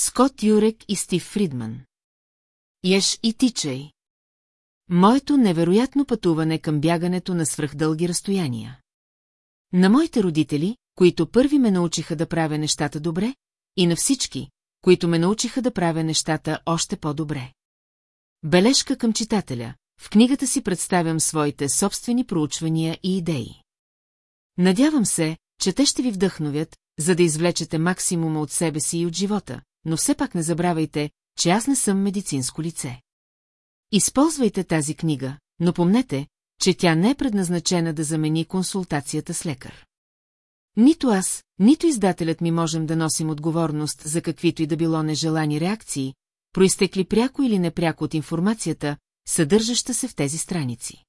Скот Юрек и Стив Фридман. Еш и тичай. Моето невероятно пътуване към бягането на свръхдълги разстояния. На моите родители, които първи ме научиха да правя нещата добре, и на всички, които ме научиха да правя нещата още по-добре. Бележка към читателя. В книгата си представям своите собствени проучвания и идеи. Надявам се, че те ще ви вдъхновят, за да извлечете максимума от себе си и от живота, но все пак не забравяйте, че аз не съм медицинско лице. Използвайте тази книга, но помнете, че тя не е предназначена да замени консултацията с лекар. Нито аз, нито издателят ми можем да носим отговорност за каквито и да било нежелани реакции, проистекли пряко или непряко от информацията, съдържаща се в тези страници.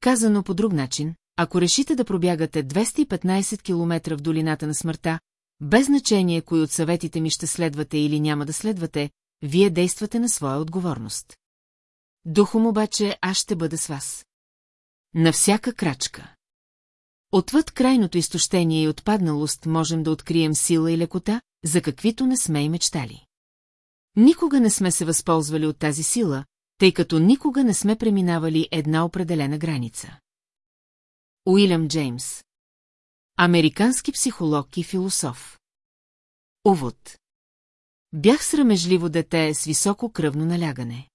Казано по друг начин, ако решите да пробягате 215 км в долината на смъртта, без значение кои от съветите ми ще следвате или няма да следвате, вие действате на своя отговорност. Духом обаче аз ще бъда с вас. На всяка крачка. Отвъд крайното изтощение и отпадналост можем да открием сила и лекота, за каквито не сме и мечтали. Никога не сме се възползвали от тази сила, тъй като никога не сме преминавали една определена граница. Уилям Джеймс Американски психолог и философ Увод Бях срамежливо дете с високо кръвно налягане.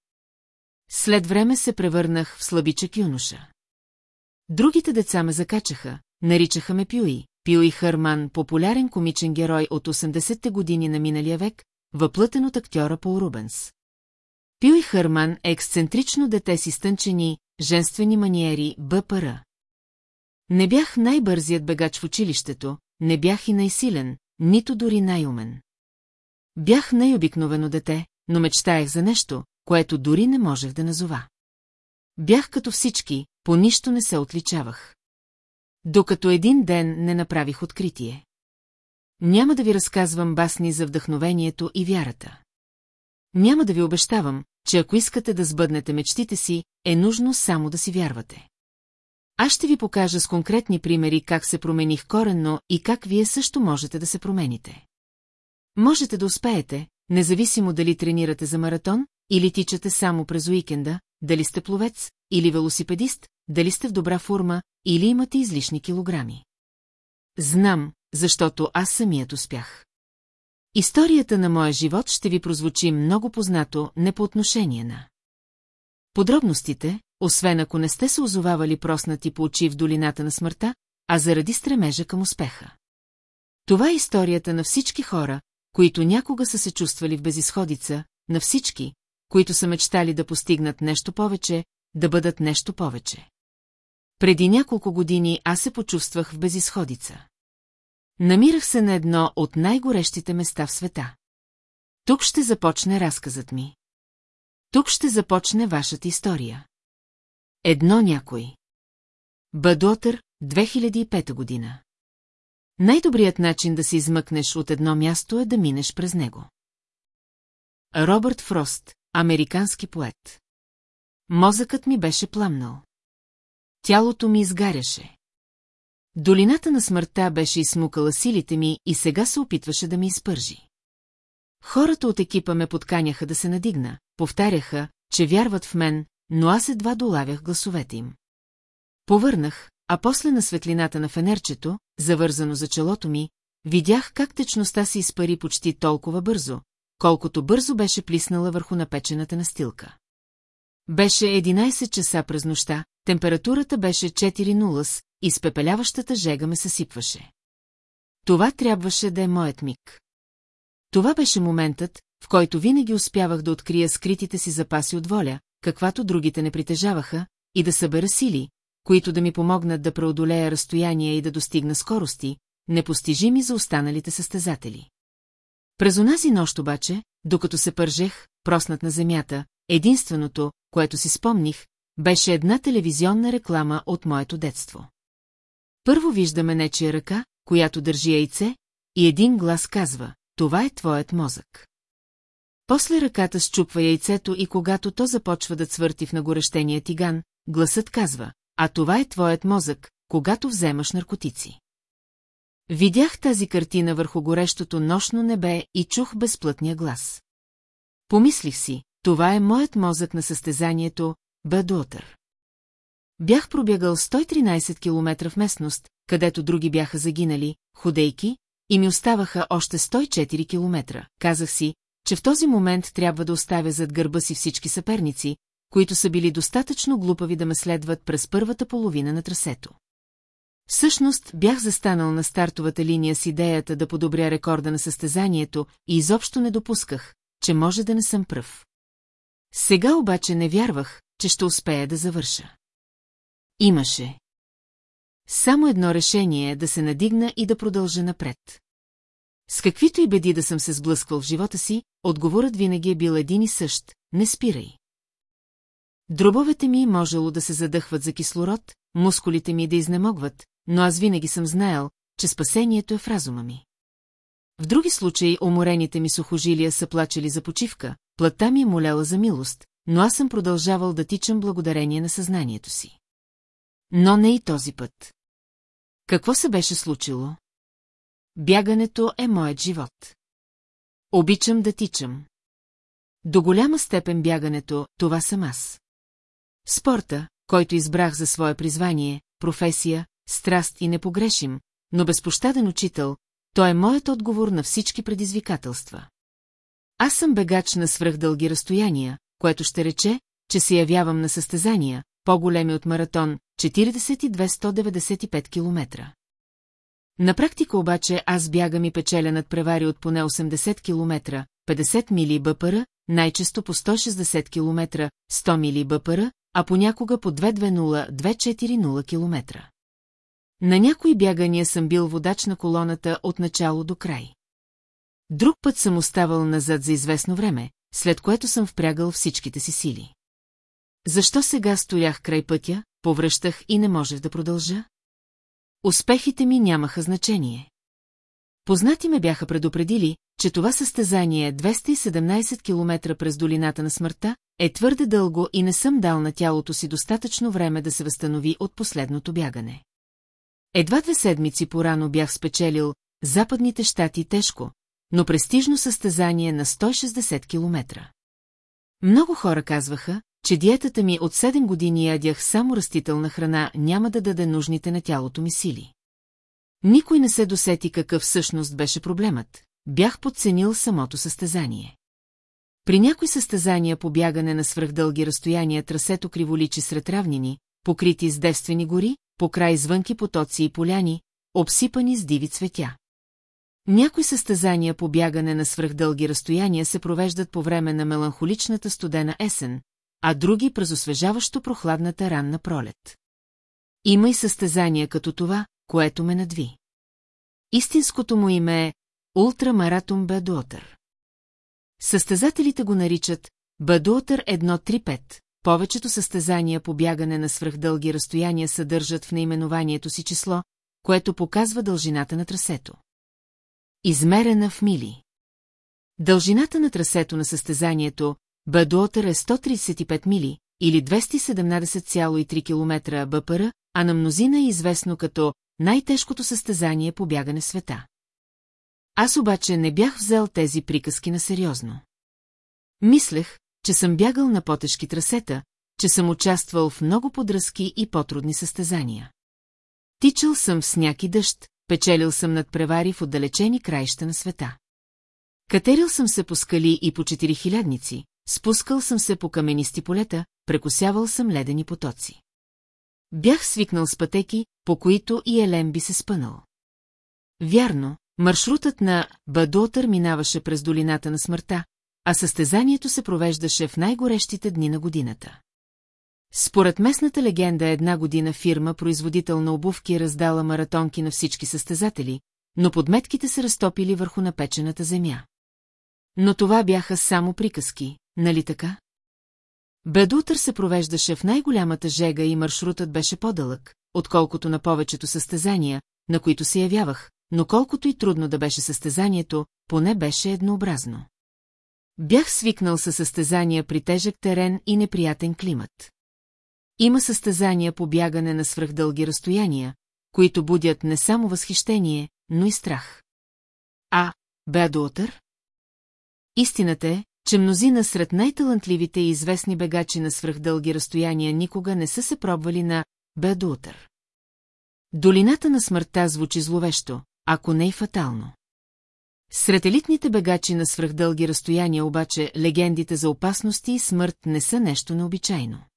След време се превърнах в слабичък юноша. Другите деца ме закачаха, наричаха ме Пюи, Пюи Хърман, популярен комичен герой от 80-те години на миналия век, въплътен от актьора Пол Рубенс. Пюи Хърман е ексцентрично дете с изтънчени, женствени маниери, БПР. Не бях най-бързият бегач в училището, не бях и най-силен, нито дори най-умен. Бях най-обикновено дете, но мечтаех за нещо, което дори не можех да назова. Бях като всички, по нищо не се отличавах. Докато един ден не направих откритие. Няма да ви разказвам басни за вдъхновението и вярата. Няма да ви обещавам, че ако искате да сбъднете мечтите си, е нужно само да си вярвате. Аз ще ви покажа с конкретни примери как се промених коренно и как вие също можете да се промените. Можете да успеете, независимо дали тренирате за маратон, или тичате само през уикенда, дали сте пловец, или велосипедист, дали сте в добра форма, или имате излишни килограми. Знам, защото аз самият успях. Историята на моя живот ще ви прозвучи много познато не по отношение на. Подробностите, освен ако не сте се озовавали проснати по очи в долината на смъртта, а заради стремежа към успеха. Това е историята на всички хора, които някога са се чувствали в безисходица, на всички, които са мечтали да постигнат нещо повече, да бъдат нещо повече. Преди няколко години аз се почувствах в безисходица. Намирах се на едно от най-горещите места в света. Тук ще започне разказът ми. Тук ще започне вашата история. Едно някой. Бадотър, 2005 година. Най-добрият начин да се измъкнеш от едно място е да минеш през него. Робърт Фрост, американски поет. Мозъкът ми беше пламнал. Тялото ми изгаряше. Долината на смъртта беше изсмукала силите ми и сега се опитваше да ми изпържи. Хората от екипа ме подканяха да се надигна, повтаряха, че вярват в мен, но аз едва долавях гласовете им. Повърнах, а после на светлината на фенерчето, завързано за челото ми, видях как течността се изпари почти толкова бързо, колкото бързо беше плиснала върху напечената настилка. Беше 11 часа през нощта, температурата беше 4 нулас, и спепеляващата жега ме съсипваше. Това трябваше да е моят миг. Това беше моментът, в който винаги успявах да открия скритите си запаси от воля, каквато другите не притежаваха, и да събера сили, които да ми помогнат да преодолея разстояние и да достигна скорости, непостижими за останалите състезатели. През онази нощ обаче, докато се пържех, проснат на земята, единственото, което си спомних, беше една телевизионна реклама от моето детство. Първо виждаме нечия ръка, която държи яйце, и един глас казва, това е твоят мозък. После ръката счупва яйцето и когато то започва да цвърти в нагорещения тиган, гласът казва, а това е твоят мозък, когато вземаш наркотици. Видях тази картина върху горещото нощно небе и чух безплътния глас. Помислих си, това е моят мозък на състезанието Бадуотър. Бях пробягал 113 км в местност, където други бяха загинали, ходейки, и ми оставаха още 104 км. Казах си, че в този момент трябва да оставя зад гърба си всички съперници, които са били достатъчно глупави да ме следват през първата половина на трасето. Всъщност бях застанал на стартовата линия с идеята да подобря рекорда на състезанието и изобщо не допусках, че може да не съм пръв. Сега обаче не вярвах, че ще успея да завърша. Имаше. Само едно решение е да се надигна и да продължа напред. С каквито и беди да съм се сблъсквал в живота си, отговорът винаги е бил един и същ – не спирай. Дробовете ми можело да се задъхват за кислород, мускулите ми да изнемогват, но аз винаги съм знаел, че спасението е в разума ми. В други случаи уморените ми сухожилия са плачели за почивка, плътта ми е моляла за милост, но аз съм продължавал да тичам благодарение на съзнанието си. Но не и този път. Какво се беше случило? Бягането е моят живот. Обичам да тичам. До голяма степен бягането, това съм аз. Спорта, който избрах за свое призвание, професия, страст и непогрешим, но безпощаден учител, той е моят отговор на всички предизвикателства. Аз съм бегач на свръхдълги разстояния, което ще рече, че се явявам на състезания, по-големи от маратон, 42-195 км. На практика обаче аз бягам и печеля над превари от поне 80 км, 50 мили БПР, най-често по 160 км, 100 мили БПР, а понякога по 220-240 км. На някои бягания съм бил водач на колоната от начало до край. Друг път съм оставал назад за известно време, след което съм впрягал всичките си сили. Защо сега стоях край пътя, повръщах и не можех да продължа? Успехите ми нямаха значение. Познати ме бяха предупредили, че това състезание 217 км през долината на смъртта е твърде дълго и не съм дал на тялото си достатъчно време да се възстанови от последното бягане. Едва две седмици порано бях спечелил Западните щати тежко, но престижно състезание на 160 км. Много хора казваха, че диетата ми от 7 години ядях само растителна храна няма да даде нужните на тялото ми сили. Никой не се досети какъв всъщност беше проблемът. Бях подценил самото състезание. При някои състезания по бягане на свръхдълги разстояния трасето криволичи сред равнини, покрити с девствени гори, по край звънки потоци и поляни, обсипани с диви цветя. Някои състезания по бягане на свръхдълги разстояния се провеждат по време на меланхоличната студена есен, а други през освежаващо прохладната ранна пролет. Има и състезания като това, което ме надви. Истинското му име е Ултрамаратон Бадуотър. Състезателите го наричат Бадуотър 135. Повечето състезания по бягане на свръхдълги разстояния съдържат в наименованието си число, което показва дължината на трасето. Измерена в мили. Дължината на трасето на състезанието Бадуотър е 135 мили или 217,3 км БПР, а на мнозина е известно като най-тежкото състезание по бягане света. Аз обаче не бях взел тези приказки на сериозно. Мислех, че съм бягал на потежки трасета, че съм участвал в много подръзки и по-трудни състезания. Тичал съм в сняг и дъжд, печелил съм над превари в отдалечени краища на света. Катерил съм се по скали и по четири хилядници, спускал съм се по каменисти полета, прекусявал съм ледени потоци. Бях свикнал с пътеки, по които и Елен би се спънал. Вярно, маршрутът на Бадотър минаваше през долината на смъртта, а състезанието се провеждаше в най-горещите дни на годината. Според местната легенда една година фирма, производител на обувки, раздала маратонки на всички състезатели, но подметките се разтопили върху напечената земя. Но това бяха само приказки, нали така? Бедутър се провеждаше в най-голямата жега и маршрутът беше по-дълъг, отколкото на повечето състезания, на които се явявах, но колкото и трудно да беше състезанието, поне беше еднообразно. Бях свикнал със състезания при тежък терен и неприятен климат. Има състезания по бягане на свръхдълги разстояния, които будят не само възхищение, но и страх. А, Беадуотър? Истината е, че мнозина сред най-талантливите и известни бегачи на свръхдълги разстояния никога не са се пробвали на Беадуотър. Долината на смъртта звучи зловещо, ако не и фатално. Сред елитните бегачи на свръхдълги разстояния обаче легендите за опасности и смърт не са нещо необичайно.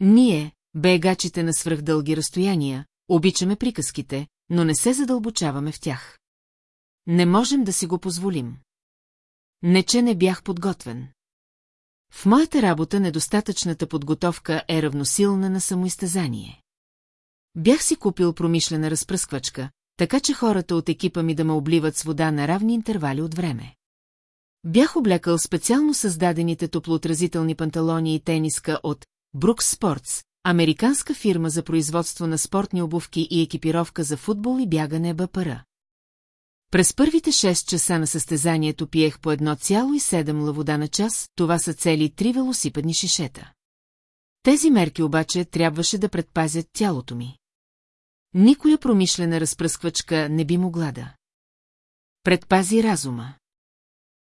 Ние, бегачите на свръхдълги разстояния, обичаме приказките, но не се задълбочаваме в тях. Не можем да си го позволим. Не, че не бях подготвен. В моята работа недостатъчната подготовка е равносилна на самоизтезание. Бях си купил промишлена разпръсквачка, така че хората от екипа ми да ме обливат с вода на равни интервали от време. Бях облекал специално създадените топлоотразителни панталони и тениска от Brooks Sports, американска фирма за производство на спортни обувки и екипировка за футбол и бягане БПР. През първите 6 часа на състезанието пиех по 1,7 лавода на час, това са цели три велосипедни шишета. Тези мерки обаче трябваше да предпазят тялото ми. Никоя промишлена разпръсквачка не би могла да. Предпази разума.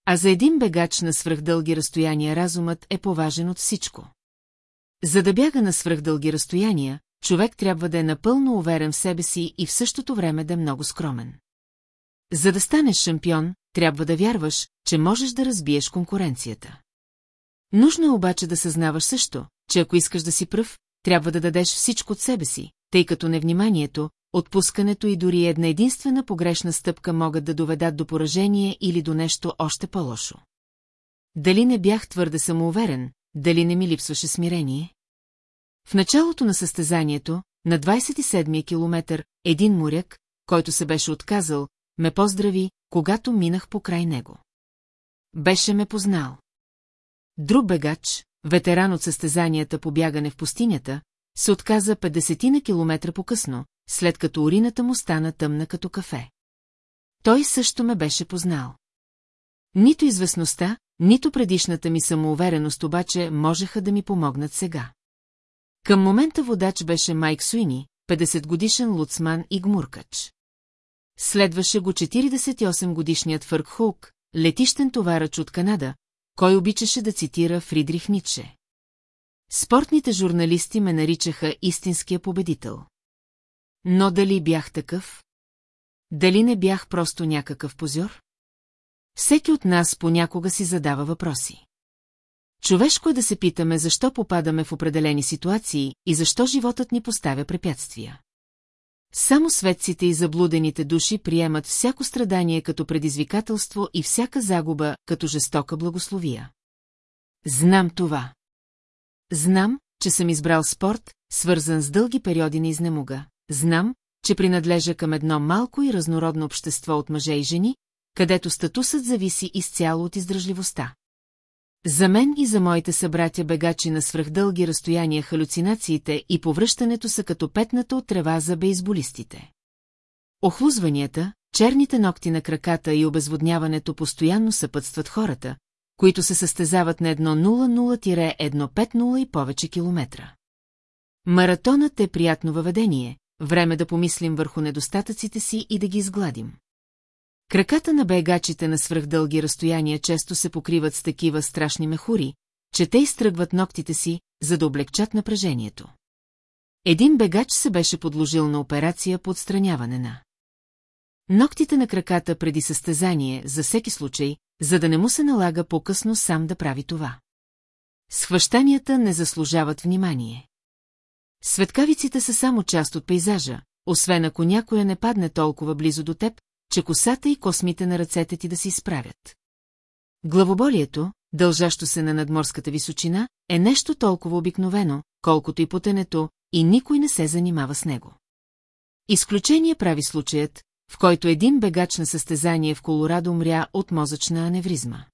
А за един бегач на свръхдълги разстояния разумът е поважен от всичко. За да бяга на свръхдълги разстояния, човек трябва да е напълно уверен в себе си и в същото време да е много скромен. За да станеш шампион, трябва да вярваш, че можеш да разбиеш конкуренцията. Нужно е обаче да съзнаваш също, че ако искаш да си пръв, трябва да дадеш всичко от себе си, тъй като невниманието, отпускането и дори една единствена погрешна стъпка могат да доведат до поражение или до нещо още по-лошо. Дали не бях твърде самоуверен, дали не ми липсваше смирение? В началото на състезанието, на 27-я километър, един моряк, който се беше отказал, ме поздрави, когато минах покрай него. Беше ме познал. Друг бегач, ветеран от състезанията по бягане в пустинята, се отказа 50 на километра по-късно, след като урината му стана тъмна като кафе. Той също ме беше познал. Нито известността, нито предишната ми самоувереност обаче можеха да ми помогнат сега. Към момента водач беше Майк Суини, 50 годишен луцман и гмуркач. Следваше го 48-годишният Фърк Хук, летищен товарач от Канада, кой обичаше да цитира Фридрих Ницше. Спортните журналисти ме наричаха истинския победител. Но дали бях такъв? Дали не бях просто някакъв позор? Всеки от нас понякога си задава въпроси. Човешко е да се питаме защо попадаме в определени ситуации и защо животът ни поставя препятствия. Само светците и заблудените души приемат всяко страдание като предизвикателство и всяка загуба като жестока благословия. Знам това. Знам, че съм избрал спорт, свързан с дълги периоди на изнемога. Знам, че принадлежа към едно малко и разнородно общество от мъже и жени, където статусът зависи изцяло от издръжливостта. За мен и за моите събратя бегачи на свръхдълги разстояния халюцинациите и повръщането са като петната от трева за бейсболистите. Охлузванията, черните ногти на краката и обезводняването постоянно съпътстват хората, които се състезават на едно 00-150 и повече километра. Маратонът е приятно въведение, време да помислим върху недостатъците си и да ги изгладим. Краката на бегачите на свръхдълги разстояния често се покриват с такива страшни мехури, че те изтръгват ногтите си, за да облегчат напрежението. Един бегач се беше подложил на операция по отстраняване на ногтите на краката преди състезание, за всеки случай, за да не му се налага по-късно сам да прави това. Схващанията не заслужават внимание. Светкавиците са само част от пейзажа, освен ако някоя не падне толкова близо до теб, че косата и космите на ръцете ти да се изправят. Главоболието, дължащо се на надморската височина, е нещо толкова обикновено, колкото и потенето, и никой не се занимава с него. Изключение прави случаят, в който един бегач на състезание в Колорадо умря от мозъчна аневризма.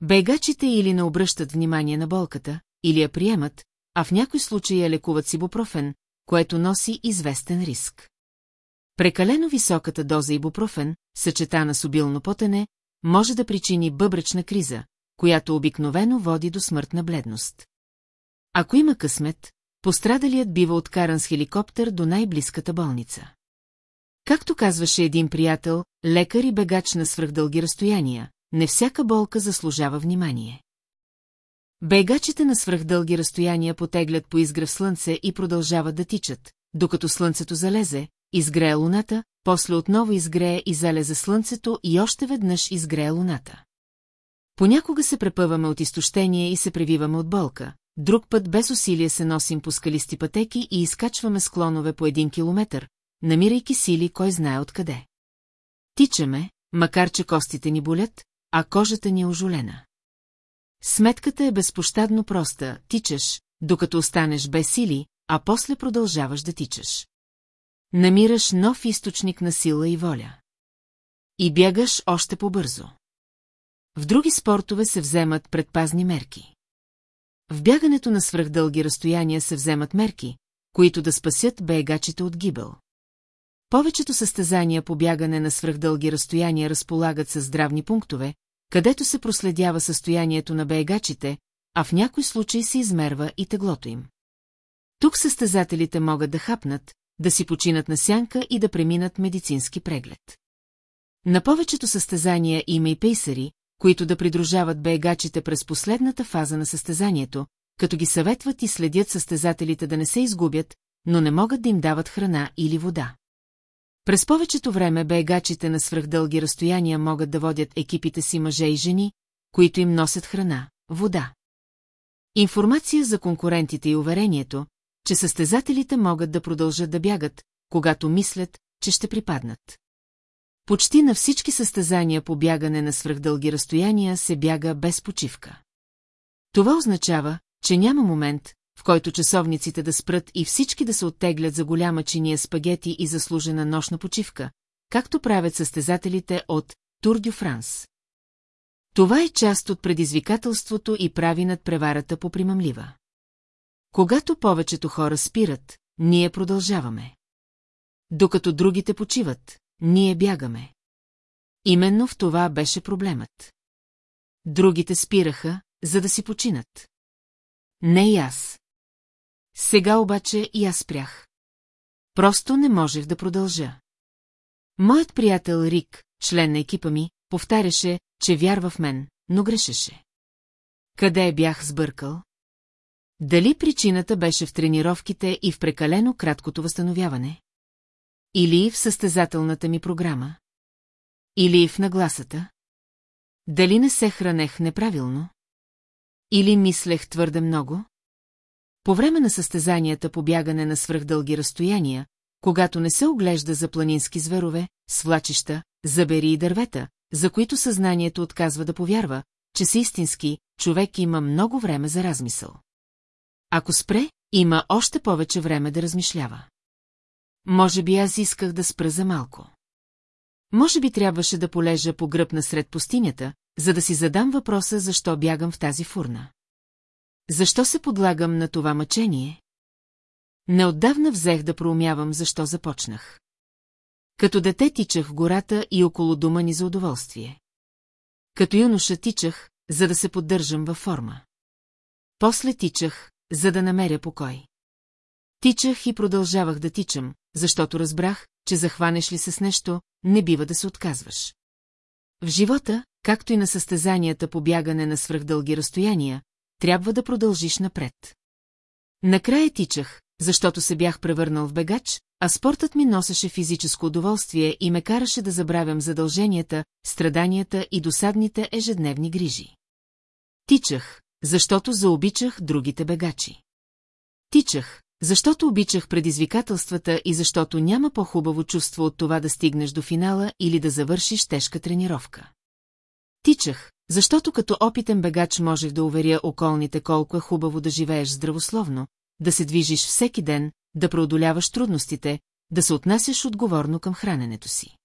Бегачите или не обръщат внимание на болката, или я приемат, а в някой случаи я лекуват с ибупрофен, което носи известен риск. Прекалено високата доза ибупрофен, съчетана с обилно потене, може да причини бъбречна криза, която обикновено води до смъртна бледност. Ако има късмет, пострадалият бива откаран с хеликоптер до най-близката болница. Както казваше един приятел, лекар и бегач на свръхдълги разстояния, не всяка болка заслужава внимание. Бегачите на свръхдълги разстояния потеглят по изгрев слънце и продължават да тичат, докато слънцето залезе, изгрее луната, после отново изгрее и залезе слънцето и още веднъж изгрее луната. Понякога се препъваме от изтощение и се превиваме от болка, друг път без усилие се носим по скалисти пътеки и изкачваме склонове по един километър, намирайки сили кой знае откъде. Тичаме, макар че костите ни болят, а кожата ни е ожолена. Сметката е безпощадно проста, тичаш, докато останеш без сили, а после продължаваш да тичаш. Намираш нов източник на сила и воля. И бягаш още по-бързо. В други спортове се вземат предпазни мерки. В бягането на свръхдълги разстояния се вземат мерки, които да спасят бегачите от гибел. Повечето състезания по бягане на свръхдълги разстояния разполагат с здравни пунктове, където се проследява състоянието на бегачите, а в някой случай се измерва и теглото им. Тук състезателите могат да хапнат, да си починат на сянка и да преминат медицински преглед. На повечето състезания има и пейсари, които да придружават бегачите през последната фаза на състезанието, като ги съветват и следят състезателите да не се изгубят, но не могат да им дават храна или вода. През повечето време бегачите на свръхдълги разстояния могат да водят екипите си мъже и жени, които им носят храна, вода. Информация за конкурентите и уверението, че състезателите могат да продължат да бягат, когато мислят, че ще припаднат. Почти на всички състезания по бягане на свръхдълги разстояния се бяга без почивка. Това означава, че няма момент, в който часовниците да спрат и всички да се оттеглят за голяма чиния спагети и заслужена нощна почивка, както правят състезателите от Тур дю Франс. Това е част от предизвикателството и прави над преварата по примамлива. Когато повечето хора спират, ние продължаваме. Докато другите почиват, ние бягаме. Именно в това беше проблемът. Другите спираха, за да си починат. Не и аз. Сега обаче и аз спрях. Просто не можех да продължа. Моят приятел Рик, член на екипа ми, повтаряше, че вярва в мен, но грешеше. Къде бях сбъркал? Дали причината беше в тренировките и в прекалено краткото възстановяване? Или в състезателната ми програма? Или в нагласата? Дали не се хранех неправилно? Или мислех твърде много? По време на състезанията по бягане на свръхдълги разстояния, когато не се оглежда за планински зверове, свлачища, забери и дървета, за които съзнанието отказва да повярва, че са истински, човек има много време за размисъл. Ако спре, има още повече време да размишлява. Може би аз исках да спра за малко. Може би трябваше да полежа по гръб насред пустинята, за да си задам въпроса, защо бягам в тази фурна. Защо се подлагам на това мъчение? Неотдавна взех да проумявам, защо започнах. Като дете тичах в гората и около дома ни за удоволствие. Като юноша тичах, за да се поддържам във форма. После тичах, за да намеря покой. Тичах и продължавах да тичам, защото разбрах, че захванеш ли се с нещо, не бива да се отказваш. В живота, както и на състезанията по бягане на свръхдълги разстояния, трябва да продължиш напред. Накрая тичах, защото се бях превърнал в бегач, а спортът ми носеше физическо удоволствие и ме караше да забравям задълженията, страданията и досадните ежедневни грижи. Тичах, защото заобичах другите бегачи. Тичах, защото обичах предизвикателствата и защото няма по-хубаво чувство от това да стигнеш до финала или да завършиш тежка тренировка. Тичах, защото като опитен бегач можех да уверя околните колко е хубаво да живееш здравословно, да се движиш всеки ден, да преодоляваш трудностите, да се отнасяш отговорно към храненето си.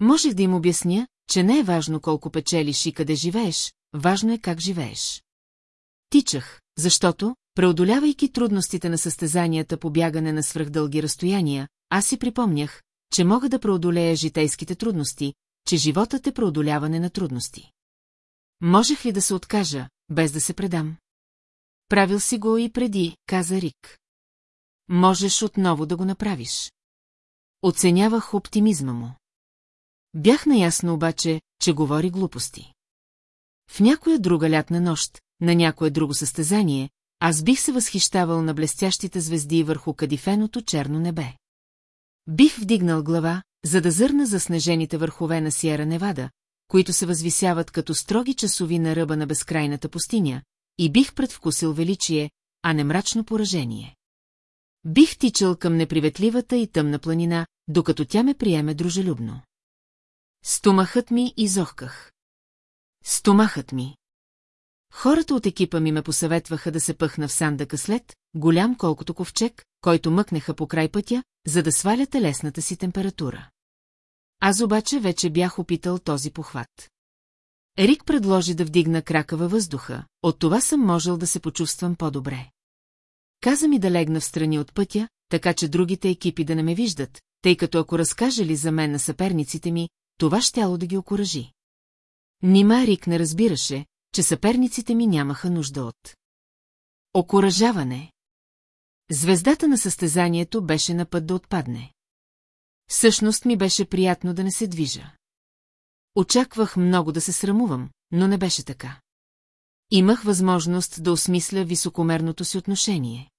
Можех да им обясня, че не е важно колко печелиш и къде живееш, важно е как живееш. Тичах, защото, преодолявайки трудностите на състезанията по бягане на свръхдълги разстояния, аз си припомнях, че мога да преодолея житейските трудности, че животът е преодоляване на трудности. Можех ли да се откажа, без да се предам? Правил си го и преди, каза Рик. Можеш отново да го направиш. Оценявах оптимизма му. Бях наясно обаче, че говори глупости. В някоя друга лятна нощ, на някое друго състезание, аз бих се възхищавал на блестящите звезди върху кадифеното черно небе. Бих вдигнал глава, за да зърна заснежените върхове на Сиера Невада, които се възвисяват като строги часови на ръба на безкрайната пустиня, и бих предвкусил величие, а не мрачно поражение. Бих тичал към неприветливата и тъмна планина, докато тя ме приеме дружелюбно. Стомахът ми изохках. Стомахът ми. Хората от екипа ми ме посъветваха да се пъхна в сандъка след, голям колкото ковчег, който мъкнеха по край пътя, за да сваля телесната си температура. Аз обаче вече бях опитал този похват. Рик предложи да вдигна крака във въздуха, от това съм можел да се почувствам по-добре. Каза ми да легна в страни от пътя, така че другите екипи да не ме виждат, тъй като ако разкаже ли за мен на съперниците ми, това щяло да ги окоръжи. Нима Рик не разбираше, че съперниците ми нямаха нужда от. Окоръжаване. Звездата на състезанието беше на път да отпадне. Всъщност ми беше приятно да не се движа. Очаквах много да се срамувам, но не беше така. Имах възможност да осмисля високомерното си отношение.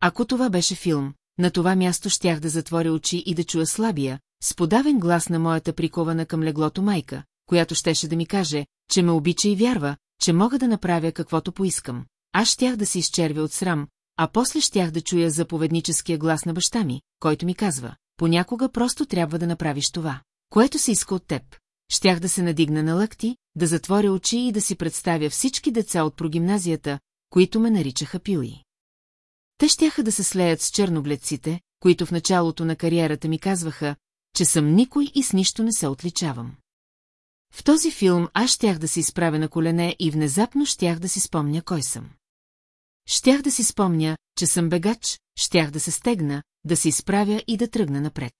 Ако това беше филм, на това място щях да затворя очи и да чуя слабия, сподавен глас на моята прикована към леглото майка, която щеше да ми каже, че ме обича и вярва, че мога да направя каквото поискам. Аз щях да се изчервя от срам, а после щях да чуя заповедническия глас на баща ми, който ми казва, понякога просто трябва да направиш това, което се иска от теб. Щях да се надигна на лъкти, да затворя очи и да си представя всички деца от прогимназията, които ме наричаха пили. Те щяха да се слеят с черногледците, които в началото на кариерата ми казваха, че съм никой и с нищо не се отличавам. В този филм аз щях да се изправя на колене и внезапно щях да си спомня кой съм. Щях да си спомня, че съм бегач, щях да се стегна, да се изправя и да тръгна напред.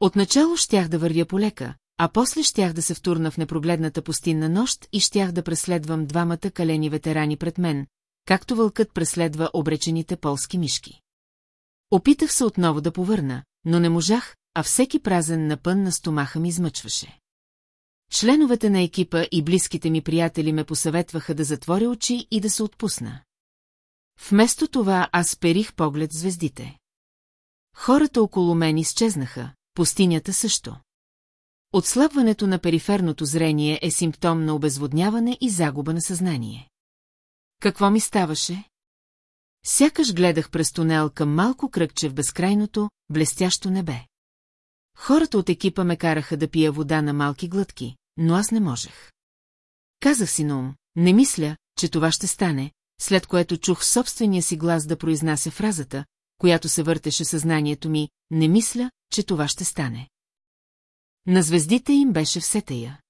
Отначало щях да вървя полека, а после щях да се втурна в непрогледната пустинна нощ и щях да преследвам двамата калени ветерани пред мен, както вълкът преследва обречените полски мишки. Опитах се отново да повърна, но не можах, а всеки празен напън на стомаха ми измъчваше. Членовете на екипа и близките ми приятели ме посъветваха да затворя очи и да се отпусна. Вместо това аз перих поглед звездите. Хората около мен изчезнаха, пустинята също. Отслабването на периферното зрение е симптом на обезводняване и загуба на съзнание. Какво ми ставаше? Сякаш гледах през тунел към малко кръгче в безкрайното, блестящо небе. Хората от екипа ме караха да пия вода на малки глътки, но аз не можех. Казах си на ум, не мисля, че това ще стане, след което чух собствения си глас да произнася фразата, която се въртеше съзнанието ми, не мисля, че това ще стане. На звездите им беше все тая.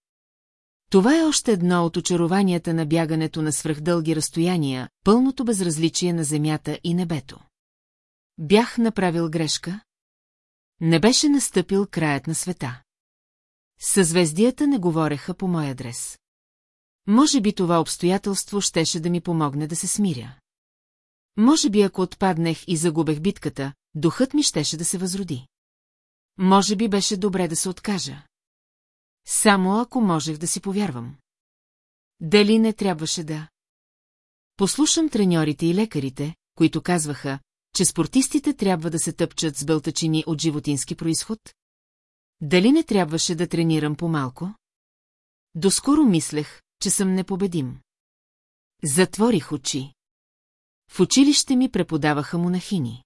Това е още едно от очарованията на бягането на свръхдълги разстояния, пълното безразличие на земята и небето. Бях направил грешка? Не беше настъпил краят на света. Съзвездията не говореха по мой адрес. Може би това обстоятелство щеше да ми помогне да се смиря. Може би ако отпаднех и загубех битката, духът ми щеше да се възроди. Може би беше добре да се откажа. Само ако можех да си повярвам. Дали не трябваше да? Послушам треньорите и лекарите, които казваха, че спортистите трябва да се тъпчат с бълтачини от животински происход? Дали не трябваше да тренирам по-малко? Доскоро мислех, че съм непобедим. Затворих очи. В училище ми преподаваха монахини.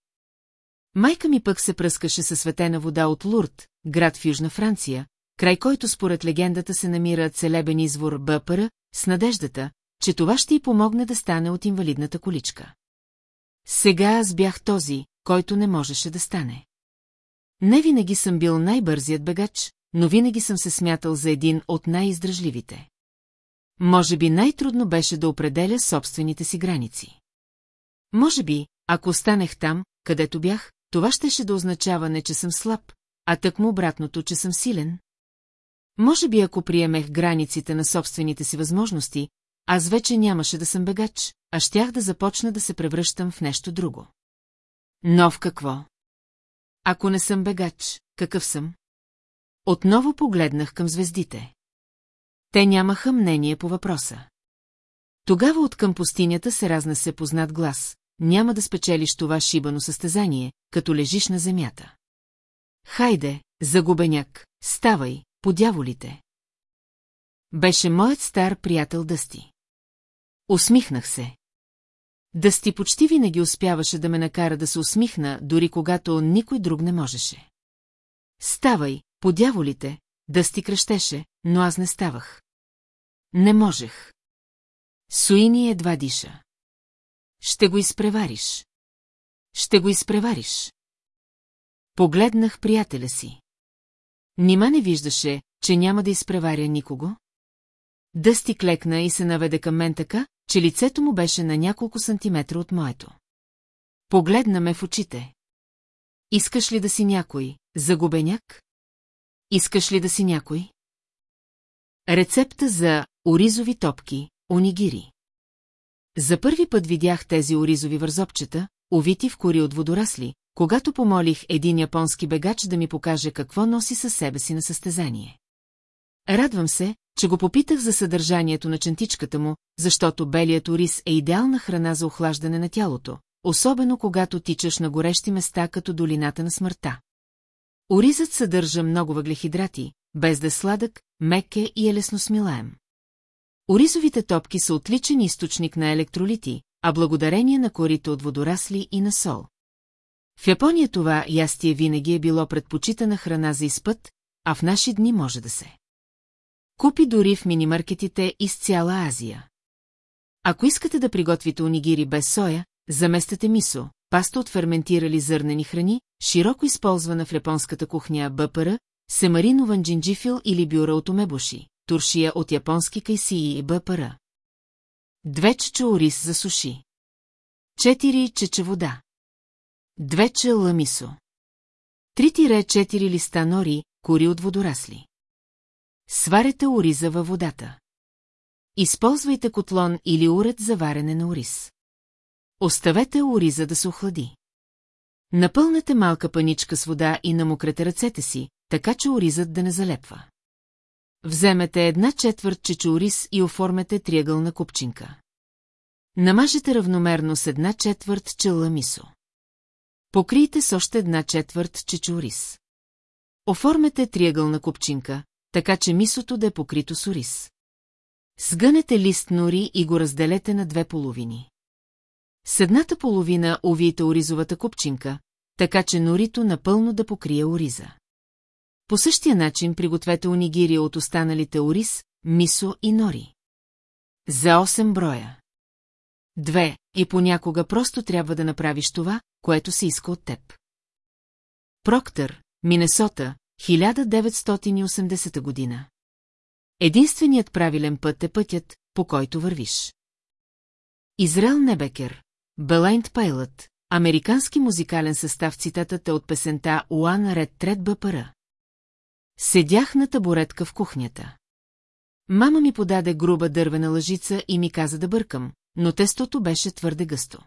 Майка ми пък се пръскаше със светена вода от Лурд, град в Южна Франция, край който според легендата се намира целебен извор Бъпъра, с надеждата, че това ще й помогне да стане от инвалидната количка. Сега аз бях този, който не можеше да стане. Не винаги съм бил най-бързият бегач, но винаги съм се смятал за един от най-издръжливите. Може би най-трудно беше да определя собствените си граници. Може би, ако останех там, където бях, това щеше да означава не, че съм слаб, а тъкмо обратното, че съм силен. Може би, ако приемех границите на собствените си възможности, аз вече нямаше да съм бегач, а щях да започна да се превръщам в нещо друго. Но в какво? Ако не съм бегач, какъв съм? Отново погледнах към звездите. Те нямаха мнение по въпроса. Тогава от към пустинята се разнесе познат глас. Няма да спечелиш това шибано състезание, като лежиш на земята. Хайде, загубеняк, ставай, по дяволите. Беше моят стар приятел Дъсти. Усмихнах се. Дъсти почти винаги успяваше да ме накара да се усмихна, дори когато никой друг не можеше. Ставай, по дяволите, Дъсти кръщеше, но аз не ставах. Не можех. Суини едва диша. Ще го изпревариш. Ще го изпревариш. Погледнах приятеля си. Нима не виждаше, че няма да изпреваря никого? Дъсти клекна и се наведе към мен така, че лицето му беше на няколко сантиметра от моето. Погледна ме в очите. Искаш ли да си някой, загубеняк? Искаш ли да си някой? Рецепта за оризови топки, онигири. За първи път видях тези оризови вързопчета, увити в кори от водорасли, когато помолих един японски бегач да ми покаже какво носи със себе си на състезание. Радвам се, че го попитах за съдържанието на чантичката му, защото белият ориз е идеална храна за охлаждане на тялото, особено когато тичаш на горещи места като долината на смъртта. Оризът съдържа много въглехидрати, без да е сладък, мек е и е лесно смилаем. Оризовите топки са отличен източник на електролити, а благодарение на корите от водорасли и на сол. В Япония това ястие винаги е било предпочитана храна за изпът, а в наши дни може да се. Купи дори в минимаркетите из цяла Азия. Ако искате да приготвите унигири без соя, заместете мисо, паста от ферментирали зърнени храни, широко използвана в японската кухня БПР, семаринован джинджифил или бюра от омебуши, туршия от японски кайсии и БПР. Две чечо ориз за суши. Четири чече вода. Две че ламисо. Три тире четири листа нори, кори от водорасли. Сварете ориза във водата. Използвайте котлон или уред за варене на ориз. Оставете ориза да се охлади. Напълнете малка паничка с вода и намокрете ръцете си, така че оризът да не залепва. Вземете една четвърт чечуриз и оформете триъгълна купчинка. Намажете равномерно с една четвърт чела мисо. Покрийте с още една четвърт чечуриз. Оформете триъгълна купчинка, така че мисото да е покрито с ориз. Сгънете лист нори и го разделете на две половини. С едната половина увиете оризовата купчинка, така че норито напълно да покрие ориза. По същия начин пригответе онигири от останалите ориз, мисо и нори. За 8 броя. Две, и понякога просто трябва да направиш това, което се иска от теб. Проктър, Минесота, 1980 година. Единственият правилен път е пътят, по който вървиш. Израел Небекер, Белайнд Пайлът, американски музикален състав цитатата от песента Уан Ред Трет БПР. Седях на табуретка в кухнята. Мама ми подаде груба дървена лъжица и ми каза да бъркам, но тестото беше твърде гъсто.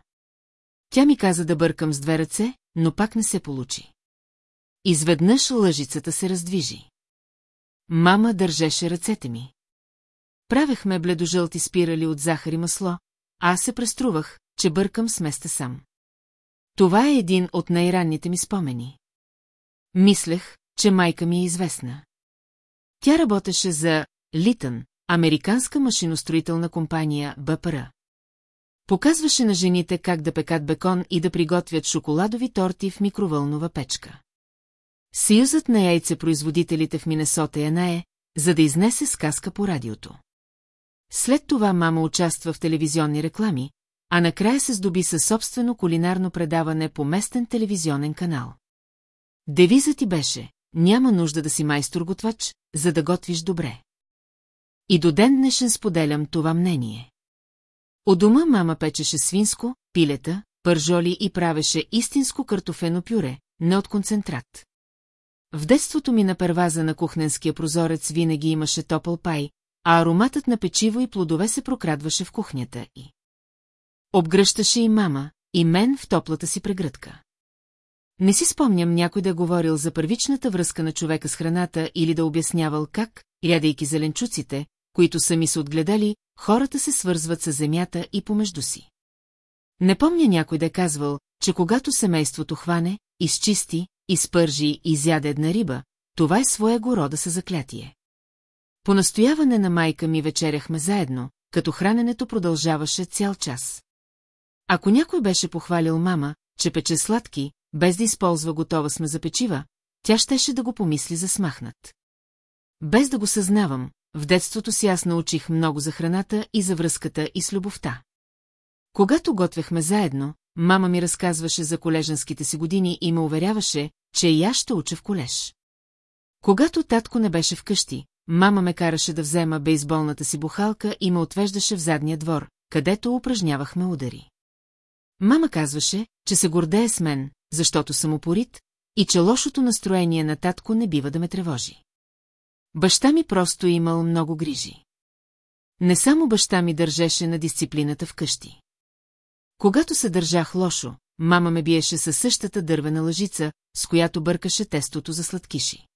Тя ми каза да бъркам с две ръце, но пак не се получи. Изведнъж лъжицата се раздвижи. Мама държеше ръцете ми. Правехме бледожълти спирали от захар и масло, а аз се преструвах, че бъркам с места сам. Това е един от най-ранните ми спомени. Мислех, че майка ми е известна. Тя работеше за Литън, американска машиностроителна компания БПР. Показваше на жените как да пекат бекон и да приготвят шоколадови торти в микровълнова печка. Съюзът на яйцепроизводителите в Минесота я нае, за да изнесе сказка по радиото. След това мама участва в телевизионни реклами, а накрая се здоби със собствено кулинарно предаване по местен телевизионен канал. Девизът ти беше «Няма нужда да си майстор-готвач, за да готвиш добре». И до ден днешен споделям това мнение. У дома мама печеше свинско, пилета, пържоли и правеше истинско картофено пюре, не от концентрат. В детството ми на перваза на кухненския прозорец винаги имаше топъл пай, а ароматът на печиво и плодове се прокрадваше в кухнята и. Обгръщаше и мама, и мен в топлата си прегръдка. Не си спомням някой да е говорил за първичната връзка на човека с храната или да обяснявал как, рядейки зеленчуците, които сами са отгледали, хората се свързват с земята и помежду си. Не помня някой да е казвал, че когато семейството хване, изчисти, изпържи и изяде една риба, това е своего рода със заклятие. По настояване на майка ми вечеряхме заедно, като храненето продължаваше цял час. Ако някой беше похвалил мама, че пече сладки, без да използва готова сме за печива, тя щеше да го помисли за смахнат. Без да го съзнавам, в детството си аз научих много за храната и за връзката и с любовта. Когато готвехме заедно, мама ми разказваше за колежанските си години и ме уверяваше, че и аз ще уча в колеж. Когато татко не беше вкъщи, мама ме караше да взема бейсболната си бухалка и ме отвеждаше в задния двор, където упражнявахме удари. Мама казваше, че се гордее с мен, защото съм упорит, и че лошото настроение на татко не бива да ме тревожи. Баща ми просто имал много грижи. Не само баща ми държеше на дисциплината вкъщи. Когато се държах лошо, мама ме биеше със същата дървена лъжица, с която бъркаше тестото за сладкиши.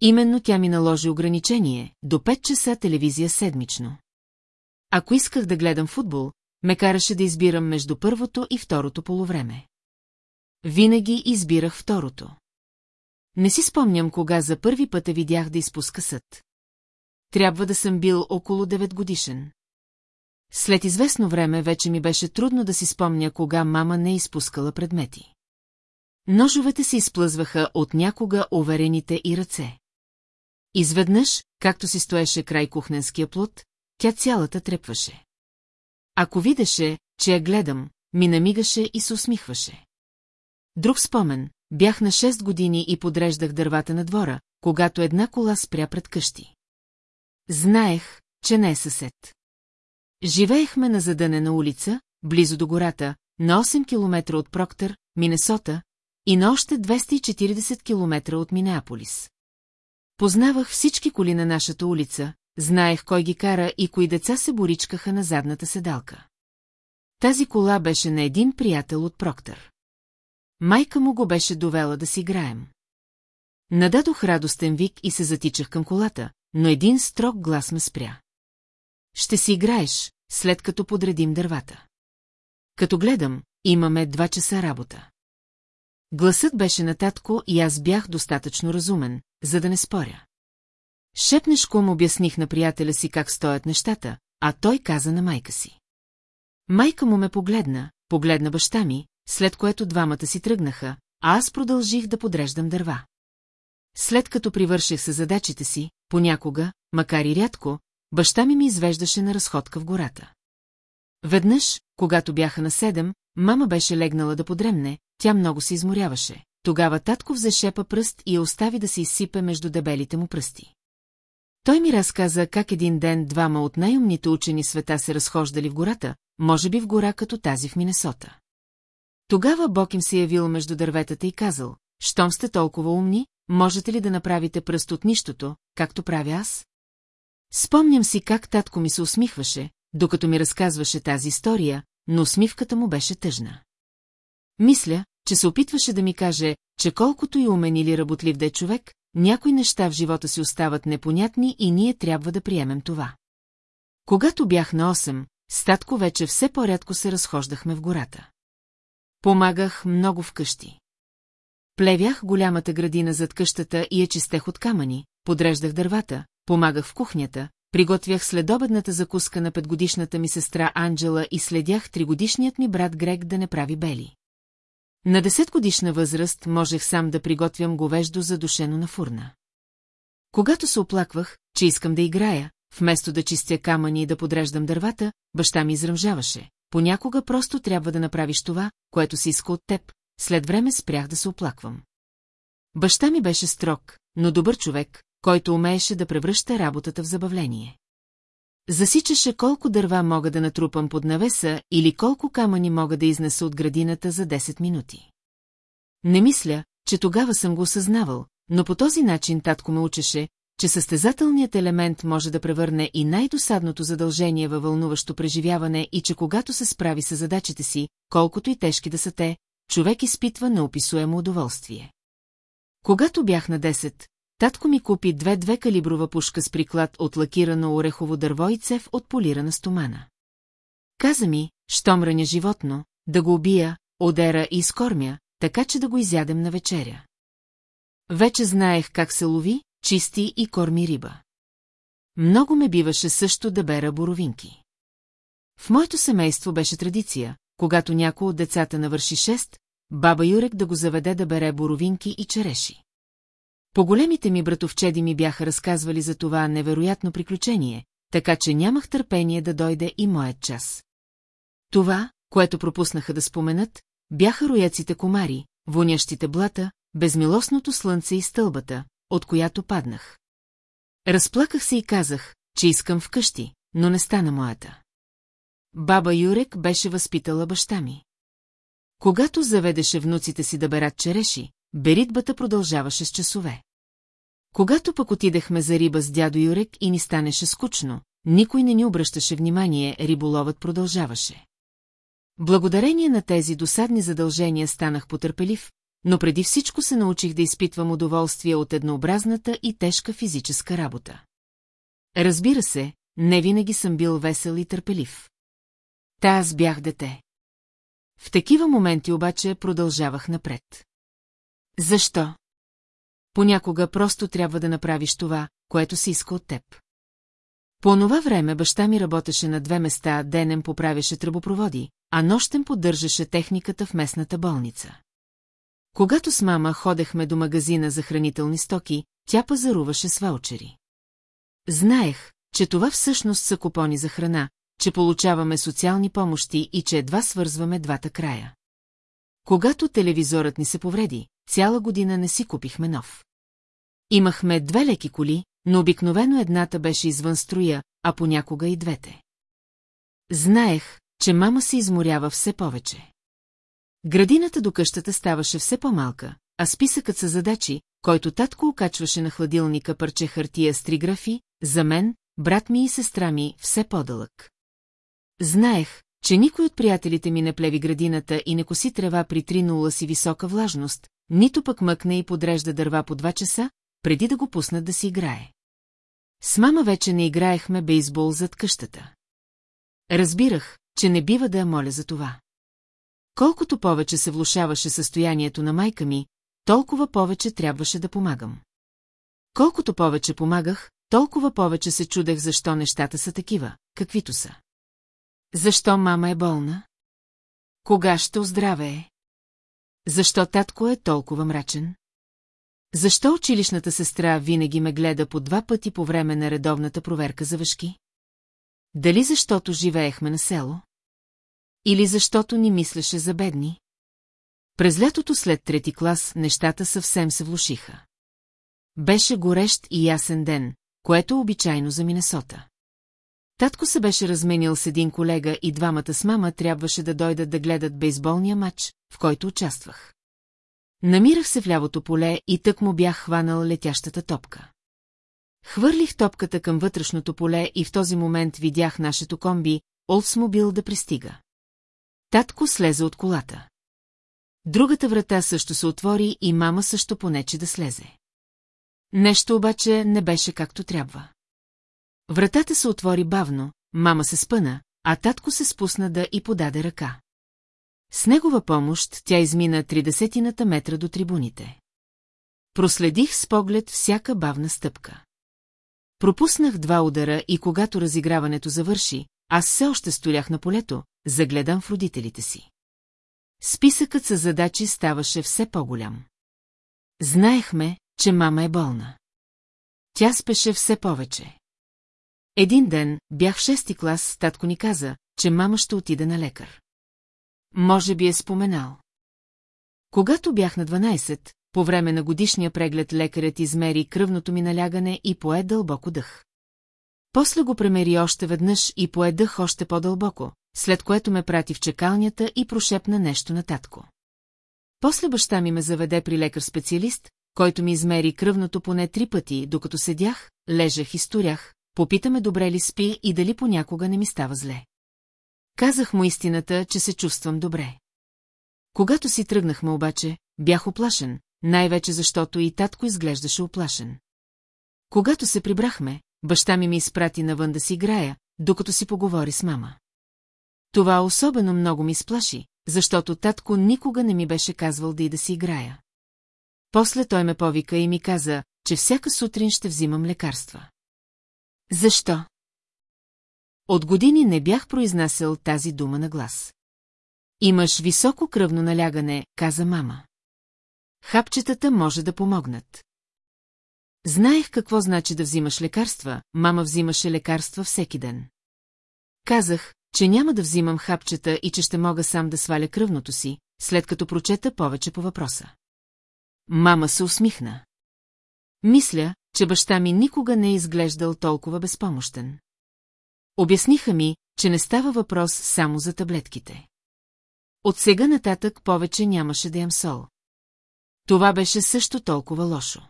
Именно тя ми наложи ограничение до 5 часа телевизия седмично. Ако исках да гледам футбол, ме караше да избирам между първото и второто полувреме. Винаги избирах второто. Не си спомням кога за първи път видях да изпуска съд. Трябва да съм бил около 9 годишен. След известно време вече ми беше трудно да си спомня кога мама не изпускала предмети. Ножовете се изплъзваха от някога уверените и ръце. Изведнъж, както си стоеше край кухненския плод, тя цялата трепваше. Ако видеше, че я гледам, ми намигаше и се усмихваше. Друг спомен, бях на 6 години и подреждах дървата на двора, когато една кола спря пред къщи. Знаех, че не е съсед. Живеехме на задънена улица, близо до гората, на 8 км от Проктър, Минесота, и на още 240 км от Минеаполис. Познавах всички коли на нашата улица, знаех кой ги кара и кои деца се боричкаха на задната седалка. Тази кола беше на един приятел от Проктър. Майка му го беше довела да си играем. Нададох радостен вик и се затичах към колата, но един строг глас ме спря. Ще си играеш, след като подредим дървата. Като гледам, имаме два часа работа. Гласът беше на татко и аз бях достатъчно разумен, за да не споря. Шепнешком обясних на приятеля си как стоят нещата, а той каза на майка си. Майка му ме погледна, погледна баща ми, след което двамата си тръгнаха, а аз продължих да подреждам дърва. След като привърших се задачите си, понякога, макар и рядко, баща ми ми извеждаше на разходка в гората. Веднъж, когато бяха на седем, мама беше легнала да подремне, тя много се изморяваше. Тогава татко взе шепа пръст и я остави да се изсипе между дебелите му пръсти. Той ми разказа как един ден двама от най-умните учени света се разхождали в гората, може би в гора като тази в Минесота. Тогава Бог им се явил между дърветата и казал, щом сте толкова умни, можете ли да направите пръст от нищото, както правя аз? Спомням си как татко ми се усмихваше, докато ми разказваше тази история, но усмивката му беше тъжна. Мисля, че се опитваше да ми каже, че колкото и умен или работлив да е човек, някои неща в живота си остават непонятни и ние трябва да приемем това. Когато бях на 8, статко вече все по-рядко се разхождахме в гората. Помагах много вкъщи. Плевях голямата градина зад къщата и я чистех от камъни, подреждах дървата, помагах в кухнята, приготвях следобедната закуска на петгодишната ми сестра Анджела и следях тригодишният ми брат Грег да не прави бели. На десетгодишна възраст можех сам да приготвям говеждо задушено на фурна. Когато се оплаквах, че искам да играя, вместо да чистя камъни и да подреждам дървата, баща ми изръмжаваше. Понякога просто трябва да направиш това, което си иска от теб, след време спрях да се оплаквам. Баща ми беше строг, но добър човек, който умееше да превръща работата в забавление. Засичаше колко дърва мога да натрупам под навеса или колко камъни мога да изнеса от градината за 10 минути. Не мисля, че тогава съм го осъзнавал, но по този начин татко ме учеше, че състезателният елемент може да превърне и най-досадното задължение във вълнуващо преживяване и че когато се справи с задачите си, колкото и тежки да са те, човек изпитва неописуемо удоволствие. Когато бях на 10, татко ми купи две-две калиброва пушка с приклад от лакирано орехово дърво и цев от полирана стомана. Каза ми, щом раня животно, да го убия, одера и изкормя, така че да го изядем на вечеря. Вече знаех как се лови, чисти и корми риба. Много ме биваше също да бера боровинки. В моето семейство беше традиция, когато някой от децата навърши 6, баба Юрек да го заведе да бере боровинки и череши. По-големите ми братовчеди ми бяха разказвали за това невероятно приключение, така че нямах търпение да дойде и моят час. Това, което пропуснаха да споменат, бяха рояците комари, вонящите блата, безмилостното слънце и стълбата, от която паднах. Разплаках се и казах, че искам вкъщи, но не стана моята. Баба Юрек беше възпитала баща ми. Когато заведеше внуците си да берат череши, беритбата продължаваше с часове. Когато пък отидехме за риба с дядо Юрек и ни станеше скучно, никой не ни обръщаше внимание, риболовът продължаваше. Благодарение на тези досадни задължения станах потърпелив, но преди всичко се научих да изпитвам удоволствие от еднообразната и тежка физическа работа. Разбира се, не винаги съм бил весел и търпелив. Та аз бях дете. В такива моменти обаче продължавах напред. Защо? Понякога просто трябва да направиш това, което се иска от теб. По онова време баща ми работеше на две места, денем поправяше тръбопроводи, а нощем поддържаше техниката в местната болница. Когато с мама ходехме до магазина за хранителни стоки, тя пазаруваше с ваучери. Знаех, че това всъщност са купони за храна, че получаваме социални помощи и че едва свързваме двата края. Когато телевизорът ни се повреди, цяла година не си купихме нов. Имахме две леки коли, но обикновено едната беше извън строя, а понякога и двете. Знаех, че мама се изморява все повече. Градината до къщата ставаше все по-малка, а списъкът с задачи, който татко окачваше на хладилника парче хартия с три графи, за мен, брат ми и сестра ми, все по-дълъг. Знаех, че никой от приятелите ми не плеви градината и не коси трева при три нула си висока влажност, нито пък мъкне и подрежда дърва по два часа, преди да го пуснат да си играе. С мама вече не играехме бейсбол зад къщата. Разбирах, че не бива да я моля за това. Колкото повече се влушаваше състоянието на майка ми, толкова повече трябваше да помагам. Колкото повече помагах, толкова повече се чудех защо нещата са такива, каквито са. Защо мама е болна? Кога ще оздравее? Защо татко е толкова мрачен? Защо училищната сестра винаги ме гледа по два пъти по време на редовната проверка за въшки? Дали защото живеехме на село? Или защото ни мислеше за бедни? През лятото след трети клас нещата съвсем се влушиха. Беше горещ и ясен ден, което обичайно за Минесота. Татко се беше разменил с един колега и двамата с мама трябваше да дойдат да гледат бейсболния матч, в който участвах. Намирах се в лявото поле и тък му бях хванал летящата топка. Хвърлих топката към вътрешното поле и в този момент видях нашето комби, Олдсмобил да пристига. Татко слезе от колата. Другата врата също се отвори и мама също понече да слезе. Нещо обаче не беше както трябва. Вратата се отвори бавно, мама се спъна, а татко се спусна да и подаде ръка. С негова помощ тя измина тридесетината метра до трибуните. Проследих с поглед всяка бавна стъпка. Пропуснах два удара и когато разиграването завърши, аз все още столях на полето, загледан в родителите си. Списъкът с задачи ставаше все по-голям. Знаехме, че мама е болна. Тя спеше все повече. Един ден, бях в шести клас, татко ни каза, че мама ще отиде на лекар. Може би е споменал. Когато бях на 12, по време на годишния преглед лекарят измери кръвното ми налягане и пое дълбоко дъх. После го премери още веднъж и пое дъх още по-дълбоко, след което ме прати в чекалнята и прошепна нещо на татко. После баща ми ме заведе при лекар-специалист, който ми измери кръвното поне три пъти, докато седях, лежах и сторях, попитаме добре ли спи и дали понякога не ми става зле. Казах му истината, че се чувствам добре. Когато си тръгнахме обаче, бях оплашен, най-вече защото и татко изглеждаше оплашен. Когато се прибрахме, баща ми ми изпрати навън да си играя, докато си поговори с мама. Това особено много ми сплаши, защото татко никога не ми беше казвал да и да си играя. После той ме повика и ми каза, че всяка сутрин ще взимам лекарства. Защо? От години не бях произнасял тази дума на глас. Имаш високо кръвно налягане, каза мама. Хапчетата може да помогнат. Знаех какво значи да взимаш лекарства, мама взимаше лекарства всеки ден. Казах, че няма да взимам хапчета и че ще мога сам да сваля кръвното си, след като прочета повече по въпроса. Мама се усмихна. Мисля, че баща ми никога не е изглеждал толкова безпомощен. Обясниха ми, че не става въпрос само за таблетките. От сега нататък повече нямаше да ям сол. Това беше също толкова лошо.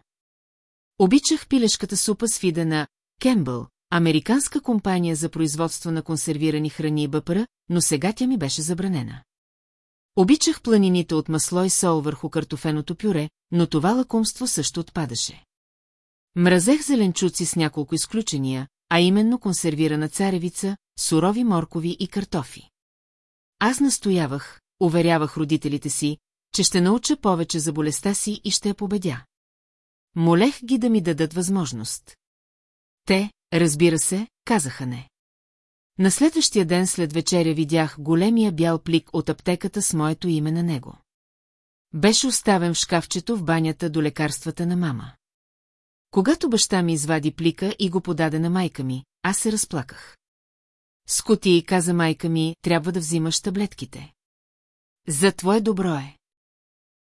Обичах пилешката супа с вида на Кембъл, американска компания за производство на консервирани храни и бъпра, но сега тя ми беше забранена. Обичах планините от масло и сол върху картофеното пюре, но това лакомство също отпадаше. Мразех зеленчуци с няколко изключения, а именно консервирана царевица, сурови моркови и картофи. Аз настоявах, уверявах родителите си, че ще науча повече за болестта си и ще я победя. Молех ги да ми дадат възможност. Те, разбира се, казаха не. На следващия ден след вечеря видях големия бял плик от аптеката с моето име на него. Беше оставен в шкафчето в банята до лекарствата на мама. Когато баща ми извади плика и го подаде на майка ми, аз се разплаках. Скоти, каза майка ми, трябва да взимаш таблетките. За твое добро е.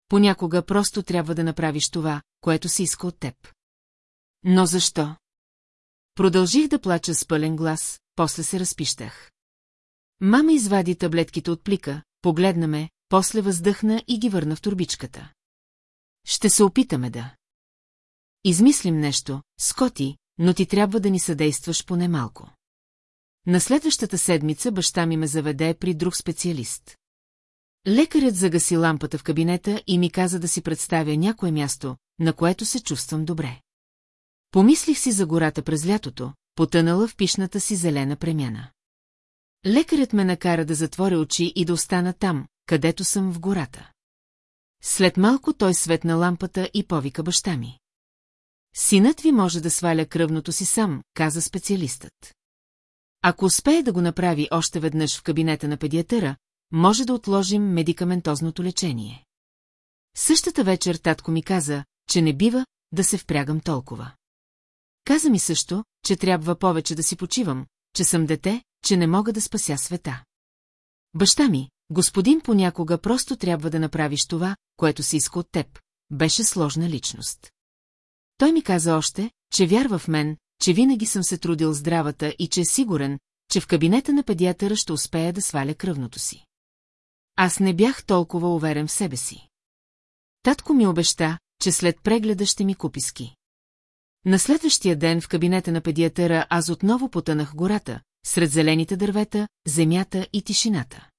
Понякога просто трябва да направиш това, което си иска от теб. Но защо? Продължих да плача с пълен глас, после се разпищах. Мама извади таблетките от плика, погледна ме, после въздъхна и ги върна в турбичката. Ще се опитаме да. Измислим нещо, Скоти, но ти трябва да ни съдействаш поне малко. На следващата седмица баща ми ме заведе при друг специалист. Лекарят загаси лампата в кабинета и ми каза да си представя някое място, на което се чувствам добре. Помислих си за гората през лятото, потънала в пишната си зелена премяна. Лекарят ме накара да затворя очи и да остана там, където съм в гората. След малко той светна лампата и повика баща ми. Синът ви може да сваля кръвното си сам, каза специалистът. Ако успее да го направи още веднъж в кабинета на педиатъра, може да отложим медикаментозното лечение. Същата вечер татко ми каза, че не бива да се впрягам толкова. Каза ми също, че трябва повече да си почивам, че съм дете, че не мога да спася света. Баща ми, господин понякога просто трябва да направиш това, което си иска от теб, беше сложна личност. Той ми каза още, че вярва в мен, че винаги съм се трудил здравата и че е сигурен, че в кабинета на педиатъра ще успея да сваля кръвното си. Аз не бях толкова уверен в себе си. Татко ми обеща, че след прегледа ще ми купи ски. На следващия ден в кабинета на педиатъра аз отново потънах гората, сред зелените дървета, земята и тишината.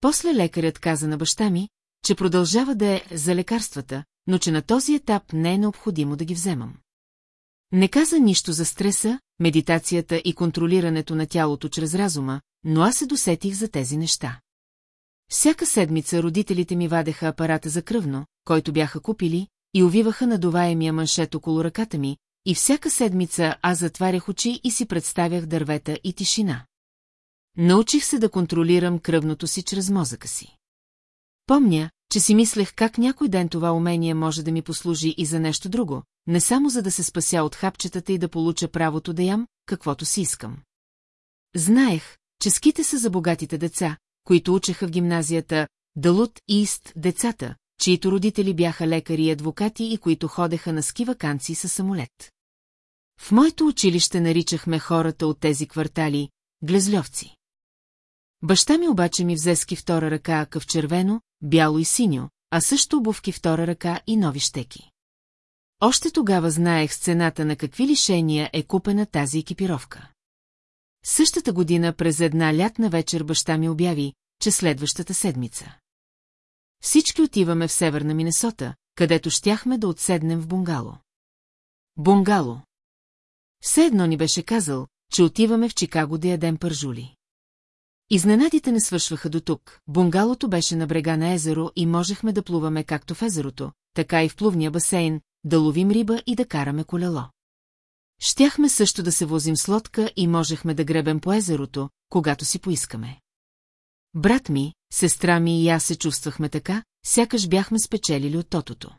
После лекарят каза на баща ми, че продължава да е за лекарствата, но че на този етап не е необходимо да ги вземам. Не каза нищо за стреса, медитацията и контролирането на тялото чрез разума, но аз се досетих за тези неща. Всяка седмица родителите ми вадеха апарата за кръвно, който бяха купили, и увиваха надуваемия маншет около ръката ми, и всяка седмица аз затварях очи и си представях дървета и тишина. Научих се да контролирам кръвното си чрез мозъка си. Помня, че си мислех как някой ден това умение може да ми послужи и за нещо друго, не само за да се спася от хапчетата и да получа правото да ям, каквото си искам. Знаех, че ските са за богатите деца, които учеха в гимназията Далут Ист децата, чието родители бяха лекари и адвокати и които ходеха на ски вакансии със самолет. В моето училище наричахме хората от тези квартали глезльовци. Баща ми обаче ми взе ски втора ръка къв червено, бяло и синьо, а също обувки втора ръка и нови щеки. Още тогава знаех сцената на какви лишения е купена тази екипировка. Същата година през една лятна вечер баща ми обяви, че следващата седмица. всички отиваме в северна Минесота, където щяхме да отседнем в бунгало. Бунгало. Все едно ни беше казал, че отиваме в Чикаго да ядем пържули. Изненадите не свършваха до тук. Бунгалото беше на брега на езеро и можехме да плуваме както в езерото, така и в плувния басейн, да ловим риба и да караме колело. Щяхме също да се возим с лодка и можехме да гребем по езерото, когато си поискаме. Брат ми, сестра ми и аз се чувствахме така, сякаш бяхме спечелили от тотото.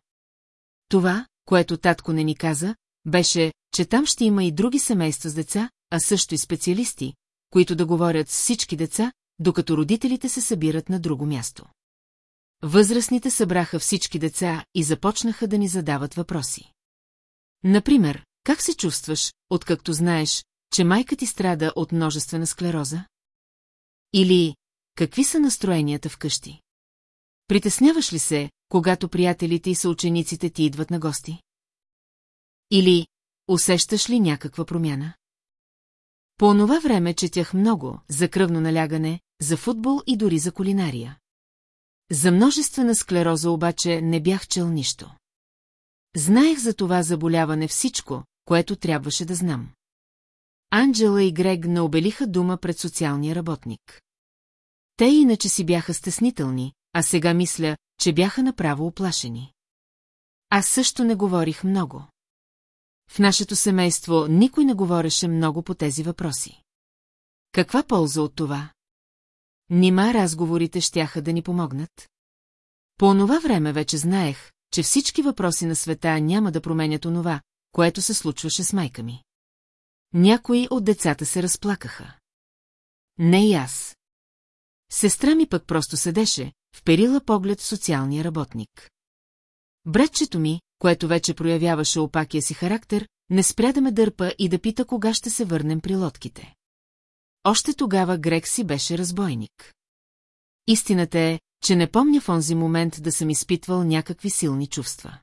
Това, което татко не ни каза, беше, че там ще има и други семейства с деца, а също и специалисти, които да говорят с всички деца, докато родителите се събират на друго място. Възрастните събраха всички деца и започнаха да ни задават въпроси. Например, как се чувстваш, откакто знаеш, че майка ти страда от множествена склероза? Или какви са настроенията вкъщи? Притесняваш ли се, когато приятелите и съучениците ти идват на гости? Или усещаш ли някаква промяна? По онова време четях много за кръвно налягане, за футбол и дори за кулинария. За множествена склероза обаче не бях чел нищо. Знаех за това заболяване всичко, което трябваше да знам. Анджела и Грег не обелиха дума пред социалния работник. Те иначе си бяха стеснителни, а сега мисля, че бяха направо оплашени. Аз също не говорих много. В нашето семейство никой не говореше много по тези въпроси. Каква полза от това? Нима разговорите щяха да ни помогнат? По онова време вече знаех, че всички въпроси на света няма да променят онова, което се случваше с майка ми. Някои от децата се разплакаха. Не и аз. Сестра ми пък просто седеше, вперила поглед в социалния работник. Братчето ми, което вече проявяваше опакия си характер, не спря да ме дърпа и да пита кога ще се върнем при лодките. Още тогава Грек си беше разбойник. Истината е, че не помня в онзи момент да съм изпитвал някакви силни чувства.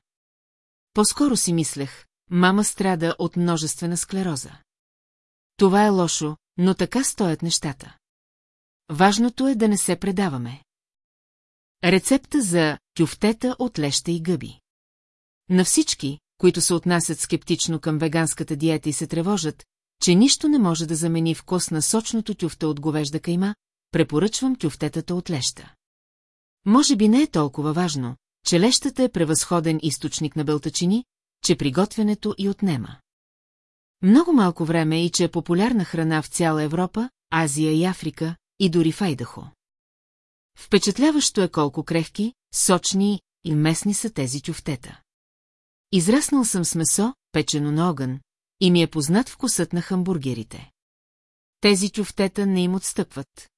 По-скоро си мислех, мама страда от множествена склероза. Това е лошо, но така стоят нещата. Важното е да не се предаваме. Рецепта за тюфтета от леща и гъби. На всички, които се отнасят скептично към веганската диета и се тревожат, че нищо не може да замени вкус на сочното тюфта от говежда кайма, препоръчвам тюфтетата от леща. Може би не е толкова важно, че лещата е превъзходен източник на белтачини, че приготвянето и отнема. Много малко време и че е популярна храна в цяла Европа, Азия и Африка, и дори в Айдахо. Впечатляващо е колко крехки, сочни и местни са тези тюфтета. Израснал съм с месо, печено на огън, и ми е познат вкусът на хамбургерите. Тези тюфтета не им отстъпват.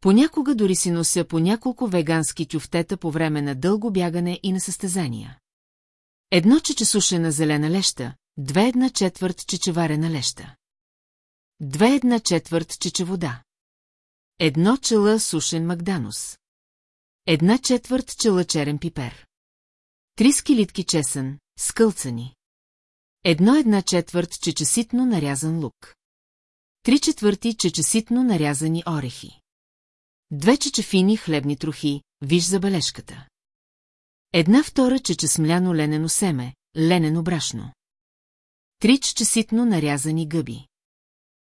Понякога дори си нося по няколко вегански тюфтета по време на дълго бягане и на състезания. Едно чече сушена зелена леща, две една четвърт чечеварена леща. Две една четвърт чече вода. Едно чела сушен магданус. Една четвърт чела черен пипер. Три скилитки чесън, скълцани. Едно една четвърт чечеситно нарязан лук. Три четвърти чечеситно нарязани орехи. Две чечефини хлебни трохи, виж забележката. Една втора чечесмляно ленено семе, ленено брашно. Три чечеситно нарязани гъби.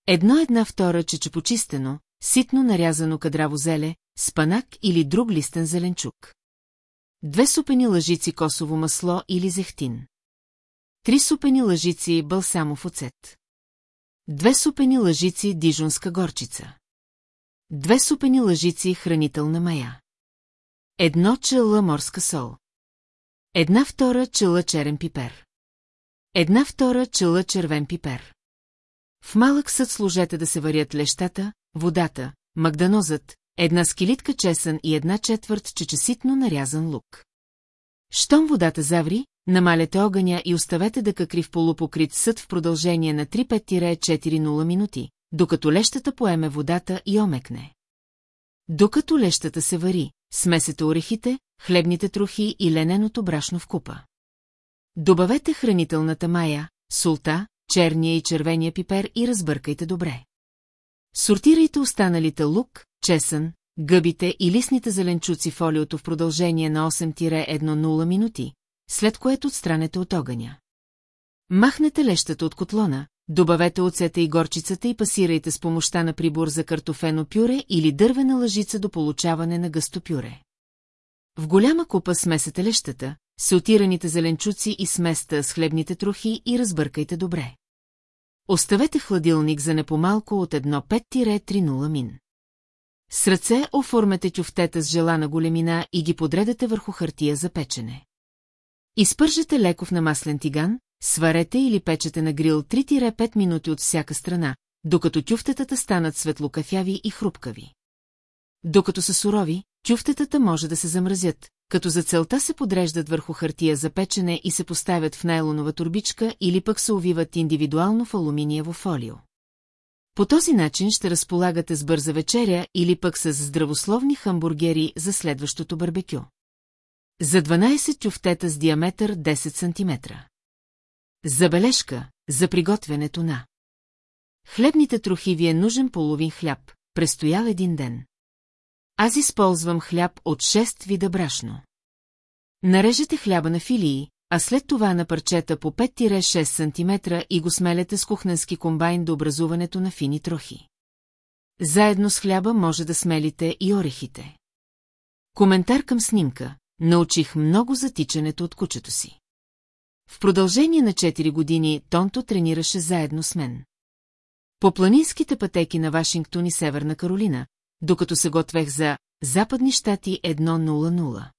Едно една втора чечепочистено, ситно нарязано кадраво зеле, спанак или друг листен зеленчук. Две супени лъжици косово масло или зехтин. Три супени лъжици балсамов оцет. Две супени лъжици дижонска горчица. Две супени лъжици хранителна мая. Едно чела морска сол. Една втора чела черен пипер. Една втора чела червен пипер. В малък съд служете да се варят лещата, водата, магданозът, една скелитка чесън и една четвърт чечеситно нарязан лук. Щом водата заври, намалете огъня и оставете да какри в полупокрит съд в продължение на 3-5-4-0 минути, докато лещата поеме водата и омекне. Докато лещата се вари, смесете орехите, хлебните трохи и лененото брашно в купа. Добавете хранителната мая, солта, черния и червения пипер и разбъркайте добре. Сортирайте останалите лук, чесън, гъбите и листните зеленчуци в олиото в продължение на 8-1-0 минути, след което отстранете от огъня. Махнете лещата от котлона, добавете оцета и горчицата и пасирайте с помощта на прибор за картофено пюре или дървена лъжица до получаване на гъсто пюре. В голяма купа смесете лещата, сотираните зеленчуци и сместа с хлебните трохи и разбъркайте добре. Оставете хладилник за непомалко от 1,5-3,0 мин. С ръце оформете тюфтета с желана големина и ги подредете върху хартия за печене. Изпържете леко в намаслен тиган, сварете или печете на грил 3-5 минути от всяка страна, докато тюфтетата станат светлокафяви и хрупкави. Докато са сурови, тюфтетата може да се замразят, като за целта се подреждат върху хартия за печене и се поставят в найлонова турбичка или пък се увиват индивидуално в алуминиево фолио. По този начин ще разполагате с бърза вечеря или пък с здравословни хамбургери за следващото барбекю. За 12 тюфтета с диаметър 10 см. Забележка за приготвянето на. Хлебните трохи ви е нужен половин хляб, престоял един ден. Аз използвам хляб от 6 вида брашно. Нарежете хляба на филии, а след това на парчета по 5-6 см и го смелете с кухненски комбайн до образуването на фини трохи. Заедно с хляба може да смелите и орехите. Коментар към снимка. Научих много за тичането от кучето си. В продължение на 4 години Тонто тренираше заедно с мен. По планинските пътеки на Вашингтон и Северна Каролина, докато се готвех за Западни щати 1.00.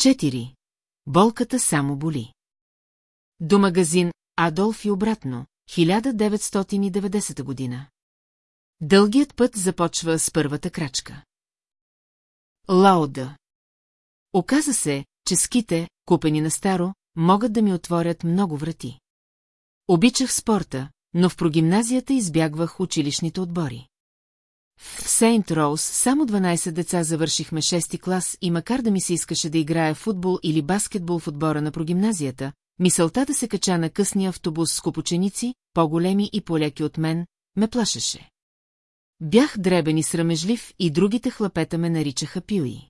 4. Болката само боли. До магазин Адолф и обратно, 1990 година. Дългият път започва с първата крачка. Лауда. Оказа се, че ските, купени на старо, могат да ми отворят много врати. Обичах спорта, но в прогимназията избягвах училищните отбори. В Сейнт Роуз само 12 деца завършихме 6 клас и макар да ми се искаше да играя футбол или баскетбол в отбора на прогимназията, мисълта да се кача на късния автобус с купученици, по-големи и полеки от мен, ме плашеше. Бях дребен и срамежлив и другите хлапета ме наричаха пюи.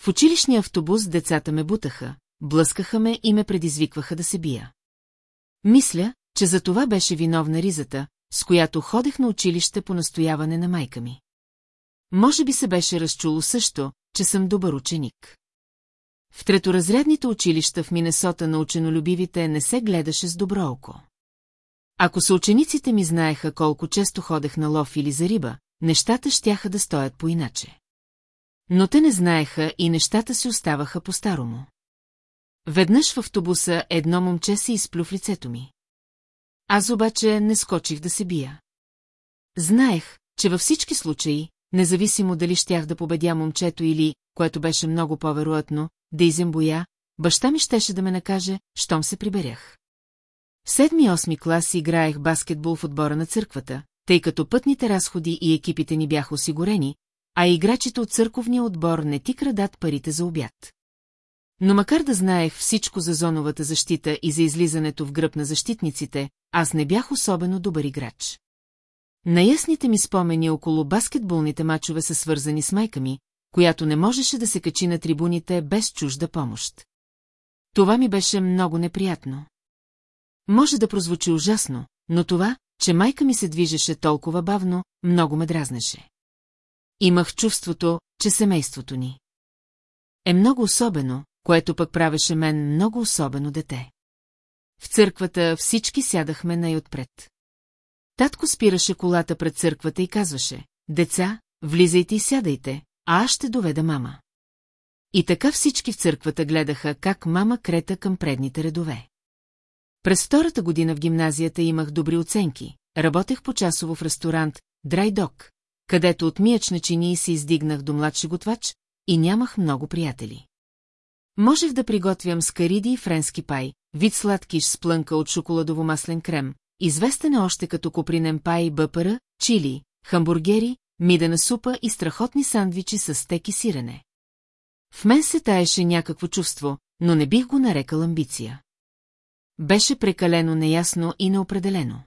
В училищния автобус децата ме бутаха, блъскаха ме и ме предизвикваха да се бия. Мисля, че за това беше виновна ризата, с която ходех на училище по настояване на майка ми. Може би се беше разчуло също, че съм добър ученик. В треторазрядните училища в Минесота на ученолюбивите не се гледаше с добро око. Ако съучениците ми знаеха колко често ходех на лов или за риба, нещата щяха да стоят по-иначе. Но те не знаеха и нещата си оставаха по-старому. Веднъж в автобуса едно момче се изплю в лицето ми. Аз обаче не скочих да се бия. Знаех, че във всички случаи, независимо дали щях да победя момчето или, което беше много по-вероятно, да изембоя, баща ми щеше да ме накаже, щом се приберях. В седми-осми клас играех баскетбол в отбора на църквата, тъй като пътните разходи и екипите ни бяха осигурени, а играчите от църковния отбор не ти крадат парите за обяд. Но макар да знаех всичко за зоновата защита и за излизането в гръб на защитниците, аз не бях особено добър играч. Наясните ми спомени около баскетболните мачове са свързани с майка ми, която не можеше да се качи на трибуните без чужда помощ. Това ми беше много неприятно. Може да прозвучи ужасно, но това, че майка ми се движеше толкова бавно, много ме дразнеше. Имах чувството, че семейството ни е много особено, което пък правеше мен много особено дете. В църквата всички сядахме най-отпред. Татко спираше колата пред църквата и казваше, деца, влизайте и сядайте, а аз ще доведа мама. И така всички в църквата гледаха как мама крета към предните редове. През втората година в гимназията имах добри оценки, работех по-часово в ресторант Драйдок, където от миячна чини се издигнах до младши готвач и нямах много приятели. Можех да приготвям скариди и френски пай, вид сладкиш с плънка от шоколадово-маслен крем, известен е още като копринен пай бъпъра, чили, хамбургери, мидена супа и страхотни сандвичи с стек и сирене. В мен се таеше някакво чувство, но не бих го нарекал амбиция. Беше прекалено неясно и неопределено.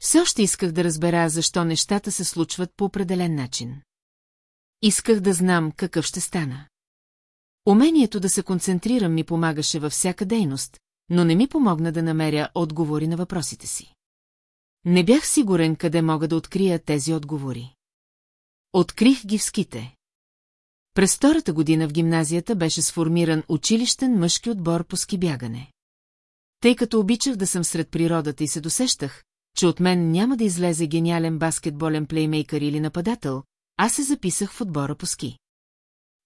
Все още исках да разбера защо нещата се случват по определен начин. Исках да знам какъв ще стана. Умението да се концентрирам ми помагаше във всяка дейност, но не ми помогна да намеря отговори на въпросите си. Не бях сигурен къде мога да открия тези отговори. Открих ги в ските. През втората година в гимназията беше сформиран училищен мъжки отбор по ски бягане. Тъй като обичах да съм сред природата и се досещах, че от мен няма да излезе гениален баскетболен плеймейкър или нападател, аз се записах в отбора по ски.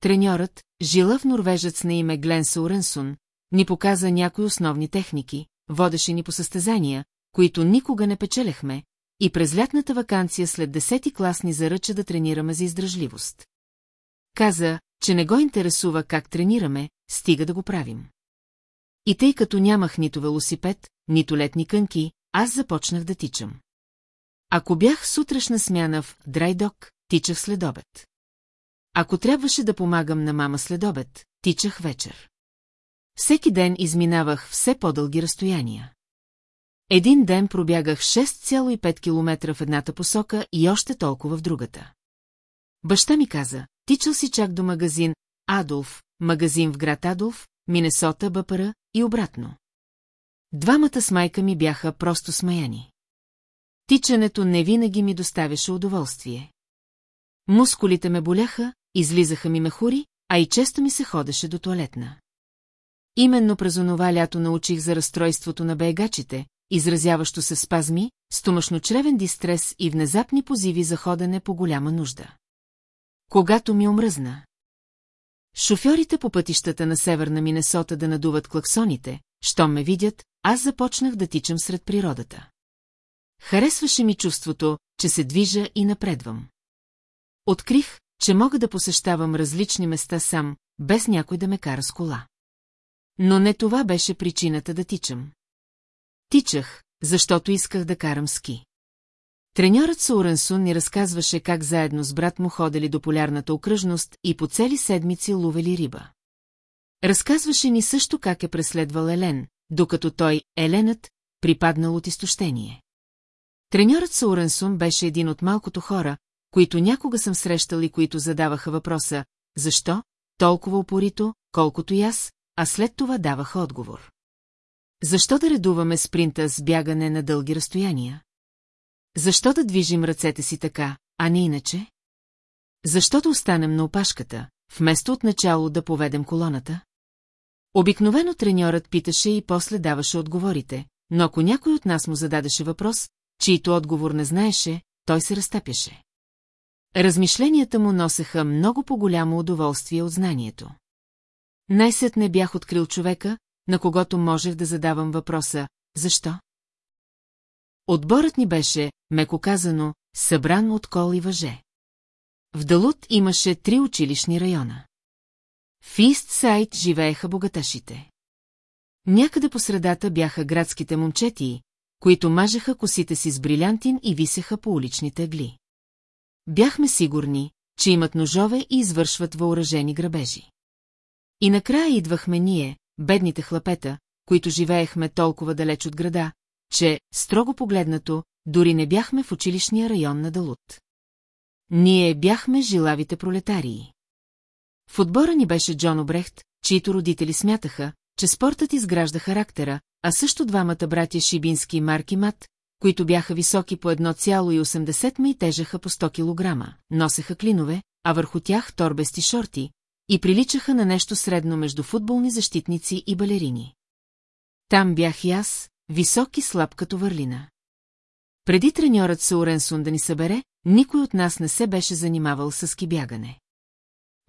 Треньорът, жилав норвежец на име Глен Сауренсун, ни показа някои основни техники, водеше ни по състезания, които никога не печелехме, и през лятната вакансия след десети клас ни заръча да тренираме за издръжливост. Каза, че не го интересува как тренираме, стига да го правим. И тъй като нямах нито велосипед, нито летни кънки, аз започнах да тичам. Ако бях сутрешна смяна в драйдок, тичах след обед. Ако трябваше да помагам на мама след обед, тичах вечер. Всеки ден изминавах все по-дълги разстояния. Един ден пробягах 6,5 км в едната посока и още толкова в другата. Баща ми каза, тичал си чак до магазин Адолф, магазин в град Адолф, Минесота, Бъпара и обратно. Двамата с майка ми бяха просто смаяни. Тичането не винаги ми доставяше удоволствие. Мускулите ме боляха, излизаха ми мехури, а и често ми се ходеше до туалетна. Именно през онова лято научих за разстройството на бегачите, изразяващо се спазми, стомашно-чревен дистрес и внезапни позиви за ходене по голяма нужда. Когато ми омръзна. Шофьорите по пътищата на северна Минесота да надуват клаксоните, щом ме видят, аз започнах да тичам сред природата. Харесваше ми чувството, че се движа и напредвам. Открих, че мога да посещавам различни места сам, без някой да ме кара с кола. Но не това беше причината да тичам. Тичах, защото исках да карам ски. Треньорът Сауренсун ни разказваше как заедно с брат му ходели до полярната окръжност и по цели седмици ловели риба. Разказваше ни също как е преследвал Елен, докато той, Еленът, припаднал от изтощение. Треньорът Сауренсун беше един от малкото хора, които някога съм срещал и които задаваха въпроса «Защо?» толкова упорито, колкото и аз, а след това даваха отговор. Защо да редуваме спринта с бягане на дълги разстояния? Защо да движим ръцете си така, а не иначе? Защо да останем на опашката, вместо отначало да поведем колоната? Обикновено треньорът питаше и после даваше отговорите, но ако някой от нас му зададеше въпрос, чийто отговор не знаеше, той се разтъпяше. Размишленията му носеха много по-голямо удоволствие от знанието. Най-сетне бях открил човека, на когото можех да задавам въпроса «Защо?». Отборът ни беше, меко казано, събран от кол и въже. В Далут имаше три училищни района. В Ист Сайт живееха богаташите. Някъде по средата бяха градските момчети, които мажеха косите си с брилянтин и висеха по уличните гли. Бяхме сигурни, че имат ножове и извършват въоръжени грабежи. И накрая идвахме ние, бедните хлапета, които живеехме толкова далеч от града, че, строго погледнато, дори не бяхме в училищния район на Далут. Ние бяхме жилавите пролетарии. В отбора ни беше Джон Обрехт, чието родители смятаха, че спортът изгражда характера, а също двамата братя Шибински и Марки Мат, които бяха високи по 1,80 м и тежаха по 100 кг, носеха клинове, а върху тях торбести шорти, и приличаха на нещо средно между футболни защитници и балерини. Там бях и аз, висок и слаб като върлина. Преди треньорът Сауренсун да ни събере, никой от нас не се беше занимавал с кибягане.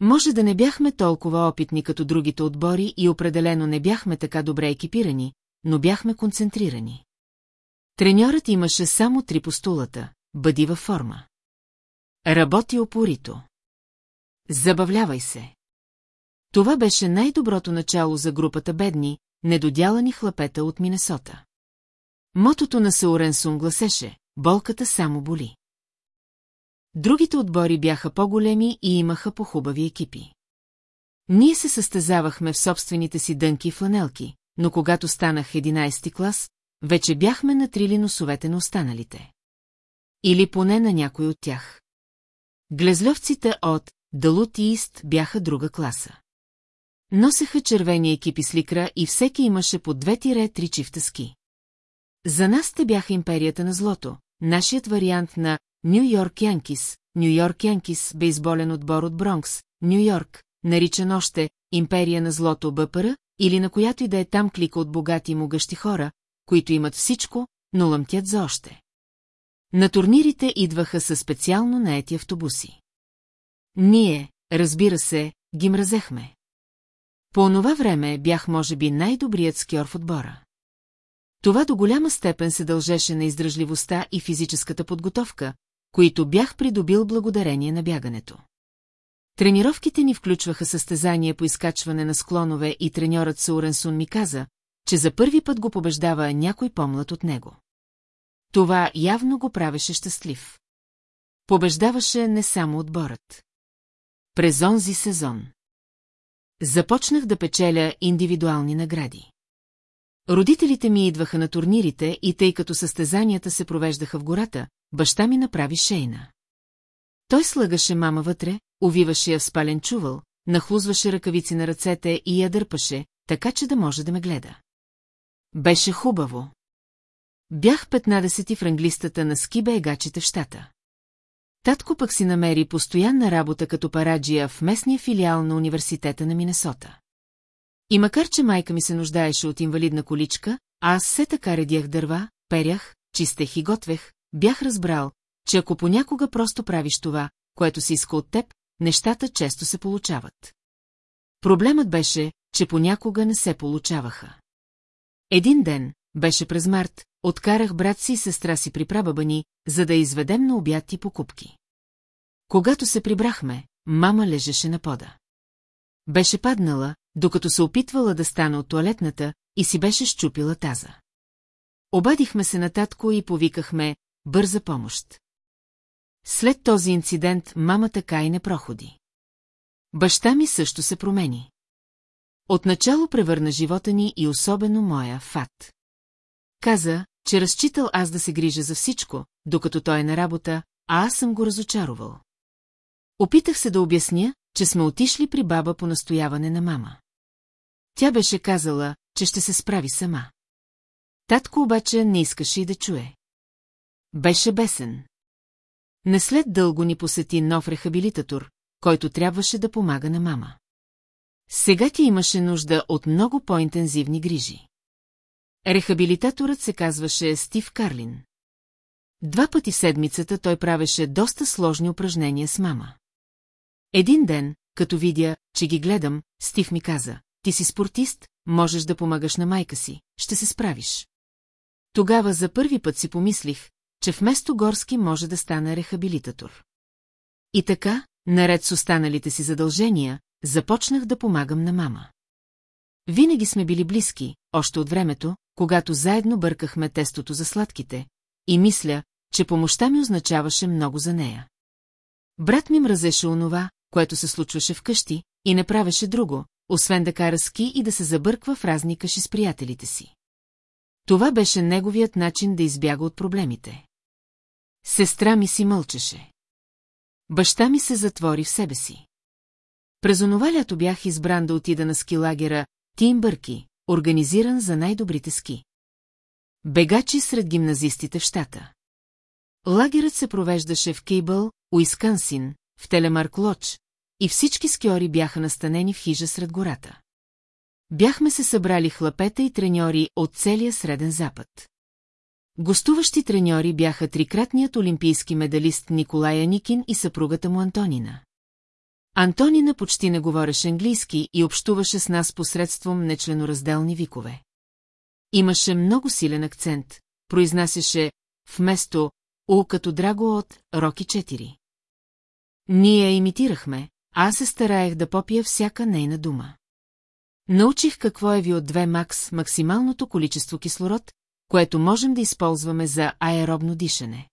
Може да не бяхме толкова опитни като другите отбори и определено не бяхме така добре екипирани, но бяхме концентрирани. Треньорът имаше само три постулата – бъди във форма. Работи опорито. Забавлявай се. Това беше най-доброто начало за групата бедни, недодялани хлапета от Минесота. Мотото на Сауренсун гласеше – болката само боли. Другите отбори бяха по-големи и имаха по-хубави екипи. Ние се състезавахме в собствените си дънки и фланелки, но когато станах 11 клас, вече бяхме натрили носовете на останалите. Или поне на някой от тях. Глезловците от Далут и Ист бяха друга класа. Носеха червени екипи с ликра и всеки имаше по две-три чифта ски. За нас те бяха империята на злото, нашият вариант на Нью Йорк Янкис, Нью Йорк Янкис, бейсболен отбор от Бронкс, Нью Йорк, наричан още Империя на злото БПР, или на която и да е там клика от богати и могъщи хора, които имат всичко, но лъмтят за още. На турнирите идваха със специално наети автобуси. Ние, разбира се, ги мразехме. По онова време бях може би най-добрият скьор в отбора. Това до голяма степен се дължеше на издръжливостта и физическата подготовка, които бях придобил благодарение на бягането. Тренировките ни включваха състезания по изкачване на склонове и треньорът Сауренсун ми каза, че за първи път го побеждава някой помлад от него. Това явно го правеше щастлив. Побеждаваше не само отборът. През онзи сезон. Започнах да печеля индивидуални награди. Родителите ми идваха на турнирите и тъй като състезанията се провеждаха в гората, баща ми направи шейна. Той слагаше мама вътре, увиваше я в спален чувал, нахлузваше ръкавици на ръцете и я дърпаше, така че да може да ме гледа. Беше хубаво. Бях 15 в англистата на ски бегачите в щата. Татко пък си намери постоянна работа като параджия в местния филиал на университета на Минесота. И макар, че майка ми се нуждаеше от инвалидна количка, аз все така редях дърва, перях, чистех и готвех, бях разбрал, че ако понякога просто правиш това, което си иска от теб, нещата често се получават. Проблемът беше, че понякога не се получаваха. Един ден, беше през март, откарах брат си и сестра си при прабаба ни, за да изведем на обяд и покупки. Когато се прибрахме, мама лежеше на пода. Беше паднала, докато се опитвала да стане от туалетната и си беше щупила таза. Обадихме се на татко и повикахме бърза помощ. След този инцидент мама така и не проходи. Баща ми също се промени. Отначало превърна живота ни и особено моя фат. Каза, че разчитал аз да се грижа за всичко, докато той е на работа, а аз съм го разочаровал. Опитах се да обясня, че сме отишли при баба по настояване на мама. Тя беше казала, че ще се справи сама. Татко обаче не искаше и да чуе. Беше бесен. Не след дълго ни посети нов рехабилитатор, който трябваше да помага на мама. Сега ти имаше нужда от много по-интензивни грижи. Рехабилитаторът се казваше Стив Карлин. Два пъти седмицата той правеше доста сложни упражнения с мама. Един ден, като видя, че ги гледам, Стив ми каза, ти си спортист, можеш да помагаш на майка си, ще се справиш. Тогава за първи път си помислих, че вместо Горски може да стане рехабилитатор. И така, наред с останалите си задължения, започнах да помагам на мама. Винаги сме били близки, още от времето, когато заедно бъркахме тестото за сладките, и мисля, че помощта ми означаваше много за нея. Брат ми мразеше онова, което се случваше вкъщи, и не правеше друго, освен да кара ски и да се забърква в разни каши с приятелите си. Това беше неговият начин да избяга от проблемите. Сестра ми си мълчеше. Баща ми се затвори в себе си. През онова лято бях избран да отида на ски лагера Тим Бърки, организиран за най-добрите ски. Бегачи сред гимназистите в щата. Лагерът се провеждаше в Кейбъл, Уискансин, в Телемарк Лодж, и всички скиори бяха настанени в хижа сред гората. Бяхме се събрали хлапета и треньори от целия Среден Запад. Гостуващи треньори бяха трикратният олимпийски медалист Николай Аникин и съпругата му Антонина. Антонина почти не говореше английски и общуваше с нас посредством нечленоразделни викове. Имаше много силен акцент, произнасяше вместо «У» като драго от «Роки 4». Ние имитирахме, а аз се стараех да попия всяка нейна дума. Научих какво е ви от 2 макс максималното количество кислород, което можем да използваме за аеробно дишане.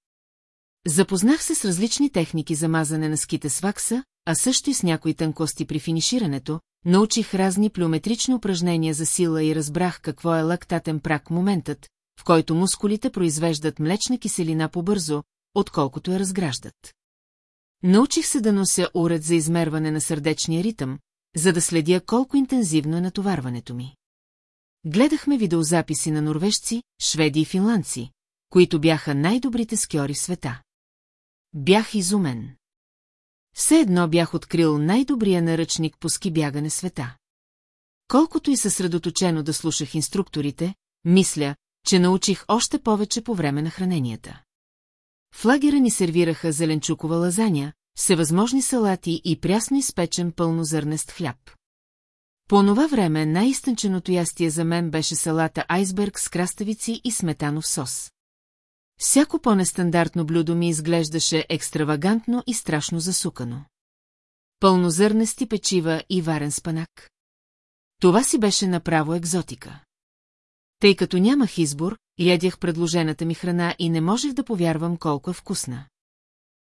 Запознах се с различни техники за мазане на ските с вакса, а също и с някои тънкости при финиширането, научих разни плюметрични упражнения за сила и разбрах какво е лактатен прак моментът, в който мускулите произвеждат млечна киселина по-бързо, отколкото я разграждат. Научих се да нося уред за измерване на сърдечния ритъм, за да следя колко интензивно е натоварването ми. Гледахме видеозаписи на норвежци, шведи и финландци, които бяха най-добрите скьори в света. Бях изумен. Все едно бях открил най-добрия наръчник по ски бягане света. Колкото и съсредоточено да слушах инструкторите, мисля, че научих още повече по време на храненията. В лагера ни сервираха зеленчукова лазаня, всевъзможни салати и прясно изпечен пълнозърнест хляб. По това време най-изтънченото ястие за мен беше салата айсберг с краставици и сметанов сос. Всяко по-нестандартно блюдо ми изглеждаше екстравагантно и страшно засукано. Пълнозърнести печива и варен спанак. Това си беше направо екзотика. Тъй като нямах избор, ядях предложената ми храна и не можех да повярвам колко е вкусна.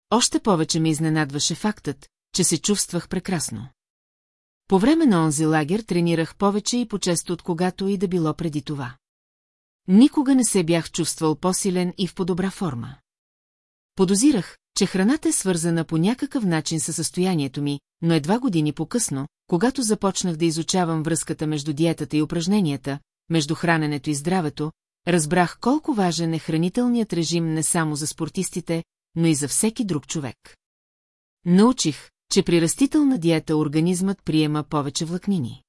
Още повече ме изненадваше фактът, че се чувствах прекрасно. По време на онзи лагер тренирах повече и по-често от когато и да било преди това. Никога не се бях чувствал по-силен и в по-добра форма. Подозирах, че храната е свързана по някакъв начин със състоянието ми, но едва години по-късно, когато започнах да изучавам връзката между диетата и упражненията, между храненето и здравето, разбрах колко важен е хранителният режим не само за спортистите, но и за всеки друг човек. Научих, че при растителна диета организмът приема повече влакнини,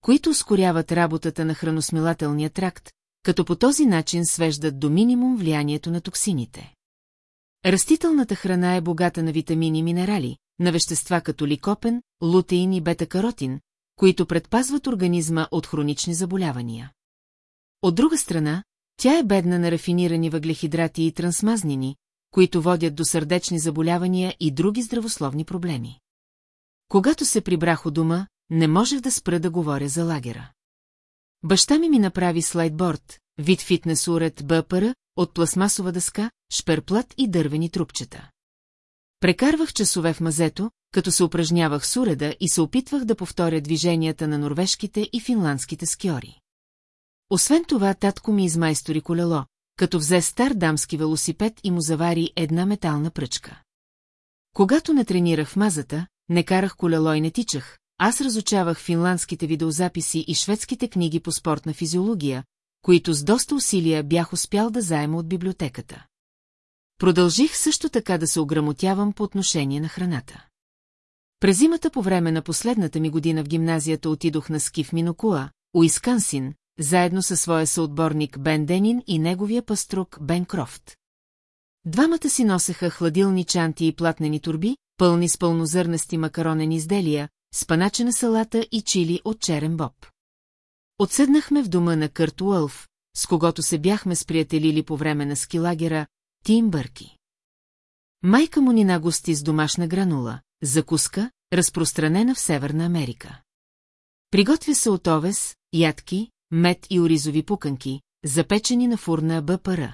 които ускоряват работата на храносмилателния тракт, като по този начин свеждат до минимум влиянието на токсините. Растителната храна е богата на витамини и минерали, на вещества като ликопен, лутеин и бета-каротин, които предпазват организма от хронични заболявания. От друга страна, тя е бедна на рафинирани въглехидрати и трансмазнини, които водят до сърдечни заболявания и други здравословни проблеми. Когато се прибрах у дома, не можех да спра да говоря за лагера. Баща ми ми направи слайдборд, вид фитнес уред БПР, от пластмасова дъска, шперплат и дървени трупчета. Прекарвах часове в мазето, като се упражнявах с уреда и се опитвах да повторя движенията на норвежките и финландските скиори. Освен това, татко ми измайстори колело, като взе стар дамски велосипед и му завари една метална пръчка. Когато не тренирах в мазата, не карах колело и не тичах, аз разучавах финландските видеозаписи и шведските книги по спортна физиология, които с доста усилия бях успял да заема от библиотеката. Продължих също така да се ограмотявам по отношение на храната. През зимата по време на последната ми година в гимназията отидох на ски в Минокуа, Уискансин, заедно със своя съотборник Бен Денин и неговия паструк Бен Крофт. Двамата си носеха хладилни чанти и платнени турби, пълни с пълнозърнести макаронени изделия, спаначена салата и чили от черен боб. Отседнахме в дома на Кърт Уълф, с когото се бяхме сприятелили по време на скилагера, Тим Бърки. Майка му ни нагости с домашна гранула, закуска, разпространена в Северна Америка. Приготвя се от овес, ядки, мед и оризови пуканки, запечени на фурна БПР.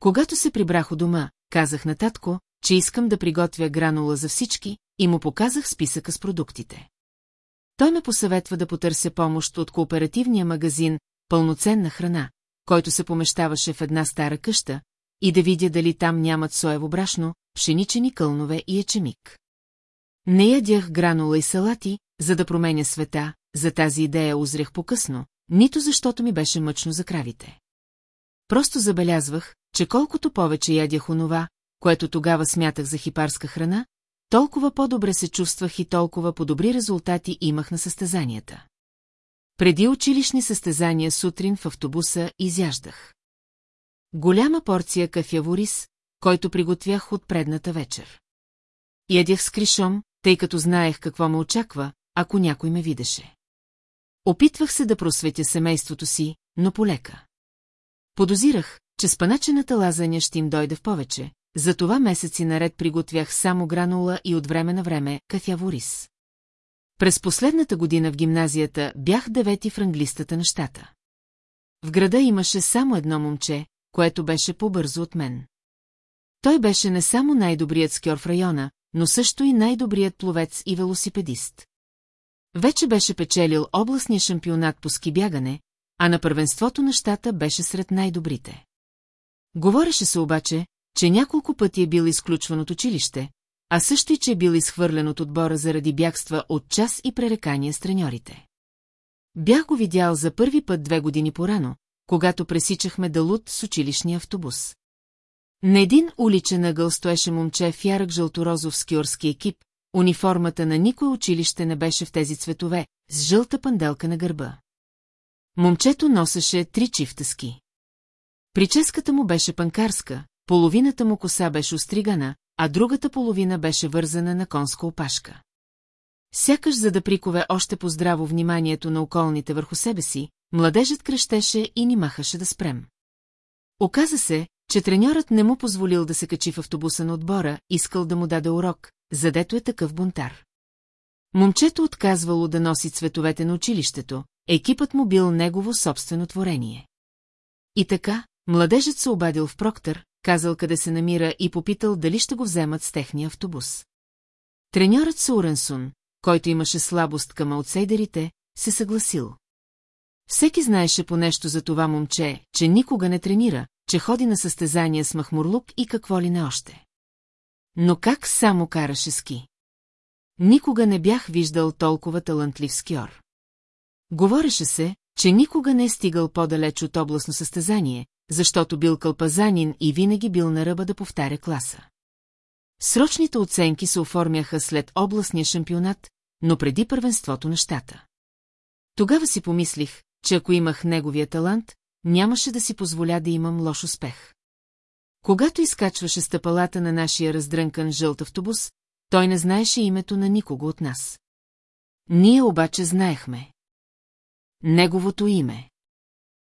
Когато се прибрах у дома, казах на татко, че искам да приготвя гранула за всички, и му показах списъка с продуктите. Той ме посъветва да потърся помощ от кооперативния магазин «Пълноценна храна», който се помещаваше в една стара къща, и да видя дали там нямат соево брашно, пшеничени кълнове и ечемик. Не ядях гранула и салати, за да променя света, за тази идея узрях по-късно, нито защото ми беше мъчно за кравите. Просто забелязвах, че колкото повече ядях онова, което тогава смятах за хипарска храна, толкова по-добре се чувствах и толкова по-добри резултати имах на състезанията. Преди училищни състезания сутрин в автобуса изяждах. Голяма порция кафяворис, който приготвях от предната вечер. Ядях с кришом, тъй като знаех какво ме очаква, ако някой ме видеше. Опитвах се да просветя семейството си, но полека. Подозирах, че спаначената лазаня ще им дойде в повече, затова месеци наред приготвях само гранула и от време на време кафяворис. През последната година в гимназията бях девети в англистата на щата. В града имаше само едно момче, което беше по-бързо от мен. Той беше не само най-добрият скьор в района, но също и най-добрият пловец и велосипедист. Вече беше печелил областния шампионат по ски бягане, а на първенството на щата беше сред най-добрите. Говореше се обаче, че няколко пъти е бил изключван от училище, а също и че е бил изхвърлен от отбора заради бягства от час и пререкания с треньорите. Бях го видял за първи път две години порано, когато пресичахме Далут с училищния автобус. На един уличен ъгъл стоеше момче в ярък жълторозов скиорски екип, униформата на никое училище не беше в тези цветове, с жълта панделка на гърба. Момчето носеше три чифта ски. Прическата му беше панкарска, половината му коса беше остригана, а другата половина беше вързана на конска опашка. Сякаш за да прикове още по-здраво вниманието на околните върху себе си, младежът крещеше и ни махаше да спрем. Оказа се, че треньорът не му позволил да се качи в автобуса на отбора, искал да му даде урок, задето е такъв бунтар. Момчето отказвало да носи цветовете на училището, екипът му бил негово собствено творение. И така, младежът се обадил в Проктър, казал къде се намира и попитал дали ще го вземат с техния автобус. Треньорът Суренсун, който имаше слабост към аутсейдерите, се съгласил. Всеки знаеше по нещо за това момче, че никога не тренира, че ходи на състезания с махмурлук и какво ли не още. Но как само караше ски? Никога не бях виждал толкова талантлив скиор. Говореше се, че никога не е стигал по-далеч от областно състезание, защото бил кълпазанин и винаги бил на ръба да повтаря класа. Срочните оценки се оформяха след областния шампионат, но преди първенството на щата. Тогава си помислих, че ако имах неговия талант, нямаше да си позволя да имам лош успех. Когато изкачваше стъпалата на нашия раздрънкан жълт автобус, той не знаеше името на никого от нас. Ние обаче знаехме. Неговото име.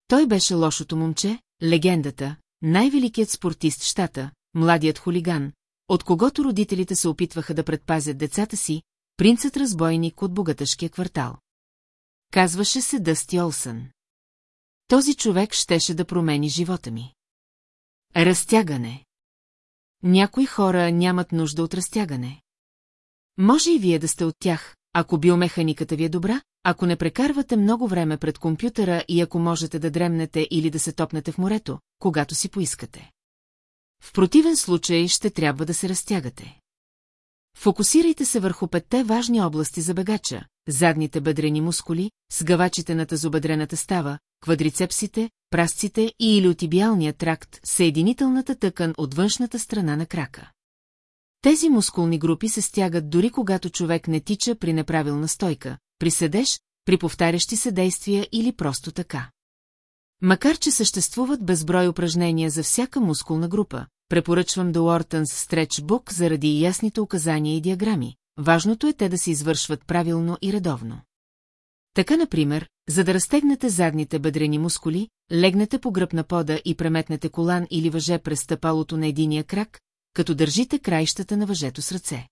Той беше лошото момче, легендата, най-великият спортист в щата, младият хулиган, от когото родителите се опитваха да предпазят децата си, принцът-разбойник от богатъшкия квартал. Казваше се Дъсти Олсън. Този човек щеше да промени живота ми. Разтягане. Някои хора нямат нужда от разтягане. Може и вие да сте от тях, ако биомеханиката ви е добра, ако не прекарвате много време пред компютъра и ако можете да дремнете или да се топнете в морето, когато си поискате. В противен случай ще трябва да се разтягате. Фокусирайте се върху петте важни области за бегача, задните бедрени мускули, сгавачите на тазобедрената става, квадрицепсите, прасците и илиотибиалния тракт, съединителната тъкан от външната страна на крака. Тези мускулни групи се стягат дори когато човек не тича при неправилна стойка, при седеж, при повтарящи се действия или просто така. Макар, че съществуват безброй упражнения за всяка мускулна група, препоръчвам до Уортънс Stretch Book заради ясните указания и диаграми. Важното е те да се извършват правилно и редовно. Така, например, за да разтегнете задните бедрени мускули, легнете по гръб на пода и преметнете колан или въже през стъпалото на единия крак, като държите краищата на въжето с ръце.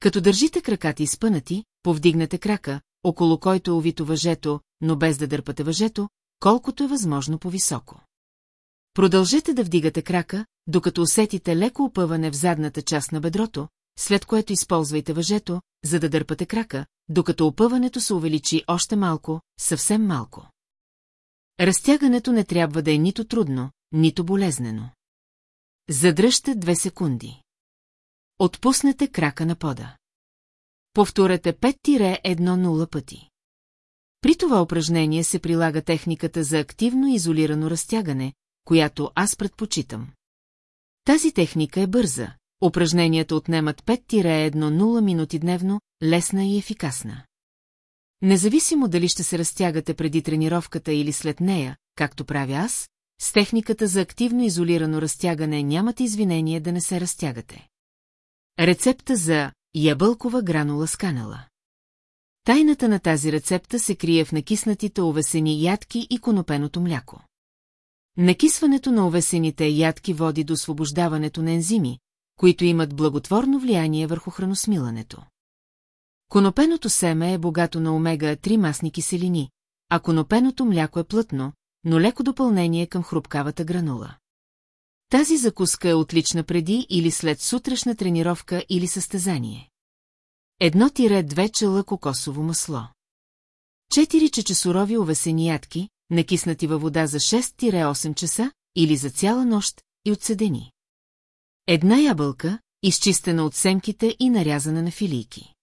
Като държите краката изпънати, повдигнете крака, около който е увито въжето, но без да дърпате въжето, колкото е възможно по-високо. Продължете да вдигате крака, докато усетите леко опъване в задната част на бедрото, след което използвайте въжето, за да дърпате крака, докато опъването се увеличи още малко, съвсем малко. Разтягането не трябва да е нито трудно, нито болезнено. Задръжте две секунди. Отпуснете крака на пода. Повторете 5-1-0 пъти. При това упражнение се прилага техниката за активно изолирано разтягане, която аз предпочитам. Тази техника е бърза. Упражненията отнемат 5-1-0 минути дневно, лесна и ефикасна. Независимо дали ще се разтягате преди тренировката или след нея, както правя аз, с техниката за активно изолирано разтягане нямате извинение да не се разтягате. Рецепта за ябълкова гранула с канала Тайната на тази рецепта се крие в накиснатите овесени ядки и конопеното мляко. Накисването на овесените ядки води до освобождаването на ензими, които имат благотворно влияние върху храносмилането. Конопеното семе е богато на омега-3 масни киселини, а конопеното мляко е плътно, но леко допълнение към хрупкавата гранула. Тази закуска е отлична преди или след сутрешна тренировка или състезание. Едно тире две чела кокосово масло. Четири чече сурови овесени ядки, накиснати във вода за 6-8 часа или за цяла нощ и отседени. Една ябълка, изчистена от семките и нарязана на филийки.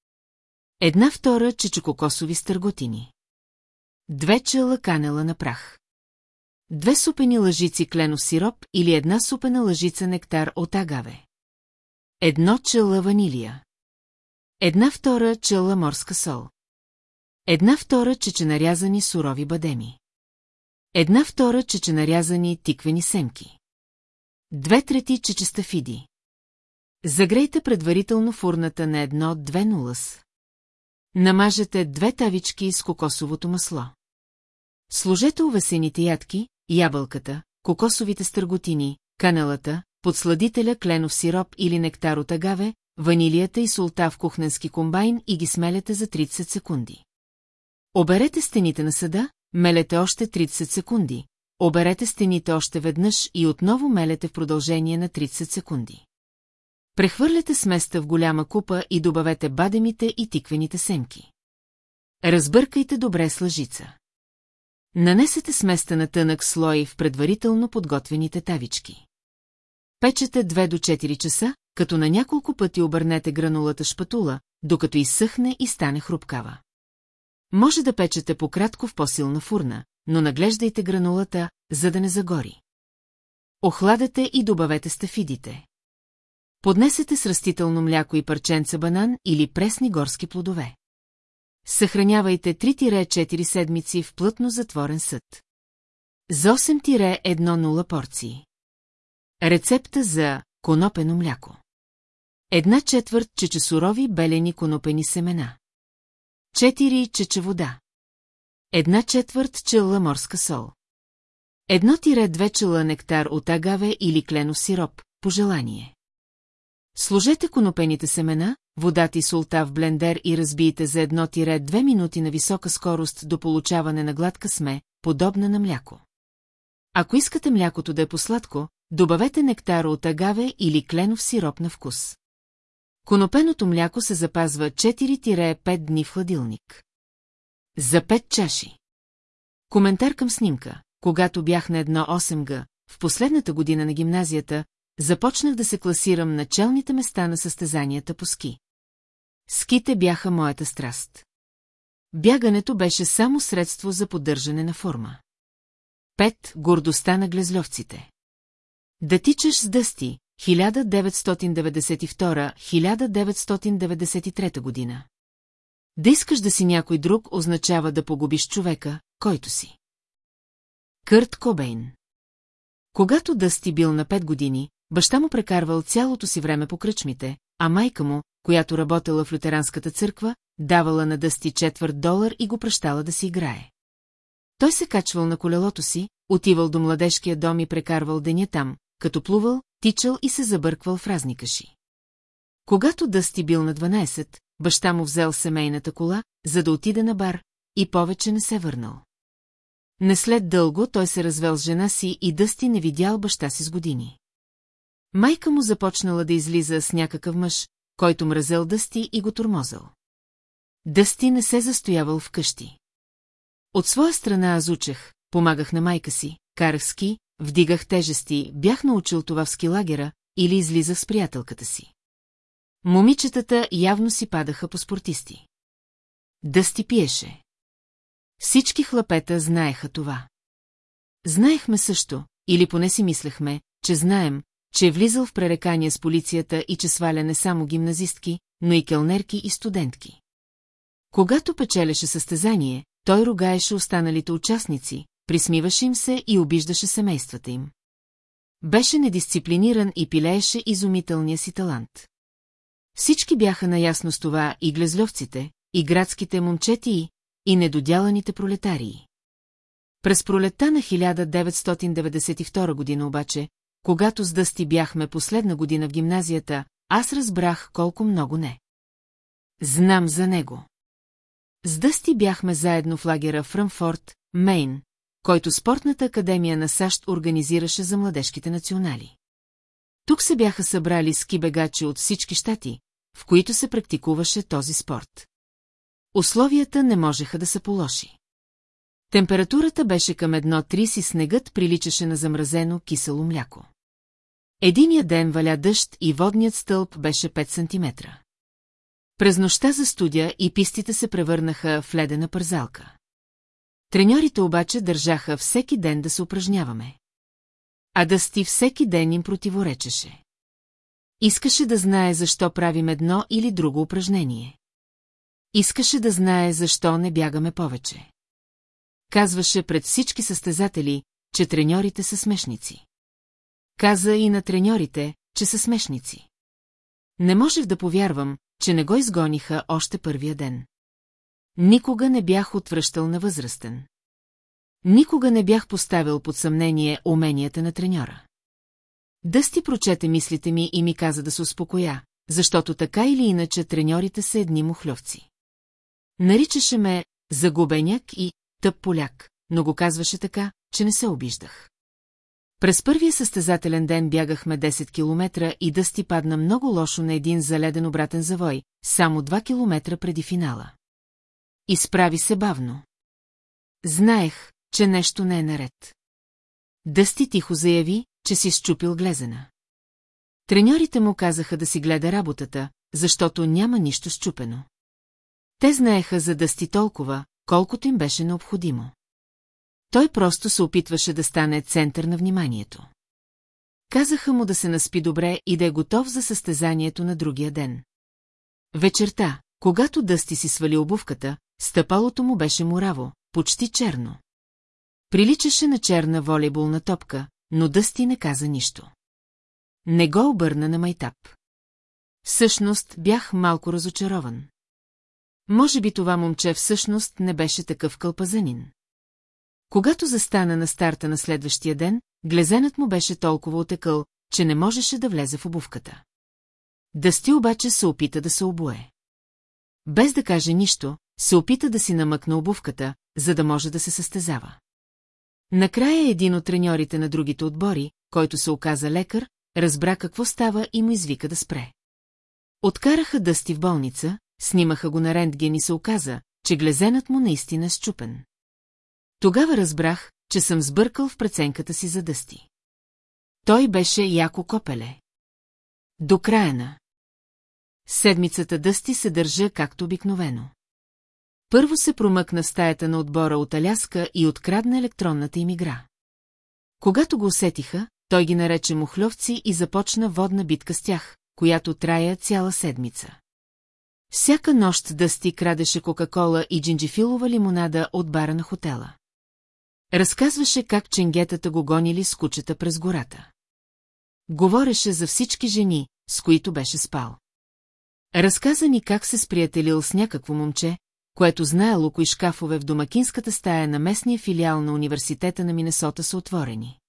Една втора чечекокосови стърготини. Две чела канела на прах. Две супени лъжици кленов сироп или една супена лъжица нектар от агаве. Едно чела ванилия. Една втора чела морска сол. Една втора чеченарязани сурови бадеми. Една втора чеченарязани тиквени семки. Две трети чечестафиди. Загрейте предварително фурната на едно-две нулас. Намажете две тавички с кокосовото масло. Сложете увесените ядки, ябълката, кокосовите стърготини, канелата, подсладителя кленов сироп или нектар от агаве, ванилията и солта в кухненски комбайн и ги смелете за 30 секунди. Оберете стените на съда, мелете още 30 секунди, оберете стените още веднъж и отново мелете в продължение на 30 секунди. Прехвърляте сместа в голяма купа и добавете бадемите и тиквените семки. Разбъркайте добре с лъжица. Нанесете сместа на тънък слой в предварително подготвените тавички. Печете 2 до 4 часа, като на няколко пъти обърнете гранулата шпатула, докато изсъхне и стане хрупкава. Може да печете пократко в по-силна фурна, но наглеждайте гранулата, за да не загори. Охладете и добавете стафидите. Поднесете с растително мляко и парченца банан или пресни горски плодове. Съхранявайте 3-4 седмици в плътно затворен съд. За 8-1-0 порции. Рецепта за конопено мляко. Една четвърт чечесурови белени конопени семена. 4 чече вода. Една четвърт чела морска сол. Едно тире две чела нектар от агаве или кленов сироп, по желание. Сложете конопените семена, водата и солта в блендер и разбийте за едно тире две минути на висока скорост до получаване на гладка сме, подобна на мляко. Ако искате млякото да е посладко, добавете нектар от агаве или кленов сироп на вкус. Конопеното мляко се запазва 4-5 дни в хладилник. За 5 чаши. Коментар към снимка. Когато бях на едно 8Г, в последната година на гимназията, започнах да се класирам на челните места на състезанията по ски. Ските бяха моята страст. Бягането беше само средство за поддържане на форма. Пет гордостта на глезловците. Да тичаш с дъсти, 1992-1993 година. Да искаш да си някой друг означава да погубиш човека, който си. Кърт Кобейн Когато Дъсти бил на 5 години, баща му прекарвал цялото си време по кръчмите, а майка му, която работела в лютеранската църква, давала на Дъсти четвърт долар и го пращала да си играе. Той се качвал на колелото си, отивал до младежкия дом и прекарвал деня там, като плувал, тичал и се забърквал в разни каши. Когато Дъсти бил на 12, баща му взел семейната кола, за да отиде на бар, и повече не се върнал. Не след дълго той се развел с жена си и Дъсти не видял баща си с години. Майка му започнала да излиза с някакъв мъж, който мразел Дъсти и го тормозал. Дъсти не се застоявал вкъщи. От своя страна аз учех, помагах на майка си, карах ски, вдигах тежести, бях научил това в ски лагера или излизах с приятелката си. Момичетата явно си падаха по спортисти. Дъсти пиеше. Всички хлапета знаеха това. Знаехме също, или поне си мислехме, че знаем, че е влизал в пререкания с полицията и че сваля не само гимназистки, но и келнерки и студентки. Когато печелеше състезание, той ругаеше останалите участници, присмиваше им се и обиждаше семействата им. Беше недисциплиниран и пилееше изумителния си талант. Всички бяха наясно с това и глезловците, и градските момчети, и недодяланите пролетарии. През пролетта на 1992 година обаче, когато с Дъсти бяхме последна година в гимназията, аз разбрах колко много не. Знам за него. С Дъсти бяхме заедно в лагера Фръмфорт, Мейн, който Спортната академия на САЩ организираше за младежките национали. Тук се бяха събрали ски бегачи от всички щати, в които се практикуваше този спорт. Условията не можеха да са по-лоши. Температурата беше към едно 30 и снегът приличаше на замразено кисело мляко. Единия ден валя дъжд и водният стълб беше 5 сантиметра. През нощта за студия и пистите се превърнаха в ледена пързалка. Треньорите обаче държаха всеки ден да се упражняваме. А Дъсти всеки ден им противоречеше. Искаше да знае защо правим едно или друго упражнение. Искаше да знае защо не бягаме повече. Казваше пред всички състезатели, че треньорите са смешници. Каза и на треньорите, че са смешници. Не можех да повярвам, че не го изгониха още първия ден. Никога не бях отвръщал на възрастен. Никога не бях поставил под съмнение уменията на треньора. Дъсти прочете мислите ми и ми каза да се успокоя, защото така или иначе треньорите са едни мухлевци. Наричаше ме загубеняк и тъп поляк, но го казваше така, че не се обиждах. През първия състезателен ден бягахме 10 километра и Дъсти падна много лошо на един заледен обратен завой, само 2 километра преди финала. Изправи се бавно. Знаех, че нещо не е наред. Дъсти тихо заяви, че си щупил глезена. Треньорите му казаха да си гледа работата, защото няма нищо щупено. Те знаеха за Дъсти толкова, колкото им беше необходимо. Той просто се опитваше да стане център на вниманието. Казаха му да се наспи добре и да е готов за състезанието на другия ден. Вечерта, когато Дъсти си свали обувката, стъпалото му беше мураво, почти черно. Приличаше на черна волейболна топка, но Дъсти не каза нищо. Не го обърна на майтап. Всъщност бях малко разочарован. Може би това момче всъщност не беше такъв кълпазанин. Когато застана на старта на следващия ден, глезенът му беше толкова отекъл, че не можеше да влезе в обувката. Дъсти обаче се опита да се обуе. Без да каже нищо, се опита да си намъкне обувката, за да може да се състезава. Накрая един от треньорите на другите отбори, който се оказа лекар, разбра какво става и му извика да спре. Откараха Дъсти в болница, снимаха го на рентген и се оказа, че глезенът му наистина е щупен. Тогава разбрах, че съм сбъркал в преценката си за Дъсти. Той беше яко копеле. До края на. Седмицата Дъсти се държа както обикновено. Първо се промъкна в стаята на отбора от Аляска и открадна електронната им игра. Когато го усетиха, той ги нарече мухлевци и започна водна битка с тях, която трая цяла седмица. Всяка нощ Дъсти крадеше Кока-кола и джинджифилова лимонада от бара на хотела. Разказваше как ченгетата го гонили с кучета през гората. Говореше за всички жени, с които беше спал. Разказа ни как се сприятелил с някакво момче, което знаело кои шкафове в домакинската стая на местния филиал на университета на Минесота са отворени.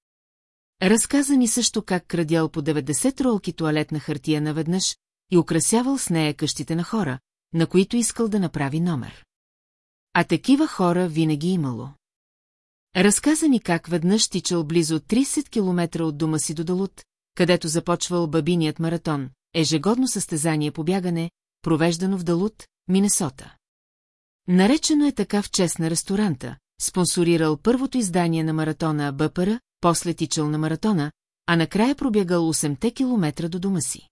Разказа ни също как крадял по 90 ролки туалетна хартия наведнъж и украсявал с нея къщите на хора, на които искал да направи номер. А такива хора винаги имало. Разказа ни как веднъж тичал близо 30 км от дома си до Далут, където започвал бабиният маратон, ежегодно състезание по бягане, провеждано в Далут, Минесота. Наречено е така в чест на ресторанта, спонсорирал първото издание на маратона БПР, после тичал на маратона, а накрая пробягал 8 километра до дома си.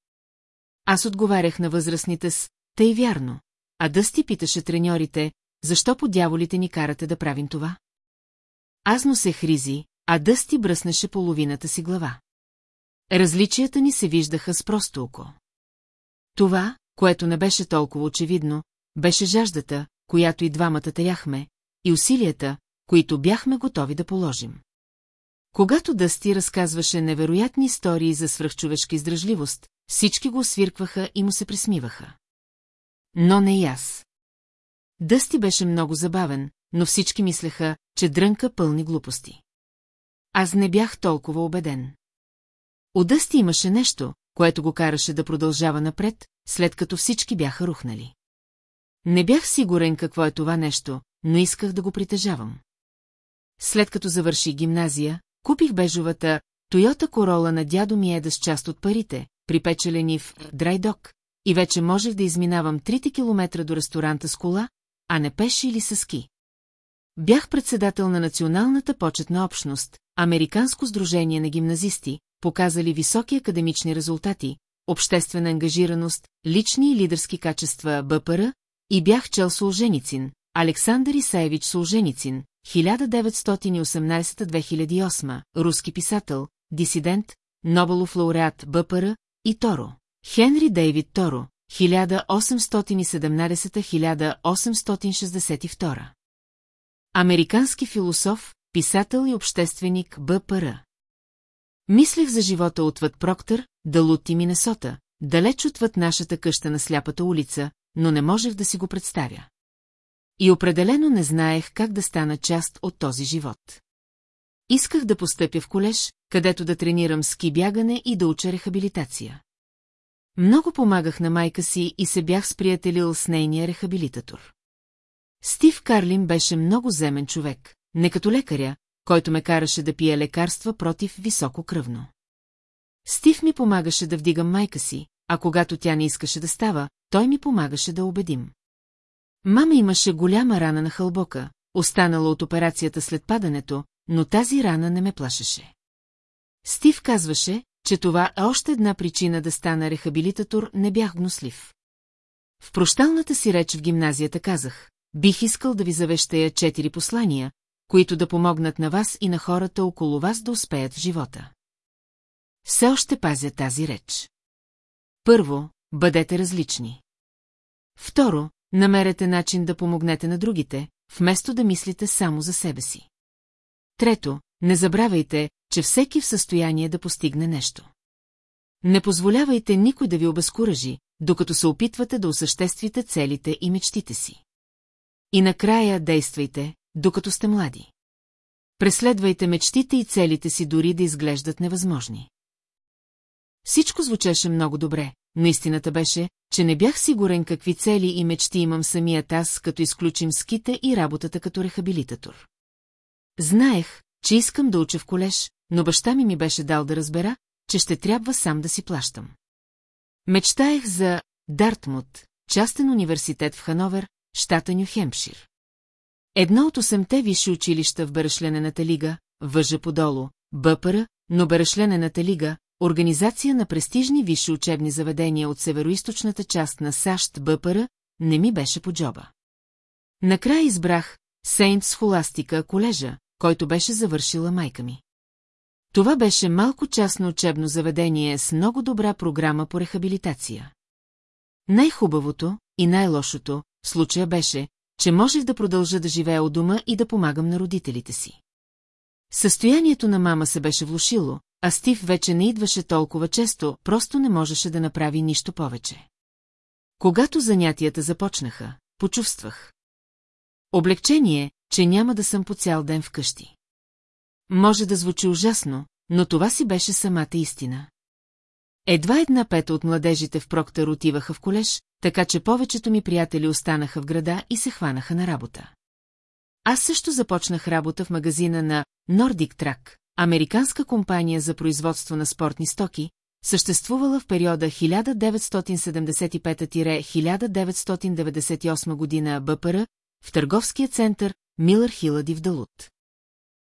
Аз отговарях на възрастните с «Тъй вярно», а Дъсти питаше треньорите, защо по дяволите ни карате да правим това? Аз носех ризи, а Дъсти бръснеше половината си глава. Различията ни се виждаха с просто око. Това, което не беше толкова очевидно, беше жаждата, която и двамата теляхме, и усилията, които бяхме готови да положим. Когато Дъсти разказваше невероятни истории за свръхчовешка издръжливост, всички го свиркваха и му се присмиваха. Но не и аз. Дъсти беше много забавен, но всички мислеха, че дрънка пълни глупости. Аз не бях толкова убеден. У Дъсти имаше нещо, което го караше да продължава напред, след като всички бяха рухнали. Не бях сигурен какво е това нещо, но исках да го притежавам. След като завърши гимназия, купих бежовата Тойота Корола на дядо ми еда с част от парите, припечелени в Драйдок, и вече можех да изминавам трите километра до ресторанта с кола, а не пеше или с ски. Бях председател на Националната почетна общност, Американско сдружение на гимназисти, показали високи академични резултати, обществена ангажираност, лични и лидерски качества БПР и бях чел Солженицин, Александър Исаевич Солженицин, 1918-2008, руски писател, дисидент, Нобелов лауреат БПР и Торо. Хенри Дейвид Торо, 1817-1862. Американски философ, писател и общественик БПР. Мислех за живота отвъд Проктър, Далут и Минесота, далеч отвъд нашата къща на сляпата улица, но не можех да си го представя. И определено не знаех как да стана част от този живот. Исках да постъпя в колеж, където да тренирам ски бягане и да уча рехабилитация. Много помагах на майка си и се бях сприятелил с нейния рехабилитатор. Стив Карлин беше много земен човек, не като лекаря, който ме караше да пия лекарства против високо кръвно. Стив ми помагаше да вдигам майка си, а когато тя не искаше да става, той ми помагаше да убедим. Мама имаше голяма рана на хълбока, останала от операцията след падането, но тази рана не ме плашеше. Стив казваше, че това е още една причина да стана рехабилитатор, не бях гнослив. В прощалната си реч в гимназията казах, бих искал да ви завещая четири послания, които да помогнат на вас и на хората около вас да успеят в живота. Все още пазя тази реч. Първо, бъдете различни. Второ, намерете начин да помогнете на другите, вместо да мислите само за себе си. Трето, не забравяйте, че всеки в състояние да постигне нещо. Не позволявайте никой да ви обезкуражи, докато се опитвате да осъществите целите и мечтите си. И накрая действайте, докато сте млади. Преследвайте мечтите и целите си дори да изглеждат невъзможни. Всичко звучеше много добре, но истината беше, че не бях сигурен какви цели и мечти имам самият аз, като изключим ските и работата като рехабилитатор. Знаех, че искам да уча в колеж, но баща ми ми беше дал да разбера, че ще трябва сам да си плащам. Мечтаех за Дартмут, частен университет в Хановер, щата Нью-Хемпшир. Едно от осемте висши училища в Барашленената лига, въжа подолу, БПР, но Барашленената лига, организация на престижни висши учебни заведения от североизточната част на САЩ БПР, не ми беше по джоба. Накрая избрах Сейнтс Холастика колежа, който беше завършила майка ми. Това беше малко частно учебно заведение с много добра програма по рехабилитация. Най-хубавото и най-лошото случая беше, че можех да продължа да живея у дома и да помагам на родителите си. Състоянието на мама се беше влушило, а Стив вече не идваше толкова често, просто не можеше да направи нищо повече. Когато занятията започнаха, почувствах. Облегчение, че няма да съм по цял ден вкъщи. Може да звучи ужасно, но това си беше самата истина. Едва една пета от младежите в Проктър отиваха в колеж, така че повечето ми приятели останаха в града и се хванаха на работа. Аз също започнах работа в магазина на Nordic Track, американска компания за производство на спортни стоки, съществувала в периода 1975-1998 година БПР в търговския център Милър Хилади в Далут.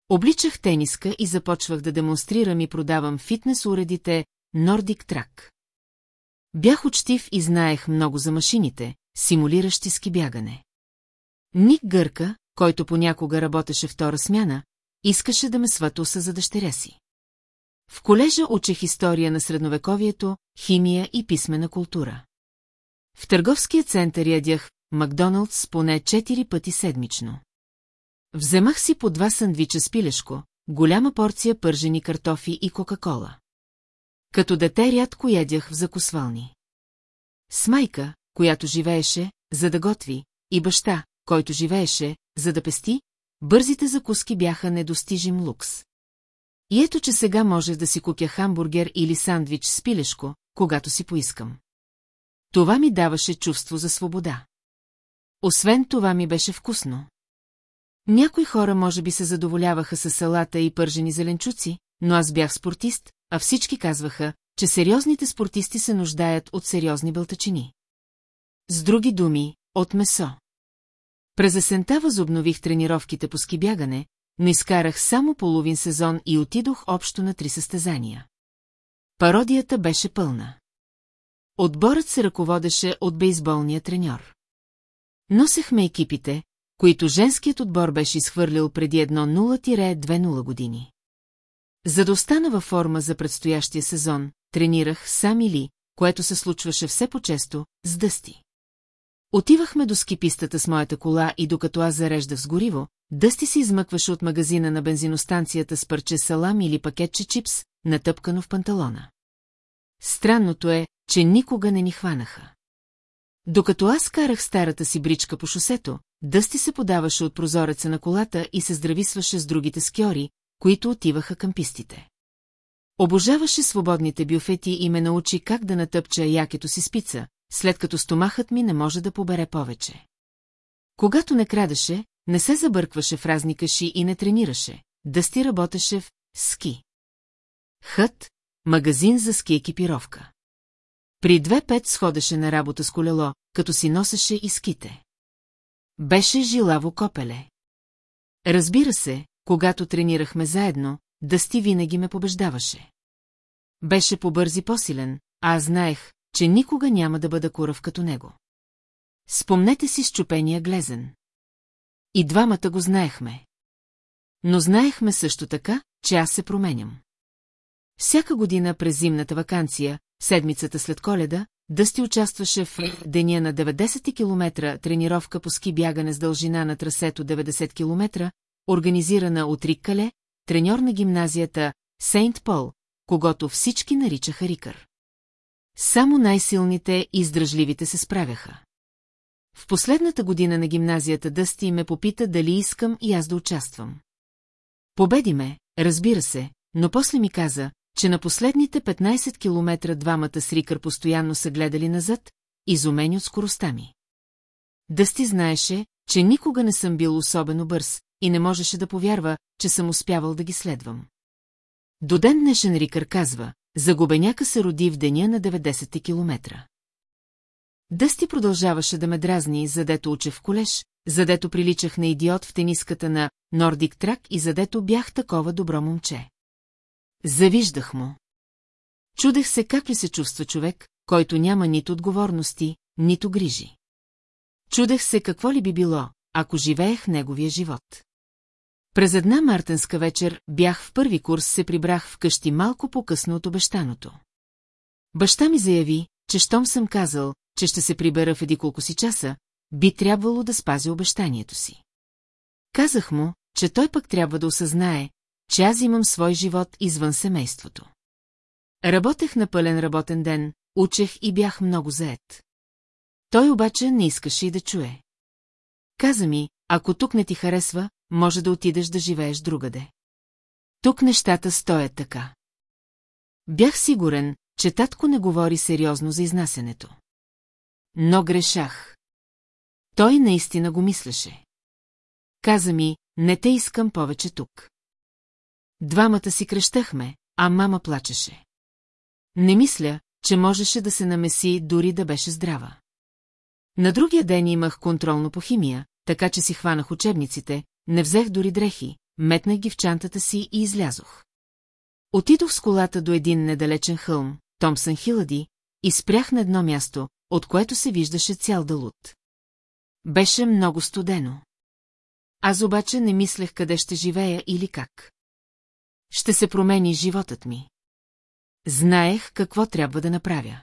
Обличах тениска и започвах да демонстрирам и продавам фитнес уредите Nordic Track. Бях учтив и знаех много за машините, симулиращи ски бягане. Ник Гърка, който понякога работеше втора смяна, искаше да ме сватоса за дъщеря си. В колежа учех история на средновековието, химия и писмена култура. В търговския център ядях Макдоналдс поне четири пъти седмично. Вземах си по два сандвича с пилешко, голяма порция пържени картофи и кока-кола. Като дете рядко ядях в закусвални. С майка, която живееше, за да готви, и баща, който живееше, за да пести, бързите закуски бяха недостижим лукс. И ето, че сега може да си купя хамбургер или сандвич с пилешко, когато си поискам. Това ми даваше чувство за свобода. Освен това ми беше вкусно. Някои хора може би се задоволяваха с салата и пържени зеленчуци, но аз бях спортист, а всички казваха, че сериозните спортисти се нуждаят от сериозни бълтачини. С други думи, от месо. През есента възобнових тренировките по скибягане, но изкарах само половин сезон и отидох общо на три състезания. пародията беше пълна. Отборът се ръководеше от бейсболния треньор. Носехме екипите, които женският отбор беше изхвърлил преди едно 0-2-0 години. За да остана във форма за предстоящия сезон, тренирах сам или, което се случваше все по-често, с дъсти. Отивахме до скипистата с моята кола и докато аз зареждах с гориво, Дъсти се измъкваше от магазина на бензиностанцията с парче салам или пакетче чипс, натъпкано в панталона. Странното е, че никога не ни хванаха. Докато аз карах старата си бричка по шосето, Дъсти се подаваше от прозореца на колата и се здрависваше с другите скьори, които отиваха към пистите. Обожаваше свободните бюфети и ме научи как да натъпча якето си спица, след като стомахът ми не може да побере повече. Когато не крадеше, не се забъркваше в разни каши и не тренираше. Дъсти работеше в ски. Хът, магазин за ски екипировка. При две пет сходеше на работа с колело, като си носеше и ските. Беше жилаво копеле. Разбира се, когато тренирахме заедно, Дъсти винаги ме побеждаваше. Беше побърз и по-силен, а аз знаех, че никога няма да бъда курав като него. Спомнете си щупения глезен. И двамата го знаехме. Но знаехме също така, че аз се променям. Всяка година през зимната вакансия, седмицата след коледа, Дъсти участваше в деня на 90 км тренировка по ски бягане с дължина на трасето 90 км, организирана от Рик Кале, треньор на гимназията Сейнт Пол, когато всички наричаха Рикър. Само най-силните и издръжливите се справяха. В последната година на гимназията Дъсти ме попита дали искам и аз да участвам. Победи ме, разбира се, но после ми каза, че на последните 15 километра двамата с Рикър постоянно са гледали назад, изумени от скоростта ми. Дъсти знаеше, че никога не съм бил особено бърз и не можеше да повярва, че съм успявал да ги следвам. До ден днешен Рикър казва, загубеняка се роди в деня на 90 километра. Дъсти продължаваше да ме дразни, задето учех в колеж, задето приличах на идиот в тениската на Нордик Трак и задето бях такова добро момче. Завиждах му. Чудех се как ли се чувства човек, който няма нито отговорности, нито грижи. Чудех се какво ли би било, ако живеех неговия живот. През една мартенска вечер бях в първи курс се прибрах вкъщи малко по-късно от обещаното. Баща ми заяви, че щом съм казал, че ще се прибера в едиколко си часа, би трябвало да спази обещанието си. Казах му, че той пък трябва да осъзнае, че аз имам свой живот извън семейството. Работех на пълен работен ден, учех и бях много заед. Той обаче не искаше и да чуе. Каза ми, ако тук не ти харесва, може да отидеш да живееш другаде. Тук нещата стоят така. Бях сигурен, че татко не говори сериозно за изнасянето. Но грешах. Той наистина го мислеше. Каза ми, не те искам повече тук. Двамата си крещахме, а мама плачеше. Не мисля, че можеше да се намеси дори да беше здрава. На другия ден имах контролно по химия, така че си хванах учебниците, не взех дори дрехи, метнах ги в чантата си и излязох. Отидох с колата до един недалечен хълм, Томсън Хилади, и спрях на едно място, от което се виждаше цял далут. Беше много студено. Аз обаче не мислех къде ще живея или как. Ще се промени животът ми. Знаех какво трябва да направя.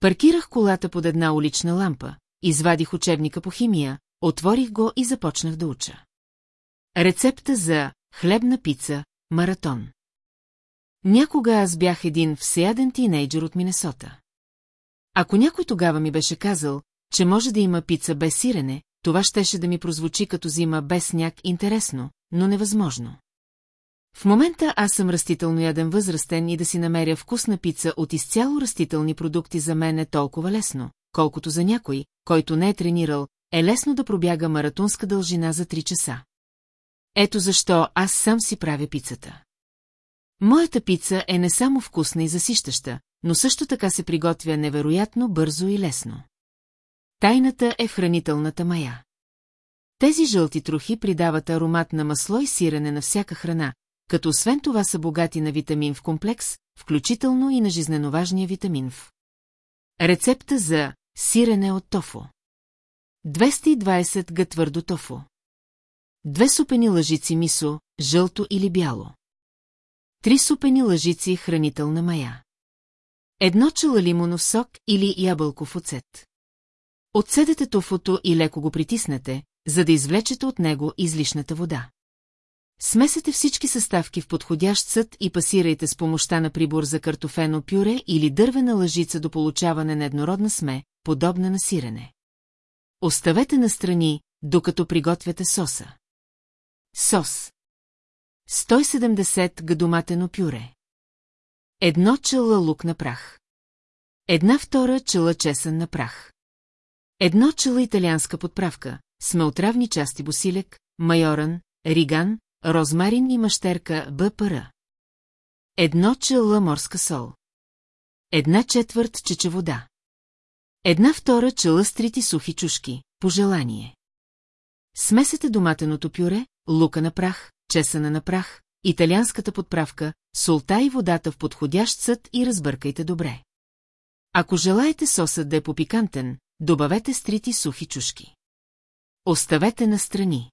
Паркирах колата под една улична лампа, извадих учебника по химия, отворих го и започнах да уча. Рецепта за хлебна пица, маратон. Някога аз бях един всеяден тинейджър от Минесота. Ако някой тогава ми беше казал, че може да има пица без сирене, това щеше да ми прозвучи като зима без сняг интересно, но невъзможно. В момента аз съм растително яден възрастен и да си намеря вкусна пица от изцяло растителни продукти за мен е толкова лесно, колкото за някой, който не е тренирал, е лесно да пробяга маратонска дължина за 3 часа. Ето защо аз сам си правя пицата. Моята пица е не само вкусна и засищаща, но също така се приготвя невероятно бързо и лесно. Тайната е хранителната мая. Тези жълти трохи придават аромат на масло и сирене на всяка храна, като освен това са богати на витамин в комплекс, включително и на жизненоважния витамин В. Рецепта за сирене от тофу. 220 г твърдо тофу. Две супени лъжици мисо, жълто или бяло. Три супени лъжици хранителна мая. Едно чела лимонов сок или ябълков оцет. Отседете тофото и леко го притиснете, за да извлечете от него излишната вода. Смесете всички съставки в подходящ съд и пасирайте с помощта на прибор за картофено пюре или дървена лъжица до получаване на еднородна сме, подобна на сирене. Оставете настрани, докато приготвяте соса. Сос 170 гадоматено пюре Едно чела лук на прах Една втора чела чесън на прах Едно чела италианска подправка, смълтравни части босилек, майоран, риган, розмарин и мащерка БПР. Едно чела морска сол. Една четвърт чече вода. Една втора чела стрити сухи чушки, по желание. Смесете доматеното пюре, лука на прах, чесана на прах, италианската подправка, солта и водата в подходящ съд и разбъркайте добре. Ако желаете сосът да е попикантен, добавете стрити сухи чушки. Оставете на страни.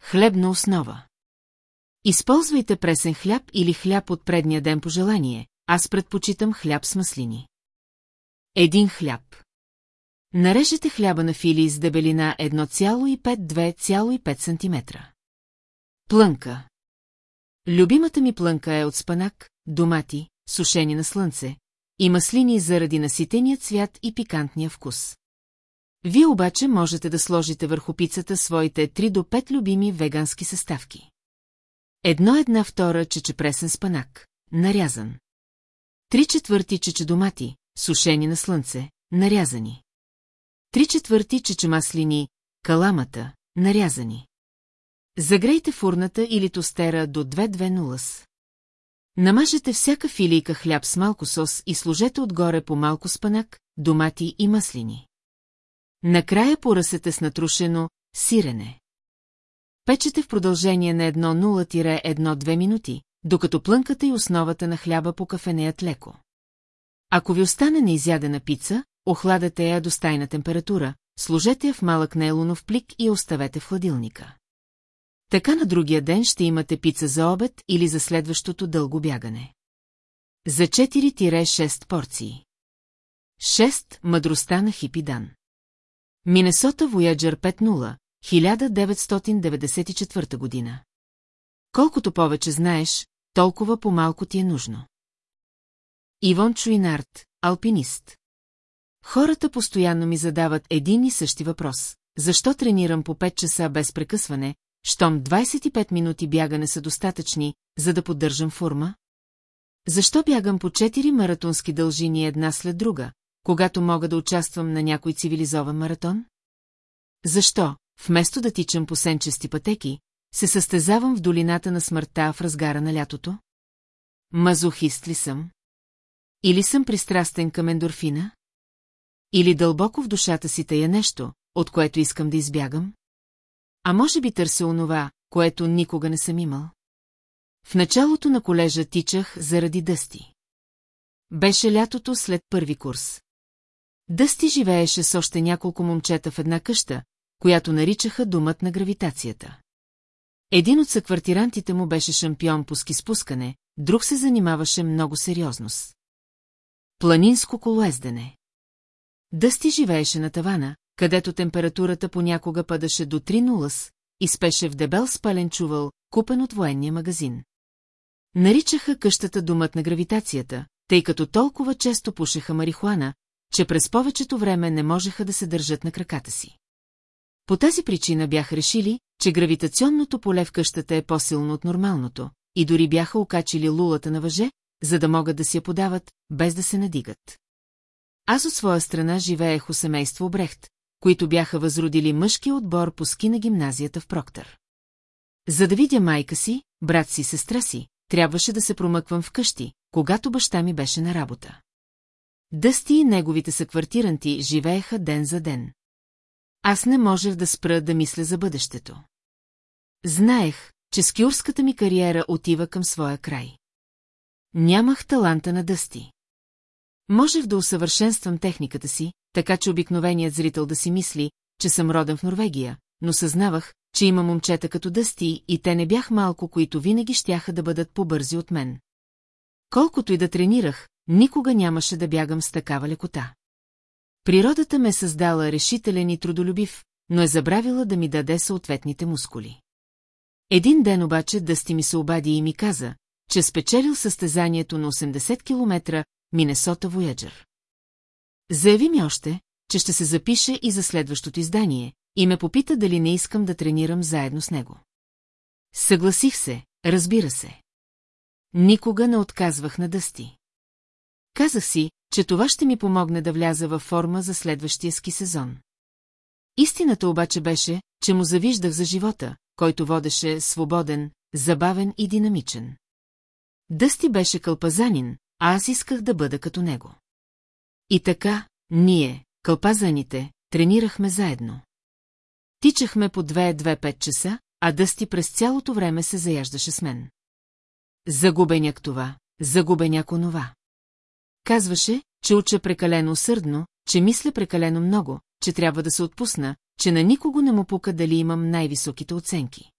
Хлебна основа. Използвайте пресен хляб или хляб от предния ден по желание, аз предпочитам хляб с маслини. Един хляб. Нарежете хляба на фили с дебелина 1,5-2,5 см. Плънка. Любимата ми плънка е от спанак, домати, сушени на слънце и маслини заради наситения цвят и пикантния вкус. Вие обаче можете да сложите върху пицата своите 3 до 5 любими вегански съставки. Едно една втора чечепресен спанак, нарязан. Три четвърти чечедомати, сушени на слънце, нарязани. Три четвърти чечемаслини, каламата, нарязани. Загрейте фурната или тостера до 2-2 Намажете всяка филийка хляб с малко сос и сложете отгоре по малко спанак, домати и маслини. Накрая поръсете с натрушено сирене. Печете в продължение на 1-0-1-2 минути, докато плънката и основата на хляба по кафенеят леко. Ако ви остане неизядена пица, охладете я до стайна температура, сложете я в малък нейлонов плик и оставете в хладилника. Така на другия ден ще имате пица за обед или за следващото дълго бягане. За 4-6 порции. 6. Мъдростта на Хипидан. Минесота Voyager 5.0, 1994 година. Колкото повече знаеш, толкова по-малко ти е нужно. Ивон Чуинарт, алпинист. Хората постоянно ми задават един и същи въпрос. Защо тренирам по 5 часа без прекъсване, щом 25 минути бягане са достатъчни, за да поддържам форма? Защо бягам по 4 маратонски дължини една след друга, когато мога да участвам на някой цивилизован маратон? Защо, вместо да тичам по сенчести пътеки, се състезавам в долината на смъртта в разгара на лятото? Мазохист ли съм? Или съм пристрастен към ендорфина? Или дълбоко в душата си тая нещо, от което искам да избягам? А може би търся онова, което никога не съм имал? В началото на колежа тичах заради дъсти. Беше лятото след първи курс. Дъсти живееше с още няколко момчета в една къща, която наричаха думът на гравитацията. Един от съквартирантите му беше шампион по ски спускане, друг се занимаваше много сериозно с. Планинско колоездене. Дъсти живееше на тавана, където температурата понякога падаше до 3 нулас и спеше в дебел спален чувал, купен от военния магазин. Наричаха къщата думът на гравитацията, тъй като толкова често пушеха марихуана, че през повечето време не можеха да се държат на краката си. По тази причина бяха решили, че гравитационното поле в къщата е по-силно от нормалното, и дори бяха окачили лулата на въже, за да могат да си я подават, без да се надигат. Аз от своя страна живеех у семейство Обрехт, които бяха възродили мъжки отбор по ски на гимназията в Проктър. За да видя майка си, брат си, сестра си, трябваше да се промъквам вкъщи, когато баща ми беше на работа. Дъсти и неговите съквартиранти живееха ден за ден. Аз не можех да спра да мисля за бъдещето. Знаех, че скиорската ми кариера отива към своя край. нямах таланта на дъсти. Можех да усъвършенствам техниката си, така че обикновеният зрител да си мисли, че съм роден в Норвегия, но съзнавах, че има момчета като дъсти и те не бях малко, които винаги щяха да бъдат по-бързи от мен. Колкото и да тренирах, никога нямаше да бягам с такава лекота. Природата ме създала решителен и трудолюбив, но е забравила да ми даде съответните мускули. Един ден обаче Дъсти ми се обади и ми каза, че спечелил състезанието на 80 км Минесота Вояджър. Заяви ми още, че ще се запише и за следващото издание, и ме попита дали не искам да тренирам заедно с него. Съгласих се, разбира се. Никога не отказвах на Дъсти. Казах си, че това ще ми помогне да вляза във форма за следващия ски сезон. Истината обаче беше, че му завиждах за живота, който водеше свободен, забавен и динамичен. Дъсти беше кълпазанин, а аз исках да бъда като него. И така, ние, кълпазаните, тренирахме заедно. Тичахме по 2-2-5 часа, а Дъсти през цялото време се заяждаше с мен. Загубеняк това, загубеняк онова. Казваше, че уча прекалено усърдно, че мисля прекалено много, че трябва да се отпусна, че на никого не му пука дали имам най-високите оценки.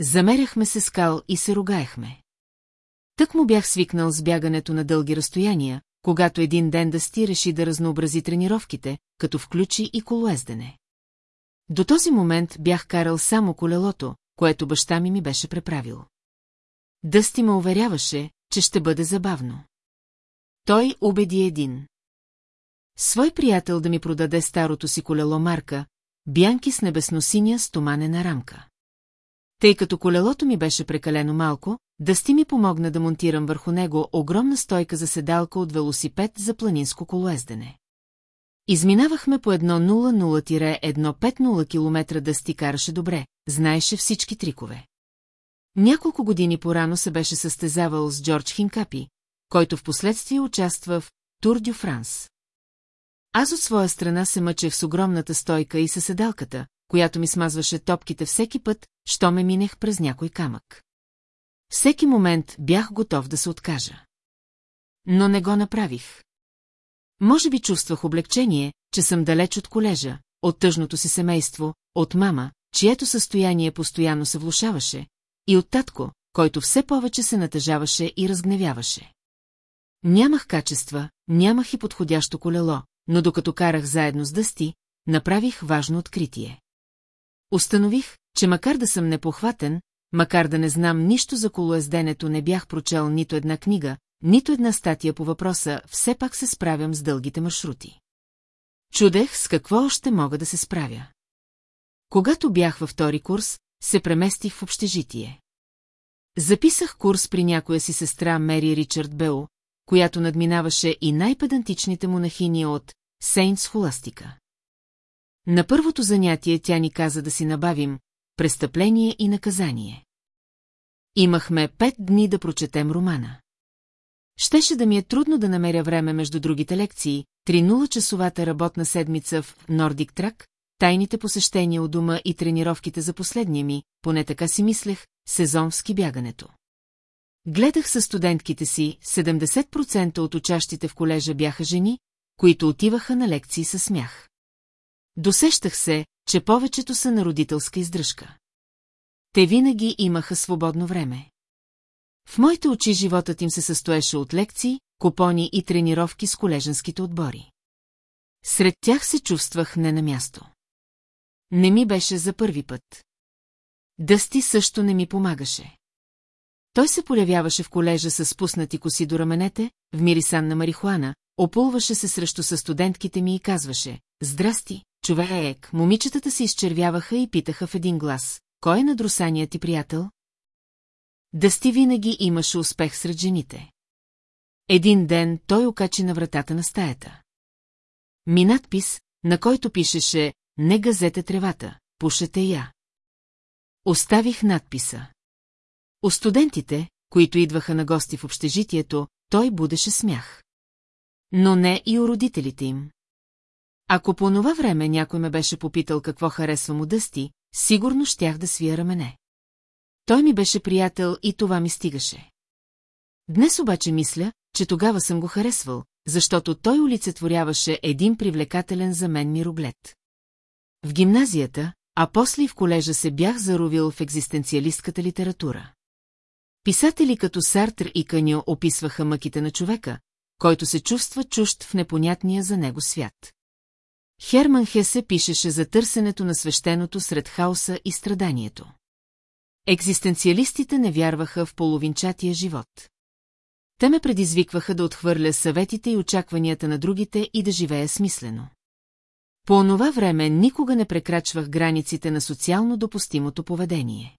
Замеряхме се скал и се ругаехме. Тък му бях свикнал с бягането на дълги разстояния, когато един ден Дъсти реши да разнообрази тренировките, като включи и колоездене. До този момент бях карал само колелото, което баща ми ми беше преправил. Дъсти ме уверяваше, че ще бъде забавно. Той убеди един. Свой приятел да ми продаде старото си колело марка, бянки с небесносиня стоманена рамка. Тъй като колелото ми беше прекалено малко, Дъсти ми помогна да монтирам върху него огромна стойка за седалка от велосипед за планинско колоездене. Изминавахме по едно 00-150 км Дъсти караше добре, знаеше всички трикове. Няколко години порано се беше състезавал с Джордж Хинкапи, който в последствие участва в Тур дю Франс. Аз от своя страна се мъчех с огромната стойка и със седалката, която ми смазваше топките всеки път, що ме минех през някой камък. Всеки момент бях готов да се откажа. Но не го направих. Може би чувствах облегчение, че съм далеч от колежа, от тъжното си семейство, от мама, чието състояние постоянно се влушаваше, и от татко, който все повече се натъжаваше и разгневяваше. Нямах качества, нямах и подходящо колело, но докато карах заедно с Дъсти, направих важно откритие. Установих, че макар да съм непохватен, макар да не знам нищо за колоезденето, не бях прочел нито една книга, нито една статия по въпроса, все пак се справям с дългите маршрути. Чудех с какво още мога да се справя. Когато бях във втори курс, се преместих в общежитие. Записах курс при някоя си сестра Мери Ричард Бео, която надминаваше и най-педантичните монахини от Сейнс Холастика. На първото занятие тя ни каза да си набавим престъпление и наказание. Имахме пет дни да прочетем романа. Щеше да ми е трудно да намеря време между другите лекции, 3-0-часовата работна седмица в Нордик Трак, тайните посещения у дома и тренировките за последния ми, поне така си мислех, сезон в скибягането. Гледах със студентките си, 70% от учащите в колежа бяха жени, които отиваха на лекции със смях. Досещах се, че повечето са на родителска издръжка. Те винаги имаха свободно време. В моите очи животът им се състоеше от лекции, купони и тренировки с колеженските отбори. Сред тях се чувствах не на място. Не ми беше за първи път. Дъсти също не ми помагаше. Той се полявяваше в колежа с спуснати коси до раменете, в мирисан на марихуана, опулваше се срещу със студентките ми и казваше «Здрасти, човек!» Момичетата се изчервяваха и питаха в един глас «Кой е надрусаният ти приятел?» Дъсти винаги имаше успех сред жените. Един ден той окачи на вратата на стаята. Ми надпис, на който пишеше «Не газете тревата, пушете я». Оставих надписа. У студентите, които идваха на гости в общежитието, той будеше смях. Но не и у родителите им. Ако по това време някой ме беше попитал какво харесва му дъсти, сигурно щях да свия рамене. Той ми беше приятел и това ми стигаше. Днес обаче мисля, че тогава съм го харесвал, защото той олицетворяваше един привлекателен за мен мироглед. В гимназията, а после и в колежа се бях заровил в екзистенциалистката литература. Писатели като Сартр и Каньо описваха мъките на човека, който се чувства чужд в непонятния за него свят. Херман Хесе пишеше за търсенето на свещеното сред хаоса и страданието. Екзистенциалистите не вярваха в половинчатия живот. Те ме предизвикваха да отхвърля съветите и очакванията на другите и да живея смислено. По онова време никога не прекрачвах границите на социално допустимото поведение.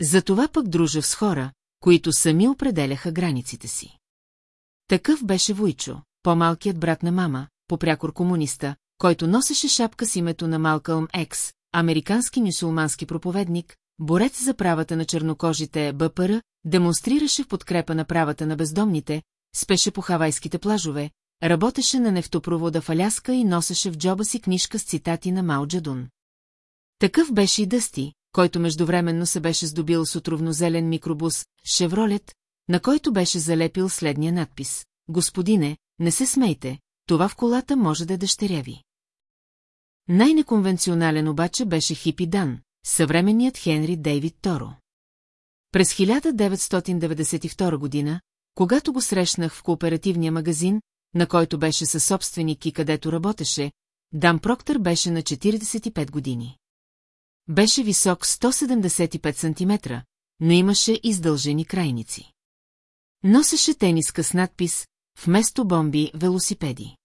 Затова пък дружах с хора, които сами определяха границите си. Такъв беше Войчо, по-малкият брат на мама, попрякор комуниста, който носеше шапка с името на Малкълм Екс, американски мюсулмански проповедник, борец за правата на чернокожите БПР, демонстрираше в подкрепа на правата на бездомните, спеше по хавайските плажове, работеше на нефтопровода в Аляска и носеше в джоба си книжка с цитати на Мао Джадун. Такъв беше и Дъсти, който междувременно се беше здобил с отровнозелен микробус «Шевролет», на който беше залепил следния надпис. Господине, не се смейте, това в колата може да е дъщеря ви. Най-неконвенционален обаче беше Хипи Дан, съвременният Хенри Дейвид Торо. През 1992 година, когато го срещнах в кооперативния магазин, на който беше със собственик и където работеше, Дан Проктър беше на 45 години. Беше висок 175 см, но имаше издължени крайници. Носеше тениска с надпис «Вместо бомби – велосипеди».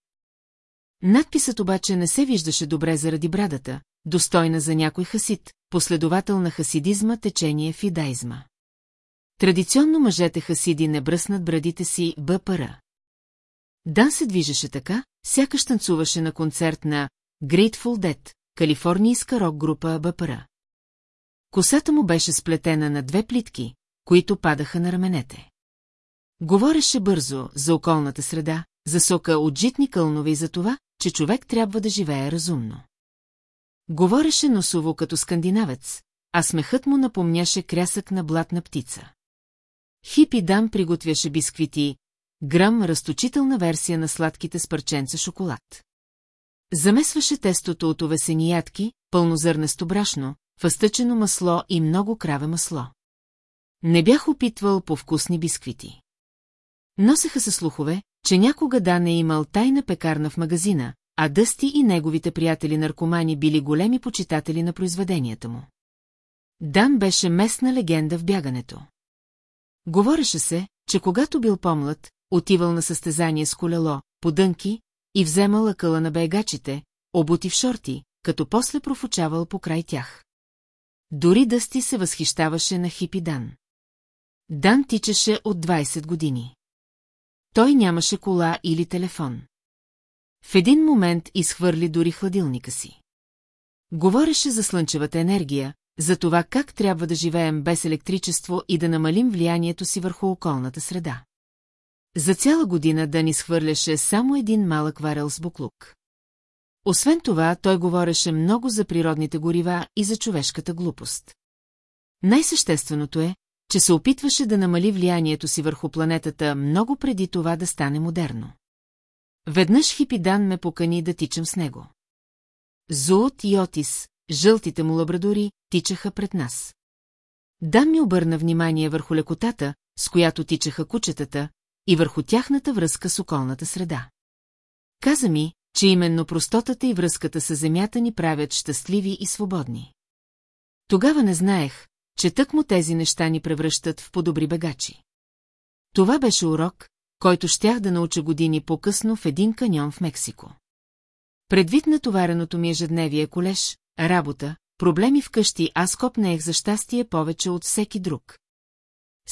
Надписът обаче не се виждаше добре заради брадата, достойна за някой хасид, последовател на хасидизма течение в идаизма. Традиционно мъжете хасиди не бръснат брадите си БПР. Дан се движеше така, сякаш танцуваше на концерт на Grateful Dead, калифорнийска рок-група БПР. Косата му беше сплетена на две плитки, които падаха на раменете. Говореше бързо за околната среда, за сока от житни кълнове и за това, че човек трябва да живее разумно. Говореше носово като скандинавец, а смехът му напомняше крясък на блатна птица. Хипи Дам приготвяше бисквити, грам разточителна версия на сладките с парченца шоколад. Замесваше тестото от овесени ядки, пълнозърнесто брашно, фъстъчено масло и много краве масло. Не бях опитвал по вкусни бисквити. Носеха се слухове, че някога Дан е имал тайна пекарна в магазина, а Дъсти и неговите приятели наркомани били големи почитатели на произведенията му. Дан беше местна легенда в бягането. Говореше се, че когато бил помлад, отивал на състезание с колело, по дънки и вземал акъла на бегачите, обути в шорти, като после профучавал по край тях. Дори Дъсти се възхищаваше на хипи Дан. Дан тичаше от 20 години. Той нямаше кола или телефон. В един момент изхвърли дори хладилника си. Говореше за слънчевата енергия, за това как трябва да живеем без електричество и да намалим влиянието си върху околната среда. За цяла година да ни схвърляше само един малък варел с буклук. Освен това, той говореше много за природните горива и за човешката глупост. Най-същественото е, че се опитваше да намали влиянието си върху планетата много преди това да стане модерно. Веднъж Хипидан ме покани да тичам с него. Зоот и Отис, жълтите му лабрадори, тичаха пред нас. Дан ми обърна внимание върху лекотата, с която тичаха кучетата, и върху тяхната връзка с околната среда. Каза ми, че именно простотата и връзката с земята ни правят щастливи и свободни. Тогава не знаех, че тъкмо тези неща ни превръщат в подобри бегачи. Това беше урок, който щях да науча години по-късно в един каньон в Мексико. Предвид натовареното ми ежедневие колеж, работа, проблеми вкъщи, аз копнеех за щастие повече от всеки друг.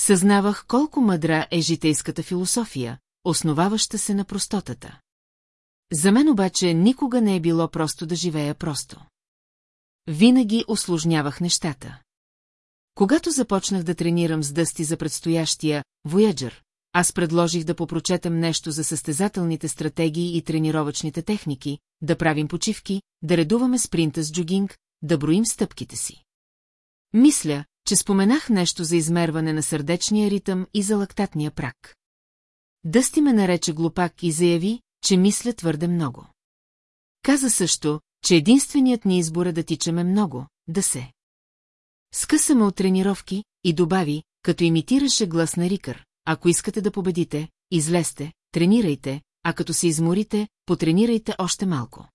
Съзнавах колко мъдра е житейската философия, основаваща се на простотата. За мен обаче никога не е било просто да живея просто. Винаги осложнявах нещата. Когато започнах да тренирам с дъсти за предстоящия Voyager, аз предложих да попрочетем нещо за състезателните стратегии и тренировъчните техники, да правим почивки, да редуваме спринта с джогинг, да броим стъпките си. Мисля, че споменах нещо за измерване на сърдечния ритъм и за лактатния прак. Дъсти ме нарече глупак и заяви, че мисля твърде много. Каза също, че единственият ни избор е да тичаме много, да се. Скъсаме от тренировки и добави, като имитираше глас на Рикър, ако искате да победите, излезте, тренирайте, а като се изморите, потренирайте още малко.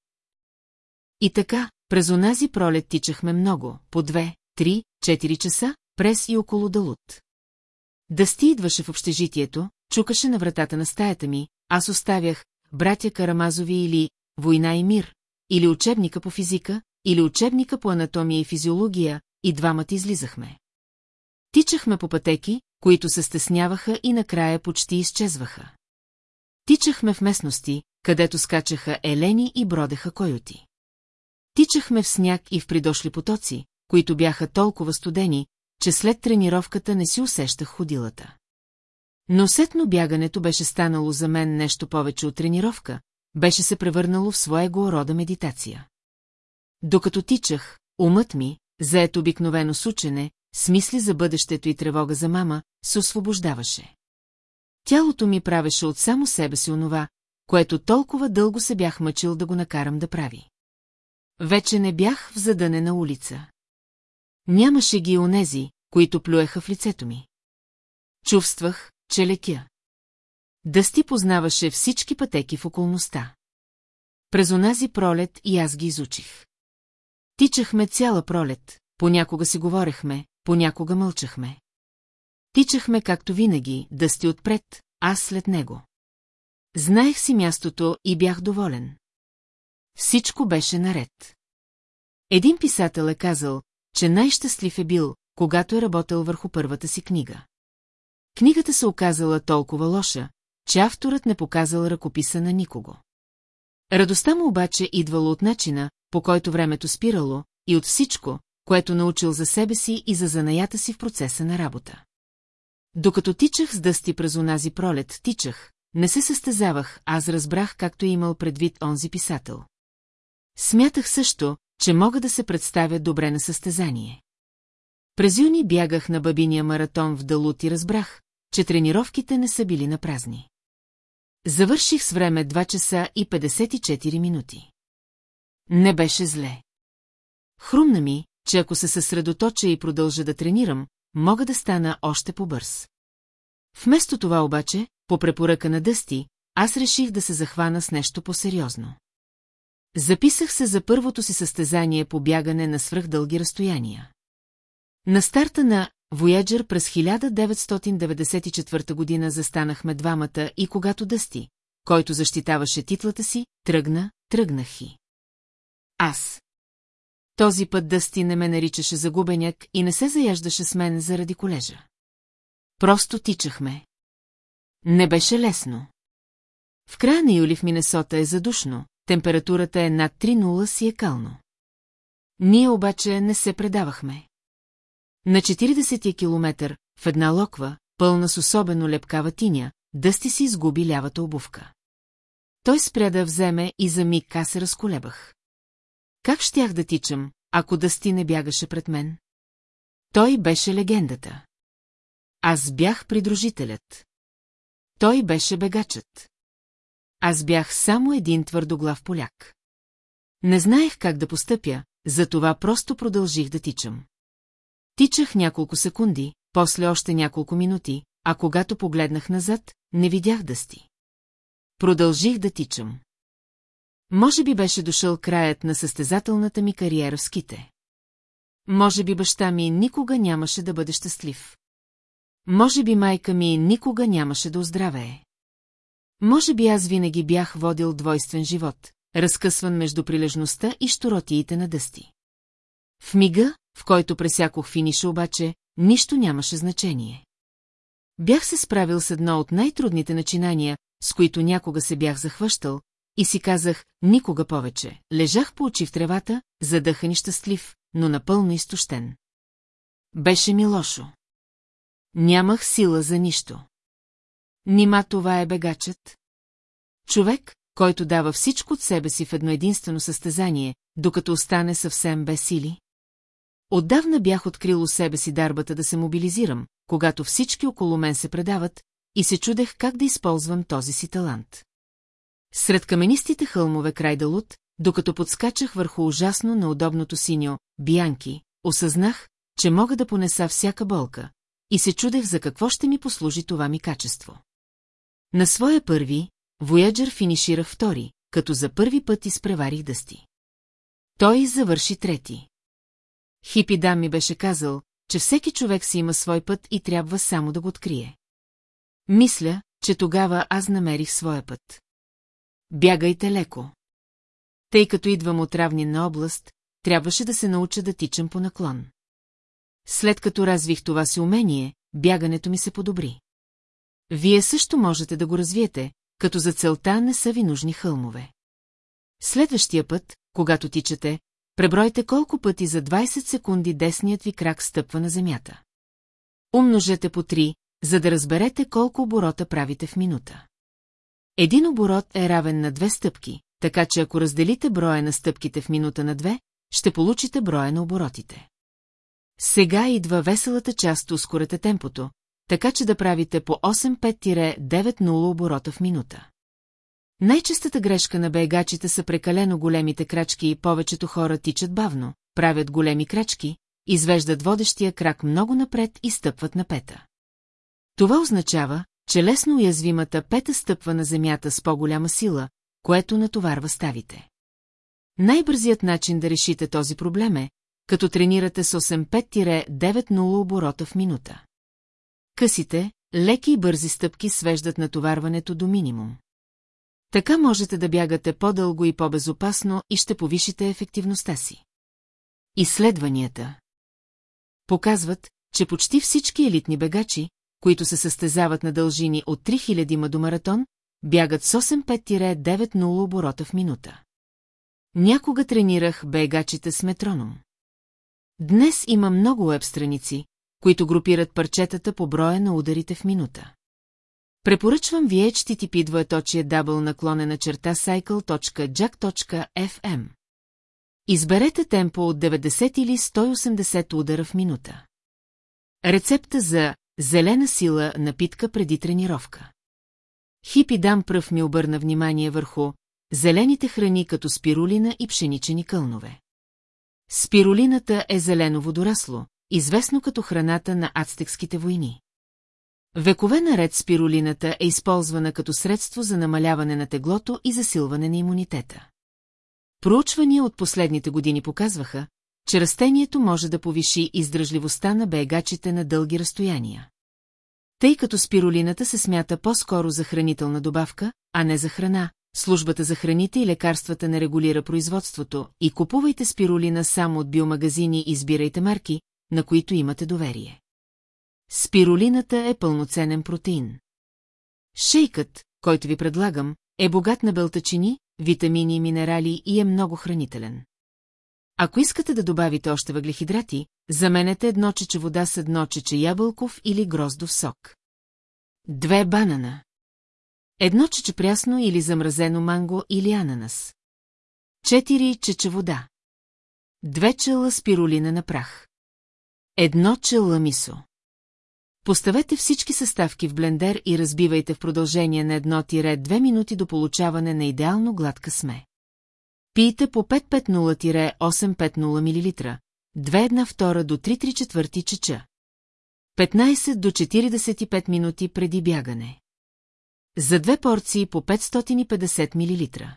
И така, през онази пролет тичахме много, по две, три, четири часа, през и около Далут. Дъсти идваше в общежитието, чукаше на вратата на стаята ми, аз оставях братя Карамазови или Война и мир, или учебника по физика, или учебника по анатомия и физиология, и двамата излизахме. Тичахме по пътеки, които се стесняваха и накрая почти изчезваха. Тичахме в местности, където скачаха елени и бродеха койоти. Тичахме в сняг и в придошли потоци, които бяха толкова студени, че след тренировката не си усещах ходилата. Но сетно бягането беше станало за мен нещо повече от тренировка, беше се превърнало в своего рода медитация. Докато тичах, умът ми, заето обикновено с учене, с мисли за бъдещето и тревога за мама, се освобождаваше. Тялото ми правеше от само себе си онова, което толкова дълго се бях мъчил да го накарам да прави. Вече не бях в задънена улица. Нямаше ги онези, които плюеха в лицето ми. Чувствах, че лекя. Дъсти познаваше всички пътеки в околността. През онази пролет и аз ги изучих. Тичахме цяла пролет, понякога си говорехме, понякога мълчахме. Тичахме както винаги, Дъсти отпред, аз след него. Знаех си мястото и бях доволен. Всичко беше наред. Един писател е казал, че най-щастлив е бил, когато е работил върху първата си книга. Книгата се оказала толкова лоша, че авторът не показал ръкописа на никого. Радостта му обаче идвала от начина, по който времето спирало, и от всичко, което научил за себе си и за занаята си в процеса на работа. Докато тичах с дъсти през онази пролет, тичах, не се състезавах, аз разбрах както е имал предвид онзи писател. Смятах също, че мога да се представя добре на състезание. През юни бягах на бабиния маратон в Далут и разбрах, че тренировките не са били на празни. Завърших с време 2 часа и 54 минути. Не беше зле. Хрумна ми, че ако се съсредоточа и продължа да тренирам, мога да стана още по-бърз. Вместо това обаче, по препоръка на Дъсти, аз реших да се захвана с нещо по-сериозно. Записах се за първото си състезание по бягане на свръхдълги разстояния. На старта на Voyager през 1994 година застанахме двамата и когато Дъсти, който защитаваше титлата си, тръгна, тръгнах и. Аз. Този път Дъсти не ме наричаше загубеняк и не се заяждаше с мен заради колежа. Просто тичахме. Не беше лесно. В края на юли в Минесота е задушно, температурата е над 3.0 си е кално. Ние обаче не се предавахме. На 40 километър, в една локва, пълна с особено лепкава тиня, Дъсти си изгуби лявата обувка. Той спря да вземе и за миг аз се разколебах. Как щях да тичам, ако Дъсти не бягаше пред мен? Той беше легендата. Аз бях придружителят. Той беше бегачът. Аз бях само един твърдоглав поляк. Не знаех как да постъпя, затова просто продължих да тичам. Тичах няколко секунди, после още няколко минути, а когато погледнах назад, не видях дъсти. Продължих да тичам. Може би беше дошъл краят на състезателната ми кариера в ските. Може би баща ми никога нямаше да бъде щастлив. Може би майка ми никога нямаше да оздравее. Може би аз винаги бях водил двойствен живот, разкъсван между прилежността и щуротиите на дъсти. В мига, в който пресякох финиша обаче, нищо нямаше значение. Бях се справил с едно от най-трудните начинания, с които някога се бях захващал, и си казах, никога повече. Лежах по очи в тревата, задъхан и щастлив, но напълно изтощен. Беше ми лошо. Нямах сила за нищо. Нима това е бегачът? Човек, който дава всичко от себе си в едно единствено състезание, докато остане съвсем без сили? Отдавна бях открил у себе си дарбата да се мобилизирам, когато всички около мен се предават, и се чудех как да използвам този си талант. Сред каменистите хълмове край Далут, докато подскачах върху ужасно неудобното синьо, Бианки, осъзнах, че мога да понеса всяка болка, и се чудех за какво ще ми послужи това ми качество. На своя първи, Вояджер финиширах втори, като за първи път изпреварих дъсти. Той завърши трети. Хипи Дам ми беше казал, че всеки човек си има свой път и трябва само да го открие. Мисля, че тогава аз намерих своя път. Бягайте леко. Тъй като идвам от равнинна област, трябваше да се науча да тичам по наклон. След като развих това си умение, бягането ми се подобри. Вие също можете да го развиете, като за целта не са ви нужни хълмове. Следващия път, когато тичате, пребройте колко пъти за 20 секунди десният ви крак стъпва на земята. Умножете по 3, за да разберете колко оборота правите в минута. Един оборот е равен на две стъпки, така че ако разделите броя на стъпките в минута на две, ще получите броя на оборотите. Сега идва веселата част, ускорете темпото, така че да правите по 8-5-9-0 оборота в минута. Най-честата грешка на бегачите са прекалено големите крачки и повечето хора тичат бавно, правят големи крачки, извеждат водещия крак много напред и стъпват на пета. Това означава, че лесно уязвимата пета стъпва на земята с по-голяма сила, което натоварва ставите. Най-бързият начин да решите този проблем е, като тренирате с 8-5-9-0 оборота в минута. Късите, леки и бързи стъпки свеждат натоварването до минимум. Така можете да бягате по-дълго и по-безопасно и ще повишите ефективността си. Изследванията показват, че почти всички елитни бегачи, които се състезават на дължини от 3000 ма до маратон, бягат с 8-5-9-0 оборота в минута. Някога тренирах бегачите с метроном. Днес има много веб-страници, които групират парчетата по броя на ударите в минута. Препоръчвам ви HTTP двоеточие дабл наклонена черта cycle.jack.fm. Изберете темпо от 90 или 180 удара в минута. Рецепта за зелена сила напитка преди тренировка. Хипи дам пръв ми обърна внимание върху зелените храни като спирулина и пшеничени кълнове. Спирулината е зелено водорасло, известно като храната на ацтекските войни. Векове наред спирулината е използвана като средство за намаляване на теглото и засилване на имунитета. Проучвания от последните години показваха, че растението може да повиши издръжливостта на бегачите на дълги разстояния. Тъй като спирулината се смята по-скоро за хранителна добавка, а не за храна, службата за храните и лекарствата не регулира производството и купувайте спирулина само от биомагазини и избирайте марки, на които имате доверие. Спирулината е пълноценен протеин. Шейкът, който ви предлагам, е богат на белтачини, витамини и минерали и е много хранителен. Ако искате да добавите още въглехидрати, заменете едно чече вода с едно чече ябълков или гроздов сок. Две банана. Едно чече прясно или замразено манго или ананас. Четири чече вода. Две чела спирулина на прах. Едно чела мисо. Поставете всички съставки в блендер и разбивайте в продължение на 1-2 минути до получаване на идеално гладка сме. Пийте по 550-850 мл, 2 една втора до 3-3 четвърти чеча. 15 до 45 минути преди бягане. За две порции по 550 мл.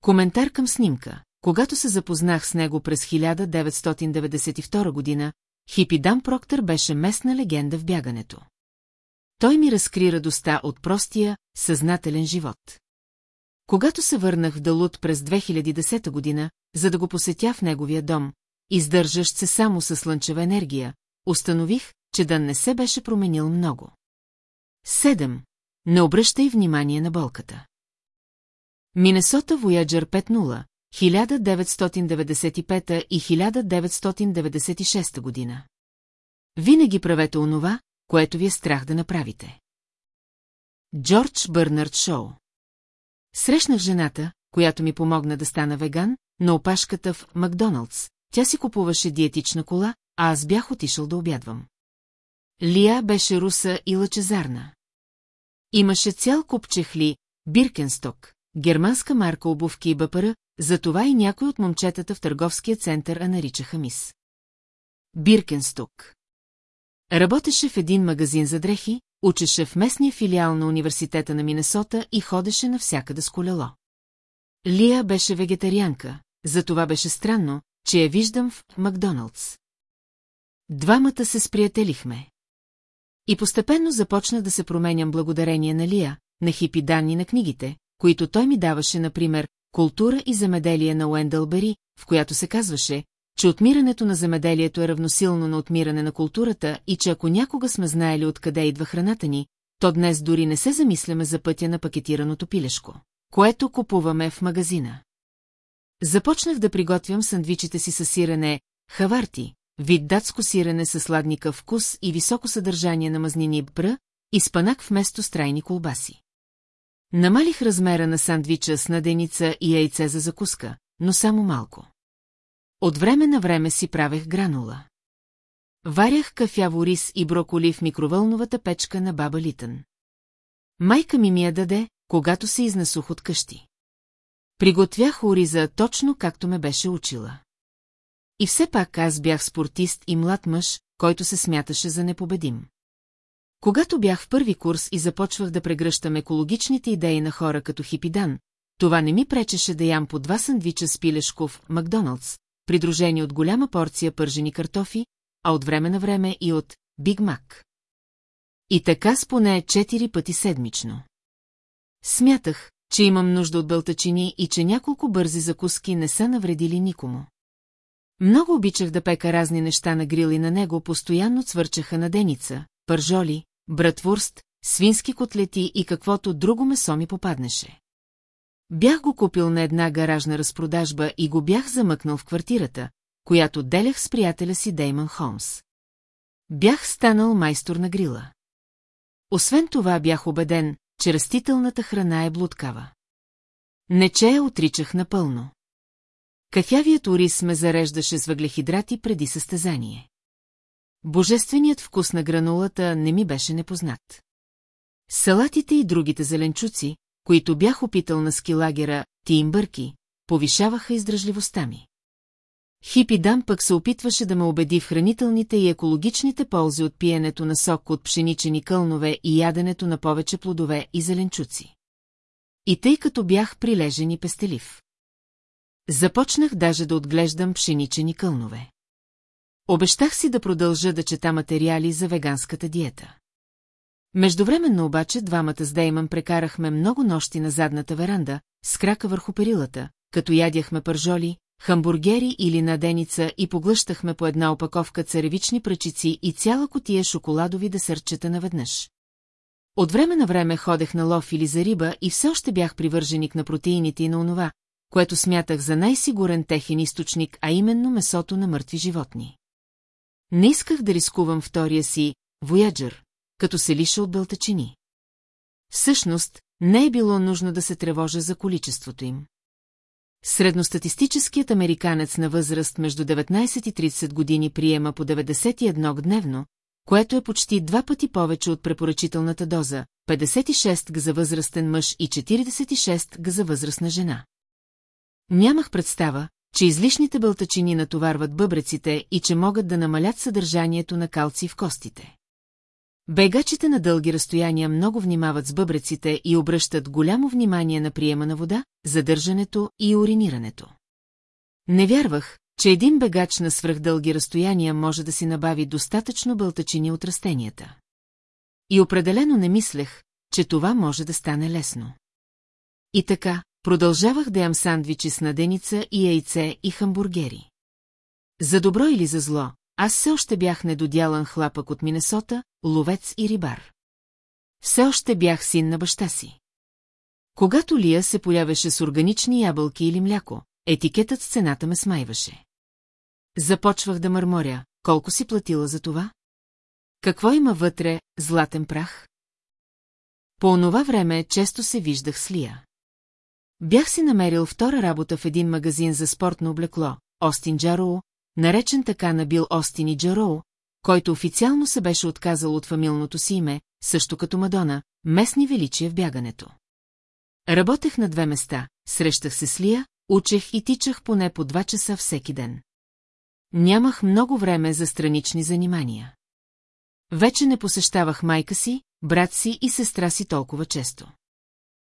Коментар към снимка. Когато се запознах с него през 1992 година, Хипи Дан Проктър беше местна легенда в бягането. Той ми разкри радостта от простия, съзнателен живот. Когато се върнах в Далут през 2010 година, за да го посетя в неговия дом, издържащ се само с слънчева енергия, установих, че Дан не се беше променил много. Седем. Не обръщай внимание на болката. Минесота Voyager 5.0, 1995 и 1996 година. Винаги правете онова, което ви е страх да направите. Джордж Бърнард Шоу Срещнах жената, която ми помогна да стана веган, на опашката в Макдоналдс, тя си купуваше диетична кола, а аз бях отишъл да обядвам. Лия беше руса и лъчезарна. Имаше цял куп чехли, Биркенсток, германска марка обувки и бъпара, затова и някой от момчетата в търговския център а наричаха мис. Биркенсток. Работеше в един магазин за дрехи, учеше в местния филиал на университета на Минесота и ходеше навсякъде с колело. Лия беше вегетарианка, затова беше странно, че я виждам в Макдоналдс. Двамата се сприятелихме. И постепенно започна да се променям благодарение на Лия, на хипи данни на книгите, които той ми даваше, например, «Култура и земеделие» на Уендъл Бери, в която се казваше, че отмирането на земеделието е равносилно на отмиране на културата и че ако някога сме знаели откъде идва храната ни, то днес дори не се замисляме за пътя на пакетираното пилешко, което купуваме в магазина. Започнах да приготвям сандвичите си с сирене хаварти, вид датско сирене с сладника вкус и високо съдържание на мазнини бра и спанак вместо страйни колбаси. Намалих размера на сандвича с наденица и яйце за закуска, но само малко. От време на време си правех гранула. Варях кафяво рис и броколи в микровълновата печка на баба Литън. Майка ми ми я даде, когато се изнесох от къщи. Приготвях ориза точно както ме беше учила. И все пак аз бях спортист и млад мъж, който се смяташе за непобедим. Когато бях в първи курс и започвах да прегръщам екологичните идеи на хора като Хипидан, това не ми пречеше да ям по два сандвича с пилешко в Макдоналдс, придружени от голяма порция пържени картофи, а от време на време и от Биг Мак. И така с поне четири пъти седмично. Смятах, че имам нужда от бълтачини и че няколко бързи закуски не са навредили никому. Много обичах да пека разни неща на грил и на него постоянно цвърчаха на деница, пържоли, братвурст, свински котлети и каквото друго месо ми попаднеше. Бях го купил на една гаражна разпродажба и го бях замъкнал в квартирата, която делях с приятеля си Деймън Холмс. Бях станал майстор на грила. Освен това бях убеден, че растителната храна е блудкава. Не че я отричах напълно. Кафявият ориз ме зареждаше с въглехидрати преди състезание. Божественият вкус на гранулата не ми беше непознат. Салатите и другите зеленчуци, които бях опитал на скилагера Тимбърки, повишаваха издръжливостта ми. Хипи Дам пък се опитваше да ме убеди в хранителните и екологичните ползи от пиенето на сок от пшеничени кълнове и яденето на повече плодове и зеленчуци. И тъй като бях прилежен и пестелив. Започнах даже да отглеждам пшеничени кълнове. Обещах си да продължа да чета материали за веганската диета. Междувременно обаче двамата с Деймън прекарахме много нощи на задната веранда, с крака върху перилата, като ядяхме пържоли, хамбургери или наденица и поглъщахме по една опаковка царевични пръчици и цяла котия шоколадови десърчета наведнъж. От време на време ходех на лов или за риба и все още бях привърженик на протеините и на онова, което смятах за най-сигурен техен източник, а именно месото на мъртви животни. Не исках да рискувам втория си «Вояджър», като се лиша от бълтачини. Всъщност, не е било нужно да се тревожа за количеството им. Средностатистическият американец на възраст между 19 и 30 години приема по 91 дневно, което е почти два пъти повече от препоръчителната доза, 56 г за възрастен мъж и 46 г за възрастна жена. Нямах представа, че излишните бълтачини натоварват бъбреците и че могат да намалят съдържанието на калци в костите. Бегачите на дълги разстояния много внимават с бъбреците и обръщат голямо внимание на приема на вода, задържането и уринирането. Не вярвах, че един бегач на свръхдълги разстояния може да си набави достатъчно бълтачини от растенията. И определено не мислех, че това може да стане лесно. И така, продължавах да ям сандвичи с наденица и яйце и хамбургери. За добро или за зло, аз все още бях недодялан хлапък от Минесота, ловец и рибар. Все още бях син на баща си. Когато Лия се появеше с органични ябълки или мляко, етикетът с цената ме смайваше. Започвах да мърморя, колко си платила за това? Какво има вътре, златен прах? По онова време често се виждах с Лия. Бях си намерил втора работа в един магазин за спортно облекло, Остин Джароу, наречен така на Бил Остин и Джароу, който официално се беше отказал от фамилното си име, също като Мадона, местни величия в бягането. Работех на две места, срещах се с Лия, учех и тичах поне по два часа всеки ден. Нямах много време за странични занимания. Вече не посещавах майка си, брат си и сестра си толкова често.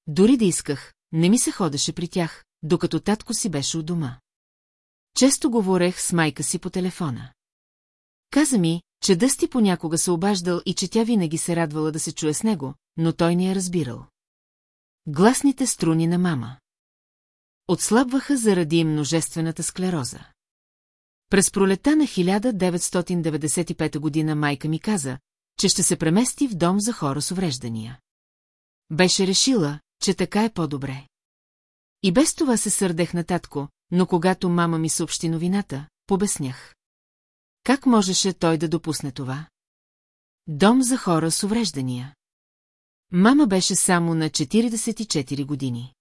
Дори да исках, не ми се ходеше при тях, докато татко си беше у дома. Често говорех с майка си по телефона. Каза ми, че Дъсти понякога се обаждал и че тя винаги се радвала да се чуе с него, но той не е разбирал. Гласните струни на мама. Отслабваха заради множествената склероза. През пролета на 1995 година майка ми каза, че ще се премести в дом за хора с увреждания. Беше решила, че така е по-добре. И без това се сърдех на татко, но когато мама ми съобщи новината, побеснях. Как можеше той да допусне това? Дом за хора с увреждания. Мама беше само на 44 години.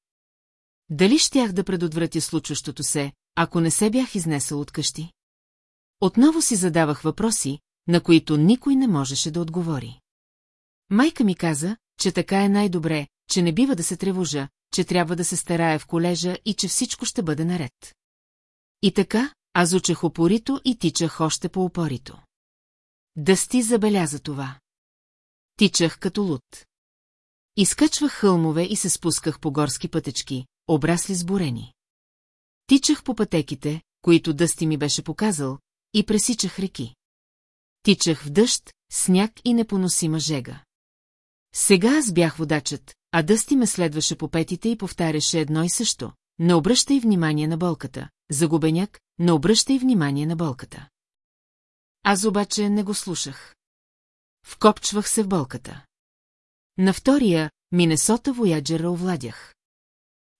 Дали щях да предотвратя случващото се, ако не се бях изнесъл от къщи? Отново си задавах въпроси, на които никой не можеше да отговори. Майка ми каза, че така е най-добре, че не бива да се тревожа, че трябва да се старая в колежа и че всичко ще бъде наред. И така, аз учех опорито и тичах още по опорито. Дъсти забеляза това. Тичах като луд. Изкачвах хълмове и се спусках по горски пътечки, обрасли с бурени. Тичах по пътеките, които Дъсти ми беше показал, и пресичах реки. Тичах в дъжд, сняг и непоносима жега. Сега аз бях водачът, а Дъсти ме следваше по петите и повтаряше едно и също. Не обръщай внимание на болката. Загубеняк, не обръщай внимание на болката. Аз обаче не го слушах. Вкопчвах се в болката. На втория, Минесота Вояджера овладях.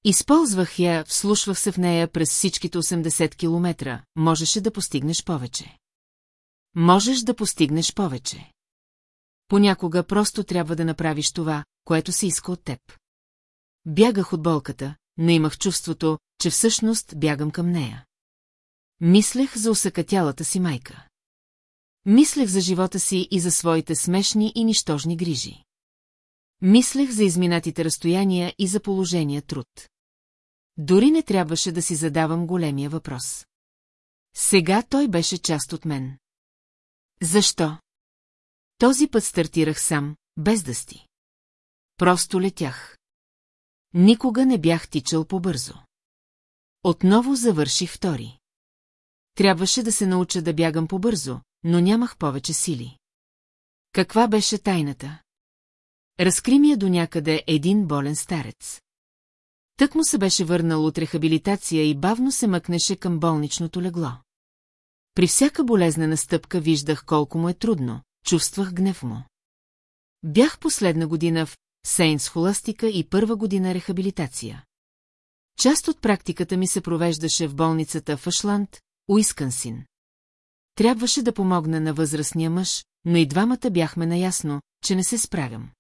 Използвах я, вслушвах се в нея през всичките 80 километра, можеше да постигнеш повече. Можеш да постигнеш повече. Понякога просто трябва да направиш това, което се иска от теб. Бягах от болката, но имах чувството, че всъщност бягам към нея. Мислех за усъкатялата си майка. Мислех за живота си и за своите смешни и нищожни грижи. Мислех за изминатите разстояния и за положения труд. Дори не трябваше да си задавам големия въпрос. Сега той беше част от мен. Защо? Този път стартирах сам, без да сти. Просто летях. Никога не бях тичал по-бързо. Отново завърших втори. Трябваше да се науча да бягам по-бързо, но нямах повече сили. Каква беше тайната? Разкри ми я до някъде един болен старец. Тък му се беше върнал от рехабилитация и бавно се мъкнеше към болничното легло. При всяка болезнена стъпка виждах колко му е трудно, чувствах гнев му. Бях последна година в Сейнс Холастика и първа година рехабилитация. Част от практиката ми се провеждаше в болницата в Ашланд, Уискансин. Трябваше да помогна на възрастния мъж, но и двамата бяхме наясно, че не се справям.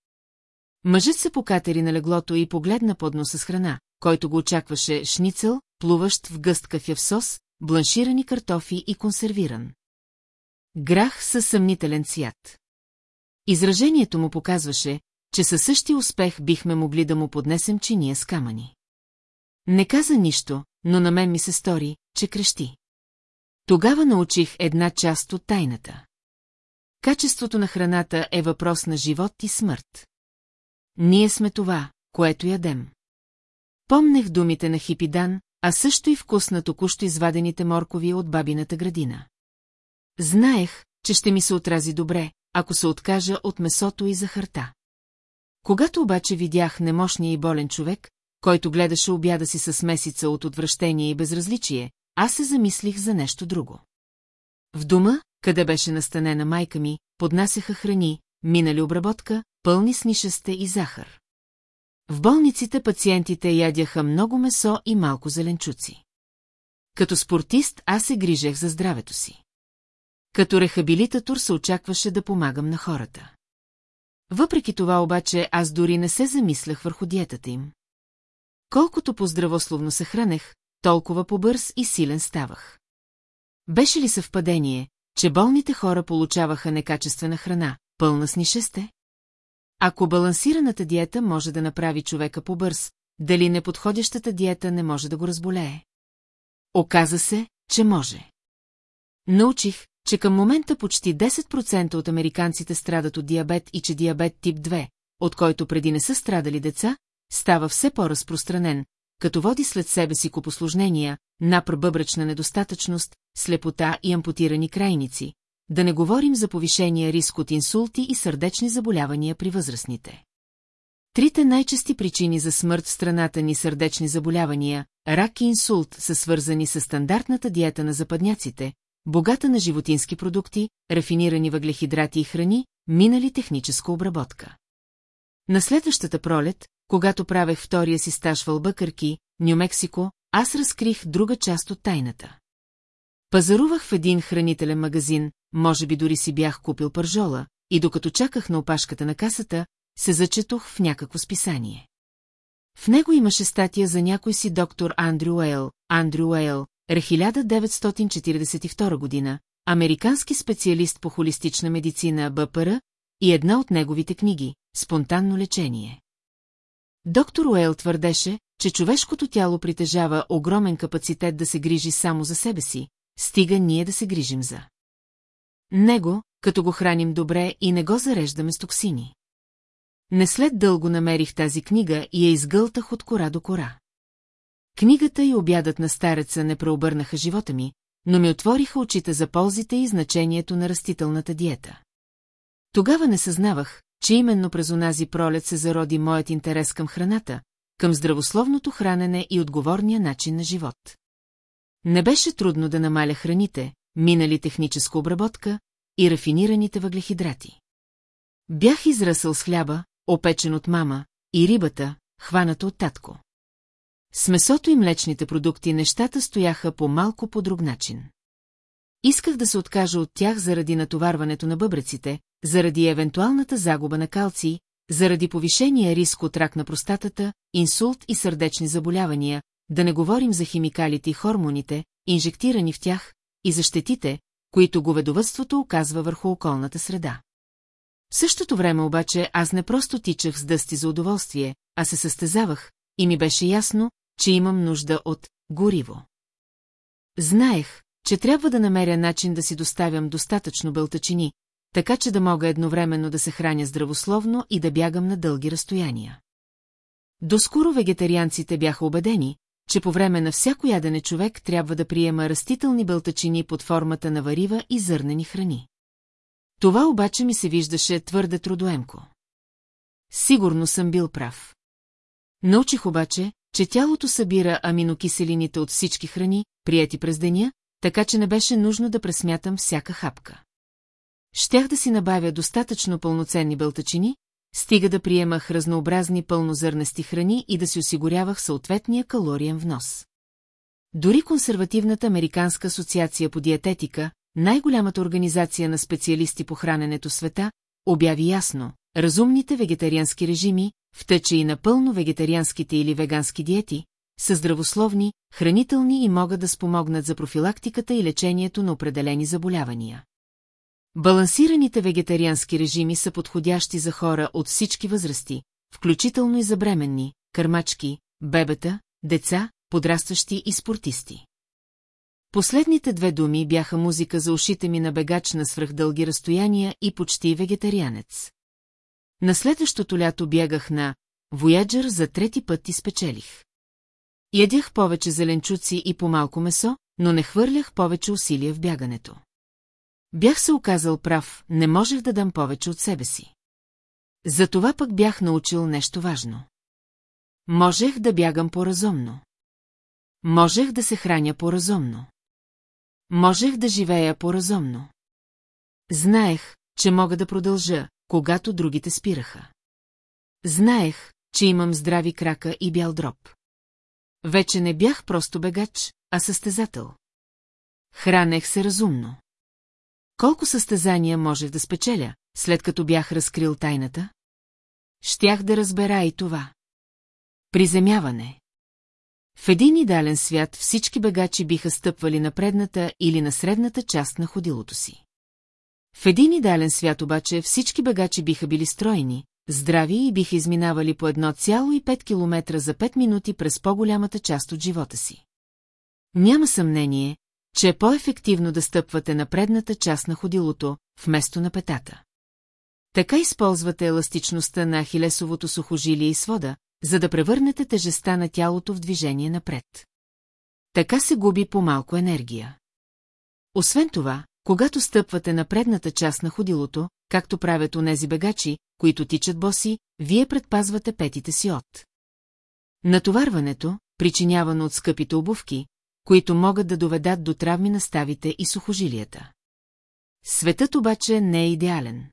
Мъжът се покатери на леглото и погледна под носа с храна, който го очакваше шницел, плуващ в гъст кафяв сос, бланширани картофи и консервиран. Грах със съмнителен цвят. Изражението му показваше, че със същия успех бихме могли да му поднесем чиния с камъни. Не каза нищо, но на мен ми се стори, че крещи. Тогава научих една част от тайната. Качеството на храната е въпрос на живот и смърт. Ние сме това, което ядем. Помнех думите на Хипидан, а също и вкус на току-що извадените моркови от бабината градина. Знаех, че ще ми се отрази добре, ако се откажа от месото и захарта. Когато обаче видях немощния и болен човек, който гледаше обяда си с месица от отвращение и безразличие, аз се замислих за нещо друго. В дома, къде беше настанена майка ми, поднасяха храни, минали обработка, пълни с нишесте и захар. В болниците пациентите ядяха много месо и малко зеленчуци. Като спортист аз се грижех за здравето си. Като рехабилитатор се очакваше да помагам на хората. Въпреки това обаче аз дори не се замислях върху диетата им. Колкото по-здравословно се хранех, толкова по-бърз и силен ставах. Беше ли съвпадение, че болните хора получаваха некачествена храна, пълна с нишесте? Ако балансираната диета може да направи човека по-бърз, дали неподходящата диета не може да го разболее? Оказа се, че може. Научих, че към момента почти 10% от американците страдат от диабет и че диабет тип 2, от който преди не са страдали деца, става все по-разпространен, като води след себе си купослужнения, напр бъбръчна недостатъчност, слепота и ампутирани крайници, да не говорим за повишения риск от инсулти и сърдечни заболявания при възрастните. Трите най-чести причини за смърт в страната ни сърдечни заболявания, рак и инсулт са свързани с стандартната диета на западняците, богата на животински продукти, рафинирани въглехидрати и храни, минали техническа обработка. На следващата пролет, когато правех втория си стаж в Албъкърки, Нью-Мексико, аз разкрих друга част от тайната. Пазарувах в един хранителен магазин, може би дори си бях купил пържола, и докато чаках на опашката на касата, се зачетох в някакво списание. В него имаше статия за някой си доктор Андрю Уейл, Андрю Уейл, 1942 година, американски специалист по холистична медицина БПР и една от неговите книги «Спонтанно лечение». Доктор Уейл твърдеше, че човешкото тяло притежава огромен капацитет да се грижи само за себе си, стига ние да се грижим за него, като го храним добре и не го зареждаме с токсини. Не след дълго намерих тази книга и я изгълтах от кора до кора. Книгата и обядът на стареца не преобърнаха живота ми, но ми отвориха очите за ползите и значението на растителната диета. Тогава не съзнавах, че именно през онази пролет се зароди моят интерес към храната, към здравословното хранене и отговорния начин на живот. Не беше трудно да намаля храните, минали техническа обработка и рафинираните въглехидрати. Бях израсъл с хляба, опечен от мама, и рибата, хваната от татко. С месото и млечните продукти нещата стояха по малко по друг начин. Исках да се откажа от тях заради натоварването на бъбреците, заради евентуалната загуба на калци, заради повишения риск от рак на простатата, инсулт и сърдечни заболявания, да не говорим за химикалите и хормоните, инжектирани в тях, и за щетите, които говедовътството оказва върху околната среда. В същото време обаче аз не просто тичах с дъсти за удоволствие, а се състезавах, и ми беше ясно, че имам нужда от гориво. Знаех, че трябва да намеря начин да си доставям достатъчно бълтачини, така че да мога едновременно да се храня здравословно и да бягам на дълги разстояния. Доскоро вегетарианците бяха убедени, че по време на всяко ядене човек трябва да приема растителни бълтачини под формата на варива и зърнени храни. Това обаче ми се виждаше твърде трудоемко. Сигурно съм бил прав. Научих обаче, че тялото събира аминокиселините от всички храни, прияти през деня, така че не беше нужно да пресмятам всяка хапка. Щях да си набавя достатъчно пълноценни бълтачини, стига да приемах разнообразни пълнозърнести храни и да си осигурявах съответния калориен внос. Дори консервативната Американска асоциация по диететика, най-голямата организация на специалисти по храненето света, обяви ясно, разумните вегетариански режими, в тъче и напълно вегетарианските или вегански диети, са здравословни, хранителни и могат да спомогнат за профилактиката и лечението на определени заболявания. Балансираните вегетариански режими са подходящи за хора от всички възрасти, включително и за бременни, кърмачки, бебета, деца, подрастващи и спортисти. Последните две думи бяха музика за ушите ми на бегач на свръхдълги разстояния и почти вегетарианец. На следващото лято бягах на Вояджер за трети път и спечелих. Ядях повече зеленчуци и по-малко месо, но не хвърлях повече усилия в бягането. Бях се оказал прав, не можех да дам повече от себе си. Затова пък бях научил нещо важно. Можех да бягам по-разумно. Можех да се храня по-разумно. Можех да живея по-разумно. Знаех, че мога да продължа, когато другите спираха. Знаех, че имам здрави крака и бял дроб. Вече не бях просто бегач, а състезател. Хранех се разумно. Колко състезания можех да спечеля, след като бях разкрил тайната? Щях да разбера и това. Приземяване. В един идеален свят всички бегачи биха стъпвали на предната или на средната част на ходилото си. В един идеален свят обаче всички бегачи биха били стройни, здрави и биха изминавали по 1,5 км за 5 минути през по-голямата част от живота си. Няма съмнение, че е по-ефективно да стъпвате на предната част на ходилото, вместо на петата. Така използвате еластичността на ахилесовото сухожилие и свода, за да превърнете тежеста на тялото в движение напред. Така се губи по-малко енергия. Освен това, когато стъпвате на предната част на ходилото, както правят онези бегачи, които тичат боси, вие предпазвате петите си от. Натоварването, причинявано от скъпите обувки, които могат да доведат до травми на ставите и сухожилията. Светът обаче не е идеален.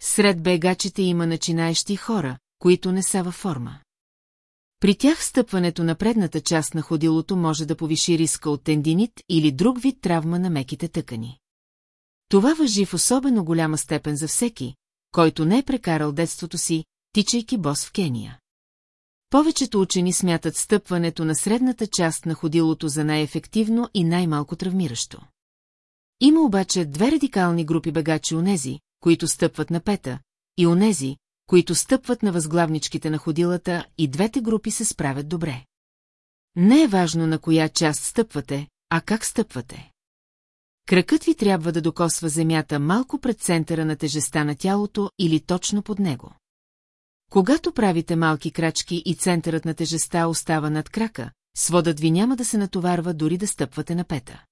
Сред бегачите има начинаещи хора, които не са във форма. При тях стъпването на предната част на ходилото може да повиши риска от тендинит или друг вид травма на меките тъкани. Това въжи в особено голяма степен за всеки, който не е прекарал детството си, тичайки бос в Кения. Повечето учени смятат стъпването на средната част на ходилото за най-ефективно и най-малко травмиращо. Има обаче две радикални групи бегачи онези, които стъпват на пета, и онези, които стъпват на възглавничките на ходилата и двете групи се справят добре. Не е важно на коя част стъпвате, а как стъпвате. Кракът ви трябва да докосва земята малко пред центъра на тежеста на тялото или точно под него. Когато правите малки крачки и центърът на тежеста остава над крака, сводът ви няма да се натоварва дори да стъпвате на пета.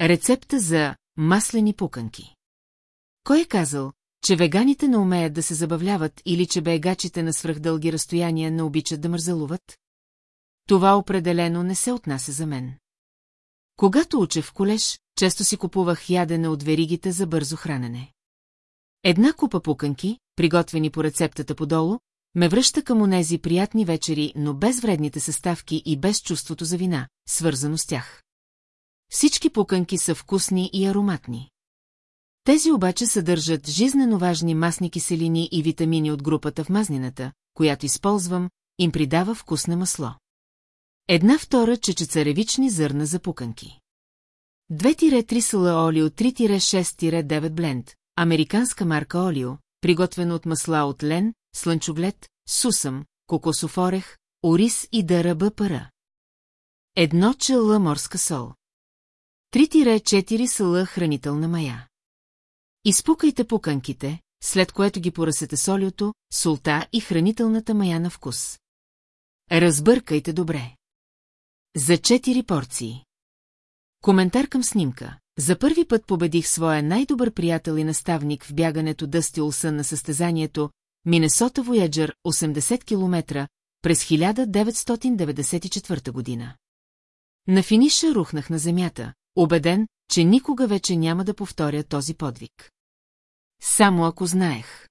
Рецепта за маслени пуканки Кой е казал, че веганите не умеят да се забавляват или че бегачите на свръхдълги разстояния не обичат да мързалуват? Това определено не се отнася за мен. Когато учех в колеж, често си купувах ядене от веригите за бързо хранене. Една купа пуканки, приготвени по рецептата подолу, ме връща към онези приятни вечери, но без вредните съставки и без чувството за вина, свързано с тях. Всички пуканки са вкусни и ароматни. Тези обаче съдържат жизнено важни масни киселини и витамини от групата в мазнината, която използвам, им придава вкусна масло. Една втора чечецаревични зърна за пуканки. 2-3 сала олио 3-6-9 бленд, американска марка олио, приготвено от масла от лен, слънчоглед, сусъм, кокосов орех, ориз и дъръба пара. Едно чела морска сол. 3-4 сала хранителна мая. Изпукайте пуканките, след което ги поръсете солиото, солта и хранителната мая на вкус. Разбъркайте добре. За 4 порции. Коментар към снимка. За първи път победих своя най-добър приятел и наставник в бягането Дъсти Олсън на състезанието Минесота Вояджер 80 км през 1994 година. На финиша рухнах на земята, убеден, че никога вече няма да повторя този подвиг. Само ако знаех.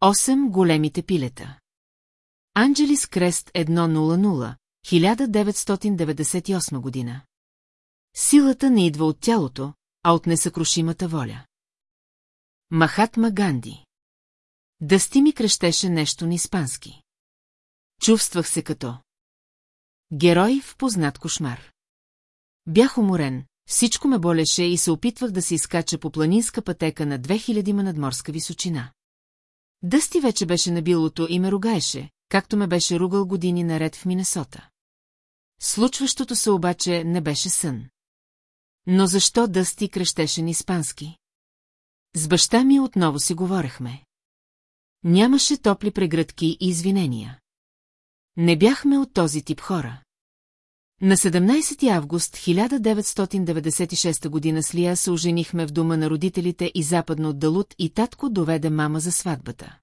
Осем големите пилета. Анджелис Крест 100, 1998 година. Силата не идва от тялото, а от несъкрушимата воля. Махатма Ганди. Дъсти ми крещеше нещо на испански. Чувствах се като... Герой в познат кошмар. Бях уморен, всичко ме болеше и се опитвах да се изкача по планинска пътека на 2000 ма надморска височина. Дъсти вече беше на билото и ме ругаеше, както ме беше ругал години наред в Минесота. Случващото се обаче не беше сън. Но защо Дъсти крещеше на испански? С баща ми отново си говорехме. Нямаше топли прегръдки и извинения. Не бяхме от този тип хора. На 17 август 1996 година с Лия се оженихме в дома на родителите и западно от Далут и татко доведе мама за сватбата.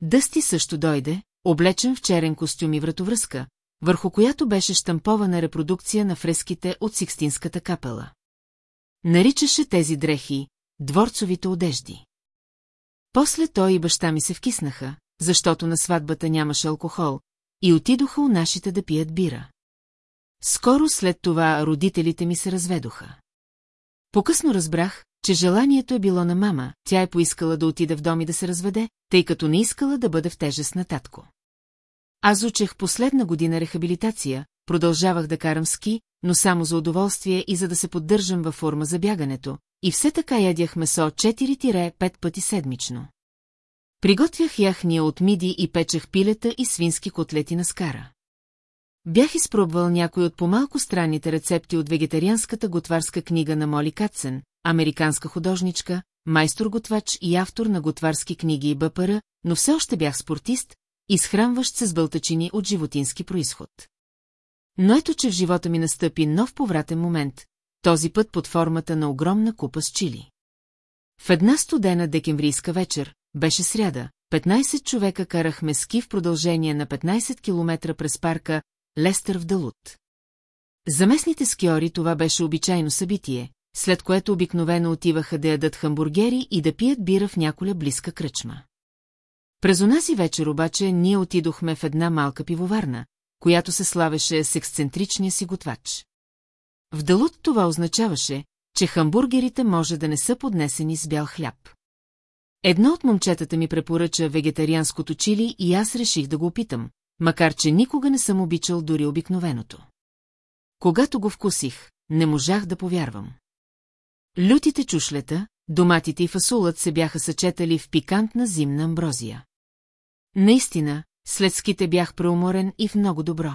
Дъсти също дойде, облечен в черен костюм и вратовръзка, върху която беше штампована репродукция на фреските от Сикстинската капела. Наричаше тези дрехи дворцовите одежди. После той и баща ми се вкиснаха, защото на сватбата нямаше алкохол, и отидоха у нашите да пият бира. Скоро след това родителите ми се разведоха. Покъсно разбрах, че желанието е било на мама, тя е поискала да отиде в дом и да се разведе, тъй като не искала да бъде в тежест на татко. Аз учех последна година рехабилитация, продължавах да карам ски, но само за удоволствие и за да се поддържам във форма за бягането, и все така ядях месо 4-5 пъти седмично. Приготвях яхния от миди и печех пилета и свински котлети на скара. Бях изпробвал някой от по-малко странните рецепти от вегетарианската готварска книга на Моли Катсен, американска художничка, майстор-готвач и автор на готварски книги и бъпара, но все още бях спортист, изхранващ се с бълтачини от животински происход. Но ето, че в живота ми настъпи нов повратен момент, този път под формата на огромна купа с чили. В една студена декемврийска вечер, беше сряда, 15 човека карахме ски в продължение на 15 км през парка Лестър в Далут. За местните скиори това беше обичайно събитие, след което обикновено отиваха да ядат хамбургери и да пият бира в няколя близка кръчма. През онази вечер обаче ние отидохме в една малка пивоварна, която се славеше с ексцентричния си готвач. В Далут това означаваше, че хамбургерите може да не са поднесени с бял хляб. Едно от момчетата ми препоръча вегетарианското чили и аз реших да го опитам, макар че никога не съм обичал дори обикновеното. Когато го вкусих, не можах да повярвам. Лютите чушлета, доматите и фасулът се бяха съчетали в пикантна зимна амброзия. Наистина, след ските бях преуморен и в много добро.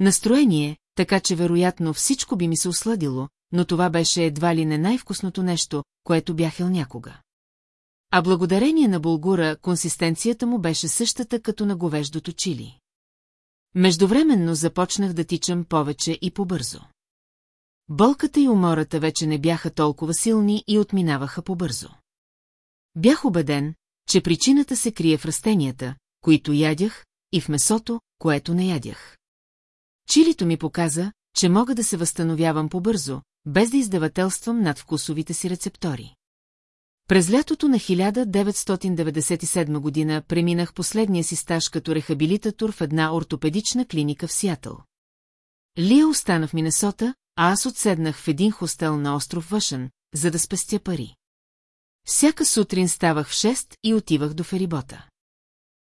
Настроение, така че вероятно всичко би ми се осладило, но това беше едва ли не най-вкусното нещо, което бях ел някога. А благодарение на булгура, консистенцията му беше същата като на говеждото чили. Междувременно започнах да тичам повече и побързо. Болката и умората вече не бяха толкова силни и отминаваха побързо. Бях убеден, че причината се крие в растенията, които ядях, и в месото, което не ядях. Чилито ми показа, че мога да се възстановявам побързо, без да издавателствам над вкусовите си рецептори. През лятото на 1997 година преминах последния си стаж като рехабилитатор в една ортопедична клиника в Сиатъл. Лия остана в Минесота, а аз отседнах в един хостел на остров Въшен, за да спестя пари. Всяка сутрин ставах в 6 и отивах до ферибота.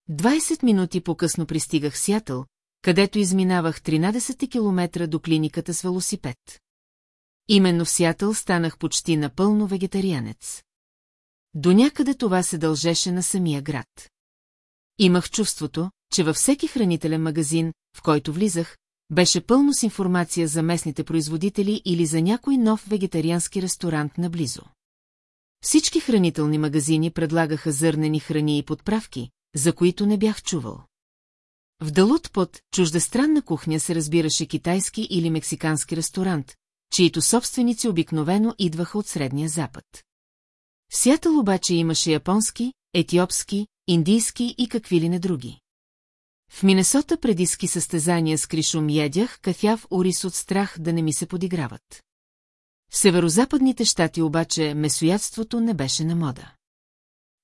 20 минути по-късно пристигах в Сиатъл, където изминавах 13 километра до клиниката с велосипед. Именно в Сиатъл станах почти напълно вегетарианец. До някъде това се дължеше на самия град. Имах чувството, че във всеки хранителен магазин, в който влизах, беше пълно с информация за местните производители или за някой нов вегетариански ресторант наблизо. Всички хранителни магазини предлагаха зърнени храни и подправки, за които не бях чувал. В Далут под чуждестранна кухня се разбираше китайски или мексикански ресторант, чието собственици обикновено идваха от Средния Запад. В Сиатъл обаче имаше японски, етиопски, индийски и какви ли не други. В Минесота преди ски състезания с кришум ядях кафяв орис от страх да не ми се подиграват. В северозападните щати обаче месоядството не беше на мода.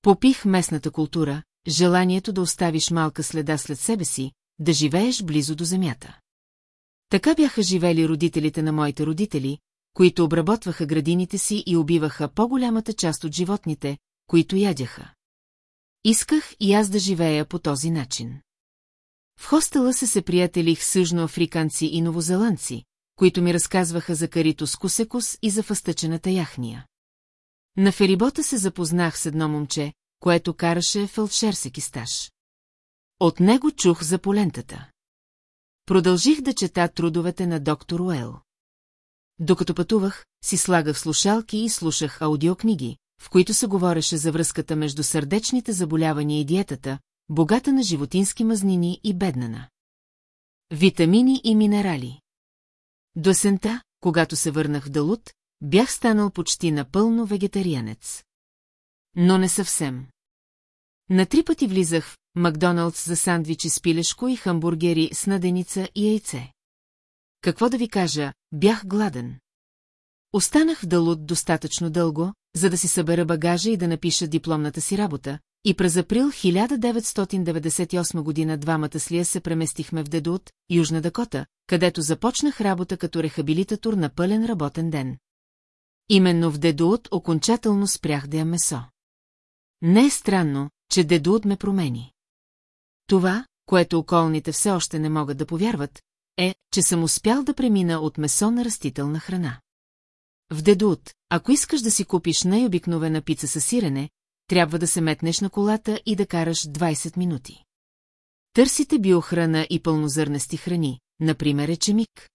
Попих местната култура, желанието да оставиш малка следа след себе си, да живееш близо до земята. Така бяха живели родителите на моите родители, които обработваха градините си и убиваха по-голямата част от животните, които ядяха. Исках и аз да живея по този начин. В хостела се се приятелих с южноафриканци и новозеландци, които ми разказваха за карито с кусекус и за фъстъчената яхния. На ферибота се запознах с едно момче, което караше фелдшерсеки стаж. От него чух за полентата. Продължих да чета трудовете на доктор Уел. Докато пътувах, си слагах слушалки и слушах аудиокниги, в които се говореше за връзката между сърдечните заболявания и диетата, богата на животински мазнини и беднана. Витамини и минерали. До сента, когато се върнах в Далут, бях станал почти напълно вегетарианец. Но не съвсем. На три пъти влизах в Макдоналдс за сандвичи с пилешко и хамбургери с наденица и яйце. Какво да ви кажа, бях гладен. Останах в Далут достатъчно дълго, за да си събера багажа и да напиша дипломната си работа, и през април 1998 година двамата с Лия се преместихме в Дедут, Южна Дакота, където започнах работа като рехабилитатор на пълен работен ден. Именно в Дедут окончателно спрях да я месо. Не е странно, че Дедут ме промени. Това, което околните все още не могат да повярват, е, че съм успял да премина от месо на растителна храна. В Дедут, ако искаш да си купиш най-обикновена пица с сирене, трябва да се метнеш на колата и да караш 20 минути. Търсите биохрана и пълнозърнести храни, например ечемик.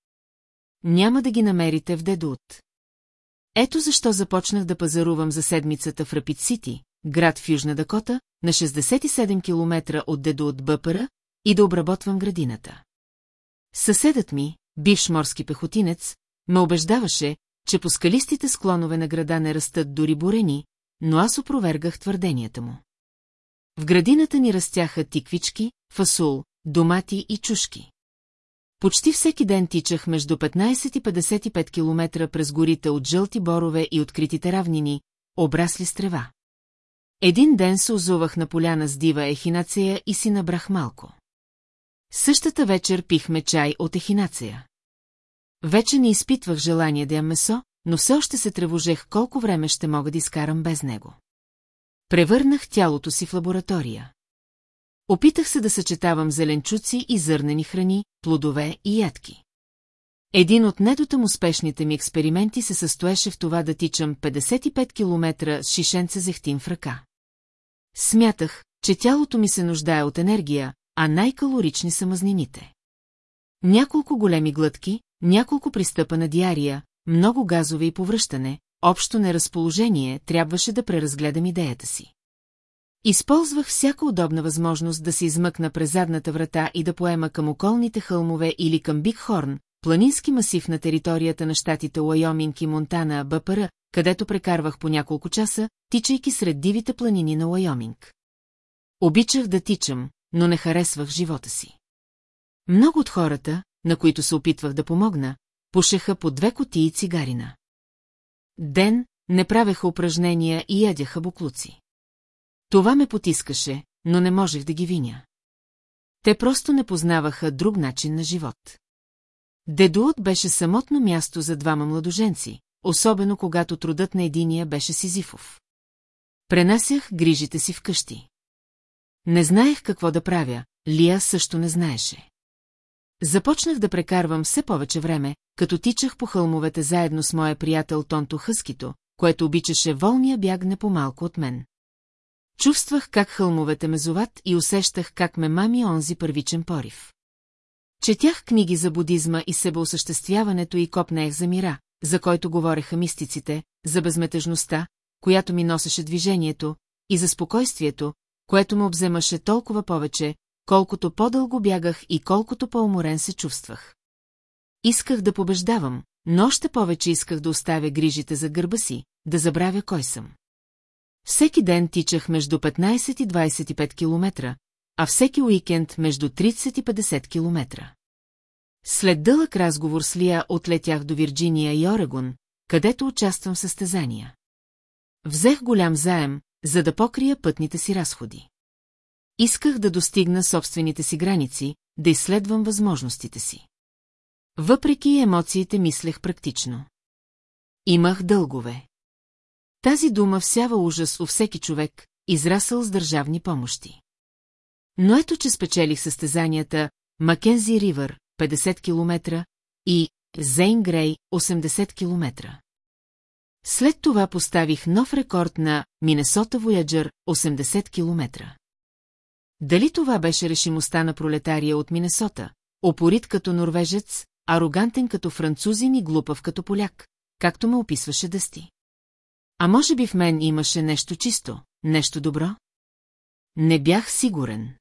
Няма да ги намерите в Дедут. Ето защо започнах да пазарувам за седмицата в Рапид Сити, град в Южна Дакота, на 67 км от Дедо от Бъпъра, и да обработвам градината. Съседът ми, бивш морски пехотинец, ме убеждаваше, че по скалистите склонове на града не растат дори бурени, но аз опровергах твърденията му. В градината ни растяха тиквички, фасул, домати и чушки. Почти всеки ден тичах между 15 и 55 км през горите от жълти борове и откритите равнини, обрасли с трева. Един ден се озувах на поляна с дива ехинация и си набрах малко. Същата вечер пихме чай от ехинация. Вече не изпитвах желание да ям месо, но все още се тревожех колко време ще мога да изкарам без него. Превърнах тялото си в лаборатория. Опитах се да съчетавам зеленчуци и зърнени храни, плодове и ядки. Един от недотъм успешните ми експерименти се състоеше в това да тичам 55 км с шишенце зехтин в ръка. Смятах, че тялото ми се нуждае от енергия, а най-калорични са мазнините. Няколко големи глътки, няколко пристъпа на диария, много газове и повръщане, общо неразположение, трябваше да преразгледам идеята си. Използвах всяка удобна възможност да се измъкна през задната врата и да поема към околните хълмове или към Биг Хорн, планински масив на територията на щатите Уайоминг и Монтана, БПР, където прекарвах по няколко часа, тичайки сред дивите планини на Уайоминг. Обичах да тичам, но не харесвах живота си. Много от хората, на които се опитвах да помогна, пушеха по две котии цигарина. Ден не правеха упражнения и ядяха буклуци. Това ме потискаше, но не можех да ги виня. Те просто не познаваха друг начин на живот. Дедуот беше самотно място за двама младоженци, особено когато трудът на единия беше Сизифов. Пренасях грижите си вкъщи. Не знаех какво да правя, Лия също не знаеше. Започнах да прекарвам все повече време, като тичах по хълмовете заедно с моя приятел Тонто Хъскито, което обичаше волния бяг не по-малко от мен. Чувствах как хълмовете ме зоват и усещах как ме мами онзи първичен порив. Четях книги за будизма и себеосъществяването и копнех за мира, за който говореха мистиците, за безметежността, която ми носеше движението, и за спокойствието, което ме обземаше толкова повече, колкото по-дълго бягах и колкото по-уморен се чувствах. Исках да побеждавам, но още повече исках да оставя грижите за гърба си, да забравя кой съм. Всеки ден тичах между 15 и 25 километра, а всеки уикенд между 30 и 50 километра. След дълъг разговор с Лия отлетях до Вирджиния и Орегон, където участвам в състезания. Взех голям заем, за да покрия пътните си разходи. Исках да достигна собствените си граници, да изследвам възможностите си. Въпреки емоциите мислех практично. Имах дългове. Тази дума всява ужас у всеки човек, израсъл с държавни помощи. Но ето, че спечелих състезанията Макензи Ривър, 50 км, и Зейн Грей, 80 км. След това поставих нов рекорд на Минесота Voyager, 80 км. Дали това беше решимостта на пролетария от Минесота, опорит като норвежец, арогантен като французин и глупав като поляк, както ме описваше Дъсти? А може би в мен имаше нещо чисто, нещо добро? Не бях сигурен.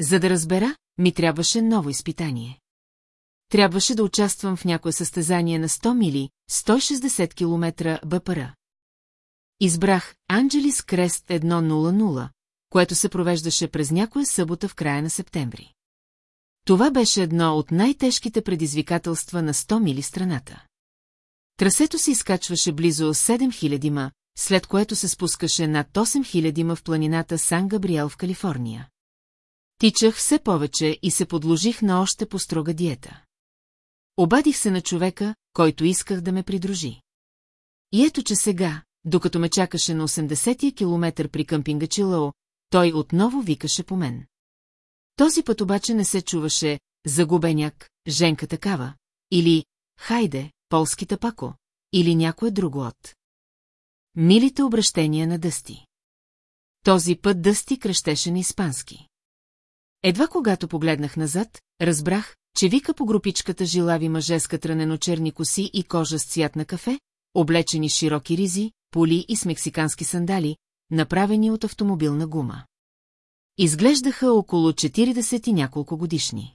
За да разбера, ми трябваше ново изпитание. Трябваше да участвам в някое състезание на 100 мили, 160 км БПР. Избрах Анджелис Крест 100, което се провеждаше през някоя събота в края на септември. Това беше едно от най-тежките предизвикателства на 100 мили страната. Трасето се изкачваше близо 7000 ма, след което се спускаше над 8000 ма в планината Сан Габриел в Калифорния. Тичах все повече и се подложих на още по-строга диета. Обадих се на човека, който исках да ме придружи. И ето, че сега, докато ме чакаше на 80-я километър при къмпинга Чилао, той отново викаше по мен. Този път обаче не се чуваше «Загубеняк», «Женка такава» или «Хайде, полски тапако» или някое друго от. Милите обращения на Дъсти. Този път Дъсти кръщеше на испански. Едва когато погледнах назад, разбрах, че вика по групичката жилави мъже с катранено-черни коси и кожа с цвят на кафе, облечени широки ризи, поли и с мексикански сандали, направени от автомобилна гума. Изглеждаха около 40 и няколко годишни.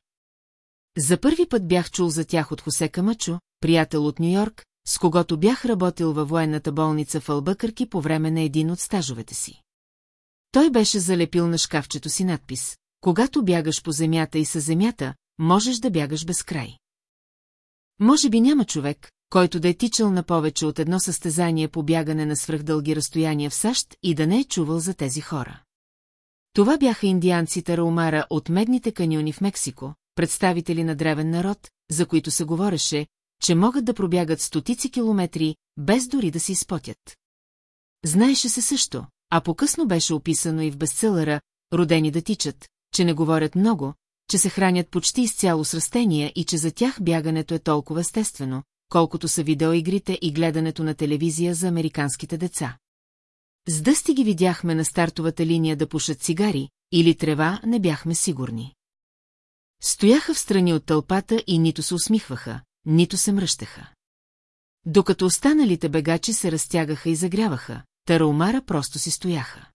За първи път бях чул за тях от Хосе Камачо, приятел от Нью-Йорк, с когото бях работил във военната болница в Албъкърки по време на един от стажовете си. Той беше залепил на шкафчето си надпис «Когато бягаш по земята и със земята, можеш да бягаш без край». Може би няма човек, който да е тичал на повече от едно състезание по бягане на свръхдълги разстояния в САЩ и да не е чувал за тези хора. Това бяха индианците Раумара от медните каньони в Мексико, представители на древен народ, за които се говореше, че могат да пробягат стотици километри, без дори да се изпотят. Знаеше се също, а по-късно беше описано и в бестселъра «Родени да тичат», че не говорят много, че се хранят почти изцяло с растения и че за тях бягането е толкова естествено, колкото са видеоигрите и гледането на телевизия за американските деца. С дъсти ги видяхме на стартовата линия да пушат цигари, или трева не бяхме сигурни. Стояха в страни от тълпата и нито се усмихваха, нито се мръщаха. Докато останалите бегачи се разтягаха и загряваха, Тараумара просто си стояха.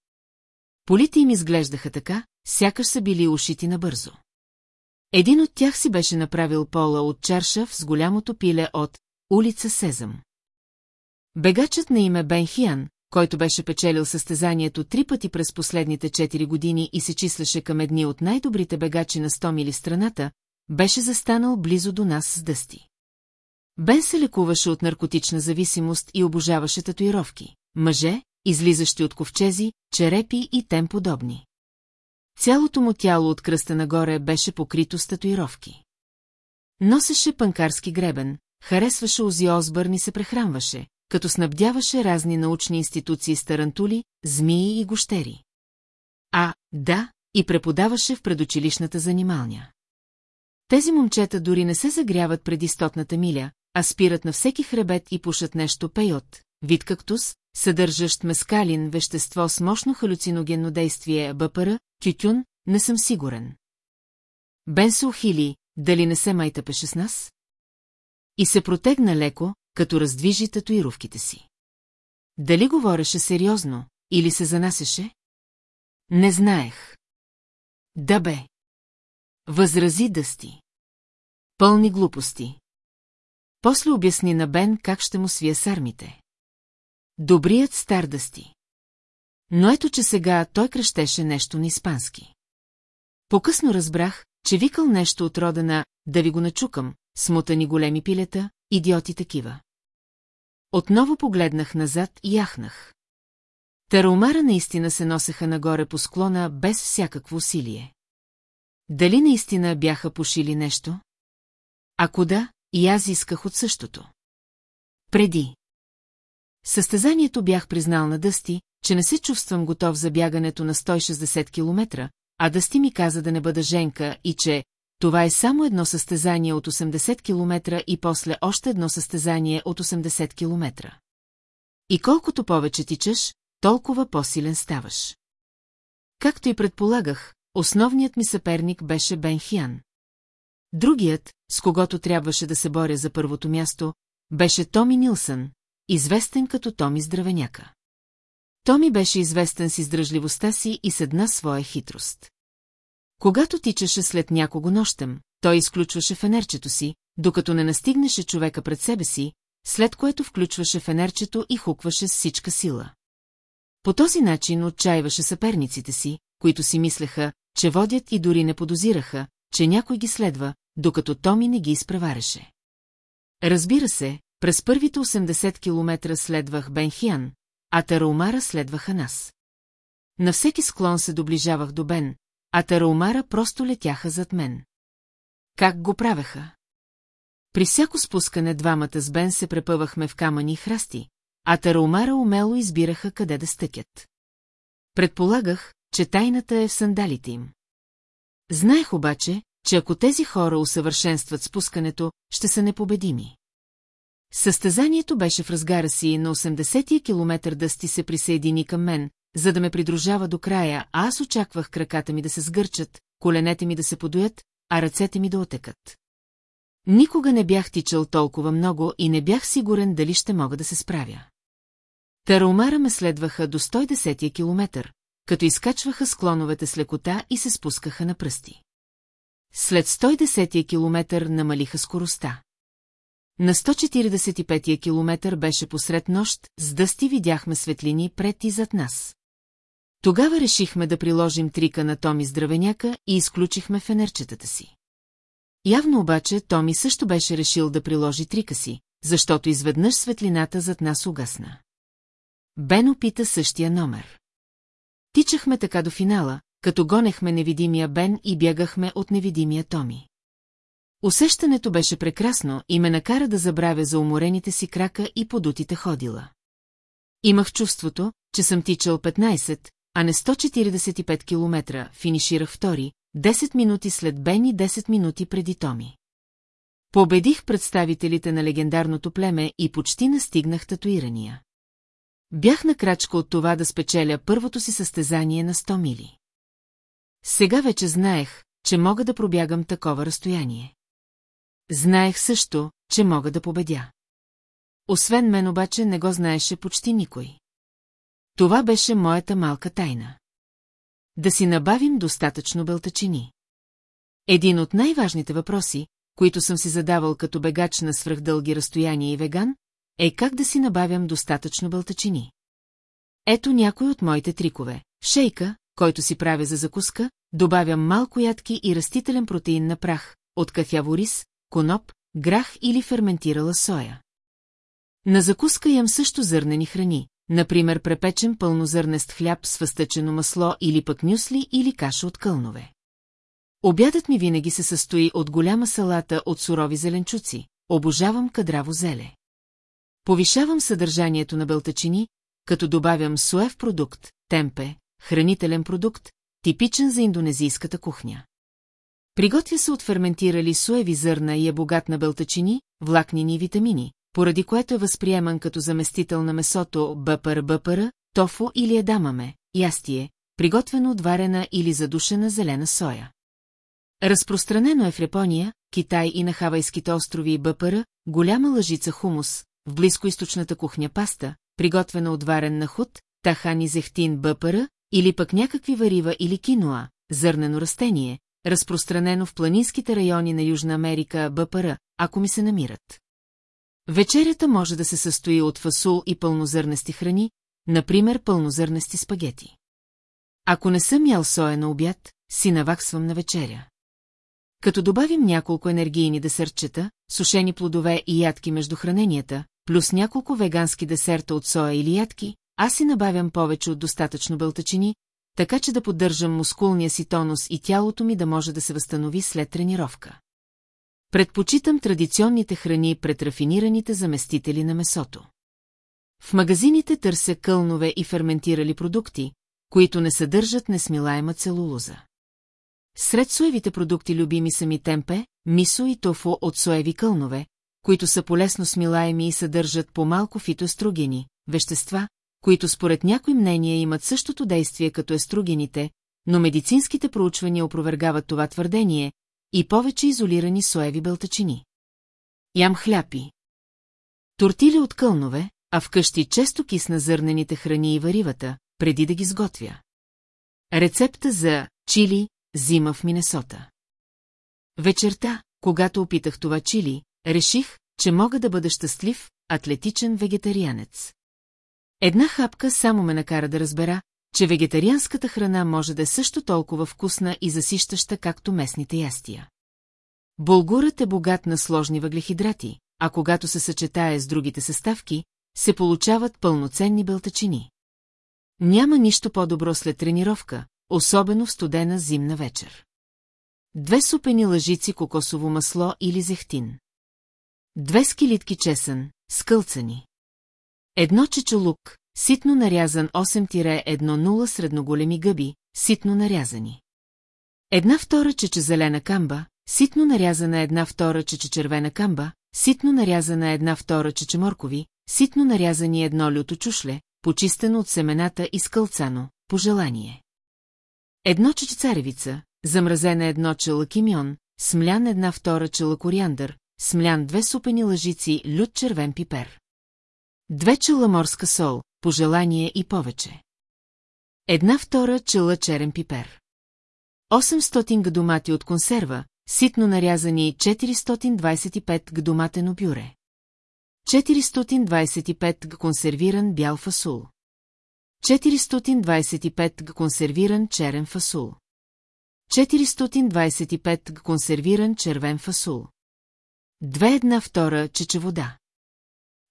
Полите им изглеждаха така, сякаш са били ушити набързо. Един от тях си беше направил пола от чаршав с голямото пиле от улица Сезъм. Бегачът на име Бен Хиан, който беше печелил състезанието три пъти през последните 4 години и се числеше към едни от най-добрите бегачи на 100 мили страната, беше застанал близо до нас с дъсти. Бен се лекуваше от наркотична зависимост и обожаваше татуировки. Мъже, излизащи от ковчези, черепи и тем подобни. Цялото му тяло от кръста нагоре беше покрито с татуировки. Носеше панкарски гребен, харесваше Ози Осбърн и се прехранваше, като снабдяваше разни научни институции с тарантули, змии и гощери. А, да, и преподаваше в предучилищната занималня. Тези момчета дори не се загряват преди стотната миля, а спират на всеки хребет и пушат нещо пейот, вид кактус, съдържащ мескалин, вещество с мощно халюциногенно действие, бъпъра, тютюн, не съм сигурен. Бен се ухили, дали не се майтъпеше с нас? И се протегна леко, като раздвижи татуировките си. Дали говореше сериозно, или се занасеше? Не знаех. Да бе. Възрази дъсти. Пълни глупости. После обясни на Бен как ще му свия с армите. Добрият стар дъсти. Но ето, че сега той кръщеше нещо на испански. Покъсно разбрах, че викал нещо от рода на «да ви го начукам», смутани големи пилета, идиоти такива. Отново погледнах назад и яхнах. Тараумара наистина се носеха нагоре по склона без всякакво усилие. Дали наистина бяха пошили нещо? Ако да, и аз исках от същото. Преди. Състезанието бях признал на Дъсти, че не се чувствам готов за бягането на 160 км, а Дъсти ми каза да не бъда женка и че това е само едно състезание от 80 км и после още едно състезание от 80 км. И колкото повече тичаш, толкова по-силен ставаш. Както и предполагах, основният ми съперник беше Бен Хиан. Другият, с когото трябваше да се боря за първото място, беше Томи Нилсън, известен като Томи Здравеняка. Томи беше известен с издръжливостта си и с една своя хитрост. Когато тичаше след някого нощем, той изключваше фенерчето си, докато не настигнеше човека пред себе си, след което включваше фенерчето и хукваше с всичка сила. По този начин отчаиваше съперниците си, които си мислеха, че водят и дори не подозираха, че някой ги следва, докато Томи не ги изпревареше. Разбира се, през първите 80 километра следвах Бенхиан, а Тараумара следваха нас. На всеки склон се доближавах до Бен, а Тараумара просто летяха зад мен. Как го правеха? При всяко спускане двамата с Бен се препъвахме в камъни и храсти, а Тараумара умело избираха къде да стъкят. Предполагах, че тайната е в сандалите им. Знаех обаче, че ако тези хора усъвършенстват спускането, ще са непобедими. Състезанието беше в разгара си на 80-я километър Дъсти се присъедини към мен, за да ме придружава до края, а аз очаквах краката ми да се сгърчат, коленете ми да се подоят, а ръцете ми да отекат. Никога не бях тичал толкова много и не бях сигурен дали ще мога да се справя. Тараумара ме следваха до 110 километър, като изкачваха склоновете с лекота и се спускаха на пръсти. След 110 километър намалиха скоростта. На 145 километър беше посред нощ, с дъсти видяхме светлини пред и зад нас. Тогава решихме да приложим трика на Томи здравеняка и изключихме фенерчетата си. Явно обаче Томи също беше решил да приложи трика си, защото изведнъж светлината зад нас угасна. Бен опита същия номер. Тичахме така до финала, като гонехме невидимия Бен и бягахме от невидимия Томи. Усещането беше прекрасно и ме накара да забравя за уморените си крака и подутите ходила. Имах чувството, че съм тичал 15, а не 145 километра, финиширах втори, 10 минути след Бен и 10 минути преди Томи. Победих представителите на легендарното племе и почти настигнах татуирания. Бях на крачка от това да спечеля първото си състезание на 100 мили. Сега вече знаех, че мога да пробягам такова разстояние. Знаех също, че мога да победя. Освен мен обаче не го знаеше почти никой. Това беше моята малка тайна. Да си набавим достатъчно белтачини. Един от най-важните въпроси, които съм си задавал като бегач на свръхдълги разстояния и веган, е как да си набавям достатъчно бълтачини. Ето някой от моите трикове. Шейка, който си правя за закуска, добавям малко ядки и растителен протеин на прах, от кафяво рис, коноп, грах или ферментирала соя. На закуска ям също зърнени храни, например препечен пълнозърнест хляб с въстъчено масло или пък нюсли или каша от кълнове. Обядът ми винаги се състои от голяма салата от сурови зеленчуци, обожавам кадраво зеле. Повишавам съдържанието на белтачини, като добавям суев продукт, темпе, хранителен продукт, типичен за индонезийската кухня. Приготвя се от ферментирали суеви зърна и е богат на белтачини, влакнини и витамини, поради което е възприеман като заместител на месото БПР-БПР, тофу или едамаме, ястие, приготвено от варена или задушена зелена соя. Разпространено е в Япония, Китай и на Хавайските острови и БПР, голяма лъжица хумус, в близкоисточната кухня паста, приготвена от варен на худ, тахан и зехтин БПР, или пък някакви варива или киноа, зърнено растение, разпространено в планинските райони на Южна Америка БПР, ако ми се намират. Вечерята може да се състои от фасул и пълнозърнести храни, например пълнозърнести спагети. Ако не съм ял соя на обяд, си наваксвам на вечеря. Като добавим няколко енергийни десертчета, сушени плодове и ядки между храненията, плюс няколко вегански десерта от соя или ядки, аз си набавям повече от достатъчно бълтачини, така че да поддържам мускулния си тонус и тялото ми да може да се възстанови след тренировка. Предпочитам традиционните храни пред рафинираните заместители на месото. В магазините търся кълнове и ферментирали продукти, които не съдържат несмилаема целулоза. Сред соевите продукти любими са ми темпе, мисо и тофу от соеви кълнове, които са полесно смилаеми и съдържат по-малко фитоестрогени, вещества, които според някои мнения имат същото действие като естрогените, но медицинските проучвания опровергават това твърдение и повече изолирани соеви белтачини. Ям хляпи. Тортили от кълнове, а вкъщи често кисна зърнените храни и варивата, преди да ги сготвя. Рецепта за чили зима в Минесота. Вечерта, когато опитах това чили, реших, че мога да бъда щастлив, атлетичен вегетарианец. Една хапка само ме накара да разбера, че вегетарианската храна може да е също толкова вкусна и засищаща, както местните ястия. Булгурът е богат на сложни въглехидрати, а когато се съчетае с другите съставки, се получават пълноценни белтачини. Няма нищо по-добро след тренировка, особено в студена зимна вечер. Две супени лъжици кокосово масло или зехтин. Две скилитки чесън, скълцани. Едно чечолук, ситно нарязан 8-1-0 средноголеми гъби, ситно нарязани. Една втора чече зелена камба, ситно нарязана една втора чече червена камба, ситно нарязана една втора чече моркови, ситно нарязани едно люто чушле, почистено от семената и скълцано, по желание. Едно чече царевица, замразена едно чела кимион, смлян една втора чела кориандър, смлян две супени лъжици лют червен пипер. Две чела морска сол, по желание и повече. Една втора чела черен пипер. 800 гдомати от консерва, ситно нарязани 425 гдоматено пюре. 425 г консервиран бял фасул. 425 г консервиран черен фасул. 425 г консервиран червен фасул. Две една втора чече вода.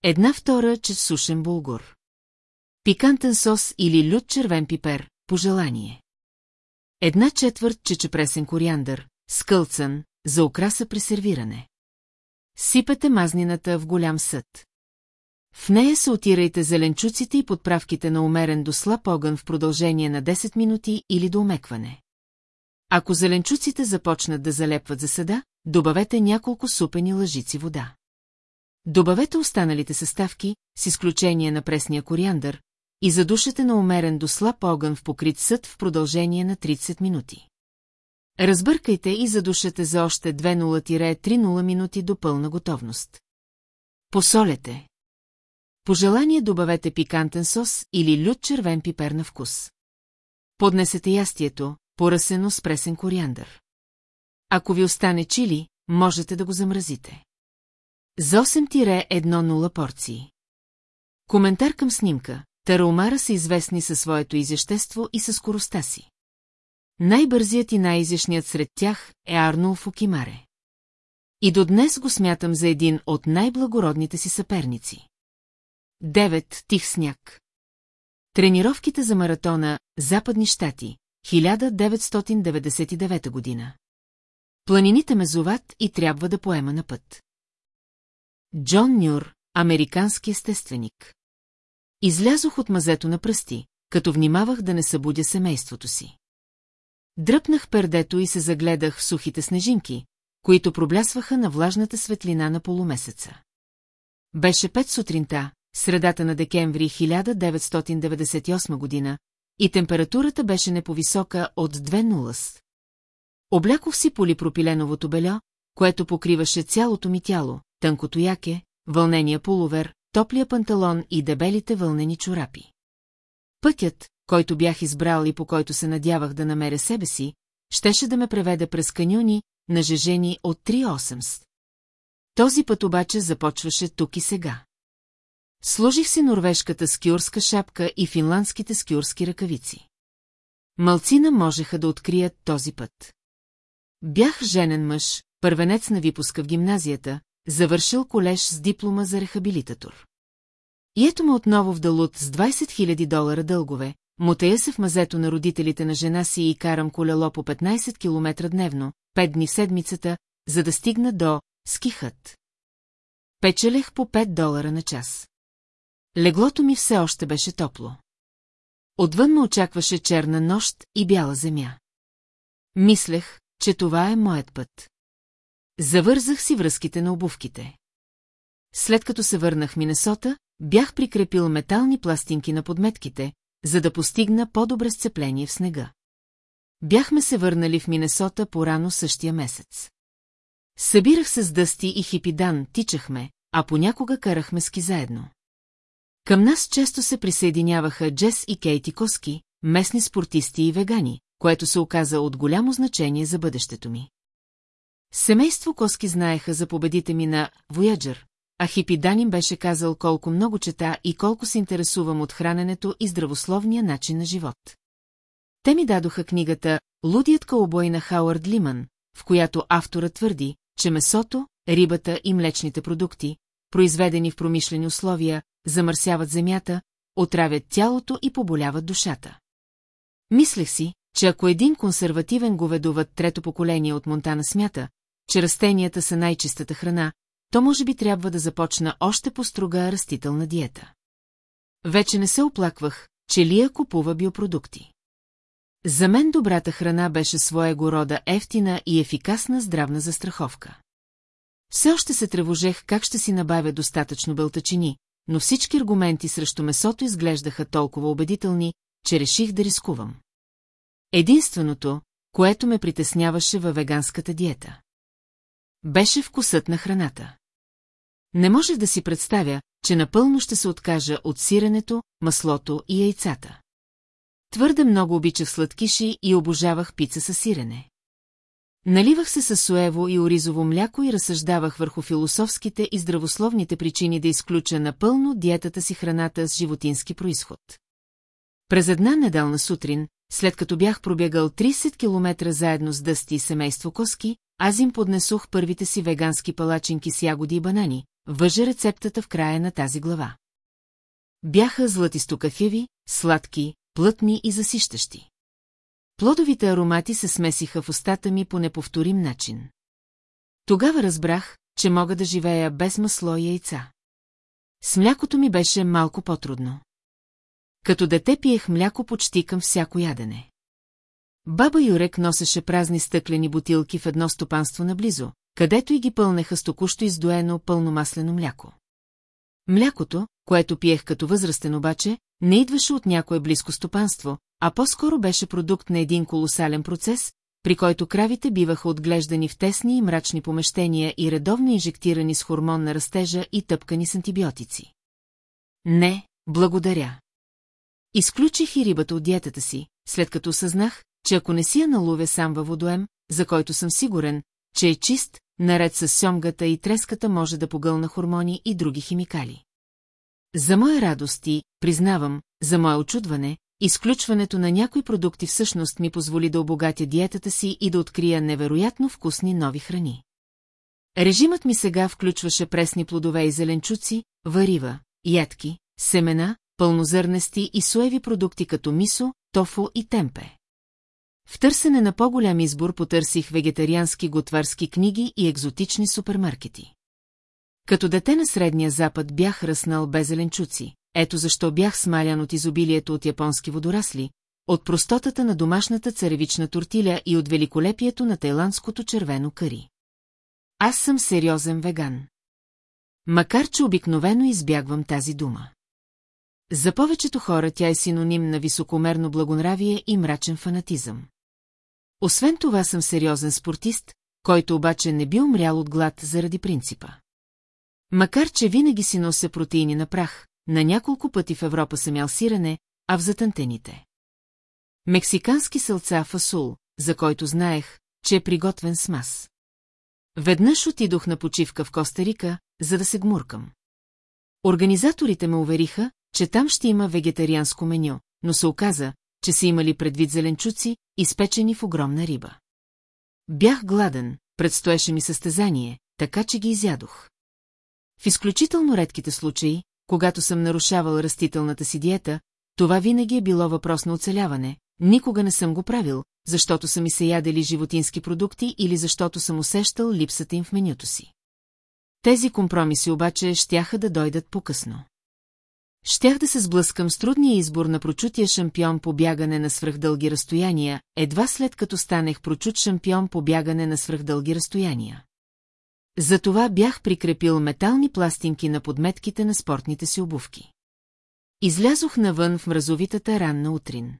Една втора чеч сушен булгур. Пикантен сос или лют червен пипер, по желание. Една четвърт чечепресен кориандър, скълцан, за украса при сервиране. Сипете мазнината в голям съд. В нея се отирайте зеленчуците и подправките на умерен до слаб огън в продължение на 10 минути или до омекване. Ако зеленчуците започнат да залепват за съда, добавете няколко супени лъжици вода. Добавете останалите съставки, с изключение на пресния кориандър, и задушете на умерен до слаб огън в покрит съд в продължение на 30 минути. Разбъркайте и задушете за още 2-0-3-0 минути до пълна готовност. Посолете. По желание добавете пикантен сос или лют червен пипер на вкус. Поднесете ястието, поръсено с пресен кориандър. Ако ви остане чили, можете да го замразите. За 8-1-0 порции. Коментар към снимка. Тараумара са известни със своето изящество и със скоростта си. Най-бързият и най-изящният сред тях е Арнолф Окимаре. И до днес го смятам за един от най-благородните си съперници. Девет Тих сняг. Тренировките за маратона Западни щати 1999 година. Планините ме зоват и трябва да поема на път. Джон Нюр, американски естественик. Излязох от мазето на пръсти, като внимавах да не събудя семейството си. Дръпнах пердето и се загледах в сухите снежинки, които проблясваха на влажната светлина на полумесеца. Беше пет сутринта, средата на декември 1998 година, и температурата беше неповисока от 2 нулас. Облякох си полипропиленовото бельо, което покриваше цялото ми тяло, тънкото яке, вълнения полувер, топлия панталон и дебелите вълнени чорапи. Пътят, който бях избрал и по който се надявах да намеря себе си, щеше да ме преведе през каньони, нажежени от 3-8. Този път обаче започваше тук и сега. Сложих си норвежката скюрска шапка и финландските скюрски ръкавици. Малцина можеха да открият този път. Бях женен мъж, първенец на випуска в гимназията, завършил колеж с диплома за рехабилитатор. И ето ме отново в Далут с 20 000 долара дългове, мутея се в мазето на родителите на жена си и карам колело по 15 км дневно, 5 дни в седмицата, за да стигна до скихът. Печелех по 5 долара на час. Леглото ми все още беше топло. Отвън ме очакваше черна нощ и бяла земя. Мислех, че това е моят път. Завързах си връзките на обувките. След като се върнах Минесота, бях прикрепил метални пластинки на подметките, за да постигна по-добре сцепление в снега. Бяхме се върнали в Минесота по-рано същия месец. Събирах се с Дъсти и Хипидан, тичахме, а понякога карахме ски заедно. Към нас често се присъединяваха Джес и Кейти Коски, местни спортисти и вегани, което се оказа от голямо значение за бъдещето ми. Семейство Коски знаеха за победите ми на Voyager, а Хипидан им беше казал колко много чета и колко се интересувам от храненето и здравословния начин на живот. Те ми дадоха книгата «Лудият кълбой» на Хауърд Лиман, в която авторът твърди, че месото, рибата и млечните продукти, произведени в промишлени условия, замърсяват земята, отравят тялото и поболяват душата. Мислех си, че ако един консервативен говедовът трето поколение от Монтана смята, че растенията са най-чистата храна, то може би трябва да започна още по-строга растителна диета. Вече не се оплаквах, че Лия купува биопродукти. За мен добрата храна беше своего рода ефтина и ефикасна здравна застраховка. Все още се тревожех как ще си набавя достатъчно бълтачини, но всички аргументи срещу месото изглеждаха толкова убедителни, че реших да рискувам. Единственото, което ме притесняваше във веганската диета. Беше вкусът на храната. Не можех да си представя, че напълно ще се откажа от сиренето, маслото и яйцата. Твърде много обичах сладкиши и обожавах пица с сирене. Наливах се със соево и оризово мляко и разсъждавах върху философските и здравословните причини да изключа напълно диетата си храната с животински происход. През една неделна сутрин, след като бях пробягал 30 км заедно с Дъсти и семейство Коски, аз им поднесох първите си вегански палачинки с ягоди и банани, въже рецептата в края на тази глава. Бяха златистокафеви, сладки, плътни и засищащи. Плодовите аромати се смесиха в устата ми по неповторим начин. Тогава разбрах, че мога да живея без масло и яйца. С млякото ми беше малко по-трудно. Като дете пиех мляко почти към всяко ядене. Баба Юрек носеше празни стъклени бутилки в едно стопанство наблизо, където и ги пълнеха с току-що издоено пълномаслено мляко. Млякото, което пиех като възрастен обаче, не идваше от някое близко стопанство, а по-скоро беше продукт на един колосален процес, при който кравите биваха отглеждани в тесни и мрачни помещения и редовно инжектирани с хормон на растежа и тъпкани с антибиотици. Не, благодаря. Изключих и рибата от диетата си, след като осъзнах, че ако не си я наловя сам във водоем, за който съм сигурен, че е чист, наред с сьомгата и треската може да погълна хормони и други химикали. За моя радост и, признавам, за мое очудване, изключването на някои продукти всъщност ми позволи да обогатя диетата си и да открия невероятно вкусни нови храни. Режимът ми сега включваше пресни плодове и зеленчуци, варива, ядки, семена, пълнозърнести и соеви продукти като мисо, тофу и темпе. В търсене на по-голям избор потърсих вегетариански готварски книги и екзотични супермаркети. Като дете на Средния Запад бях ръснал без зеленчуци, ето защо бях смалян от изобилието от японски водорасли, от простотата на домашната царевична тортиля и от великолепието на тайландското червено кари. Аз съм сериозен веган. Макар, че обикновено избягвам тази дума. За повечето хора тя е синоним на високомерно благонравие и мрачен фанатизъм. Освен това съм сериозен спортист, който обаче не би умрял от глад заради принципа. Макар, че винаги си нося протеини на прах, на няколко пъти в Европа съм ял сирене, а в затънтените. Мексикански сълца фасул, за който знаех, че е приготвен с мас. Веднъж отидох на почивка в Коста-Рика, за да се гмуркам. Организаторите ме увериха, че там ще има вегетарианско меню, но се оказа, че са имали предвид зеленчуци, изпечени в огромна риба. Бях гладен, предстоеше ми състезание, така че ги изядох. В изключително редките случаи, когато съм нарушавал растителната си диета, това винаги е било въпрос на оцеляване, никога не съм го правил, защото са ми се ядели животински продукти или защото съм усещал липсата им в менюто си. Тези компромиси обаче щяха да дойдат по-късно. Щях да се сблъскам с трудния избор на прочутия шампион по бягане на свръхдълги разстояния, едва след като станех прочут шампион по бягане на свръхдълги разстояния. Затова бях прикрепил метални пластинки на подметките на спортните си обувки. Излязох навън в мразовитата ранна утрин.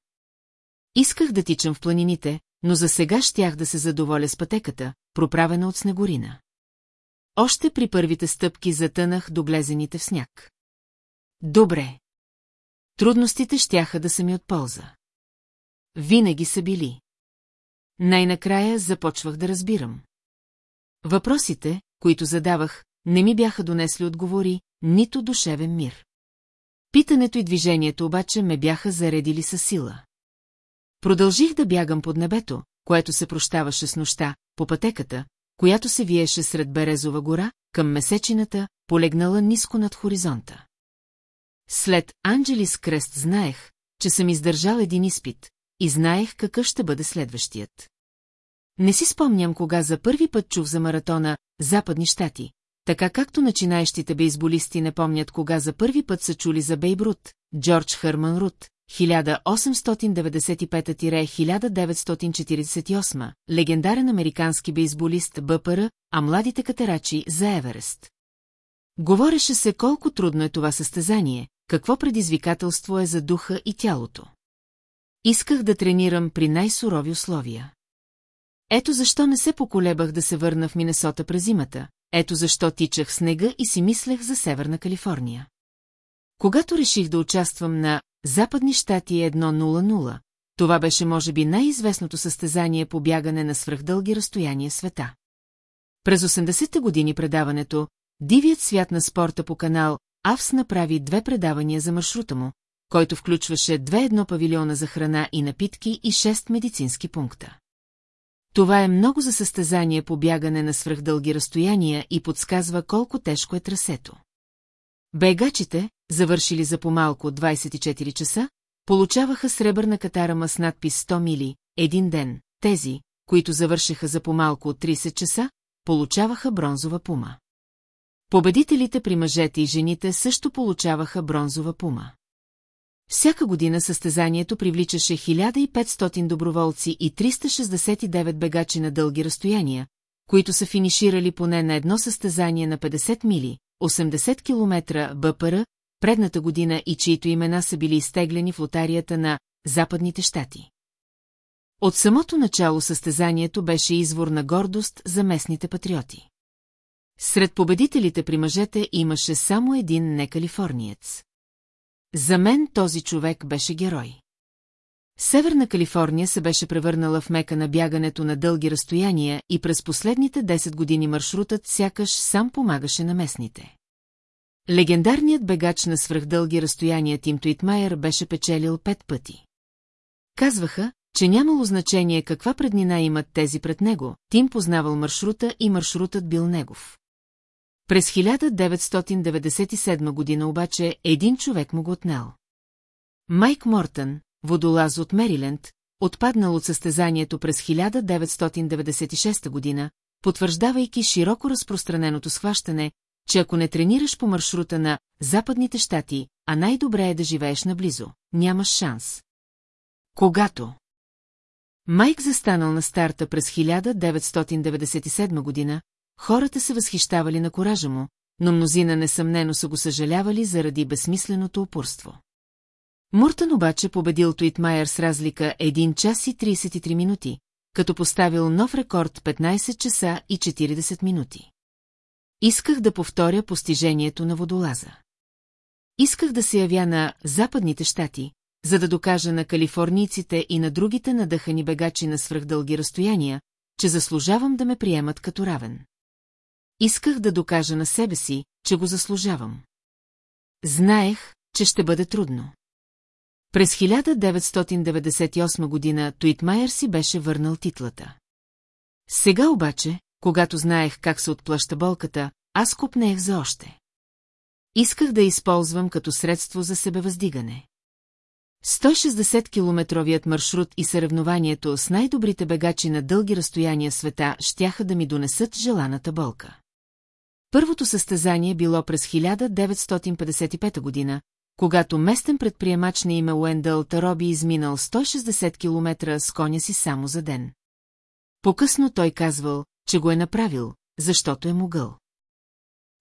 Исках да тичам в планините, но за сега щях да се задоволя с пътеката, проправена от снегорина. Още при първите стъпки затънах до глезените в сняг. Добре. Трудностите щяха да са ми от полза. Винаги са били. Най-накрая започвах да разбирам. Въпросите, които задавах, не ми бяха донесли отговори, нито душевен мир. Питането и движението обаче ме бяха заредили със сила. Продължих да бягам под небето, което се прощаваше с нощта, по пътеката, която се виеше сред Березова гора, към месечината, полегнала ниско над хоризонта. След Анджелис Крест знаех, че съм издържал един изпит и знаех какъв ще бъде следващият. Не си спомням кога за първи път чух за маратона «Западни щати», така както начинаещите бейсболисти не помнят кога за първи път са чули за Бейбрут, Джордж Хърман Рут, 1895-1948, легендарен американски бейсболист БПР, а младите катерачи за Еверест. Говореше се колко трудно е това състезание, какво предизвикателство е за духа и тялото. Исках да тренирам при най-сурови условия. Ето защо не се поколебах да се върна в Минесота през зимата, ето защо тичах снега и си мислех за Северна Калифорния. Когато реших да участвам на Западни щати 1.00, това беше може би най-известното състезание по бягане на свръхдълги разстояния света. През 80-те години предаването Дивият свят на спорта по канал АВС направи две предавания за маршрута му, който включваше две едно павилиона за храна и напитки и шест медицински пункта. Това е много за състезание по бягане на свръхдълги разстояния и подсказва колко тежко е трасето. Бегачите, завършили за по-малко 24 часа, получаваха сребърна катарама с надпис 100 мили, един ден, тези, които завършиха за по-малко от 30 часа, получаваха бронзова пума. Победителите при мъжете и жените също получаваха бронзова пума. Всяка година състезанието привличаше 1500 доброволци и 369 бегачи на дълги разстояния, които са финиширали поне на едно състезание на 50 мили, 80 км БПР, предната година и чието имена са били изтеглени в лотарията на Западните щати. От самото начало състезанието беше извор на гордост за местните патриоти. Сред победителите при мъжете имаше само един некалифорниец. За мен този човек беше герой. Северна Калифорния се беше превърнала в мека на бягането на дълги разстояния и през последните 10 години маршрутът сякаш сам помагаше на местните. Легендарният бегач на свръхдълги разстояния Тим Туитмайер беше печелил пет пъти. Казваха, че нямало значение каква преднина имат тези пред него, Тим познавал маршрута и маршрутът бил негов. През 1997 година обаче един човек му го отнел. Майк Мортън, водолаз от Мериленд, отпаднал от състезанието през 1996 година, потвърждавайки широко разпространеното схващане, че ако не тренираш по маршрута на Западните щати, а най-добре е да живееш наблизо, нямаш шанс. Когато Майк застанал на старта през 1997 година, хората се възхищавали на коража му, но мнозина несъмнено са го съжалявали заради безсмисленото упорство. Муртън обаче победил Туитмайер с разлика 1 час и 33 минути, като поставил нов рекорд 15 часа и 40 минути. Исках да повторя постижението на водолаза. Исках да се явя на Западните щати, за да докажа на калифорнийците и на другите надъхани бегачи на свръхдълги разстояния, че заслужавам да ме приемат като равен. Исках да докажа на себе си, че го заслужавам. Знаех, че ще бъде трудно. През 1998 година Туитмайер си беше върнал титлата. Сега обаче, когато знаех как се отплаща болката, аз купнех за още. Исках да използвам като средство за себевъздигане. 160-километровият маршрут и съревнованието с най-добрите бегачи на дълги разстояния света щяха да ми донесат желаната болка. Първото състезание било през 1955 година, когато местен предприемач на име Уендъл Тароби изминал 160 км с коня си само за ден. По-късно той казвал, че го е направил, защото е могъл.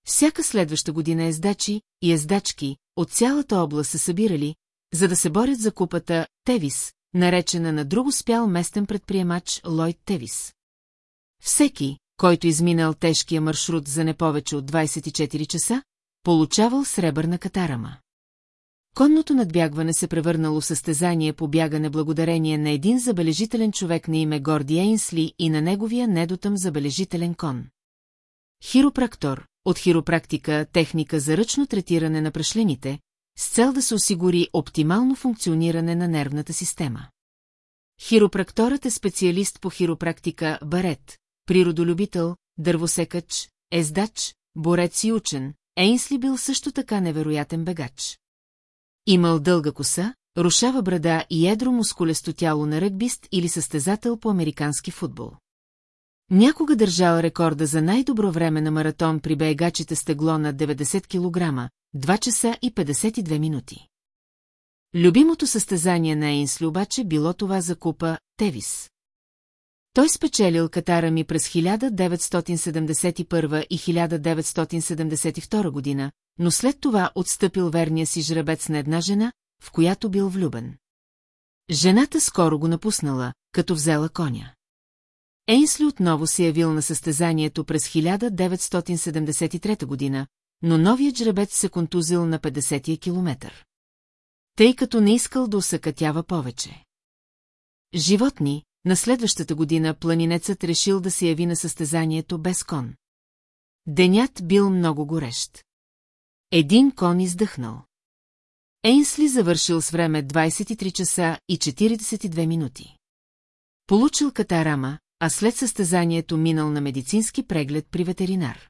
Всяка следваща година ездачи и ездачки от цялата област се събирали, за да се борят за купата Тевис, наречена на друго спял местен предприемач Лойд Тевис. Всеки, който изминал тежкия маршрут за не повече от 24 часа, получавал сребърна катарама. Конното надбягване се превърнало в състезание по бягане благодарение на един забележителен човек на име Горди Ейнсли и на неговия недотъм забележителен кон. Хиропрактор, от хиропрактика техника за ръчно третиране на прешлените, с цел да се осигури оптимално функциониране на нервната система. Хиропракторът е специалист по хиропрактика Барет, природолюбител, дървосекач, ездач, борец и учен, Ейнсли бил също така невероятен бегач. Имал дълга коса, рушава брада и едро мускулесто тяло на ръгбист или състезател по американски футбол. Някога държал рекорда за най-добро време на маратон при бегачите с тегло на 90 кг, 2 часа и 52 минути. Любимото състезание на Ейнсли обаче било това за купа Тевис. Той спечелил катара ми през 1971 и 1972 година, но след това отстъпил верния си жребец на една жена, в която бил влюбен. Жената скоро го напуснала, като взела коня. Ейнсли отново се явил на състезанието през 1973 година, но новият жребец се контузил на 50-я километър. Тъй като не искал да усъкатява повече. Животни, на следващата година планинецът решил да се яви на състезанието без кон. Денят бил много горещ. Един кон издъхнал. Ейнсли завършил с време 23 часа и 42 минути. Получил катарама, а след състезанието минал на медицински преглед при ветеринар.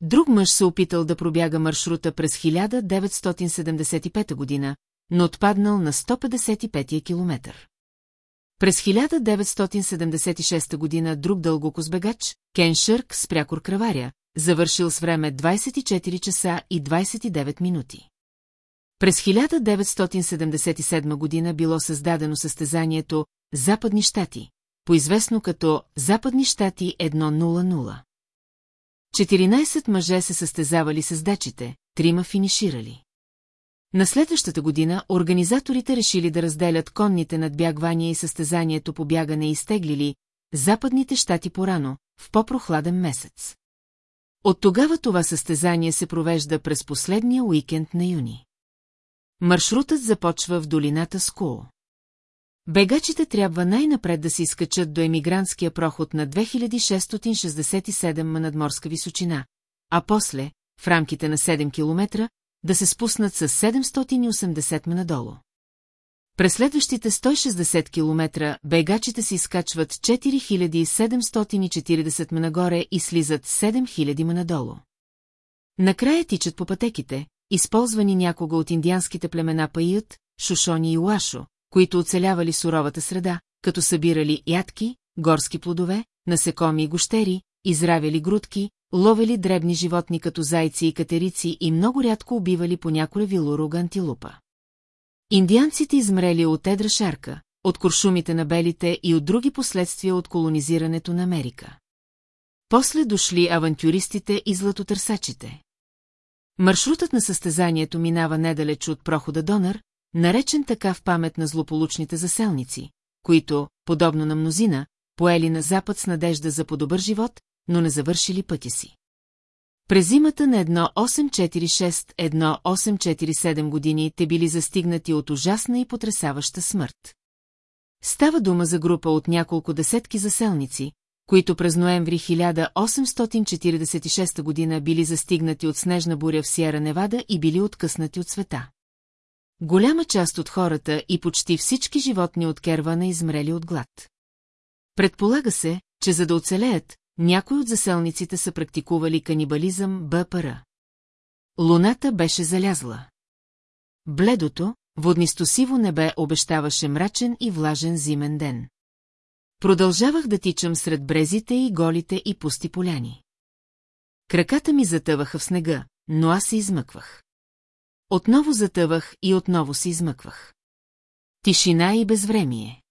Друг мъж се опитал да пробяга маршрута през 1975 година, но отпаднал на 155 километър. През 1976 година друг дългокозбегач, Кен Шърк с кръваря, завършил с време 24 часа и 29 минути. През 1977 година било създадено състезанието Западни щати, поизвестно като Западни щати 100. 14 мъже се състезавали с дачите, трима финиширали. На следващата година организаторите решили да разделят конните надбягвания и състезанието по бягане и изтеглили западните щати порано, в по-прохладен месец. От тогава това състезание се провежда през последния уикенд на юни. Маршрутът започва в долината Скул. Бегачите трябва най-напред да се изкачат до емигрантския проход на 2667 ма надморска височина, а после, в рамките на 7 км, да се спуснат с 780 м надолу. През следващите 160 км бегачите се изкачват 4740 м нагоре и слизат 7000 м надолу. Накрая тичат по пътеките, използвани някога от индианските племена Паиют, Шушони и Уашо, които оцелявали суровата среда, като събирали ядки, горски плодове, насекоми и гощери, изравяли грудки, ловели дребни животни като зайци и катерици и много рядко убивали по няколя вилурога антилупа. Индианците измрели от едра шарка, от куршумите на белите и от други последствия от колонизирането на Америка. После дошли авантюристите и златотърсачите. Маршрутът на състезанието минава недалеч от прохода Донър, наречен така в памет на злополучните заселници, които, подобно на мнозина, поели на запад с надежда за по-добър живот, но не завършили пътя си. През зимата на 1846-1847 години те били застигнати от ужасна и потрясаваща смърт. Става дума за група от няколко десетки заселници, които през ноември 1846 година били застигнати от снежна буря в Сиера Невада и били откъснати от света. Голяма част от хората и почти всички животни от кервана измрели от глад. Предполага се, че за да оцелеят, някои от заселниците са практикували канибализъм БПР. Луната беше залязла. Бледото, воднистосиво небе обещаваше мрачен и влажен зимен ден. Продължавах да тичам сред брезите и голите и пусти поляни. Краката ми затъваха в снега, но аз се измъквах. Отново затъвах и отново се измъквах. Тишина и безвремие.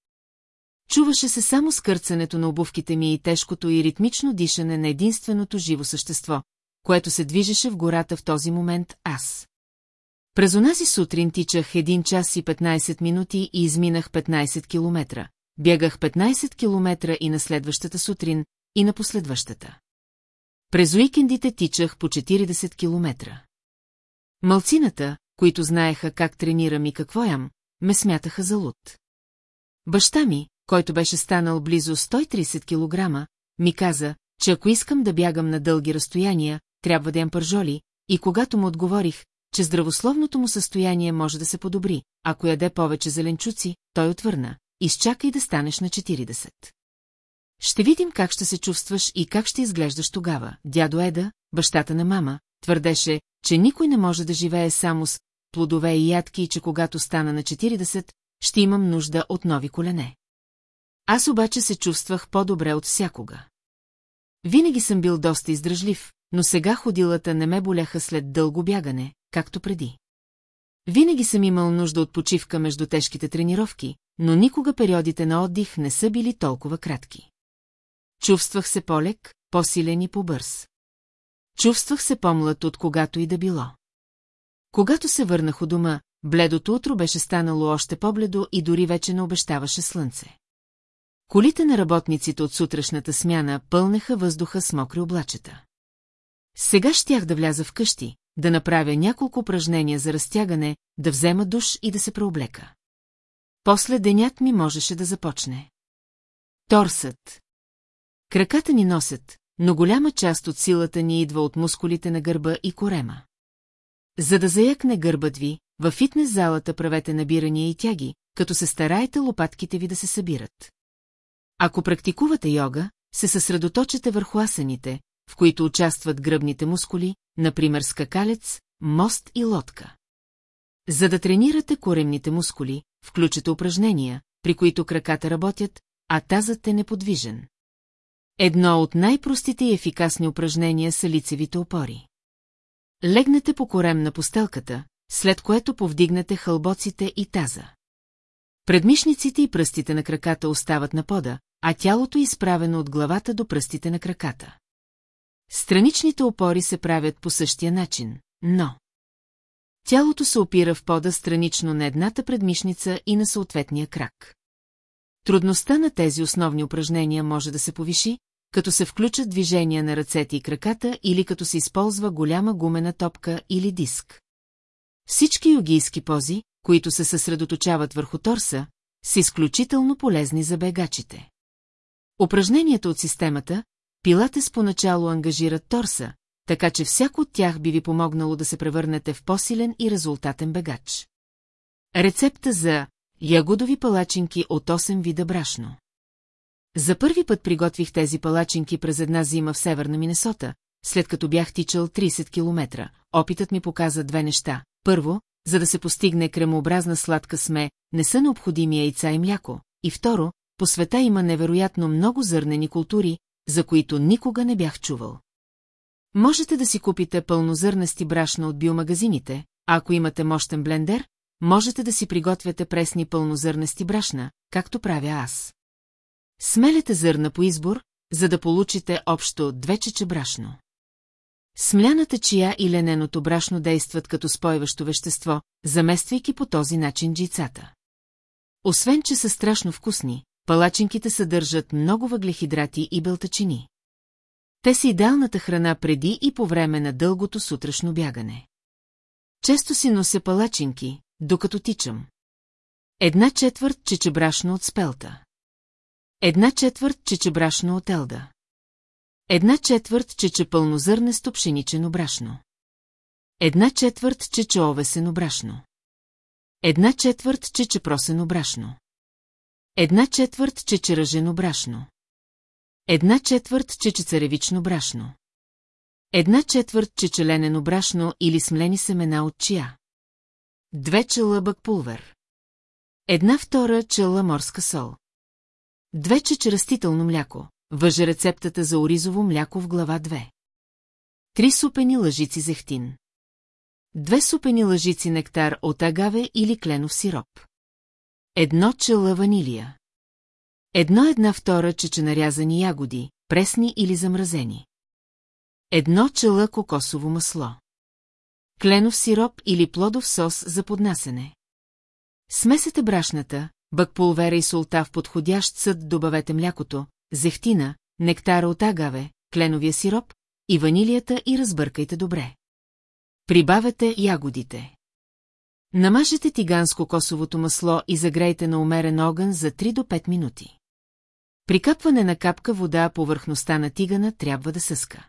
Чуваше се само скърцането на обувките ми и тежкото и ритмично дишане на единственото живо същество, което се движеше в гората в този момент аз. През онази сутрин тичах 1 час и 15 минути и изминах 15 километра. Бягах 15 километра и на следващата сутрин, и на последващата. През уикендите тичах по 40 километра. Малцината, които знаеха как тренирам и какво ям, ме смятаха за луд. Баща ми, който беше станал близо 130 кг, ми каза, че ако искам да бягам на дълги разстояния, трябва да ям пържоли, и когато му отговорих, че здравословното му състояние може да се подобри, ако яде повече зеленчуци, той отвърна. Изчакай да станеш на 40. Ще видим как ще се чувстваш и как ще изглеждаш тогава. Дядо Еда, бащата на мама, твърдеше, че никой не може да живее само с плодове и ядки и че когато стана на 40, ще имам нужда от нови колене. Аз обаче се чувствах по-добре от всякога. Винаги съм бил доста издръжлив, но сега ходилата не ме боляха след дълго бягане, както преди. Винаги съм имал нужда от почивка между тежките тренировки, но никога периодите на отдих не са били толкова кратки. Чувствах се по-лек, по-силен и по-бърз. Чувствах се по-млад от когато и да било. Когато се върнах у дома, бледото утро беше станало още по-бледо и дори вече не обещаваше слънце. Колите на работниците от сутрешната смяна пълнеха въздуха с мокри облачета. Сега щях да вляза в къщи, да направя няколко упражнения за разтягане, да взема душ и да се преоблека. После денят ми можеше да започне. Торсът. Краката ни носят, но голяма част от силата ни идва от мускулите на гърба и корема. За да заякне гърбът ви, във фитнес залата правете набирания и тяги, като се стараете лопатките ви да се събират. Ако практикувате йога, се съсредоточете върху асаните, в които участват гръбните мускули, например скакалец, мост и лодка. За да тренирате коремните мускули, включете упражнения, при които краката работят, а тазът е неподвижен. Едно от най-простите и ефикасни упражнения са лицевите опори. Легнете по корем на постелката, след което повдигнете хълбоците и таза. Предмишниците и пръстите на краката остават на пода, а тялото е изправено от главата до пръстите на краката. Страничните опори се правят по същия начин, но... Тялото се опира в пода странично на едната предмишница и на съответния крак. Трудността на тези основни упражнения може да се повиши, като се включат движения на ръцете и краката или като се използва голяма гумена топка или диск. Всички йогийски пози, които се съсредоточават върху торса, са изключително полезни за бегачите. Упражненията от системата, пилатес поначало ангажират торса, така че всяко от тях би ви помогнало да се превърнете в по-силен и резултатен бегач. Рецепта за ягодови палачинки от 8 вида брашно. За първи път приготвих тези палачинки през една зима в северна Минесота, след като бях тичал 30 километра. Опитът ми показа две неща. Първо, за да се постигне кремообразна сладка сме, не са необходими яйца и мляко. И второ, по света има невероятно много зърнени култури, за които никога не бях чувал. Можете да си купите пълнозърнести брашна от биомагазините, а ако имате мощен блендер, можете да си приготвяте пресни пълнозърнести брашна, както правя аз. Смелете зърна по избор, за да получите общо две чече брашно. Смляната чия и лененото брашно действат като спойващо вещество, замествайки по този начин джицата. Освен, че са страшно вкусни, палачинките съдържат много въглехидрати и белтачини. Те са идеалната храна преди и по време на дългото сутрешно бягане. Често си нося палачинки, докато тичам. Една четвърт чечебрашно от спелта. Една четвърт чечебрашно от елда. Една четвърт чече пълнозърнесто пшеничено брашно. Една четвърт чече овесено брашно. Една четвърт чече просено брашно. Една четвърт чече ръжено брашно. Една четвърт чече царевично брашно. Една четвърт чечеленено брашно или смлени семена от чия. Две челъбък пулвер. Една втора чела морска сол. Две чече растително мляко. Въже рецептата за оризово мляко в глава 2. Три супени лъжици зехтин. Две супени лъжици нектар от агаве или кленов сироп. Едно чела ванилия. Едно една втора чече нарязани ягоди, пресни или замразени. Едно чела кокосово масло. Кленов сироп или плодов сос за поднасене. Смесете брашната, бъкпулвера и солта в подходящ съд добавете млякото, зехтина, нектара от агаве, кленовия сироп и ванилията и разбъркайте добре. Прибавете ягодите. Намажете тиганско косовото масло и загрейте на умерен огън за 3 до 5 минути. При капване на капка вода повърхността на тигана трябва да съска.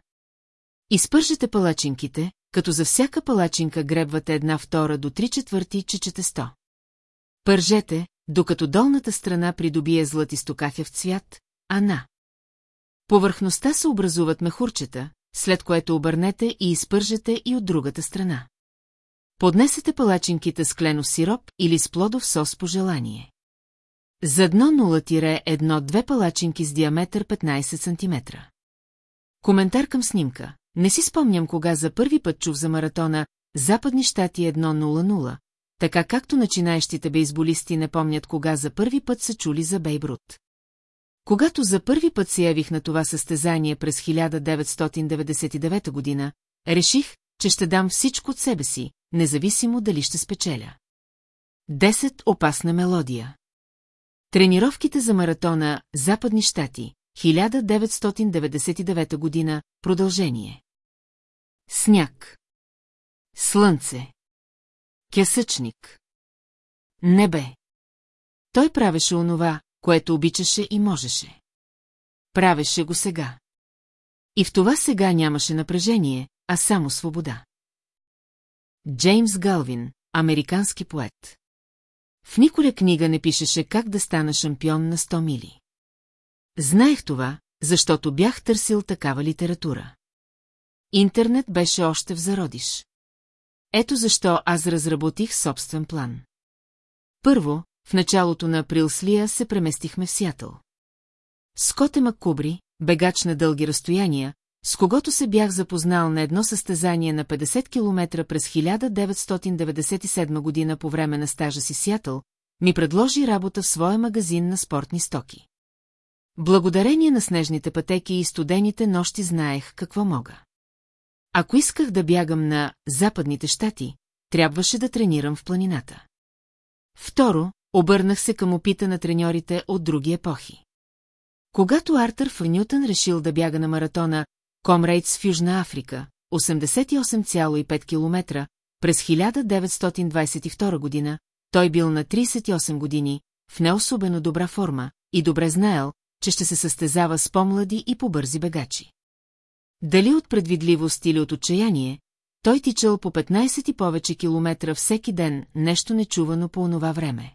Изпържете палачинките, като за всяка палачинка гребвате една втора до три четвърти чечете сто. Пържете, докато долната страна придобие златисто кафяв цвят, а на повърхността се образуват мехурчета, след което обърнете и изпържете и от другата страна. Поднесете палачинките с кленов сироп или с плодов сос по желание. За дно 0-1-2 палачинки с диаметър 15 см. Коментар към снимка. Не си спомням кога за първи път чух за маратона Западни щати 1.00, така както начинаещите бейсболисти не помнят кога за първи път са чули за Бейбрут. Когато за първи път се явих на това състезание през 1999 година, реших, че ще дам всичко от себе си, независимо дали ще спечеля. Десет опасна мелодия Тренировките за маратона Западни щати 1999 година Продължение Сняг Слънце Кясъчник Небе Той правеше онова, което обичаше и можеше. Правеше го сега. И в това сега нямаше напрежение, а само свобода. Джеймс Галвин, американски поет. В николя книга не пишеше как да стана шампион на 100 мили. Знаех това, защото бях търсил такава литература. Интернет беше още в зародиш. Ето защо аз разработих собствен план. Първо, в началото на април с Лия се преместихме в Сиатъл. Скоте Маккубри, бегач на дълги разстояния, с когото се бях запознал на едно състезание на 50 км през 1997 година по време на стажа си Сиатъл, ми предложи работа в своя магазин на спортни стоки. Благодарение на снежните пътеки и студените нощи знаех какво мога. Ако исках да бягам на западните щати, трябваше да тренирам в планината. Второ, обърнах се към опита на треньорите от други епохи. Когато Артър Фърнютън решил да бяга на маратона Комрейдс в Южна Африка, 88,5 км, през 1922 година, той бил на 38 години, в неособено добра форма и добре знаел, че ще се състезава с по-млади и по-бързи бегачи. Дали от предвидливост или от отчаяние, той тичал по 15 и повече километра всеки ден, нещо нечувано по онова време.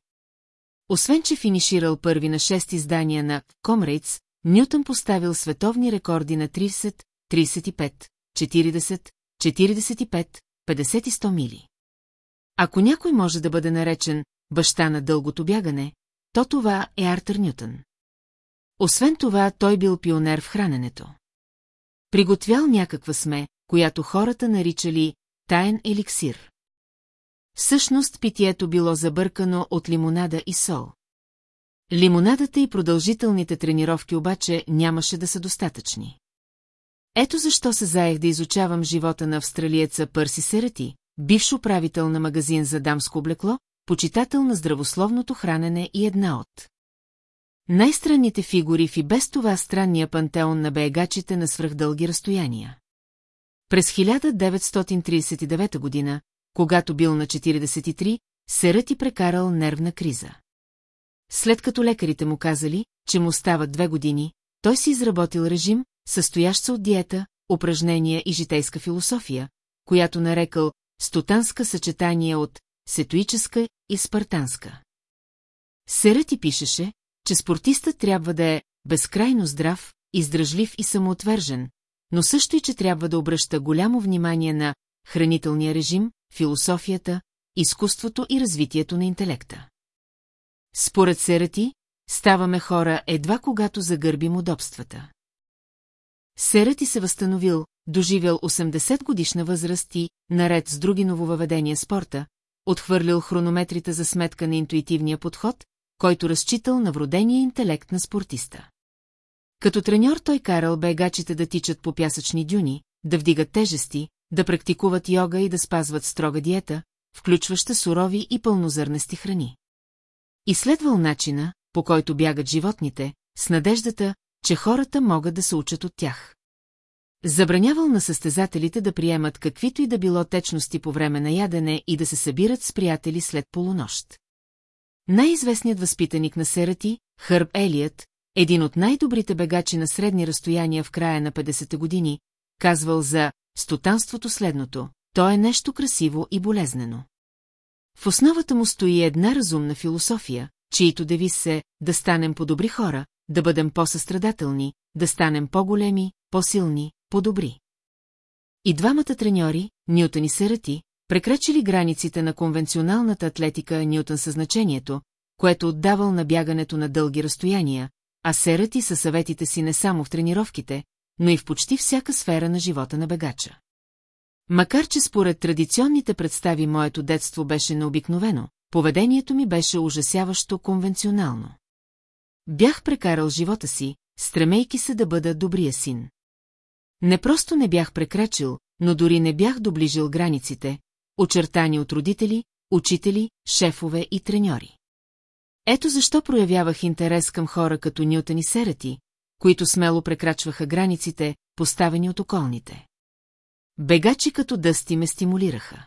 Освен, че финиширал първи на 6 издания на Комрейдс, Нютън поставил световни рекорди на 30, 35, 40, 45, 50 и 100 мили. Ако някой може да бъде наречен баща на дългото бягане, то това е Артър Нютън. Освен това, той бил пионер в храненето. Приготвял някаква сме, която хората наричали таен еликсир. Всъщност питието било забъркано от лимонада и сол. Лимонадата и продължителните тренировки обаче нямаше да са достатъчни. Ето защо се заех да изучавам живота на австралиеца Пърси Серати, бивш управител на магазин за дамско облекло, почитател на здравословното хранене и една от. Най-странните фигури в и без това странния пантеон на бегачите на свръхдълги разстояния. През 1939 година, когато бил на 43, Серът и прекарал нервна криза. След като лекарите му казали, че му стават две години, той си изработил режим, състоящ се от диета, упражнения и житейска философия, която нарекал стотанска съчетание от сетуическа и спартанска. Серът и пишеше, че спортистът трябва да е безкрайно здрав, издръжлив и самоотвержен, но също и, че трябва да обръща голямо внимание на хранителния режим, философията, изкуството и развитието на интелекта. Според Серати, ставаме хора едва когато загърбим удобствата. Серати се възстановил, доживял 80 годишна възраст и, наред с други нововъведения спорта, отхвърлил хронометрите за сметка на интуитивния подход, който разчитал на вродения интелект на спортиста. Като треньор той карал бегачите да тичат по пясъчни дюни, да вдигат тежести, да практикуват йога и да спазват строга диета, включваща сурови и пълнозърнести храни. Изследвал начина, по който бягат животните, с надеждата, че хората могат да се учат от тях. Забранявал на състезателите да приемат каквито и да било течности по време на ядене и да се събират с приятели след полунощ. Най-известният възпитаник на Серати, Хърб Елият, един от най-добрите бегачи на средни разстояния в края на 50-те години, казвал за стотанството следното, то е нещо красиво и болезнено. В основата му стои една разумна философия, чието девиз се да станем по-добри хора, да бъдем по-състрадателни, да станем по-големи, по-силни, по-добри. И двамата треньори, Нютън и Серати, прекрачили границите на конвенционалната атлетика Нютън със значението, което отдавал на бягането на дълги разстояния, а Серати със съветите си не само в тренировките, но и в почти всяка сфера на живота на бегача. Макар че според традиционните представи моето детство беше необикновено, поведението ми беше ужасяващо конвенционално. Бях прекарал живота си, стремейки се да бъда добрия син. Не просто не бях прекрачил, но дори не бях доближил границите, очертани от родители, учители, шефове и треньори. Ето защо проявявах интерес към хора като Нютън и Серати, които смело прекрачваха границите, поставени от околните. Бегачи като дъсти ме стимулираха.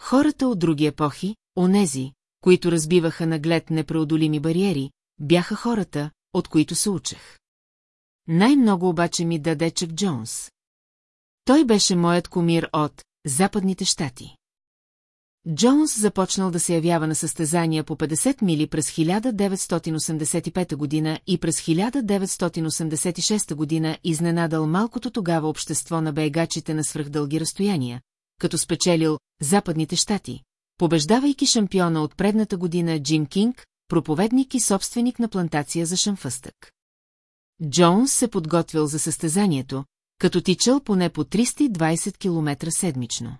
Хората от други епохи, онези, които разбиваха наглед непреодолими бариери, бяха хората, от които се учех. Най-много обаче ми даде Чък Джонс. Той беше моят комир от Западните щати. Джонс започнал да се явява на състезания по 50 мили през 1985 година и през 1986 година изненадал малкото тогава общество на бегачите на свръхдълги разстояния, като спечелил Западните щати, побеждавайки шампиона от предната година Джим Кинг, проповедник и собственик на плантация за шамфъстък. Джонс се подготвил за състезанието, като тичал поне по 320 км седмично.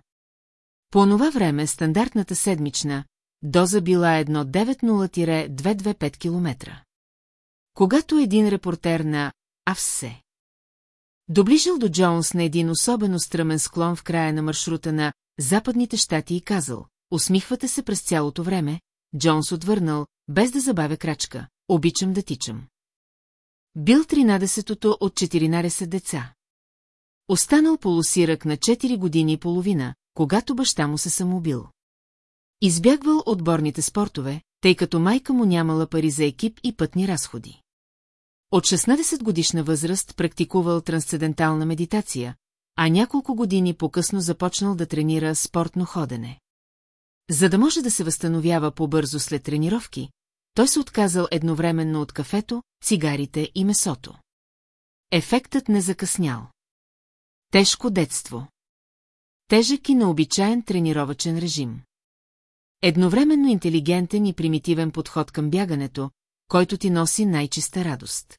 По онова време стандартната седмична доза била 190-225 км. Когато един репортер на АВСЕ доближил до Джонс на един особено стръмен склон в края на маршрута на Западните щати и казал, усмихвате се през цялото време, Джонс отвърнал, без да забавя крачка, обичам да тичам. Бил 13-тото от 14 деца. Останал полусирък на 4 години и половина, когато баща му се самоубил. Избягвал отборните спортове, тъй като майка му нямала пари за екип и пътни разходи. От 16 годишна възраст практикувал трансцендентална медитация, а няколко години по-късно започнал да тренира спортно ходене. За да може да се възстановява по-бързо след тренировки, той се отказал едновременно от кафето, цигарите и месото. Ефектът не закъснял. Тежко детство. Тежък и необичаен тренировачен режим. Едновременно интелигентен и примитивен подход към бягането, който ти носи най-чиста радост.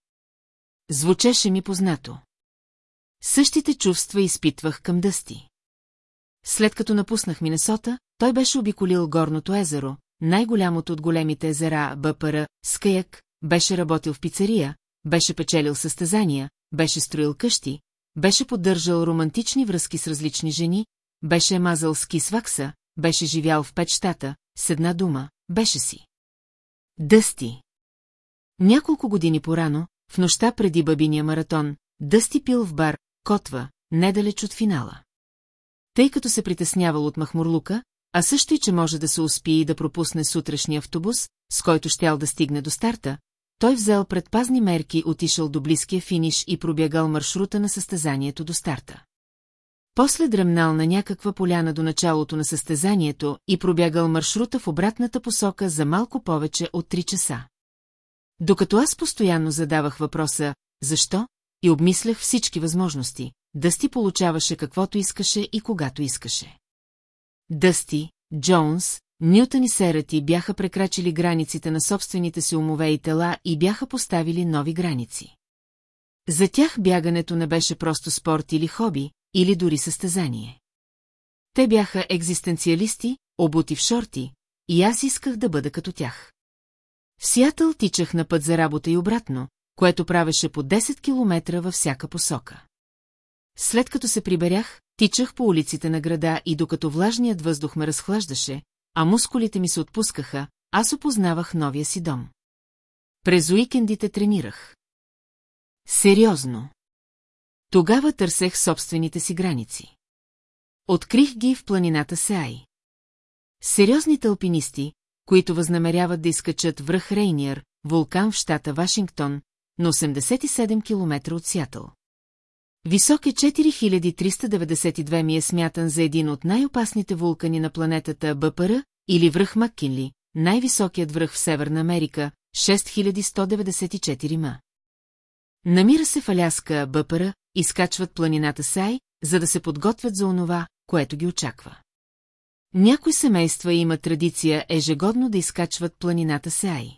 Звучеше ми познато. Същите чувства изпитвах към Дъсти. След като напуснах Минесота, той беше обиколил Горното езеро, най-голямото от големите езера БПР, Скаяк, беше работил в пицария, беше печелил състезания, беше строил къщи, беше поддържал романтични връзки с различни жени, беше мазал ски с вакса, беше живял в пет щата, с една дума, беше си. Дъсти. Няколко години порано, в нощта преди бабиния маратон, Дъсти пил в бар, Котва, недалеч от финала. Тъй като се притеснявал от махмурлука, а също и, че може да се успи и да пропусне сутрешния автобус, с който щял да стигне до старта, той взел предпазни мерки, отишъл до близкия финиш и пробягал маршрута на състезанието до старта. После дръмнал на някаква поляна до началото на състезанието и пробягал маршрута в обратната посока за малко повече от 3 часа. Докато аз постоянно задавах въпроса «Защо?» и обмислях всички възможности, Дъсти получаваше каквото искаше и когато искаше. Дъсти, Джонс, Нютън и Серати бяха прекрачили границите на собствените си умове и тела и бяха поставили нови граници. За тях бягането не беше просто спорт или хоби, или дори състезание. Те бяха екзистенциалисти, обути в шорти, и аз исках да бъда като тях. В Сиатъл тичах на път за работа и обратно, което правеше по 10 километра във всяка посока. След като се приберях, тичах по улиците на града и докато влажният въздух ме разхлаждаше, а мускулите ми се отпускаха, аз опознавах новия си дом. През уикендите тренирах. Сериозно. Тогава търсех собствените си граници. Открих ги в планината Сеай. Сериозните алпинисти, които възнамеряват да изкачат връх Рейниер, вулкан в щата Вашингтон, на 87 км от Сиатъл. Висок е 4392 ми е смятан за един от най-опасните вулкани на планетата БПР или връх Маккинли, най-високият връх в Северна Америка, 6194 ма. Намира се в Аляска БПР, изкачват планината Сай, за да се подготвят за онова, което ги очаква. Някои семейства имат традиция ежегодно да изкачват планината Сай.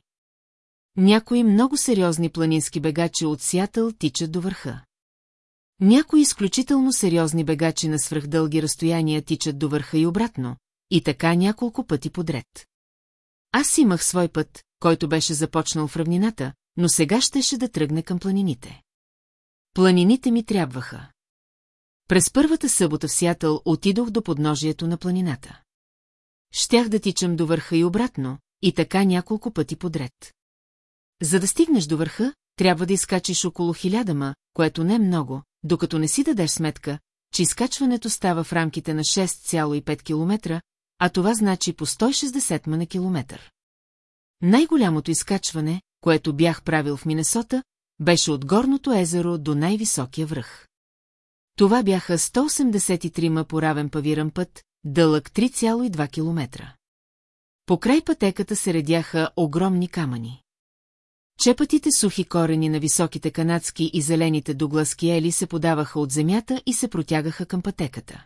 Някои много сериозни планински бегачи от Сиатъл тичат до върха. Някои изключително сериозни бегачи на свръхдълги разстояния тичат до върха и обратно, и така няколко пъти подред. Аз имах свой път, който беше започнал в равнината, но сега щеше да тръгне към планините. Планините ми трябваха. През първата събота в Сиатъл отидох до подножието на планината. Щях да тичам до върха и обратно, и така няколко пъти подред. За да стигнеш до върха, трябва да изкачиш около хиляда ма, което не е много, докато не си дадеш сметка, че изкачването става в рамките на 6,5 км, а това значи по 160 ма на километър. Най-голямото изкачване, което бях правил в Минесота, беше от горното езеро до най-високия връх. Това бяха 183 ма по равен павиран път, дълъг 3,2 км. По край пътеката се редяха огромни камъни. Чепатите сухи корени на високите канадски и зелените дугласки ели се подаваха от земята и се протягаха към пътеката.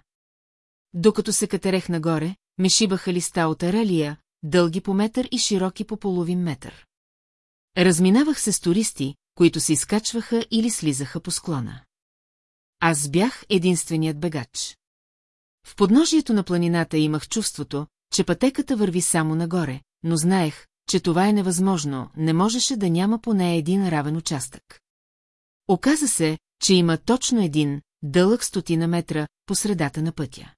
Докато се катерех нагоре, ме шибаха листа от аралия, дълги по метър и широки по половин метър. Разминавах се с туристи, които се изкачваха или слизаха по склона. Аз бях единственият бегач. В подножието на планината имах чувството, че пътеката върви само нагоре, но знаех, че това е невъзможно, не можеше да няма поне един равен участък. Оказа се, че има точно един, дълъг стотина метра, по средата на пътя.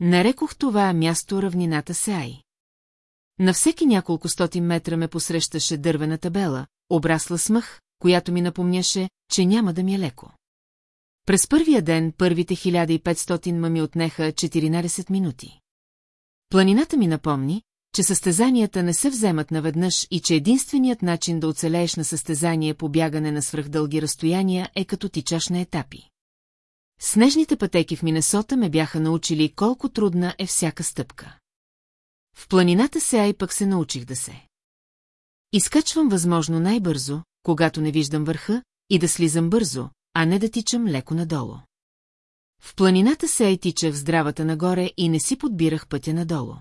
Нарекох това място равнината Сеай. На всеки няколко стотин метра ме посрещаше дървена табела, обрасла с която ми напомняше, че няма да ми е леко. През първия ден първите 1500 ма ми отнеха 14 минути. Планината ми напомни, че състезанията не се вземат наведнъж и че единственият начин да оцелееш на състезание по бягане на свръхдълги разстояния е като тичаш на етапи. Снежните пътеки в Минесота ме бяха научили колко трудна е всяка стъпка. В планината се ай пък се научих да се. Изкачвам възможно най-бързо, когато не виждам върха, и да слизам бързо, а не да тичам леко надолу. В планината се ай тичах здравата нагоре и не си подбирах пътя надолу.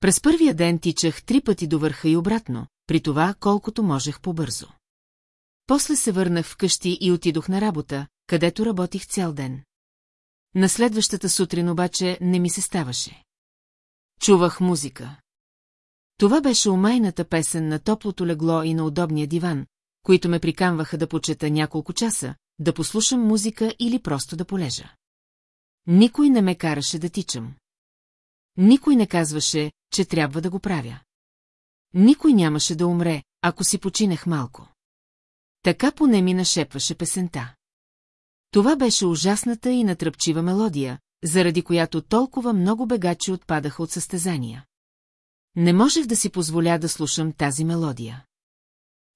През първия ден тичах три пъти до върха и обратно, при това колкото можех по-бързо. После се върнах вкъщи и отидох на работа, където работих цял ден. На следващата сутрин обаче не ми се ставаше. Чувах музика. Това беше умайната песен на топлото легло и на удобния диван, които ме приканваха да почета няколко часа, да послушам музика или просто да полежа. Никой не ме караше да тичам. Никой не казваше, че трябва да го правя. Никой нямаше да умре, ако си починех малко. Така поне ми нашепваше песента. Това беше ужасната и натръпчива мелодия, заради която толкова много бегачи отпадаха от състезания. Не можех да си позволя да слушам тази мелодия.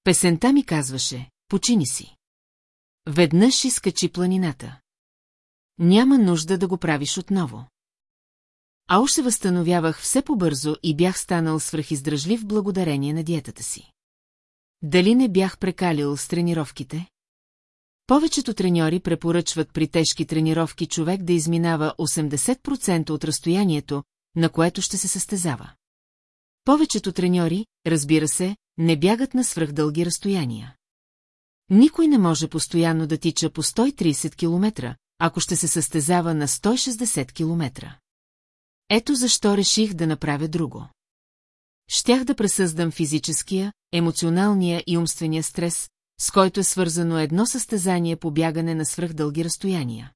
Песента ми казваше, почини си. Веднъж изкачи планината. Няма нужда да го правиш отново. А уж се възстановявах все по-бързо и бях станал свръхиздръжлив благодарение на диетата си. Дали не бях прекалил с тренировките? Повечето треньори препоръчват при тежки тренировки човек да изминава 80% от разстоянието, на което ще се състезава. Повечето треньори, разбира се, не бягат на свръхдълги разстояния. Никой не може постоянно да тича по 130 км, ако ще се състезава на 160 км. Ето защо реших да направя друго. Щях да пресъздам физическия, емоционалния и умствения стрес, с който е свързано едно състезание по бягане на свръхдълги разстояния.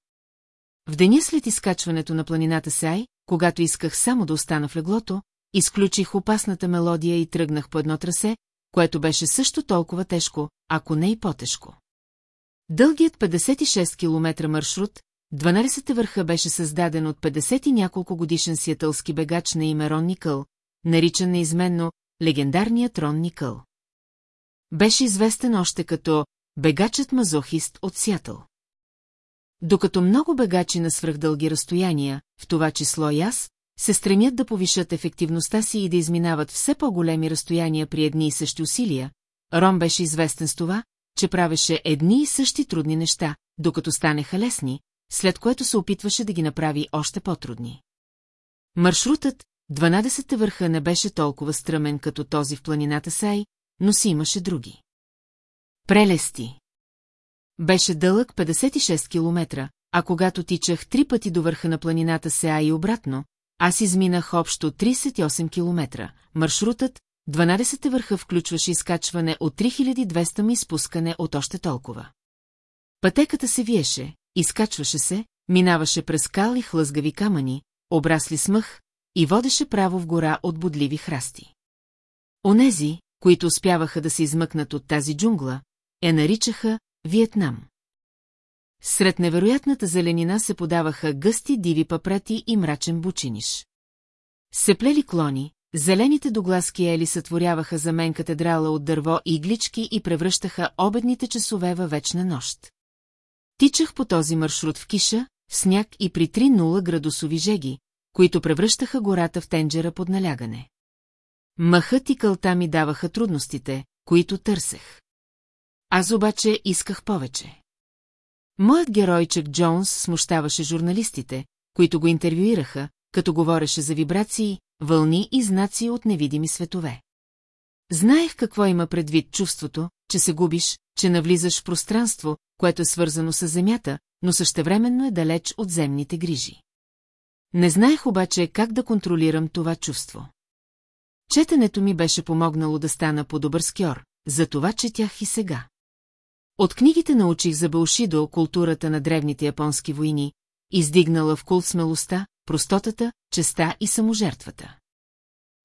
В деня след изкачването на планината Сай, когато исках само да остана в леглото, изключих опасната мелодия и тръгнах по едно трасе, което беше също толкова тежко, ако не и по-тежко. Дългият 56 км маршрут, 12-те върха беше създаден от 50 и няколко годишен сиятълски бегач на име Рон Никъл, наричан неизменно легендарният Рон Никъл. Беше известен още като бегачът мазохист от Сиатъл. Докато много бегачи на свръхдълги разстояния, в това число и аз, се стремят да повишат ефективността си и да изминават все по-големи разстояния при едни и същи усилия, Ром беше известен с това, че правеше едни и същи трудни неща, докато станеха лесни, след което се опитваше да ги направи още по-трудни. Маршрутът, 12-те върха не беше толкова стръмен като този в планината Сай, но си имаше други. Прелести. Беше дълъг 56 километра, а когато тичах три пъти до върха на планината Сеа и обратно, аз изминах общо 38 километра. Маршрутът, 12-те върха включваше изкачване от 3200 ми спускане от още толкова. Пътеката се виеше, изкачваше се, минаваше през кал и хлъзгави камъни, обрасли с мъх и водеше право в гора от бодливи храсти. Онези, които успяваха да се измъкнат от тази джунгла, я наричаха Виетнам. Сред невероятната зеленина се подаваха гъсти диви папрети и мрачен бучиниш. Сеплели клони, зелените догласки ели сътворяваха за мен катедрала от дърво и иглички и превръщаха обедните часове във вечна нощ. Тичах по този маршрут в киша, в сняг и при 3-0 градусови жеги, които превръщаха гората в тенджера под налягане. Махът и кълта ми даваха трудностите, които търсех. Аз обаче исках повече. Моят геройчък Джонс смущаваше журналистите, които го интервюираха, като говореше за вибрации, вълни и знаци от невидими светове. Знаех какво има предвид чувството, че се губиш, че навлизаш в пространство, което е свързано с Земята, но същевременно е далеч от земните грижи. Не знаех обаче как да контролирам това чувство. Четенето ми беше помогнало да стана по-добър скьор, затова четях и сега. От книгите научих за Бълшидо културата на древните японски войни, издигнала в култ смелостта, простотата, честа и саможертвата.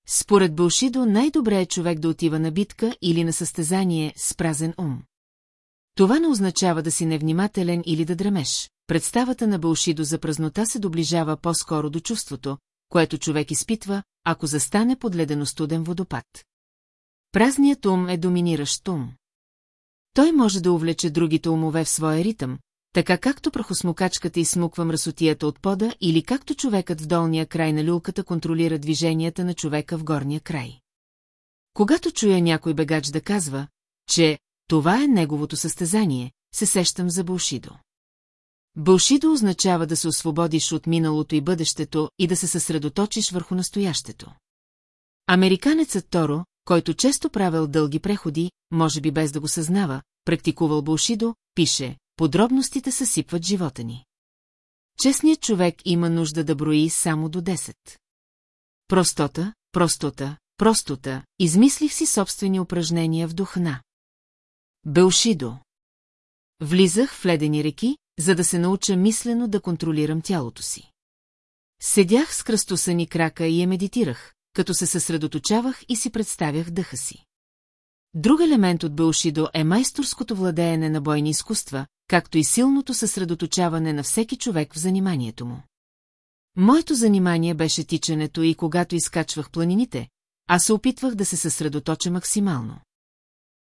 Според Бълшидо най-добре е човек да отива на битка или на състезание с празен ум. Това не означава да си невнимателен или да дремеш. Представата на Бълшидо за празнота се доближава по-скоро до чувството, което човек изпитва, ако застане под ледено-студен водопад. Празният ум е доминиращ ум. Той може да увлече другите умове в своя ритъм, така както прахосмокачката изсмуква мръсотията от пода или както човекът в долния край на люлката контролира движенията на човека в горния край. Когато чуя някой бегач да казва, че това е неговото състезание, се сещам за Булшидо. Булшидо означава да се освободиш от миналото и бъдещето и да се съсредоточиш върху настоящето. Американецът Торо, който често правил дълги преходи, може би без да го съзнава, практикувал Булшидо, пише, подробностите съсипват живота ни. Честният човек има нужда да брои само до 10. Простота, простота, простота, измислих си собствени упражнения в духна. Белшидо. Влизах в ледени реки, за да се науча мислено да контролирам тялото си. Седях с кръстосани крака и я медитирах, като се съсредоточавах и си представях дъха си. Друг елемент от Бълшидо е майсторското владеене на бойни изкуства, както и силното съсредоточаване на всеки човек в заниманието му. Моето занимание беше тичането и когато изкачвах планините, аз се опитвах да се съсредоточа максимално.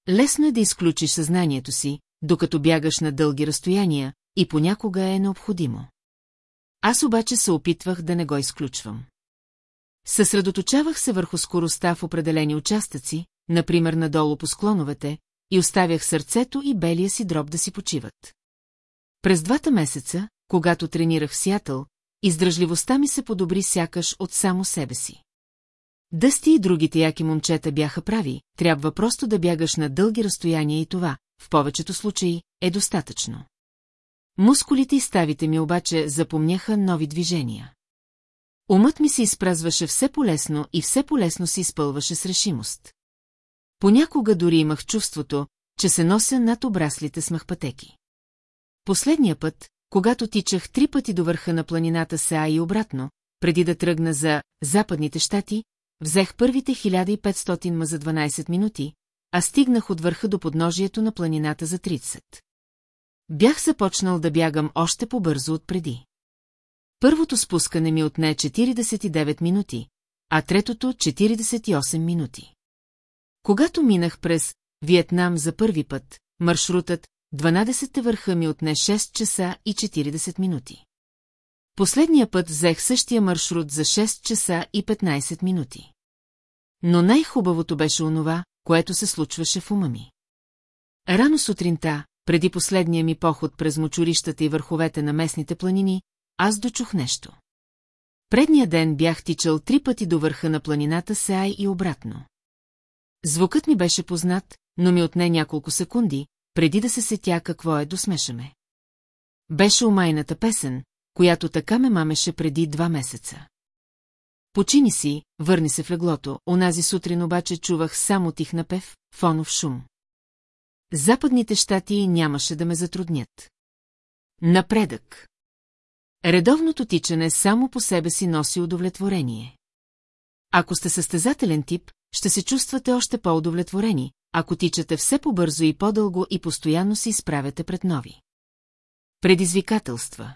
Лесно е да изключиш съзнанието си, докато бягаш на дълги разстояния, и понякога е необходимо. Аз обаче се опитвах да не го изключвам. Съсредоточавах се върху скоростта в определени участъци, например надолу по склоновете, и оставях сърцето и белия си дроб да си почиват. През двата месеца, когато тренирах в Сиатъл, издръжливостта ми се подобри сякаш от само себе си. Дъсти и другите яки момчета бяха прави, трябва просто да бягаш на дълги разстояния и това, в повечето случаи, е достатъчно. Мускулите и ставите ми обаче запомняха нови движения. Умът ми се изпразваше все полесно и все полесно се изпълваше с решимост. Понякога дори имах чувството, че се нося над обраслите с махпътеки. Последния път, когато тичах три пъти до върха на планината Сеа и обратно, преди да тръгна за Западните щати, взех първите 1500 ма за 12 минути, а стигнах от върха до подножието на планината за 30. Бях започнал да бягам още по-бързо от преди. Първото спускане ми отне 49 минути, а третото 48 минути. Когато минах през Виетнам за първи път, маршрутът 12-те върха ми отне 6 часа и 40 минути. Последния път взех същия маршрут за 6 часа и 15 минути. Но най-хубавото беше онова, което се случваше в ума ми. Рано сутринта, преди последния ми поход през мочурищата и върховете на местните планини, аз дочух нещо. Предния ден бях тичал три пъти до върха на планината Сеай и обратно. Звукът ми беше познат, но ми отне няколко секунди, преди да се сетя какво е досмешаме. Беше умайната песен, която така ме мамеше преди два месеца. Почини си, върни се в леглото, онази сутрин обаче чувах само тих напев, фонов шум. Западните щати нямаше да ме затруднят. Напредък. Редовното тичане само по себе си носи удовлетворение. Ако сте състезателен тип, ще се чувствате още по-удовлетворени, ако тичате все по-бързо и по-дълго и постоянно се изправяте пред нови. Предизвикателства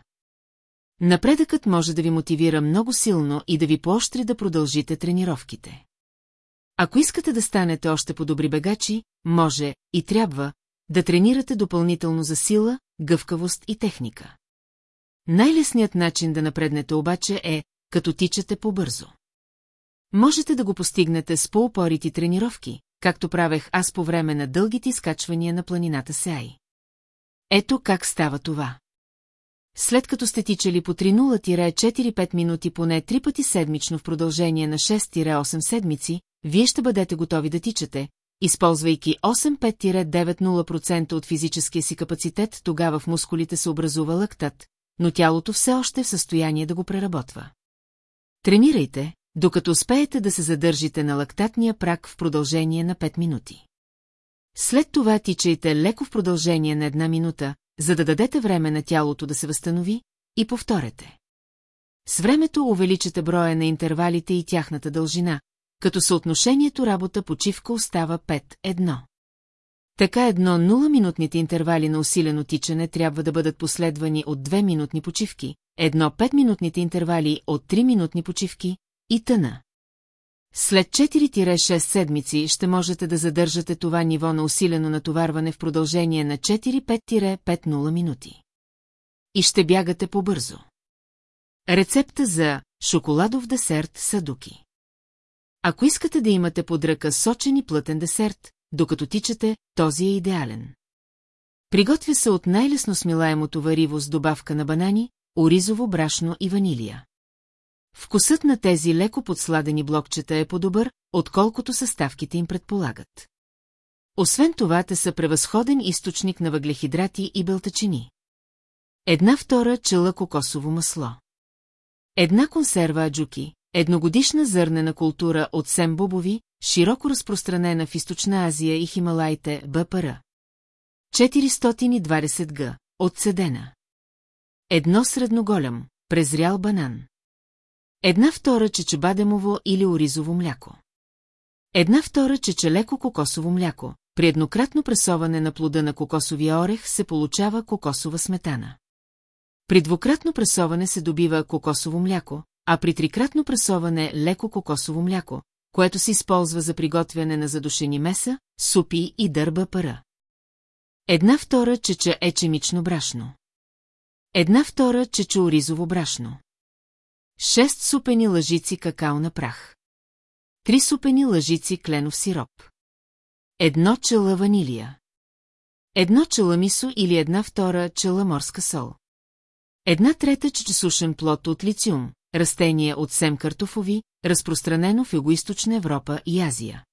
Напредъкът може да ви мотивира много силно и да ви поощри да продължите тренировките. Ако искате да станете още по-добри бегачи, може и трябва да тренирате допълнително за сила, гъвкавост и техника. Най-лесният начин да напреднете обаче е, като тичате по-бързо. Можете да го постигнете с по-упорити тренировки, както правех аз по време на дългите изкачвания на планината Сеай. Ето как става това. След като сте тичали по 3-0-4-5 минути поне три пъти седмично в продължение на 6-8 седмици, вие ще бъдете готови да тичате, използвайки 8-5-9-0% от физическия си капацитет, тогава в мускулите се образува лъктат, но тялото все още е в състояние да го преработва. Тренирайте, докато успеете да се задържите на лактатния прак в продължение на 5 минути. След това тичайте леко в продължение на една минута, за да дадете време на тялото да се възстанови, и повторете. С времето увеличате броя на интервалите и тяхната дължина, като съотношението работа-почивка остава 5-1. Така едно 0-минутните интервали на усилено тичане трябва да бъдат последвани от 2-минутни почивки, едно 5-минутните интервали от 3-минутни почивки и тъна. След 4-6 седмици ще можете да задържате това ниво на усилено натоварване в продължение на 4-5-5-0 минути. И ще бягате по-бързо. Рецепта за шоколадов десерт Садуки Ако искате да имате под ръка сочен и плътен десерт, докато тичате, този е идеален. Приготвя се от най-лесно смилаемото вариво с добавка на банани, оризово брашно и ванилия. Вкусът на тези леко подсладени блокчета е по-добър, отколкото съставките им предполагат. Освен това, те са превъзходен източник на въглехидрати и белтачини. Една втора чела кокосово масло. Една консерва аджуки, едногодишна зърнена култура от сембобови, широко разпространена в Източна Азия и Хималайте, БПР. 420 г. Отседена. Едно средноголям, презрял банан. Една втора чечебадемово или оризово мляко. Една втора чечелеко кокосово мляко. При еднократно пресоване на плода на кокосовия орех се получава кокосова сметана. При двукратно пресоване се добива кокосово мляко, а при трикратно пресоване леко кокосово мляко, което се използва за приготвяне на задушени меса, супи и дърба пара. Една втора чеча ечемично брашно. Една втора чеча оризово брашно. Шест супени лъжици какао на прах. Три супени лъжици кленов сироп. Едно чела ванилия. Едно чела мисо или една втора чела морска сол. Една трета чечесушен плод от лициум, растение от сем картофови, разпространено в Юго-Источна Европа и Азия.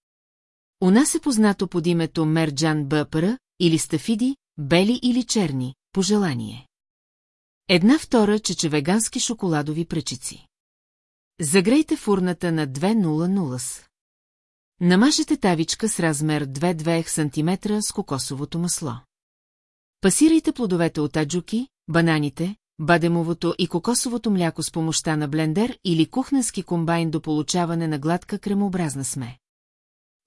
У нас е познато под името Мерджан Бъпъра или стафиди, бели или черни, по желание. Една втора чечевегански шоколадови пръчици. Загрейте фурната на 200 с. Намажете тавичка с размер 2-2 см с кокосовото масло. Пасирайте плодовете от аджуки, бананите, бадемовото и кокосовото мляко с помощта на блендер или кухненски комбайн до получаване на гладка кремообразна сме.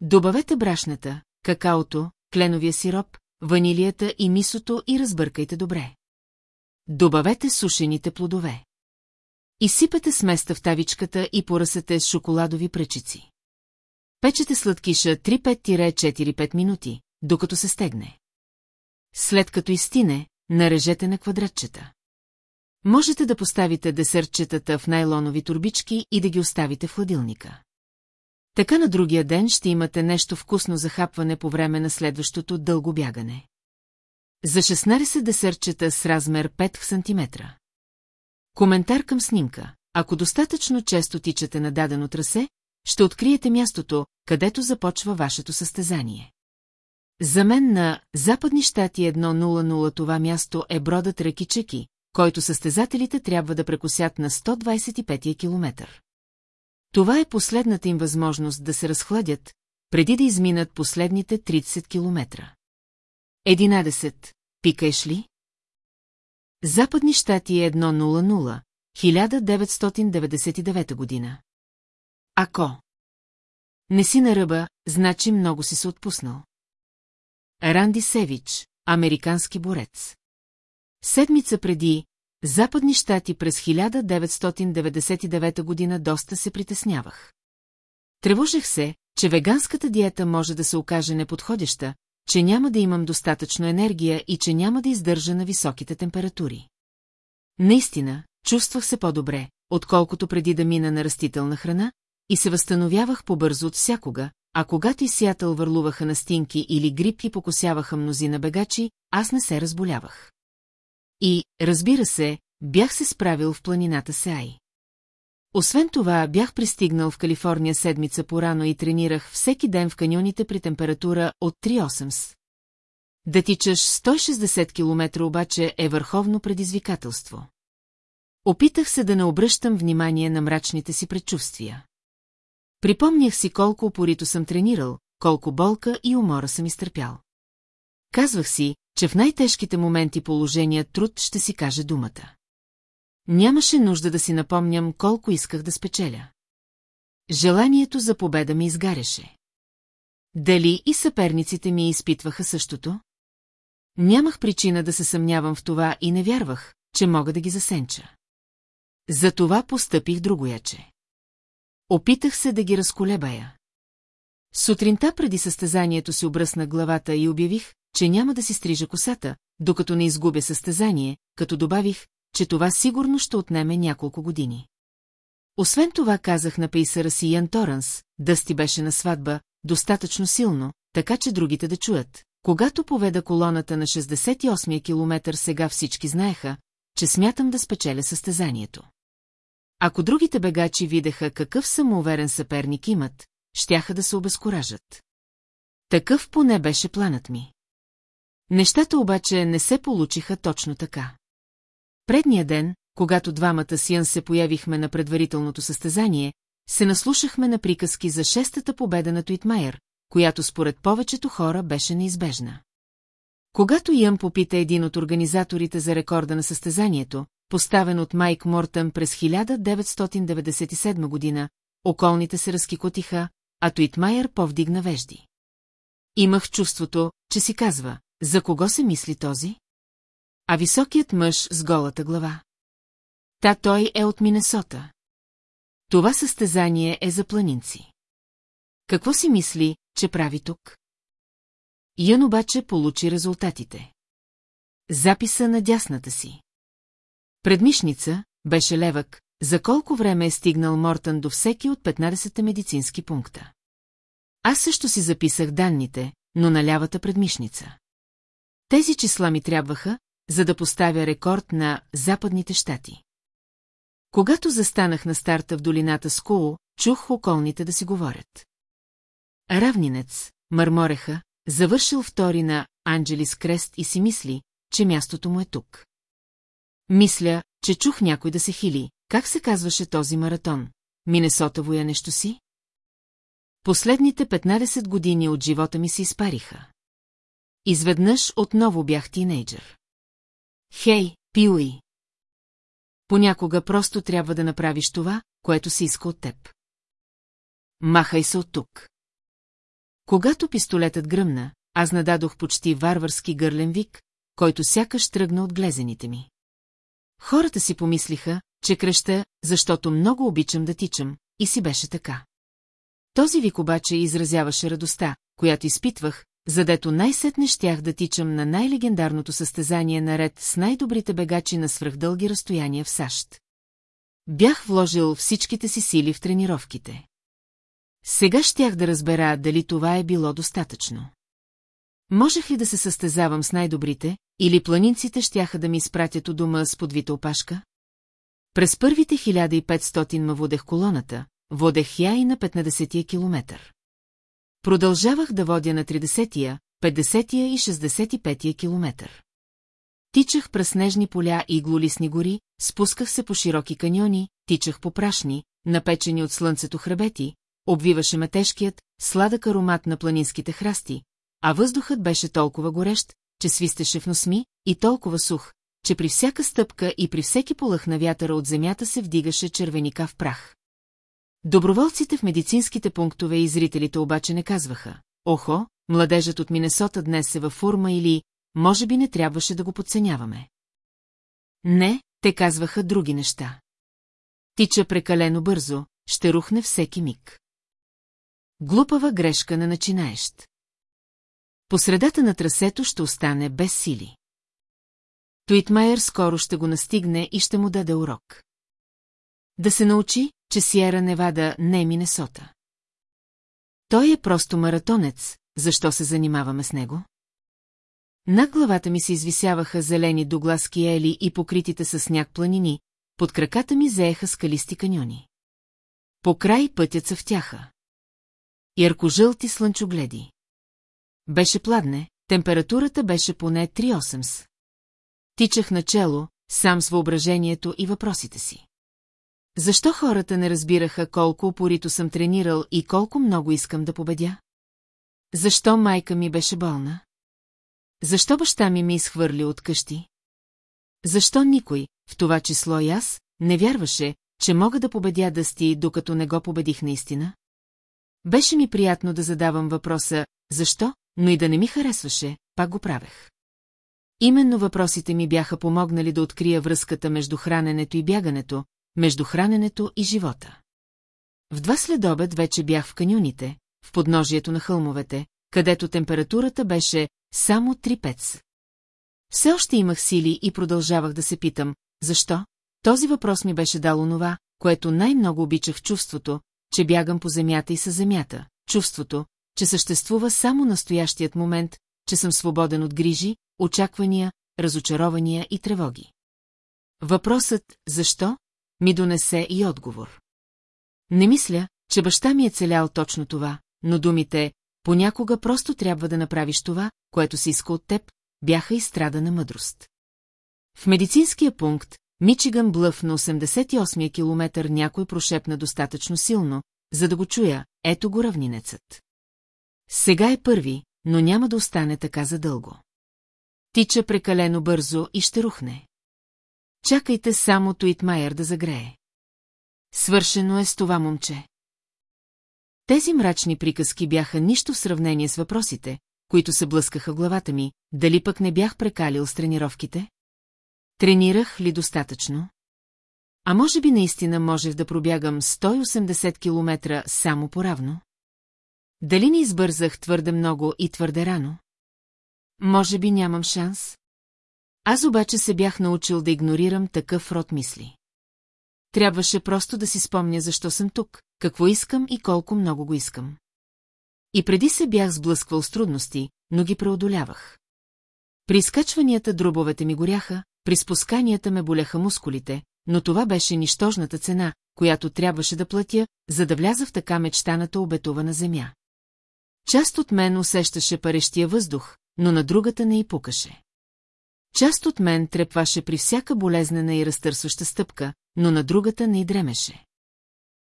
Добавете брашната, какаото, кленовия сироп, ванилията и мисото и разбъркайте добре. Добавете сушените плодове. Изсипете сместа в тавичката и поръсете с шоколадови пръчици. Печете сладкиша 3-5-4-5 минути, докато се стегне. След като изтине, нарежете на квадратчета. Можете да поставите десертчетата в найлонови турбички и да ги оставите в хладилника. Така на другия ден ще имате нещо вкусно за хапване по време на следващото дълго бягане. За 16 десертчета с размер 5 см. Коментар към снимка. Ако достатъчно често тичате на дадено трасе, ще откриете мястото, където започва вашето състезание. За мен на Западни щати 1.00 това място е бродът Ракичеки, който състезателите трябва да прекусят на 125 километър. Това е последната им възможност да се разхладят, преди да изминат последните 30 километра. 11. Пикаеш ли? Западни щати 1.00, 1999 година. Ако не си на ръба, значи много си се отпуснал. Ранди Севич, американски борец. Седмица преди, Западни щати през 1999 година доста се притеснявах. Тревожех се, че веганската диета може да се окаже неподходяща, че няма да имам достатъчно енергия и че няма да издържа на високите температури. Наистина, чувствах се по-добре, отколкото преди да мина на растителна храна, и се възстановявах по-бързо от всякога, а когато и Сиатъл върлуваха на стинки или грипки покосяваха мнозина бегачи, аз не се разболявах. И, разбира се, бях се справил в планината Сеай. Освен това, бях пристигнал в Калифорния седмица порано и тренирах всеки ден в каньоните при температура от 3,8 с. Да тичаш 160 км обаче е върховно предизвикателство. Опитах се да не обръщам внимание на мрачните си предчувствия. Припомнях си колко упорито съм тренирал, колко болка и умора съм изтърпял. Казвах си, че в най-тежките моменти положения труд ще си каже думата. Нямаше нужда да си напомням колко исках да спечеля. Желанието за победа ми изгаряше. Дали и съперниците ми изпитваха същото? Нямах причина да се съмнявам в това и не вярвах, че мога да ги засенча. Затова постъпих другояче. Опитах се да ги разколебая. Сутринта преди състезанието си обръсна главата и обявих, че няма да си стрижа косата, докато не изгубя състезание, като добавих, че това сигурно ще отнеме няколко години. Освен това казах на пейсара си Ян Торанс, Дъсти беше на сватба, достатъчно силно, така че другите да чуят. Когато поведа колоната на 68-я километър сега всички знаеха, че смятам да спечеля състезанието. Ако другите бегачи видяха какъв самоуверен съперник имат, щяха да се обезкуражат. Такъв поне беше планът ми. Нещата обаче не се получиха точно така. Предния ден, когато двамата с Ян се появихме на предварителното състезание, се наслушахме на приказки за шестата победа на Туитмайер, която според повечето хора беше неизбежна. Когато Ян попита един от организаторите за рекорда на състезанието, поставен от Майк Мортън през 1997 година, околните се разкикотиха, а Туитмайер повдигна вежди. Имах чувството, че си казва, за кого се мисли този? А високият мъж с голата глава. Та той е от Минесота. Това състезание е за планинци. Какво си мисли, че прави тук? Ян обаче получи резултатите. Записа на дясната си. Предмишница беше левък, за колко време е стигнал Мортън до всеки от 15-те медицински пункта. Аз също си записах данните, но на лявата предмишница. Тези числа ми трябваха, за да поставя рекорд на Западните щати. Когато застанах на старта в долината Скуло, чух околните да си говорят. Равнинец, мърмореха, завършил втори на Анджелис Крест и си мисли, че мястото му е тук. Мисля, че чух някой да се хили. Как се казваше този маратон? Минесота воя нещо си? Последните 15 години от живота ми се изпариха. Изведнъж отново бях тинейджър. Хей, Пиуи! Понякога просто трябва да направиш това, което се иска от теб. Махай се от тук. Когато пистолетът гръмна, аз нададох почти варварски гърлен вик, който сякаш тръгна от глезените ми. Хората си помислиха, че кръща, защото много обичам да тичам, и си беше така. Този вик обаче изразяваше радостта, която изпитвах, задето най-сетне щях да тичам на най-легендарното състезание наред с най-добрите бегачи на свръхдълги разстояния в САЩ. Бях вложил всичките си сили в тренировките. Сега щях да разбера дали това е било достатъчно. Можех ли да се състезавам с най-добрите, или планинците щяха да ми изпратят у дома с подвита опашка? През първите 1500 ма водех колоната, водех я и на 15-тия километър. Продължавах да водя на 30-тия, 50-я и 65-я километър. Тичах през снежни поля и глолисни гори, спусках се по широки каньони, тичах по прашни, напечени от слънцето хребети, обвиваше ме тежкият, сладък аромат на планинските храсти, а въздухът беше толкова горещ, че свистеше в носми, и толкова сух, че при всяка стъпка и при всеки полъх на вятъра от земята се вдигаше червеника в прах. Доброволците в медицинските пунктове и зрителите обаче не казваха, охо, младежът от Минесота днес е във форма или, може би не трябваше да го подценяваме. Не, те казваха други неща. Тича прекалено бързо, ще рухне всеки миг. Глупава грешка на начинаещ. По средата на трасето ще остане без сили. Туитмайер скоро ще го настигне и ще му даде урок. Да се научи, че Сиера Невада не е Минесота. Той е просто маратонец, защо се занимаваме с него? На главата ми се извисяваха зелени догласки ели и покритите с сняг планини, под краката ми заеха скалисти каньони. По край пътят цъфтяха. Яркожълти слънчогледи. Беше пладне, температурата беше поне 3,8 с. Тичах начело, сам с въображението и въпросите си. Защо хората не разбираха колко упорито съм тренирал и колко много искам да победя? Защо майка ми беше болна? Защо баща ми ми изхвърли от къщи? Защо никой, в това число и аз, не вярваше, че мога да победя Дъсти, докато не го победих наистина? Беше ми приятно да задавам въпроса «Защо?», но и да не ми харесваше, пак го правех. Именно въпросите ми бяха помогнали да открия връзката между храненето и бягането, между храненето и живота. В два следобед вече бях в канюните, в подножието на хълмовете, където температурата беше само 3 пец. Все още имах сили и продължавах да се питам, защо? Този въпрос ми беше дал онова, което най-много обичах чувството, че бягам по земята и със земята, чувството, че съществува само настоящият момент, че съм свободен от грижи, очаквания, разочарования и тревоги. Въпросът «Защо?» Ми донесе и отговор. Не мисля, че баща ми е целял точно това, но думите «понякога просто трябва да направиш това, което се иска от теб», бяха и страда на мъдрост. В медицинския пункт, Мичиган Блъв на 88-я километър някой прошепна достатъчно силно, за да го чуя, ето го равнинецът. Сега е първи, но няма да остане така задълго. Тича прекалено бързо и ще рухне. Чакайте само Туитмайер да загрее. Свършено е с това момче. Тези мрачни приказки бяха нищо в сравнение с въпросите, които се блъскаха главата ми, дали пък не бях прекалил с тренировките? Тренирах ли достатъчно? А може би наистина можех да пробягам 180 км само поравно? Дали не избързах твърде много и твърде рано? Може би нямам шанс? Аз обаче се бях научил да игнорирам такъв род мисли. Трябваше просто да си спомня защо съм тук, какво искам и колко много го искам. И преди се бях сблъсквал с трудности, но ги преодолявах. При изкачванията дробовете ми горяха, при спусканията ме болеха мускулите, но това беше нищожната цена, която трябваше да платя, за да вляза в така мечтаната обетована земя. Част от мен усещаше парещия въздух, но на другата не й пукаше. Част от мен трепваше при всяка болезнена и разтърсваща стъпка, но на другата не й дремеше.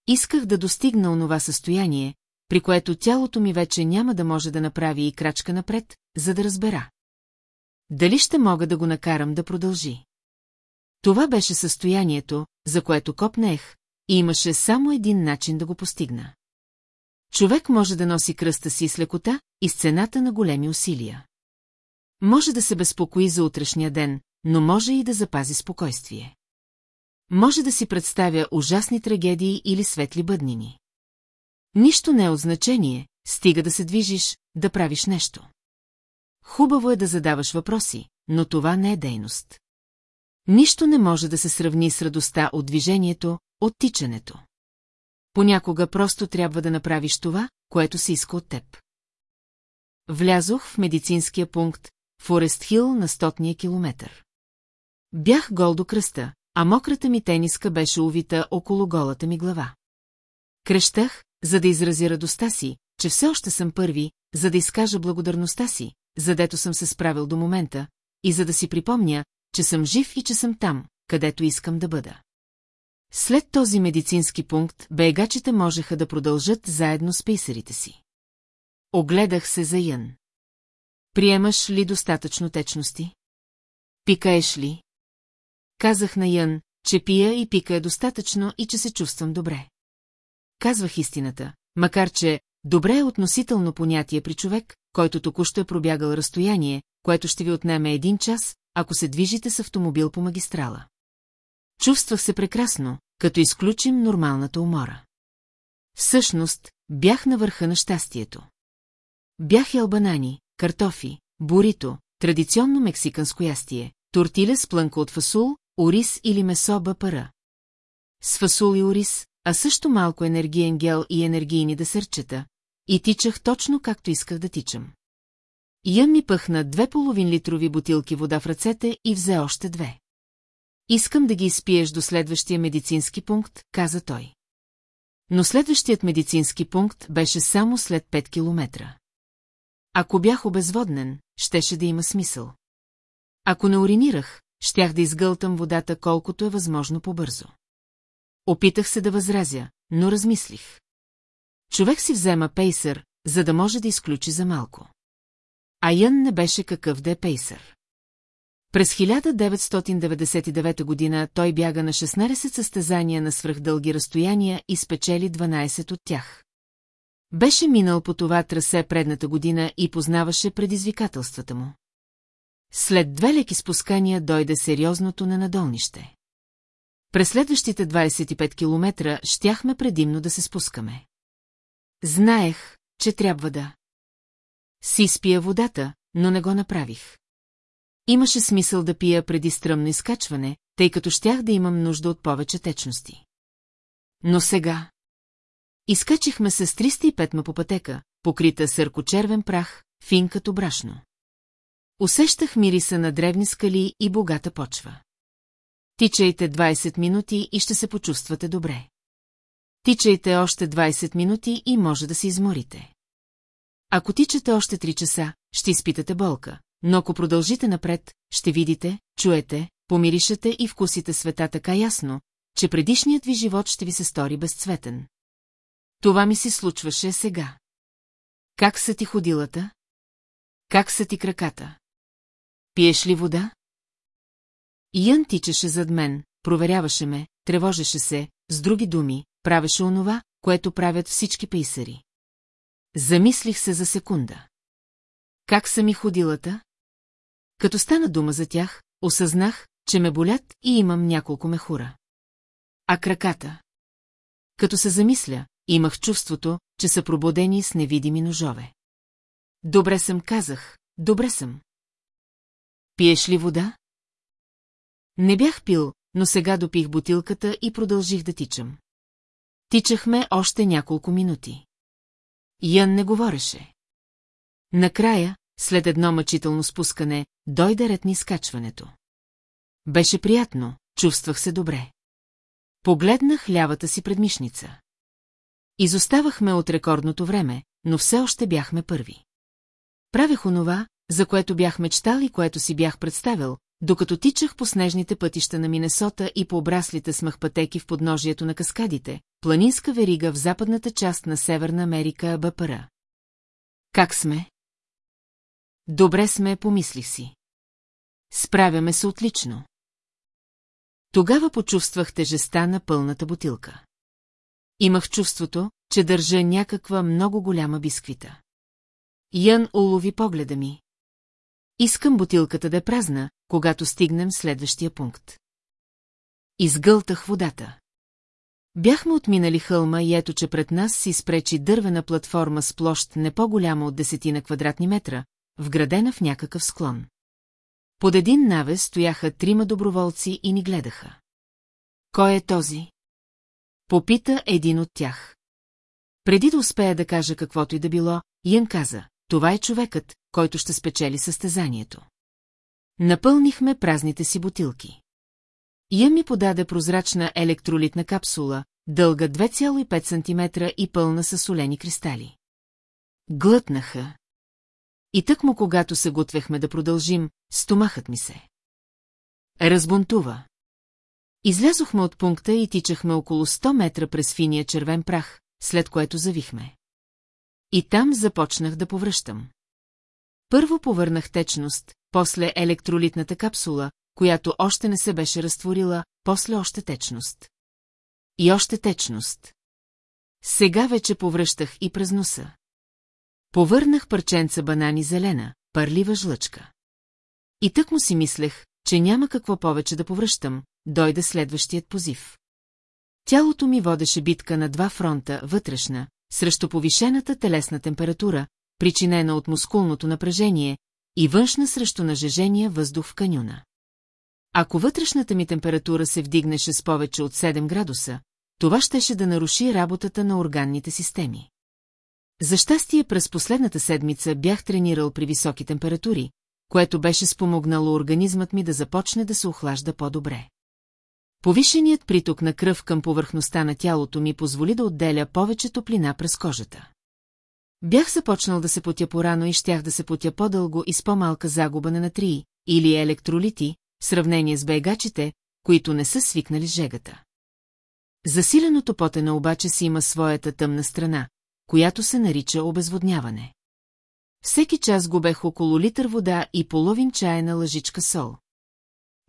Исках да достигна онова състояние, при което тялото ми вече няма да може да направи и крачка напред, за да разбера. Дали ще мога да го накарам да продължи? Това беше състоянието, за което копнех, и имаше само един начин да го постигна. Човек може да носи кръста си с лекота и с цената на големи усилия. Може да се безпокои за утрешния ден, но може и да запази спокойствие. Може да си представя ужасни трагедии или светли бъднини. Нищо не е от значение, стига да се движиш, да правиш нещо. Хубаво е да задаваш въпроси, но това не е дейност. Нищо не може да се сравни с радостта от движението, от тичането. Понякога просто трябва да направиш това, което се иска от теб. Влязох в медицинския пункт, Форест Хил на стотния километър. Бях гол до кръста, а мократа ми тениска беше увита около голата ми глава. Крещах, за да изрази радостта си, че все още съм първи, за да изкажа благодарността си, задето съм се справил до момента, и за да си припомня, че съм жив и че съм там, където искам да бъда. След този медицински пункт, бегачите можеха да продължат заедно с пейсерите си. Огледах се за Ян. Приемаш ли достатъчно течности? Пикаеш ли? Казах на Ян, че пия и пика е достатъчно и че се чувствам добре. Казвах истината, макар че добре е относително понятие при човек, който току-що е пробягал разстояние, което ще ви отнеме един час, ако се движите с автомобил по магистрала. Чувствах се прекрасно, като изключим нормалната умора. Всъщност, бях на върха на щастието. Бях ял банани, картофи, бурито, традиционно мексиканско ястие, тортиля с плънка от фасул, ориз или месо бъпара. С фасул и ориз, а също малко енергиен гел и енергийни десърчета, и тичах точно както исках да тичам. Ян ми пъхна две половин литрови бутилки вода в ръцете и взе още две. Искам да ги изпиеш до следващия медицински пункт, каза той. Но следващият медицински пункт беше само след 5 километра. Ако бях обезводнен, щеше да има смисъл. Ако не уринирах, щях да изгълтам водата колкото е възможно по-бързо. Опитах се да възразя, но размислих. Човек си взема пейсър, за да може да изключи за малко. А Ян не беше какъв да е пейсър. През 1999 година той бяга на 16 състезания на свръхдълги разстояния и спечели 12 от тях. Беше минал по това трасе предната година и познаваше предизвикателствата му. След две леки спускания дойде сериозното ненадолнище. През следващите 25 километра щяхме предимно да се спускаме. Знаех, че трябва да. Си спия водата, но не го направих. Имаше смисъл да пия преди стръмно изкачване, тъй като щях да имам нужда от повече течности. Но сега... Изкачихме се с 305 ма по пътека, покрита съркочервен прах, фин като брашно. Усещах мириса на древни скали и богата почва. Тичайте 20 минути и ще се почувствате добре. Тичайте още 20 минути и може да се изморите. Ако тичате още 3 часа, ще изпитате болка, но ако продължите напред, ще видите, чуете, помиришете и вкусите света така ясно, че предишният ви живот ще ви се стори безцветен. Това ми се случваше сега. Как са ти ходилата? Как са ти краката? Пиеш ли вода? Ян тичаше зад мен, проверяваше ме, тревожеше се, с други думи, правеше онова, което правят всички пейсари. Замислих се за секунда. Как са ми ходилата? Като стана дума за тях, осъзнах, че ме болят и имам няколко мехура. А краката? Като се замисля, имах чувството, че са пробудени с невидими ножове. Добре съм, казах, добре съм. Пиеш ли вода? Не бях пил, но сега допих бутилката и продължих да тичам. Тичахме още няколко минути. Ян не говореше. Накрая, след едно мъчително спускане, дойде ред ни скачването. Беше приятно, чувствах се добре. Погледнах лявата си предмишница. Изоставахме от рекордното време, но все още бяхме първи. Правех онова, за което бях мечтал и което си бях представил, докато тичах по снежните пътища на Минесота и по обраслите смъх пътеки в подножието на каскадите, планинска верига в западната част на Северна Америка БПР. Как сме? Добре сме, помислих си. Справяме се отлично. Тогава почувствах тежеста на пълната бутилка. Имах чувството, че държа някаква много голяма бисквита. Ян улови погледа ми. Искам бутилката да е празна, когато стигнем следващия пункт. Изгълтах водата. Бяхме отминали хълма и ето, че пред нас си спречи дървена платформа с площ не по-голяма от десетина квадратни метра, вградена в някакъв склон. Под един навес стояха трима доброволци и ни гледаха. Кой е този? Попита един от тях. Преди да успея да кажа каквото и да било, Ян каза, това е човекът, който ще спечели състезанието. Напълнихме празните си бутилки. Я ми подаде прозрачна електролитна капсула, дълга 2,5 см и пълна с солени кристали. Глътнаха. и тък му когато се готвехме да продължим, стомахът ми се. Разбунтува. Излязохме от пункта и тичахме около 100 метра през финия червен прах, след което завихме. И там започнах да повръщам. Първо повърнах течност, после електролитната капсула, която още не се беше разтворила, после още течност. И още течност. Сега вече повръщах и през носа. Повърнах парченца банани зелена, парлива жлъчка. И тък му си мислех, че няма какво повече да повръщам, дойде следващият позив. Тялото ми водеше битка на два фронта, вътрешна, срещу повишената телесна температура, причинена от мускулното напрежение, и външна срещу нажежения въздух в канюна. Ако вътрешната ми температура се вдигнеше с повече от 7 градуса, това щеше да наруши работата на органните системи. За щастие през последната седмица бях тренирал при високи температури, което беше спомогнало организмът ми да започне да се охлажда по-добре. Повишеният приток на кръв към повърхността на тялото ми позволи да отделя повече топлина през кожата. Бях започнал да се потя порано и щях да се потя по-дълго и с по-малка загуба на натрии, или електролити, в сравнение с бегачите, които не са свикнали жегата. Засиленото потене обаче си има своята тъмна страна, която се нарича обезводняване. Всеки час губех около литър вода и половин чайна лъжичка сол.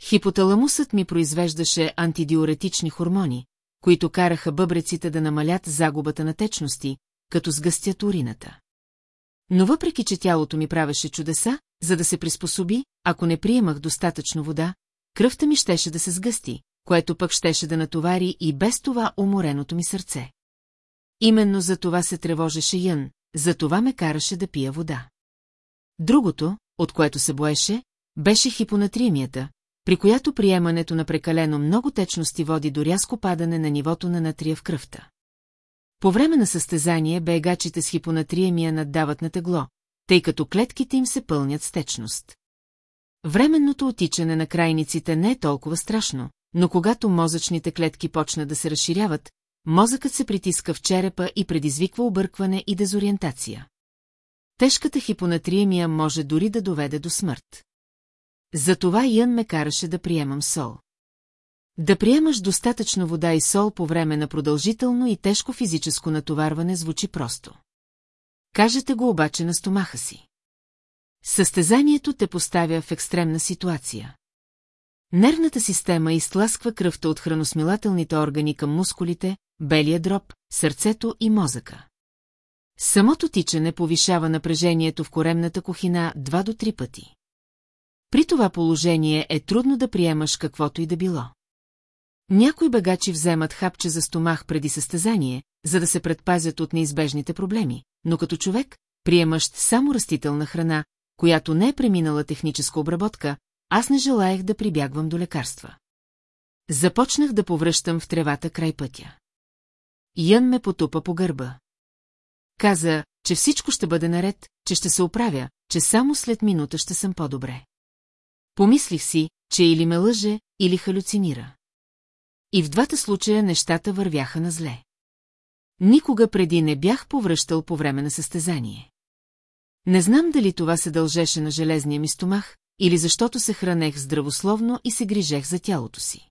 Хипоталамусът ми произвеждаше антидиуретични хормони, които караха бъбреците да намалят загубата на течности, като сгъстят урината. Но въпреки, че тялото ми правеше чудеса, за да се приспособи, ако не приемах достатъчно вода, кръвта ми щеше да се сгъсти, което пък щеше да натовари и без това умореното ми сърце. Именно за това се тревожеше Ян, за това ме караше да пия вода. Другото, от което се боеше, беше хипонатриемията, при която приемането на прекалено много течности води до рязко падане на нивото на натрия в кръвта. По време на състезание бегачите с хипонатриемия наддават на тегло, тъй като клетките им се пълнят с течност. Временното отичане на крайниците не е толкова страшно, но когато мозъчните клетки почнат да се разширяват, мозъкът се притиска в черепа и предизвиква объркване и дезориентация. Тежката хипонатриемия може дори да доведе до смърт. Затова Ян ме караше да приемам сол. Да приемаш достатъчно вода и сол по време на продължително и тежко физическо натоварване звучи просто. Кажете го обаче на стомаха си. Състезанието те поставя в екстремна ситуация. Нервната система изтласква кръвта от храносмилателните органи към мускулите, белия дроб, сърцето и мозъка. Самото тичане повишава напрежението в коремната кухина 2 до 3 пъти. При това положение е трудно да приемаш каквото и да било. Някои багачи вземат хапче за стомах преди състезание, за да се предпазят от неизбежните проблеми, но като човек, приемащ само растителна храна, която не е преминала техническа обработка, аз не желаях да прибягвам до лекарства. Започнах да повръщам в тревата край пътя. Ян ме потупа по гърба. Каза, че всичко ще бъде наред, че ще се оправя, че само след минута ще съм по-добре. Помислих си, че или ме лъже, или халюцинира. И в двата случая нещата вървяха на зле. Никога преди не бях повръщал по време на състезание. Не знам дали това се дължеше на железния ми стомах, или защото се хранех здравословно и се грижех за тялото си.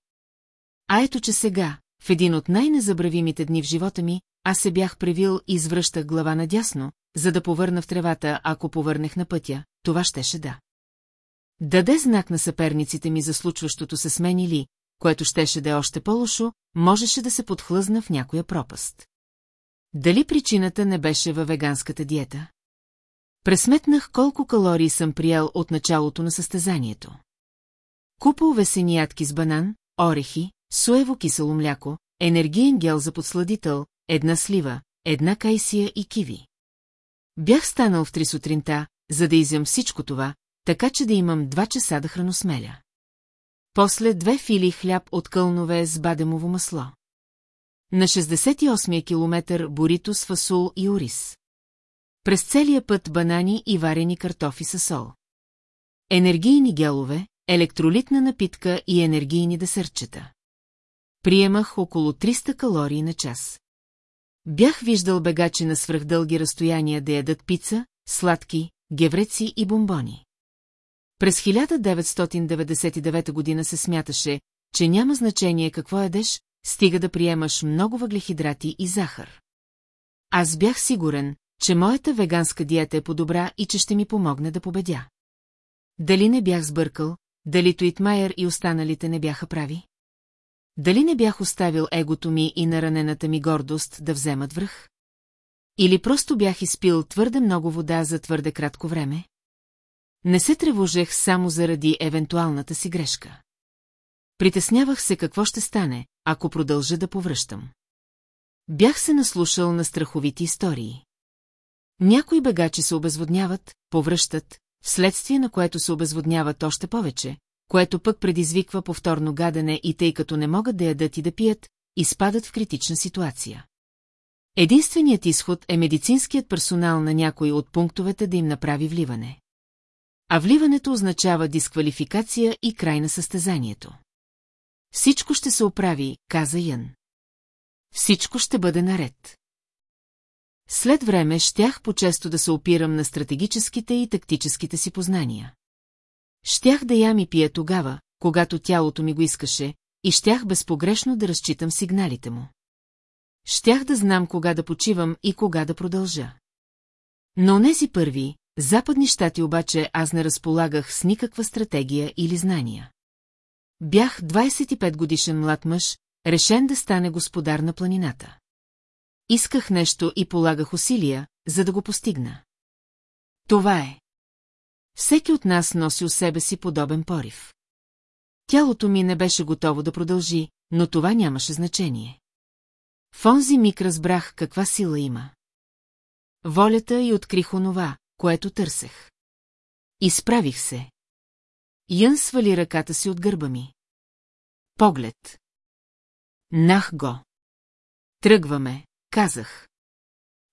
А ето, че сега, в един от най-незабравимите дни в живота ми, аз се бях превил и извръщах глава надясно, за да повърна в тревата, ако повърнех на пътя, това щеше да. Даде знак на съперниците ми за случващото се с мен което щеше да е още по-лошо, можеше да се подхлъзна в някоя пропаст. Дали причината не беше във веганската диета? Пресметнах колко калории съм приял от началото на състезанието. Купа увесени ядки с банан, орехи, суево кисело мляко, енергиен гел за подсладител, една слива, една кайсия и киви. Бях станал в три сутринта, за да изям всичко това, така че да имам два часа да храносмеля. После две фили хляб от кълнове с бадемово масло. На 68-я километър борито с фасул и ориз. През целия път банани и варени картофи с сол. Енергийни гелове, електролитна напитка и енергийни десърчета. Приемах около 300 калории на час. Бях виждал бегачи на свръхдълги разстояния да ядат пица, сладки, гевреци и бомбони. През 1999 година се смяташе, че няма значение какво едеш, стига да приемаш много въглехидрати и захар. Аз бях сигурен, че моята веганска диета е по-добра и че ще ми помогне да победя. Дали не бях сбъркал, дали Туитмайер и останалите не бяха прави? Дали не бях оставил егото ми и наранената ми гордост да вземат връх? Или просто бях изпил твърде много вода за твърде кратко време? Не се тревожех само заради евентуалната си грешка. Притеснявах се какво ще стане, ако продължа да повръщам. Бях се наслушал на страховити истории. Някои бегачи се обезводняват, повръщат, вследствие на което се обезводняват още повече, което пък предизвиква повторно гадене и тъй като не могат да ядат и да пият, изпадат в критична ситуация. Единственият изход е медицинският персонал на някой от пунктовете да им направи вливане. А вливането означава дисквалификация и край на състезанието. Всичко ще се оправи, каза Ян. Всичко ще бъде наред. След време щях по-често да се опирам на стратегическите и тактическите си познания. Щях да ям и пия тогава, когато тялото ми го искаше, и щях безпогрешно да разчитам сигналите му. Щях да знам кога да почивам и кога да продължа. Но нези първи, западни щати обаче аз не разполагах с никаква стратегия или знания. Бях 25 годишен млад мъж, решен да стане господар на планината. Исках нещо и полагах усилия, за да го постигна. Това е. Всеки от нас носи у себе си подобен порив. Тялото ми не беше готово да продължи, но това нямаше значение. В онзи миг разбрах каква сила има. Волята и открих онова, което търсех. Изправих се. Ян свали ръката си от гърба ми. Поглед. Нах го. Тръгваме, казах.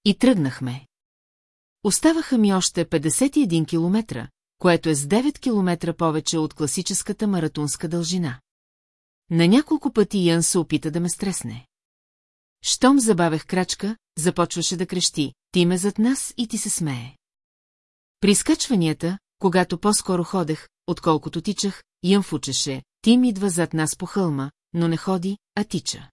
И тръгнахме. Оставаха ми още 51 километра, което е с 9 километра повече от класическата маратонска дължина. На няколко пъти Ян се опита да ме стресне. Щом забавех крачка, започваше да крещи, ти ме зад нас и ти се смее. При скачванията, когато по-скоро ходех, отколкото тичах, Ян фучеше, Тим идва зад нас по хълма, но не ходи, а тича.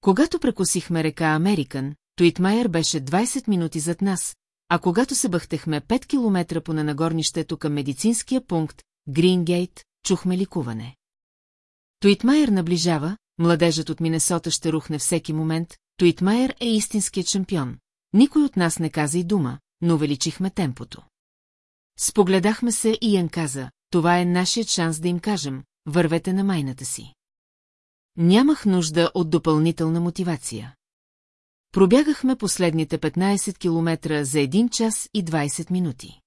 Когато прекусихме река Американ, Туитмайер беше 20 минути зад нас, а когато се бъхтехме 5 километра по нанагорнището към медицинския пункт, Грингейт, чухме ликуване. Туитмайер наближава, младежът от Минесота ще рухне всеки момент, Туитмайер е истинският шампион. Никой от нас не каза и дума, но увеличихме темпото. Спогледахме се и Ян каза, това е нашият шанс да им кажем, вървете на майната си. Нямах нужда от допълнителна мотивация. Пробягахме последните 15 километра за 1 час и 20 минути.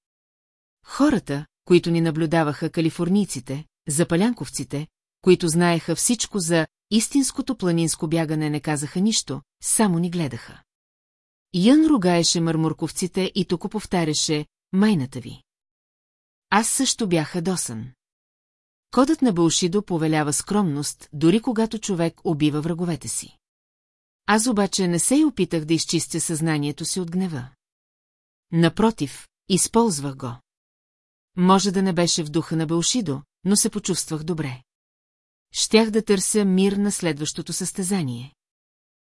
Хората, които ни наблюдаваха калифорнийците, запалянковците, които знаеха всичко за истинското планинско бягане не казаха нищо, само ни гледаха. Ян ругаеше мърмурковците и тук повтаряше «майната ви». Аз също бях досан. Кодът на Бълшидо повелява скромност, дори когато човек убива враговете си. Аз обаче не се и опитах да изчистя съзнанието си от гнева. Напротив, използвах го. Може да не беше в духа на Бълшидо, но се почувствах добре. Щях да търся мир на следващото състезание.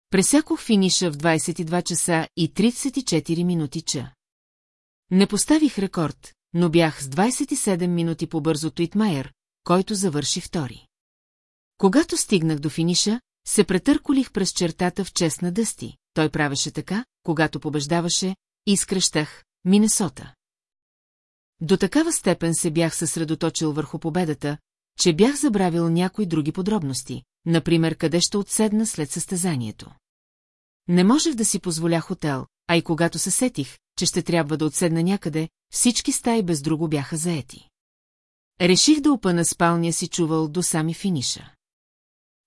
Пресякох финиша в 22 часа и 34 минути ча. Не поставих рекорд, но бях с 27 минути по-бързо Туитмайер, който завърши втори. Когато стигнах до финиша, се претърколих през чертата в чест на Дъсти. Той правеше така, когато побеждаваше, и изкръщах Минесота. До такава степен се бях съсредоточил върху победата, че бях забравил някои други подробности, например къде ще отседна след състезанието. Не можех да си позволя хотел, а и когато се сетих, че ще трябва да отседна някъде, всички стаи без друго бяха заети. Реших да опъна спалния си чувал до сами финиша.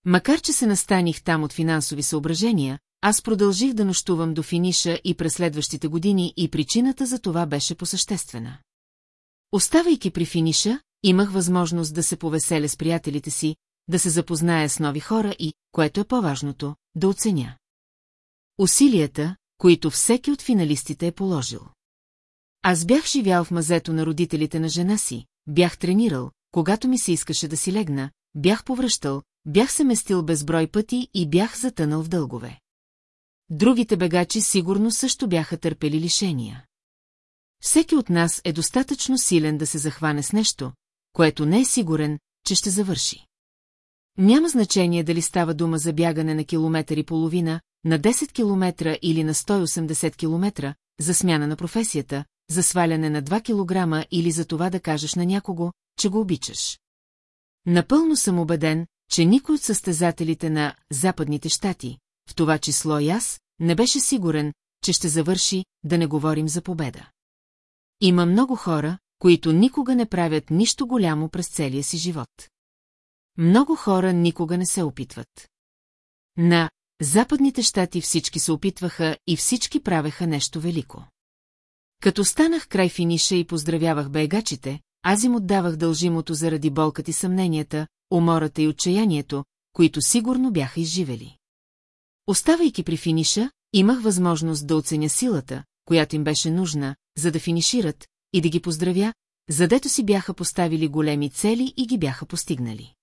Макар, че се настаних там от финансови съображения, аз продължих да нощувам до финиша и през следващите години и причината за това беше посъществена. Оставайки при финиша, имах възможност да се повеселя с приятелите си, да се запозная с нови хора и, което е по-важното, да оценя. Усилията, които всеки от финалистите е положил. Аз бях живял в мазето на родителите на жена си, бях тренирал, когато ми се искаше да си легна, бях повръщал, бях се местил безброй пъти и бях затънал в дългове. Другите бегачи сигурно също бяха търпели лишения. Всеки от нас е достатъчно силен да се захване с нещо, което не е сигурен, че ще завърши. Няма значение дали става дума за бягане на километър и половина, на 10 километра или на 180 километра, за смяна на професията, за сваляне на 2 килограма или за това да кажеш на някого, че го обичаш. Напълно съм убеден, че никой от състезателите на Западните щати, в това число и аз, не беше сигурен, че ще завърши, да не говорим за победа. Има много хора, които никога не правят нищо голямо през целия си живот. Много хора никога не се опитват. На Западните щати всички се опитваха и всички правеха нещо велико. Като станах край финиша и поздравявах бегачите, аз им отдавах дължимото заради болката и съмненията, умората и отчаянието, които сигурно бяха изживели. Оставайки при финиша, имах възможност да оценя силата, която им беше нужна, за да финишират, и да ги поздравя, задето си бяха поставили големи цели и ги бяха постигнали.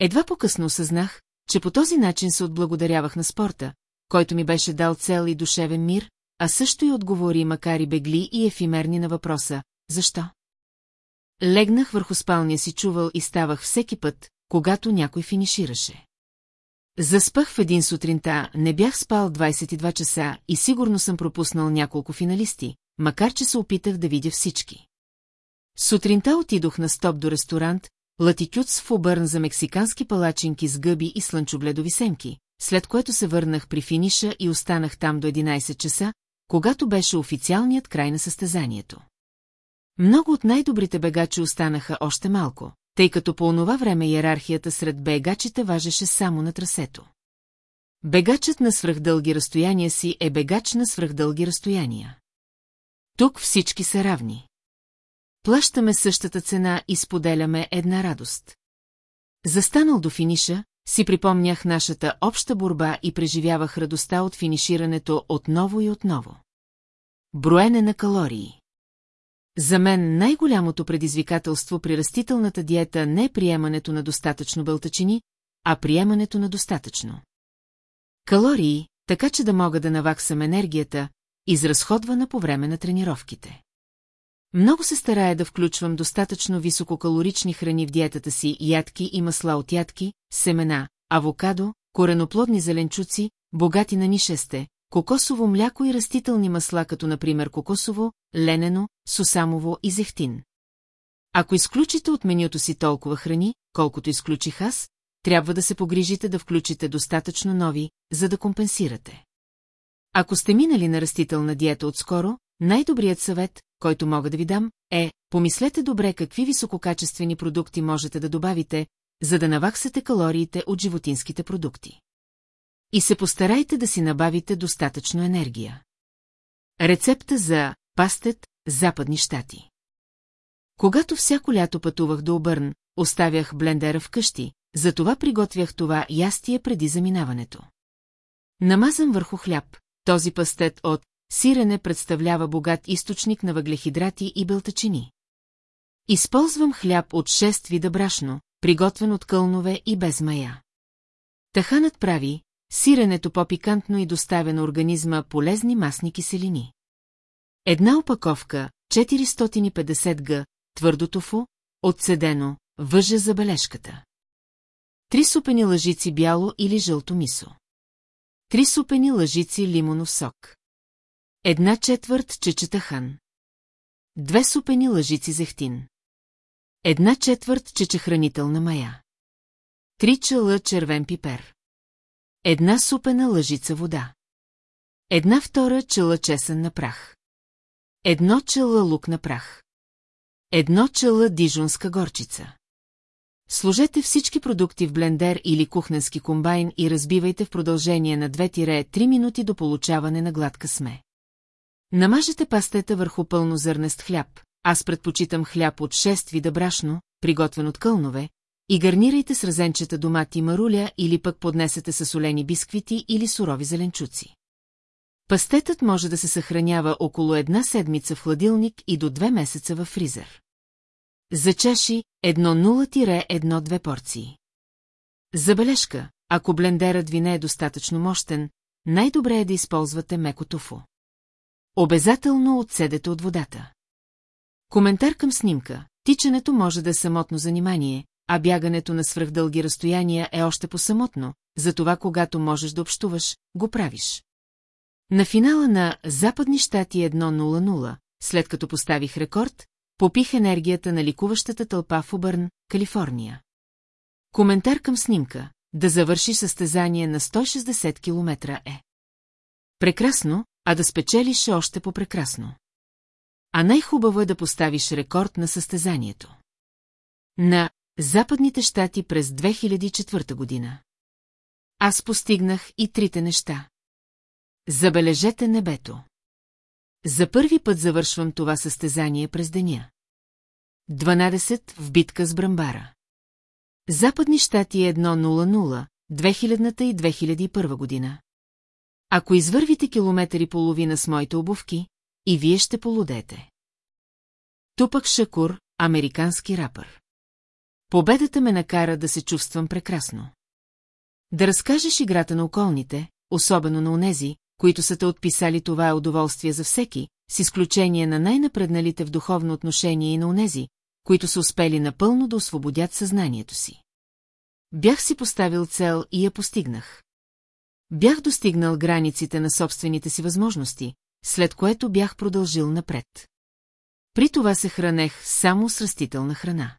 Едва по-късно осъзнах, че по този начин се отблагодарявах на спорта, който ми беше дал цел и душевен мир, а също и отговори, макар и бегли и ефимерни на въпроса «Защо?». Легнах върху спалния си чувал и ставах всеки път, когато някой финишираше. Заспах в един сутринта, не бях спал 22 часа и сигурно съм пропуснал няколко финалисти, макар че се опитах да видя всички. Сутринта отидох на стоп до ресторант, Латикюц в обърн за мексикански палачинки с гъби и слънчогледови семки, след което се върнах при финиша и останах там до 11 часа, когато беше официалният край на състезанието. Много от най-добрите бегачи останаха още малко, тъй като по онова време иерархията сред бегачите важеше само на трасето. Бегачът на свръхдълги разстояния си е бегач на свръхдълги разстояния. Тук всички са равни. Плащаме същата цена и споделяме една радост. Застанал до финиша, си припомнях нашата обща борба и преживявах радостта от финиширането отново и отново. Броене на калории За мен най-голямото предизвикателство при растителната диета не е приемането на достатъчно бълтачини, а приемането на достатъчно. Калории, така че да мога да наваксам енергията, изразходвана по време на тренировките. Много се старая да включвам достатъчно висококалорични храни в диетата си, ядки и масла от ядки, семена, авокадо, кореноплодни зеленчуци, богати на нишесте, кокосово мляко и растителни масла, като например кокосово, ленено, сусамово и зехтин. Ако изключите от менюто си толкова храни, колкото изключих аз, трябва да се погрижите да включите достатъчно нови, за да компенсирате. Ако сте минали на растителна диета отскоро, най-добрият съвет, който мога да ви дам, е, помислете добре какви висококачествени продукти можете да добавите, за да наваксате калориите от животинските продукти. И се постарайте да си набавите достатъчно енергия. Рецепта за пастет Западни щати Когато всяко лято пътувах до Обърн, оставях блендера вкъщи, затова приготвях това ястие преди заминаването. Намазан върху хляб, този пастет от сирене представлява богат източник на въглехидрати и белтачини. Използвам хляб от 6 вида брашно, приготвен от кълнове и без мая. Таханът прави сиренето по-пикантно и доставя на организма полезни масни киселини. Една опаковка, 450 г, твърдо тофу, отседено, въжа за бележката. Три супени лъжици бяло или жълто мисо. Три супени лъжици лимонов сок. Една четвърт чечетахан. Две супени лъжици зехтин. Една четвърт чечехранителна мая. Три чала червен пипер. Една супена лъжица вода. Една втора чела чесън на прах. Едно чела лук на прах. Едно чела дижунска горчица. Сложете всички продукти в блендер или кухненски комбайн и разбивайте в продължение на 2-3 минути до получаване на гладка сме. Намажете пастета върху пълнозърнест хляб, аз предпочитам хляб от 6 вида брашно, приготвен от кълнове, и гарнирайте с разенчета домати маруля или пък поднесете с солени бисквити или сурови зеленчуци. Пастетът може да се съхранява около една седмица в хладилник и до две месеца във фризер. За чаши 1,0-1-2 порции. Забележка, ако блендерът ви не е достатъчно мощен, най-добре е да използвате меко туфо. Обязателно отседете от водата. Коментар към снимка. Тичането може да е самотно занимание, а бягането на свръхдълги разстояния е още по-самотно, затова когато можеш да общуваш, го правиш. На финала на Западни щати 1.00, след като поставих рекорд, попих енергията на ликуващата тълпа в Обърн, Калифорния. Коментар към снимка. Да завърши състезание на 160 км е. Прекрасно, а да спечелиш е още по-прекрасно. А най-хубаво е да поставиш рекорд на състезанието. На Западните щати през 2004 година. Аз постигнах и трите неща. Забележете небето. За първи път завършвам това състезание през деня. 12 в битка с Брамбара. Западни щати 1.00, 2000 и 2001 година. Ако извървите километър и половина с моите обувки, и вие ще полудете. Тупък Шакур, американски рапър. Победата ме накара да се чувствам прекрасно. Да разкажеш играта на околните, особено на онези, които са те отписали това е удоволствие за всеки, с изключение на най-напредналите в духовно отношение и на онези, които са успели напълно да освободят съзнанието си. Бях си поставил цел и я постигнах. Бях достигнал границите на собствените си възможности, след което бях продължил напред. При това се хранех само с растителна храна.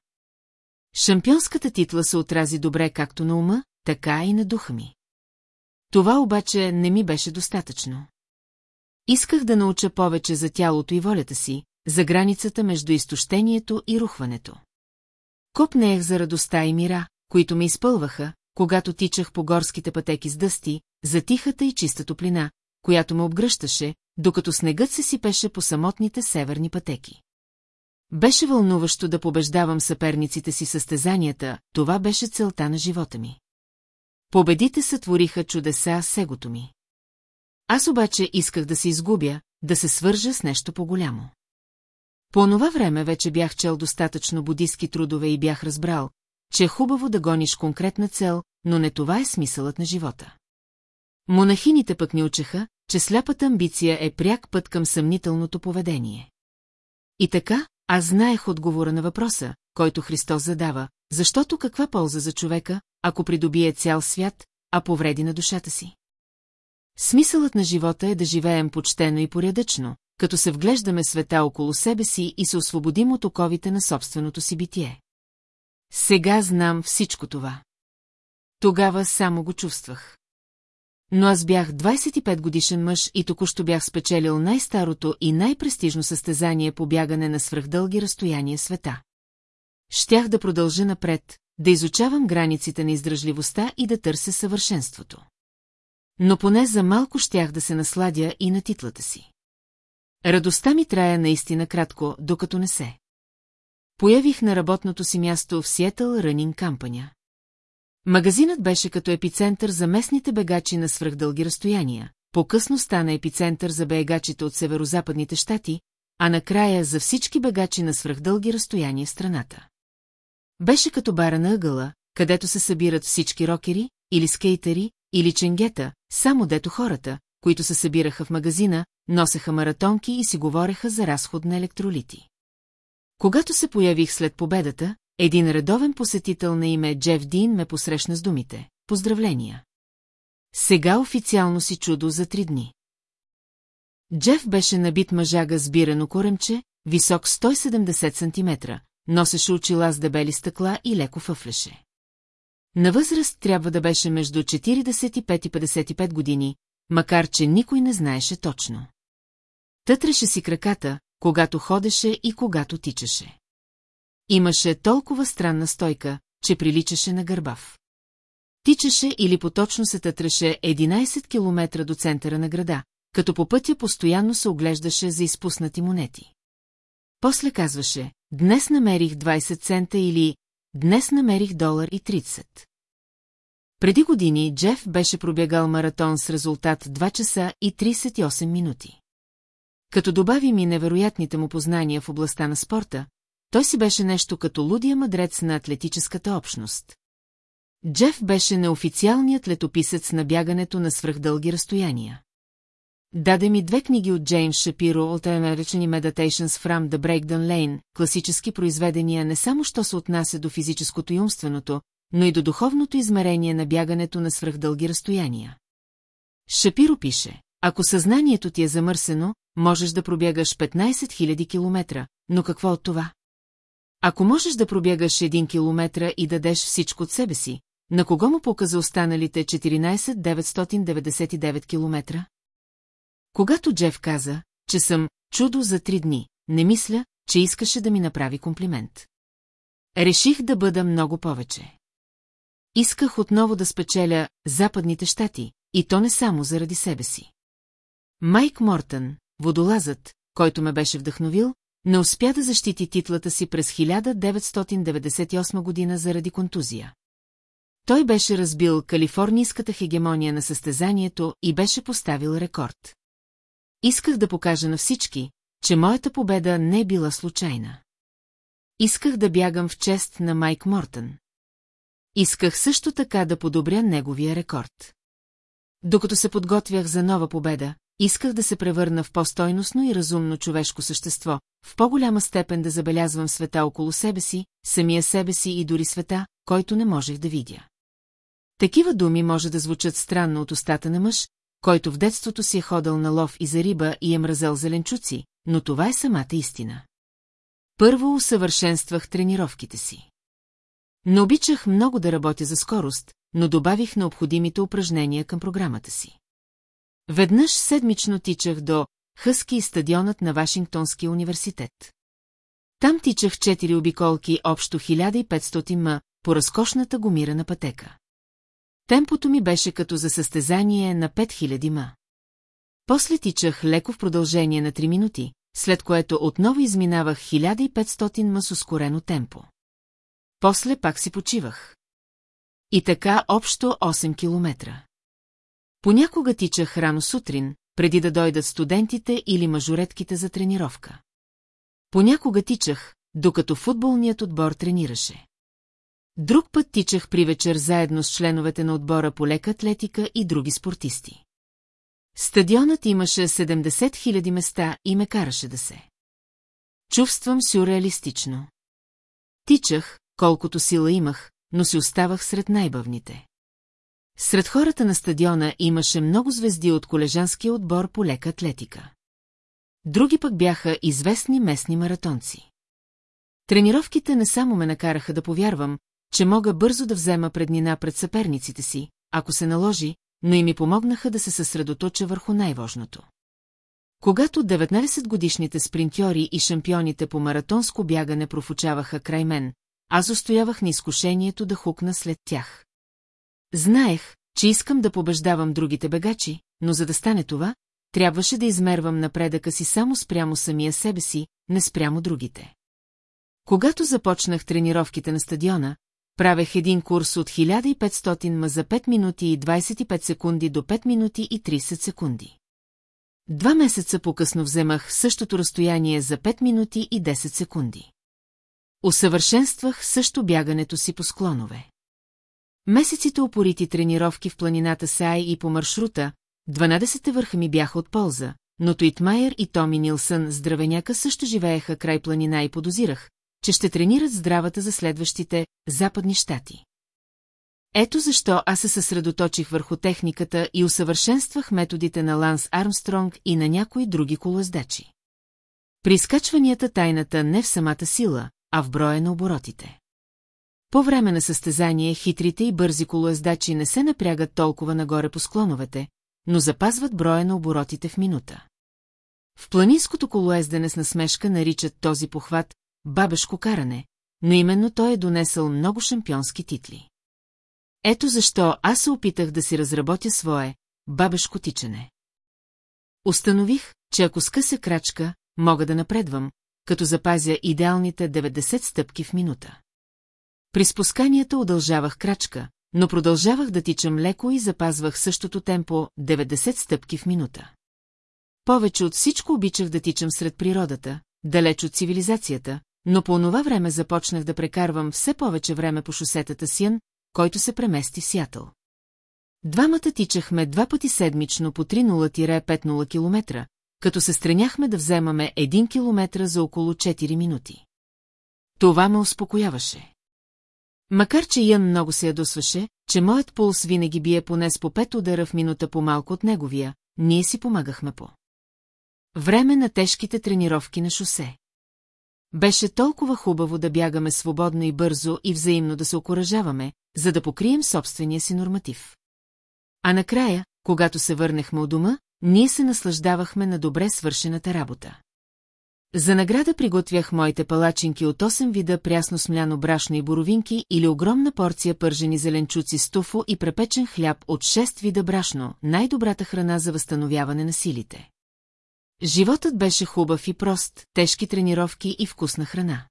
Шампионската титла се отрази добре както на ума, така и на духа ми. Това обаче не ми беше достатъчно. Исках да науча повече за тялото и волята си, за границата между изтощението и рухването. Копнеех за радостта и мира, които ме изпълваха, когато тичах по горските пътеки с дъсти, за тихата и чиста топлина, която ме обгръщаше, докато снегът се сипеше по самотните северни пътеки. Беше вълнуващо да побеждавам съперниците си състезанията, това беше целта на живота ми. Победите сътвориха чудеса с егото ми. Аз обаче исках да се изгубя, да се свържа с нещо по-голямо. По това време вече бях чел достатъчно будистки трудове и бях разбрал, че е хубаво да гониш конкретна цел, но не това е смисълът на живота. Монахините пък ни учеха, че сляпата амбиция е пряк път към съмнителното поведение. И така, аз знаех отговора на въпроса, който Христос задава, защото каква полза за човека, ако придобие цял свят, а повреди на душата си? Смисълът на живота е да живеем почтено и порядъчно, като се вглеждаме света около себе си и се освободим от оковите на собственото си битие. Сега знам всичко това. Тогава само го чувствах. Но аз бях 25 годишен мъж и току-що бях спечелил най-старото и най-престижно състезание по бягане на свръхдълги разстояния света. Щях да продължа напред, да изучавам границите на издръжливостта и да търся съвършенството. Но поне за малко щях да се насладя и на титлата си. Радостта ми трая наистина кратко, докато не се. Появих на работното си място в Сиетъл Рънин Кампаня. Магазинът беше като епицентър за местните бегачи на свръхдълги разстояния, по-късно стана епицентър за бегачите от северо-западните щати, а накрая за всички бегачи на свръхдълги разстояния в страната. Беше като бара на ъгъла, където се събират всички рокери, или скейтери, или ченгета, само дето хората, които се събираха в магазина, носеха маратонки и си говореха за разход на електролити. Когато се появих след победата, един редовен посетител на име Джеф Дин ме посрещна с думите. Поздравления! Сега официално си чудо за три дни. Джеф беше набит мъжага с бирено коремче, висок 170 см, носеше очила с дебели стъкла и леко фъфлеше. На възраст трябва да беше между 45 и 55 години, макар че никой не знаеше точно. Тътреше си краката, когато ходеше и когато тичаше. Имаше толкова странна стойка, че приличаше на гърбав. Тичаше или поточно се тътреше 11 километра до центъра на града, като по пътя постоянно се оглеждаше за изпуснати монети. После казваше, днес намерих 20 цента или днес намерих долар и 30. Преди години Джеф беше пробягал маратон с резултат 2 часа и 38 минути. Като добави ми невероятните му познания в областта на спорта, той си беше нещо като лудия мъдрец на атлетическата общност. Джеф беше неофициалният летописец на бягането на свръхдълги разстояния. Даде ми две книги от Джеймс Шапиро, от наречени Meditations from the Breakdown Lane, класически произведения не само що се отнася до физическото и умственото, но и до духовното измерение на бягането на свръхдълги разстояния. Шапиро пише, ако съзнанието ти е замърсено, можеш да пробягаш 15 000 километра, но какво от това? Ако можеш да пробягаш 1 километра и дадеш всичко от себе си, на кого му показа останалите 14 999 километра? Когато Джеф каза, че съм чудо за три дни, не мисля, че искаше да ми направи комплимент. Реших да бъда много повече. Исках отново да спечеля Западните щати, и то не само заради себе си. Майк Мортън, водолазът, който ме беше вдъхновил, не успя да защити титлата си през 1998 година заради контузия. Той беше разбил калифорнийската хегемония на състезанието и беше поставил рекорд. Исках да покажа на всички, че моята победа не е била случайна. Исках да бягам в чест на Майк Мортън. Исках също така да подобря неговия рекорд. Докато се подготвях за нова победа, исках да се превърна в по-стойностно и разумно човешко същество, в по-голяма степен да забелязвам света около себе си, самия себе си и дори света, който не можех да видя. Такива думи може да звучат странно от устата на мъж, който в детството си е ходил на лов и за риба и е мразел зеленчуци, но това е самата истина. Първо усъвършенствах тренировките си. Не обичах много да работя за скорост, но добавих необходимите упражнения към програмата си. Веднъж седмично тичах до Хъски стадионът на Вашингтонския университет. Там тичах четири обиколки общо 1500 м по разкошната гумирана пътека. Темпото ми беше като за състезание на 5000 ма. После тичах леко в продължение на 3 минути, след което отново изминавах 1500 ма с ускорено темпо. После пак си почивах. И така общо 8 километра. Понякога тичах рано сутрин, преди да дойдат студентите или мажоретките за тренировка. Понякога тичах, докато футболният отбор тренираше. Друг път тичах при вечер заедно с членовете на отбора по лека атлетика и други спортисти. Стадионът имаше 70 000 места и ме караше да се. Чувствам сюрреалистично. Тичах, колкото сила имах, но си оставах сред най-бъвните. Сред хората на стадиона имаше много звезди от колежанския отбор по лека атлетика. Други пък бяха известни местни маратонци. Тренировките не само ме накараха да повярвам, че мога бързо да взема преднина пред съперниците си, ако се наложи, но и ми помогнаха да се съсредоточа върху най-важното. Когато 19-годишните спринтьори и шампионите по маратонско бягане профучаваха край мен, аз устоявах на изкушението да хукна след тях. Знаех, че искам да побеждавам другите бегачи, но за да стане това, трябваше да измервам напредъка си само спрямо самия себе си, не спрямо другите. Когато започнах тренировките на стадиона, правех един курс от 1500 ма за 5 минути и 25 секунди до 5 минути и 30 секунди. Два месеца по-късно вземах същото разстояние за 5 минути и 10 секунди. Усъвършенствах също бягането си по склонове. Месеците опорити тренировки в планината Сай и по маршрута, 12-те върха ми бяха от полза, но Туитмайер и Томи Нилсън здравеняка също живееха край планина и подозирах, че ще тренират здравата за следващите западни щати. Ето защо аз се съсредоточих върху техниката и усъвършенствах методите на Ланс Армстронг и на някои други колоездачи. При изкачванията тайната не в самата сила, а в броя на оборотите. По време на състезание хитрите и бързи колоездачи не се напрягат толкова нагоре по склоновете, но запазват броя на оборотите в минута. В планинското колоездене с насмешка наричат този похват бабешко каране, но именно той е донесъл много шампионски титли. Ето защо аз се опитах да си разработя свое бабешко тичане. Установих, че ако скъся крачка, мога да напредвам, като запазя идеалните 90 стъпки в минута. При спусканията удължавах крачка, но продължавах да тичам леко и запазвах същото темпо 90 стъпки в минута. Повече от всичко обичах да тичам сред природата, далеч от цивилизацията, но по онова време започнах да прекарвам все повече време по шосетата Сиан, който се премести в Сиатъл. Двамата тичахме два пъти седмично по 3.0-5.0 км, като се стреняхме да вземаме 1 километра за около 4 минути. Това ме успокояваше. Макар, че Ян много се ядосваше, че моят пулс винаги бие поне по пет удара в минута по-малко от неговия, ние си помагахме по. Време на тежките тренировки на шосе. Беше толкова хубаво да бягаме свободно и бързо и взаимно да се окоръжаваме, за да покрием собствения си норматив. А накрая, когато се върнахме от дома, ние се наслаждавахме на добре свършената работа. За награда приготвях моите палачинки от 8 вида прясно смляно брашно и боровинки или огромна порция пържени зеленчуци с туфо и препечен хляб от 6 вида брашно, най-добрата храна за възстановяване на силите. Животът беше хубав и прост, тежки тренировки и вкусна храна.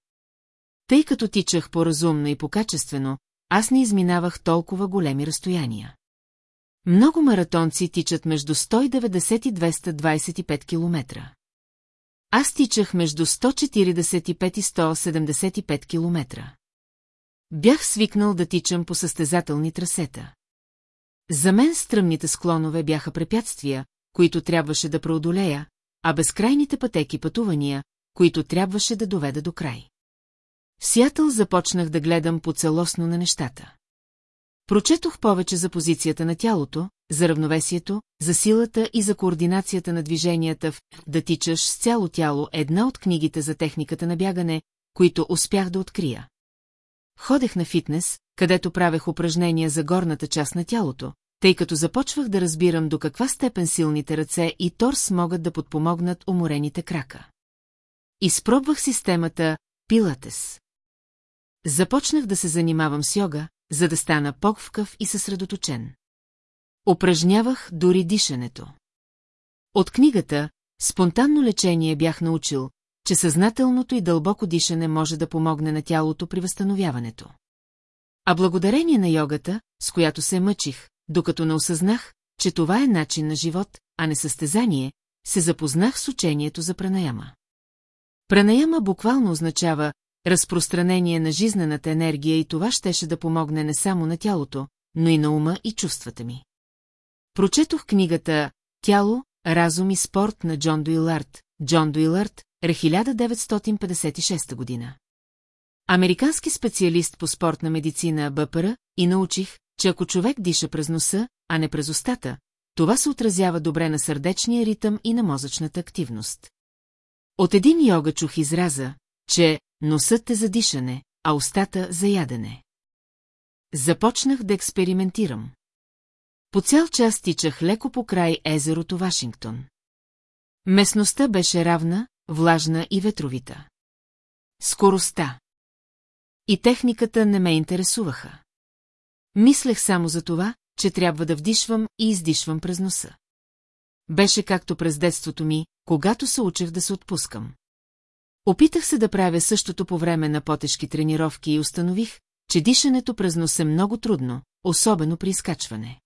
Тъй като тичах по-разумно и по-качествено, аз не изминавах толкова големи разстояния. Много маратонци тичат между 190 и 225 километра. Аз тичах между 145 и 175 километра. Бях свикнал да тичам по състезателни трасета. За мен стръмните склонове бяха препятствия, които трябваше да преодолея, а безкрайните пътеки пътувания, които трябваше да доведа до край. В Сиатъл започнах да гледам по-целостно на нещата. Прочетох повече за позицията на тялото, за равновесието, за силата и за координацията на движенията в «Да тичаш с цяло тяло» една от книгите за техниката на бягане, които успях да открия. Ходех на фитнес, където правех упражнения за горната част на тялото, тъй като започвах да разбирам до каква степен силните ръце и торс могат да подпомогнат уморените крака. Изпробвах системата Пилатес. Започнах да се занимавам с йога, за да стана по-вкъв и съсредоточен. Упражнявах дори дишането. От книгата «Спонтанно лечение» бях научил, че съзнателното и дълбоко дишане може да помогне на тялото при възстановяването. А благодарение на йогата, с която се мъчих, докато не осъзнах, че това е начин на живот, а не състезание, се запознах с учението за пранаяма. Пранаяма буквално означава разпространение на жизнената енергия и това щеше да помогне не само на тялото, но и на ума и чувствата ми. Прочетох книгата «Тяло, разум и спорт» на Джон Дуилард, Джон Дуилард, 1956 година. Американски специалист по спортна медицина БПР и научих, че ако човек диша през носа, а не през устата, това се отразява добре на сърдечния ритъм и на мозъчната активност. От един йога чух израза, че носът е за дишане, а устата за ядене. Започнах да експериментирам. По цял час тичах леко по край езерото Вашингтон. Местността беше равна, влажна и ветровита. Скоростта. И техниката не ме интересуваха. Мислех само за това, че трябва да вдишвам и издишвам през носа. Беше както през детството ми, когато се учех да се отпускам. Опитах се да правя същото по време на потешки тренировки и установих, че дишането през нос е много трудно, особено при изкачване.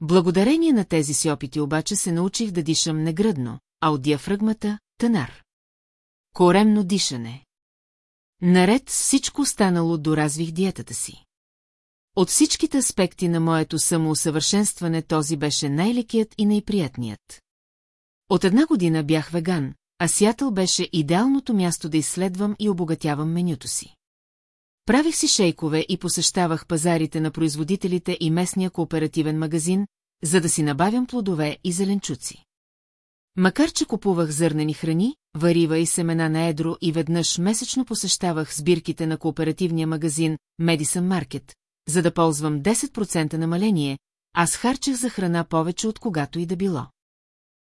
Благодарение на тези си опити обаче се научих да дишам не гръдно, а от диафрагмата – тънар. Коремно дишане. Наред всичко останало доразвих диетата си. От всичките аспекти на моето самоусъвършенстване този беше най-лекият и най-приятният. От една година бях веган, а Сиатъл беше идеалното място да изследвам и обогатявам менюто си. Правих си шейкове и посещавах пазарите на производителите и местния кооперативен магазин, за да си набавям плодове и зеленчуци. Макар че купувах зърнени храни, варива и семена на едро и веднъж месечно посещавах сбирките на кооперативния магазин Медисън Маркет, за да ползвам 10% намаление, аз харчех за храна повече от когато и да било.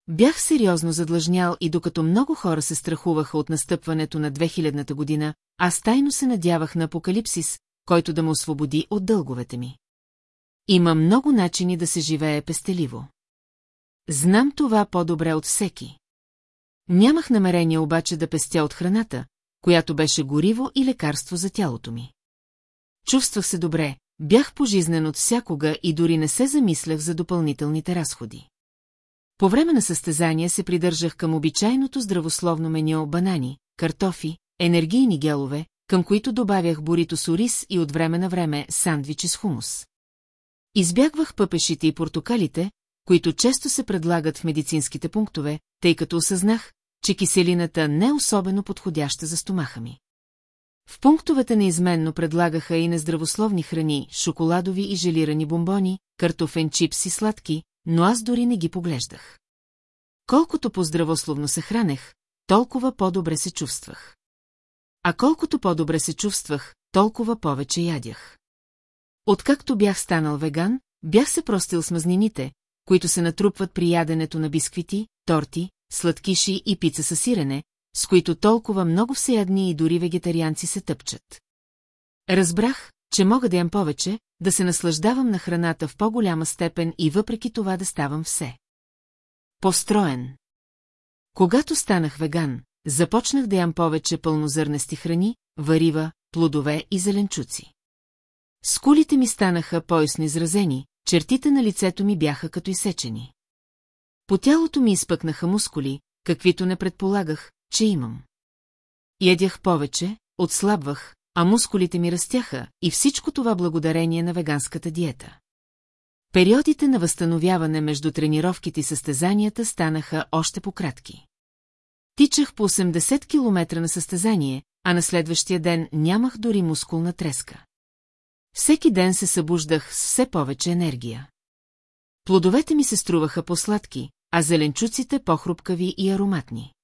Бях сериозно задлъжнял и докато много хора се страхуваха от настъпването на 2000-та година, аз тайно се надявах на апокалипсис, който да ме освободи от дълговете ми. Има много начини да се живее пестеливо. Знам това по-добре от всеки. Нямах намерение обаче да пестя от храната, която беше гориво и лекарство за тялото ми. Чувствах се добре, бях пожизнен от всякога и дори не се замислях за допълнителните разходи. По време на състезания се придържах към обичайното здравословно меню банани, картофи, енергийни гелове, към които добавях борито с ориз и от време на време сандвичи с хумус. Избягвах пъпешите и портокалите, които често се предлагат в медицинските пунктове, тъй като осъзнах, че киселината не е особено подходяща за стомаха ми. В пунктовете неизменно предлагаха и нездравословни храни, шоколадови и желирани бомбони, картофен чипс и сладки, но аз дори не ги поглеждах. Колкото по-здравословно се хранех, толкова по-добре се чувствах. А колкото по-добре се чувствах, толкова повече ядях. Откакто бях станал веган, бях се простил с мазнините, които се натрупват при яденето на бисквити, торти, сладкиши и пица със сирене, с които толкова много всеядни и дори вегетарианци се тъпчат. Разбрах, че мога да ям повече, да се наслаждавам на храната в по-голяма степен и въпреки това да ставам все. Построен. Когато станах веган, започнах да ям повече пълнозърнести храни, варива, плодове и зеленчуци. Скулите ми станаха поясно изразени, чертите на лицето ми бяха като изсечени. По тялото ми изпъкнаха мускули, каквито не предполагах, че имам. Ядях повече, отслабвах, а мускулите ми растяха и всичко това благодарение на веганската диета. Периодите на възстановяване между тренировките и състезанията станаха още по-кратки. Тичах по 80 км на състезание, а на следващия ден нямах дори мускулна треска. Всеки ден се събуждах с все повече енергия. Плодовете ми се струваха по-сладки, а зеленчуците по-хрупкави и ароматни.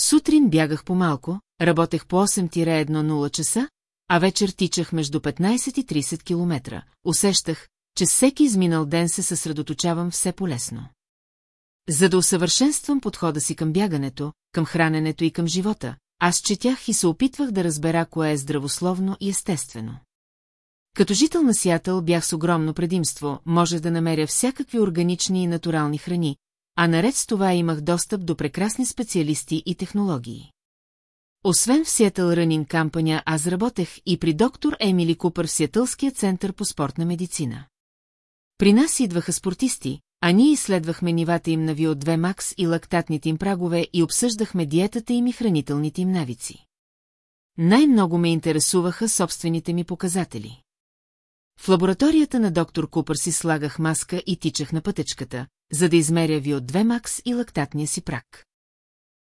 Сутрин бягах по-малко, работех по 8-1-0 часа, а вечер тичах между 15 и 30 километра. Усещах, че всеки изминал ден се съсредоточавам все по-лесно. За да усъвършенствам подхода си към бягането, към храненето и към живота, аз четях и се опитвах да разбера кое е здравословно и естествено. Като жител на Сиатъл бях с огромно предимство, може да намеря всякакви органични и натурални храни, а наред с това имах достъп до прекрасни специалисти и технологии. Освен в Сиатъл Рънин кампания, аз работех и при доктор Емили Купър в Сиатълския център по спортна медицина. При нас идваха спортисти, а ние изследвахме нивата им на ВИО-2 Макс и лактатните им прагове и обсъждахме диетата им и хранителните им навици. Най-много ме интересуваха собствените ми показатели. В лабораторията на доктор Купър си слагах маска и тичах на пътечката, за да измеря ви от 2 макс и лактатния си прак.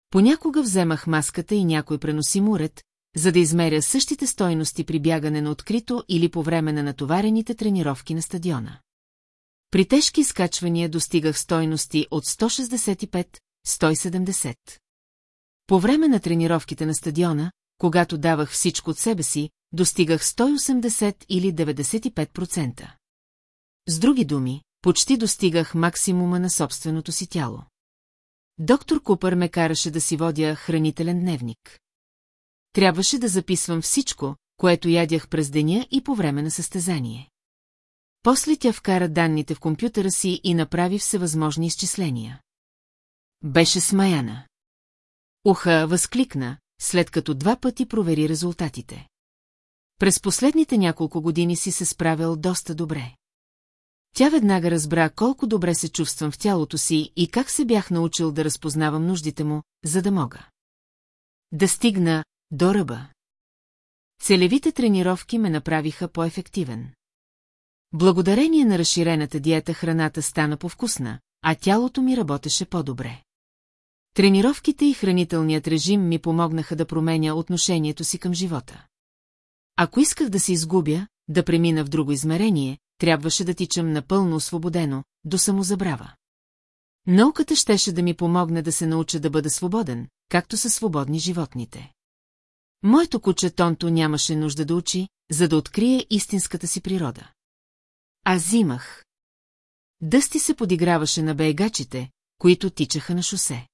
Понякога вземах маската и някой преносим уред, за да измеря същите стойности при бягане на открито или по време на натоварените тренировки на стадиона. При тежки скачвания достигах стойности от 165-170. По време на тренировките на стадиона, когато давах всичко от себе си, достигах 180 или 95%. С други думи, почти достигах максимума на собственото си тяло. Доктор Купър ме караше да си водя хранителен дневник. Трябваше да записвам всичко, което ядях през деня и по време на състезание. После тя вкара данните в компютъра си и направи всевъзможни изчисления. Беше смаяна. Уха възкликна, след като два пъти провери резултатите. През последните няколко години си се справил доста добре. Тя веднага разбра колко добре се чувствам в тялото си и как се бях научил да разпознавам нуждите му, за да мога. Да стигна до ръба. Целевите тренировки ме направиха по-ефективен. Благодарение на разширената диета храната стана повкусна, а тялото ми работеше по-добре. Тренировките и хранителният режим ми помогнаха да променя отношението си към живота. Ако исках да се изгубя, да премина в друго измерение, трябваше да тичам напълно освободено, до самозабрава. Науката щеше да ми помогне да се науча да бъда свободен, както са свободни животните. Моето куче Тонто нямаше нужда да учи, за да открие истинската си природа. Аз взимах. Дъсти се подиграваше на бейгачите, които тичаха на шосе.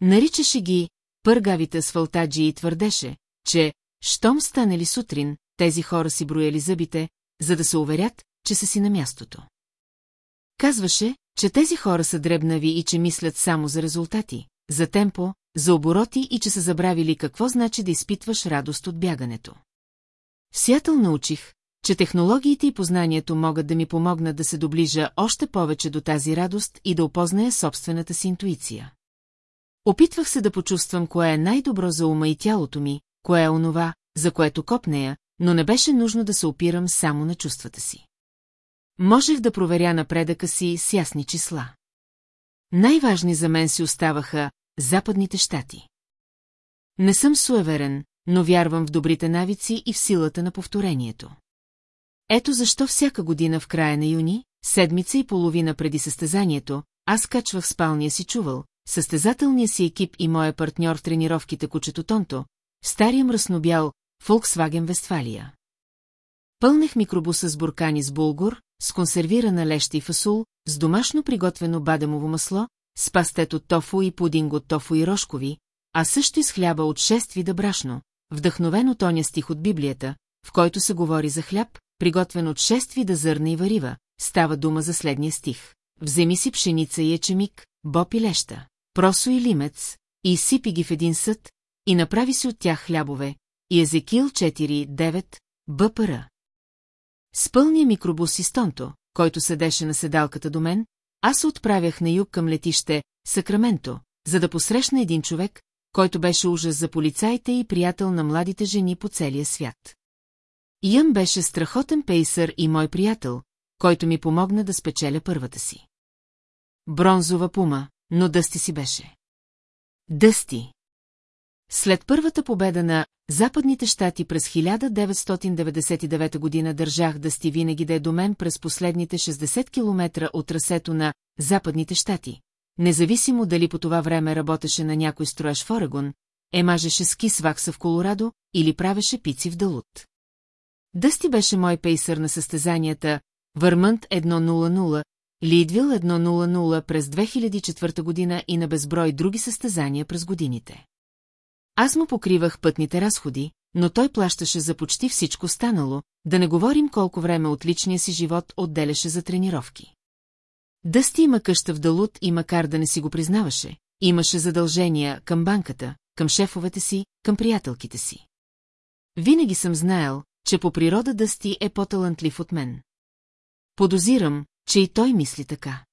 Наричаше ги пъргавите асфалтаджи и твърдеше, че, щом станали сутрин, тези хора си брояли зъбите, за да се уверят, че са си на мястото. Казваше, че тези хора са дребнави и че мислят само за резултати, за темпо, за обороти и че са забравили какво значи да изпитваш радост от бягането. В научих, че технологиите и познанието могат да ми помогнат да се доближа още повече до тази радост и да опозная собствената си интуиция. Опитвах се да почувствам кое е най-добро за ума и тялото ми, кое е онова, за което копнея, но не беше нужно да се опирам само на чувствата си. Можех да проверя напредъка си с ясни числа. Най-важни за мен си оставаха Западните щати. Не съм суеверен, но вярвам в добрите навици и в силата на повторението. Ето защо всяка година в края на юни, седмица и половина преди състезанието, аз качвах спалния си чувал, състезателния си екип и моя партньор в тренировките кучето Тонто, стария мръснобял Volkswagen Вестфалия. Пълнех микробуса с буркани с булгур, с консервирана леща и фасул, с домашно приготвено бадемово масло, с пастет от тофу и пудинг от тофу и рожкови, а също и с хляба от шест вида брашно, вдъхновен от оня стих от Библията, в който се говори за хляб, приготвен от шест вида зърна и варива, става дума за следния стих. Вземи си пшеница и ечемик, боб и леща, просо и лимец, и сипи ги в един съд, и направи си от тях хлябове, и Езекил 4.9, БПР. С пълния микробус и стонто, който седеше на седалката до мен, аз се отправях на юг към летище Сакраменто, за да посрещна един човек, който беше ужас за полицаите и приятел на младите жени по целия свят. Ян беше страхотен пейсър и мой приятел, който ми помогна да спечеля първата си. Бронзова пума, но Дъсти си беше. Дъсти. След първата победа на Западните щати през 1999 година държах Дъсти винаги да е до мен през последните 60 км от трасето на Западните щати. Независимо дали по това време работеше на някой строеж в Орегон, емажеше ски с вакса в Колорадо или правеше пици в Далут. Дъсти беше мой пейсър на състезанията Върмънт 1.00, Лидвил 1.00 през 2004 година и на безброй други състезания през годините. Аз му покривах пътните разходи, но той плащаше за почти всичко станало, да не говорим колко време от личния си живот отделяше за тренировки. Дъсти има къща в Далут и макар да не си го признаваше, имаше задължения към банката, към шефовете си, към приятелките си. Винаги съм знаел, че по природа Дъсти е по-талантлив от мен. Подозирам, че и той мисли така.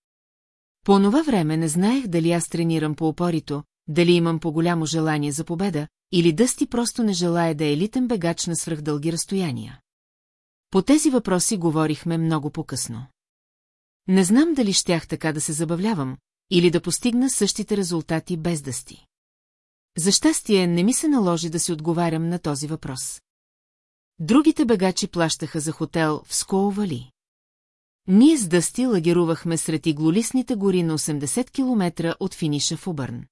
По онова време не знаех дали аз тренирам по опорито, дали имам по-голямо желание за победа, или Дъсти просто не желая да е елитен бегач на свръхдълги разстояния. По тези въпроси говорихме много по-късно. Не знам дали щях така да се забавлявам, или да постигна същите резултати без Дъсти. За щастие не ми се наложи да си отговарям на този въпрос. Другите бегачи плащаха за хотел в Скоовали. Ние с Дъсти лагерувахме сред иглолисните гори на 80 км от финиша в Обърн.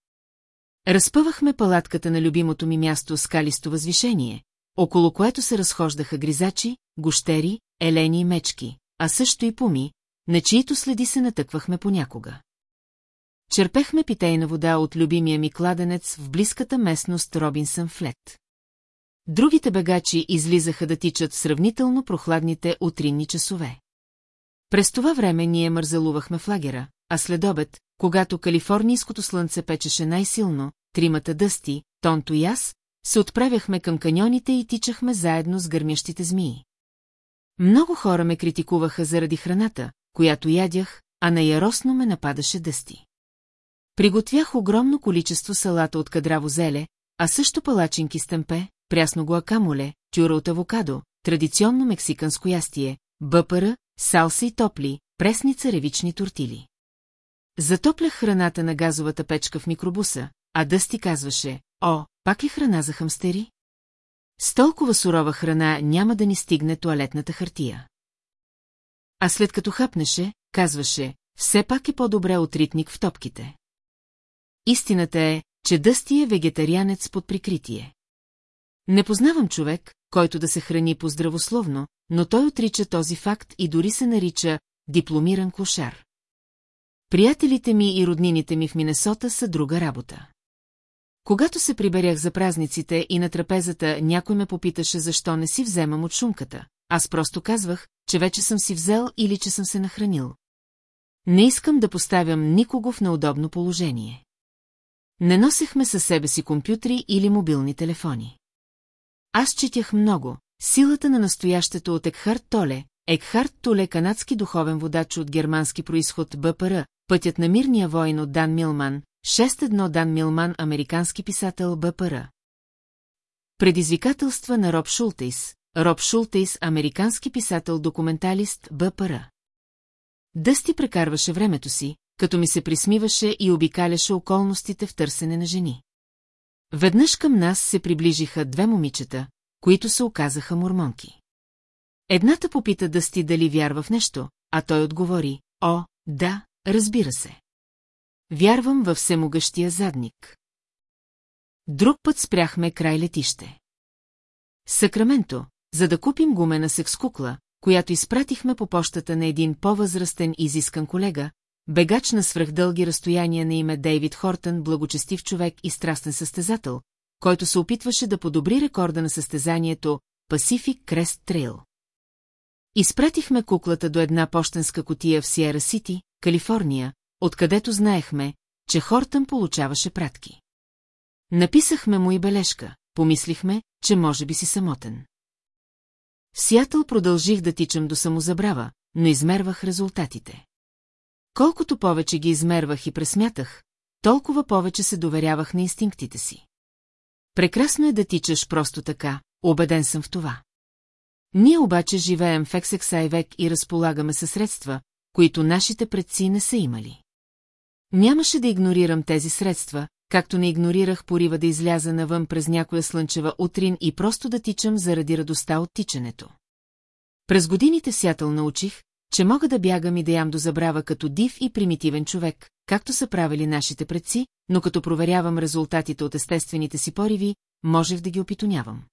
Разпъвахме палатката на любимото ми място с калисто възвишение, около което се разхождаха гризачи, гощери, елени и мечки, а също и пуми, на чието следи се натъквахме понякога. Черпехме питейна вода от любимия ми кладенец в близката местност Робинсън Флет. Другите бегачи излизаха да тичат в сравнително прохладните утринни часове. През това време ние мързалувахме в лагера, а след обед, когато калифорнийското слънце печеше най-силно, тримата дъсти, Тонто и аз, се отправяхме към каньоните и тичахме заедно с гърмящите змии. Много хора ме критикуваха заради храната, която ядях, а на яросно ме нападаше дъсти. Приготвях огромно количество салата от кадраво зеле, а също палачинки с темпе, прясно гуакамоле, тюра от авокадо, традиционно мексиканско ястие, бъпъра, салса и топли, пресни царевични тортили. Затоплях храната на газовата печка в микробуса, а Дъсти казваше, о, пак ли храна за хамстери? С толкова сурова храна няма да ни стигне туалетната хартия. А след като хапнеше, казваше, все пак е по-добре от ритник в топките. Истината е, че Дъсти е вегетарианец под прикритие. Не познавам човек, който да се храни по-здравословно, но той отрича този факт и дори се нарича дипломиран клошар. Приятелите ми и роднините ми в Минесота са друга работа. Когато се приберях за празниците и на трапезата някой ме попиташе защо не си вземам от шумката, аз просто казвах, че вече съм си взел или че съм се нахранил. Не искам да поставям никого в неудобно положение. Не носехме със себе си компютри или мобилни телефони. Аз четях много, Силата на настоящето от Екхарт Толе, Екхарт Толе канадски духовен водач от германски происход БПР, Пътят на мирния войн от Дан Милман, 6-1 Дан Милман, американски писател БПР. Предизвикателства на Роб Шултейс, Роб Шултейс, американски писател-документалист БПР. Дъсти прекарваше времето си, като ми се присмиваше и обикаляше околностите в търсене на жени. Веднъж към нас се приближиха две момичета, които се оказаха мормонки. Едната попита Дъсти дали вярва в нещо, а той отговори, о, да, разбира се. Вярвам във всемогъщия задник. Друг път спряхме край летище. Сакраменто, за да купим гумена секс-кукла, която изпратихме по почтата на един по-възрастен изискан колега, бегач на свръхдълги разстояния на име Дейвид Хортън, благочестив човек и страстен състезател, който се опитваше да подобри рекорда на състезанието Pacific Crest Trail. Изпратихме куклата до една почтенска котия в Сиера Сити, Калифорния, откъдето знаехме, че Хортън получаваше пратки. Написахме му и бележка, помислихме, че може би си самотен. В Сиатъл продължих да тичам до самозабрава, но измервах резултатите. Колкото повече ги измервах и пресмятах, толкова повече се доверявах на инстинктите си. Прекрасно е да тичаш просто така, убеден съм в това. Ние обаче живеем в Ексексай век и разполагаме със средства, които нашите предци не са имали. Нямаше да игнорирам тези средства, както не игнорирах порива да изляза навън през някоя слънчева утрин и просто да тичам заради радостта от тичането. През годините в Сятъл научих, че мога да бягам и да ям до забрава като див и примитивен човек, както са правили нашите предци, но като проверявам резултатите от естествените си пориви, можех да ги опитонявам.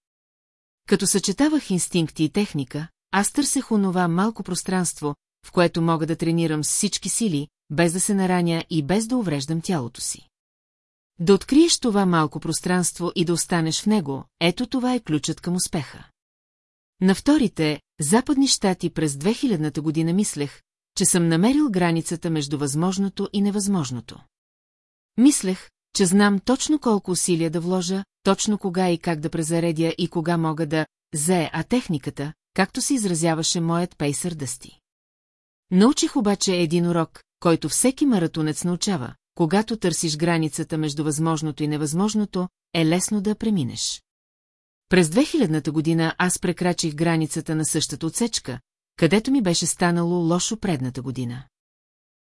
Като съчетавах инстинкти и техника, аз търсех онова малко пространство, в което мога да тренирам с всички сили, без да се нараня и без да увреждам тялото си. Да откриеш това малко пространство и да останеш в него, ето това е ключът към успеха. На вторите, западни щати през 2000-та година мислех, че съм намерил границата между възможното и невъзможното. Мислех, че знам точно колко усилия да вложа, точно кога и как да презаредя и кога мога да зе, а техниката, както се изразяваше моят пейсър дъсти. Научих обаче един урок, който всеки маратонец научава, когато търсиш границата между възможното и невъзможното, е лесно да преминеш. През 2000-та година аз прекрачих границата на същата отсечка, където ми беше станало лошо предната година.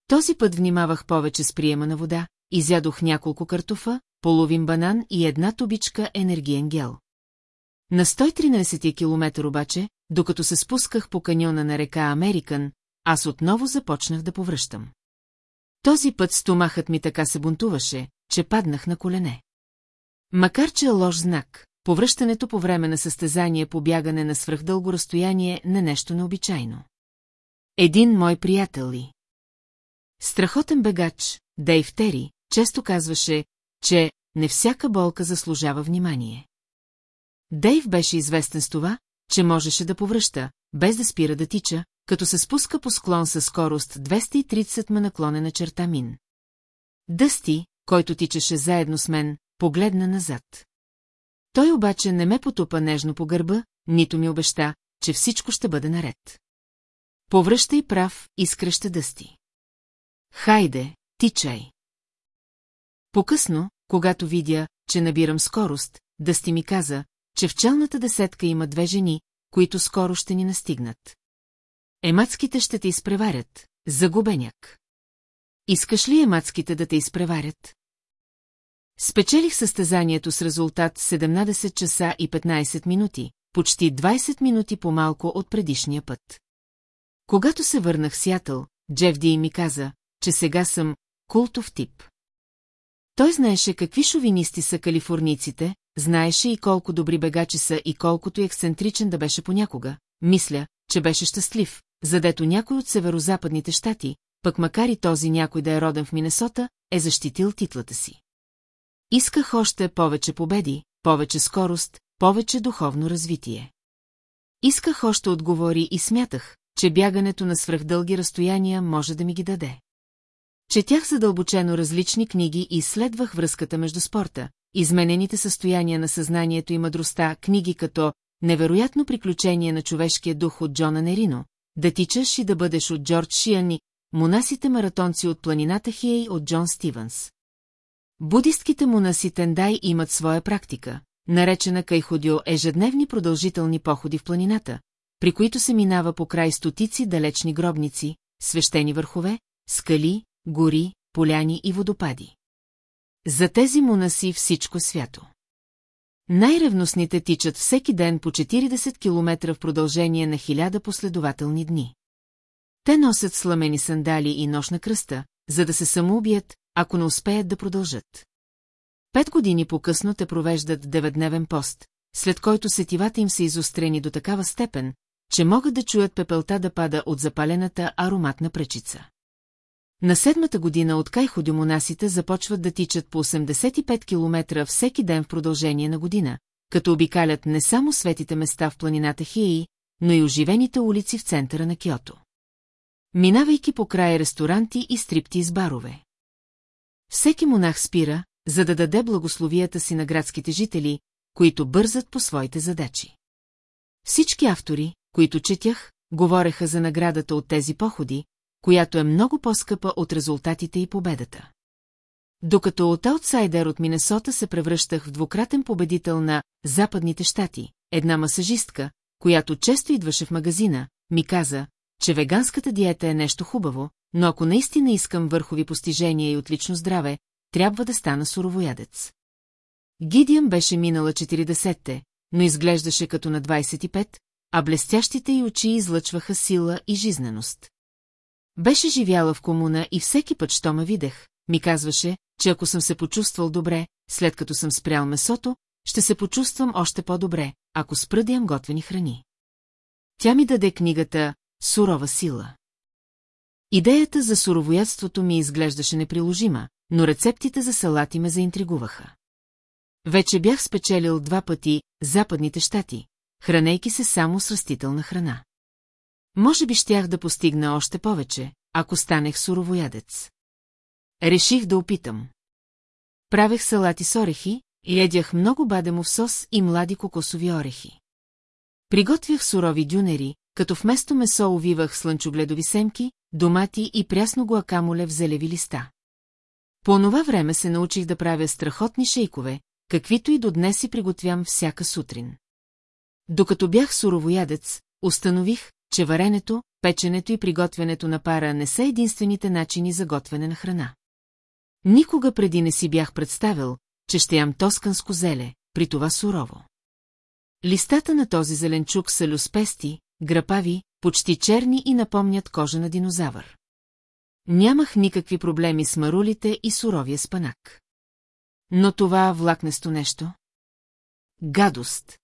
Този път внимавах повече с приема на вода, изядох няколко картофа, половин банан и една тубичка енергиен гел. На 113 километър обаче, докато се спусках по каньона на река Американ, аз отново започнах да повръщам. Този път стомахът ми така се бунтуваше, че паднах на колене. Макар че е лош знак, повръщането по време на състезание по бягане на свръхдълго разстояние не нещо необичайно. Един мой приятел ли? Страхотен бегач, Дейв Тери, често казваше, че не всяка болка заслужава внимание. Дейв беше известен с това, че можеше да повръща, без да спира да тича, като се спуска по склон със скорост 230 ме наклонена черта мин. Дъсти, който тичаше заедно с мен, погледна назад. Той обаче не ме потупа нежно по гърба, нито ми обеща, че всичко ще бъде наред. Повръщай прав, изкръща Дъсти. Хайде, тичай. Покъсно, когато видя, че набирам скорост, Дъсти ми каза, че в челната десетка има две жени, които скоро ще ни настигнат. Емацките ще те изпреварят, загубеняк. Искаш ли емацките да те изпреварят? Спечелих състезанието с резултат 17 часа и 15 минути, почти 20 минути по-малко от предишния път. Когато се върнах в Сиатъл, Джеф Ди ми каза, че сега съм култов тип. Той знаеше какви шовинисти са калифорнийците, знаеше и колко добри бегачи са и колкото ексцентричен да беше понякога. Мисля, че беше щастлив, задето някой от северо-западните щати, пък макар и този някой да е роден в Минесота, е защитил титлата си. Исках още повече победи, повече скорост, повече духовно развитие. Исках още отговори и смятах, че бягането на свръхдълги разстояния може да ми ги даде. Четях задълбочено различни книги и изследвах връзката между спорта, изменените състояния на съзнанието и мъдростта, книги като невероятно приключение на човешкия дух от Джона Нерино, да тичаш и да бъдеш от Джордж Шияни, монасите маратонци от планината Хией от Джон Стивенс. Будистките монаси Тендай имат своя практика, наречена Кайходио ежедневни продължителни походи в планината, при които се минава по край стотици далечни гробници, свещени върхове, скали, гори, поляни и водопади. За тези монаси всичко свято. Най-ревностните тичат всеки ден по 40 км в продължение на хиляда последователни дни. Те носят сламени сандали и нощна кръста, за да се самоубият, ако не успеят да продължат. Пет години по-късно те провеждат деветдневен пост, след който сетивата им са изострени до такава степен, че могат да чуят пепелта да пада от запалената ароматна пречица. На седмата година от кайходюмонасите започват да тичат по 85 км всеки ден в продължение на година, като обикалят не само светите места в планината Хии, но и оживените улици в центъра на Киото. Минавайки по края ресторанти и стрипти из барове. Всеки монах спира, за да даде благословията си на градските жители, които бързат по своите задачи. Всички автори, които четях, говореха за наградата от тези походи, която е много по-скъпа от резултатите и победата. Докато от аутсайдер от Минесота се превръщах в двукратен победител на Западните щати, една масажистка, която често идваше в магазина, ми каза, че веганската диета е нещо хубаво, но ако наистина искам върхови постижения и отлично здраве, трябва да стана суровоядец. Гидиан беше минала 40-те, но изглеждаше като на 25, а блестящите й очи излъчваха сила и жизненост. Беше живяла в комуна и всеки път, що ме видех, ми казваше, че ако съм се почувствал добре, след като съм спрял месото, ще се почувствам още по-добре, ако спра да ям готвени храни. Тя ми даде книгата «Сурова сила». Идеята за суровоядството ми изглеждаше неприложима, но рецептите за салати ме заинтригуваха. Вече бях спечелил два пъти западните щати, хранейки се само с растителна храна. Може би щях да постигна още повече, ако станех суровоядец. Реших да опитам. Правех салати с орехи, ядях много бадемов сос и млади кокосови орехи. Приготвях сурови дюнери, като вместо месо увивах слънчогледови семки, домати и прясно гуакамоле в зелеви листа. По онова време се научих да правя страхотни шейкове, каквито и до днес си приготвям всяка сутрин. Докато бях суровоядец, установих, че варенето, печенето и приготвянето на пара не са единствените начини за готвяне на храна. Никога преди не си бях представил, че ще ям тосканско зеле, при това сурово. Листата на този зеленчук са люспести, грапави, почти черни и напомнят кожа на динозавър. Нямах никакви проблеми с марулите и суровия спанак. Но това влакнесто нещо? Гадост.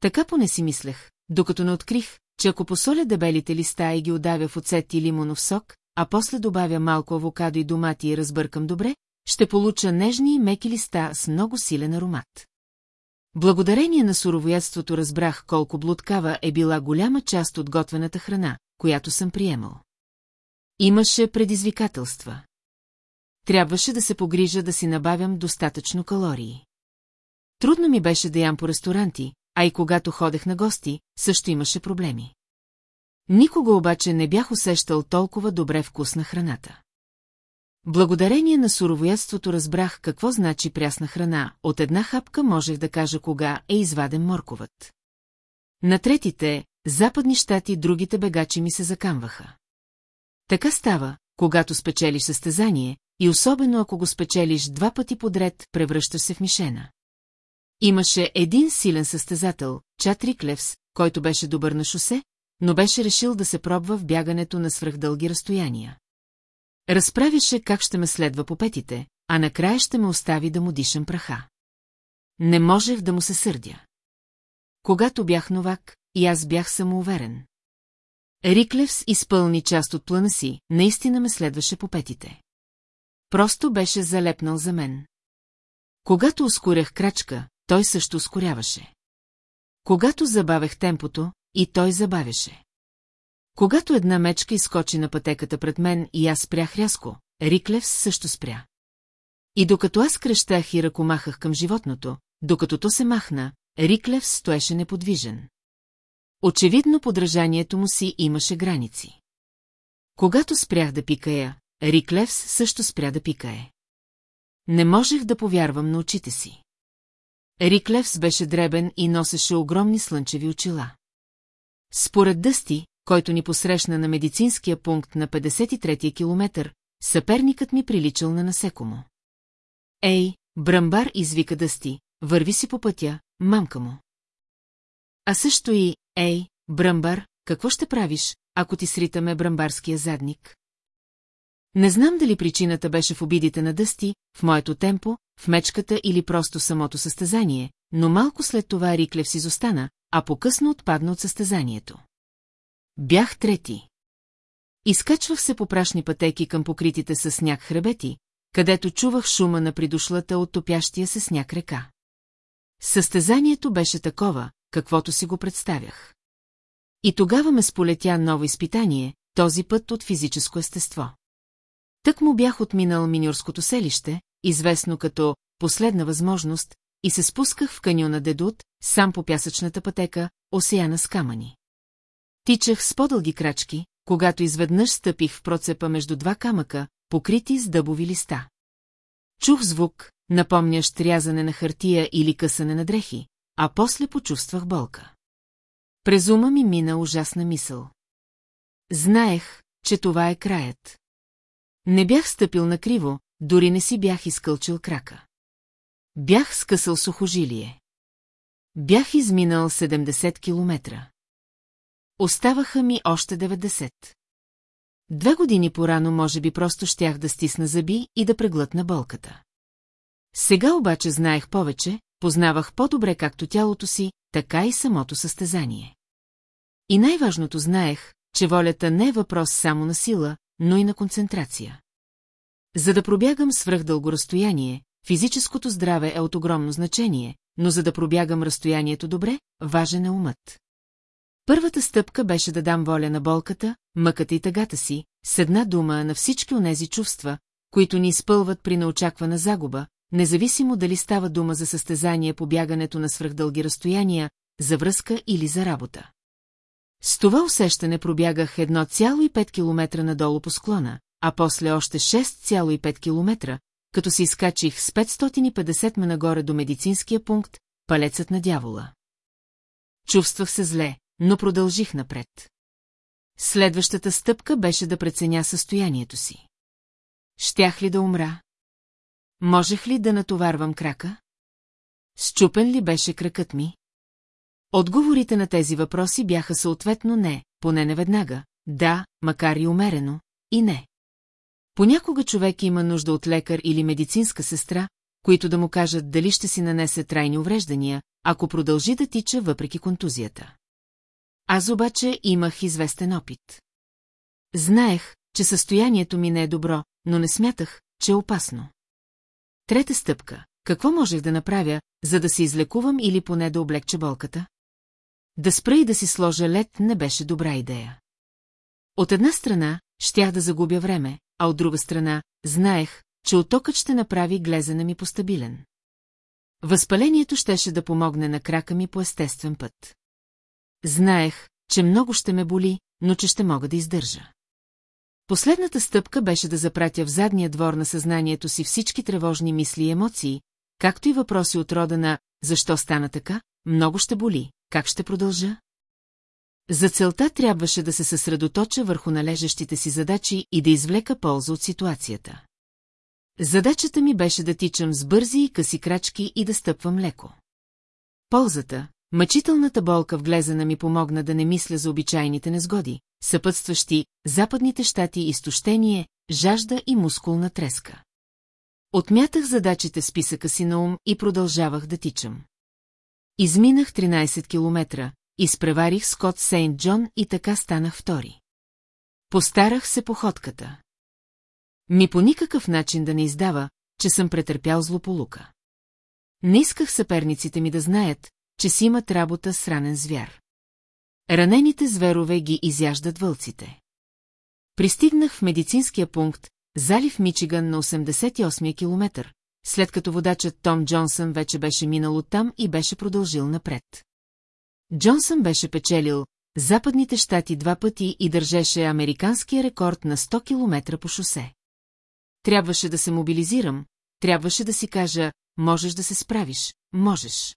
Така поне си мислех, докато не открих, че ако посоля дебелите листа и ги удавя в оцет и лимонов сок, а после добавя малко авокадо и домати и разбъркам добре, ще получа нежни и меки листа с много силен аромат. Благодарение на суровоядството разбрах колко блудкава е била голяма част от готвената храна, която съм приемал. Имаше предизвикателства. Трябваше да се погрижа да си набавям достатъчно калории. Трудно ми беше да ям по ресторанти, а и когато ходех на гости, също имаше проблеми. Никога обаче не бях усещал толкова добре вкус на храната. Благодарение на суровоядството разбрах какво значи прясна храна, от една хапка можех да кажа кога е изваден морковът. На третите, западни щати, другите бегачи ми се закамваха. Така става, когато спечелиш състезание, и особено ако го спечелиш два пъти подред, превръщаш се в мишена. Имаше един силен състезател, Чат Риклевс, който беше добър на шосе, но беше решил да се пробва в бягането на свръхдълги разстояния. Разправише как ще ме следва по петите, а накрая ще ме остави да му дишам праха. Не можех да му се сърдя. Когато бях новак, и аз бях самоуверен. Риклевс изпълни част от плана си, наистина ме следваше по петите. Просто беше залепнал за мен. Когато ускорях крачка, той също ускоряваше. Когато забавех темпото, и той забавяше. Когато една мечка изскочи на пътеката пред мен и аз спрях рязко, Риклевс също спря. И докато аз крещах и ръкомахах към животното, докато то се махна, Риклев стоеше неподвижен. Очевидно подражанието му си имаше граници. Когато спрях да пикая, Риклевс също спря да пикае. Не можех да повярвам на очите си. Риклевс беше дребен и носеше огромни слънчеви очила. Според Дъсти, който ни посрещна на медицинския пункт на 53-я километър, съперникът ми приличал на насекомо. Ей, Брамбар извика Дъсти, върви си по пътя, мамка му. А също и, ей, Брамбар, какво ще правиш, ако ти сритаме брамбарския задник? Не знам дали причината беше в обидите на Дъсти, в моето темпо, в мечката или просто самото състезание, но малко след това Риклев си изостана, а по-късно отпадна от състезанието. Бях трети. Изкачвах се по прашни пътеки към покритите с сняг хребети, където чувах шума на придошлата от топящия се сняг река. Състезанието беше такова, каквото си го представях. И тогава ме сполетя ново изпитание, този път от физическо естество. Тък му бях отминал миньорското селище, известно като «последна възможност», и се спусках в каньона Дедут, сам по пясъчната пътека, осеяна с камъни. Тичах с по-дълги крачки, когато изведнъж стъпих в процепа между два камъка, покрити с дъбови листа. Чух звук, напомнящ рязане на хартия или късане на дрехи, а после почувствах болка. През ума ми мина ужасна мисъл. Знаех, че това е краят. Не бях стъпил накриво, дори не си бях изкълчил крака. Бях скъсал сухожилие. Бях изминал 70 километра. Оставаха ми още 90. Две години порано може би просто щях да стисна зъби и да преглътна болката. Сега обаче знаех повече, познавах по-добре както тялото си, така и самото състезание. И най-важното знаех, че волята не е въпрос само на сила, но и на концентрация. За да пробягам свръхдълго разстояние, физическото здраве е от огромно значение, но за да пробягам разстоянието добре, важен е умът. Първата стъпка беше да дам воля на болката, мъката и тъгата си, с една дума на всички онези чувства, които ни изпълват при неочаквана загуба, независимо дали става дума за състезание по бягането на свръхдълги разстояния, за връзка или за работа. С това усещане пробягах 1,5 км надолу по склона, а после още 6,5 км, като се изкачих с 550 ме нагоре до медицинския пункт, палецът на дявола. Чувствах се зле, но продължих напред. Следващата стъпка беше да преценя състоянието си. Щях ли да умра? Можех ли да натоварвам крака? Счупен ли беше кракът ми? Отговорите на тези въпроси бяха съответно не, поне не веднага, да, макар и умерено, и не. Понякога човек има нужда от лекар или медицинска сестра, които да му кажат дали ще си нанесе трайни увреждания, ако продължи да тича въпреки контузията. Аз обаче имах известен опит. Знаех, че състоянието ми не е добро, но не смятах, че е опасно. Трета стъпка. Какво можех да направя, за да се излекувам или поне да облегча болката? Да спра и да си сложа лед не беше добра идея. От една страна, щях да загубя време, а от друга страна, знаех, че отокът ще направи глезена ми постабилен. Възпалението щеше да помогне на крака ми по естествен път. Знаех, че много ще ме боли, но че ще мога да издържа. Последната стъпка беше да запратя в задния двор на съзнанието си всички тревожни мисли и емоции, както и въпроси от рода на «Защо стана така? Много ще боли. Как ще продължа?» За целта трябваше да се съсредоточа върху належащите си задачи и да извлека полза от ситуацията. Задачата ми беше да тичам с бързи и къси крачки и да стъпвам леко. Ползата, мъчителната болка в глезена ми помогна да не мисля за обичайните незгоди, съпътстващи западните щати изтощение, жажда и мускулна треска. Отмятах задачите в списъка си на ум и продължавах да тичам. Изминах 13 километра, изпреварих Скот Сейнт Джон и така станах втори. Постарах се походката. Ми по никакъв начин да не издава, че съм претърпял злополука. Не исках съперниците ми да знаят, че си имат работа с ранен звяр. Ранените зверове ги изяждат вълците. Пристигнах в медицинския пункт, залив Мичиган на 88 километър, след като водачът Том Джонсън вече беше минал оттам и беше продължил напред. Джонсън беше печелил Западните щати два пъти и държеше американския рекорд на 100 км по шосе. Трябваше да се мобилизирам, трябваше да си кажа, можеш да се справиш, можеш.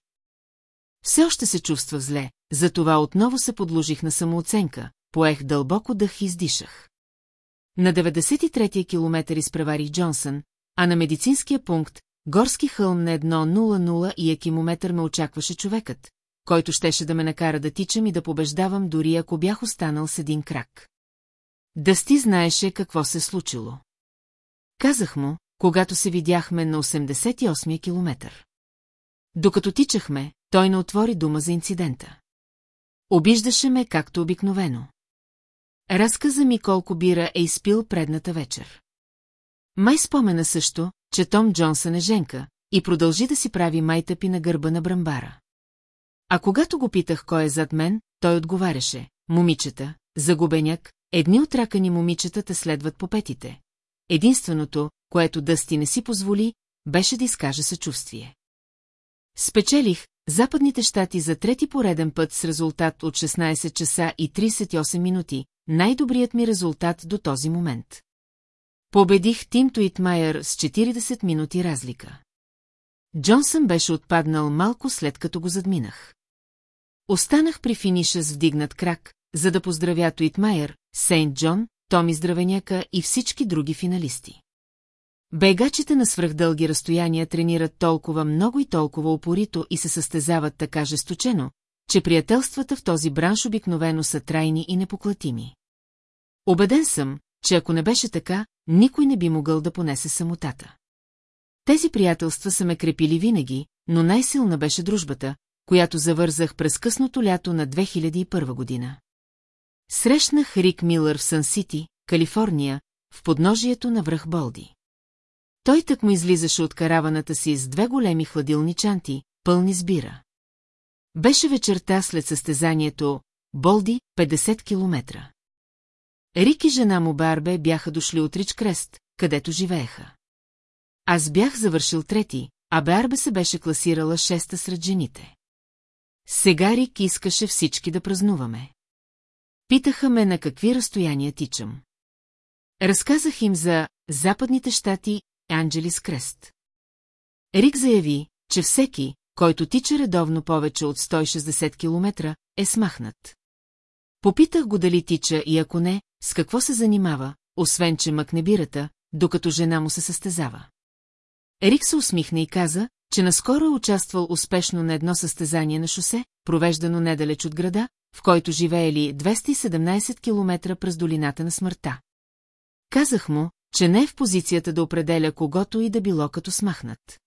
Все още се чувствах зле, затова отново се подложих на самооценка, поех дълбоко дъх и издишах. На 93-я километър изпреварих Джонсън, а на медицинския пункт, горски хълм на 1.00 и екимометър ме очакваше човекът, който щеше да ме накара да тичам и да побеждавам, дори ако бях останал с един крак. Дъсти знаеше какво се случило. Казах му, когато се видяхме на 88-я километър. Докато тичахме, той не отвори дума за инцидента. Обиждаше ме както обикновено. Разказа ми колко бира е изпил предната вечер. Май спомена също, че Том Джонсън е женка, и продължи да си прави майтъпи на гърба на брамбара. А когато го питах кой е зад мен, той отговаряше, момичета, загубеняк, едни от ракани момичетата следват по петите. Единственото, което Дъсти не си позволи, беше да изкаже съчувствие. Спечелих Западните щати за трети пореден път с резултат от 16 часа и 38 минути, най-добрият ми резултат до този момент. Победих Тим Туитмайер с 40 минути разлика. Джонсън беше отпаднал малко след като го задминах. Останах при финиша с вдигнат крак, за да поздравя Туитмайер, Сейнт Джон, Томи Здравеняка и всички други финалисти. Бегачите на свръхдълги разстояния тренират толкова много и толкова опорито и се състезават така жесточено, че приятелствата в този бранш обикновено са трайни и непоклатими. Обеден съм, че ако не беше така, никой не би могъл да понесе самотата. Тези приятелства са ме крепили винаги, но най-силна беше дружбата, която завързах през късното лято на 2001 година. Срещнах Рик Милър в Сън-Сити, Калифорния, в подножието на връх Болди. Той так му излизаше от караваната си с две големи хладилни чанти, пълни с бира. Беше вечерта след състезанието Болди 50 километра. Рик и жена му Барбе бяха дошли от Рич Крест, където живееха. Аз бях завършил трети, а Барбе се беше класирала шеста сред жените. Сега Рик искаше всички да празнуваме. Питаха ме на какви разстояния тичам. Разказах им за Западните щати Анджелис Крест. Рик заяви, че всеки, който тича редовно повече от 160 км, е смахнат. Попитах го дали тича и ако не, с какво се занимава, освен че мъкне бирата, докато жена му се състезава. Рик се усмихна и каза, че наскоро е участвал успешно на едно състезание на шосе, провеждано недалеч от града, в който живеели 217 км през долината на смъртта. Казах му, че не е в позицията да определя когото и да било като смахнат.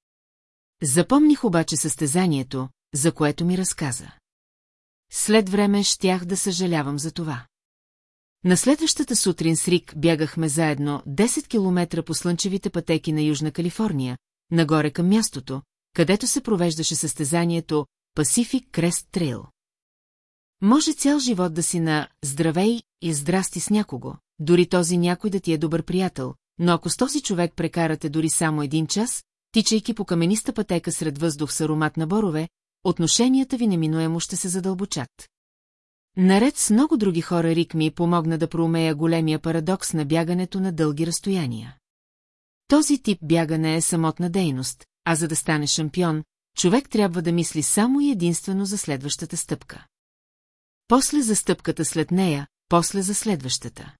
Запомних обаче състезанието, за което ми разказа. След време щях да съжалявам за това. На следващата сутрин с Рик бягахме заедно 10 км по слънчевите пътеки на Южна Калифорния, нагоре към мястото, където се провеждаше състезанието Pacific Crest Trail. Може цял живот да си на «здравей» и «здрасти» с някого, дори този някой да ти е добър приятел, но ако с този човек прекарате дори само един час, тичайки по камениста пътека сред въздух с аромат на борове, отношенията ви неминуемо ще се задълбочат. Наред с много други хора Рик ми помогна да проумея големия парадокс на бягането на дълги разстояния. Този тип бягане е самотна дейност, а за да стане шампион, човек трябва да мисли само и единствено за следващата стъпка. После за стъпката след нея, после за следващата.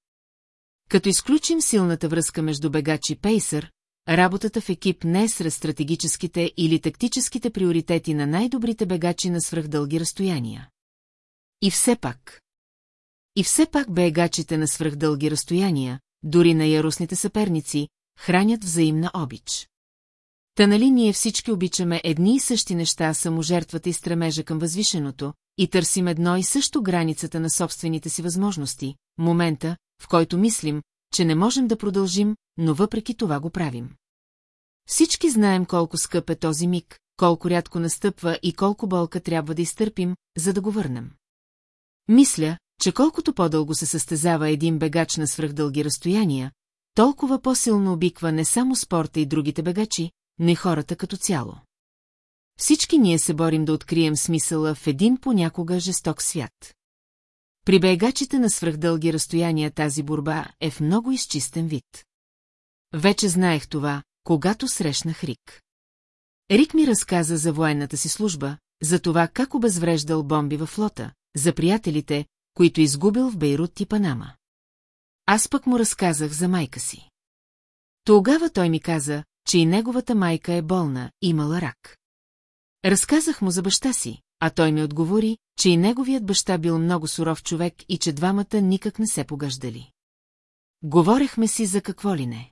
Като изключим силната връзка между бегач и пейсър, работата в екип не е сред стратегическите или тактическите приоритети на най-добрите бегачи на свръхдълги разстояния. И все пак. И все пак бегачите на свръхдълги разстояния, дори на яростните съперници, хранят взаимна обич. Та нали ние всички обичаме едни и същи неща, саможертвата и стремежа към възвишеното, и търсим едно и също границата на собствените си възможности, момента, в който мислим, че не можем да продължим, но въпреки това го правим. Всички знаем колко скъп е този миг, колко рядко настъпва и колко болка трябва да изтърпим, за да го върнем. Мисля, че колкото по-дълго се състезава един бегач на свръхдълги разстояния, толкова по-силно обиква не само спорта и другите бегачи, но хората като цяло. Всички ние се борим да открием смисъла в един понякога жесток свят. При бегачите на свръхдълги разстояния тази борба е в много изчистен вид. Вече знаех това, когато срещнах Рик. Рик ми разказа за военната си служба, за това как обезвреждал бомби във флота, за приятелите, които изгубил в Бейрут и Панама. Аз пък му разказах за майка си. Тогава той ми каза, че и неговата майка е болна, имала рак. Разказах му за баща си, а той ми отговори, че и неговият баща бил много суров човек и че двамата никак не се погаждали. Говорехме си за какво ли не.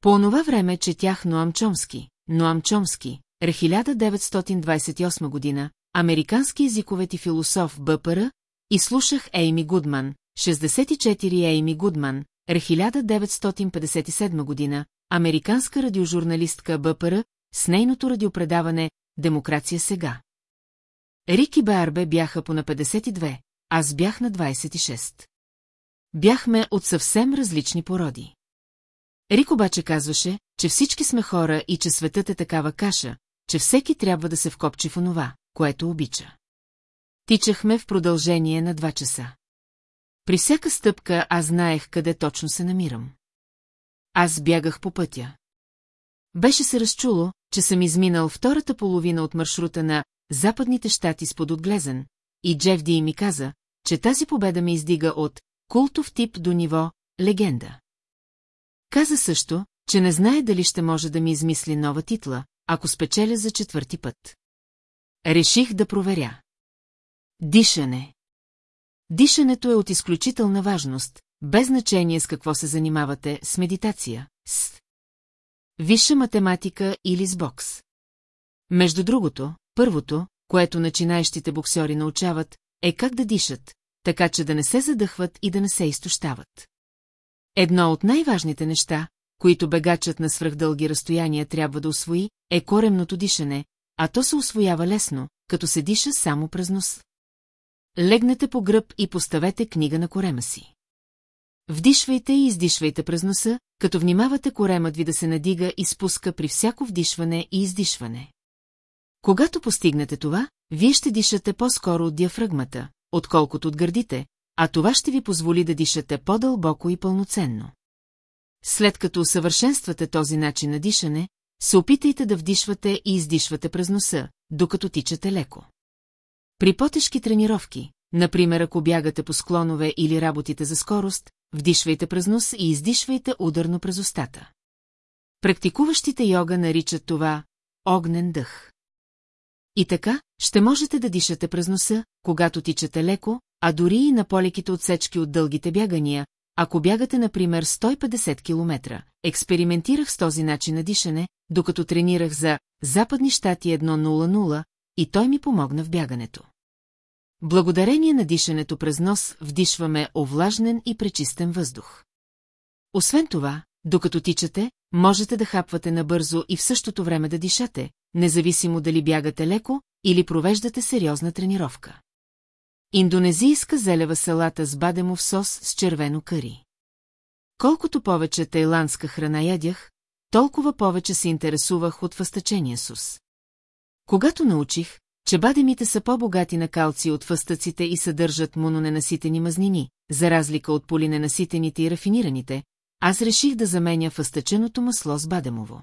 По онова време четях Ноам Чомски, Ноам Чомски, Р 1928 година, американски езиковет и философ БПР, и слушах Ейми Гудман, 64 Ейми Гудман, Р 1957 година, американска радиожурналистка БПР, с нейното радиопредаване «Демокрация сега». Рик и Барбе бяха по на 52, аз бях на 26. Бяхме от съвсем различни породи. Рик обаче казваше, че всички сме хора и че светът е такава каша, че всеки трябва да се вкопчи в онова, което обича. Тичахме в продължение на два часа. При всяка стъпка аз знаех къде точно се намирам. Аз бягах по пътя. Беше се разчуло, че съм изминал втората половина от маршрута на Западните щати с подотглезен, и Джеф Ди ми каза, че тази победа ме издига от култов тип до ниво легенда. Каза също, че не знае дали ще може да ми измисли нова титла, ако спечеля за четвърти път. Реших да проверя. Дишане. Дишането е от изключителна важност, без значение с какво се занимавате, с медитация, с висша математика или с бокс. Между другото, първото, което начинаещите боксери научават, е как да дишат, така че да не се задъхват и да не се изтощават. Едно от най-важните неща, които бегачът на свръхдълги разстояния трябва да освои, е коремното дишане, а то се освоява лесно, като се диша само през нос. Легнете по гръб и поставете книга на корема си. Вдишвайте и издишвайте през носа, като внимавате коремът ви да се надига и спуска при всяко вдишване и издишване. Когато постигнете това, вие ще дишате по-скоро от диафрагмата, отколкото от гърдите, а това ще ви позволи да дишате по-дълбоко и пълноценно. След като усъвършенствате този начин на дишане, се опитайте да вдишвате и издишвате през носа, докато тичате леко. При по-тежки тренировки, например ако бягате по склонове или работите за скорост, вдишвайте през нос и издишвайте ударно през устата. Практикуващите йога наричат това огнен дъх. И така, ще можете да дишате през носа, когато тичате леко, а дори и на полеките отсечки от дългите бягания, ако бягате, например, 150 км. Експериментирах с този начин на дишане, докато тренирах за Западни щати 1.00 и той ми помогна в бягането. Благодарение на дишането през нос вдишваме овлажнен и пречистен въздух. Освен това, докато тичате, можете да хапвате набързо и в същото време да дишате, независимо дали бягате леко или провеждате сериозна тренировка. Индонезийска зелева салата с бадемов сос с червено кари. Колкото повече тайландска храна ядях, толкова повече се интересувах от въстъчения сус. Когато научих, че бадемите са по-богати на калци от фъстъците и съдържат мононенаситени мазнини, за разлика от полиненаситените и рафинираните, аз реших да заменя фъстъченото масло с бадемово.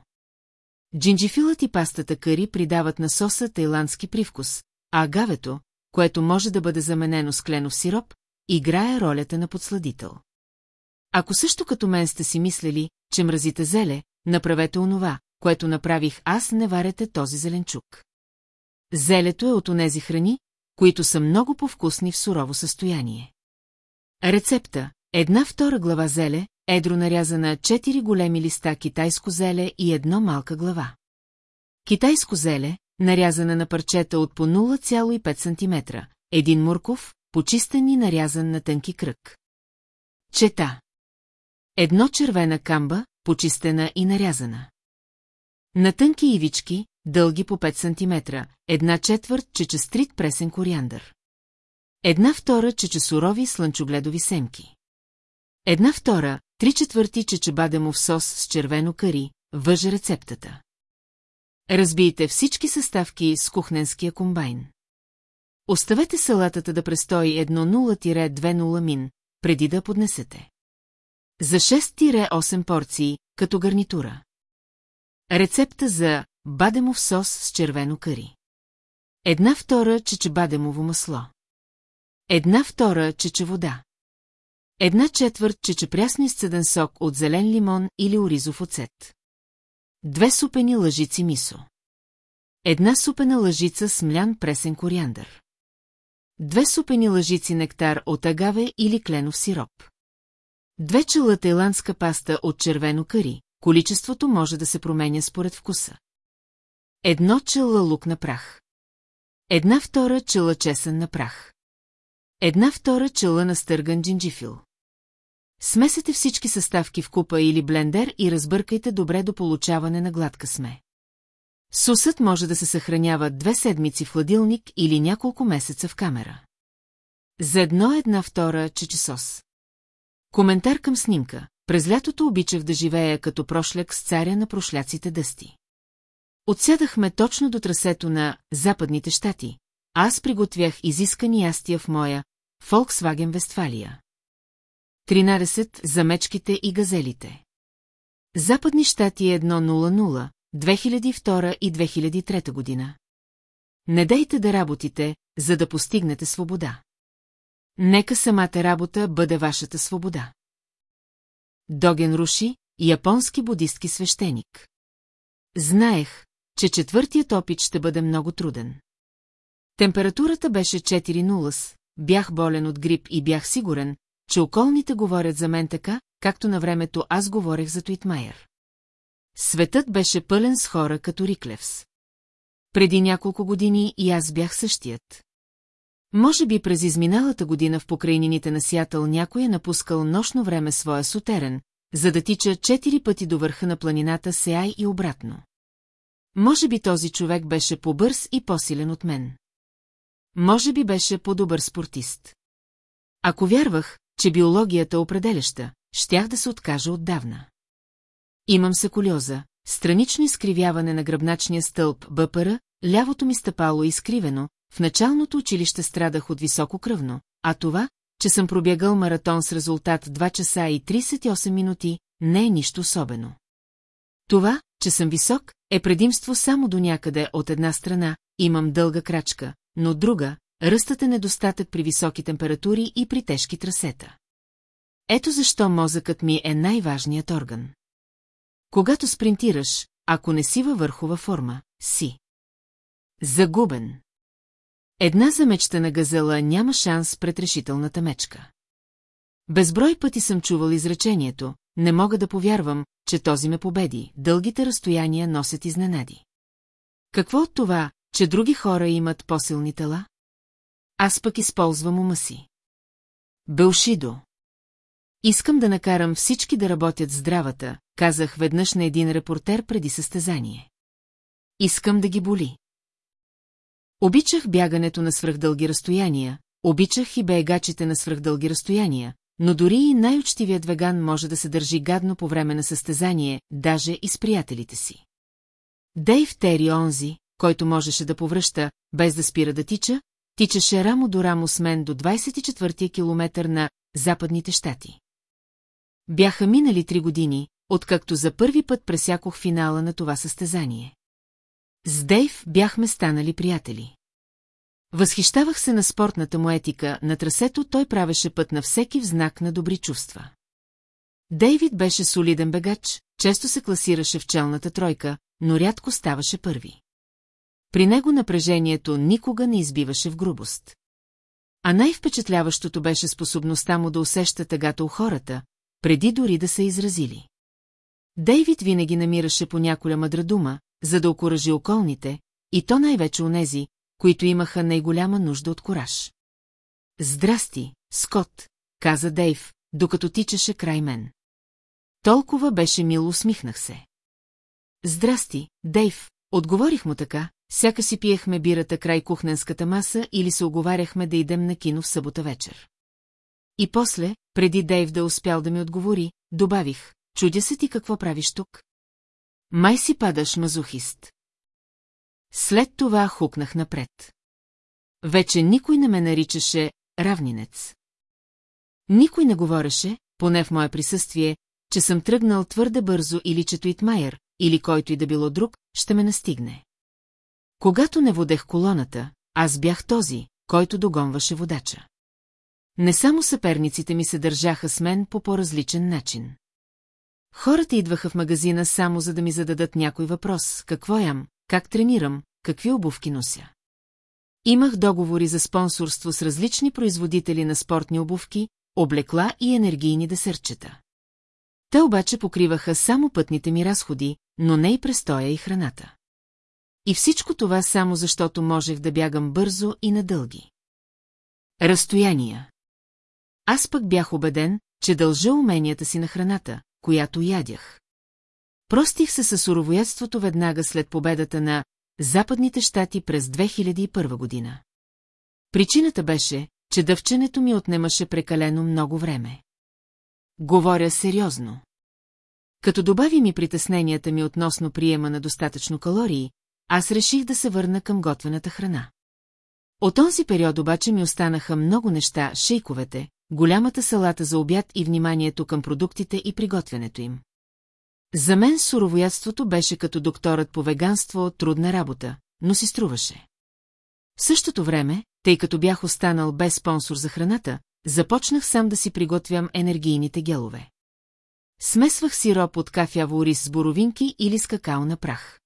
Джинджифилът и пастата кари придават на соса тайландски привкус, а агавето, което може да бъде заменено с кленов сироп, играе ролята на подсладител. Ако също като мен сте си мислили, че мразите зеле, направете онова, което направих аз, не варете този зеленчук. Зелето е от онези храни, които са много повкусни в сурово състояние. Рецепта – една втора глава зеле, едро нарязана 4 големи листа китайско зеле и едно малка глава. Китайско зеле, нарязана на парчета от по 0,5 см, един мурков, почистен и нарязан на тънки кръг. Чета. Едно червена камба, почистена и нарязана. На тънки ивички, дълги по 5 см, една четвърт чечестрит пресен кориандър. Една втора чечесурови слънчогледови семки. Една втора, три четвърти чечебадемов сос с червено кари, въже рецептата. Разбийте всички съставки с кухненския комбайн. Оставете салатата да престои 1-0-2-0 мин, преди да поднесете. За 6-8 порции, като гарнитура. Рецепта за бадемов сос с червено кари. Една втора чече бадемово масло. Една втора чече вода. Една четвърт чече прясно изцеден сок от зелен лимон или оризов оцет. Две супени лъжици мисо. Една супена лъжица с млян пресен кориандър. Две супени лъжици нектар от агаве или кленов сироп. Две чела тайландска паста от червено кари, количеството може да се променя според вкуса. Едно чела лук на прах. Една втора чела чесън на прах. Една втора чела на стърган джинджифил. Смесете всички съставки в купа или блендер и разбъркайте добре до получаване на гладка сме. Сусът може да се съхранява две седмици в хладилник или няколко месеца в камера. За едно една втора чечесос. Коментар към снимка. През лятото обичах да живея като прошляк с царя на прошляците дъсти. Отсядахме точно до трасето на Западните щати, аз приготвях изискани ястия в моя Volkswagen Вестфалия. 13. За мечките и газелите. Западни щати 100, 2002 и 2003 година. Не дейте да работите, за да постигнете свобода. Нека самата работа бъде вашата свобода. Доген Руши, японски будистки свещеник. Знаех, че четвъртият опит ще бъде много труден. Температурата беше 4 бях болен от грип и бях сигурен, че околните говорят за мен така, както на времето аз говорех за Туитмайер. Светът беше пълен с хора като Риклевс. Преди няколко години и аз бях същият. Може би през изминалата година в покрайнините на Сиатъл някой е напускал нощно време своя сутерен, за да тича четири пъти до върха на планината Сеай и обратно. Може би този човек беше по-бърз и по-силен от мен. Може би беше по-добър спортист. Ако вярвах, че биологията е определяща, щях да се откажа отдавна. Имам секулиоза, странично изкривяване на гръбначния стълб БПР, лявото ми стъпало е изкривено, в началното училище страдах от високо кръвно, а това, че съм пробягал маратон с резултат 2 часа и 38 минути, не е нищо особено. Това, че съм висок, е предимство само до някъде от една страна, имам дълга крачка, но друга, ръстът е недостатък при високи температури и при тежки трасета. Ето защо мозъкът ми е най-важният орган. Когато спринтираш, ако не си във върхова форма, си. Загубен. Една замечтана газела няма шанс пред решителната мечка. Безброй пъти съм чувал изречението, не мога да повярвам, че този ме победи, дългите разстояния носят изненади. Какво от това, че други хора имат по-силни тела? Аз пък използвам ума си. Белшидо. Искам да накарам всички да работят здравата, казах веднъж на един репортер преди състезание. Искам да ги боли. Обичах бягането на свръхдълги разстояния, обичах и бегачите на свръхдълги разстояния, но дори и най-учтивият веган може да се държи гадно по време на състезание, даже и с приятелите си. Дейв Тери онзи, който можеше да повръща, без да спира да тича, тичаше рамо до рамо с мен до 24-я километър на Западните щати. Бяха минали три години, откакто за първи път пресякох финала на това състезание. С Дейв бяхме станали приятели. Възхищавах се на спортната му етика, на трасето той правеше път на всеки в знак на добри чувства. Дейвид беше солиден бегач, често се класираше в челната тройка, но рядко ставаше първи. При него напрежението никога не избиваше в грубост. А най-впечатляващото беше способността му да усеща тъгата у хората, преди дори да са изразили. Дейвид винаги намираше по няколя мъдра дума, за да окоръжи околните, и то най-вече онези, които имаха най-голяма нужда от кораж. Здрасти, Скот, каза Дейв, докато тичаше край мен. Толкова беше мило усмихнах се. Здрасти, Дейв, отговорих му така, сяка си пиехме бирата край кухненската маса или се оговаряхме да идем на кино в събота вечер. И после, преди Дейв да успял да ми отговори, добавих, чудя се ти какво правиш тук. Май си падаш мазохист. След това хукнах напред. Вече никой не ме наричаше равнинец. Никой не говореше, поне в мое присъствие, че съм тръгнал твърде бързо или че Туитмайер, или който и да било друг, ще ме настигне. Когато не водех колоната, аз бях този, който догонваше водача. Не само съперниците ми се държаха с мен по по-различен начин. Хората идваха в магазина само за да ми зададат някой въпрос, какво ям, как тренирам, какви обувки нося. Имах договори за спонсорство с различни производители на спортни обувки, облекла и енергийни десерчета. Те обаче покриваха само пътните ми разходи, но не и престоя и храната. И всичко това само защото можех да бягам бързо и надълги. Разстояния. Аз пък бях убеден, че дължа уменията си на храната, която ядях. Простих се със суровоядството веднага след победата на Западните щати през 2001 година. Причината беше, че дъвченето ми отнемаше прекалено много време. Говоря сериозно. Като добави ми притесненията ми относно приема на достатъчно калории, аз реших да се върна към готвената храна. От този период обаче ми останаха много неща, шейковете, голямата салата за обяд и вниманието към продуктите и приготвянето им. За мен суровоядството беше като докторът по веганство трудна работа, но си струваше. В същото време, тъй като бях останал без спонсор за храната, започнах сам да си приготвям енергийните гелове. Смесвах сироп от кафяво рис с боровинки или с какао на прах.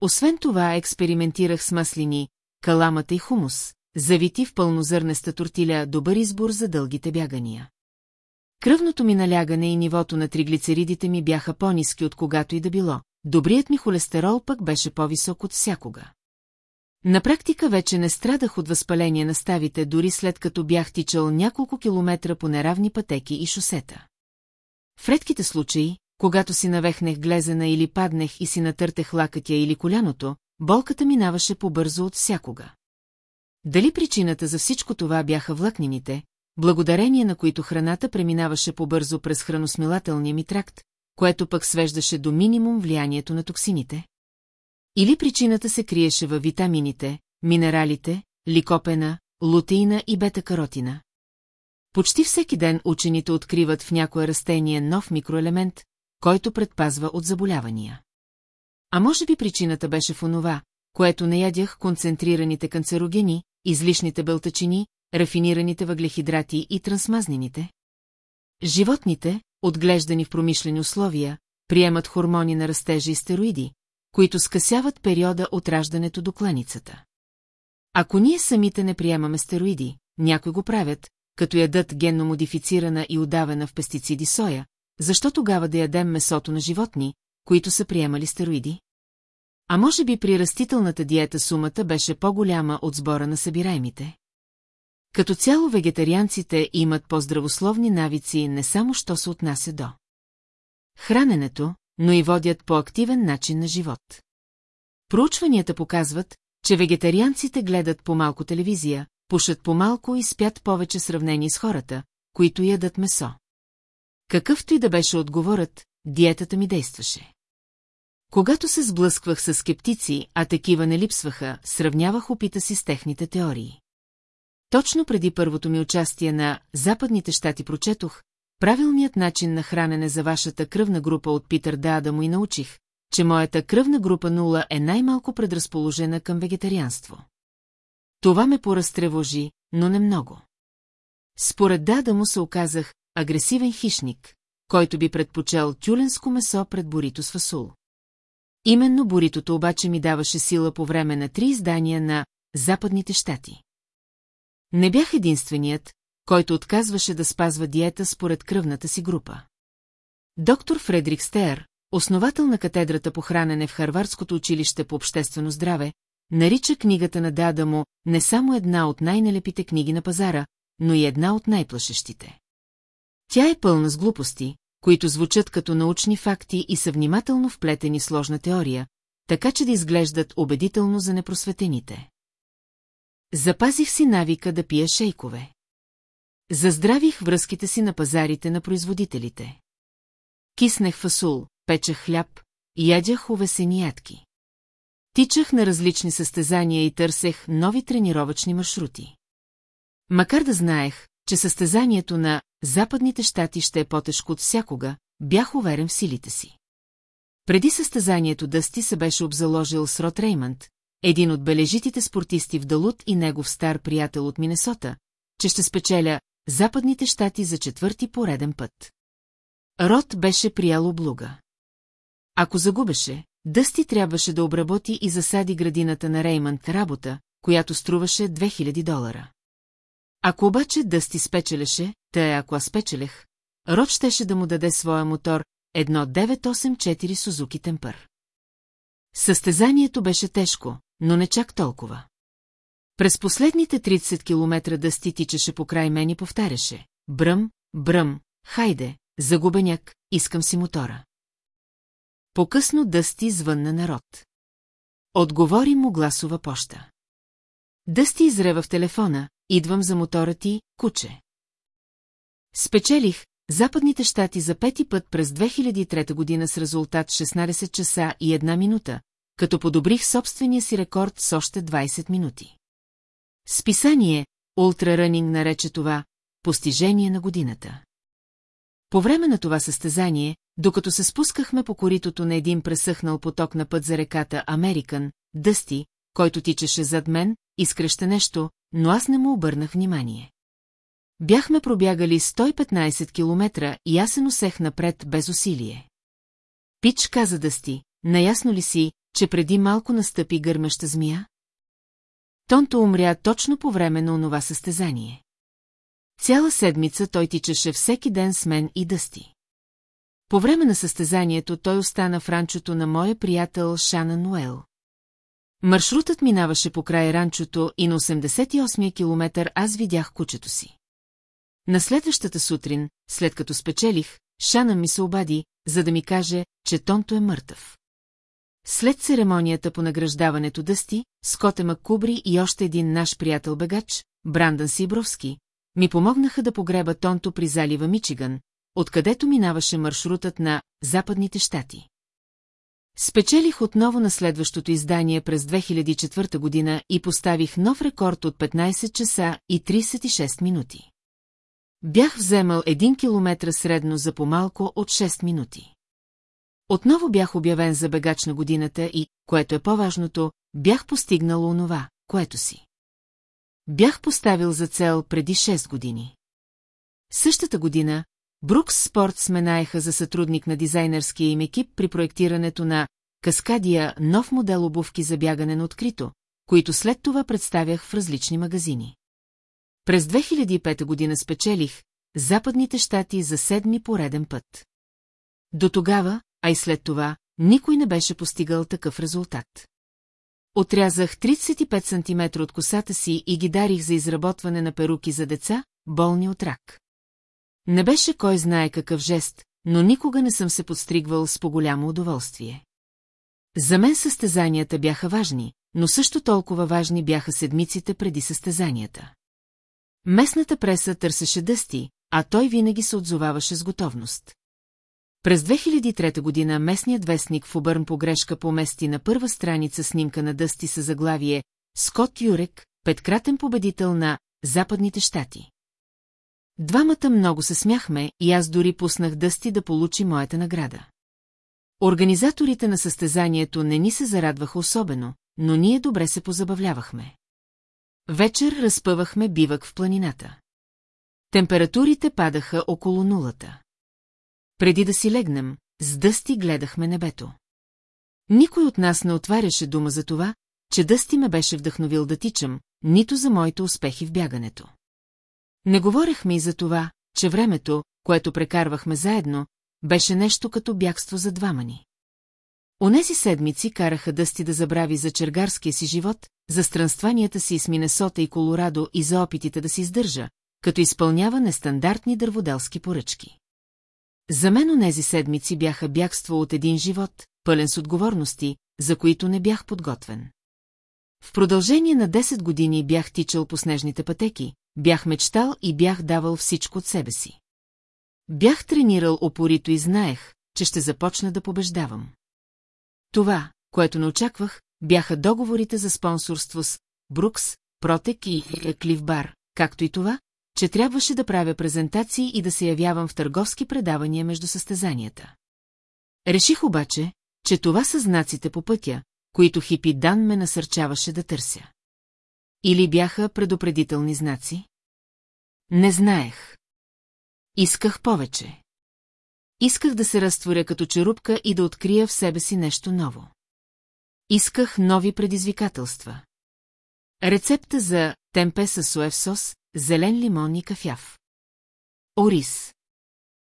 Освен това експериментирах с маслини, каламата и хумус, завити в пълнозърнеста тортиля добър избор за дългите бягания. Кръвното ми налягане и нивото на триглицеридите ми бяха по-низки от когато и да било, добрият ми холестерол пък беше по-висок от всякога. На практика вече не страдах от възпаление на ставите, дори след като бях тичал няколко километра по неравни пътеки и шосета. В редките случаи, когато си навехнех глезена или паднех и си натъртех лакътя или коляното, болката минаваше по-бързо от всякога. Дали причината за всичко това бяха влакнините, благодарение на които храната преминаваше по-бързо през храносмилателния ми тракт, което пък свеждаше до минимум влиянието на токсините? Или причината се криеше във витамините, минералите, ликопена, лутеина и бета-каротина? Почти всеки ден учените откриват в някое растение нов микроелемент, който предпазва от заболявания. А може би причината беше в онова, което не ядях концентрираните канцерогени, излишните белтачини, рафинираните въглехидрати и трансмазнините? Животните, отглеждани в промишлени условия, приемат хормони на растежа и стероиди, които скъсяват периода от раждането до кланицата. Ако ние самите не приемаме стероиди, някои го правят, като ядат генно модифицирана и удавена в пестициди соя, защо тогава да ядем месото на животни, които са приемали стероиди? А може би при растителната диета сумата беше по-голяма от сбора на събираемите? Като цяло вегетарианците имат по-здравословни навици не само що се отнася до храненето, но и водят по-активен начин на живот. Проучванията показват, че вегетарианците гледат по-малко телевизия, пушат по-малко и спят повече сравнени с хората, които ядат месо. Какъвто и да беше отговорът, диетата ми действаше. Когато се сблъсквах с скептици, а такива не липсваха, сравнявах опита си с техните теории. Точно преди първото ми участие на Западните щати прочетох, правилният начин на хранене за вашата кръвна група от Питър Даада му и научих, че моята кръвна група нула е най-малко предразположена към вегетарианство. Това ме поразтревожи, но не много. Според Дада му се оказах агресивен хищник, който би предпочел тюленско месо пред борито с фасул. Именно боритото обаче ми даваше сила по време на три издания на Западните щати. Не бях единственият, който отказваше да спазва диета според кръвната си група. Доктор Фредрик Стеер, основател на катедрата по хранене в Харвардското училище по обществено здраве, нарича книгата на Дада му не само една от най-нелепите книги на пазара, но и една от най-плашещите. Тя е пълна с глупости, които звучат като научни факти и са внимателно вплетени сложна теория, така че да изглеждат убедително за непросветените. Запазих си навика да пия шейкове. Заздравих връзките си на пазарите на производителите. Киснех фасул, печех хляб, ядях увесени ядки. Тичах на различни състезания и търсех нови тренировъчни маршрути. Макар да знаех, че състезанието на Западните щати ще е по-тежко от всякога, бях уверен в силите си. Преди състезанието Дъсти се беше обзаложил с Рот Реймънд, един от бележитите спортисти в Далут и негов стар приятел от Минесота, че ще спечеля Западните щати за четвърти пореден път. Рот беше приял облуга. Ако загубеше, Дъсти трябваше да обработи и засади градината на Реймънд работа, която струваше 2000 долара. Ако обаче Дъсти спечелеше, тъй ако аз спечелех, Рот щеше да му даде своя мотор 1984 Сузуки Темпър. Състезанието беше тежко, но не чак толкова. През последните 30 километра Дъсти тичаше по край мен и повтаряше. Бръм, бръм, хайде, загубеняк, искам си мотора. По-късно Дъсти звънна народ. Отговори му гласова поща. Дъсти изрева в телефона, идвам за мотора ти, куче. Спечелих Западните щати за пети път през 2003 година с резултат 16 часа и една минута, като подобрих собствения си рекорд с още 20 минути. Списание Ultra Running нарече това «Постижение на годината». По време на това състезание, докато се спускахме по коритото на един пресъхнал поток на път за реката Американ, Дъсти, който тичаше зад мен, изкръща нещо, но аз не му обърнах внимание. Бяхме пробягали 115 километра и аз се носех напред без усилие. Пич каза Дъсти, наясно ли си, че преди малко настъпи гърмеща змия? Тонто умря точно по време на онова състезание. Цяла седмица той тичаше всеки ден с мен и дъсти. По време на състезанието той остана в ранчото на моя приятел Шана Ноел. Маршрутът минаваше по край ранчото и на 88-я километър аз видях кучето си. На следващата сутрин, след като спечелих, Шана ми се обади, за да ми каже, че Тонто е мъртъв. След церемонията по награждаването Дъсти, Скоте Маккубри и още един наш приятел бегач, Брандън Сибровски, ми помогнаха да погреба Тонто при залива Мичиган, откъдето минаваше маршрутът на Западните щати. Спечелих отново на следващото издание през 2004 година и поставих нов рекорд от 15 часа и 36 минути. Бях вземал 1 километра средно за по-малко от 6 минути. Отново бях обявен за бегач на годината и, което е по-важното, бях постигнал онова, което си. Бях поставил за цел преди 6 години. Същата година, Брукс Спорт сменаеха за сътрудник на дизайнерския им екип при проектирането на Каскадия нов модел обувки за бягане на открито, които след това представях в различни магазини. През 2005 година спечелих Западните щати за седми пореден път. До тогава, а и след това, никой не беше постигал такъв резултат. Отрязах 35 см от косата си и ги дарих за изработване на перуки за деца, болни от рак. Не беше кой знае какъв жест, но никога не съм се подстригвал с по-голямо удоволствие. За мен състезанията бяха важни, но също толкова важни бяха седмиците преди състезанията. Местната преса търсеше дъсти, а той винаги се отзоваваше с готовност. През 2003 година местният вестник в Обърн погрешка помести на първа страница снимка на Дъсти с заглавие Скот Юрек, петкратен победител на Западните щати. Двамата много се смяхме и аз дори пуснах Дъсти да получи моята награда. Организаторите на състезанието не ни се зарадваха особено, но ние добре се позабавлявахме. Вечер разпъвахме бивък в планината. Температурите падаха около нулата. Преди да си легнем, с Дъсти гледахме небето. Никой от нас не отваряше дума за това, че Дъсти ме беше вдъхновил да тичам, нито за моите успехи в бягането. Не говорехме и за това, че времето, което прекарвахме заедно, беше нещо като бягство за двама ни. Онези седмици караха Дъсти да забрави за чергарския си живот, за странстванията си с Минесота и Колорадо и за опитите да си издържа, като изпълнява нестандартни дърводелски поръчки. За мен онези седмици бяха бягство от един живот, пълен с отговорности, за които не бях подготвен. В продължение на 10 години бях тичал по снежните пътеки, бях мечтал и бях давал всичко от себе си. Бях тренирал опорито и знаех, че ще започна да побеждавам. Това, което не очаквах, бяха договорите за спонсорство с Брукс, Протек и Клив Бар, както и това, че трябваше да правя презентации и да се явявам в търговски предавания между състезанията. Реших обаче, че това са знаците по пътя, които Хипи Дан ме насърчаваше да търся. Или бяха предупредителни знаци? Не знаех. Исках повече. Исках да се разтворя като черупка и да открия в себе си нещо ново. Исках нови предизвикателства. Рецепта за темпе с суев сос, зелен лимон и кафяв. Орис.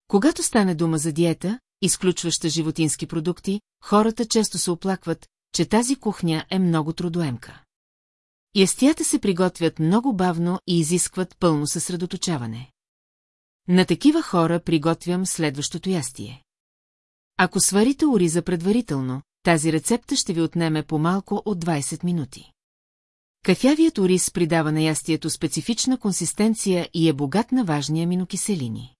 Когато стане дума за диета, изключваща животински продукти, хората често се оплакват, че тази кухня е много трудоемка. Ястията се приготвят много бавно и изискват пълно съсредоточаване. На такива хора приготвям следващото ястие. Ако сварите ориза предварително, тази рецепта ще ви отнеме по-малко от 20 минути. Кафявият ориз придава на ястието специфична консистенция и е богат на важни аминокиселини.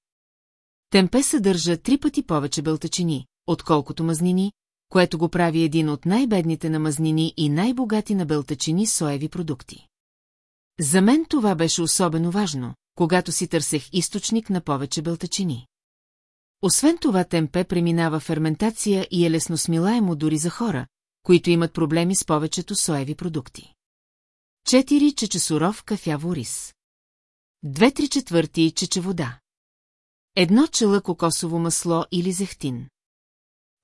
Темпе съдържа три пъти повече белтачини, отколкото мазнини, което го прави един от най-бедните на мазнини и най-богати на белтачини соеви продукти. За мен това беше особено важно, когато си търсех източник на повече белтачини. Освен това темпе преминава ферментация и е лесно смилаемо дори за хора, които имат проблеми с повечето соеви продукти. 4 чече суров кафяво рис. 2-3 четвърти чече вода. Едно чела кокосово масло или зехтин.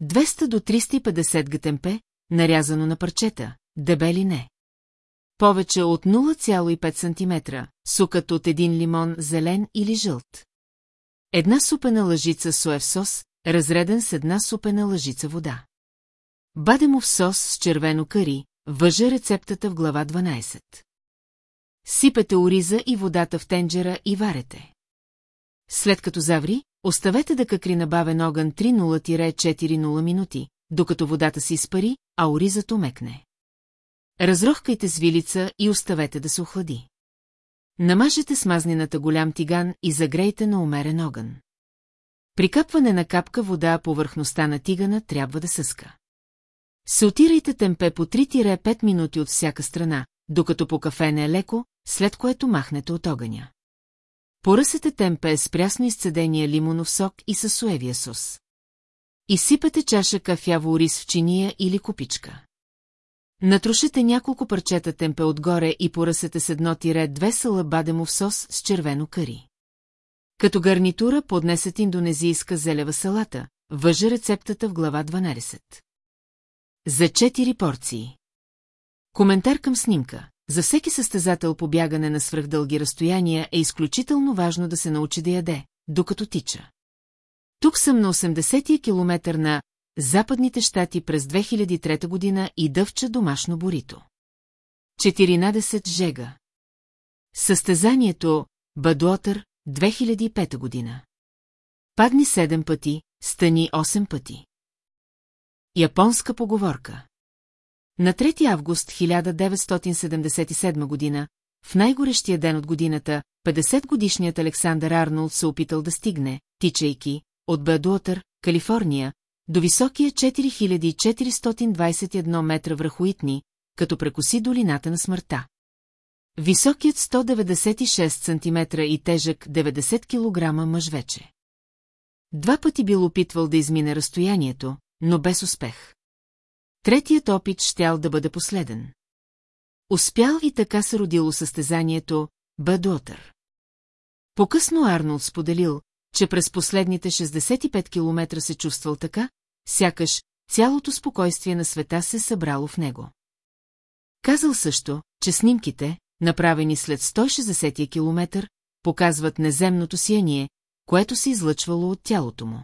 200 до 350 гтмп, нарязано на парчета, дебели не. Повече от 0,5 см, сукът от един лимон зелен или жълт. Една супена лъжица соев сос, разреден с една супена лъжица вода. Бадемов сос с червено кари, въжа рецептата в глава 12. Сипете ориза и водата в тенджера и варете. След като заври, оставете да какри на бавен огън 3-0-4-0 минути, докато водата се изпари, а оризът умекне. Разрохкайте с вилица и оставете да се охлади. Намажете смазнината голям тиган и загрейте на умерен огън. При капване на капка вода повърхността на тигана трябва да съска. Саутирайте темпе по 3-5 минути от всяка страна, докато по кафе не е леко, след което махнете от огъня. Поръсете темпе с прясно изцедения лимонов сок и със суевия сос. Изсипете чаша кафяво рис в чиния или купичка. Натрушете няколко парчета темпе отгоре и поръсете с едно тире две сала бадемов сос с червено кари. Като гарнитура поднесете индонезийска зелева салата, въжа рецептата в глава 12. За 4 порции. Коментар към снимка. За всеки състезател по бягане на свръхдълги разстояния е изключително важно да се научи да яде, докато тича. Тук съм на 80-я километър на Западните щати през 2003 година и дъвча домашно борито. 14 жега. Състезанието Бадуотър 2005 година. Падни 7 пъти, стани 8 пъти. Японска поговорка На 3 август 1977 година, в най-горещия ден от годината, 50-годишният Александър Арнолд се опитал да стигне, тичайки, от Бадуотър, Калифорния, до високия 4421 метра върху Итни, като прекоси долината на смъртта. Високият 196 см и тежък 90 кг мъж вече. Два пъти бил опитвал да измине разстоянието, но без успех. Третият опит щял да бъде последен. Успял и така се родило състезанието Бъдотър. По-късно Арнолд споделил, че през последните 65 километра се чувствал така, сякаш цялото спокойствие на света се събрало в него. Казал също, че снимките, направени след 160 километър, показват неземното сияние, което се излъчвало от тялото му.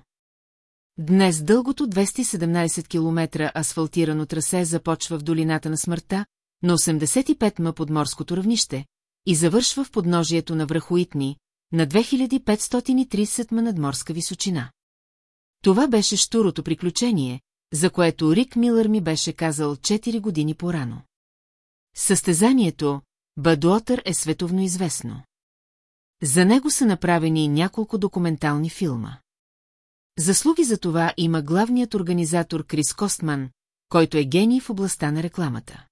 Днес дългото 217 км асфалтирано трасе започва в долината на смъртта, на 85 м под морското равнище, и завършва в подножието на връхоитни, на 2530 м надморска височина. Това беше штурото приключение, за което Рик Милър ми беше казал 4 години по-рано. Състезанието Бадуотър е световно известно. За него са направени няколко документални филма. Заслуги за това има главният организатор Крис Костман, който е гений в областта на рекламата.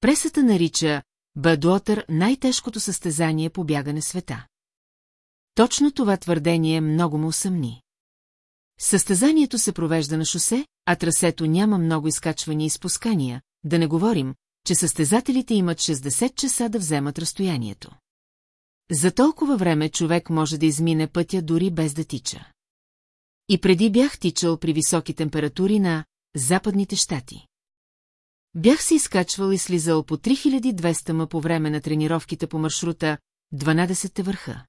Пресата нарича Бадуотър най-тежкото състезание по бягане света. Точно това твърдение много му усъмни. Състезанието се провежда на шосе, а трасето няма много изкачвания и спускания, да не говорим, че състезателите имат 60 часа да вземат разстоянието. За толкова време човек може да измине пътя дори без да тича. И преди бях тичал при високи температури на западните щати. Бях се изкачвал и слизал по 3200 ма по време на тренировките по маршрута 12-те върха.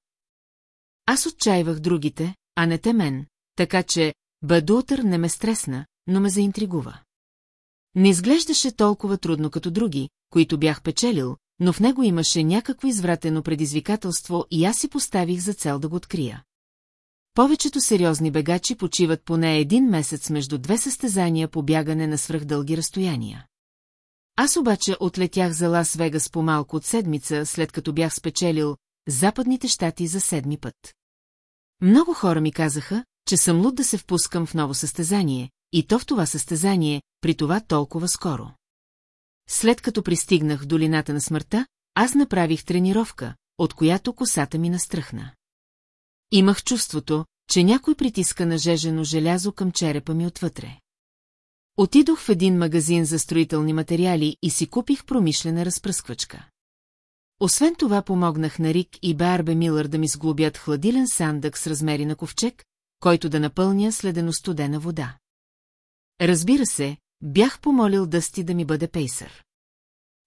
Аз отчаивах другите, а не те мен, така че Бадутър не ме стресна, но ме заинтригува. Не изглеждаше толкова трудно като други, които бях печелил, но в него имаше някакво извратено предизвикателство и аз си поставих за цел да го открия. Повечето сериозни бегачи почиват поне един месец между две състезания по бягане на свръхдълги разстояния. Аз обаче отлетях за Лас Вегас по малко от седмица, след като бях спечелил Западните щати за седми път. Много хора ми казаха, че съм луд да се впускам в ново състезание, и то в това състезание, при това толкова скоро. След като пристигнах в долината на смъртта, аз направих тренировка, от която косата ми настръхна. Имах чувството, че някой притиска нажежено желязо към черепа ми отвътре. Отидох в един магазин за строителни материали и си купих промишлена разпръсквачка. Освен това помогнах на Рик и Барбе Милър да ми сглобят хладилен сандък с размери на ковчег, който да напълня следено-студена вода. Разбира се, бях помолил Дъсти да ми бъде пейсър.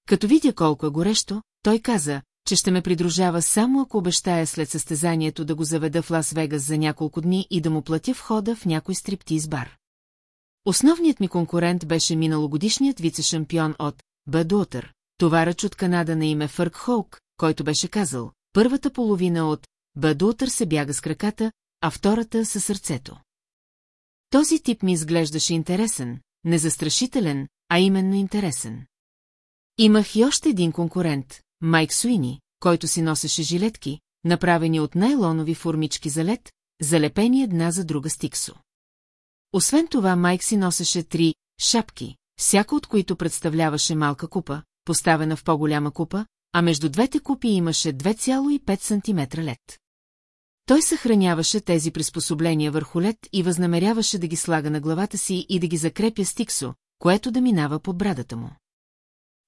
Като видя колко е горещо, той каза, че ще ме придружава само ако обещая след състезанието да го заведа в Лас-Вегас за няколко дни и да му платя входа в някой стриптиз бар. Основният ми конкурент беше миналогодишният вице-шампион от Бадуотър, товарач от Канада на име Фърк Хоук, който беше казал, първата половина от Бадуотър се бяга с краката, а втората със сърцето. Този тип ми изглеждаше интересен, незастрашителен, а именно интересен. Имах и още един конкурент, Майк Суини, който си носеше жилетки, направени от найлонови формички за лед, залепени една за друга стиксо. Освен това Майк си носеше три шапки, всяка от които представляваше малка купа, поставена в по-голяма купа, а между двете купи имаше 2,5 см лед. Той съхраняваше тези приспособления върху лед и възнамеряваше да ги слага на главата си и да ги закрепя с тиксо, което да минава под брадата му.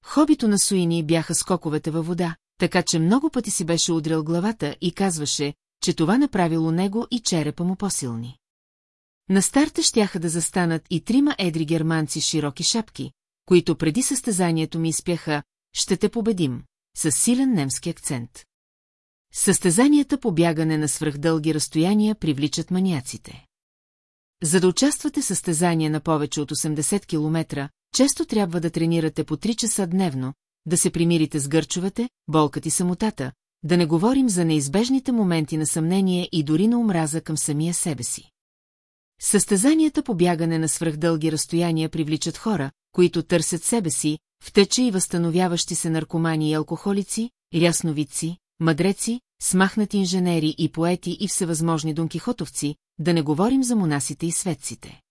Хобито на Суини бяха скоковете във вода, така че много пъти си беше удрял главата и казваше, че това направило него и черепа му по-силни. На старта щяха да застанат и трима едри германци широки шапки, които преди състезанието ми изпяха «Ще те победим», с силен немски акцент. Състезанията по бягане на свръхдълги разстояния привличат маняците. За да участвате в състезания на повече от 80 км, често трябва да тренирате по 3 часа дневно, да се примирите с гърчовете, болката и самотата, да не говорим за неизбежните моменти на съмнение и дори на омраза към самия себе си. Състезанията по бягане на свръхдълги разстояния привличат хора, които търсят себе си, втече и възстановяващи се наркомани и алкохолици, рясновици, мъдреци, смахнати инженери и поети и всевъзможни донкихотовци, да не говорим за монасите и светците.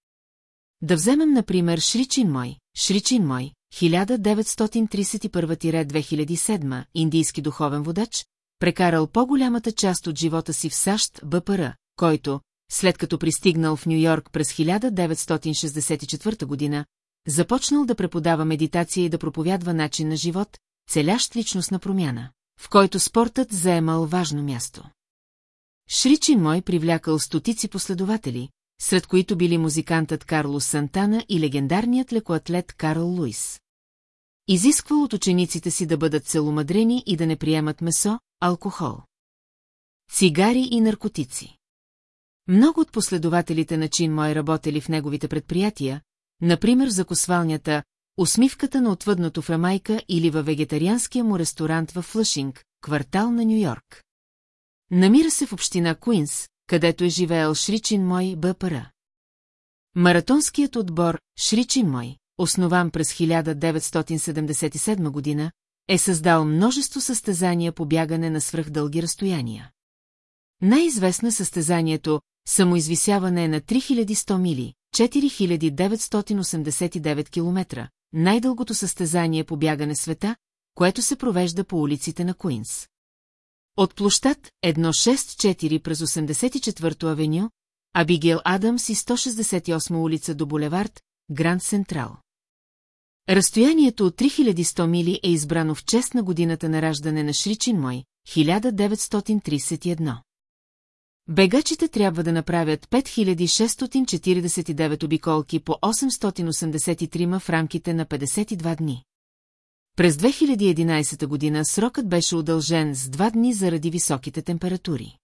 Да вземем, например, Шричин мой, Шричин мой, 1931-2007, индийски духовен водач, прекарал по-голямата част от живота си в САЩ, БПР, който, след като пристигнал в Нью-Йорк през 1964 година, започнал да преподава медитация и да проповядва начин на живот, целящ личностна промяна, в който спортът заемал важно място. Шричин мой привлякал стотици последователи, сред които били музикантът Карлос Сантана и легендарният лекоатлет Карл Луис. Изисквал от учениците си да бъдат целомадрени и да не приемат месо, алкохол. Цигари и наркотици. Много от последователите на Чин Мой работели в неговите предприятия, например за косвалнята, усмивката на отвъдното в Ямайка или във вегетарианския му ресторант в Флъшинг, квартал на Нью-Йорк. Намира се в община Куинс, където е живеел Шричин Мой БПР. Маратонският отбор Шричин Мой, основан през 1977 година, е създал множество състезания по бягане на свръхдълги разстояния. Най-известно е състезанието самоизвисяване на 3100 мили, 4989 км, най-дългото състезание по бягане света, което се провежда по улиците на Куинс. От площад 164 през 84-то авеню, Абигел Адамс и 168 улица до булевард, Гранд Централ. Разстоянието от 3100 мили е избрано в чест на годината на раждане на Шричин Мой, 1931. Бегачите трябва да направят 5649 обиколки по 883 в рамките на 52 дни. През 2011 година срокът беше удължен с два дни заради високите температури.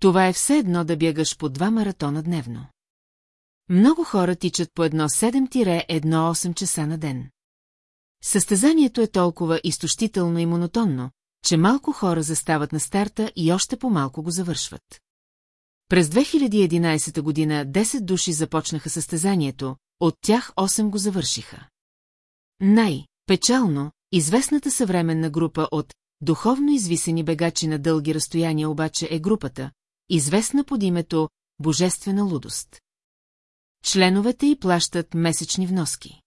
Това е все едно да бягаш по два маратона дневно. Много хора тичат по едно 7-1-8 часа на ден. Състезанието е толкова изтощително и монотонно, че малко хора застават на старта и още по-малко го завършват. През 2011 година 10 души започнаха състезанието, от тях 8 го завършиха. Най-печално, известната съвременна група от духовно извисени бегачи на дълги разстояния обаче е групата, известна под името Божествена лудост. Членовете й плащат месечни вноски.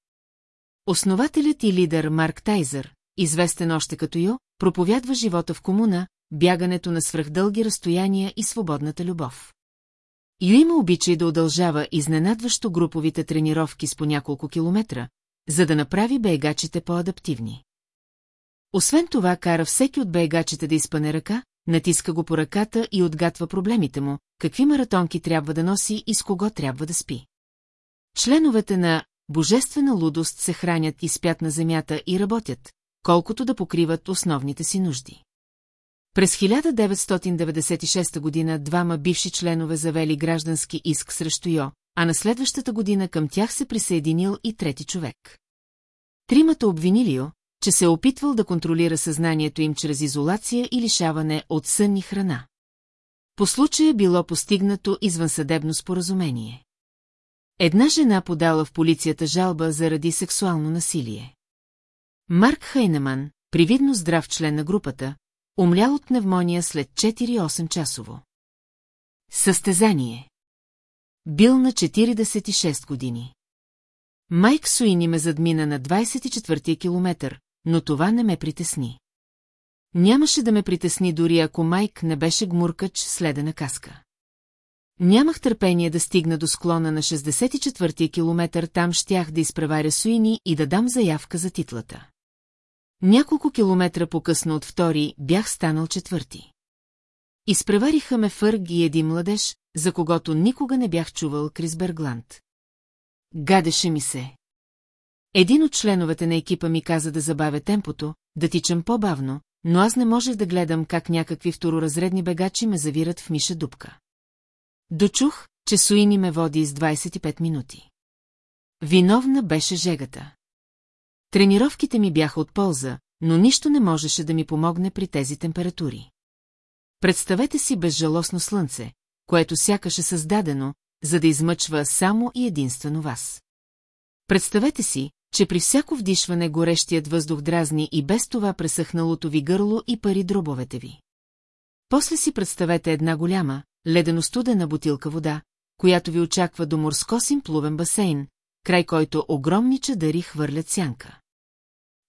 Основателят и лидер Марк Тайзър, известен още като Йо, проповядва живота в комуна, бягането на свръхдълги разстояния и свободната любов. Ю има обичай да удължава изненадващо груповите тренировки с по няколко километра, за да направи бегачите по-адаптивни. Освен това, кара всеки от бегачите да изпане ръка, натиска го по ръката и отгатва проблемите му, какви маратонки трябва да носи и с кого трябва да спи. Членовете на Божествена лудост се хранят и спят на земята и работят, колкото да покриват основните си нужди. През 1996 година двама бивши членове завели граждански иск срещу Йо, а на следващата година към тях се присъединил и трети човек. Тримата обвинили Йо, че се е опитвал да контролира съзнанието им чрез изолация и лишаване от сън и храна. По случая било постигнато извънсъдебно споразумение. Една жена подала в полицията жалба заради сексуално насилие. Марк Хайнеман, привидно здрав член на групата, умлял от пневмония след 4-8 часово. Състезание Бил на 46 години. Майк Суини ме задмина на 24-ти километър, но това не ме притесни. Нямаше да ме притесни дори ако Майк не беше гмуркач следена каска. Нямах търпение да стигна до склона на 64-я километър, там щях да изпреваря Суини и да дам заявка за титлата. Няколко километра по-късно от втори бях станал четвърти. Изпревариха ме Фърг и един младеж, за когото никога не бях чувал Крис Бергланд. Гадеше ми се. Един от членовете на екипа ми каза да забавя темпото, да тичам по-бавно, но аз не можех да гледам как някакви второразредни бегачи ме завират в миша дупка. Дочух, че Суини ме води с 25 минути. Виновна беше жегата. Тренировките ми бяха от полза, но нищо не можеше да ми помогне при тези температури. Представете си безжалостно слънце, което сякаше създадено, за да измъчва само и единствено вас. Представете си, че при всяко вдишване горещият въздух дразни и без това пресъхналото ви гърло и пари дробовете ви. После си представете една голяма, ледено-студена бутилка вода, която ви очаква до морскосим плувен басейн, край който огромни чадъри хвърлят сянка.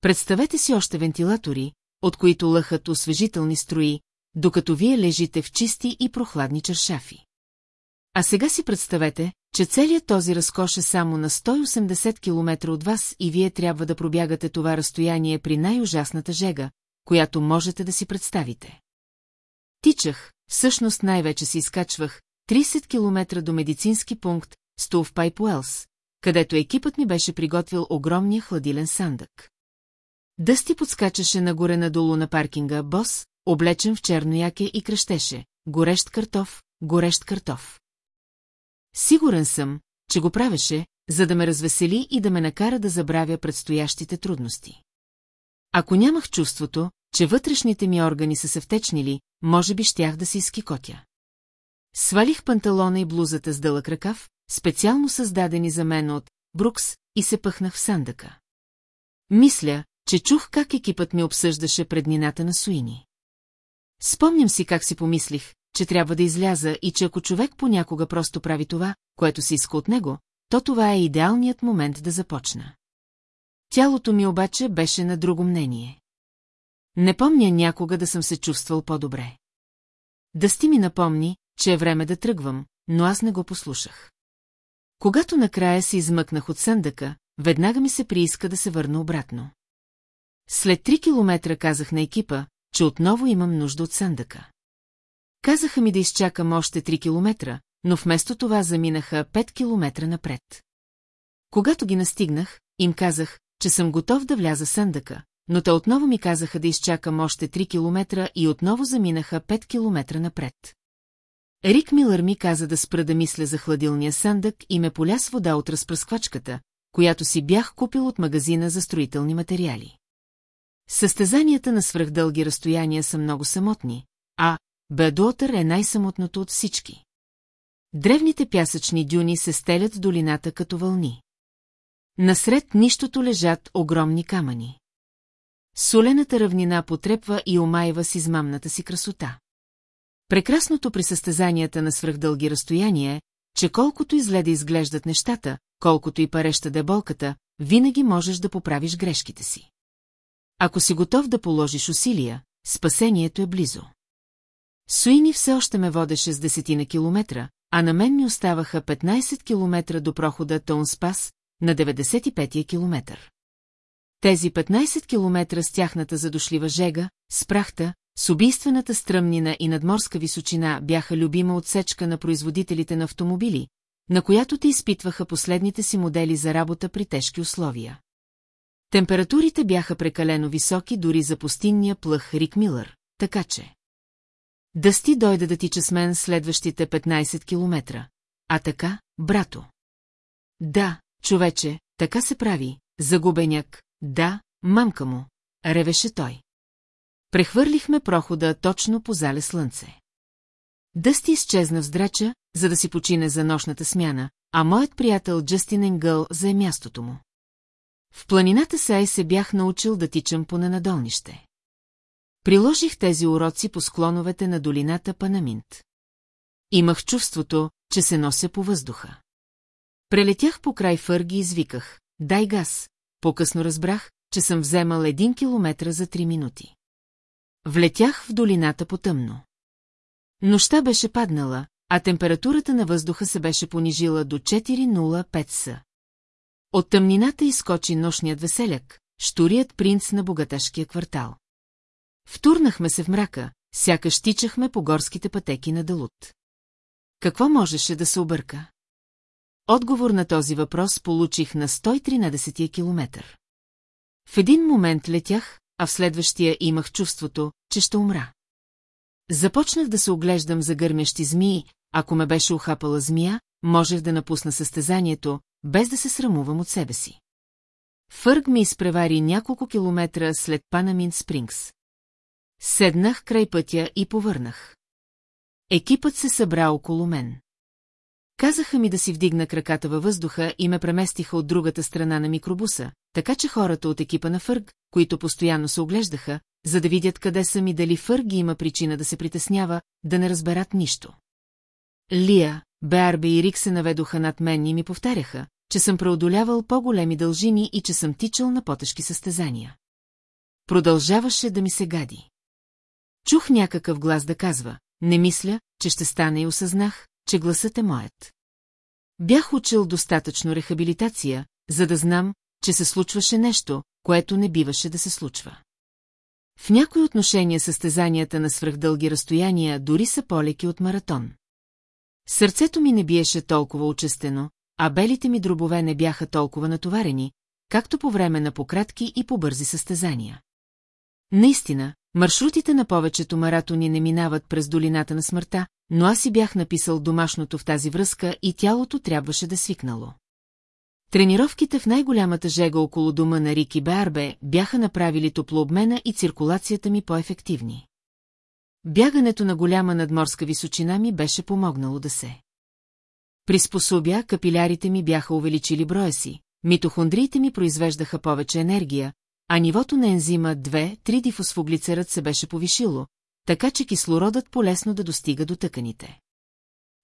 Представете си още вентилатори, от които лъхат освежителни строи, докато вие лежите в чисти и прохладни чершафи. А сега си представете, че целият този разкош е само на 180 км от вас и вие трябва да пробягате това разстояние при най-ужасната жега, която можете да си представите. Тичах, всъщност най-вече си изкачвах, 30 км до медицински пункт Стулв Пайп Уелс, където екипът ми беше приготвил огромния хладилен сандък. Дъсти подскачаше нагоре-надолу на паркинга бос, облечен в черно яке и кръщеше. Горещ картоф, горещ картоф. Сигурен съм, че го правеше, за да ме развесели и да ме накара да забравя предстоящите трудности. Ако нямах чувството, че вътрешните ми органи са се втечнили, може би щях да се изкикотя. Свалих панталона и блузата с дълъг ръкав, специално създадени за мен от Брукс, и се пъхнах в сандъка. Мисля, че чух как екипът ми обсъждаше преднината на Суини. Спомням си как си помислих, че трябва да изляза и че ако човек понякога просто прави това, което се иска от него, то това е идеалният момент да започна. Тялото ми обаче беше на друго мнение. Не помня някога да съм се чувствал по-добре. Дъсти ми напомни, че е време да тръгвам, но аз не го послушах. Когато накрая се измъкнах от съндъка, веднага ми се прииска да се върна обратно. След три километра казах на екипа, че отново имам нужда от съндъка. Казаха ми да изчакам още три километра, но вместо това заминаха пет километра напред. Когато ги настигнах, им казах, че съм готов да вляза съндъка, но те отново ми казаха да изчакам още 3 километра и отново заминаха 5 километра напред. Рик Милър ми каза да спра да мисля за хладилния съндък и ме поля с вода от разпръсквачката, която си бях купил от магазина за строителни материали. Състезанията на свръхдълги разстояния са много самотни, а Бедуотър е най-самотното от всички. Древните пясъчни дюни се стелят в долината като вълни. Насред нищото лежат огромни камъни. Солената равнина потрепва и омаева с измамната си красота. Прекрасното при състезанията на свръхдълги разстояния е, че колкото изле да изглеждат нещата, колкото и пареща да е болката, винаги можеш да поправиш грешките си. Ако си готов да положиш усилия, спасението е близо. Суини все още ме водеше с десетина километра, а на мен ми оставаха 15 километра до прохода Тонспас на 95-я километър. Тези 15 километра с тяхната задушлива жега, с прахта, с убийствената стръмнина и надморска височина бяха любима отсечка на производителите на автомобили, на която те изпитваха последните си модели за работа при тежки условия. Температурите бяха прекалено високи дори за пустинния плъх Рик Милър, така че... Дъсти дойде да тича с мен следващите 15 километра. А така, брато. Да, човече, така се прави, загубеняк, да, мамка му, ревеше той. Прехвърлихме прохода точно по зале слънце. Дъсти изчезна в здрача, за да си почине за нощната смяна, а моят приятел Джастин Енгъл зае мястото му. В планината Сай се бях научил да тичам по ненадолнище. Приложих тези уроци по склоновете на долината Панаминт. Имах чувството, че се нося по въздуха. Прелетях по край фърги и извиках, дай газ, по-късно разбрах, че съм вземал един километра за три минути. Влетях в долината потъмно. Нощта беше паднала, а температурата на въздуха се беше понижила до 4.05 с. От тъмнината изкочи нощният веселяк, штурият принц на богаташкия квартал. Втурнахме се в мрака, сякаш тичахме по горските пътеки на Далут. Какво можеше да се обърка? Отговор на този въпрос получих на 113 километър. В един момент летях, а в следващия имах чувството, че ще умра. Започнах да се оглеждам за гърмещи змии, ако ме беше ухапала змия, можех да напусна състезанието, без да се срамувам от себе си. Фърг ми изпревари няколко километра след Панамин Спрингс. Седнах край пътя и повърнах. Екипът се събра около мен. Казаха ми да си вдигна краката във въздуха и ме преместиха от другата страна на микробуса, така че хората от екипа на Фърг, които постоянно се оглеждаха, за да видят къде съм и дали Фърг има причина да се притеснява, да не разберат нищо. Лия, Беарбе и Рик се наведоха над мен и ми повтаряха, че съм преодолявал по-големи дължини и че съм тичал на потешки състезания. Продължаваше да ми се гади. Чух някакъв глас да казва, не мисля, че ще стане и осъзнах, че гласът е моят. Бях учил достатъчно рехабилитация, за да знам, че се случваше нещо, което не биваше да се случва. В някои отношения състезанията на свръхдълги разстояния дори са полеки от маратон. Сърцето ми не биеше толкова очестено, а белите ми дробове не бяха толкова натоварени, както по време на пократки и побързи състезания. Наистина, маршрутите на повечето маратони не минават през долината на смъртта, но аз си бях написал домашното в тази връзка и тялото трябваше да свикнало. Тренировките в най-голямата жега около дома на Рики Беарбе бяха направили топлообмена и циркулацията ми по-ефективни. Бягането на голяма надморска височина ми беше помогнало да се. Приспособя, капилярите ми бяха увеличили броя си, митохондриите ми произвеждаха повече енергия, а нивото на ензима 2-3 дифосфоглицерът се беше повишило, така че кислородът полесно да достига до тъканите.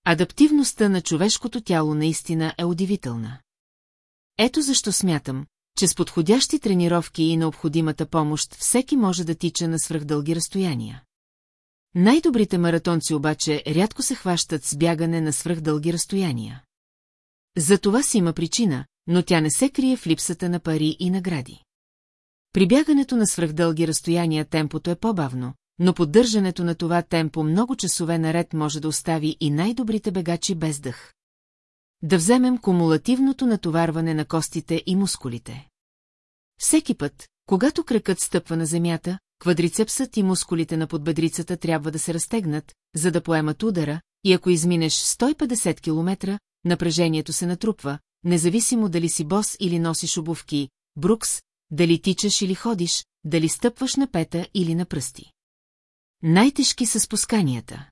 Адаптивността на човешкото тяло наистина е удивителна. Ето защо смятам, че с подходящи тренировки и необходимата помощ всеки може да тича на свръхдълги разстояния. Най-добрите маратонци обаче рядко се хващат с бягане на свръхдълги разстояния. За това си има причина, но тя не се крие в липсата на пари и награди. При бягането на свръхдълги разстояния темпото е по-бавно, но поддържането на това темпо много часове наред може да остави и най-добрите бегачи без дъх. Да вземем кумулативното натоварване на костите и мускулите. Всеки път, когато кръкът стъпва на земята, квадрицепсът и мускулите на подбедрицата трябва да се разтегнат, за да поемат удара, и ако изминеш 150 км, напрежението се натрупва, независимо дали си бос или носиш обувки, брукс, дали тичаш или ходиш, дали стъпваш на пета или на пръсти. Най-тежки са спусканията.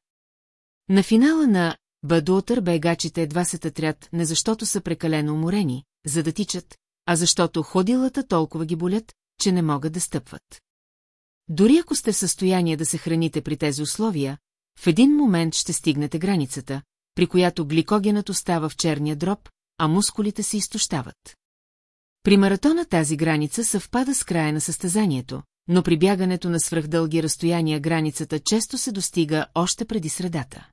На финала на Бадуотър бегачите едва се тътрят не защото са прекалено уморени, за да тичат, а защото ходилата толкова ги болят, че не могат да стъпват. Дори ако сте в състояние да се храните при тези условия, в един момент ще стигнете границата, при която гликогенът остава в черния дроб, а мускулите се изтощават. При маратона тази граница съвпада с края на състезанието, но при бягането на свръхдълги разстояния границата често се достига още преди средата.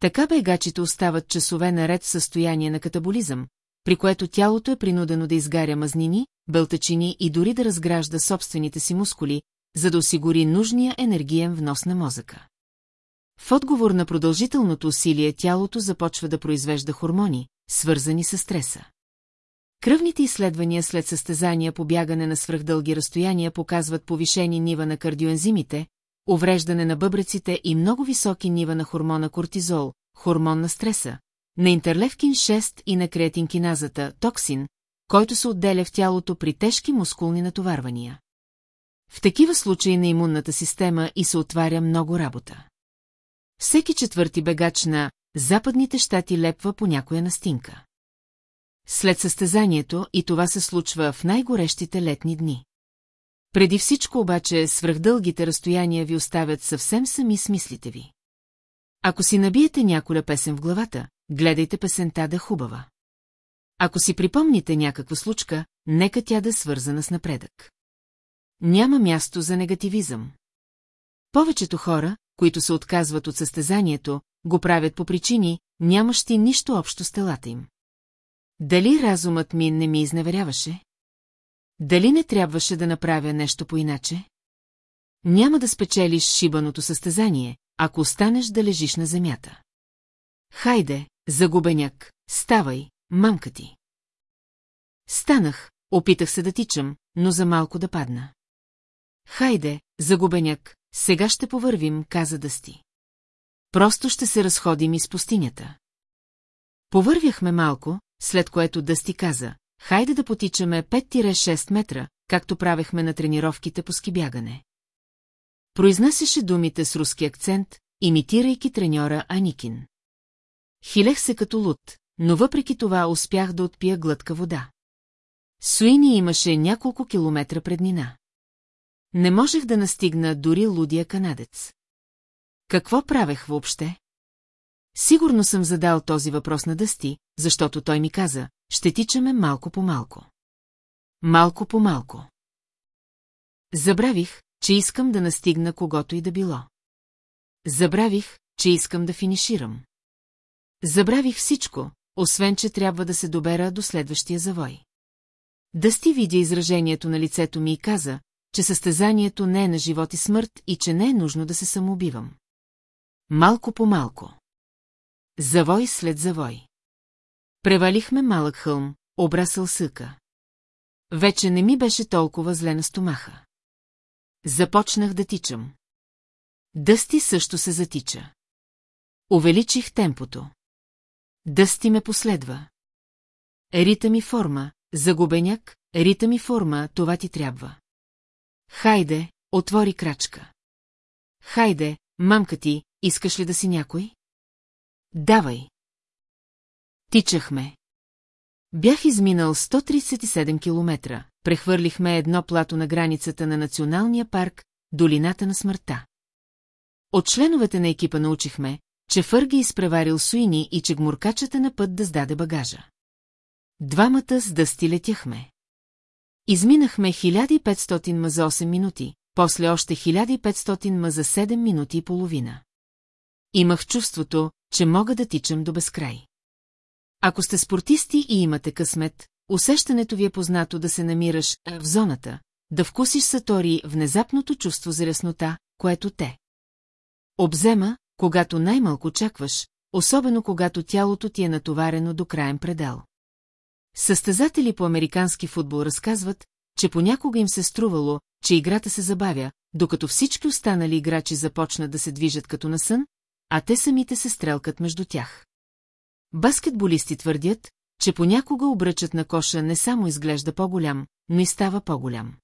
Така бегачите остават часове наред в състояние на катаболизъм, при което тялото е принудено да изгаря мазнини, бълтачини и дори да разгражда собствените си мускули, за да осигури нужния енергиен внос на мозъка. В отговор на продължителното усилие тялото започва да произвежда хормони, свързани с стреса. Кръвните изследвания след състезания по бягане на свръхдълги разстояния показват повишени нива на кардиоензимите, увреждане на бъбреците и много високи нива на хормона кортизол, хормон на стреса, на интерлевкин 6 и на креатинкиназата, токсин, който се отделя в тялото при тежки мускулни натоварвания. В такива случаи на имунната система и се отваря много работа. Всеки четвърти бегач на западните щати лепва по някоя настинка. След състезанието и това се случва в най-горещите летни дни. Преди всичко обаче свръхдългите разстояния ви оставят съвсем сами с мислите ви. Ако си набиете няколя песен в главата, гледайте песента да хубава. Ако си припомните някаква случка, нека тя да е свързана с напредък. Няма място за негативизъм. Повечето хора, които се отказват от състезанието, го правят по причини, нямащи нищо общо с телата им. Дали разумът ми не ми изневеряваше? Дали не трябваше да направя нещо по-иначе? Няма да спечелиш шибаното състезание, ако останеш да лежиш на земята. Хайде, загубеняк, ставай, мамка ти. Станах, опитах се да тичам, но за малко да падна. Хайде, загубеняк, сега ще повървим, каза Дъсти. Просто ще се разходим из пустинята. Повървяхме малко, след което Дъсти каза, хайде да потичаме 5-6 метра, както правехме на тренировките по скибягане. Произнасяше думите с руски акцент, имитирайки треньора Аникин. Хилех се като луд, но въпреки това успях да отпия глътка вода. Суини имаше няколко километра преднина. Не можех да настигна дори лудия канадец. Какво правех въобще? Сигурно съм задал този въпрос на Дъсти, защото той ми каза, ще тичаме малко по малко. Малко по малко. Забравих, че искам да настигна когото и да било. Забравих, че искам да финиширам. Забравих всичко, освен че трябва да се добера до следващия завой. Дъсти видя изражението на лицето ми и каза, че състезанието не е на живот и смърт и че не е нужно да се самоубивам. Малко по малко. Завой след завой. Превалихме малък хълм, обрасъл съка. Вече не ми беше толкова зле на стомаха. Започнах да тичам. Дъсти също се затича. Увеличих темпото. Дъсти ме последва. Рита ми форма, загубеняк, рита ми форма, това ти трябва. Хайде, отвори крачка. Хайде, мамка ти, искаш ли да си някой? Давай. Тичахме. Бях изминал 137 километра, прехвърлихме едно плато на границата на националния парк, долината на смъртта. От членовете на екипа научихме, че Фърги изпреварил Суини и че гмуркачата на път да сдаде багажа. Двамата с дъсти летяхме. Изминахме 1500 ма за 8 минути, после още 1500 ма за 7 минути и половина. Имах чувството, че мога да тичам до безкрай. Ако сте спортисти и имате късмет, усещането ви е познато да се намираш в зоната, да вкусиш сатори внезапното чувство за яснота, което те. Обзема, когато най-малко чакваш, особено когато тялото ти е натоварено до краен предел. Състезатели по американски футбол разказват, че понякога им се струвало, че играта се забавя, докато всички останали играчи започнат да се движат като на сън, а те самите се стрелкат между тях. Баскетболисти твърдят, че понякога обръчът на коша не само изглежда по-голям, но и става по-голям.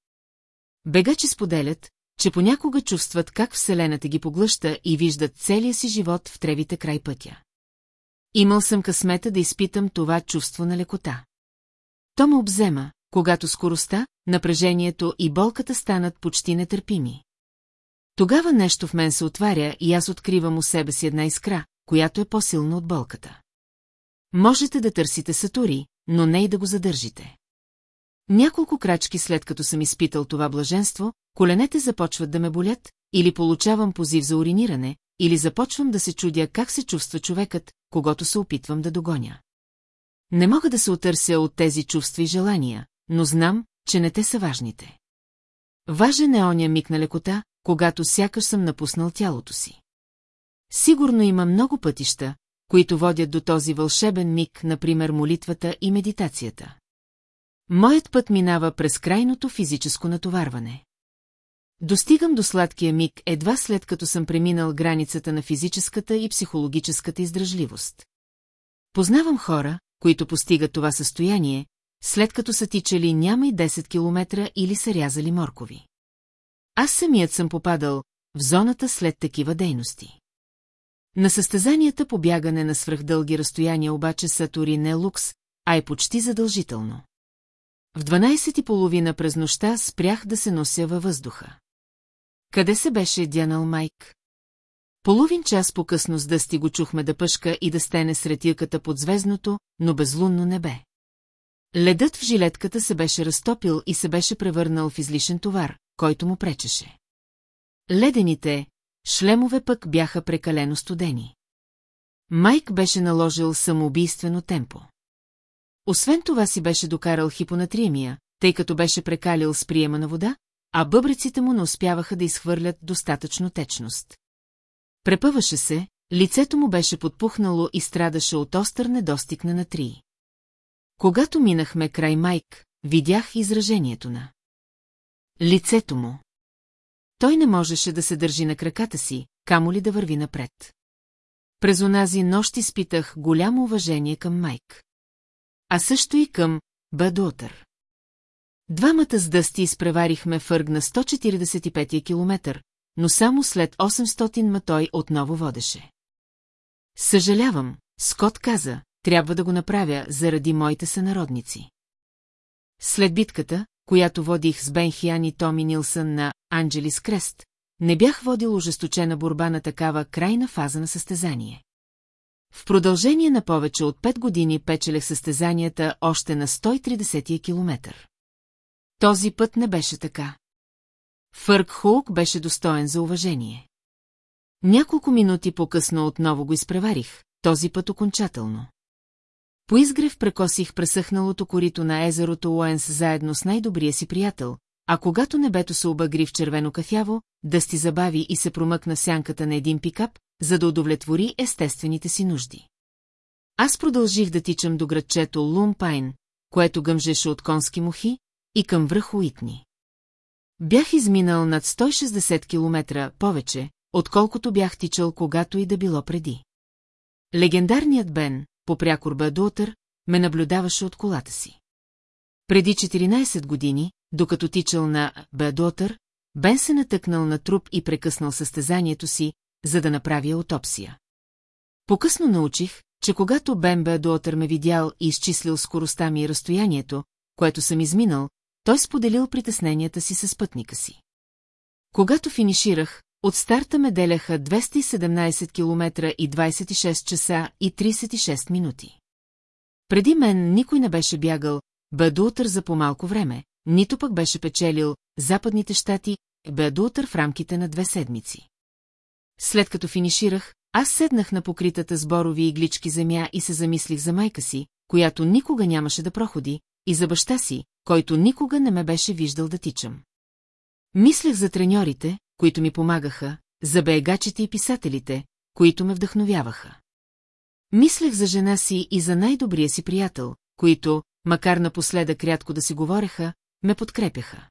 Бегачи споделят, че понякога чувстват как Вселената ги поглъща и виждат целия си живот в тревите край пътя. Имал съм късмета да изпитам това чувство на лекота. То ме обзема, когато скоростта, напрежението и болката станат почти нетърпими. Тогава нещо в мен се отваря и аз откривам у себе си една искра, която е по-силна от болката. Можете да търсите Сатури, но не и да го задържите. Няколко крачки след като съм изпитал това блаженство, коленете започват да ме болят, или получавам позив за уриниране, или започвам да се чудя как се чувства човекът, когато се опитвам да догоня. Не мога да се отърся от тези чувства и желания, но знам, че не те са важните. Важен е оня миг на лекота, когато сякаш съм напуснал тялото си. Сигурно има много пътища, които водят до този вълшебен миг, например молитвата и медитацията. Моят път минава през крайното физическо натоварване. Достигам до сладкия миг едва след като съм преминал границата на физическата и психологическата издръжливост. Познавам хора, които постигат това състояние, след като са тичали няма и 10 километра или са рязали моркови. Аз самият съм попадал в зоната след такива дейности. На състезанията по бягане на свръхдълги разстояния обаче Сатури не е лукс, а е почти задължително. В 12 и половина през нощта спрях да се нося във въздуха. Къде се беше дянал Майк? Половин час по-късно с дъсти го чухме да пъшка и да стене сред юката под звездното, но безлунно небе. Ледът в жилетката се беше разтопил и се беше превърнал в излишен товар, който му пречеше. Ледените, шлемове пък бяха прекалено студени. Майк беше наложил самоубийствено темпо. Освен това си беше докарал хипонатриемия, тъй като беше прекалил с приема на вода, а бъбреците му не успяваха да изхвърлят достатъчно течност. Препъваше се, лицето му беше подпухнало и страдаше от остър недостиг на натрии. Когато минахме край Майк, видях изражението на лицето му. Той не можеше да се държи на краката си, камо ли да върви напред. През онази нощ изпитах голямо уважение към Майк. А също и към Бадотър. Двамата с дъсти изпреварихме фърг на 145 километър, но само след 800 ма той отново водеше. Съжалявам, Скот каза, трябва да го направя заради моите сънародници. След битката, която водих с Бен Хиан и Томи Нилсън на Анджелис Крест, не бях водил ожесточена борба на такава крайна фаза на състезание. В продължение на повече от 5 години печелех състезанията още на 130 километър. Този път не беше така. Фърк Хук беше достоен за уважение. Няколко минути по-късно отново го изпреварих, този път окончателно. По изгрев прекосих пресъхналото корито на езерото Уенс заедно с най-добрия си приятел, а когато небето се обагри в червено кафяво, дъсти забави и се промъкна сянката на един пикап, за да удовлетвори естествените си нужди. Аз продължих да тичам до градчето Лумпайн, което гъмжеше от конски мухи, и към връх Уитни. Бях изминал над 160 км повече, отколкото бях тичал когато и да било преди. Легендарният Бен, по прякор Дуотър, ме наблюдаваше от колата си. Преди 14 години, докато тичал на Бедотър, Бен се натъкнал на труп и прекъснал състезанието си, за да направи аутопсия. Покъсно научих, че когато Бен Бедотър ме видял и изчислил скоростта ми и разстоянието, което съм изминал, той споделил притесненията си с пътника си. Когато финиширах, От старта ме деляха 217 км и 26 часа и 36 минути. Преди мен никой не беше бягал, бе до утър за по-малко време, нито пък беше печелил Западните щати, бе до утър в рамките на две седмици. След като финиширах, аз седнах на покритата с борови иглички земя и се замислих за майка си, която никога нямаше да проходи, и за баща си, който никога не ме беше виждал да тичам. Мислех за треньорите, които ми помагаха, за бегачите и писателите, които ме вдъхновяваха. Мислех за жена си и за най-добрия си приятел, които, макар напоследък рядко да си говореха, ме подкрепяха.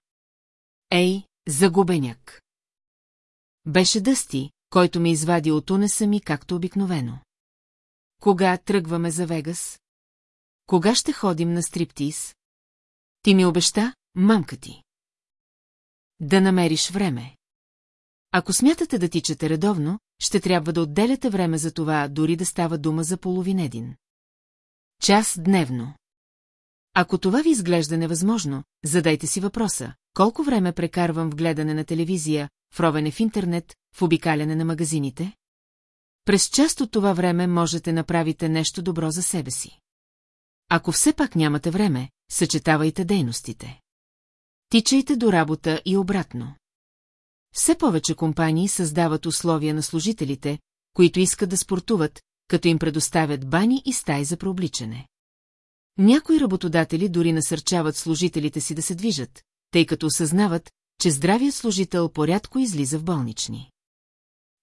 Ей, загубеняк! Беше Дъсти, който ме извади от унеса ми, както обикновено. Кога тръгваме за Вегас? Кога ще ходим на стриптиз? Ти ми обеща, мамка ти. Да намериш време. Ако смятате да тичате редовно, ще трябва да отделяте време за това, дори да става дума за половин един. Час дневно. Ако това ви изглежда невъзможно, задайте си въпроса, колко време прекарвам в гледане на телевизия, в ровене в интернет, в обикаляне на магазините? През част от това време можете направите нещо добро за себе си. Ако все пак нямате време, съчетавайте дейностите. Тичайте до работа и обратно. Все повече компании създават условия на служителите, които искат да спортуват, като им предоставят бани и стаи за прообличане. Някои работодатели дори насърчават служителите си да се движат, тъй като осъзнават, че здравият служител порядко излиза в болнични.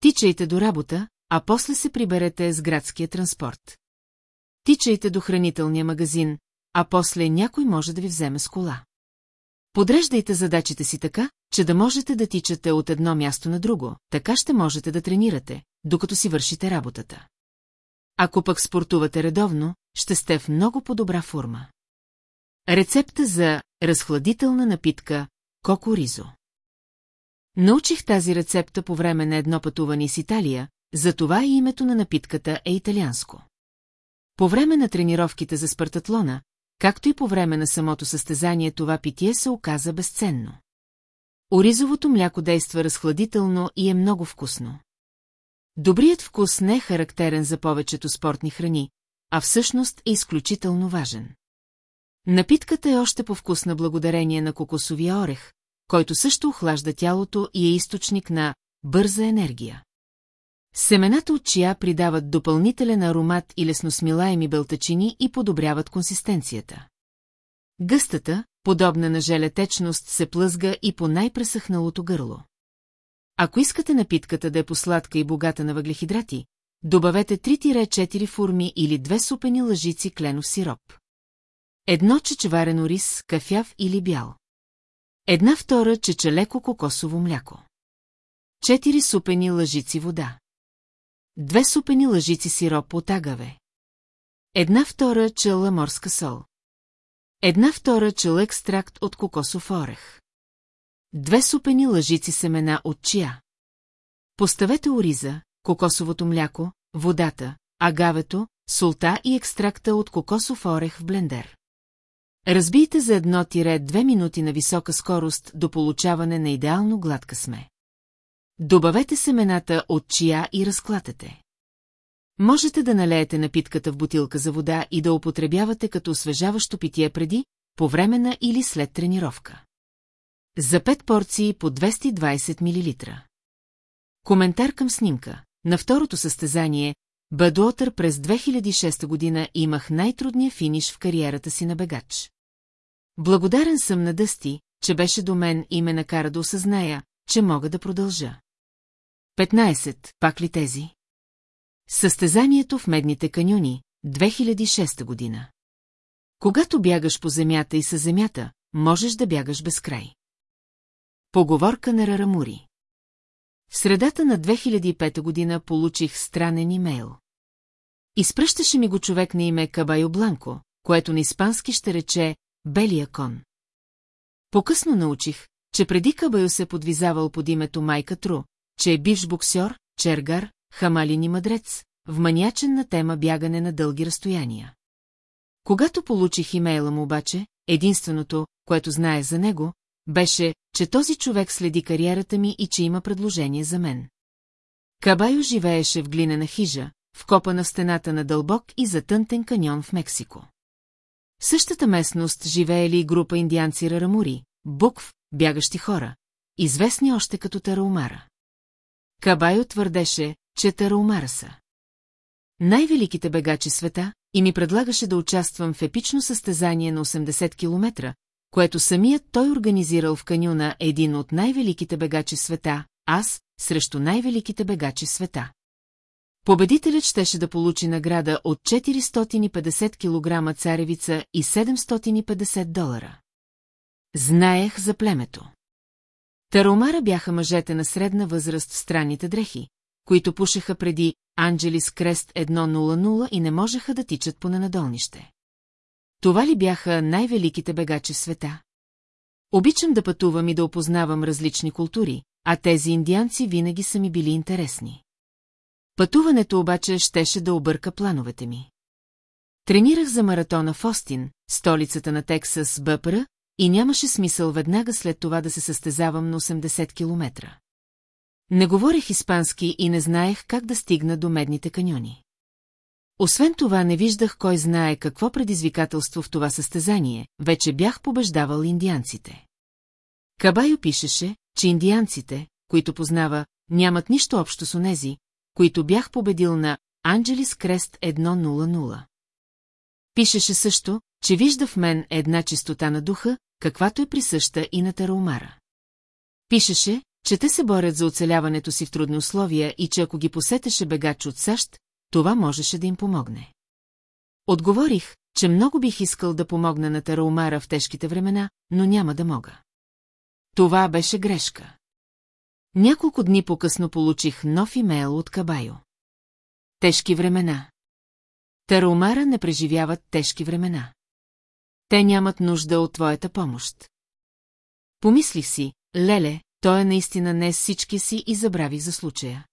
Тичайте до работа, а после се приберете с градския транспорт. Тичайте до хранителния магазин, а после някой може да ви вземе с кола. Подреждайте задачите си така, че да можете да тичате от едно място на друго, така ще можете да тренирате, докато си вършите работата. Ако пък спортувате редовно, ще сте в много по-добра форма. Рецепта за разхладителна напитка Коко Ризо Научих тази рецепта по време на едно пътуване с Италия, затова и името на напитката е италианско. По време на тренировките за спартатлона, както и по време на самото състезание това питие се оказа безценно. Оризовото мляко действа разхладително и е много вкусно. Добрият вкус не е характерен за повечето спортни храни, а всъщност е изключително важен. Напитката е още по-вкусна благодарение на кокосовия орех, който също охлажда тялото и е източник на бърза енергия. Семената от чия придават допълнителен аромат и лесносмилаеми белтачини и подобряват консистенцията. Гъстата, подобна на желетечност, се плъзга и по най-пресъхналото гърло. Ако искате напитката да е посладка и богата на въглехидрати, добавете 3-4 форми или две супени лъжици кленов сироп. Едно чечеварено рис, кафяв или бял. Една втора чечелеко кокосово мляко. Четири супени лъжици вода. Две супени лъжици сироп от агаве. Една втора чела морска сол. Една втора чела екстракт от кокосов орех. Две супени лъжици семена от чия. Поставете ориза, кокосовото мляко, водата, агавето, солта и екстракта от кокосов орех в блендер. Разбийте за едно тире две минути на висока скорост до получаване на идеално гладка сме. Добавете семената от чия и разклатете. Можете да налеете напитката в бутилка за вода и да употребявате като освежаващо питие преди, по време на или след тренировка. За 5 порции по 220 мл. Коментар към снимка. На второто състезание, Бадуотър през 2006 година имах най-трудния финиш в кариерата си на бегач. Благодарен съм на Дъсти, че беше до мен и ме накара да осъзная, че мога да продължа. 15. Пак ли тези? Състезанието в Медните каньони, 2006 година. Когато бягаш по земята и със земята, можеш да бягаш без край. Поговорка на Рарамури В средата на 2005 година получих странен имейл. Изпръщаше ми го човек на име Кабайо Бланко, което на испански ще рече «белия кон». Покъсно научих, че преди Кабайо се подвизавал под името Майка Тру, че е бивш боксер, чергар, хамалин и мъдрец, вманячен на тема бягане на дълги разстояния. Когато получих имейла му обаче, единственото, което знае за него, беше, че този човек следи кариерата ми и че има предложение за мен. Кабайо живееше в глинена хижа, вкопана в стената на дълбок и затънтен каньон в Мексико. В същата местност живеели и група индианци Рарамури, букв, бягащи хора, известни още като Тараумара. Кабайо твърдеше, че Тараумара са. Най-великите бегачи света и ми предлагаше да участвам в епично състезание на 80 км, което самият той организирал в канюна един от най-великите бегачи света, аз, срещу най-великите бегачи света. Победителят щеше да получи награда от 450 кг царевица и 750 долара. Знаех за племето. Таромара бяха мъжете на средна възраст в странните дрехи, които пушеха преди Анджелис Крест 100 и не можеха да тичат по ненадолнище. Това ли бяха най-великите бегачи в света? Обичам да пътувам и да опознавам различни култури, а тези индианци винаги са ми били интересни. Пътуването обаче щеше да обърка плановете ми. Тренирах за маратона в Остин, столицата на Тексас, БПР, и нямаше смисъл веднага след това да се състезавам на 80 километра. Не говорех испански и не знаех как да стигна до медните каньони. Освен това не виждах кой знае какво предизвикателство в това състезание, вече бях побеждавал индианците. Кабайо пишеше, че индианците, които познава, нямат нищо общо с онези, които бях победил на Анджелис Крест 100. Пишеше също, че вижда в мен една чистота на духа, каквато е присъща и на Тараумара. Пишеше, че те се борят за оцеляването си в трудни условия и че ако ги посетеше бегач от САЩ, това можеше да им помогне. Отговорих, че много бих искал да помогна на Тараумара в тежките времена, но няма да мога. Това беше грешка. Няколко дни по-късно получих нов имейл от Кабайо. Тежки времена. Тараумара не преживяват тежки времена. Те нямат нужда от твоята помощ. Помислих си, леле, той е наистина не всички си и забравих за случая.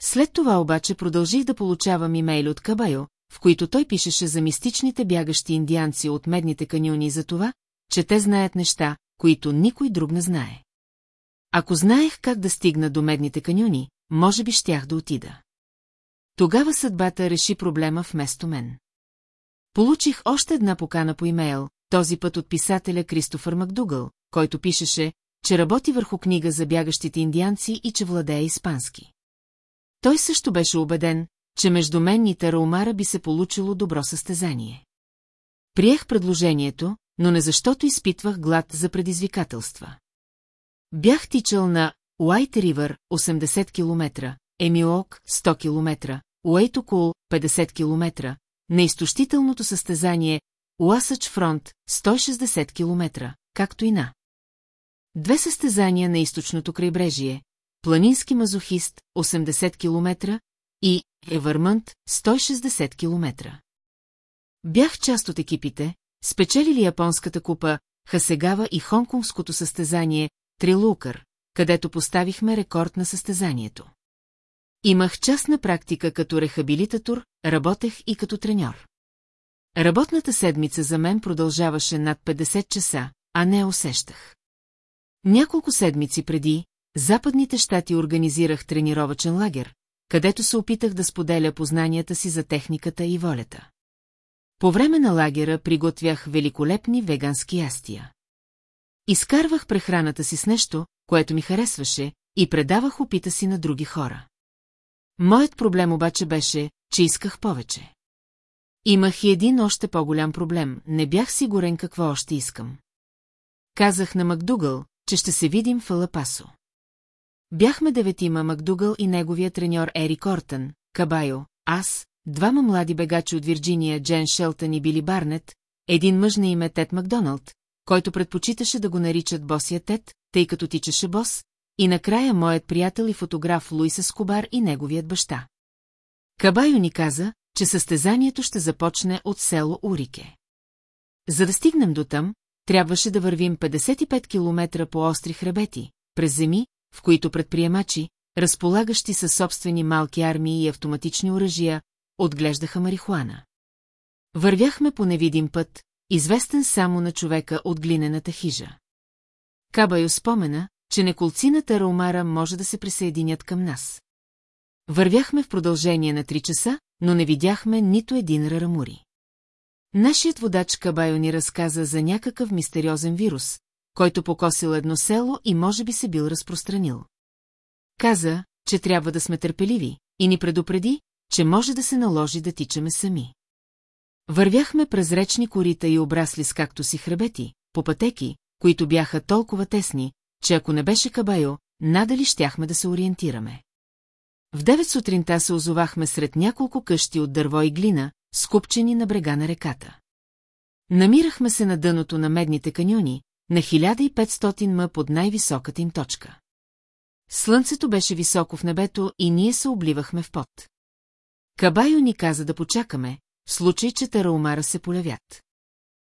След това обаче продължих да получавам имейли от Кабайо, в които той пишеше за мистичните бягащи индианци от медните каньони за това, че те знаят неща, които никой друг не знае. Ако знаех как да стигна до медните каньони, може би щях да отида. Тогава съдбата реши проблема вместо мен. Получих още една покана по имейл, този път от писателя Кристофър Макдугъл, който пишеше, че работи върху книга за бягащите индианци и че владее испански. Той също беше убеден, че между мен и Тараумара би се получило добро състезание. Приех предложението, но не защото изпитвах глад за предизвикателства. Бях тичал на Уайт Ривър 80 км, Емиок 100 км, Уейтокул 50 км, на изтощителното състезание Уасъч Фронт 160 км, както и на Две състезания на източното крайбрежие, Планински мазохист 80 км и Евърмънт 160 км. Бях част от екипите, спечелили японската купа Хасегава и хонконгското състезание Трилукър, където поставихме рекорд на състезанието. Имах частна практика като рехабилитатор, работех и като треньор. Работната седмица за мен продължаваше над 50 часа, а не усещах. Няколко седмици преди, Западните щати организирах тренировачен лагер, където се опитах да споделя познанията си за техниката и волята. По време на лагера приготвях великолепни вегански ястия. Изкарвах прехраната си с нещо, което ми харесваше, и предавах опита си на други хора. Моят проблем обаче беше, че исках повече. Имах и един още по-голям проблем, не бях сигурен какво още искам. Казах на Макдугъл, че ще се видим в Алапасо. Бяхме деветима Макдугъл и неговия треньор Ери Кортън, Кабайо, аз, двама млади бегачи от Вирджиния Джен Шелтън и Били Барнет, един мъж на име Тед Макдоналд, който предпочиташе да го наричат босия Тед, тъй като тичаше бос, и накрая моят приятел и фотограф Луиса Скобар и неговият баща. Кабайо ни каза, че състезанието ще започне от село Урике. За да стигнем до там, трябваше да вървим 55 км по остри хребети, през земи, в които предприемачи, разполагащи със собствени малки армии и автоматични оръжия, отглеждаха марихуана. Вървяхме по невидим път, известен само на човека от глинената хижа. Кабайо спомена, че неколцината Раумара може да се присъединят към нас. Вървяхме в продължение на три часа, но не видяхме нито един рарамури. Нашият водач Кабайо ни разказа за някакъв мистериозен вирус, който покосил едно село и може би се бил разпространил. Каза, че трябва да сме търпеливи, и ни предупреди, че може да се наложи да тичаме сами. Вървяхме през речни корита и обрасли с както си хребети, по пътеки, които бяха толкова тесни, че ако не беше кабайо, надали щяхме да се ориентираме. В девет сутринта се озовахме сред няколко къщи от дърво и глина, скупчени на брега на реката. Намирахме се на дъното на медните каньони, на 1500 м под най-високата им точка. Слънцето беше високо в небето и ние се обливахме в пот. Кабайо ни каза да почакаме, в случай, че тараумара се полявят.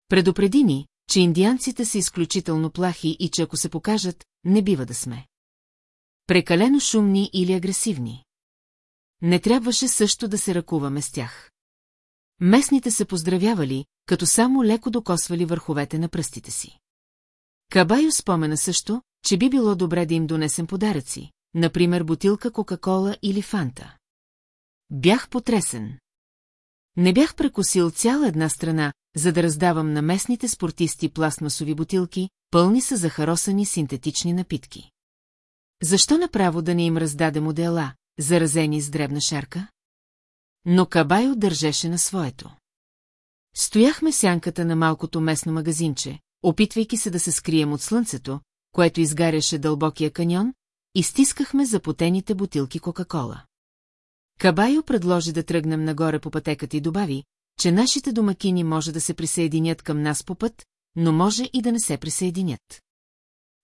Предупреди ни, че индианците са изключително плахи и че ако се покажат, не бива да сме. Прекалено шумни или агресивни. Не трябваше също да се ръкуваме с тях. Местните се поздравявали, като само леко докосвали върховете на пръстите си. Кабайо спомена също, че би било добре да им донесем подаръци, например бутилка Кока-Кола или Фанта. Бях потресен. Не бях прекусил цяла една страна, за да раздавам на местните спортисти пластмасови бутилки, пълни са захаросани синтетични напитки. Защо направо да не им раздаде модела, заразени с дребна шарка? Но Кабайо държеше на своето. Стояхме сянката на малкото местно магазинче, опитвайки се да се скрием от слънцето, което изгаряше дълбокия каньон, и стискахме запотените бутилки Кока-Кола. Кабайо предложи да тръгнем нагоре по пътеката и добави, че нашите домакини може да се присъединят към нас по път, но може и да не се присъединят.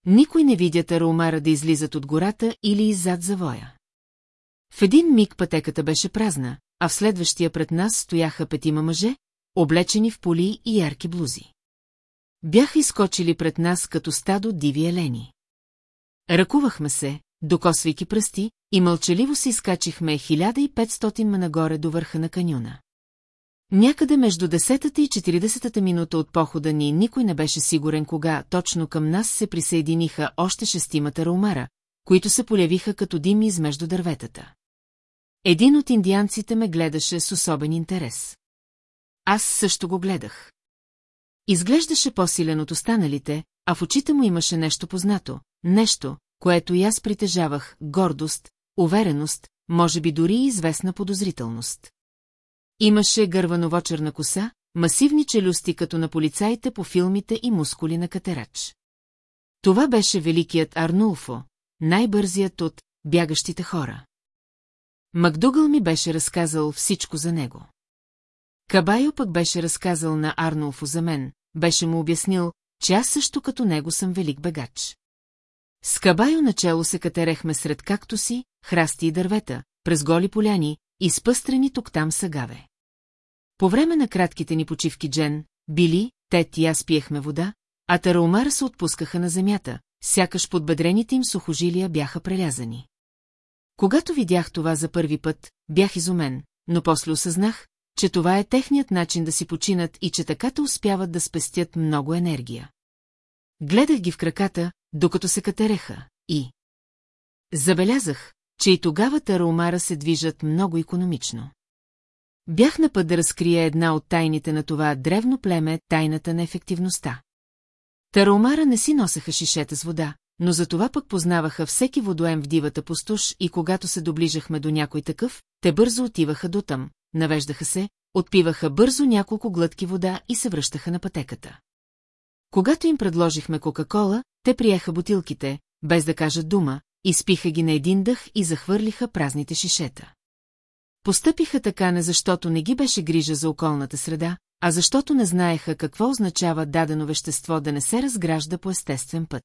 Никой не видя Тараумара да излизат от гората или иззад завоя. В един миг пътеката беше празна, а в следващия пред нас стояха петима мъже, облечени в поли и ярки блузи. Бяха изкочили пред нас като стадо диви елени. Ръкувахме се, докосвайки пръсти, и мълчаливо се изкачихме 1500 ма нагоре до върха на каньона. Някъде между 10-та и 40-та минута от похода ни никой не беше сигурен кога точно към нас се присъединиха още шестимата раумара, които се полявиха като дими измежду дърветата. Един от индианците ме гледаше с особен интерес. Аз също го гледах. Изглеждаше по-силен от останалите, а в очите му имаше нещо познато, нещо, което и аз притежавах, гордост, увереност, може би дори и известна подозрителност. Имаше гървановочерна коса, масивни челюсти като на полицаите по филмите и мускули на катерач. Това беше великият Арнулфо, най-бързият от бягащите хора. Макдугъл ми беше разказал всичко за него. Кабайо пък беше разказал на Арнолфо за мен, беше му обяснил, че аз също като него съм велик бегач. С Кабайо начало се катерехме сред кактуси, храсти и дървета, през голи поляни, изпъстрени тук-там съгаве. По време на кратките ни почивки Джен, Били, Тет и аз пиехме вода, а Тараумара се отпускаха на земята, сякаш под бедрените им сухожилия бяха прелязани. Когато видях това за първи път, бях изумен, но после осъзнах, че това е техният начин да си починат и че така успяват да спестят много енергия. Гледах ги в краката, докато се катереха, и... Забелязах, че и тогава тараумара се движат много економично. Бях на път да разкрия една от тайните на това древно племе, тайната на ефективността. Тараумара не си носеха шишета с вода, но за това пък познаваха всеки водоем в дивата пустош и когато се доближахме до някой такъв, те бързо отиваха до там, навеждаха се, отпиваха бързо няколко глътки вода и се връщаха на пътеката. Когато им предложихме Кока-Кола, те приеха бутилките, без да кажат дума, изпиха ги на един дъх и захвърлиха празните шишета. Постъпиха така не защото не ги беше грижа за околната среда, а защото не знаеха какво означава дадено вещество да не се разгражда по естествен път.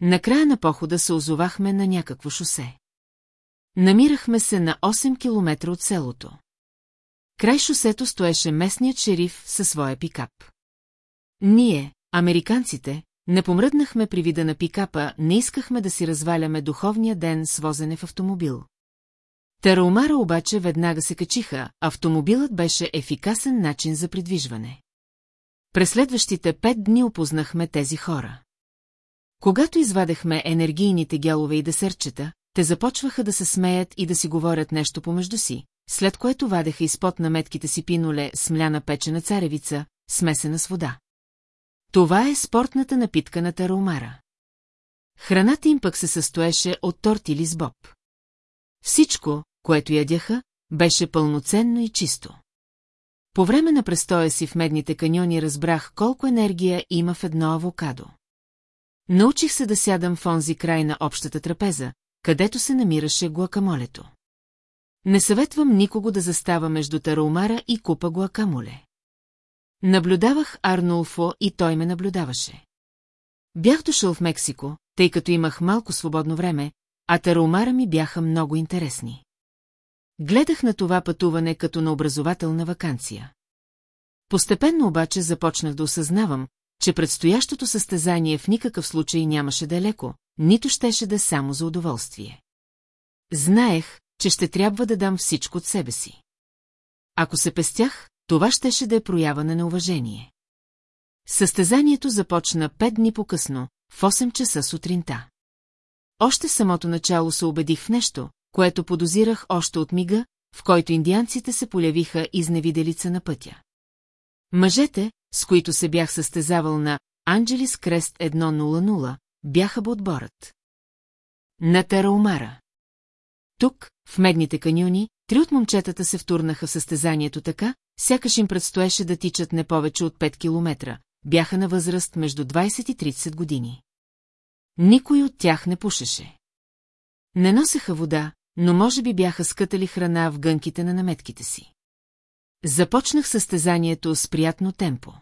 Накрая на похода се озовахме на някакво шосе. Намирахме се на 8 километра от селото. Край шосето стоеше местният шериф със своя пикап. Ние, американците, не помръднахме при вида на пикапа, не искахме да си разваляме духовния ден с возене в автомобил. Тараумара обаче веднага се качиха, автомобилът беше ефикасен начин за придвижване. През следващите пет дни опознахме тези хора. Когато извадехме енергийните гялове и десерчета, те започваха да се смеят и да си говорят нещо помежду си, след което вадеха изпод наметките си пиноле смляна печена царевица, смесена с вода. Това е спортната напитка на Тараумара. Храната им пък се състоеше от тортили с боб. Всичко, което ядяха, беше пълноценно и чисто. По време на престоя си в медните каньони разбрах колко енергия има в едно авокадо. Научих се да сядам в онзи край на общата трапеза, където се намираше гуакамолето. Не съветвам никого да застава между тараумара и купа гуакамоле. Наблюдавах Арнолфо и той ме наблюдаваше. Бях дошъл в Мексико, тъй като имах малко свободно време, а тараумара ми бяха много интересни. Гледах на това пътуване като на образователна вакансия. Постепенно обаче започнах да осъзнавам, че предстоящото състезание в никакъв случай нямаше да е леко, нито щеше да е само за удоволствие. Знаех, че ще трябва да дам всичко от себе си. Ако се пестях, това щеше да е проява на неуважение. Състезанието започна пет дни по-късно, в 8 часа сутринта. Още самото начало се убедих в нещо, което подозирах още от мига, в който индианците се полявиха изневиделица на пътя. Мъжете, с които се бях състезавал на Анджелис Крест 100, бяха отборът. На Тараумара. Тук, в медните каньони, три от момчетата се втурнаха в състезанието така, сякаш им предстоеше да тичат не повече от 5 километра, бяха на възраст между 20 и 30 години. Никой от тях не пушеше. Не носеха вода, но може би бяха скътали храна в гънките на наметките си. Започнах състезанието с приятно темпо.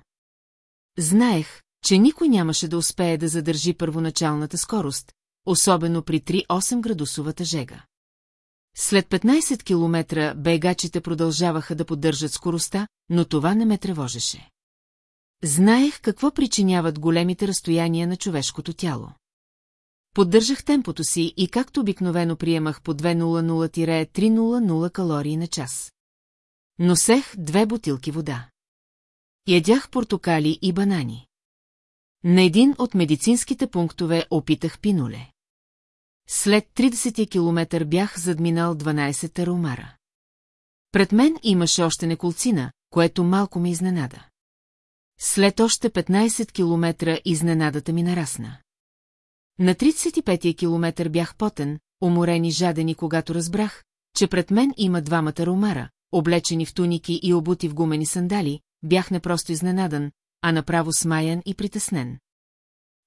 Знаех, че никой нямаше да успее да задържи първоначалната скорост, особено при 3-8 градусовата жега. След 15 километра бегачите продължаваха да поддържат скоростта, но това не ме тревожеше. Знаех какво причиняват големите разстояния на човешкото тяло. Поддържах темпото си и както обикновено приемах по 200-300 калории на час. Носех две бутилки вода. Ядях портокали и банани. На един от медицинските пунктове опитах пинуле. След 30 километър бях задминал 12 таромара. Пред мен имаше още неколцина, което малко ме изненада. След още 15 километра изненадата ми нарасна. На 35-я километър бях потен, уморен и жаден и когато разбрах, че пред мен има двамата ромара, облечени в туники и обути в гумени сандали, бях не просто изненадан, а направо смаян и притеснен.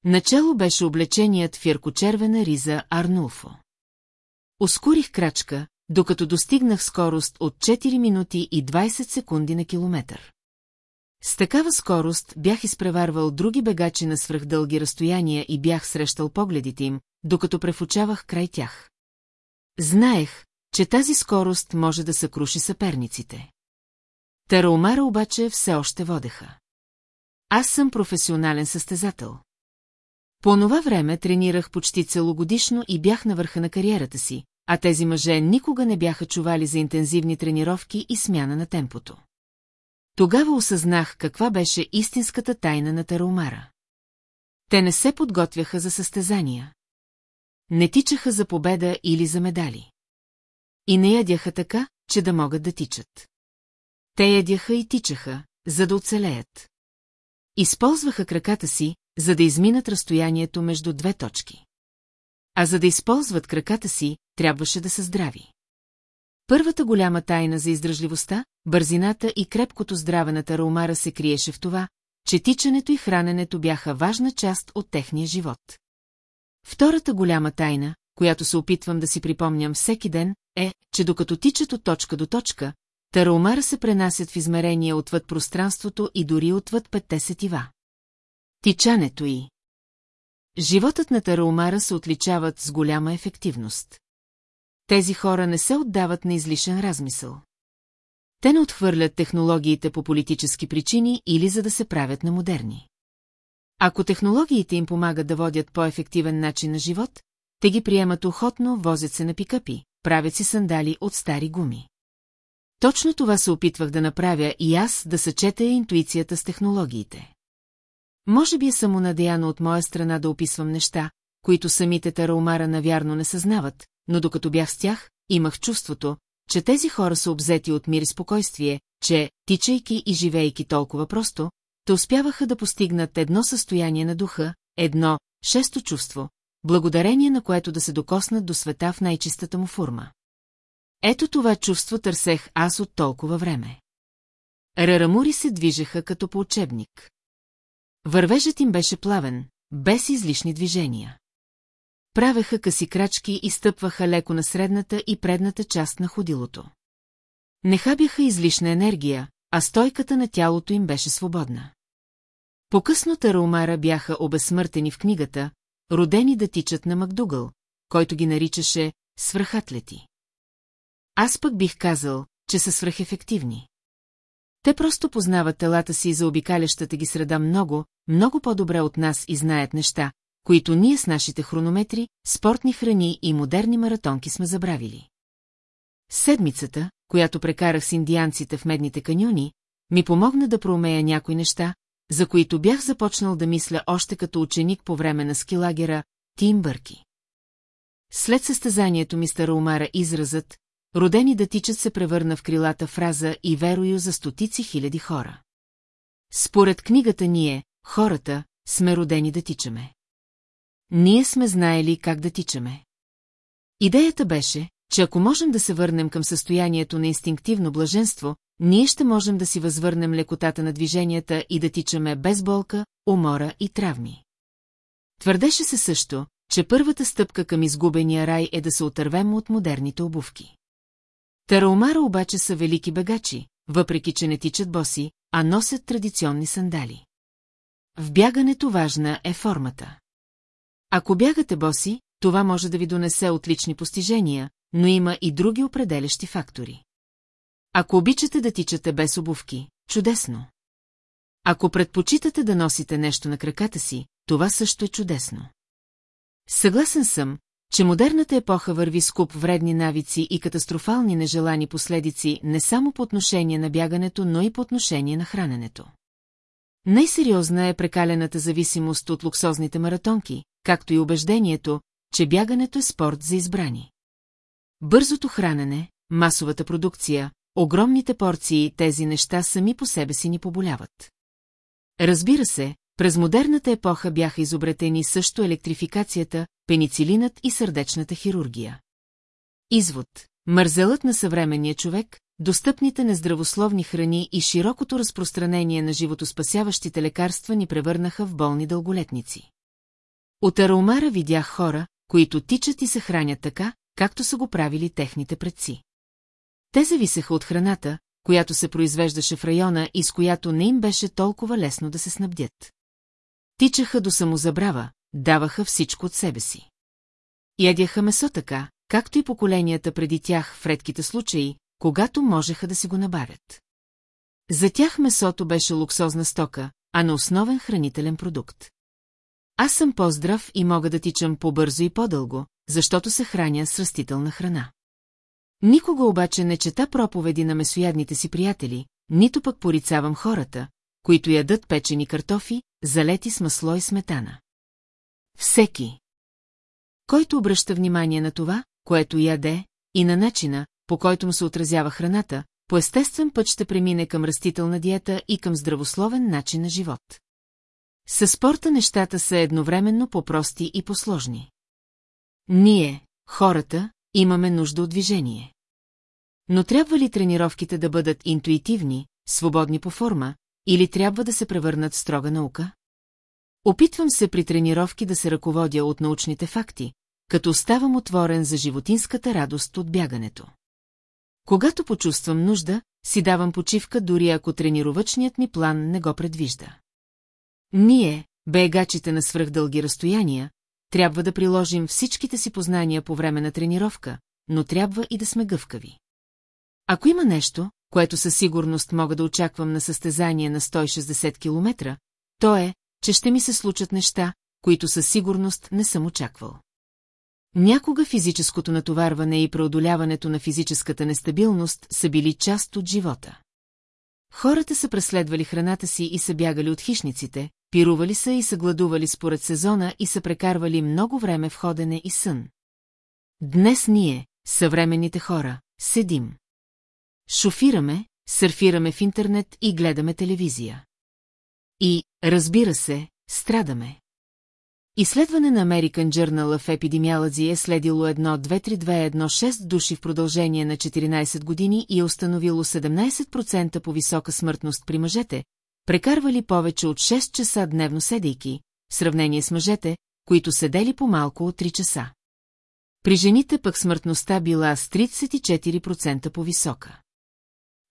Начало беше облеченият в яркочервена риза Арнулфо. Ускорих крачка, докато достигнах скорост от 4 минути и 20 секунди на километър. С такава скорост бях изпреварвал други бегачи на свръхдълги разстояния и бях срещал погледите им, докато префучавах край тях. Знаех, че тази скорост може да съкруши съперниците. Тараумара обаче все още водеха. Аз съм професионален състезател. По това време тренирах почти целогодишно и бях на върха на кариерата си, а тези мъже никога не бяха чували за интензивни тренировки и смяна на темпото. Тогава осъзнах каква беше истинската тайна на Тараумара. Те не се подготвяха за състезания. Не тичаха за победа или за медали. И не ядяха така, че да могат да тичат. Те ядяха и тичаха, за да оцелеят. Използваха краката си, за да изминат разстоянието между две точки. А за да използват краката си, трябваше да са здрави. Първата голяма тайна за издръжливостта, бързината и крепкото здраве на Тараумара се криеше в това, че тичането и храненето бяха важна част от техния живот. Втората голяма тайна, която се опитвам да си припомням всеки ден, е, че докато тичат от точка до точка, Тараумара се пренасят в измерения отвъд пространството и дори отвъд петте сетива. Тичането и Животът на Тараумара се отличават с голяма ефективност. Тези хора не се отдават на излишен размисъл. Те не отхвърлят технологиите по политически причини или за да се правят на модерни. Ако технологиите им помагат да водят по-ефективен начин на живот, те ги приемат охотно, возят се на пикапи, правят си сандали от стари гуми. Точно това се опитвах да направя и аз да съчетая интуицията с технологиите. Може би е самонадеяно от моя страна да описвам неща, които самите Тараумара навярно не съзнават, но докато бях с тях, имах чувството, че тези хора са обзети от мир и спокойствие, че, тичайки и живейки толкова просто, те успяваха да постигнат едно състояние на духа, едно, шесто чувство, благодарение на което да се докоснат до света в най-чистата му форма. Ето това чувство търсех аз от толкова време. Рарамури се движеха като по учебник. Вървежът им беше плавен, без излишни движения. Правеха къси крачки и стъпваха леко на средната и предната част на ходилото. Не хабяха излишна енергия, а стойката на тялото им беше свободна. По-късно Тараумара бяха обезсмъртени в книгата, родени да тичат на Макдугъл, който ги наричаше свръхатлети. Аз пък бих казал, че са свръхефективни. Те просто познават телата си за обикалящата ги среда много, много по-добре от нас и знаят неща, които ние с нашите хронометри, спортни храни и модерни маратонки сме забравили. Седмицата, която прекарах с индианците в медните каньони, ми помогна да проумея някои неща, за които бях започнал да мисля още като ученик по време на скилагера Тим Бърки. След състезанието ми Староумара изразът «Родени да тичат» се превърна в крилата фраза и верою за стотици хиляди хора. Според книгата ние, хората, сме родени да тичаме. Ние сме знаели как да тичаме. Идеята беше, че ако можем да се върнем към състоянието на инстинктивно блаженство, ние ще можем да си възвърнем лекотата на движенията и да тичаме без болка, умора и травми. Твърдеше се също, че първата стъпка към изгубения рай е да се отървем от модерните обувки. Тараумара обаче са велики бегачи, въпреки че не тичат боси, а носят традиционни сандали. В бягането важна е формата. Ако бягате боси, това може да ви донесе отлични постижения, но има и други определящи фактори. Ако обичате да тичате без обувки, чудесно. Ако предпочитате да носите нещо на краката си, това също е чудесно. Съгласен съм, че модерната епоха върви скуп вредни навици и катастрофални нежелани последици не само по отношение на бягането, но и по отношение на храненето. Най-сериозна е прекалената зависимост от луксозните маратонки, както и убеждението, че бягането е спорт за избрани. Бързото хранене, масовата продукция, огромните порции тези неща сами по себе си ни поболяват. Разбира се, през модерната епоха бяха изобретени също електрификацията, пеницилинът и сърдечната хирургия. Извод. Мързелът на съвременния човек, достъпните нездравословни храни и широкото разпространение на животоспасяващите лекарства ни превърнаха в болни дълголетници. От Араумара видях хора, които тичат и се хранят така, както са го правили техните предци. Те зависеха от храната, която се произвеждаше в района и с която не им беше толкова лесно да се снабдят. Тичаха до самозабрава, даваха всичко от себе си. Ядяха месо така, както и поколенията преди тях в редките случаи, когато можеха да си го набавят. За тях месото беше луксозна стока, а на основен хранителен продукт. Аз съм по-здрав и мога да тичам по-бързо и по-дълго, защото се храня с растителна храна. Никога обаче не чета проповеди на месоядните си приятели, нито пък порицавам хората, които ядат печени картофи, залети с масло и сметана. Всеки, който обръща внимание на това, което яде, и на начина, по който му се отразява храната, по естествен път ще премине към растителна диета и към здравословен начин на живот. Със спорта нещата са едновременно по-прости и по-сложни. Ние, хората, имаме нужда от движение. Но трябва ли тренировките да бъдат интуитивни, свободни по форма, или трябва да се превърнат в строга наука? Опитвам се при тренировки да се ръководя от научните факти, като оставам отворен за животинската радост от бягането. Когато почувствам нужда, си давам почивка, дори ако тренировъчният ми план не го предвижда. Ние, бегачите на свръхдълги разстояния, трябва да приложим всичките си познания по време на тренировка, но трябва и да сме гъвкави. Ако има нещо, което със сигурност мога да очаквам на състезание на 160 км, то е, че ще ми се случат неща, които със сигурност не съм очаквал. Някога физическото натоварване и преодоляването на физическата нестабилност са били част от живота. Хората са преследвали храната си и са бягали от хищниците, пирували са и са гладували според сезона и са прекарвали много време в ходене и сън. Днес ние, съвременните хора, седим. Шофираме, сърфираме в интернет и гледаме телевизия. И, разбира се, страдаме. Изследване на American Journal of Epidemiology е следило 1-2-3-2-1-6 души в продължение на 14 години и е установило 17% по висока смъртност при мъжете, прекарвали повече от 6 часа дневно седейки, в сравнение с мъжете, които седели по малко от 3 часа. При жените пък смъртността била с 34% по-висока.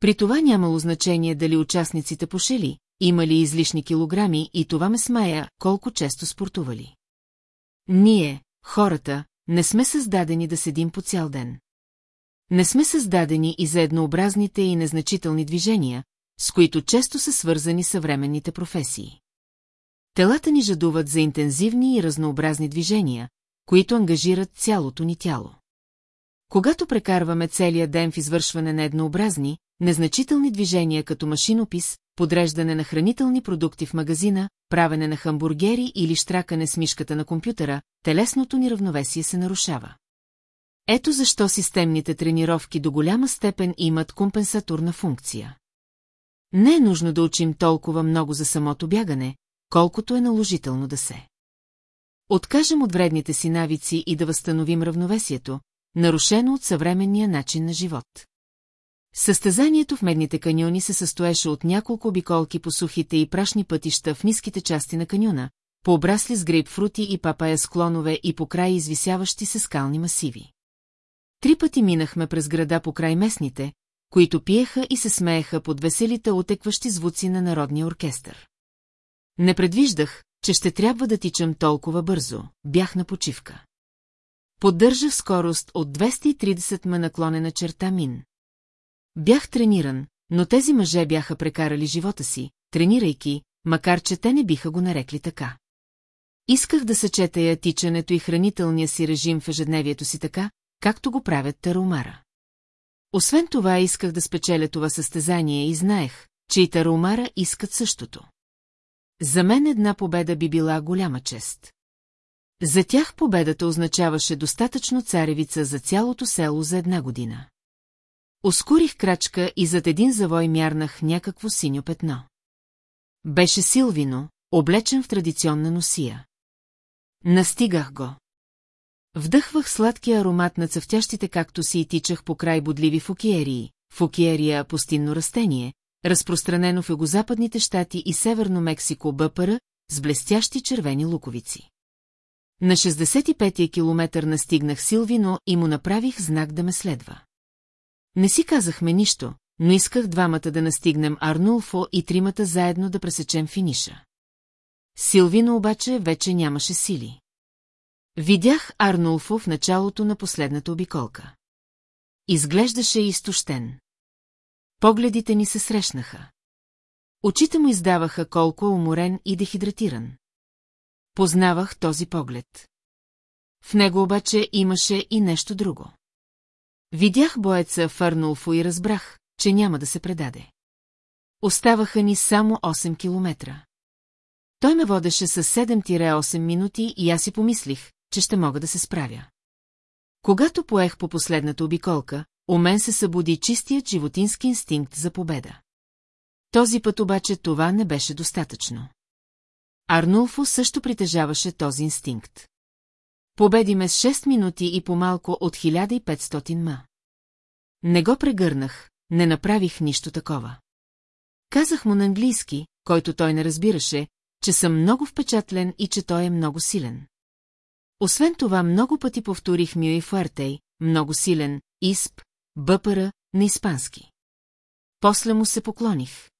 При това нямало значение дали участниците пошели, имали излишни килограми и това ме смая, колко често спортували. Ние, хората, не сме създадени да седим по цял ден. Не сме създадени и за еднообразните и незначителни движения, с които често са свързани съвременните професии. Телата ни жадуват за интензивни и разнообразни движения, които ангажират цялото ни тяло. Когато прекарваме целия ден в извършване на еднообразни, незначителни движения като машинопис, подреждане на хранителни продукти в магазина, правене на хамбургери или штракане с мишката на компютъра, телесното ни равновесие се нарушава. Ето защо системните тренировки до голяма степен имат компенсаторна функция. Не е нужно да учим толкова много за самото бягане, колкото е наложително да се. Откажем от вредните си навици и да възстановим равновесието, нарушено от съвременния начин на живот. Състезанието в медните каньони се състоеше от няколко обиколки по сухите и прашни пътища в ниските части на каньона, пообрасли с грейпфрути и папая склонове и по край извисяващи се скални масиви. Три пъти минахме през града по край местните, които пиеха и се смееха под веселите отекващи звуци на народния оркестър. Не предвиждах, че ще трябва да тичам толкова бързо, бях на почивка. Поддържах скорост от 230 м наклонена черта мин. Бях трениран, но тези мъже бяха прекарали живота си, тренирайки, макар че те не биха го нарекли така. Исках да съчетая тичането и хранителния си режим в ежедневието си така, както го правят Тараумара. Освен това исках да спечеля това състезание и знаех, че и Тараумара искат същото. За мен една победа би била голяма чест. За тях победата означаваше достатъчно царевица за цялото село за една година. Оскорих крачка и зад един завой мярнах някакво синьо петно. Беше Силвино, облечен в традиционна носия. Настигах го. Вдъхвах сладкия аромат на цъфтящите както си и тичах по край бодливи фукиерии. Фукиерия – пустинно растение, разпространено в югозападните щати и северно Мексико бъпъра с блестящи червени луковици. На 65-я километър настигнах Силвино и му направих знак да ме следва. Не си казахме нищо, но исках двамата да настигнем Арнулфо и тримата заедно да пресечем финиша. Силвино обаче вече нямаше сили. Видях Арнулфо в началото на последната обиколка. Изглеждаше изтощен. Погледите ни се срещнаха. Очите му издаваха колко е уморен и дехидратиран. Познавах този поглед. В него обаче имаше и нещо друго. Видях боеца в Арнулфо и разбрах, че няма да се предаде. Оставаха ни само 8 километра. Той ме водеше с 7-8 минути и аз си помислих, че ще мога да се справя. Когато поех по последната обиколка, у мен се събуди чистият животински инстинкт за победа. Този път обаче това не беше достатъчно. Арнулфо също притежаваше този инстинкт. Победи ме с 6 минути и по-малко от 1500 ма. Не го прегърнах, не направих нищо такова. Казах му на английски, който той не разбираше, че съм много впечатлен и че той е много силен. Освен това много пъти повторих Мио и много силен, изп, бъпъра, на испански. После му се поклоних.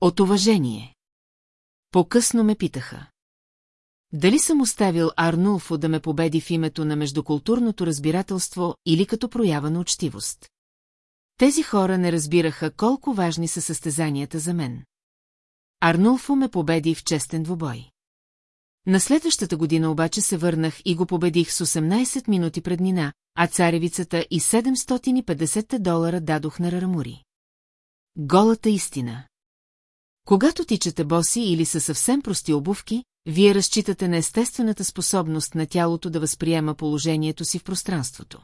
От уважение. По-късно ме питаха. Дали съм оставил Арнулфо да ме победи в името на междукултурното разбирателство или като проява на учтивост? Тези хора не разбираха колко важни са състезанията за мен. Арнулфо ме победи в честен двубой. На следващата година обаче се върнах и го победих с 18 минути преднина, а царевицата и 750 долара дадох на Рарамури. Голата истина. Когато тичате боси или са съвсем прости обувки, вие разчитате на естествената способност на тялото да възприема положението си в пространството.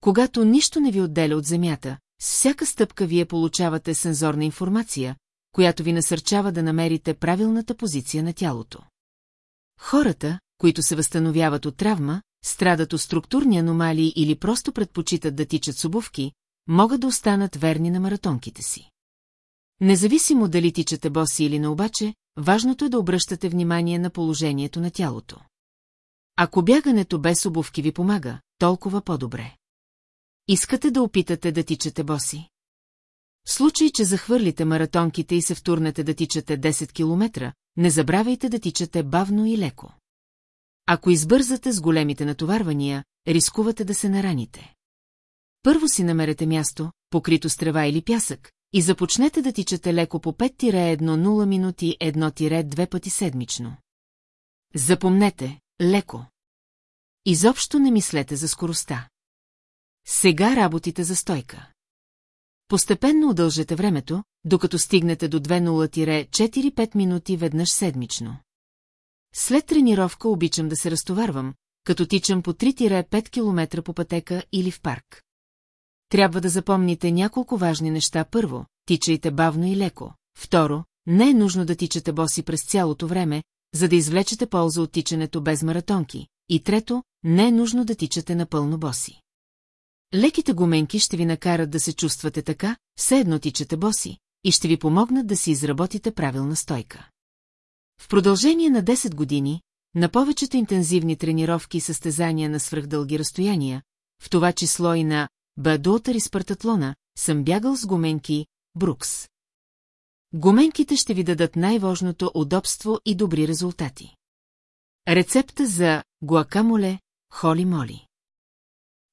Когато нищо не ви отделя от земята, с всяка стъпка вие получавате сензорна информация, която ви насърчава да намерите правилната позиция на тялото. Хората, които се възстановяват от травма, страдат от структурни аномалии или просто предпочитат да тичат с обувки, могат да останат верни на маратонките си. Независимо дали тичате боси или не обаче, важното е да обръщате внимание на положението на тялото. Ако бягането без обувки ви помага, толкова по-добре. Искате да опитате да тичате боси? В случай, че захвърлите маратонките и се втурнете да тичате 10 км, не забравяйте да тичате бавно и леко. Ако избързате с големите натоварвания, рискувате да се нараните. Първо си намерете място, покрито с трева или пясък, и започнете да тичате леко по 5-1-0 минути 1-2 пъти седмично. Запомнете, леко. Изобщо не мислете за скоростта. Сега работите за стойка. Постепенно удължете времето, докато стигнете до 2-0-4-5 минути веднъж седмично. След тренировка обичам да се разтоварвам, като тичам по 3-5 км по пътека или в парк. Трябва да запомните няколко важни неща. Първо, тичайте бавно и леко. Второ, не е нужно да тичате боси през цялото време, за да извлечете полза от тичането без маратонки. И трето, не е нужно да тичате напълно боси. Леките гуменки ще ви накарат да се чувствате така, все едно тичате боси, и ще ви помогнат да си изработите правилна стойка. В продължение на 10 години, на повечето интензивни тренировки и състезания на свръхдълги разстояния, в това число и на Бадуотър и Спартатлона, съм бягал с гуменки Брукс. Гуменките ще ви дадат най-важното удобство и добри резултати. Рецепта за гуакамоле, холи-моли.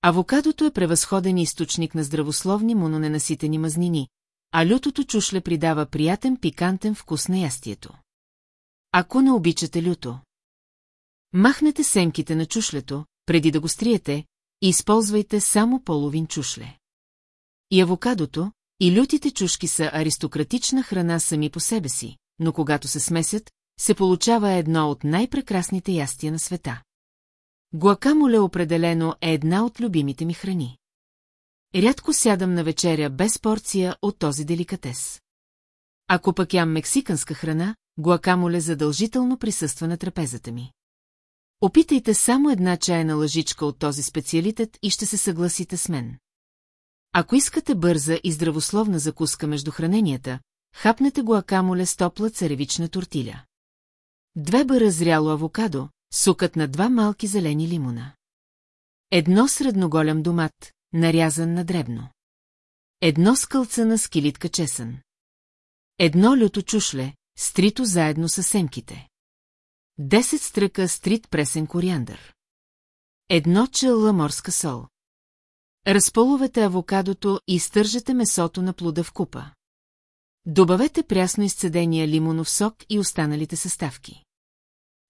Авокадото е превъзходен източник на здравословни мононенаситени мазнини, а лютото чушле придава приятен пикантен вкус на ястието. Ако не обичате люто, махнете семките на чушлето, преди да го стриете, и използвайте само половин чушле. И авокадото, и лютите чушки са аристократична храна сами по себе си, но когато се смесят, се получава едно от най-прекрасните ястия на света. Гуакамоле определено е една от любимите ми храни. Рядко сядам на вечеря без порция от този деликатес. Ако пък ям мексиканска храна, гуакамоле задължително присъства на трапезата ми. Опитайте само една чайна лъжичка от този специалитет и ще се съгласите с мен. Ако искате бърза и здравословна закуска между храненията, хапнете гуакамоле с топла царевична тортиля. Две бъра зряло авокадо, сукът на два малки зелени лимона. Едно средноголям домат, нарязан на дребно. Едно скълца на скилитка чесън. Едно люто чушле, стрито заедно с семките. Десет стръка стрит пресен кориандър. Едно чела морска сол. Разполовете авокадото и стържете месото на плода в купа. Добавете прясно изцедения лимонов сок и останалите съставки.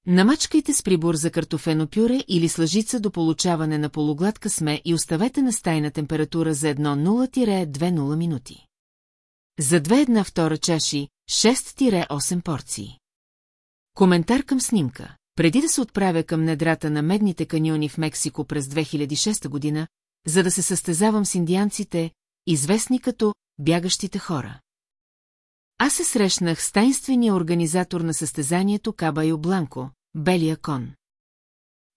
Намачкайте с прибор за картофено пюре или с лъжица до получаване на полугладка сме и оставете на стайна температура за 1-0-2-0 минути. За 2 втора чаши 6-8 порции. Коментар към снимка. Преди да се отправя към недрата на медните каньони в Мексико през 2006 година, за да се състезавам с индианците, известни като бягащите хора. Аз се срещнах с тайнствения организатор на състезанието Кабайо Бланко, Белия кон.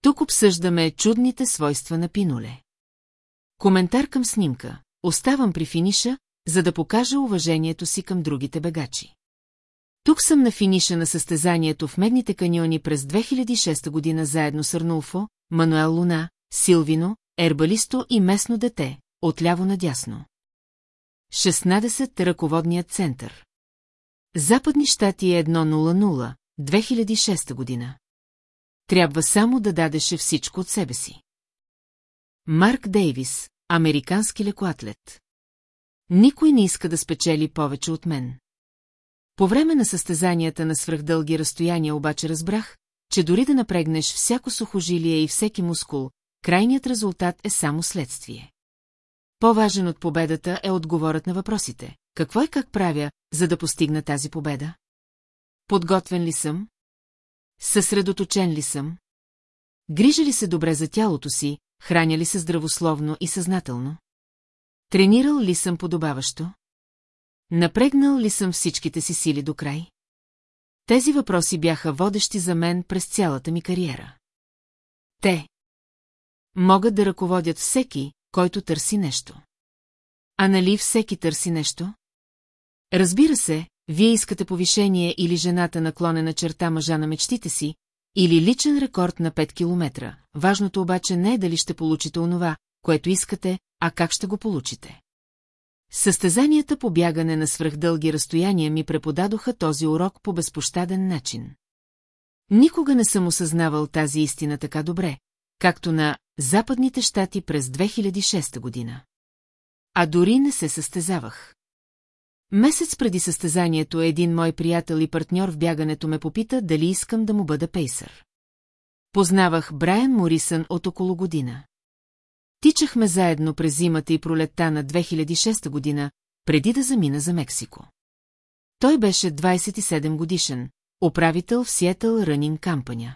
Тук обсъждаме чудните свойства на пиноле. Коментар към снимка. Оставам при финиша, за да покажа уважението си към другите бегачи. Тук съм на финиша на състезанието в Медните каньони през 2006 година заедно с Арнулфо, Мануел Луна, Силвино, Ербалисто и местно дете, отляво надясно. 16. Ръководният център Западни щати 100, 2006 година. Трябва само да дадеше всичко от себе си. Марк Дейвис, американски лекоатлет. Никой не иска да спечели повече от мен. По време на състезанията на свръхдълги разстояния обаче разбрах, че дори да напрегнеш всяко сухожилие и всеки мускул, крайният резултат е само следствие. По-важен от победата е отговорът на въпросите. какво и как правя, за да постигна тази победа? Подготвен ли съм? Съсредоточен ли съм? Грижа ли се добре за тялото си, храня ли се здравословно и съзнателно? Тренирал ли съм подобаващо? Напрегнал ли съм всичките си сили до край? Тези въпроси бяха водещи за мен през цялата ми кариера. Те могат да ръководят всеки, който търси нещо. А нали всеки търси нещо? Разбира се, вие искате повишение или жената наклонена черта мъжа на мечтите си, или личен рекорд на 5 километра. Важното обаче не е дали ще получите онова, което искате, а как ще го получите. Състезанията по бягане на свръхдълги разстояния ми преподадоха този урок по безпощаден начин. Никога не съм осъзнавал тази истина така добре, както на Западните щати през 2006 година. А дори не се състезавах. Месец преди състезанието един мой приятел и партньор в бягането ме попита дали искам да му бъда пейсър. Познавах Брайан Морисън от около година. Тичахме заедно през зимата и пролетта на 2006 година, преди да замина за Мексико. Той беше 27 годишен, управител в Сиетъл Рънин Кампаня.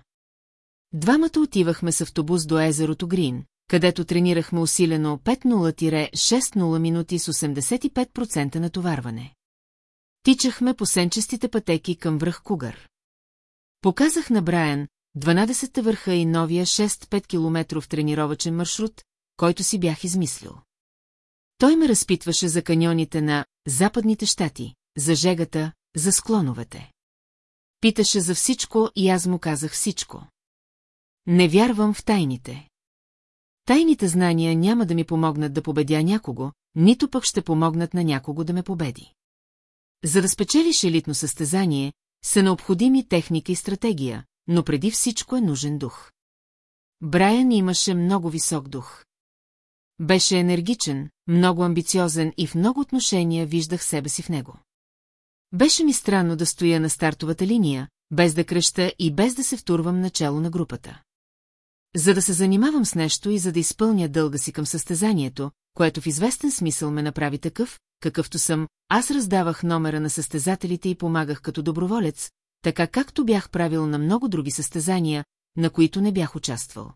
Двамата отивахме с автобус до езерото Грин, където тренирахме усилено 5-0-6-0 минути с 85% натоварване. Тичахме по сенчестите пътеки към връх Кугър. Показах на Брайан 12-та върха и новия 6-5 километров тренировачен маршрут, който си бях измислил. Той ме разпитваше за каньоните на Западните щати, за жегата, за склоновете. Питаше за всичко и аз му казах всичко. Не вярвам в тайните. Тайните знания няма да ми помогнат да победя някого, нито пък ще помогнат на някого да ме победи. За да спечелиш елитно състезание, са необходими техника и стратегия, но преди всичко е нужен дух. Брайан имаше много висок дух. Беше енергичен, много амбициозен и в много отношения виждах себе си в него. Беше ми странно да стоя на стартовата линия, без да кръща и без да се втурвам начало на групата. За да се занимавам с нещо и за да изпълня дълга си към състезанието, което в известен смисъл ме направи такъв, какъвто съм, аз раздавах номера на състезателите и помагах като доброволец, така както бях правил на много други състезания, на които не бях участвал.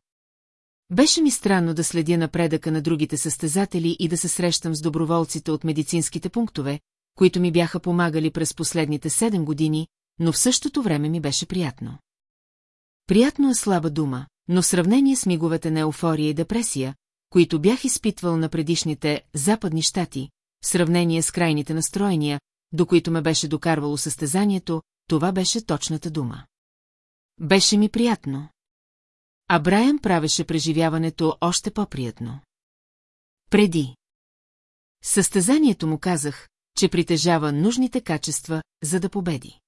Беше ми странно да следя напредъка на другите състезатели и да се срещам с доброволците от медицинските пунктове, които ми бяха помагали през последните седем години, но в същото време ми беше приятно. Приятно е слаба дума, но в сравнение с миговете на еуфория и депресия, които бях изпитвал на предишните западни щати, в сравнение с крайните настроения, до които ме беше докарвало състезанието, това беше точната дума. Беше ми приятно. А Брайан правеше преживяването още по-приятно. Преди. Състезанието му казах, че притежава нужните качества, за да победи.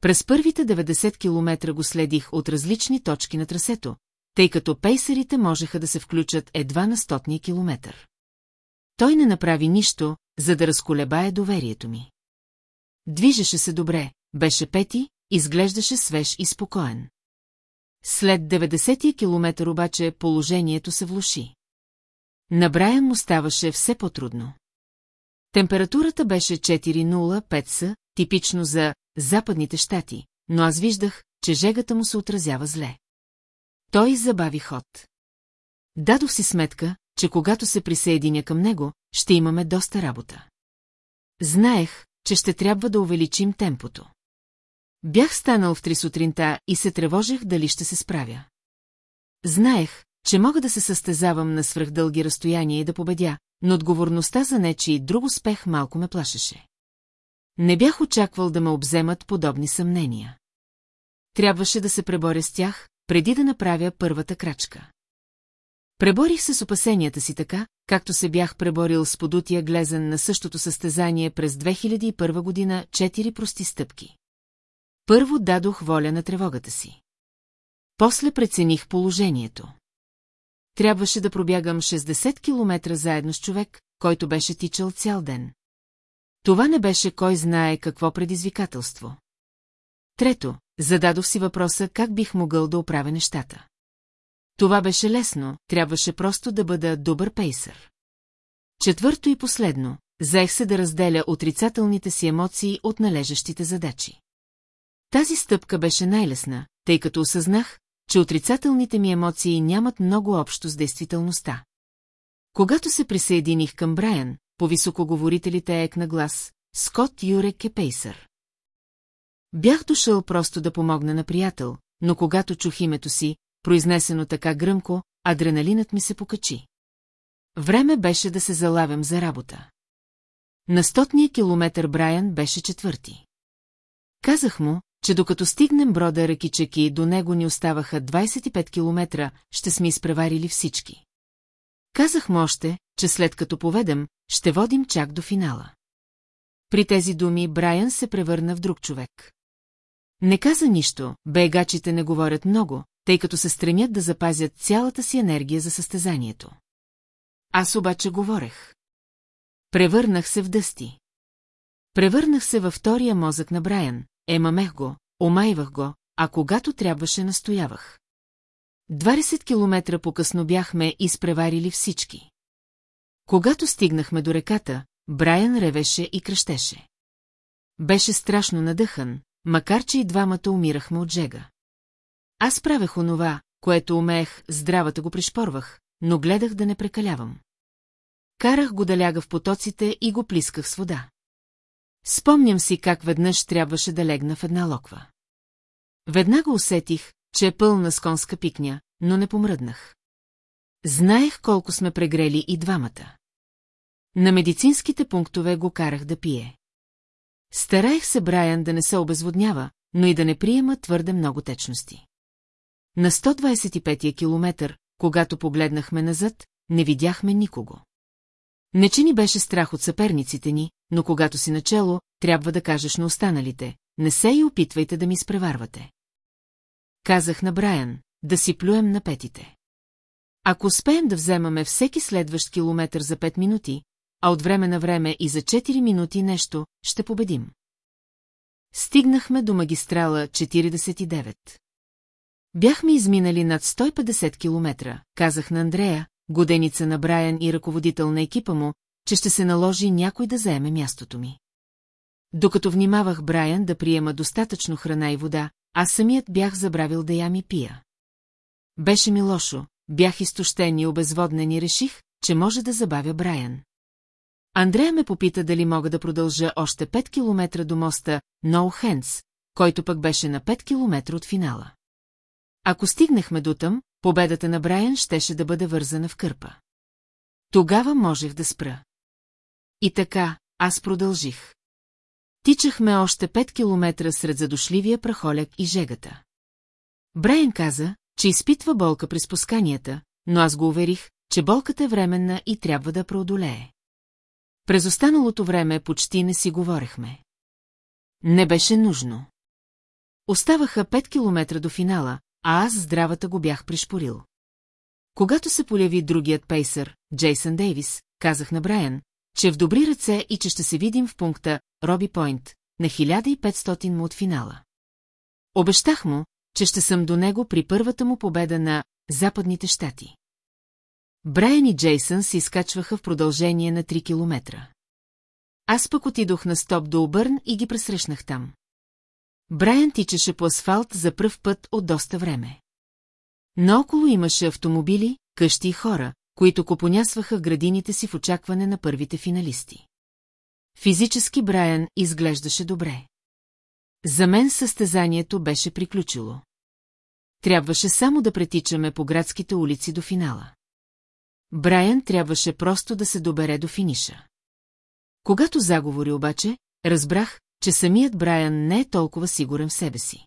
През първите 90 километра го следих от различни точки на трасето, тъй като пейсерите можеха да се включат едва на стотния километър. Той не направи нищо, за да разколебае доверието ми. Движеше се добре, беше пети, изглеждаше свеж и спокоен. След 90-я километър обаче положението се влуши. На Брайан му ставаше все по-трудно. Температурата беше 4,05 са, типично за западните щати, но аз виждах, че жегата му се отразява зле. Той забави ход. Дадох си сметка, че когато се присъединя към него, ще имаме доста работа. Знаех, че ще трябва да увеличим темпото. Бях станал в три сутринта и се тревожех дали ще се справя. Знаех, че мога да се състезавам на свръхдълги разстояния и да победя, но отговорността за нечи друг успех малко ме плашеше. Не бях очаквал да ме обземат подобни съмнения. Трябваше да се преборя с тях, преди да направя първата крачка. Преборих се с опасенията си така, както се бях преборил с подутия глезен на същото състезание през 2001 година четири прости стъпки. Първо дадох воля на тревогата си. После прецених положението. Трябваше да пробягам 60 км заедно с човек, който беше тичал цял ден. Това не беше кой знае какво предизвикателство. Трето, зададох си въпроса как бих могъл да оправя нещата. Това беше лесно, трябваше просто да бъда добър пейсър. Четвърто и последно, заех се да разделя отрицателните си емоции от належащите задачи. Тази стъпка беше най-лесна, тъй като осъзнах, че отрицателните ми емоции нямат много общо с действителността. Когато се присъединих към Брайан, по високоговорителите ек на глас, Скот Юрек е пейсър. Бях дошъл просто да помогна на приятел, но когато чух името си, произнесено така гръмко, адреналинът ми се покачи. Време беше да се залавям за работа. На стотния километър Брайан беше четвърти. Казах му, че докато стигнем брода Ракичаки, до него ни оставаха 25 километра, ще сме изпреварили всички. Казах му още, че след като поведем, ще водим чак до финала. При тези думи Брайан се превърна в друг човек. Не каза нищо, бегачите не говорят много, тъй като се стремят да запазят цялата си енергия за състезанието. Аз обаче говорех. Превърнах се в дъсти. Превърнах се във втория мозък на Брайан, емамех го, омайвах го, а когато трябваше настоявах. 20 километра по-късно бяхме изпреварили всички. Когато стигнахме до реката, Брайан ревеше и кръщеше. Беше страшно надъхан, макар че и двамата умирахме от жега. Аз правех онова, което умеех, здравата го пришпорвах, но гледах да не прекалявам. Карах го да ляга в потоците и го плисках с вода. Спомням си как веднъж трябваше да легна в една локва. Веднага усетих, че е пълна с конска пикня, но не помръднах. Знаех колко сме прегрели и двамата. На медицинските пунктове го карах да пие. Стараех се Брайан да не се обезводнява, но и да не приема твърде много течности. На 125-я километър, когато погледнахме назад, не видяхме никого. Не че ни беше страх от съперниците ни, но когато си начело, трябва да кажеш на останалите, не се и опитвайте да ми изпреварвате. Казах на Брайан, да си плюем на петите. Ако успеем да вземаме всеки следващ километър за 5 минути, а от време на време и за 4 минути нещо, ще победим. Стигнахме до магистрала 49. Бяхме изминали над 150 километра, казах на Андрея, годеница на Брайан и ръководител на екипа му, че ще се наложи някой да заеме мястото ми. Докато внимавах Брайан да приема достатъчно храна и вода, аз самият бях забравил да ям и пия. Беше ми лошо, бях изтощен и обезводнен и реших, че може да забавя Брайан. Андрея ме попита дали мога да продължа още 5 километра до моста No Hands, който пък беше на 5 километра от финала. Ако стигнахме до там, победата на Брайан щеше да бъде вързана в кърпа. Тогава можех да спра. И така, аз продължих. Тичахме още 5 километра сред задушливия прахоляк и жегата. Брайан каза, че изпитва болка при спусканията, но аз го уверих, че болката е временна и трябва да преодолее. През останалото време почти не си говорехме. Не беше нужно. Оставаха 5 километра до финала, а аз здравата го бях пришпорил. Когато се поляви другият пейсър, Джейсън Дейвис, казах на Брайан, че в добри ръце и че ще се видим в пункта Роби Пойнт на 1500 му от финала. Обещах му, че ще съм до него при първата му победа на Западните щати. Брайан и Джейсън се изкачваха в продължение на 3 километра. Аз пък отидох на стоп до Обърн и ги пресрещнах там. Брайан тичаше по асфалт за пръв път от доста време. Наоколо имаше автомобили, къщи и хора, които копонясваха в градините си в очакване на първите финалисти. Физически Брайан изглеждаше добре. За мен състезанието беше приключило. Трябваше само да претичаме по градските улици до финала. Брайан трябваше просто да се добере до финиша. Когато заговори обаче, разбрах, че самият Брайан не е толкова сигурен в себе си.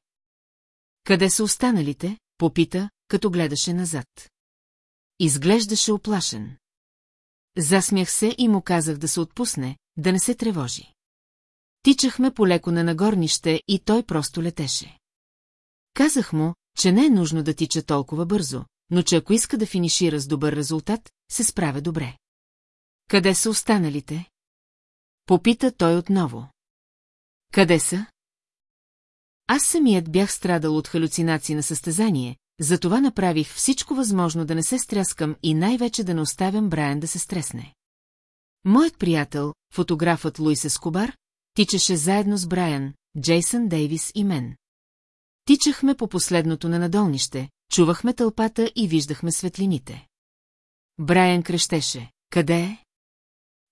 Къде са останалите? Попита, като гледаше назад. Изглеждаше оплашен. Засмях се и му казах да се отпусне, да не се тревожи. Тичахме полеко на нагорнище и той просто летеше. Казах му, че не е нужно да тича толкова бързо, но че ако иска да финишира с добър резултат, се справя добре. Къде са останалите? Попита той отново. Къде са? Аз самият бях страдал от халюцинации на състезание, затова направих всичко възможно да не се стряскам и най-вече да не оставям Брайан да се стресне. Моят приятел, фотографът Луис Ескобар, тичаше заедно с Брайан, Джейсън Дейвис и мен. Тичахме по последното на надолнище, чувахме тълпата и виждахме светлините. Брайан крещеше. Къде е?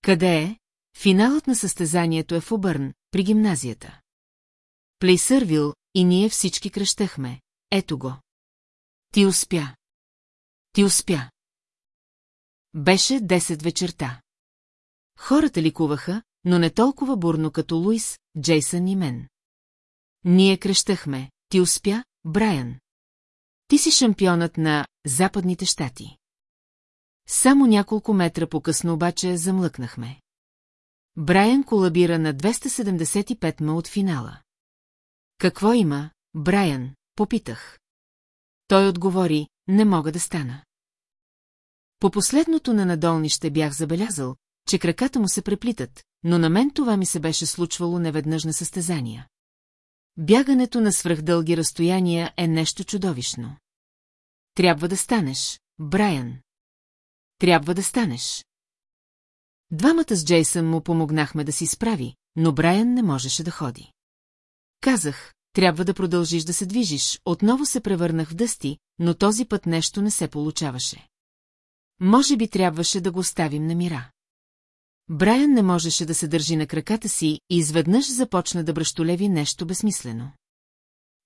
Къде е? Финалът на състезанието е в Обърн, при гимназията. Плейсървил и ние всички крещахме. Ето го. Ти успя. Ти успя. Беше 10 вечерта. Хората ликуваха, но не толкова бурно като Луис, Джейсън и мен. Ние крещахме. Ти успя, Брайан. Ти си шампионът на Западните щати. Само няколко метра по-късно обаче замлъкнахме. Брайан колабира на 275 ма от финала. Какво има, Брайан, попитах. Той отговори, не мога да стана. По последното на надолнище бях забелязал, че краката му се преплитат, но на мен това ми се беше случвало неведнъж на състезания. Бягането на свръхдълги разстояния е нещо чудовищно. Трябва да станеш, Брайан. Трябва да станеш. Двамата с Джейсън му помогнахме да си справи, но Брайан не можеше да ходи. Казах, трябва да продължиш да се движиш, отново се превърнах в дъсти, но този път нещо не се получаваше. Може би трябваше да го оставим на мира. Брайан не можеше да се държи на краката си и изведнъж започна да бръщолеви нещо безсмислено.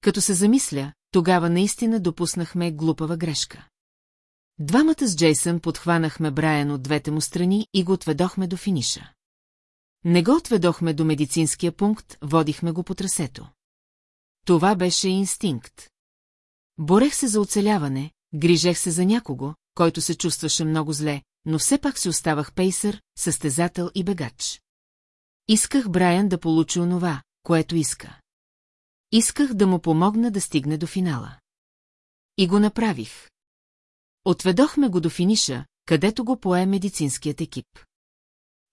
Като се замисля, тогава наистина допуснахме глупава грешка. Двамата с Джейсън подхванахме Брайан от двете му страни и го отведохме до финиша. Не го отведохме до медицинския пункт, водихме го по трасето. Това беше инстинкт. Борех се за оцеляване, грижех се за някого, който се чувстваше много зле, но все пак си оставах пейсър, състезател и бегач. Исках Брайан да получи онова, което иска. Исках да му помогна да стигне до финала. И го направих. Отведохме го до финиша, където го пое медицинският екип.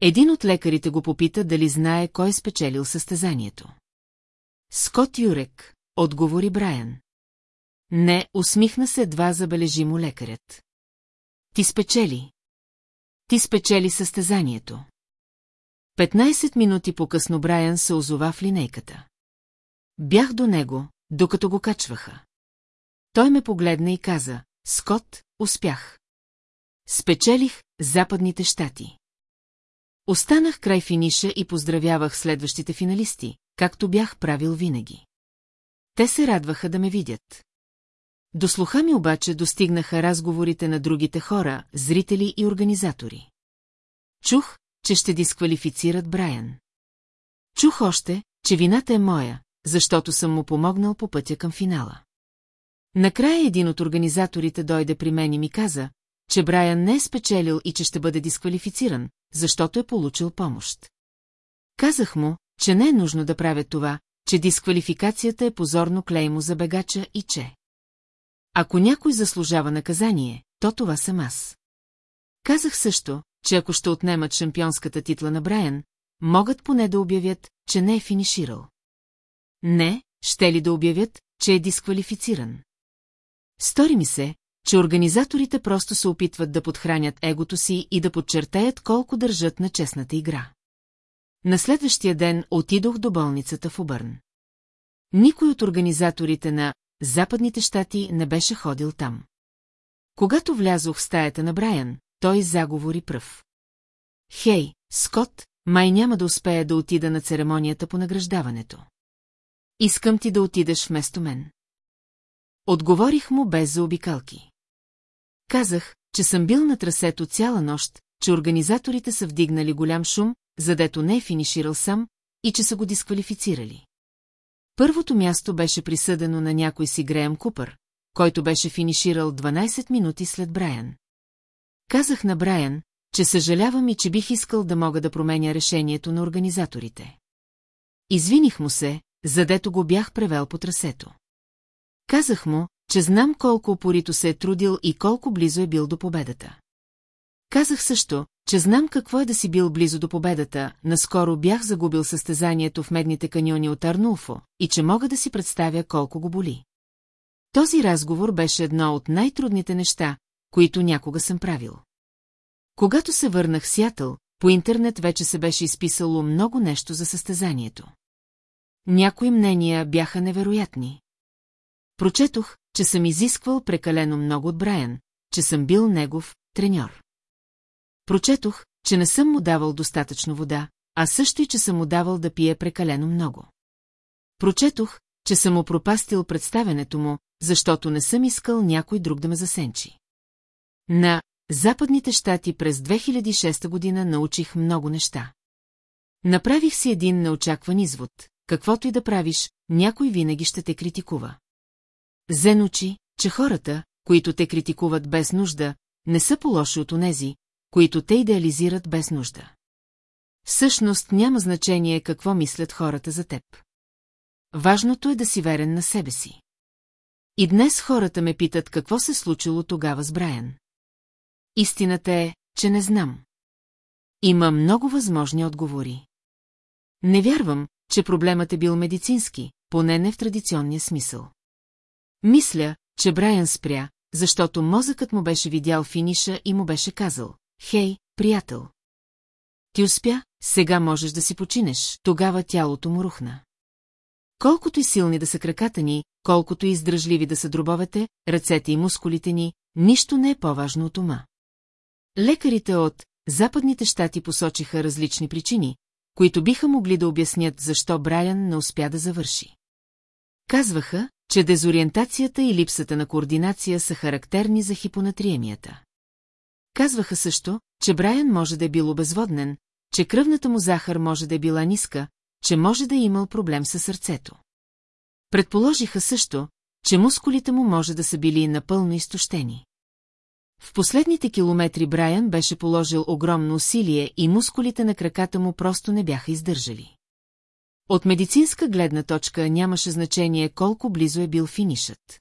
Един от лекарите го попита дали знае кой е спечелил състезанието. Скот Юрек, отговори Брайан. Не, усмихна се едва забележимо лекарят. Ти спечели. Ти спечели състезанието. 15 минути по-късно Брайан се озова в линейката. Бях до него, докато го качваха. Той ме погледна и каза, Скот, успях. Спечелих Западните щати. Останах край финиша и поздравявах следващите финалисти, както бях правил винаги. Те се радваха да ме видят. До слуха ми обаче достигнаха разговорите на другите хора, зрители и организатори. Чух, че ще дисквалифицират Брайан. Чух още, че вината е моя, защото съм му помогнал по пътя към финала. Накрая един от организаторите дойде при мен и ми каза, че Брайан не е спечелил и че ще бъде дисквалифициран, защото е получил помощ. Казах му, че не е нужно да правя това, че дисквалификацията е позорно клеймо за бегача и че. Ако някой заслужава наказание, то това съм аз. Казах също, че ако ще отнемат шампионската титла на Брайан, могат поне да обявят, че не е финиширал. Не, ще ли да обявят, че е дисквалифициран. Стори ми се, че организаторите просто се опитват да подхранят егото си и да подчертаят колко държат на честната игра. На следващия ден отидох до болницата в Обърн. Никой от организаторите на Западните щати не беше ходил там. Когато влязох в стаята на Брайан, той заговори пръв. Хей, Скот, май няма да успея да отида на церемонията по награждаването. Искам ти да отидеш вместо мен. Отговорих му без заобикалки. Казах, че съм бил на трасето цяла нощ, че организаторите са вдигнали голям шум, задето не е финиширал сам, и че са го дисквалифицирали. Първото място беше присъдено на някой си Греем Купър, който беше финиширал 12 минути след Брайан. Казах на Брайан, че съжалявам и че бих искал да мога да променя решението на организаторите. Извиних му се, задето го бях превел по трасето. Казах му, че знам колко опорито се е трудил и колко близо е бил до победата. Казах също, че знам какво е да си бил близо до победата, наскоро бях загубил състезанието в медните каньони от Арнулфо и че мога да си представя колко го боли. Този разговор беше едно от най-трудните неща, които някога съм правил. Когато се върнах в Сиатъл, по интернет вече се беше изписало много нещо за състезанието. Някои мнения бяха невероятни. Прочетох, че съм изисквал прекалено много от Брайан, че съм бил негов треньор. Прочетох, че не съм му давал достатъчно вода, а също и, че съм му давал да пие прекалено много. Прочетох, че съм му пропастил представенето му, защото не съм искал някой друг да ме засенчи. На Западните щати през 2006 година научих много неща. Направих си един неочакван извод. Каквото и да правиш, някой винаги ще те критикува. Зен учи, че хората, които те критикуват без нужда, не са по-лоши от онези, които те идеализират без нужда. Всъщност няма значение какво мислят хората за теб. Важното е да си верен на себе си. И днес хората ме питат какво се случило тогава с Брайан. Истината е, че не знам. Има много възможни отговори. Не вярвам, че проблемът е бил медицински, поне не в традиционния смисъл. Мисля, че Брайан спря, защото мозъкът му беше видял финиша и му беше казал, «Хей, приятел!» Ти успя, сега можеш да си починеш, тогава тялото му рухна. Колкото и силни да са краката ни, колкото и издръжливи да са дробовете, ръцете и мускулите ни, нищо не е по-важно от ума. Лекарите от Западните щати посочиха различни причини, които биха могли да обяснят защо Брайан не успя да завърши. Казваха, че дезориентацията и липсата на координация са характерни за хипонатриемията. Казваха също, че Брайан може да е бил обезводнен, че кръвната му захар може да е била ниска, че може да е имал проблем със сърцето. Предположиха също, че мускулите му може да са били напълно изтощени. В последните километри Брайан беше положил огромно усилие и мускулите на краката му просто не бяха издържали. От медицинска гледна точка нямаше значение колко близо е бил финишът.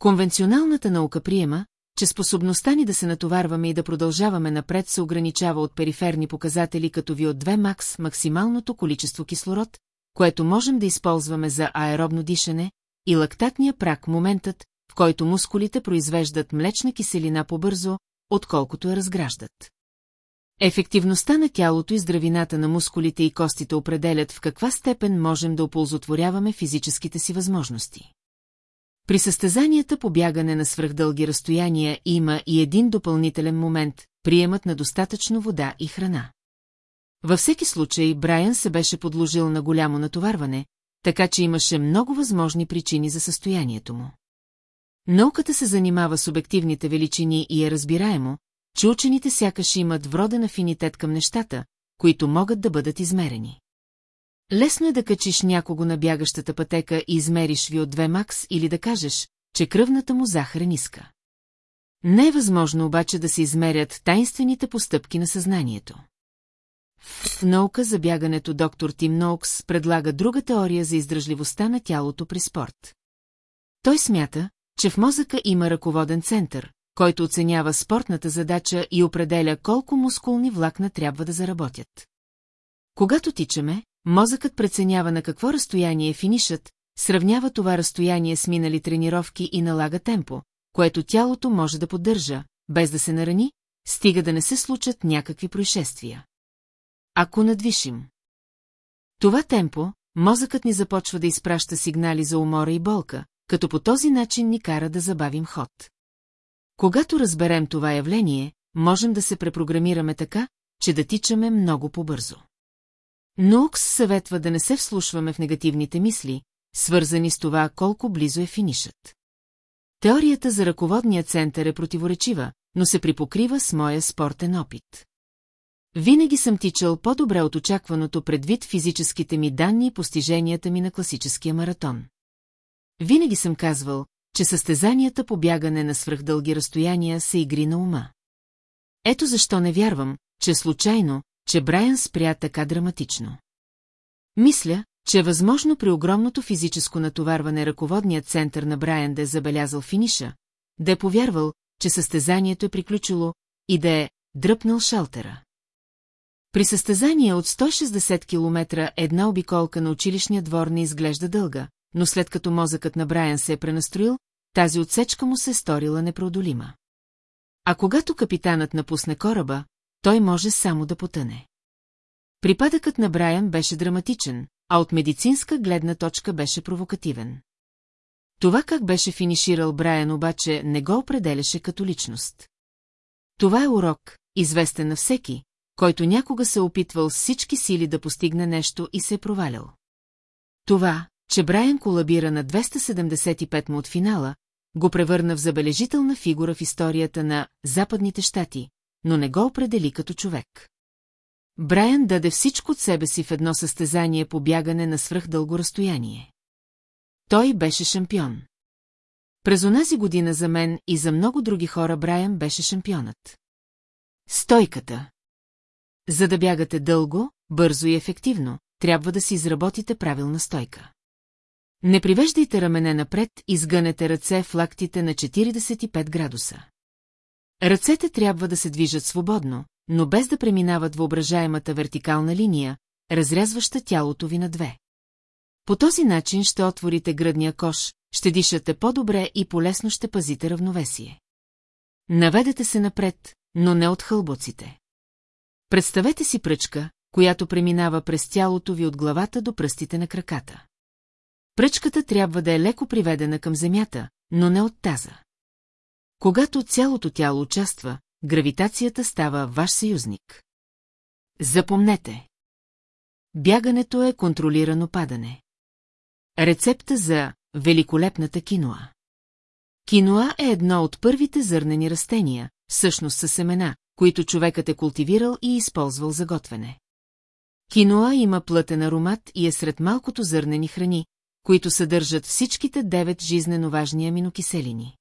Конвенционалната наука приема, че способността ни да се натоварваме и да продължаваме напред се ограничава от периферни показатели като ви от 2 макс максималното количество кислород, което можем да използваме за аеробно дишане, и лактатния прак моментът, в който мускулите произвеждат млечна киселина по-бързо, отколкото я разграждат. Ефективността на тялото и здравината на мускулите и костите определят в каква степен можем да оползотворяваме физическите си възможности. При състезанията по бягане на свръхдълги разстояния има и един допълнителен момент – приемат на достатъчно вода и храна. Във всеки случай Брайан се беше подложил на голямо натоварване, така че имаше много възможни причини за състоянието му. Науката се занимава с обективните величини и е разбираемо, че учените сякаш имат вроден афинитет към нещата, които могат да бъдат измерени. Лесно е да качиш някого на бягащата пътека и измериш ви от 2 макс или да кажеш, че кръвната му захар е ниска. Не е възможно обаче да се измерят тайнствените постъпки на съзнанието. В наука за бягането доктор Тим Ноукс предлага друга теория за издръжливостта на тялото при спорт. Той смята, че в мозъка има ръководен център, който оценява спортната задача и определя колко мускулни влакна трябва да заработят. Когато тичаме, мозъкът преценява на какво разстояние е финишът, сравнява това разстояние с минали тренировки и налага темпо, което тялото може да поддържа, без да се нарани, стига да не се случат някакви происшествия. Ако надвишим това темпо, мозъкът ни започва да изпраща сигнали за умора и болка, като по този начин ни кара да забавим ход. Когато разберем това явление, можем да се препрограмираме така, че да тичаме много по-бързо. Нукс съветва да не се вслушваме в негативните мисли, свързани с това колко близо е финишът. Теорията за ръководния център е противоречива, но се припокрива с моя спортен опит. Винаги съм тичал по-добре от очакваното предвид физическите ми данни и постиженията ми на класическия маратон. Винаги съм казвал, че състезанията по бягане на свръхдълги разстояния са игри на ума. Ето защо не вярвам, че случайно, че Брайан спря така драматично. Мисля, че е възможно при огромното физическо натоварване ръководният център на Брайан да е забелязал финиша, да е повярвал, че състезанието е приключило и да е дръпнал шалтера. При състезание от 160 км една обиколка на училищния двор не изглежда дълга, но след като мозъкът на Брайан се е пренастроил, тази отсечка му се е сторила непреодолима. А когато капитанът напусне кораба, той може само да потъне. Припадъкът на Брайан беше драматичен, а от медицинска гледна точка беше провокативен. Това как беше финиширал Брайан обаче не го определяше като личност. Това е урок, известен на всеки, който някога се опитвал с всички сили да постигне нещо и се е провалял. Това, че Брайан колабира на 275 му от финала, го превърна в забележителна фигура в историята на Западните щати, но не го определи като човек. Брайан даде всичко от себе си в едно състезание по бягане на свръхдълго разстояние. Той беше шампион. През онази година за мен и за много други хора Брайан беше шампионът. Стойката. За да бягате дълго, бързо и ефективно, трябва да си изработите правилна стойка. Не привеждайте рамене напред и сгънете ръце в лактите на 45 градуса. Ръцете трябва да се движат свободно, но без да преминават въображаемата вертикална линия, разрязваща тялото ви на две. По този начин ще отворите гръдния кош, ще дишате по-добре и полесно ще пазите равновесие. Наведете се напред, но не от хълбоците. Представете си пръчка, която преминава през тялото ви от главата до пръстите на краката. Пръчката трябва да е леко приведена към земята, но не от таза. Когато цялото тяло участва, гравитацията става ваш съюзник. Запомнете. Бягането е контролирано падане. Рецепта за великолепната киноа. Киноа е едно от първите зърнени растения, всъщност са семена, които човекът е култивирал и използвал за готвене. Киноа има плътен аромат и е сред малкото зърнени храни, които съдържат всичките девет жизнено важни аминокиселини.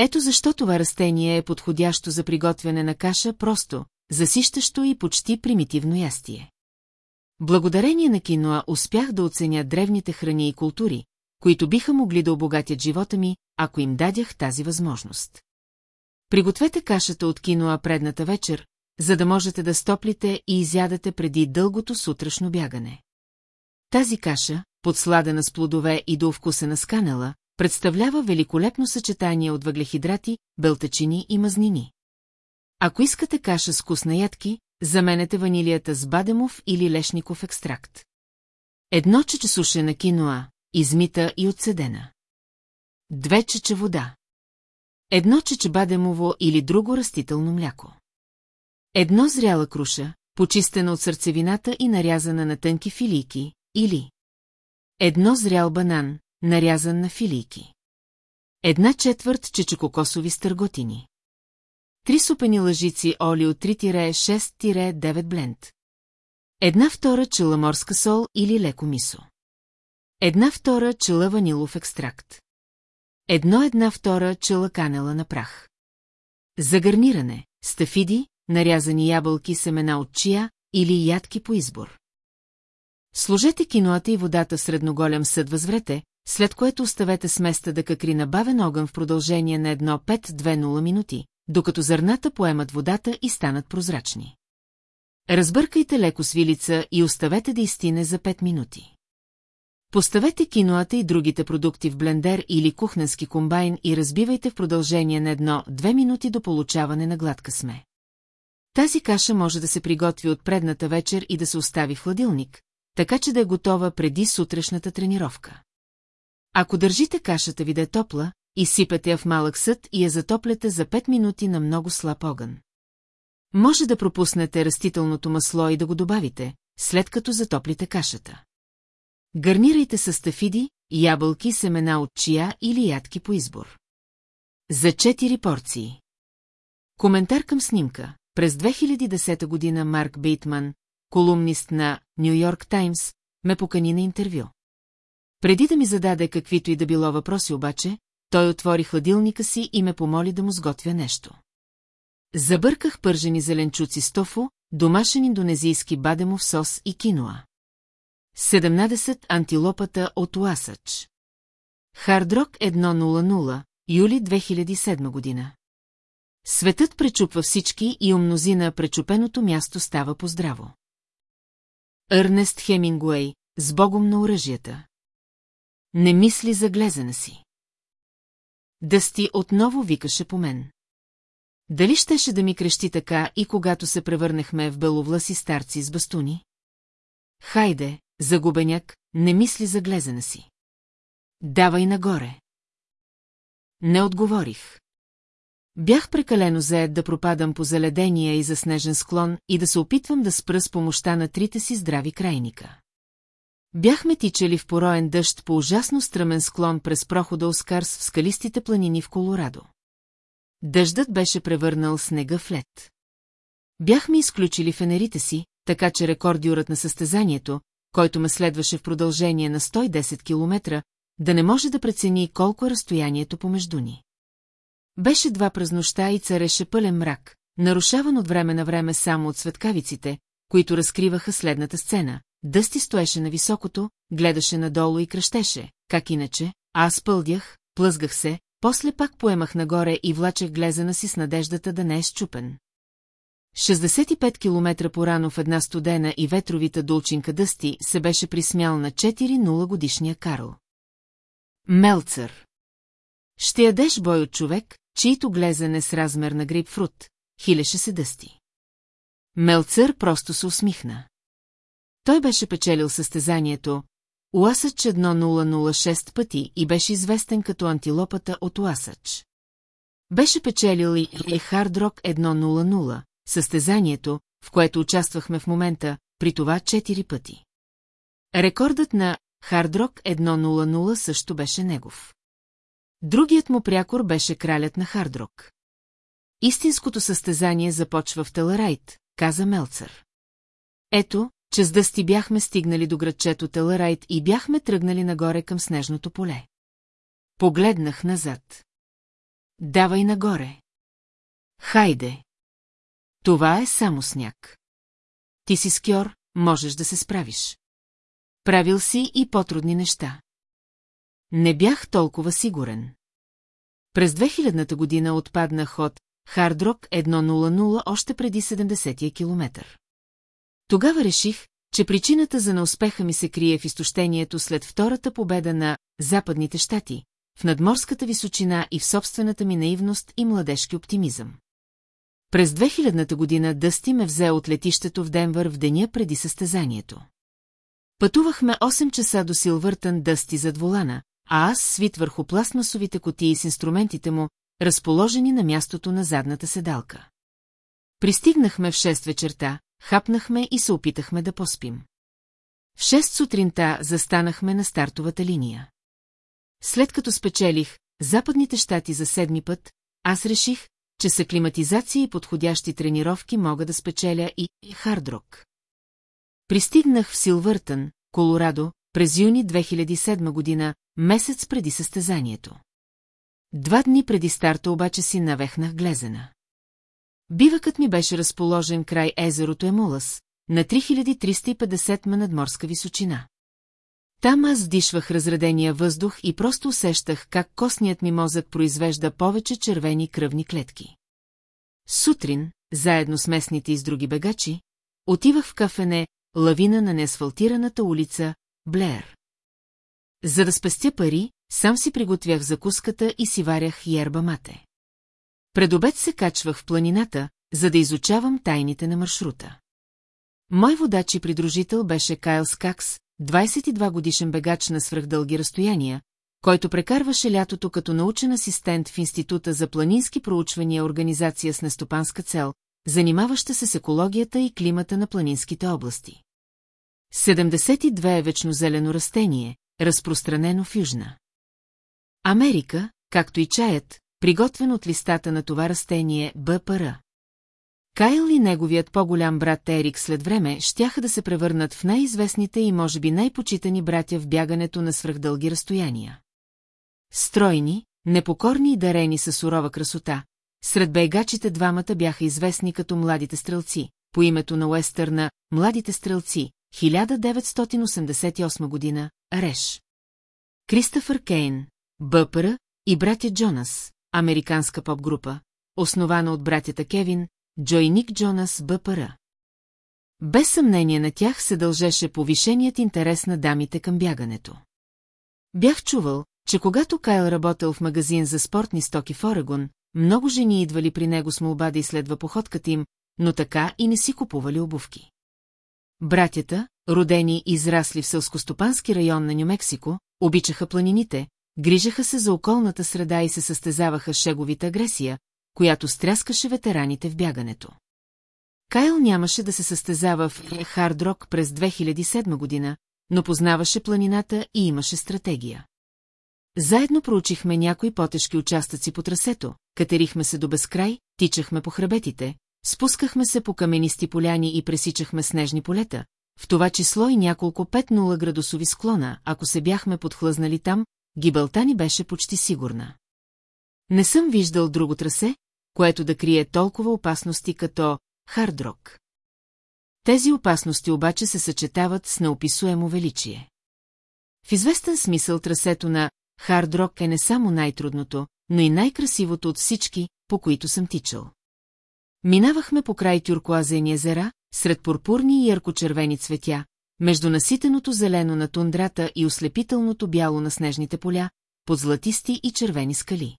Ето защо това растение е подходящо за приготвяне на каша просто, засищащо и почти примитивно ястие. Благодарение на киноа успях да оценя древните храни и култури, които биха могли да обогатят живота ми, ако им дадях тази възможност. Пригответе кашата от киноа предната вечер, за да можете да стоплите и изядете преди дългото сутрешно бягане. Тази каша, подсладена с плодове и до вкусена с канела, представлява великолепно съчетание от въглехидрати, белтачини и мазнини. Ако искате каша с вкус на ядки, заменете ванилията с бадемов или лешников екстракт. Едно чече сушена киноа, измита и отседена. Две чече вода. Едно чече бадемово или друго растително мляко. Едно зряла круша, почистена от сърцевината и нарязана на тънки филийки, или Едно зрял банан, нарязан на филийки. Една четвърт чечекокосови стърготини. Три супени лъжици олио 3-6-9 бленд. Една втора чела морска сол или леко мисо. Една втора чела ванилов екстракт. Едно една втора чела канела на прах. За гарниране – стафиди, нарязани ябълки, семена от чия или ядки по избор. Сложете киноата и водата средноголям съд възврете, след което оставете сместа да какри на бавен огън в продължение на едно 5-2-0 минути, докато зърната поемат водата и станат прозрачни. Разбъркайте леко свилица и оставете да изтине за 5 минути. Поставете киноата и другите продукти в блендер или кухненски комбайн и разбивайте в продължение на едно-две минути до получаване на гладка сме. Тази каша може да се приготви от предната вечер и да се остави в хладилник, така че да е готова преди сутрешната тренировка. Ако държите кашата ви да е топла, изсипете я в малък съд и я затопляте за 5 минути на много слаб огън. Може да пропуснете растителното масло и да го добавите, след като затоплите кашата. Гарнирайте с стафиди, ябълки, семена от чия или ядки по избор. За 4 порции. Коментар към снимка. През 2010 година Марк Бейтман, колумнист на Нью Йорк Таймс, ме покани на интервю. Преди да ми зададе каквито и да било въпроси обаче, той отвори хладилника си и ме помоли да му сготвя нещо. Забърках пържени зеленчуци с тофу, домашен индонезийски бадемов сос и киноа. 17 антилопата от Уасач. Хардрок 100, юли 2007 година. Светът пречупва всички и у мнозина пречупеното място става поздраво.Ърнест Хемингуей, с богом на оръжията. Не мисли за глезена си. Дъсти отново викаше по мен. Дали щеше да ми крещи така и когато се превърнахме в беловласи старци с бастуни? Хайде, загубеняк, не мисли за глезена си. Давай нагоре. Не отговорих. Бях прекалено заед да пропадам по заледения и заснежен склон и да се опитвам да спра с помощта на трите си здрави крайника. Бяхме тичали в пороен дъжд по ужасно стръмен склон през прохода Оскарс в скалистите планини в Колорадо. Дъждът беше превърнал снега в лед. Бяхме изключили фенерите си, така че рекордиорът на състезанието, който ме следваше в продължение на 110 км, да не може да прецени колко е разстоянието помежду ни. Беше два през нощта и цареше пълен мрак, нарушаван от време на време само от светкавиците, които разкриваха следната сцена. Дъсти стоеше на високото, гледаше надолу и кръщеше, как иначе, аз пълдях, плъзгах се, после пак поемах нагоре и влачех глезена си с надеждата да не е щупен. 65 км по-рано в една студена и ветровита долчинка Дъсти се беше присмял на 4-0 годишния Карл. Мелцър. Ще ядеш бой от човек, чието глезене с размер на грейпфрут, хилеше се Дъсти. Мелцър просто се усмихна. Той беше печелил състезанието Уасъч 1006 пъти и беше известен като антилопата от Уасъч. Беше печелил и е Хардрок 100, състезанието, в което участвахме в момента, при това 4 пъти. Рекордът на Хардрок 100 също беше негов. Другият му прякор беше кралят на Хардрок. Истинското състезание започва в Теларайт, каза Мелцър. Ето, че с дъсти бяхме стигнали до градчето Теларайт и бяхме тръгнали нагоре към снежното поле. Погледнах назад. Давай нагоре. Хайде. Това е само сняг. Ти си скьор, можеш да се справиш. Правил си и по-трудни неща. Не бях толкова сигурен. През 2000-та година отпаднах от Хардрок 100 още преди 70-я километър. Тогава реших, че причината за неуспеха ми се крие в изтощението след втората победа на Западните щати, в надморската височина и в собствената ми наивност и младежки оптимизъм. През 2000-та година Дъсти ме взе от летището в Денвър в деня преди състезанието. Пътувахме 8 часа до Силвъртън Дъсти зад волана, а аз свит върху пластмасовите котии с инструментите му, разположени на мястото на задната седалка. Пристигнахме в 6 вечерта, хапнахме и се опитахме да поспим. В 6 сутринта застанахме на стартовата линия. След като спечелих Западните щати за седми път, аз реших, че с аклиматизация и подходящи тренировки мога да спечеля и хардрок. Пристигнах в Силвъртън, Колорадо, през юни 2007 година, месец преди състезанието. Два дни преди старта обаче си навехнах глезена. Бивъкът ми беше разположен край езерото Емулас, на 3350 ма надморска височина. Там аз вдишвах разредения въздух и просто усещах как костният ми мозък произвежда повече червени кръвни клетки. Сутрин, заедно с местните и с други бегачи, отивах в кафене, лавина на неасфалтираната улица, Блер. За да спестя пари, сам си приготвях закуската и си варях ерба мате. Пред обед се качвах в планината, за да изучавам тайните на маршрута. Мой водач и придружител беше Кайл Скакс, 22 годишен бегач на свръхдълги разстояния, който прекарваше лятото като научен асистент в Института за планински проучвания организация с нестопанска цел, занимаваща се с екологията и климата на планинските области. 72 е вечно зелено растение, разпространено в Южна. Америка, както и чаят, приготвен от листата на това растение БПР. Кайл и неговият по-голям брат Ерик след време щяха да се превърнат в най-известните и може би най-почитани братя в бягането на свръхдълги разстояния. Стройни, непокорни и дарени със сурова красота, сред бейгачите двамата бяха известни като младите стрелци, по името на Уестърна «Младите стрелци», 1988 година, Реш. Кристофър Кейн, Бъпъра и братя Джонас, американска поп-група, основана от братята Кевин, Джо Ник Джонас БПР. Без съмнение на тях се дължеше повишеният интерес на дамите към бягането. Бях чувал, че когато Кайл работел в магазин за спортни стоки в Орегон, много жени идвали при него с молба да изследва походката им, но така и не си купували обувки. Братята, родени и израсли в селскостопански район на Нью-Мексико, обичаха планините, грижаха се за околната среда и се състезаваха шеговите агресия, която стряскаше ветераните в бягането. Кайл нямаше да се състезава в Хардрок през 2007 година, но познаваше планината и имаше стратегия. Заедно проучихме някои потежки участъци по трасето, катерихме се до безкрай, тичахме по хребетите, спускахме се по каменисти поляни и пресичахме снежни полета, в това число и няколко 5-0 градусови склона, ако се бяхме подхлъзнали там, гибелта ни беше почти сигурна. Не съм виждал друго трасе, което да крие толкова опасности като хардрок. Тези опасности обаче се съчетават с неописуемо величие. В известен смисъл трасето на хардрок е не само най-трудното, но и най-красивото от всички, по които съм тичал. Минавахме по край тюркоазени езера, сред пурпурни и яркочервени цветя, между наситеното зелено на тундрата и ослепителното бяло на снежните поля, под златисти и червени скали.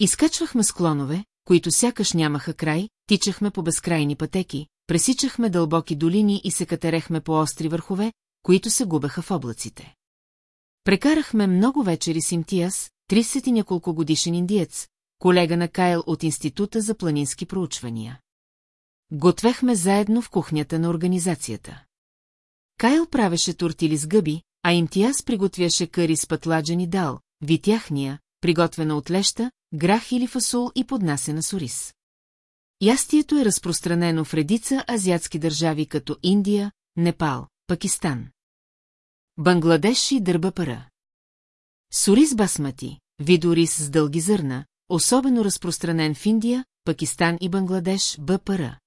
Изкачвахме склонове, които сякаш нямаха край, тичахме по безкрайни пътеки, пресичахме дълбоки долини и се катерехме по остри върхове, които се губеха в облаците. Прекарахме много вечери с Имтиас, 30 и няколко годишен индиец, колега на Кайл от Института за планински проучвания. Готвехме заедно в кухнята на организацията. Кайл правеше тортили с гъби, а Имтиас приготвяше къри с пътладжен и дал, витяхния, приготвена от леща, грах или фасул и поднасена с ориз. Ястието е разпространено в редица азиатски държави като Индия, Непал, Пакистан. Бангладеш и дърба пара. Сориз басмати, видорис с дълги зърна, особено разпространен в Индия, Пакистан и Бангладеш, БПР.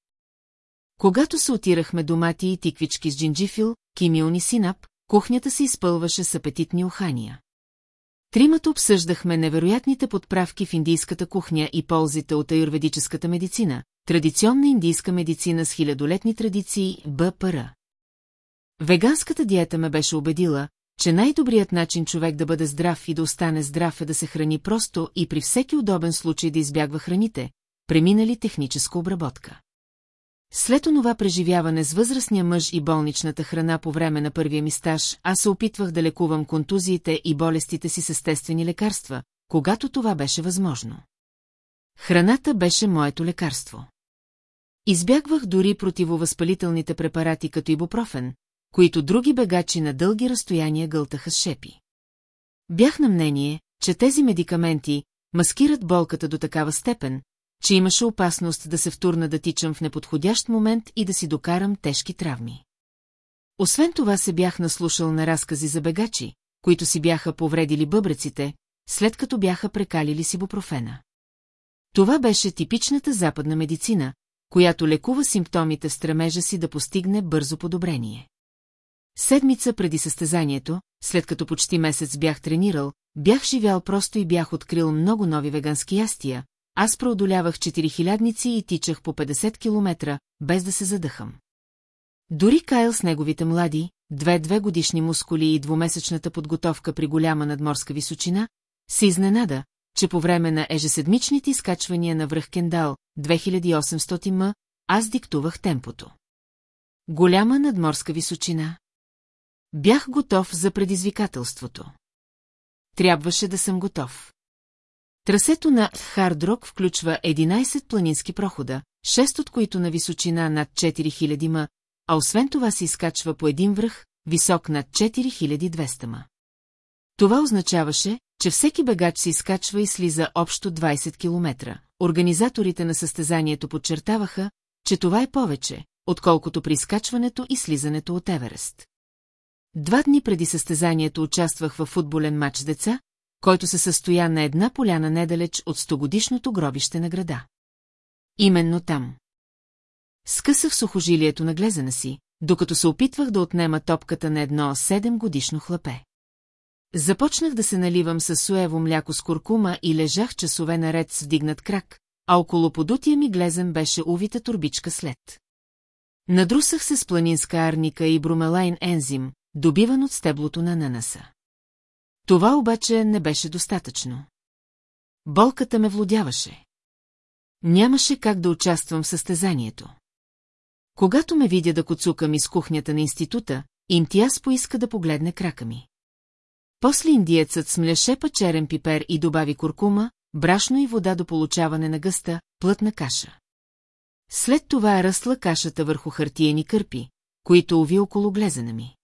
Когато се отирахме домати и тиквички с джинджифил, кимилни синап, кухнята се изпълваше с апетитни ухания. Тримата обсъждахме невероятните подправки в индийската кухня и ползите от аюрведическата медицина, традиционна индийска медицина с хилядолетни традиции БПР. Веганската диета ме беше убедила, че най-добрият начин човек да бъде здрав и да остане здрав е да се храни просто и при всеки удобен случай да избягва храните, преминали техническа обработка. След онова преживяване с възрастния мъж и болничната храна по време на първия ми стаж, аз се опитвах да лекувам контузиите и болестите си с естествени лекарства, когато това беше възможно. Храната беше моето лекарство. Избягвах дори противовъзпалителните препарати като ибупрофен, които други бегачи на дълги разстояния гълтаха с шепи. Бях на мнение, че тези медикаменти маскират болката до такава степен, че имаше опасност да се втурна да тичам в неподходящ момент и да си докарам тежки травми. Освен това се бях наслушал на разкази за бегачи, които си бяха повредили бъбреците, след като бяха прекалили си бупрофена. Това беше типичната западна медицина, която лекува симптомите в стремежа си да постигне бързо подобрение. Седмица преди състезанието, след като почти месец бях тренирал, бях живял просто и бях открил много нови вегански ястия, аз преодолявах четири хилядници и тичах по 50 километра, без да се задъхам. Дори Кайл с неговите млади, две-две годишни мускули и двумесечната подготовка при голяма надморска височина, се изненада, че по време на ежеседмичните изкачвания на връх Кендал, 2800 м, аз диктувах темпото. Голяма надморска височина. Бях готов за предизвикателството. Трябваше да съм готов. Трасето на Хардрок включва 11 планински прохода, 6 от които на височина над 4000 м, а освен това се изкачва по един връх, висок над 4200 м. Това означаваше, че всеки бегач се изкачва и слиза общо 20 км. Организаторите на състезанието подчертаваха, че това е повече, отколкото при изкачването и слизането от Еверест. Два дни преди състезанието участвах в футболен матч деца, който се състоя на една поляна недалеч от стогодишното гробище на града. Именно там. Скъсах сухожилието на глезена си, докато се опитвах да отнема топката на едно седем годишно хлапе. Започнах да се наливам със суево мляко с куркума и лежах часове наред с вдигнат крак, а около подутия ми глезен беше увита турбичка след. Надрусах се с планинска арника и бромелайн ензим, добиван от стеблото на нанаса. Това обаче не беше достатъчно. Болката ме владяваше. нямаше как да участвам в състезанието. Когато ме видя да коцукам из кухнята на института, Имтияс поиска да погледне крака ми. После индиецът смляше черен пипер и добави куркума, брашно и вода до получаване на гъста, плътна каша. След това е ръсла кашата върху хартиени кърпи, които уви около глезена ми.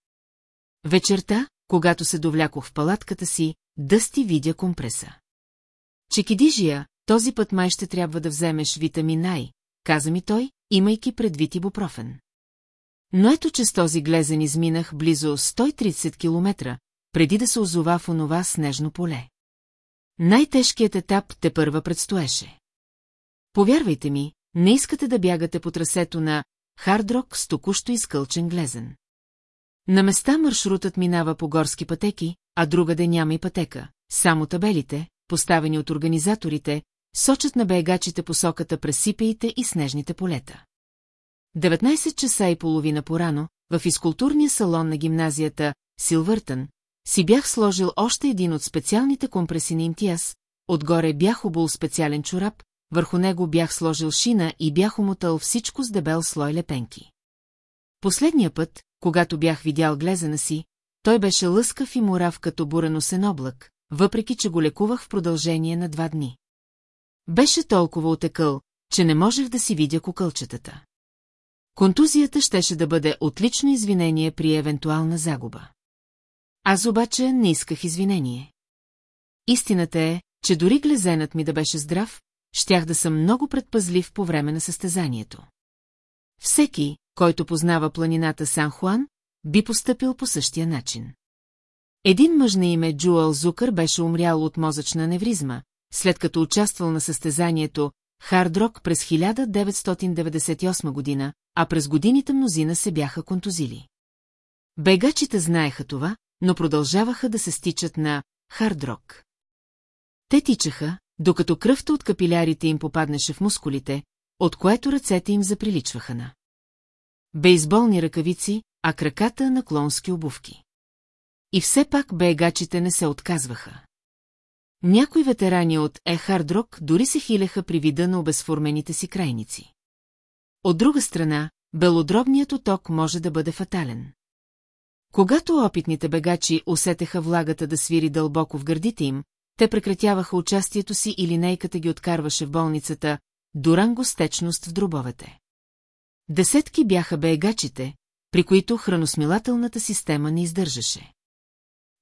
Вечерта, когато се довлякох в палатката си, дъсти видя компреса. Чекидижия, този път май ще трябва да вземеш витамин Ай, каза ми той, имайки предвид ибупрофен. Но ето, че с този глезен изминах близо 130 километра, преди да се озова в онова снежно поле. Най-тежкият етап те първа предстоеше. Повярвайте ми, не искате да бягате по трасето на Хардрок с току-що изкълчен глезен. На места маршрутът минава по горски пътеки, а другаде няма и пътека. Само табелите, поставени от организаторите, сочат на бегачите посоката през сипеите и снежните полета. 19 часа и половина порано, в физкултурния салон на гимназията Силвъртън, си бях сложил още един от специалните компреси на имтиас, отгоре бях обул специален чорап, върху него бях сложил шина и бях умотал всичко с дебел слой лепенки. Последния път, когато бях видял глезена си, той беше лъскав и мурав като бураносен облак, въпреки че го лекувах в продължение на два дни. Беше толкова отекъл, че не можех да си видя кукълчетата. Контузията щеше да бъде отлично извинение при евентуална загуба. Аз обаче не исках извинение. Истината е, че дори глезенът ми да беше здрав, щях да съм много предпазлив по време на състезанието. Всеки, който познава планината Сан Хуан, би поступил по същия начин. Един мъж на име Джуал Зукър беше умрял от мозъчна невризма, след като участвал на състезанието Хардрок през 1998 година, а през годините мнозина се бяха контузили. Бегачите знаеха това, но продължаваха да се стичат на хардрок. Те тичаха, докато кръвта от капилярите им попаднеше в мускулите, от което ръцете им заприличваха на. Бейсболни ръкавици, а краката на клонски обувки. И все пак бегачите не се отказваха. Някои ветерани от Ехардрок дори се хилеха при вида на обезформените си крайници. От друга страна, белодробният оток може да бъде фатален. Когато опитните бегачи усетеха влагата да свири дълбоко в гърдите им, те прекратяваха участието си и линейката ги откарваше в болницата, дуранго с течност в дробовете. Десетки бяха бегачите, при които храносмилателната система не издържаше.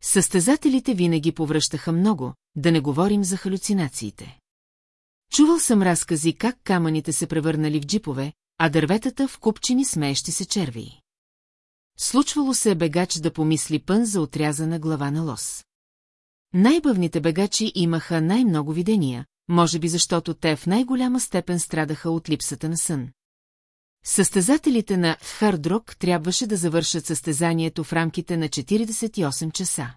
Състезателите винаги повръщаха много, да не говорим за халюцинациите. Чувал съм разкази как камъните се превърнали в джипове, а дърветата в купчини смеещи се червии. Случвало се бегач да помисли пън за отрязана глава на лос. Най-бъвните бегачи имаха най-много видения, може би защото те в най-голяма степен страдаха от липсата на сън. Състезателите на Хардрок трябваше да завършат състезанието в рамките на 48 часа.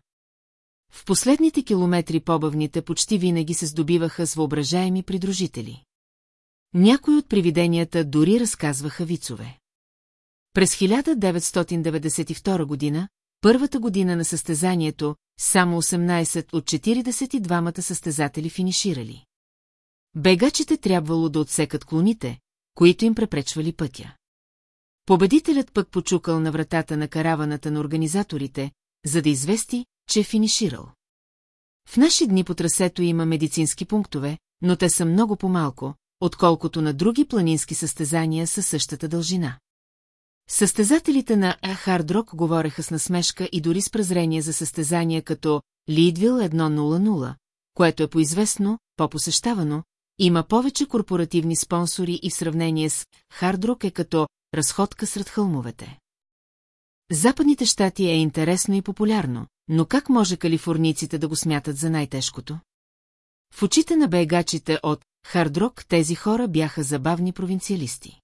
В последните километри побавните почти винаги се здобиваха с въображаеми придружители. Някои от привиденията дори разказваха вицове. През 1992 година, първата година на състезанието, само 18 от 42-мата състезатели финиширали. Бегачите трябвало да отсекат клоните, които им препречвали пътя. Победителят пък почукал на вратата на караваната на организаторите, за да извести, че е финиширал. В наши дни по трасето има медицински пунктове, но те са много по-малко, отколкото на други планински състезания със същата дължина. Състезателите на Хардрок говореха с насмешка и дори с презрение за състезания като Лидвил 100, което е поизвестно, по-посещавано, има повече корпоративни спонсори и в сравнение с Хардрок е като разходка сред хълмовете. Западните щати е интересно и популярно, но как може калифорнийците да го смятат за най-тежкото? В очите на бегачите от Хардрок тези хора бяха забавни провинциалисти.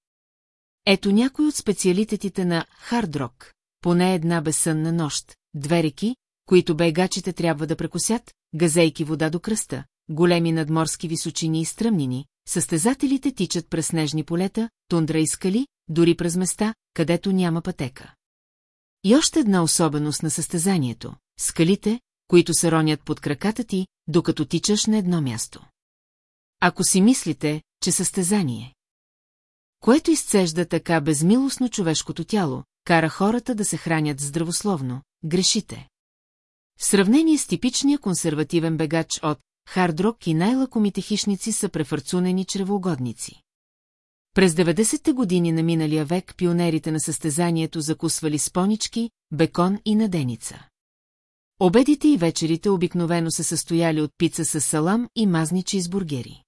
Ето някой от специалитетите на Хардрок, поне една безсънна нощ, две реки, които бегачите трябва да прекусят, газейки вода до кръста, големи надморски височини и стръмнини, състезателите тичат през снежни полета, тундра и скали, дори през места, където няма пътека. И още една особеност на състезанието – скалите, които се ронят под краката ти, докато тичаш на едно място. Ако си мислите, че състезание, което изцежда така безмилостно човешкото тяло, кара хората да се хранят здравословно, грешите. В сравнение с типичния консервативен бегач от хардрок и най-лакомите хищници са префарцунени чревоугодници. През 90-те години на миналия век пионерите на състезанието закусвали спонички, бекон и наденица. Обедите и вечерите обикновено се състояли от пица с салам и мазничи с бургери.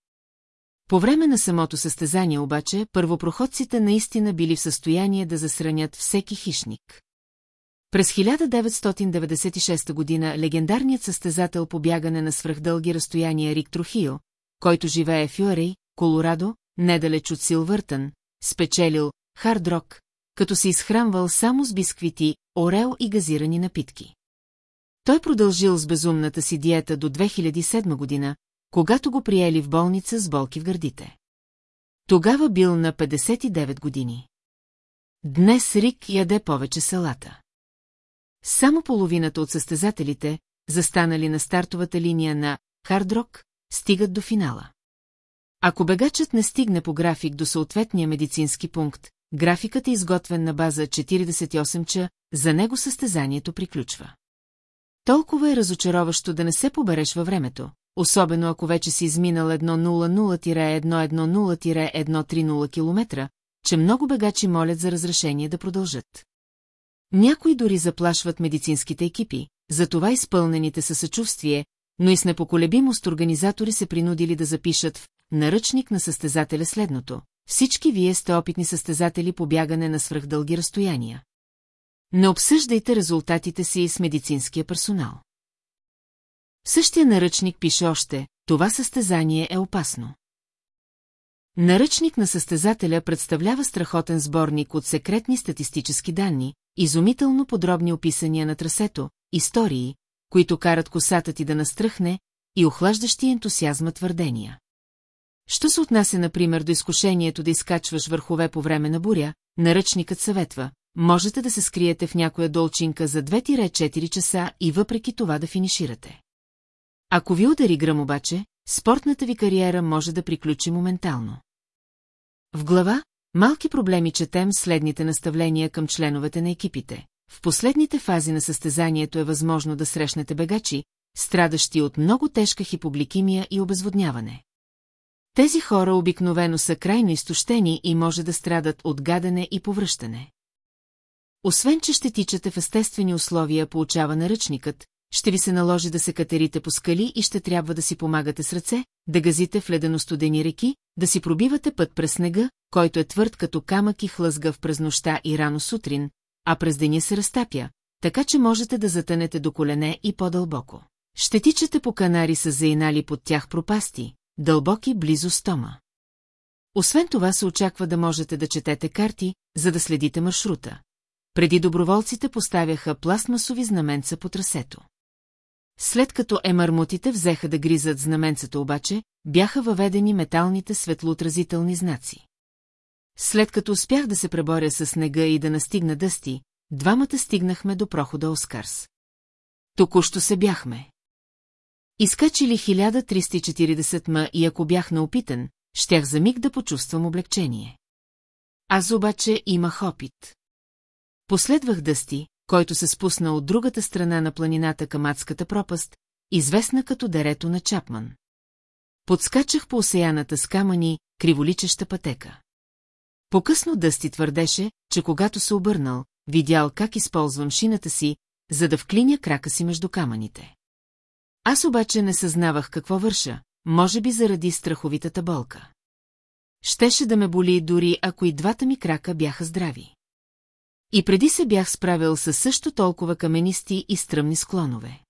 По време на самото състезание обаче, първопроходците наистина били в състояние да засранят всеки хищник. През 1996 година легендарният състезател по бягане на свръхдълги разстояния Рик Трухио, който живее в Юарей, Колорадо, недалеч от Силвъртън, спечелил хард-рок, като се изхранвал само с бисквити, орел и газирани напитки. Той продължил с безумната си диета до 2007 година, когато го приели в болница с болки в гърдите. Тогава бил на 59 години. Днес Рик яде повече салата. Само половината от състезателите, застанали на стартовата линия на Хардрок, стигат до финала. Ако бегачът не стигне по график до съответния медицински пункт, графикът е изготвен на база 48 ча, за него състезанието приключва. Толкова е разочароващо да не се побереш във времето, особено ако вече си изминал 1.00-1.10-130 км, че много бегачи молят за разрешение да продължат. Някои дори заплашват медицинските екипи, затова изпълнените със съчувствие, но и с непоколебимост организатори се принудили да запишат в наръчник на състезателя следното. Всички вие сте опитни състезатели по бягане на свръхдълги разстояния. Не обсъждайте резултатите си с медицинския персонал. В същия наръчник пише още, това състезание е опасно. Наръчник на състезателя представлява страхотен сборник от секретни статистически данни, изумително подробни описания на трасето, истории, които карат косата ти да настръхне, и охлаждащи ентусиазма твърдения. Що се отнася, например, до изкушението да изкачваш върхове по време на буря, наръчникът съветва, можете да се скриете в някоя долчинка за 2-4 часа и въпреки това да финиширате. Ако ви удари гръм обаче, спортната ви кариера може да приключи моментално. В глава Малки проблеми четем следните наставления към членовете на екипите. В последните фази на състезанието е възможно да срещнете бегачи, страдащи от много тежка хипогликимия и обезводняване. Тези хора обикновено са крайно изтощени и може да страдат от гадане и повръщане. Освен, че ще тичате в естествени условия получава наръчникът, ще ви се наложи да се катерите по скали и ще трябва да си помагате с ръце, да газите в ледено-студени реки, да си пробивате път през снега, който е твърд като камък и хлъзгав през нощта и рано сутрин, а през деня се разтапя, така че можете да затънете до колене и по-дълбоко. Ще тичате по канари с заинали под тях пропасти, дълбоки близо стома. Освен това се очаква да можете да четете карти, за да следите маршрута. Преди доброволците поставяха пластмасови знаменца по трасето. След като емармутите взеха да гризат знаменцата обаче, бяха въведени металните светлоотразителни знаци. След като успях да се преборя с снега и да настигна дъсти, двамата стигнахме до прохода Оскарс. Току-що се бяхме. Изкачили 1340 ма и ако бях наопитан, щях за миг да почувствам облегчение. Аз обаче имах опит. Последвах дъсти, който се спусна от другата страна на планината към адската пропаст, известна като дерето на Чапман. Подскачах по осеяната с камъни, криволичеща пътека. Покъсно Дъсти твърдеше, че когато се обърнал, видял как използвам шината си, за да вклиня крака си между камъните. Аз обаче не съзнавах какво върша, може би заради страховитата болка. Щеше да ме боли дори ако и двата ми крака бяха здрави. И преди се бях справил със също толкова каменисти и стръмни склонове.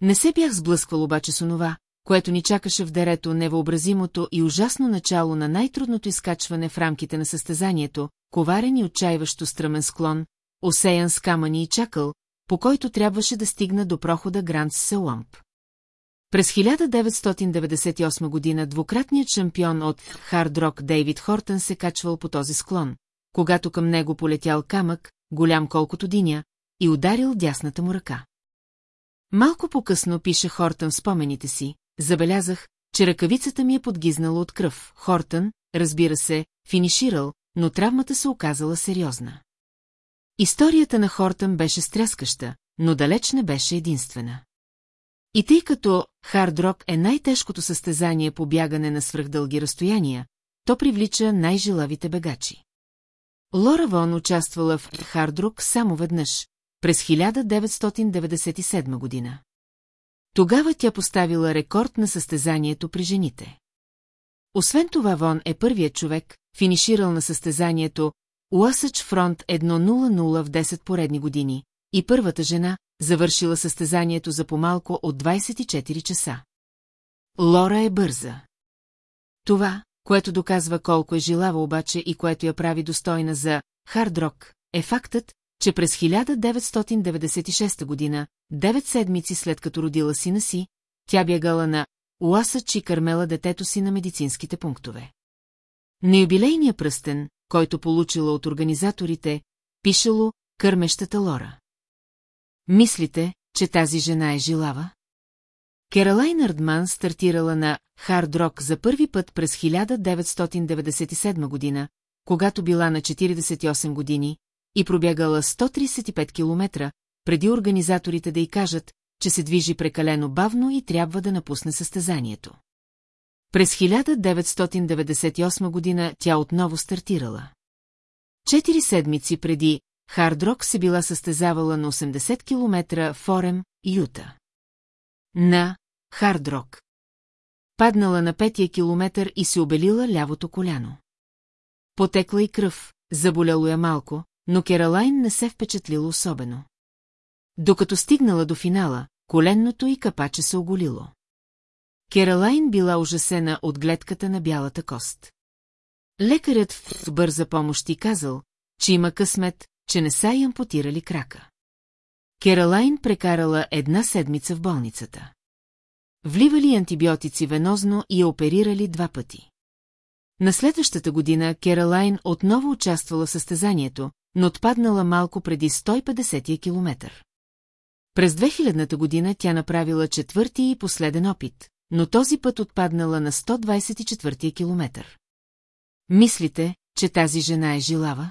Не се бях сблъсквал обаче с онова, което ни чакаше в дерето невъобразимото и ужасно начало на най-трудното изкачване в рамките на състезанието, коварен и отчаиващо стръмен склон, осеян с камъни и чакъл, по който трябваше да стигна до прохода Гранд Селомп. През 1998 година двукратният шампион от Хард Рок Дейвид Хортън се качвал по този склон, когато към него полетял камък, голям колкото диня, и ударил дясната му ръка. Малко по-късно пише Хортън в спомените си, забелязах, че ръкавицата ми е подгизнала от кръв. Хортън, разбира се, финиширал, но травмата се оказала сериозна. Историята на Хортън беше стряскаща, но далеч не беше единствена. И тъй като хард-рок е най-тежкото състезание по бягане на свръхдълги разстояния, то привлича най-жилавите бегачи. Лора Вон участвала в хард-рок само веднъж, през 1997 година. Тогава тя поставила рекорд на състезанието при жените. Освен това Вон е първият човек, финиширал на състезанието Уасъч Фронт 1.00 в 10 поредни години, и първата жена, завършила състезанието за помалко от 24 часа. Лора е бърза. Това, което доказва колко е жилава обаче и което я прави достойна за хард-рок, е фактът, че през 1996 година, девет седмици след като родила сина си, тя бягала на Уасъч и кърмела детето си на медицинските пунктове. На юбилейния пръстен, който получила от организаторите, пишело «Кърмещата Лора». Мислите, че тази жена е жилава? Кералайн Ардман стартирала на Хард Рок за първи път през 1997 година, когато била на 48 години, и пробягала 135 км, преди организаторите да й кажат, че се движи прекалено бавно и трябва да напусне състезанието. През 1998 година тя отново стартирала. Четири седмици преди Хардрок се била състезавала на 80 км в Орем, Юта. На Хардрок. Паднала на петия километър и се обелила лявото коляно. Потекла и кръв, заболяло я малко, но Кералайн не се впечатлила особено. Докато стигнала до финала, коленното и капаче се оголило. Кералайн била ужасена от гледката на бялата кост. Лекарят в бърза помощ и казал, че има късмет, че не са й ампутирали крака. Кералайн прекарала една седмица в болницата. Вливали антибиотици венозно и я оперирали два пъти. На следващата година Кералайн отново участвала в състезанието, но отпаднала малко преди 150 километър. През 2000-та година тя направила четвърти и последен опит, но този път отпаднала на 124 километър. Мислите, че тази жена е жилава?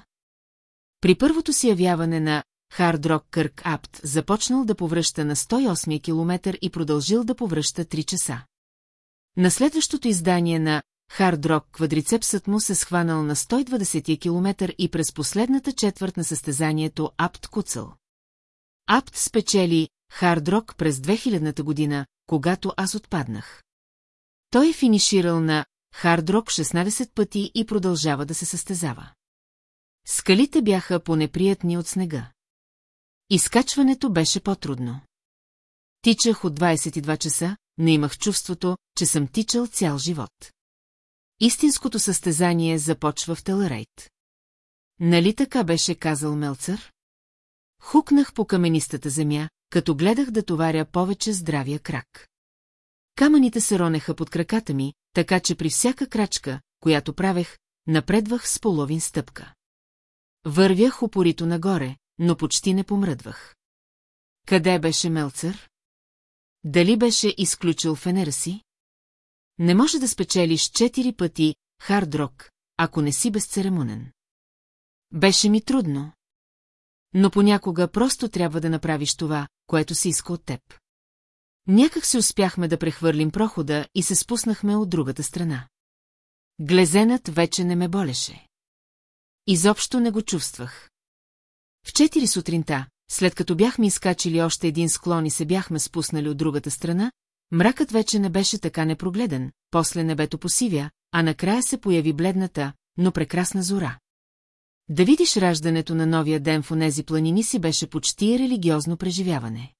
При първото си явяване на Хард Рок Кърк Апт започнал да повръща на 108 километър и продължил да повръща 3 часа. На следващото издание на Хард Рок квадрицепсът му се схванал на 120 км и през последната четвърт на състезанието Апт Куцъл. Апт спечели Хард Рок през 2000-та година, когато аз отпаднах. Той е финиширал на Хард Рок 16 пъти и продължава да се състезава. Скалите бяха понеприятни от снега. Изкачването беше по-трудно. Тичах от 22 часа, не имах чувството, че съм тичал цял живот. Истинското състезание започва в Телерейт. Нали така беше казал Мелцър? Хукнах по каменистата земя, като гледах да товаря повече здравия крак. Камъните се ронеха под краката ми, така че при всяка крачка, която правех, напредвах с половин стъпка. Вървях упорито нагоре, но почти не помръдвах. Къде беше Мелцър? Дали беше изключил фенера си? Не може да спечелиш четири пъти хардрок, ако не си безцеремонен. Беше ми трудно. Но понякога просто трябва да направиш това, което се иска от теб. Някак се успяхме да прехвърлим прохода и се спуснахме от другата страна. Глезенът вече не ме болеше. Изобщо не го чувствах. В четири сутринта, след като бяхме изкачили още един склон и се бяхме спуснали от другата страна, мракът вече не беше така непрогледен, после небето посивя, а накрая се появи бледната, но прекрасна зора. Да видиш раждането на новия ден в онези планини си беше почти религиозно преживяване.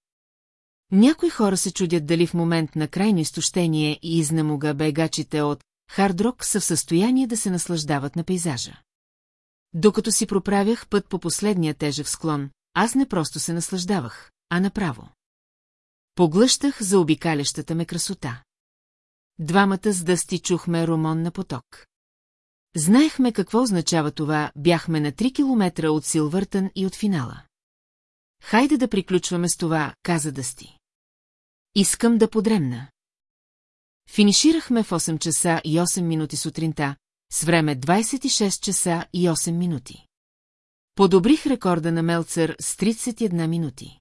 Някои хора се чудят дали в момент на крайно изтощение и изнемога бегачите от хардрок са в състояние да се наслаждават на пейзажа. Докато си проправях път по последния тежък склон, аз не просто се наслаждавах, а направо. Поглъщах за обикалящата ме красота. Двамата с дъсти чухме ромон на поток. Знаехме какво означава това, бяхме на 3 километра от Силвъртън и от финала. Хайде да приключваме с това, каза Дъсти. Искам да подремна. Финиширахме в 8 часа и 8 минути сутринта, с време 26 часа и 8 минути. Подобрих рекорда на Мелцър с 31 минути.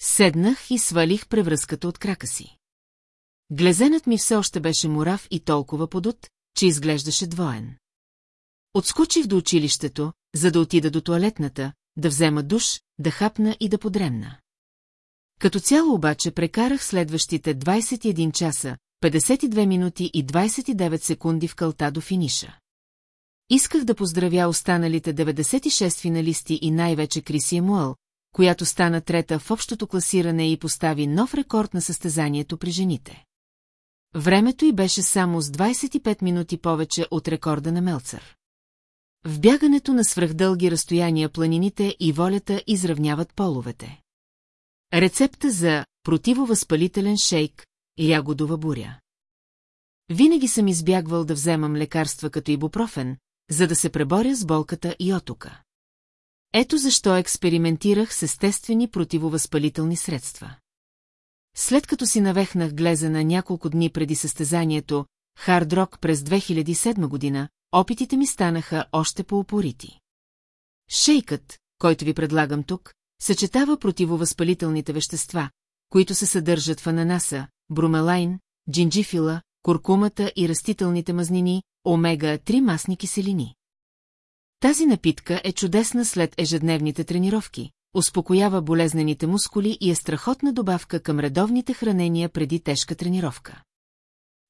Седнах и свалих превръзката от крака си. Глезенът ми все още беше мурав и толкова подут, че изглеждаше двоен. Отскочих до училището, за да отида до туалетната, да взема душ, да хапна и да подремна. Като цяло обаче прекарах следващите 21 часа, 52 минути и 29 секунди в кълта до финиша. Исках да поздравя останалите 96 финалисти и най-вече Криси Емуел, която стана трета в общото класиране и постави нов рекорд на състезанието при жените. Времето й беше само с 25 минути повече от рекорда на Мелцър. В бягането на свръхдълги разстояния планините и волята изравняват половете. Рецепта за противовъзпалителен шейк – ягодова буря. Винаги съм избягвал да вземам лекарства като ибупрофен, за да се преборя с болката и отука. Ето защо експериментирах с естествени противовъзпалителни средства. След като си навехнах глезена няколко дни преди състезанието Хард Рок през 2007 година, опитите ми станаха още по-упорити. Шейкът, който ви предлагам тук, съчетава противовъзпалителните вещества, които се съдържат в ананаса, брумелайн, джинджифила, куркумата и растителните мазнини, омега-3 масни киселини. Тази напитка е чудесна след ежедневните тренировки, успокоява болезнените мускули и е страхотна добавка към редовните хранения преди тежка тренировка.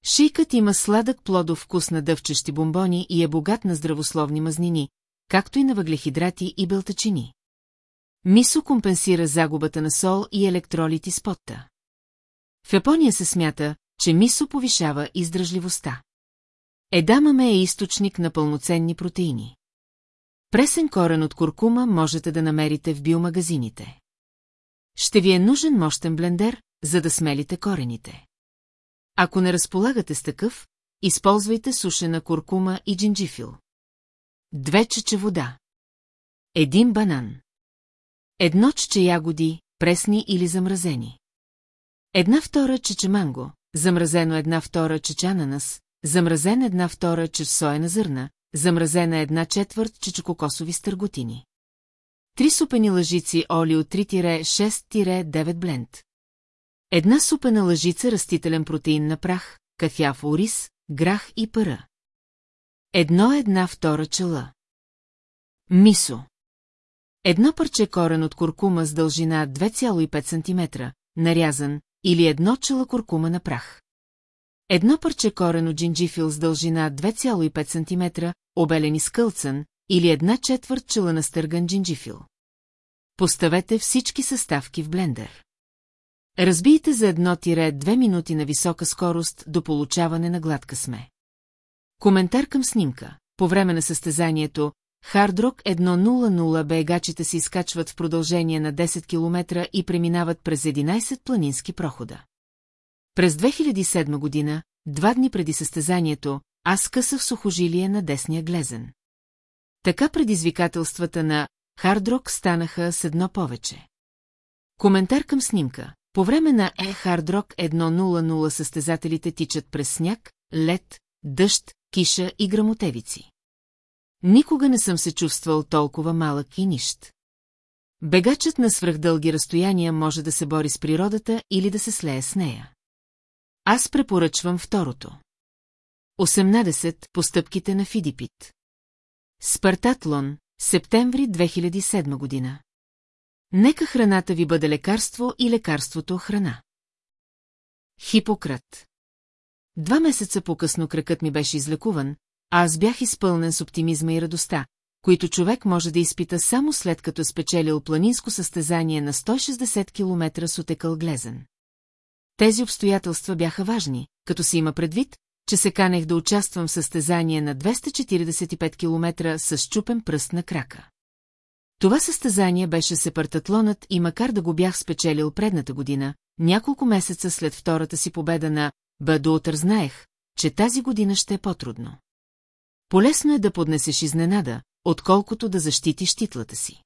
Шийкът има сладък плодов вкус на дъвчещи бомбони и е богат на здравословни мазнини, както и на въглехидрати и белтачини. Мисо компенсира загубата на сол и електролити с потта. В Япония се смята, че мисо повишава издръжливостта. Едамаме е източник на пълноценни протеини. Пресен корен от куркума можете да намерите в биомагазините. Ще ви е нужен мощен блендер, за да смелите корените. Ако не разполагате с такъв, използвайте сушена куркума и джинджифил. Две чече вода. Един банан. Едно чече ягоди, пресни или замразени. Една втора чече манго, замразено една втора чече ананас, замразен една втора чеч соена зърна, замразена една четвърт чечекокосови стърготини. Три супени лъжици олио 3-6-9 бленд. Една супена лъжица растителен протеин на прах, кафяв ориз, грах и пара. Едно една втора чела. Мисо. Едно парче корен от куркума с дължина 2,5 см, нарязан, или едно чела куркума на прах. Едно парче корен от джинджифил с дължина 2,5 см, обелени с кълцън, или една четвърт чела на стърган джинджифил. Поставете всички съставки в блендер. Разбийте за едно-две минути на висока скорост до получаване на гладка сме. Коментар към снимка. По време на състезанието, Хардрок 1.00 бегачите се изкачват в продължение на 10 км и преминават през 11 планински прохода. През 2007 година, два дни преди състезанието, аз късах сухожилие на десния глезен. Така предизвикателствата на Хардрок станаха с едно повече. Коментар към снимка. По време на Е Хардрок 1.00 състезателите тичат през сняг, лед, дъжд, киша и грамотевици. Никога не съм се чувствал толкова малък и нищ. Бегачът на свръхдълги разстояния може да се бори с природата или да се слее с нея. Аз препоръчвам второто. 18. Постъпките на Фидипит. Спартатлон, септември 2007 година. Нека храната ви бъде лекарство и лекарството храна. Хипократ. Два месеца по-късно кракът ми беше излекуван, а аз бях изпълнен с оптимизма и радостта, които човек може да изпита само след като спечелил планинско състезание на 160 км с отекъл глезен. Тези обстоятелства бяха важни, като се има предвид, че се канех да участвам в състезание на 245 км с чупен пръст на крака. Това състезание беше сепартатлонът и макар да го бях спечелил предната година, няколко месеца след втората си победа на Бадуотър знаех, че тази година ще е по-трудно. Полесно е да поднесеш изненада, отколкото да защитиш титлата си.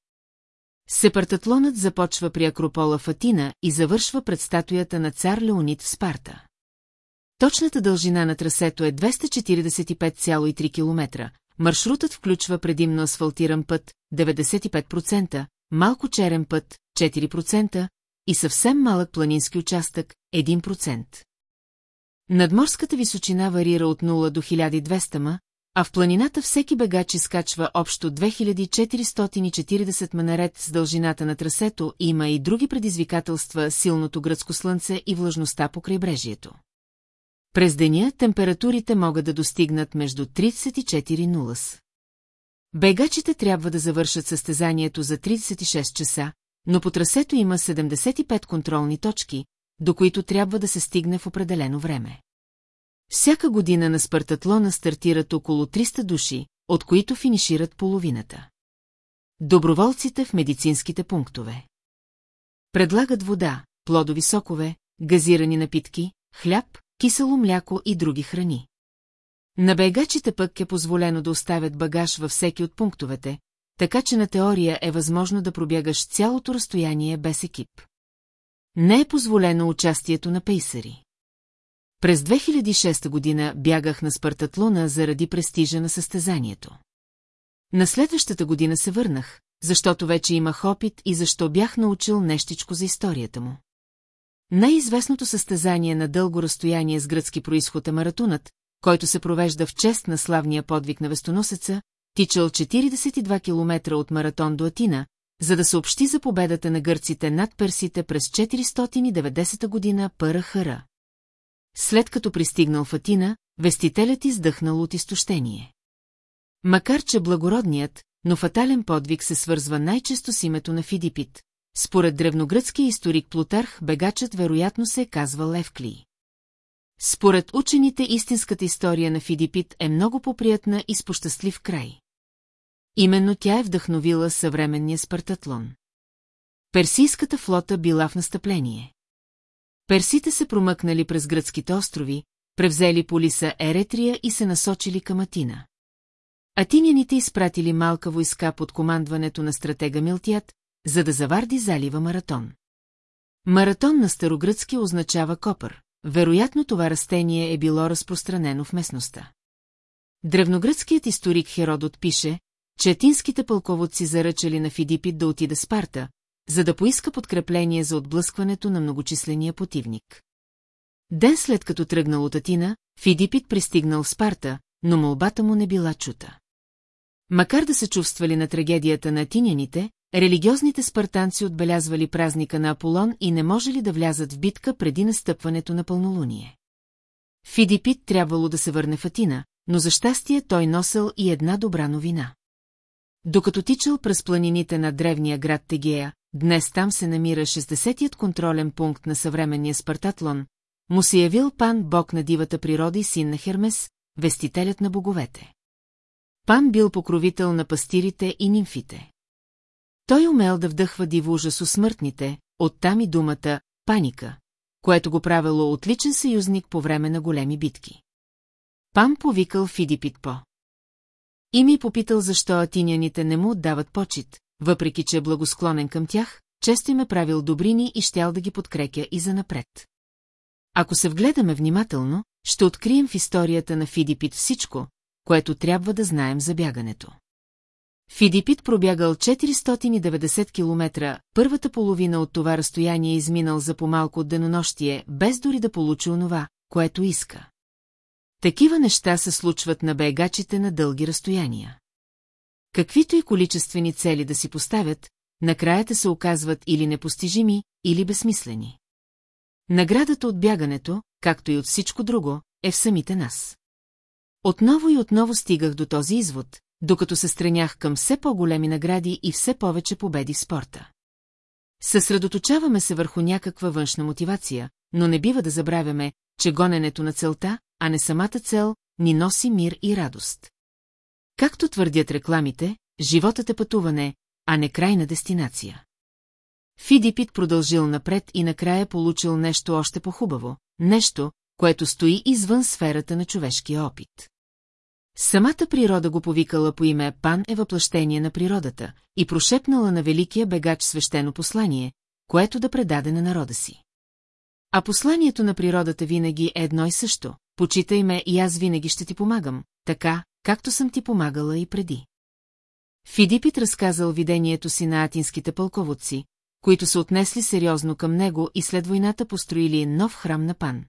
Сепартатлонът започва при Акропола в Атина и завършва пред статуята на цар Леонид в Спарта. Точната дължина на трасето е 245,3 км. Маршрутът включва предимно асфалтиран път 95%, малко черен път 4% и съвсем малък планински участък 1%. Надморската височина варира от 0 до 1200 ма, а в планината всеки бегач изкачва общо 2440 ма наред с дължината на трасето има и други предизвикателства силното гръцко слънце и влажността по крайбрежието. През деня температурите могат да достигнат между 34 нулас. Бегачите трябва да завършат състезанието за 36 часа, но по трасето има 75 контролни точки, до които трябва да се стигне в определено време. Всяка година на Спартатлона стартират около 300 души, от които финишират половината. Доброволците в медицинските пунктове. Предлагат вода, плодови сокове, газирани напитки, хляб, кисело мляко и други храни. На бегачите пък е позволено да оставят багаж във всеки от пунктовете, така че на теория е възможно да пробягаш цялото разстояние без екип. Не е позволено участието на пейсари. През 2006 година бягах на Спартатлуна заради престижа на състезанието. На следващата година се върнах, защото вече имах опит и защо бях научил нещичко за историята му. Най-известното състезание на дълго разстояние с гръцки происход е маратонът, който се провежда в чест на славния подвиг на вестоносеца, тичал 42 км от маратон до Атина, за да съобщи за победата на гърците над персите през 490 година Пърахара. След като пристигнал в Атина, вестителят издъхнал от изтощение. Макар че благородният, но фатален подвиг се свързва най-често с името на Фидипит. Според древногръцкия историк Плутарх, бегачът вероятно се е казвал Евклий. Според учените истинската история на Фидипит е много поприятна и с пощастлив край. Именно тя е вдъхновила съвременния Спартатлон. Персийската флота била в настъпление. Персите се промъкнали през гръцките острови, превзели полиса Еретрия и се насочили към Атина. Атиняните изпратили малка войска под командването на стратега Милтият, за да заварди залива Маратон. Маратон на старогръцки означава копър. Вероятно това растение е било разпространено в местността. Древногръцкият историк Херодот пише, че атинските пълководци заръчали на Фидипит да отида Спарта, за да поиска подкрепление за отблъскването на многочисления противник. Ден след като тръгнал от Атина, Фидипит пристигнал в Спарта, но молбата му не била чута. Макар да се чувствали на трагедията на атиняните, религиозните спартанци отбелязвали празника на Аполон и не можели да влязат в битка преди настъпването на пълнолуние. Фидипит трябвало да се върне в Атина, но за щастие той носил и една добра новина. Докато тичал през планините на древния град Тегея, днес там се намира 60-тият контролен пункт на съвременния Спартатлон, му се явил пан бог на дивата природа и син на Хермес, вестителят на боговете. Пан бил покровител на пастирите и нимфите. Той умел да вдъхва диво ужас у смъртните, оттам и думата «паника», което го правило отличен съюзник по време на големи битки. Пан повикал Фидипит по. И ми попитал защо атиняните не му отдават почет, въпреки че е благосклонен към тях, често им е правил добрини и щял да ги подкрепя и занапред. Ако се вгледаме внимателно, ще открием в историята на Фидипит всичко, което трябва да знаем за бягането. Фидипит пробягал 490 км, първата половина от това разстояние е изминал за по-малко от денонощие, без дори да получи онова, което иска. Такива неща се случват на бегачите на дълги разстояния. Каквито и количествени цели да си поставят, накрая те се оказват или непостижими, или безсмислени. Наградата от бягането, както и от всичко друго, е в самите нас. Отново и отново стигах до този извод, докато се странях към все по-големи награди и все повече победи в спорта. Съсредоточаваме се върху някаква външна мотивация, но не бива да забравяме, че гоненето на целта, а не самата цел, ни носи мир и радост. Както твърдят рекламите, животът е пътуване, а не крайна дестинация. Фидипит продължил напред и накрая получил нещо още по-хубаво, нещо, което стои извън сферата на човешкия опит. Самата природа го повикала по име Пан е въплъщение на природата и прошепнала на великия бегач свещено послание, което да предаде на народа си. А посланието на природата винаги е едно и също. Почитай ме и аз винаги ще ти помагам, така, както съм ти помагала и преди. Фидипит разказал видението си на атинските пълководци, които са отнесли сериозно към него и след войната построили нов храм на пан.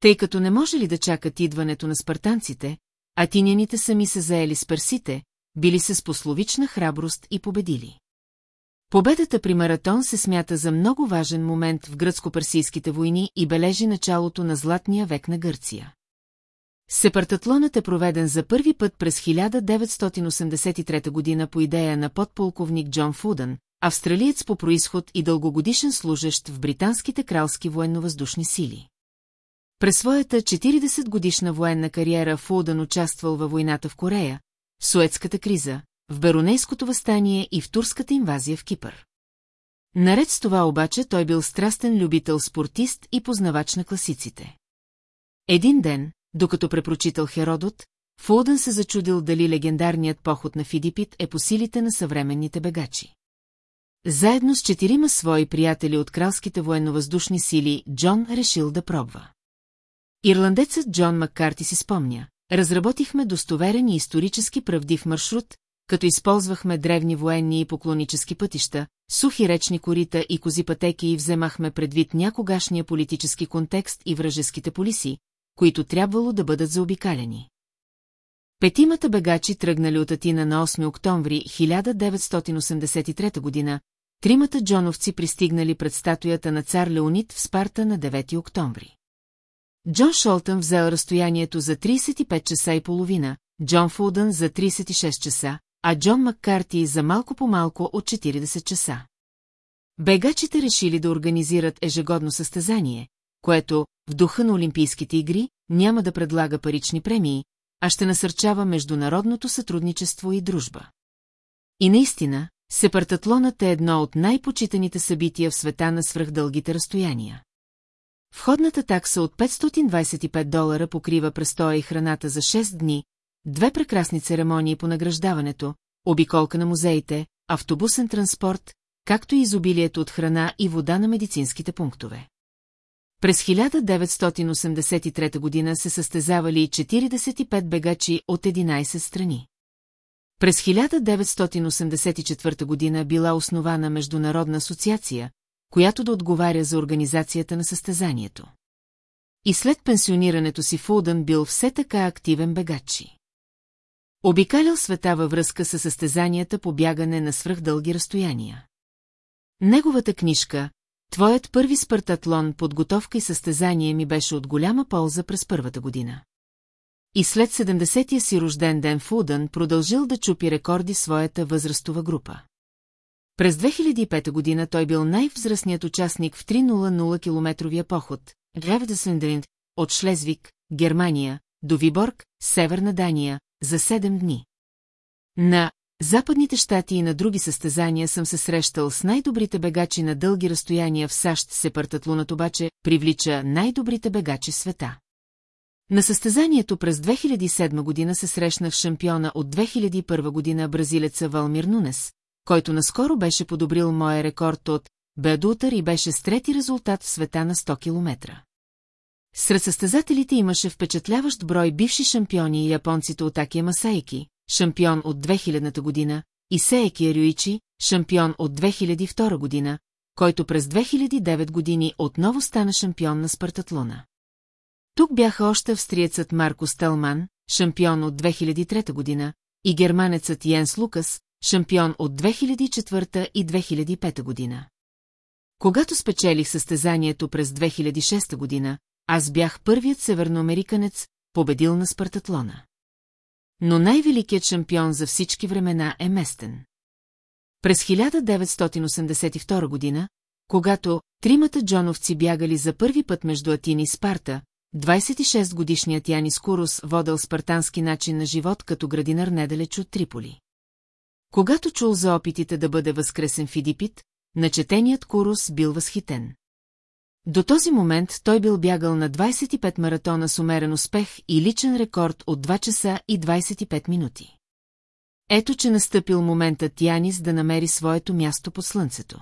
Тъй като не може ли да чакат идването на спартанците, атиняните сами се заели с персите, били се с пословична храброст и победили. Победата при маратон се смята за много важен момент в гръцко-персийските войни и бележи началото на златния век на Гърция. Сепартатлонът е проведен за първи път през 1983 година по идея на подполковник Джон Фудън, австралиец по происход и дългогодишен служащ в британските кралски военновъздушни сили. През своята 40-годишна военна кариера Фудън участвал във войната в Корея, Суетската криза, в Беронейското възстание и в турската инвазия в Кипър. Наред с това обаче той бил страстен любител спортист и познавач на класиците. Един ден, докато препрочитал Херодот, Фулдън се зачудил дали легендарният поход на Фидипит е по силите на съвременните бегачи. Заедно с четирима свои приятели от кралските военновъздушни сили, Джон решил да пробва. Ирландецът Джон Маккарти си спомня. Разработихме достоверен и исторически правдив маршрут, като използвахме древни военни и поклонически пътища, сухи речни корита и кози пътеки и вземахме предвид някогашния политически контекст и вражеските полиси, които трябвало да бъдат заобикалени. Петимата бегачи тръгнали от Атина на 8 октомври 1983 година, тримата джоновци пристигнали пред статуята на цар Леонид в Спарта на 9 октомври. Джон Шолтън взел разстоянието за 35 часа и половина, Джон Фулдън за 36 часа, а Джон Маккарти за малко по-малко от 40 часа. Бегачите решили да организират ежегодно състезание, което, в духа на Олимпийските игри, няма да предлага парични премии, а ще насърчава международното сътрудничество и дружба. И наистина, сепартатлонът е едно от най-почитаните събития в света на свръхдългите разстояния. Входната такса от 525 долара покрива престоя и храната за 6 дни, две прекрасни церемонии по награждаването, обиколка на музеите, автобусен транспорт, както и изобилието от храна и вода на медицинските пунктове. През 1983 година се състезавали 45 бегачи от 11 страни. През 1984 година била основана Международна асоциация, която да отговаря за организацията на състезанието. И след пенсионирането си Фулдън бил все така активен бегачи. Обикалял света във връзка с състезанията по бягане на свръхдълги разстояния. Неговата книжка Твоят първи спартатлон, подготовка и състезание ми беше от голяма полза през първата година. И след 70-я си рожден ден Фудън продължил да чупи рекорди своята възрастова група. През 2005 година той бил най-възрастният участник в 300-километровия поход, Ревдесендринд, от Шлезвик, Германия, до Виборг, Северна Дания, за 7 дни. На Западните щати и на други състезания съм се срещал с най-добрите бегачи на дълги разстояния в САЩ, Сепартатлунът обаче привлича най-добрите бегачи света. На състезанието през 2007 година се срещнах шампиона от 2001 година бразилеца Валмир Нунес, който наскоро беше подобрил моя рекорд от Бедутър и беше с трети резултат в света на 100 км. Сред състезателите имаше впечатляващ брой бивши шампиони и японците от Акия Масайки, шампион от 2000 година, и Сееки Рюичи, шампион от 2002 година, който през 2009 години отново стана шампион на Спартатлона. Тук бяха още австриецът Марко Стелман, шампион от 2003 година, и германецът Йенс Лукас, шампион от 2004 и 2005 година. Когато спечелих състезанието през 2006 година, аз бях първият северноамериканец, победил на Спартатлона. Но най-великият шампион за всички времена е местен. През 1982 година, когато тримата джоновци бягали за първи път между Атин и Спарта, 26-годишният Янис Курус водел спартански начин на живот като градинар недалеч от Триполи. Когато чул за опитите да бъде възкресен Фидипит, начетеният Курус бил възхитен. До този момент той бил бягал на 25 маратона с умерен успех и личен рекорд от 2 часа и 25 минути. Ето, че настъпил моментът Янис да намери своето място под слънцето.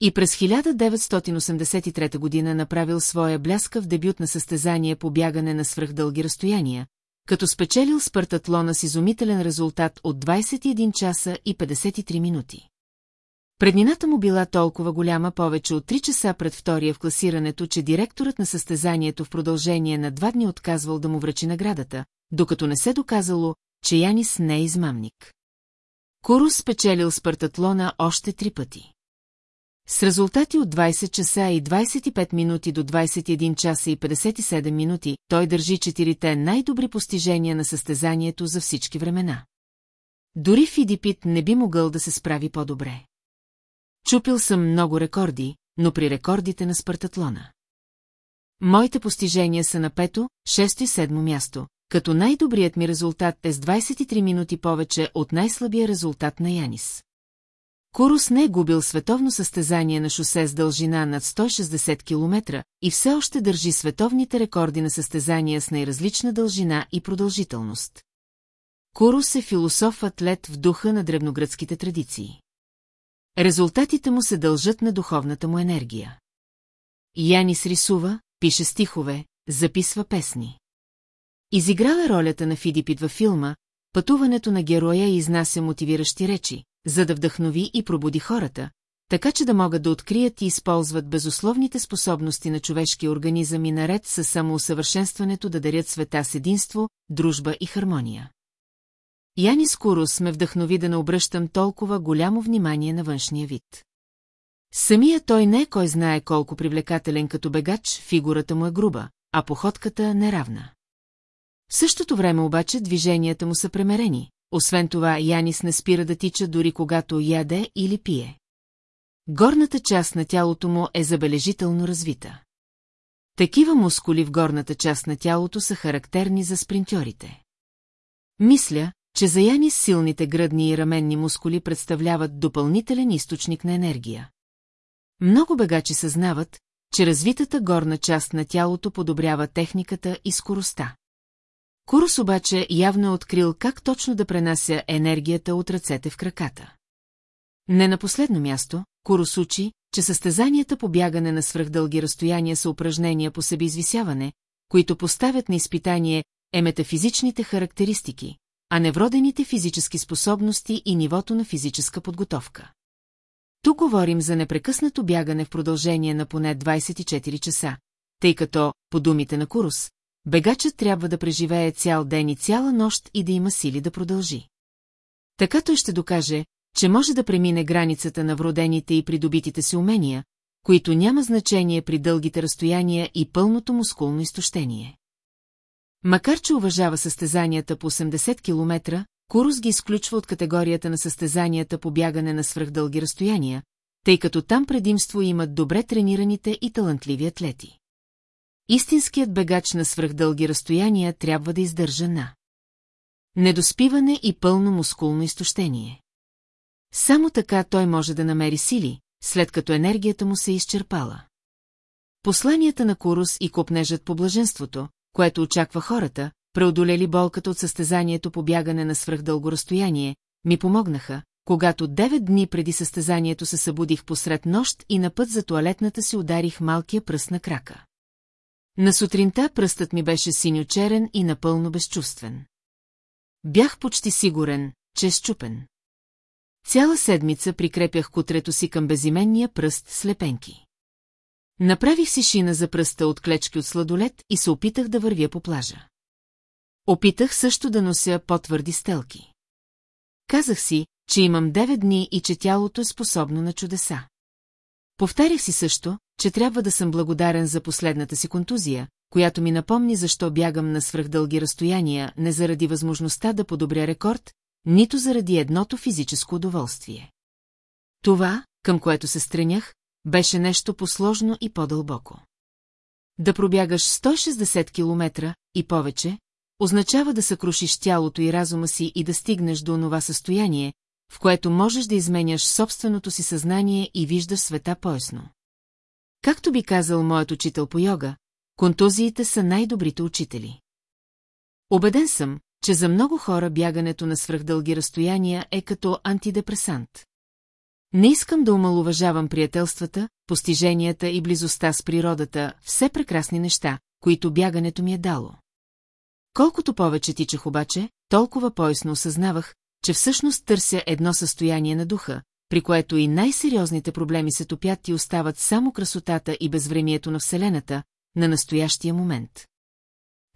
И през 1983 година направил своя бляскав дебют на състезание по бягане на свръхдълги разстояния, като спечелил спартатлона с изумителен резултат от 21 часа и 53 минути. Преднината му била толкова голяма повече от 3 часа пред втория в класирането, че директорът на състезанието в продължение на два дни отказвал да му връчи наградата, докато не се доказало, че Янис не е измамник. Курус спечелил спартатлона още три пъти. С резултати от 20 часа и 25 минути до 21 часа и 57 минути, той държи четирите най-добри постижения на състезанието за всички времена. Дори Фидипит не би могъл да се справи по-добре. Чупил съм много рекорди, но при рекордите на спартатлона. Моите постижения са на пето, шесто и седмо място, като най-добрият ми резултат е с 23 минути повече от най-слабия резултат на Янис. Курус не е губил световно състезание на шосе с дължина над 160 км и все още държи световните рекорди на състезания с най-различна дължина и продължителност. Курус е философ-атлет в духа на древногръцките традиции. Резултатите му се дължат на духовната му енергия. Янис рисува, пише стихове, записва песни. Изиграва е ролята на Фидипит във филма, пътуването на героя изнася мотивиращи речи, за да вдъхнови и пробуди хората, така че да могат да открият и използват безусловните способности на човешкия организъм и наред с самоусъвършенстването да дарят света с единство, дружба и хармония. Янис Курус ме вдъхнови да не обръщам толкова голямо внимание на външния вид. Самия той не е кой знае колко привлекателен като бегач, фигурата му е груба, а походката неравна. В същото време обаче движенията му са премерени, освен това Янис не спира да тича дори когато яде или пие. Горната част на тялото му е забележително развита. Такива мускули в горната част на тялото са характерни за спринтьорите. Мисля, че за Янис силните гръдни и раменни мускули представляват допълнителен източник на енергия. Много бегачи съзнават, че развитата горна част на тялото подобрява техниката и скоростта. Курус обаче явно е открил как точно да пренася енергията от ръцете в краката. Не на последно място, Курус учи, че състезанията по бягане на свръхдълги разстояния са упражнения по себеизвисяване, които поставят на изпитание е метафизичните характеристики, а невродените физически способности и нивото на физическа подготовка. Тук говорим за непрекъснато бягане в продължение на поне 24 часа, тъй като, по думите на Курус, бегачът трябва да преживее цял ден и цяла нощ и да има сили да продължи. Така той ще докаже, че може да премине границата на вродените и придобитите си умения, които няма значение при дългите разстояния и пълното мускулно изтощение. Макар че уважава състезанията по 80 км, Курус ги изключва от категорията на състезанията по бягане на свръхдълги разстояния, тъй като там предимство имат добре тренираните и талантливи атлети. Истинският бегач на свръхдълги разстояния трябва да издържа на недоспиване и пълно мускулно изтощение. Само така той може да намери сили, след като енергията му се е изчерпала. Посланията на Курус и копнежат по блаженството, което очаква хората, преодолели болката от състезанието по бягане на свръхдълго разстояние, ми помогнаха, когато девет дни преди състезанието се събудих посред нощ и на път за туалетната си ударих малкия пръст на крака. На сутринта пръстът ми беше синьо-черен и напълно безчувствен. Бях почти сигурен, че е щупен. Цяла седмица прикрепях кутрето си към безименния пръст с лепенки. Направих си шина за пръста от клечки от сладолет и се опитах да вървя по плажа. Опитах също да нося по-твърди стелки. Казах си, че имам 9 дни и че тялото е способно на чудеса. Повтарях си също, че трябва да съм благодарен за последната си контузия, която ми напомни защо бягам на свръхдълги разстояния, не заради възможността да подобря рекорд, нито заради едното физическо удоволствие. Това, към което се стренях, беше нещо посложно и по-дълбоко. Да пробягаш 160 км и повече, означава да съкрушиш тялото и разума си и да стигнеш до онова състояние, в което можеш да изменяш собственото си съзнание и виждаш света поясно. Както би казал моят учител по йога, контузиите са най-добрите учители. Обеден съм, че за много хора бягането на свръхдълги разстояния е като антидепресант. Не искам да омалуважавам приятелствата, постиженията и близостта с природата, все прекрасни неща, които бягането ми е дало. Колкото повече тичах обаче, толкова поясно осъзнавах, че всъщност търся едно състояние на духа, при което и най-сериозните проблеми се топят и остават само красотата и безвремието на Вселената, на настоящия момент.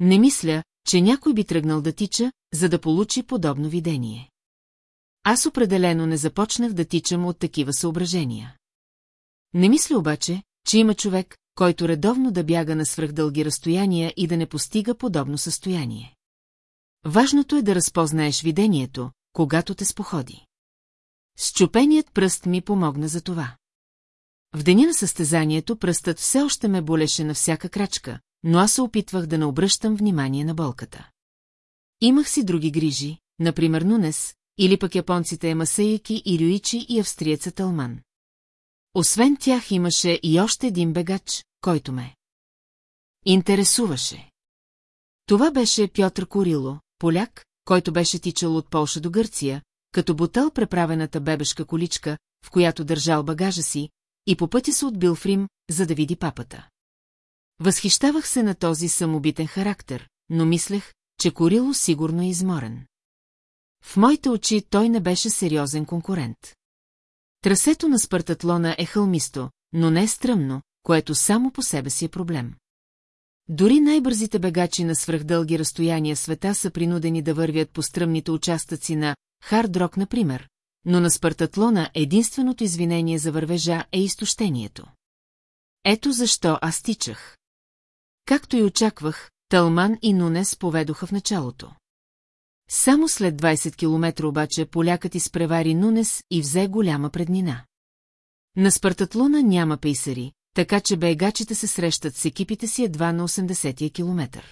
Не мисля, че някой би тръгнал да тича, за да получи подобно видение. Аз определено не започнах да тичам от такива съображения. Не мисля обаче, че има човек, който редовно да бяга на свръхдълги разстояния и да не постига подобно състояние. Важното е да разпознаеш видението, когато те споходи. Счупеният пръст ми помогна за това. В деня на състезанието пръстът все още ме болеше на всяка крачка, но аз се опитвах да не обръщам внимание на болката. Имах си други грижи, например Нунес, или пък японците Емасеяки и Рюичи и австриеца Талман. Освен тях имаше и още един бегач, който ме интересуваше. Това беше Пьотър Корило, поляк, който беше тичал от Полша до Гърция, като бутал преправената бебешка количка, в която държал багажа си, и по пътя се отбил в Рим, за да види папата. Възхищавах се на този самобитен характер, но мислех, че Корило сигурно е изморен. В моите очи той не беше сериозен конкурент. Трасето на Спартатлона е хълмисто, но не е стръмно, което само по себе си е проблем. Дори най-бързите бегачи на свръхдълги разстояния света са принудени да вървят по стръмните участъци на хард-рок, например, но на Спартатлона единственото извинение за вървежа е изтощението. Ето защо аз тичах. Както и очаквах, Талман и Нунес поведоха в началото. Само след 20 км обаче полякът изпревари Нунес и взе голяма преднина. На Спартатлона няма пейсари, така че бегачите се срещат с екипите си едва на 80 км.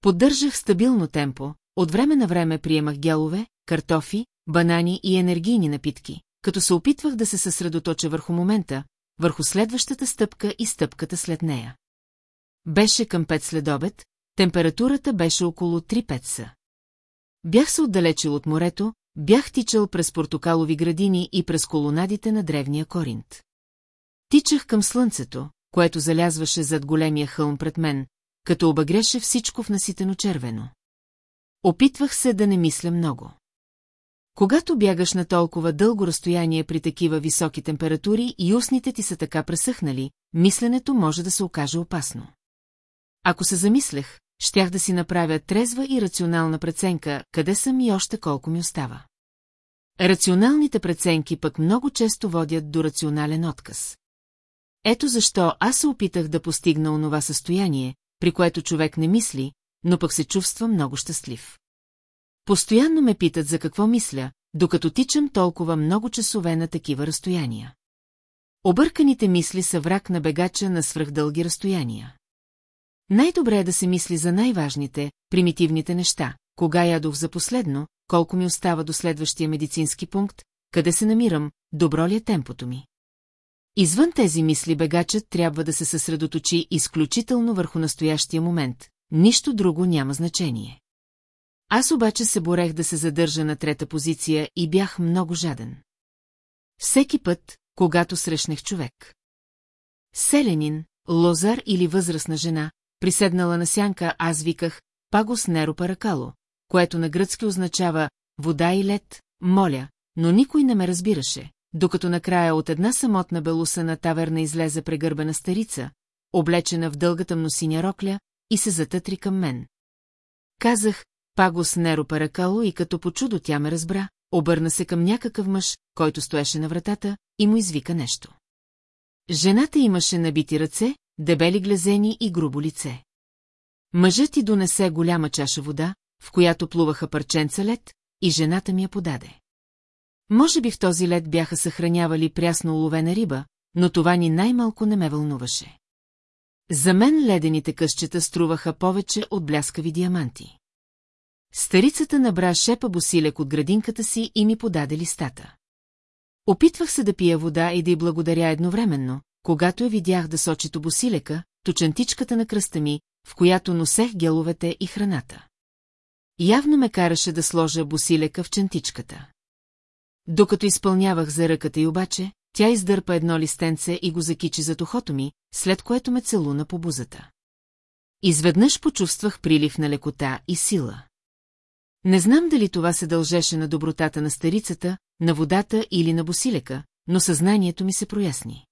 Поддържах стабилно темпо, от време на време приемах гелове, картофи, банани и енергийни напитки, като се опитвах да се съсредоточа върху момента, върху следващата стъпка и стъпката след нея. Беше към 5 след обед, температурата беше около 3-5 са. Бях се отдалечил от морето, бях тичал през портокалови градини и през колонадите на древния Коринт. Тичах към слънцето, което залязваше зад големия хълм пред мен, като обагреше всичко в наситено червено. Опитвах се да не мисля много. Когато бягаш на толкова дълго разстояние при такива високи температури и устните ти са така пресъхнали, мисленето може да се окаже опасно. Ако се замислех, щях да си направя трезва и рационална преценка, къде съм и още колко ми остава. Рационалните преценки пък много често водят до рационален отказ. Ето защо аз се опитах да постигна онова състояние, при което човек не мисли, но пък се чувства много щастлив. Постоянно ме питат за какво мисля, докато тичам толкова много часове на такива разстояния. Обърканите мисли са враг на бегача на свръхдълги разстояния. Най-добре е да се мисли за най-важните, примитивните неща, кога ядох за последно, колко ми остава до следващия медицински пункт, къде се намирам, добро ли е темпото ми. Извън тези мисли бегачът трябва да се съсредоточи изключително върху настоящия момент, нищо друго няма значение. Аз обаче се борех да се задържа на трета позиция и бях много жаден. Всеки път, когато срещнах човек. Селенин, лозар или възрастна жена, приседнала на сянка, аз виках «Пагос Неро Паракало», което на гръцки означава «вода и лед», моля, но никой не ме разбираше, докато накрая от една самотна белуса на таверна излезе прегърбена старица, облечена в дългата мносиня рокля, и се затътри към мен. Казах «Пагос Неро Паракало» и като по чудо тя ме разбра, обърна се към някакъв мъж, който стоеше на вратата, и му извика нещо. Жената имаше набити ръце, дебели глезени и грубо лице. Мъжът ти донесе голяма чаша вода, в която плуваха парченца лед, и жената ми я подаде. Може би в този лед бяха съхранявали прясно уловена риба, но това ни най-малко не ме вълнуваше. За мен ледените късчета струваха повече от бляскави диаманти. Старицата набра шепа босилек от градинката си и ми подаде листата. Опитвах се да пия вода и да й благодаря едновременно, когато я видях да сочи босилека, точантичката на кръста ми, в която носех геловете и храната. Явно ме караше да сложа босилека в чантичката. Докато изпълнявах за ръката й обаче, тя издърпа едно листенце и го закичи за ухото ми, след което ме целуна по бузата. Изведнъж почувствах прилив на лекота и сила. Не знам дали това се дължеше на добротата на старицата, на водата или на босилека, но съзнанието ми се проясни.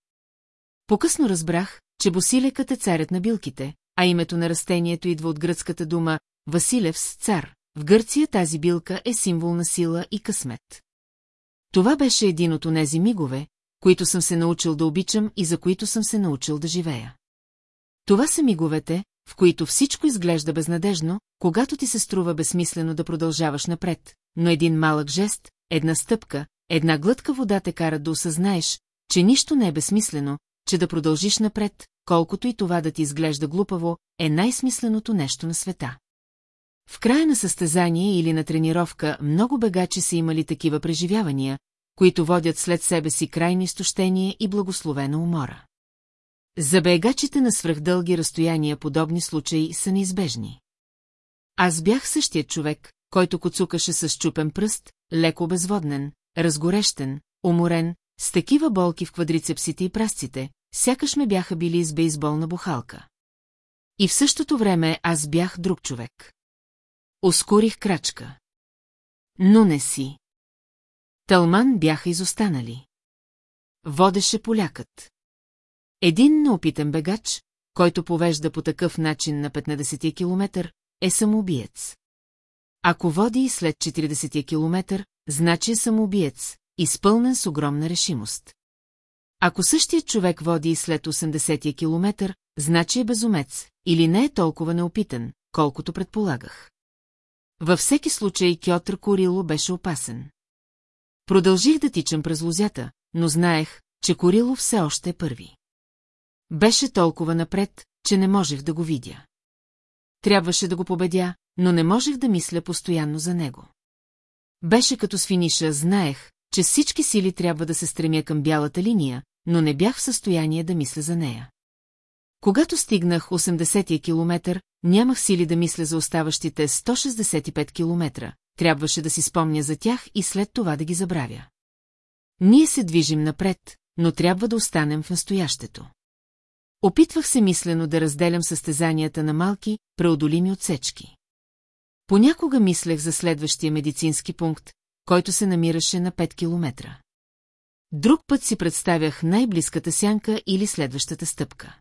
Покъсно разбрах, че босилекът е царят на билките, а името на растението идва от гръцката дума Василевс, цар. В Гърция тази билка е символ на сила и късмет. Това беше един от онези мигове, които съм се научил да обичам и за които съм се научил да живея. Това са миговете, в които всичко изглежда безнадежно, когато ти се струва безсмислено да продължаваш напред, но един малък жест, една стъпка, една глътка вода те кара да осъзнаеш, че нищо не е безсмислено, че да продължиш напред, колкото и това да ти изглежда глупаво, е най-смисленото нещо на света. В края на състезание или на тренировка много бегачи са имали такива преживявания, които водят след себе си крайно изтощение и благословена умора. За бегачите на свръхдълги разстояния подобни случаи са неизбежни. Аз бях същият човек, който коцукаше с чупен пръст, леко безводнен, разгорещен, уморен, с такива болки в квадрицепсите и прасците, сякаш ме бяха били с бейсболна бухалка. И в същото време аз бях друг човек. Ускорих крачка. Но не си. Талман бяха изостанали. Водеше полякът. Един неопитен бегач, който повежда по такъв начин на 15 километър, е самоубиец. Ако води и след 40 километър, значи е самоубиец, изпълнен с огромна решимост. Ако същият човек води и след 80 километър, значи е безумец, или не е толкова неопитан, колкото предполагах. Във всеки случай Кьотър Корило беше опасен. Продължих да тичам през лозята, но знаех, че Корило все още е първи. Беше толкова напред, че не можех да го видя. Трябваше да го победя, но не можех да мисля постоянно за него. Беше като с финиша, знаех, че всички сили трябва да се стремя към бялата линия, но не бях в състояние да мисля за нея. Когато стигнах 80-я километър, нямах сили да мисля за оставащите 165 километра, трябваше да си спомня за тях и след това да ги забравя. Ние се движим напред, но трябва да останем в настоящето. Опитвах се мислено да разделям състезанията на малки, преодолими отсечки. Понякога мислех за следващия медицински пункт, който се намираше на 5 километра. Друг път си представях най-близката сянка или следващата стъпка.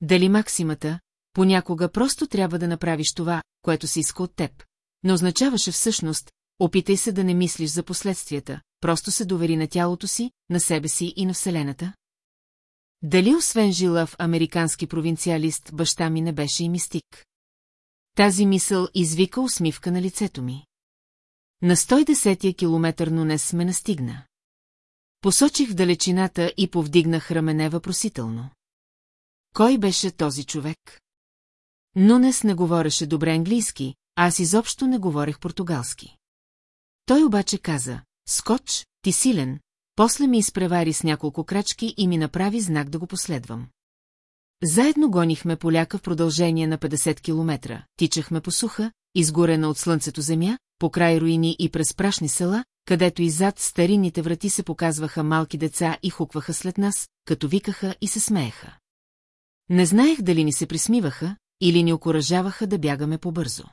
Дали максимата, понякога просто трябва да направиш това, което се иска от теб. Не означаваше всъщност, опитай се да не мислиш за последствията, просто се довери на тялото си, на себе си и на Вселената. Дали освен жила в американски провинциалист, баща ми не беше и мистик? Тази мисъл извика усмивка на лицето ми. На 110-я километър не сме настигна. Посочих в далечината и повдигнах рамене въпросително. Кой беше този човек? Нунес не говореше добре английски, а аз изобщо не говорех португалски. Той обаче каза, скоч, ти силен, после ми изпревари с няколко крачки и ми направи знак да го последвам. Заедно гонихме поляка в продължение на 50 километра, тичахме по суха, изгорена от слънцето земя, по край руини и през прашни села, където и зад старинните врати се показваха малки деца и хукваха след нас, като викаха и се смееха. Не знаех дали ни се присмиваха или ни окоръжаваха да бягаме побързо.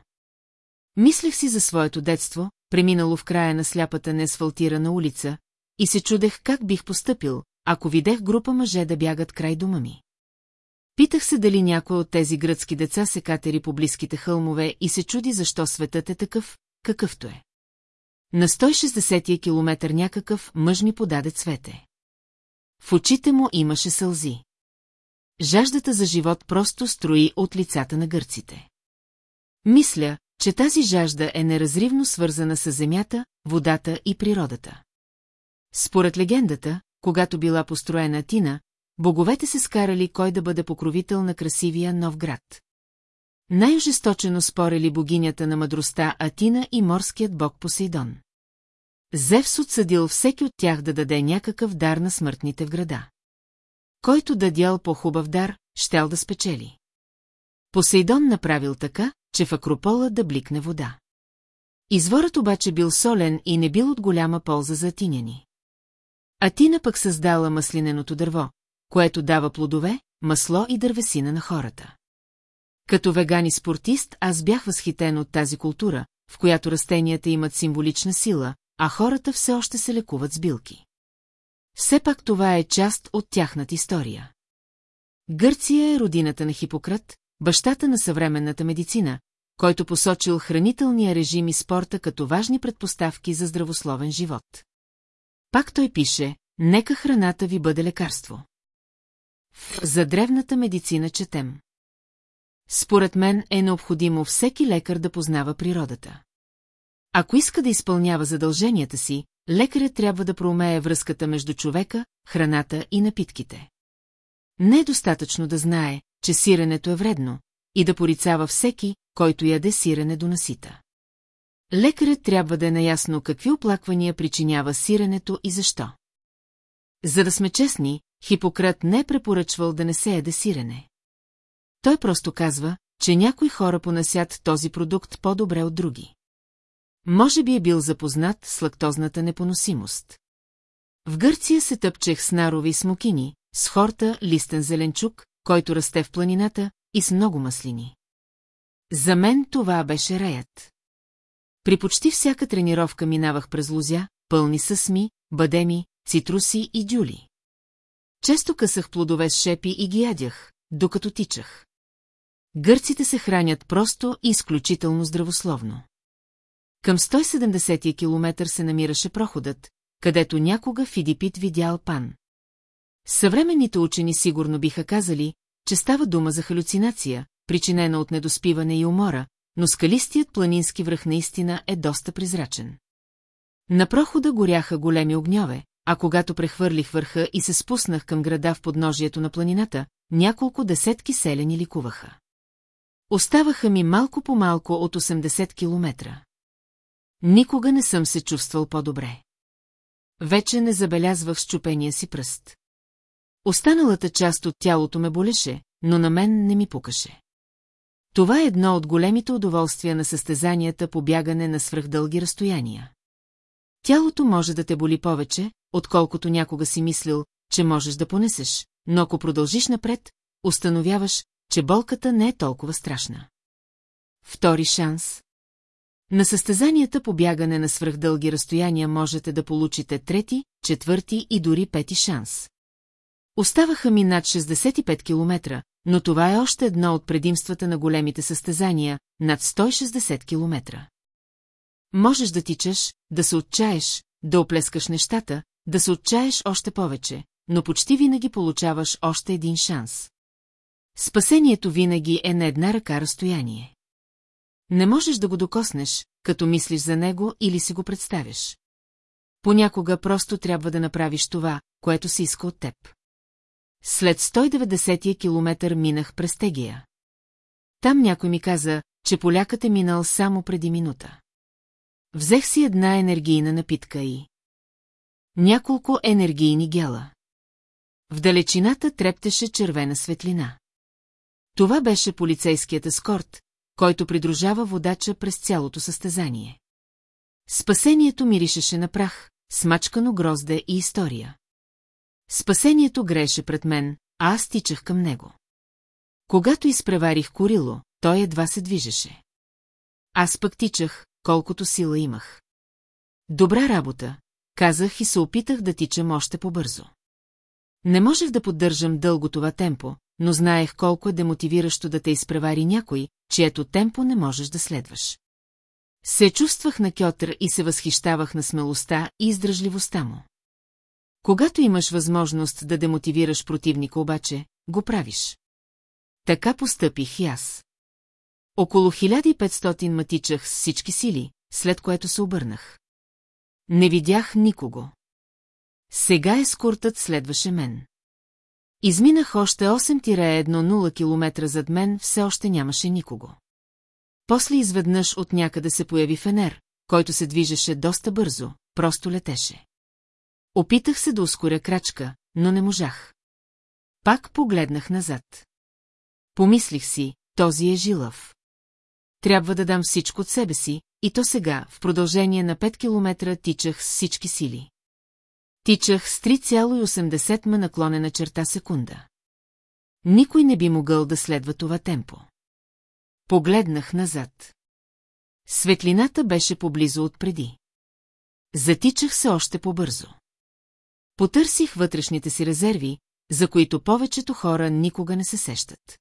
Мислех си за своето детство, преминало в края на сляпата неасфалтирана улица, и се чудех как бих постъпил, ако видех група мъже да бягат край дома ми. Питах се дали някой от тези гръцки деца се катери по близките хълмове и се чуди защо светът е такъв, какъвто е. На 160 километър някакъв мъж ми подаде цвете. В очите му имаше сълзи. Жаждата за живот просто строи от лицата на гърците. Мисля, че тази жажда е неразривно свързана с земята, водата и природата. Според легендата, когато била построена Атина, боговете се скарали кой да бъде покровител на красивия нов град. Най-ожесточено спорили богинята на мъдростта Атина и морският бог Посейдон. Зевс отсъдил всеки от тях да даде някакъв дар на смъртните в града. Който дадял по-хубав дар, щел да спечели. Посейдон направил така, че в Акропола да бликне вода. Изворът обаче бил солен и не бил от голяма полза за атиняни. Атина пък създала маслиненото дърво, което дава плодове, масло и дървесина на хората. Като веган и спортист аз бях възхитен от тази култура, в която растенията имат символична сила, а хората все още се лекуват с билки. Все пак това е част от тяхната история. Гърция е родината на Хипократ, бащата на съвременната медицина, който посочил хранителния режим и спорта като важни предпоставки за здравословен живот. Пак той пише, нека храната ви бъде лекарство. За древната медицина четем. Според мен е необходимо всеки лекар да познава природата. Ако иска да изпълнява задълженията си, лекарят трябва да проумее връзката между човека, храната и напитките. Не е достатъчно да знае, че сиренето е вредно, и да порицава всеки, който яде сирене до насита. Лекарят трябва да е наясно какви оплаквания причинява сиренето и защо. За да сме честни, Хипократ не е препоръчвал да не се яде сирене. Той просто казва, че някои хора понасят този продукт по-добре от други. Може би е бил запознат с лактозната непоносимост. В Гърция се тъпчех с нарови смокини, с хорта листен зеленчук, който расте в планината, и с много маслини. За мен това беше раят. При почти всяка тренировка минавах през лузя, пълни с сми, бадеми, цитруси и дюли. Често късах плодове с шепи и ги ядях, докато тичах. Гърците се хранят просто и изключително здравословно. Към 170 километър се намираше проходът, където някога Фидипит видял пан. Съвременните учени сигурно биха казали, че става дума за халюцинация, причинена от недоспиване и умора, но скалистият планински връх наистина е доста призрачен. На прохода горяха големи огньове, а когато прехвърлих върха и се спуснах към града в подножието на планината, няколко десетки селени ликуваха. Оставаха ми малко по малко от 80 километра. Никога не съм се чувствал по-добре. Вече не забелязвах щупения си пръст. Останалата част от тялото ме болеше, но на мен не ми пукаше. Това е едно от големите удоволствия на състезанията по бягане на свръхдълги разстояния. Тялото може да те боли повече, отколкото някога си мислил, че можеш да понесеш, но ако продължиш напред, установяваш, че болката не е толкова страшна. Втори шанс. На състезанията по бягане на свръхдълги разстояния можете да получите трети, четвърти и дори пети шанс. Оставаха ми над 65 километра, но това е още едно от предимствата на големите състезания, над 160 километра. Можеш да тичаш, да се отчаеш, да оплескаш нещата, да се отчаеш още повече, но почти винаги получаваш още един шанс. Спасението винаги е на една ръка разстояние. Не можеш да го докоснеш, като мислиш за него или си го представяш. Понякога просто трябва да направиш това, което се иска от теб. След 190 километър минах през Тегия. Там някой ми каза, че полякът е минал само преди минута. Взех си една енергийна напитка и... Няколко енергийни гела. В далечината трептеше червена светлина. Това беше полицейският ескорт, който придружава водача през цялото състезание. Спасението миришеше на прах, смачкано грозде и история. Спасението греше пред мен, а аз тичах към него. Когато изпреварих Корило, той едва се движеше. Аз пък тичах, колкото сила имах. Добра работа, казах и се опитах да тичам още по-бързо. Не можех да поддържам дълго това темпо, но знаех колко е демотивиращо да те изпревари някой, чието темпо не можеш да следваш. Се чувствах на Кьотър и се възхищавах на смелостта и издръжливостта му. Когато имаш възможност да демотивираш противника обаче, го правиш. Така постъпих и аз. Около 1500 матичах с всички сили, след което се обърнах. Не видях никого. Сега ескортът следваше мен. Изминах още 8-1-0 км зад мен, все още нямаше никого. После изведнъж от някъде се появи фенер, който се движеше доста бързо, просто летеше. Опитах се да ускоря крачка, но не можах. Пак погледнах назад. Помислих си, този е жилав. Трябва да дам всичко от себе си, и то сега, в продължение на 5 километра, тичах с всички сили. Тичах с 3,80 ма наклонена черта секунда. Никой не би могъл да следва това темпо. Погледнах назад. Светлината беше поблизо от преди. Затичах се още по-бързо. Потърсих вътрешните си резерви, за които повечето хора никога не се сещат.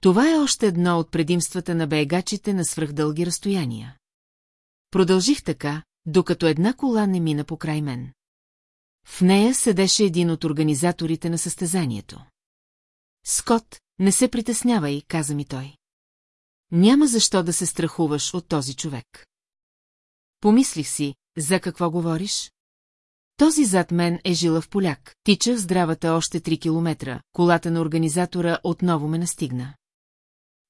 Това е още едно от предимствата на бегачите на свръхдълги разстояния. Продължих така, докато една кола не мина покрай мен. В нея седеше един от организаторите на състезанието. Скот, не се притеснявай, каза ми той. Няма защо да се страхуваш от този човек. Помислих си, за какво говориш? Този зад мен е жила в поляк, тичах здравата още 3 километра, колата на организатора отново ме настигна.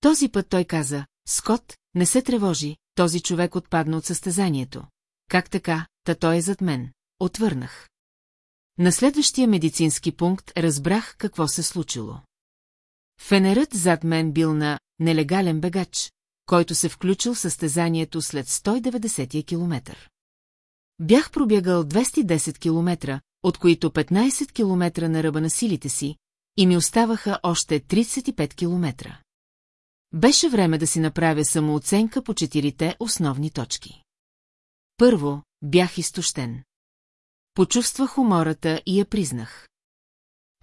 Този път той каза, Скот, не се тревожи, този човек отпадна от състезанието. Как така, та той е зад мен. Отвърнах. На следващия медицински пункт разбрах какво се случило. Фенерът зад мен бил на нелегален бегач, който се включил състезанието след 190 километър. Бях пробягал 210 километра, от които 15 километра на ръба на силите си, и ми оставаха още 35 километра. Беше време да си направя самооценка по четирите основни точки. Първо, бях изтощен. Почувствах умората и я признах.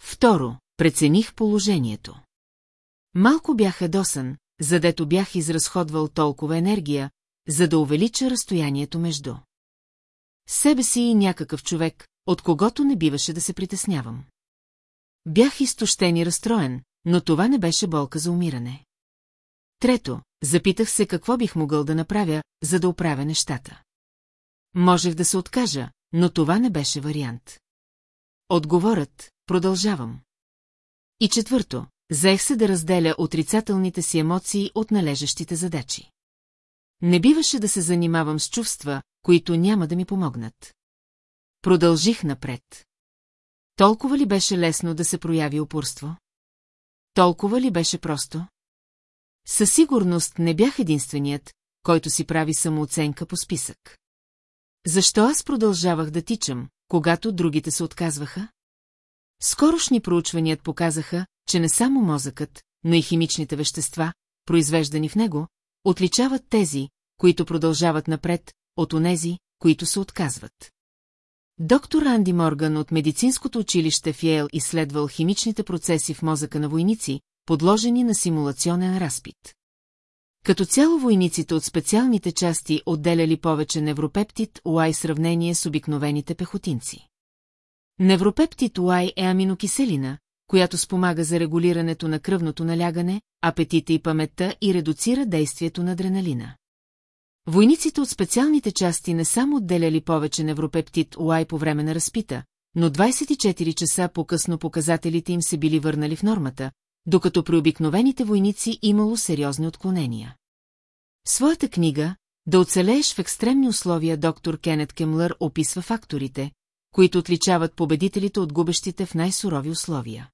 Второ, прецених положението. Малко бях едосан, задето бях изразходвал толкова енергия, за да увелича разстоянието между себе си и някакъв човек, от когото не биваше да се притеснявам. Бях изтощен и разстроен, но това не беше болка за умиране. Трето, запитах се какво бих могъл да направя, за да оправя нещата. Можех да се откажа, но това не беше вариант. Отговорът, продължавам. И четвърто, заех се да разделя отрицателните си емоции от належащите задачи. Не биваше да се занимавам с чувства, които няма да ми помогнат. Продължих напред. Толкова ли беше лесно да се прояви упорство? Толкова ли беше просто? Със сигурност не бях единственият, който си прави самооценка по списък. Защо аз продължавах да тичам, когато другите се отказваха? Скорошни проучваният показаха, че не само мозъкът, но и химичните вещества, произвеждани в него, отличават тези, които продължават напред, от онези, които се отказват. Доктор Анди Морган от медицинското училище в Йейл изследвал химичните процеси в мозъка на войници, подложени на симулационен разпит. Като цяло войниците от специалните части отделяли повече невропептид Y сравнение с обикновените пехотинци. Невропептид Y е аминокиселина, която спомага за регулирането на кръвното налягане, апетита и паметта и редуцира действието на адреналина. Войниците от специалните части не само отделяли повече невропептид Y по време на разпита, но 24 часа по-късно показателите им се били върнали в нормата, докато при обикновените войници имало сериозни отклонения. В своята книга «Да оцелееш в екстремни условия» доктор Кенет Кемлър описва факторите, които отличават победителите от губещите в най-сурови условия.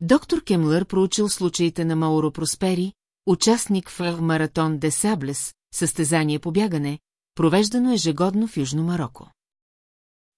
Доктор Кемлър проучил случаите на Мауро Проспери, участник в Маратон де Саблес, състезание по бягане, провеждано ежегодно в Южно Марокко.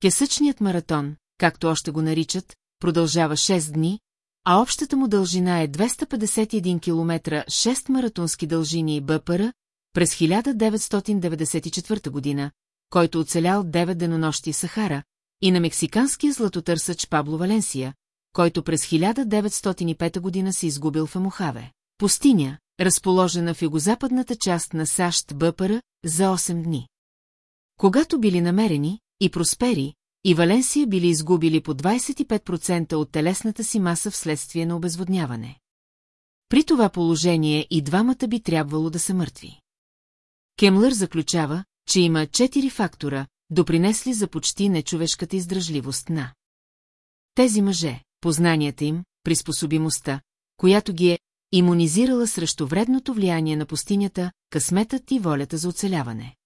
Кесъчният маратон, както още го наричат, продължава 6 дни, а общата му дължина е 251 км 6 маратонски дължини БПР през 1994 година, който оцелял 9 денонощи Сахара, и на мексиканския златотърсъч Пабло Валенсия, който през 1905 година се изгубил в Амохаве. Пустиня, разположена в югозападната част на САЩ БПР за 8 дни. Когато били намерени, и Проспери, и Валенсия били изгубили по 25% от телесната си маса вследствие на обезводняване. При това положение и двамата би трябвало да са мъртви. Кемлър заключава, че има четири фактора, допринесли за почти нечовешката издръжливост на тези мъже, познанията им, приспособимостта, която ги е имунизирала срещу вредното влияние на пустинята, късметът и волята за оцеляване.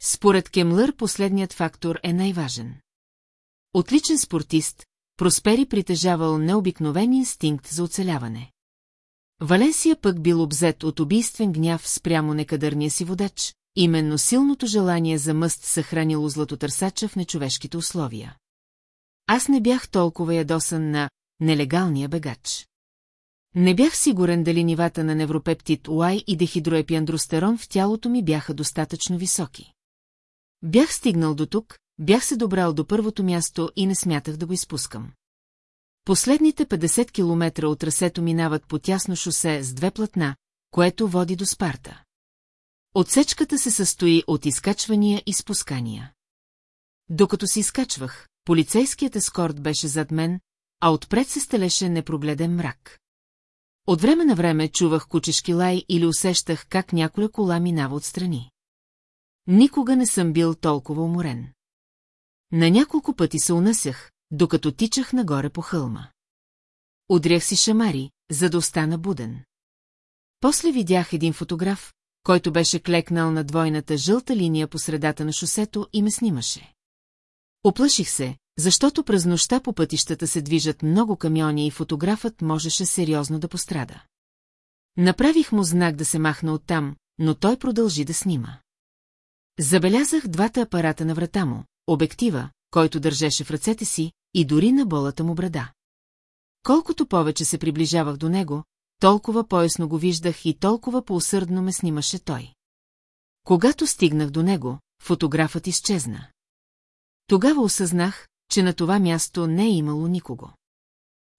Според Кемлър последният фактор е най-важен. Отличен спортист, Проспери притежавал необикновен инстинкт за оцеляване. Валенсия пък бил обзет от убийствен гняв спрямо некадърния си водач, именно силното желание за мъст съхранило златотърсача в нечовешките условия. Аз не бях толкова ядосан на нелегалния бегач. Не бях сигурен дали нивата на невропептид Уай и дехидроепиандростерон в тялото ми бяха достатъчно високи. Бях стигнал до тук, бях се добрал до първото място и не смятах да го изпускам. Последните 50 километра от трасето минават по тясно шосе с две платна, което води до Спарта. Отсечката се състои от изкачвания и спускания. Докато си изкачвах, полицейският ескорт беше зад мен, а отпред се стелеше непрогледен мрак. От време на време чувах кучешки лай или усещах как някоя кола минава отстрани. Никога не съм бил толкова уморен. На няколко пъти се унасях, докато тичах нагоре по хълма. Удрях си шамари, за да остана буден. После видях един фотограф, който беше клекнал на двойната жълта линия по средата на шосето и ме снимаше. Оплаших се, защото през нощта по пътищата се движат много камиони и фотографът можеше сериозно да пострада. Направих му знак да се махна оттам, но той продължи да снима. Забелязах двата апарата на врата му, обектива, който държеше в ръцете си, и дори на болата му брада. Колкото повече се приближавах до него, толкова поясно го виждах и толкова поусърдно ме снимаше той. Когато стигнах до него, фотографът изчезна. Тогава осъзнах, че на това място не е имало никого.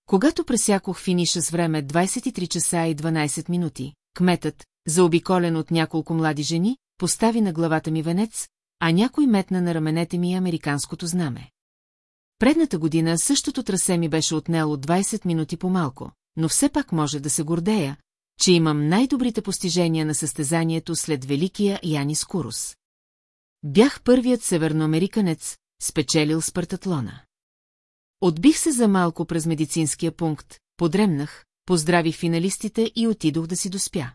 Когато пресякох финиша с време 23 часа и 12 минути, кметът, заобиколен от няколко млади жени, постави на главата ми венец, а някой метна на раменете ми американското знаме. Предната година същото трасе ми беше отнело 20 минути по-малко, но все пак може да се гордея, че имам най-добрите постижения на състезанието след великия Янис Курус. Бях първият северноамериканец, спечелил Спартатлона. Отбих се за малко през медицинския пункт, подремнах, поздравих финалистите и отидох да си доспя.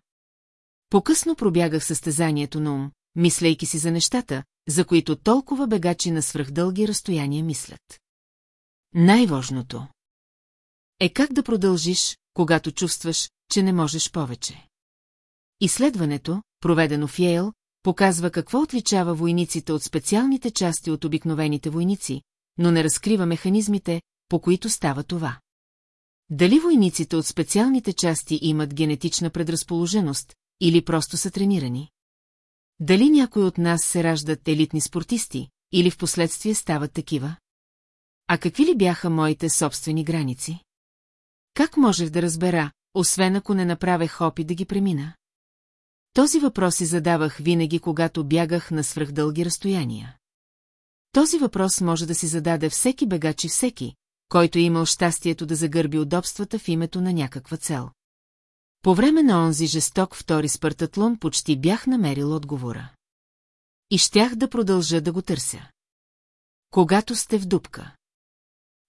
Покъсно пробягах състезанието на ум, мислейки си за нещата, за които толкова бегачи на свръхдълги разстояния мислят. Най-важното е как да продължиш, когато чувстваш, че не можеш повече. Изследването, проведено в Йейл, показва какво отличава войниците от специалните части от обикновените войници, но не разкрива механизмите, по които става това. Дали войниците от специалните части имат генетична предразположеност или просто са тренирани? Дали някой от нас се раждат елитни спортисти или в последствие стават такива? А какви ли бяха моите собствени граници? Как можех да разбера, освен ако не направех опит да ги премина? Този въпрос си задавах винаги, когато бягах на свръхдълги разстояния. Този въпрос може да си зададе всеки бегач и всеки, който е имал щастието да загърби удобствата в името на някаква цел. По време на онзи жесток втори спартатлон почти бях намерил отговора. И щях да продължа да го търся. Когато сте в дупка.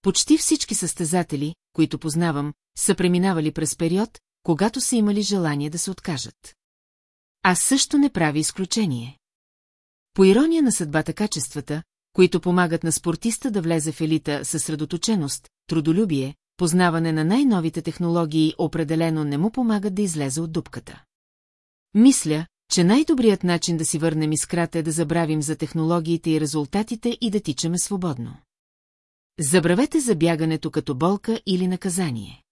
Почти всички състезатели, които познавам, са преминавали през период, когато са имали желание да се откажат. Аз също не прави изключение. По ирония на съдбата качествата, които помагат на спортиста да влезе в елита със средоточеност, трудолюбие, познаване на най-новите технологии определено не му помагат да излезе от дупката. Мисля, че най-добрият начин да си върнем искрата е да забравим за технологиите и резултатите и да тичаме свободно. Забравете за бягането като болка или наказание.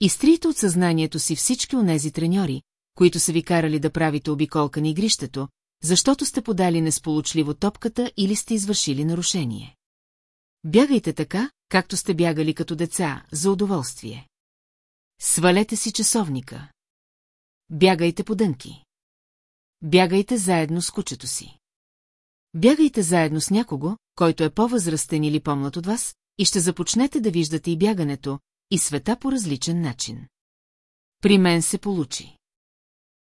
Изтрийте от съзнанието си всички онези треньори, които са ви карали да правите обиколка на игрището, защото сте подали несполучливо топката или сте извършили нарушение. Бягайте така, както сте бягали като деца, за удоволствие. Свалете си часовника. Бягайте по дънки. Бягайте заедно с кучето си. Бягайте заедно с някого, който е по-възрастен или по-млад от вас, и ще започнете да виждате и бягането, и света по различен начин. При мен се получи.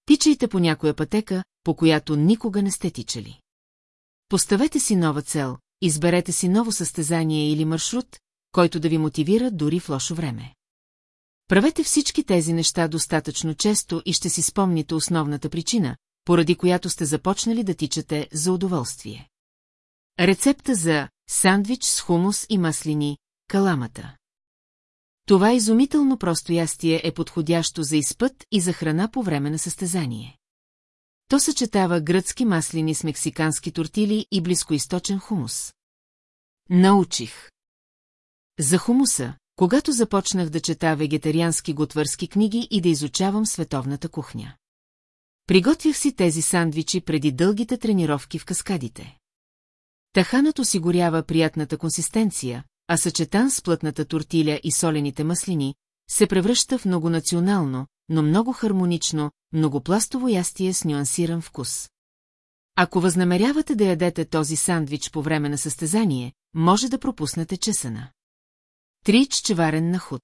Тичайте по някоя пътека, по която никога не сте тичали. Поставете си нова цел, изберете си ново състезание или маршрут, който да ви мотивира дори в лошо време. Правете всички тези неща достатъчно често и ще си спомните основната причина, поради която сте започнали да тичате за удоволствие. Рецепта за сандвич с хумус и маслини – каламата. Това изумително просто ястие е подходящо за изпът и за храна по време на състезание. То съчетава гръцки маслини с мексикански тортили и близкоисточен хумус. Научих. За хумуса, когато започнах да чета вегетариански готвърски книги и да изучавам световната кухня. Приготвях си тези сандвичи преди дългите тренировки в каскадите. Таханът осигурява приятната консистенция, а съчетан с плътната тортиля и солените маслини, се превръща в многонационално, но много хармонично, многопластово ястие с нюансиран вкус. Ако възнамерявате да ядете този сандвич по време на състезание, може да пропуснете чесъна. Три ччеварен на худ.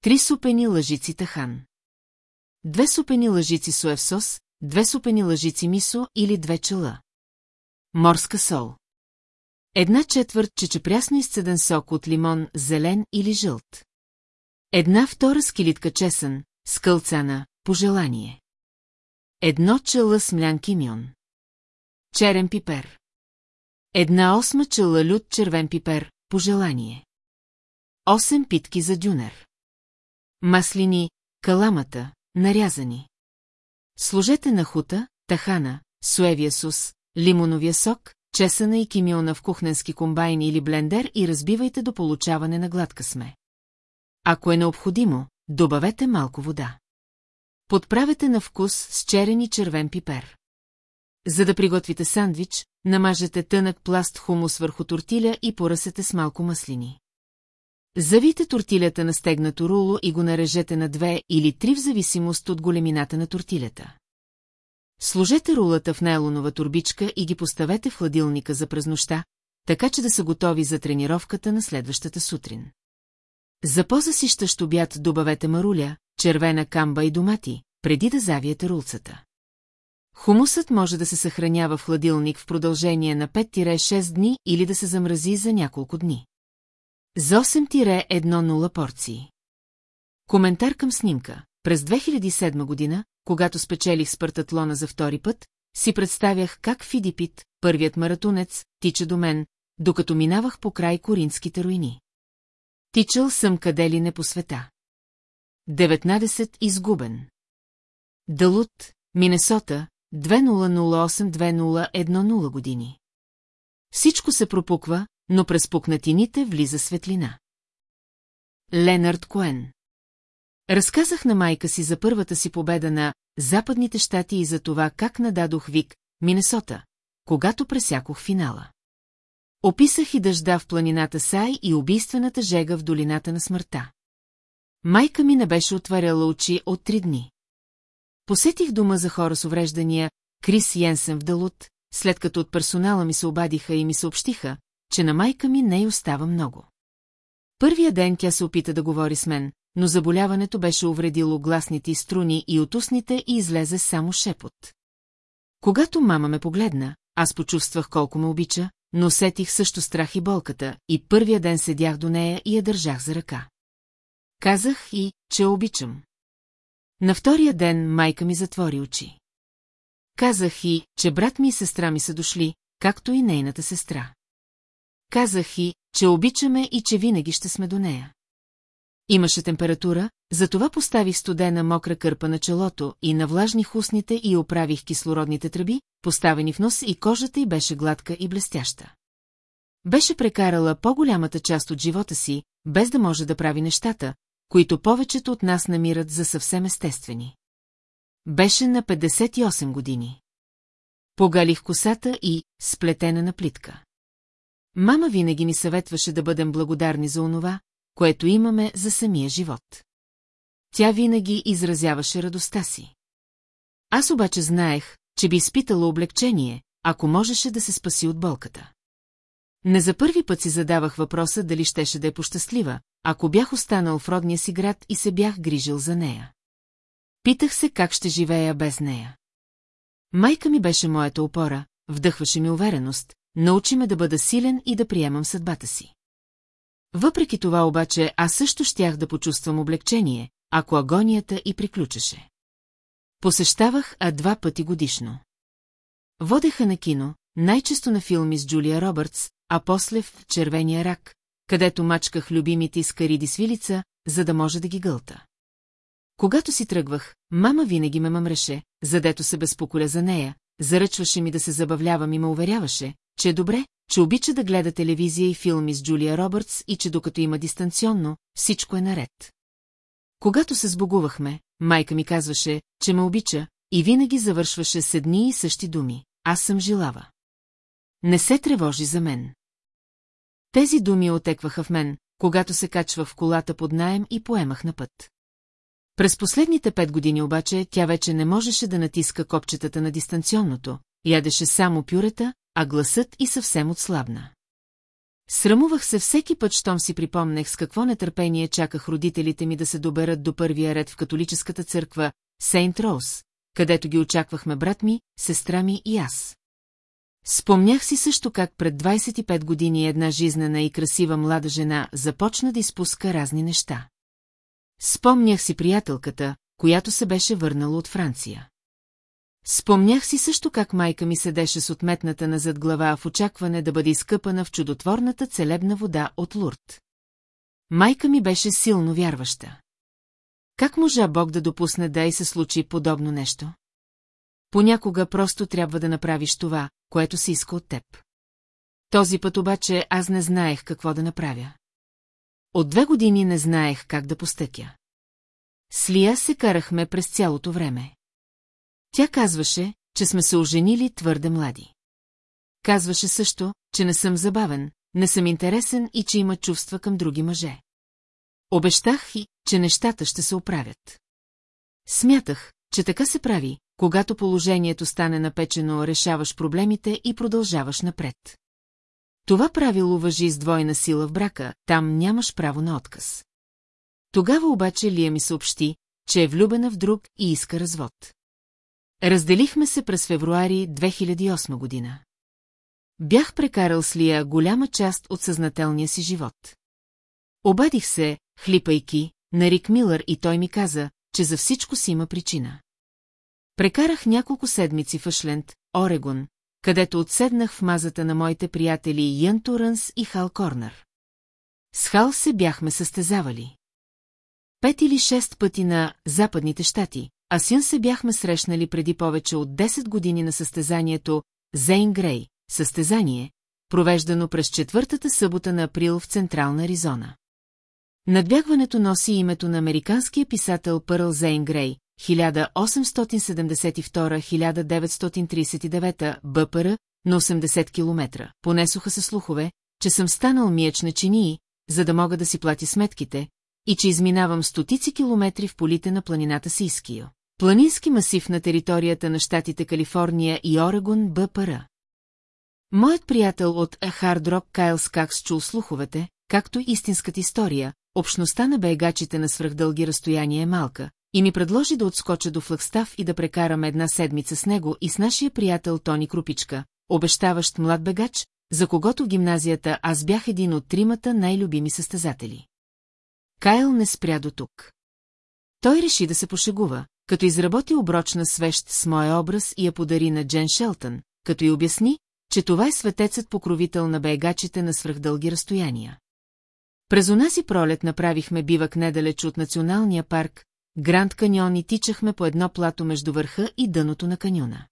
Три супени лъжици тахан. Две супени лъжици соев сос, две супени лъжици мисо или две чела. Морска сол. Една четвърт чечепрясно изцеден сок от лимон, зелен или жълт. Една втора скилитка чесън, скълцана, пожелание. Едно чела с млян кимион. Черен пипер. Една осма чела лют червен пипер, пожелание. Осем питки за дюнер. Маслини, каламата, нарязани. Сложете на хута, тахана, суевия сус, лимоновия сок, чесана и кимиона в кухненски комбайн или блендер и разбивайте до получаване на гладка сме. Ако е необходимо, добавете малко вода. Подправете на вкус с черен и червен пипер. За да приготвите сандвич, намажете тънък пласт хумус върху тортиля и поръсете с малко маслини. Завите тортилята на стегнато руло и го нарежете на две или три в зависимост от големината на тортилята. Сложете рулата в нейлонова турбичка и ги поставете в хладилника за през нощта, така че да са готови за тренировката на следващата сутрин. За по-засищащ обяд добавете маруля, червена камба и домати, преди да завиете рулцата. Хумусът може да се съхранява в хладилник в продължение на 5-6 дни или да се замрази за няколко дни. За 8-1-0 порции. Коментар към снимка. През 2007 година, когато спечелих спартатлона за втори път, си представях как Фидипит, първият маратунец, тича до мен, докато минавах по край коринските руини. Тичал съм къде ли не по света. 19 изгубен. Далут, Минесота, 2008-2010 години. Всичко се пропуква, но през пукнатините влиза светлина. Ленард Коен Разказах на майка си за първата си победа на Западните щати и за това как нададох вик Минесота, когато пресякох финала. Описах и дъжда в планината Сай и убийствената жега в долината на смъртта. Майка ми не беше отваряла очи от три дни. Посетих дома за хора с увреждания, Крис Йенсен в Далут, след като от персонала ми се обадиха и ми съобщиха, че на майка ми не й остава много. Първия ден тя се опита да говори с мен, но заболяването беше увредило гласните и струни и от устните и излезе само шепот. Когато мама ме погледна, аз почувствах колко ме обича, но сетих също страх и болката, и първия ден седях до нея и я държах за ръка. Казах и, че обичам. На втория ден майка ми затвори очи. Казах и, че брат ми и сестра ми са дошли, както и нейната сестра. Казах и, че обичаме и че винаги ще сме до нея. Имаше температура, затова поставих студена мокра кърпа на челото и навлажних устните и оправих кислородните тръби, поставени в нос и кожата й беше гладка и блестяща. Беше прекарала по-голямата част от живота си, без да може да прави нещата, които повечето от нас намират за съвсем естествени. Беше на 58 години. Погалих косата и сплетена на плитка. Мама винаги ни съветваше да бъдем благодарни за онова, което имаме за самия живот. Тя винаги изразяваше радостта си. Аз обаче знаех, че би изпитала облегчение, ако можеше да се спаси от болката. Не за първи път си задавах въпроса дали щеше да е пощастлива, ако бях останал в родния си град и се бях грижил за нея. Питах се как ще живея без нея. Майка ми беше моята опора, вдъхваше ми увереност, научи ме да бъда силен и да приемам съдбата си. Въпреки това обаче аз също щях да почувствам облегчение, ако агонията и приключеше. Посещавах а два пъти годишно. Водеха на кино, най-често на филми с Джулия Робъртс, а после в «Червения рак», където мачках любимите изкариди свилица, за да може да ги гълта. Когато си тръгвах, мама винаги ме мъмреше, задето се безпоколя за нея, заръчваше ми да се забавлявам и ме уверяваше, че е добре, че обича да гледа телевизия и филми с Джулия Робъртс и че докато има дистанционно, всичко е наред. Когато се сбогувахме, майка ми казваше, че ме обича, и винаги завършваше с едни и същи думи. Аз съм жилава. Не се тревожи за мен. Тези думи отекваха в мен, когато се качвах в колата под наем и поемах на път. През последните пет години обаче тя вече не можеше да натиска копчетата на дистанционното, ядеше само пюрета, а гласът и съвсем отслабна. Срамувах се всеки път, щом си припомнех с какво нетърпение чаках родителите ми да се доберат до първия ред в католическата църква Сейнт Роуз, където ги очаквахме брат ми, сестра ми и аз. Спомнях си също как пред 25 години една жизнена и красива млада жена започна да изпуска разни неща. Спомнях си приятелката, която се беше върнала от Франция. Спомнях си също как майка ми седеше с отметната назад глава в очакване да бъде изкъпана в чудотворната целебна вода от Лурд. Майка ми беше силно вярваща. Как можа Бог да допусне да и се случи подобно нещо? Понякога просто трябва да направиш това, което се иска от теб. Този път обаче аз не знаех какво да направя. От две години не знаех как да постъкя. С се карахме през цялото време. Тя казваше, че сме се оженили твърде млади. Казваше също, че не съм забавен, не съм интересен и че има чувства към други мъже. Обещах и, че нещата ще се оправят. Смятах, че така се прави, когато положението стане напечено, решаваш проблемите и продължаваш напред. Това правило въжи с двойна сила в брака, там нямаш право на отказ. Тогава обаче Лия ми съобщи, че е влюбена в друг и иска развод. Разделихме се през февруари 2008 година. Бях прекарал с Лия голяма част от съзнателния си живот. Обадих се, хлипайки, на Рик Милър и той ми каза, че за всичко си има причина. Прекарах няколко седмици в Ашленд, Орегон, където отседнах в мазата на моите приятели Ян Туранс и Хал Корнер. С Хал се бяхме състезавали. Пет или шест пъти на Западните щати, а Син се бяхме срещнали преди повече от 10 години на състезанието Зейн Грей, състезание, провеждано през четвъртата събота на април в Централна Аризона. Надбягването носи името на американския писател Пърл Зейн Грей, 1872-1939 БПР на 80 км. Понесоха се слухове, че съм станал миеч на чинии, за да мога да си плати сметките, и че изминавам стотици километри в полите на планината Сискио. Планински масив на територията на щатите Калифорния и Орегон БПР. Моят приятел от Хардрок Кайл Скакс чул слуховете, както истинската история, общността на бегачите на свръхдълги разстояния е малка, и ми предложи да отскоча до Флагстав и да прекарам една седмица с него и с нашия приятел Тони Крупичка, обещаващ млад бегач, за когото в гимназията аз бях един от тримата най-любими състезатели. Кайл не спря до тук. Той реши да се пошегува, като изработи оброчна свещ с моя образ и я подари на Джен Шелтън, като й обясни, че това е светецът покровител на бегачите на свръхдълги разстояния. През онази пролет направихме бивък недалеч от националния парк, Гранд каньон и тичахме по едно плато между върха и дъното на каньона.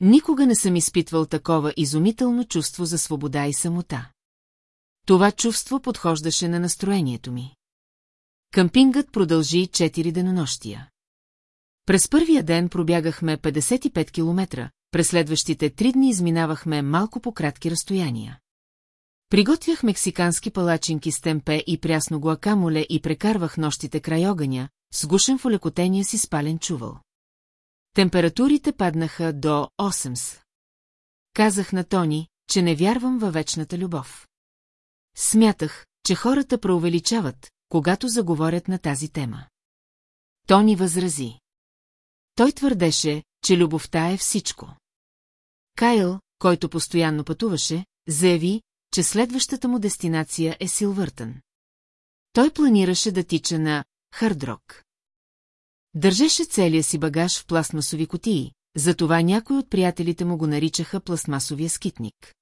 Никога не съм изпитвал такова изумително чувство за свобода и самота. Това чувство подхождаше на настроението ми. Кампингът продължи 4 денонощия. През първия ден пробягахме 55 км, през следващите три дни изминавахме малко по кратки разстояния. Приготвях мексикански палачинки с темпе и прясно гуакамоле и прекарвах нощите край огъня, сгушен в олекотения си спален чувал. Температурите паднаха до 8 с. Казах на Тони, че не вярвам във вечната любов. Смятах, че хората преувеличават, когато заговорят на тази тема. Тони възрази. Той твърдеше, че любовта е всичко. Кайл, който постоянно пътуваше, заяви, че следващата му дестинация е Силвъртън. Той планираше да тича на Хардрок. Държеше целия си багаж в пластмасови котии, затова някои от приятелите му го наричаха пластмасовия скитник.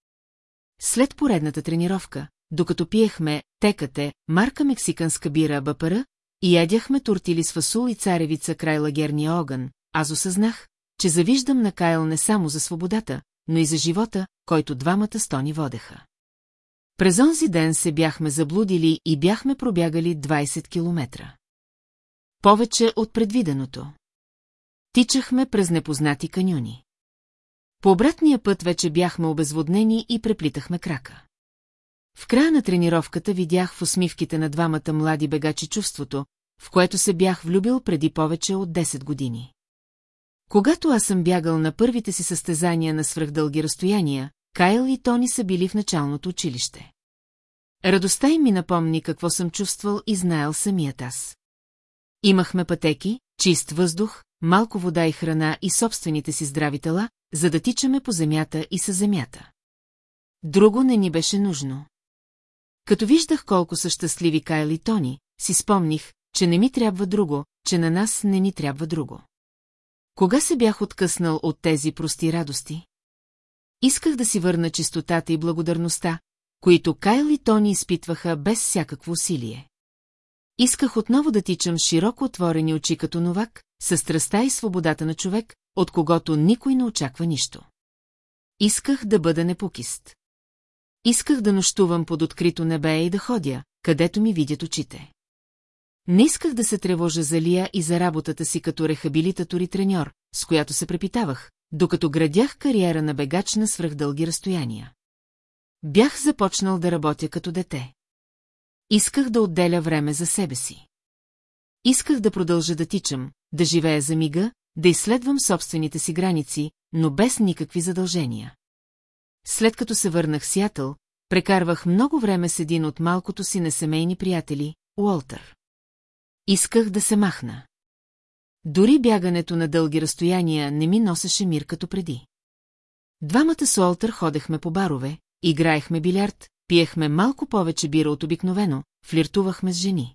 След поредната тренировка, докато пиехме текате, марка мексиканска бира БПР, и ядяхме тортили с фасул и царевица край лагерния огън, аз осъзнах, че завиждам на Кайл не само за свободата, но и за живота, който двамата стони водеха. През онзи ден се бяхме заблудили и бяхме пробягали 20 километра. Повече от предвиденото. Тичахме през непознати каньони. По обратния път вече бяхме обезводнени и преплитахме крака. В края на тренировката видях в усмивките на двамата млади бегачи чувството, в което се бях влюбил преди повече от 10 години. Когато аз съм бягал на първите си състезания на свръхдълги разстояния, Кайл и Тони са били в началното училище. Радостта им ми напомни какво съм чувствал и знаел самият аз. Имахме пътеки, чист въздух, малко вода и храна и собствените си здрави тела, за да тичаме по земята и със земята. Друго не ни беше нужно. Като виждах колко са щастливи Кайл и Тони, си спомних, че не ми трябва друго, че на нас не ни трябва друго. Кога се бях откъснал от тези прости радости? Исках да си върна чистотата и благодарността, които Кайл и Тони изпитваха без всякакво усилие. Исках отново да тичам широко отворени очи като новак, със страста и свободата на човек, от когото никой не очаква нищо. Исках да бъда непокист. Исках да нощувам под открито небе и да ходя, където ми видят очите. Не исках да се тревожа за Лия и за работата си като рехабилитатор и треньор, с която се препитавах, докато градях кариера на бегач на свръхдълги разстояния. Бях започнал да работя като дете. Исках да отделя време за себе си. Исках да продължа да тичам, да живея за мига, да изследвам собствените си граници, но без никакви задължения. След като се върнах в Сиатъл, прекарвах много време с един от малкото си несемейни приятели, Уолтър. Исках да се махна. Дори бягането на дълги разстояния не ми носеше мир като преди. Двамата с Уолтър ходехме по барове, играехме билярд, пиехме малко повече бира от обикновено, флиртувахме с жени.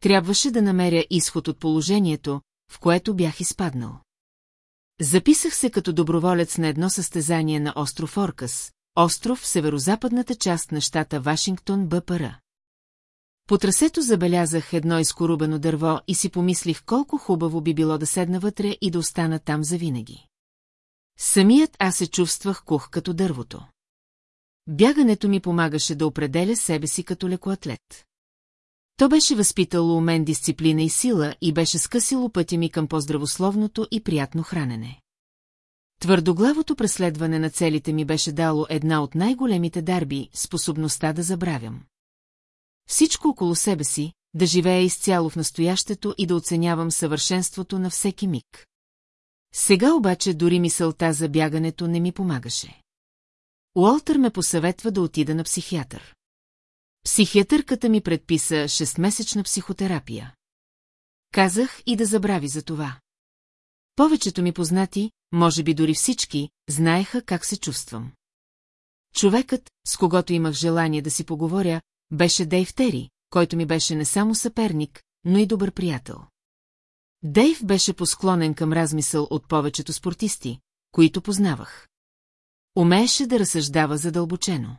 Трябваше да намеря изход от положението, в което бях изпаднал. Записах се като доброволец на едно състезание на остров Оркас, остров в северо-западната част на щата Вашингтон, БПР. По трасето забелязах едно изкорубено дърво и си помислих колко хубаво би било да седна вътре и да остана там завинаги. Самият аз се чувствах кух като дървото. Бягането ми помагаше да определя себе си като лекоатлет. То беше възпитало у мен дисциплина и сила и беше скъсило пътя ми към по-здравословното и приятно хранене. Твърдоглавото преследване на целите ми беше дало една от най-големите дарби – способността да забравям. Всичко около себе си, да живея изцяло в настоящето и да оценявам съвършенството на всеки миг. Сега обаче дори мисълта за бягането не ми помагаше. Уолтър ме посъветва да отида на психиатър. Психиатърката ми предписа 6-месечна психотерапия. Казах и да забрави за това. Повечето ми познати, може би дори всички, знаеха как се чувствам. Човекът, с когото имах желание да си поговоря, беше Дейв Тери, който ми беше не само съперник, но и добър приятел. Дейв беше посклонен към размисъл от повечето спортисти, които познавах. Умееше да разсъждава задълбочено.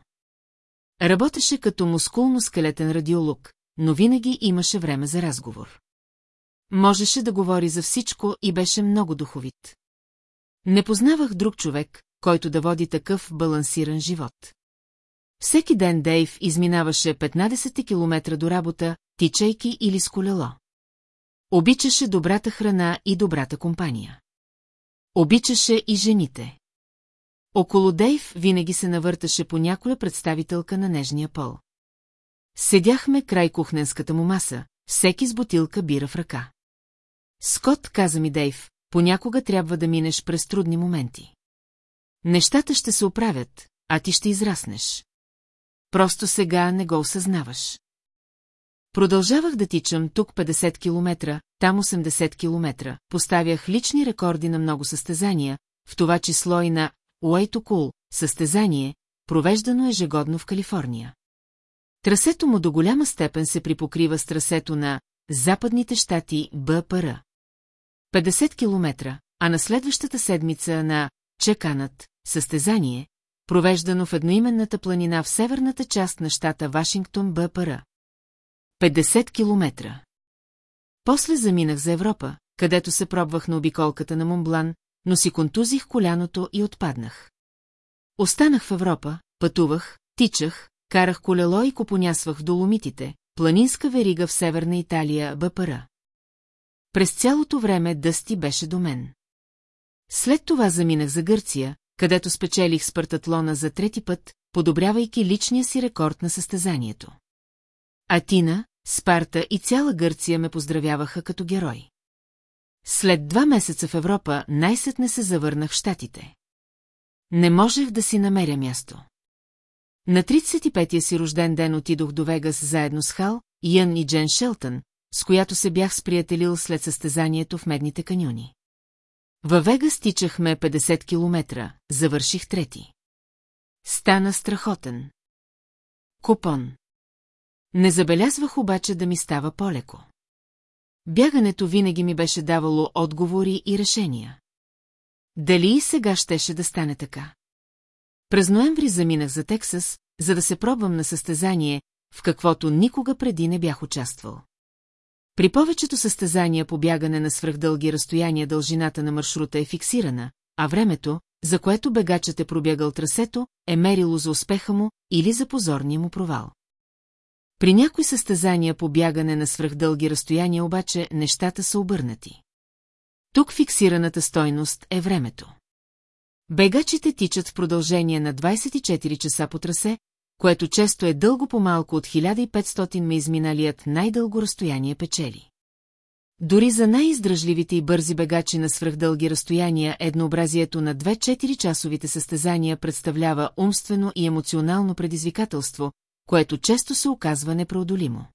Работеше като мускулно-скелетен радиолог, но винаги имаше време за разговор. Можеше да говори за всичко и беше много духовит. Не познавах друг човек, който да води такъв балансиран живот. Всеки ден Дейв изминаваше 15 километра до работа, тичайки или с колело. Обичаше добрата храна и добрата компания. Обичаше и жените. Около Дейв винаги се навърташе по някоя представителка на нежния пол. Седяхме край кухненската му маса, всеки с бутилка бира в ръка. Скот, каза ми Дейв, понякога трябва да минеш през трудни моменти. Нещата ще се оправят, а ти ще израснеш. Просто сега не го осъзнаваш. Продължавах да тичам тук 50 км, там 80 км, поставях лични рекорди на много състезания, в това число и на To Cool, състезание, провеждано ежегодно в Калифорния. Трасето му до голяма степен се припокрива с трасето на Западните щати БПР. 50 км, а на следващата седмица на Чеканът, състезание, провеждано в едноименната планина в северната част на щата Вашингтон БПР. 50 км. После заминах за Европа, където се пробвах на обиколката на Монблан, но си контузих коляното и отпаднах. Останах в Европа, пътувах, тичах, карах колело и копонясвах доломитите, планинска верига в северна Италия, БПР. През цялото време Дъсти беше до мен. След това заминах за Гърция, където спечелих спартатлона за трети път, подобрявайки личния си рекорд на състезанието. Атина, Спарта и цяла Гърция ме поздравяваха като герой. След два месеца в Европа най-сетне се завърнах в Штатите. Не можех да си намеря място. На 35-я си рожден ден отидох до Вегас заедно с Хал, Ян и Джен Шелтън, с която се бях сприятелил след състезанието в Медните каньони. Във Вегас тичахме 50 километра, завърших трети. Стана страхотен. Купон. Не забелязвах обаче да ми става по-леко. Бягането винаги ми беше давало отговори и решения. Дали и сега щеше да стане така? През ноември заминах за Тексас, за да се пробвам на състезание, в каквото никога преди не бях участвал. При повечето състезания по бягане на свръхдълги разстояния дължината на маршрута е фиксирана, а времето, за което бегачът е пробягал трасето, е мерило за успеха му или за позорния му провал. При някои състезания по бягане на свръхдълги разстояния обаче нещата са обърнати. Тук фиксираната стойност е времето. Бегачите тичат в продължение на 24 часа по трасе, което често е дълго по-малко от 1500 ме изминалият най-дълго разстояние печели. Дори за най-издръжливите и бързи бегачи на свръхдълги разстояния еднообразието на 2-4 часовите състезания представлява умствено и емоционално предизвикателство, което често се оказва непреодолимо.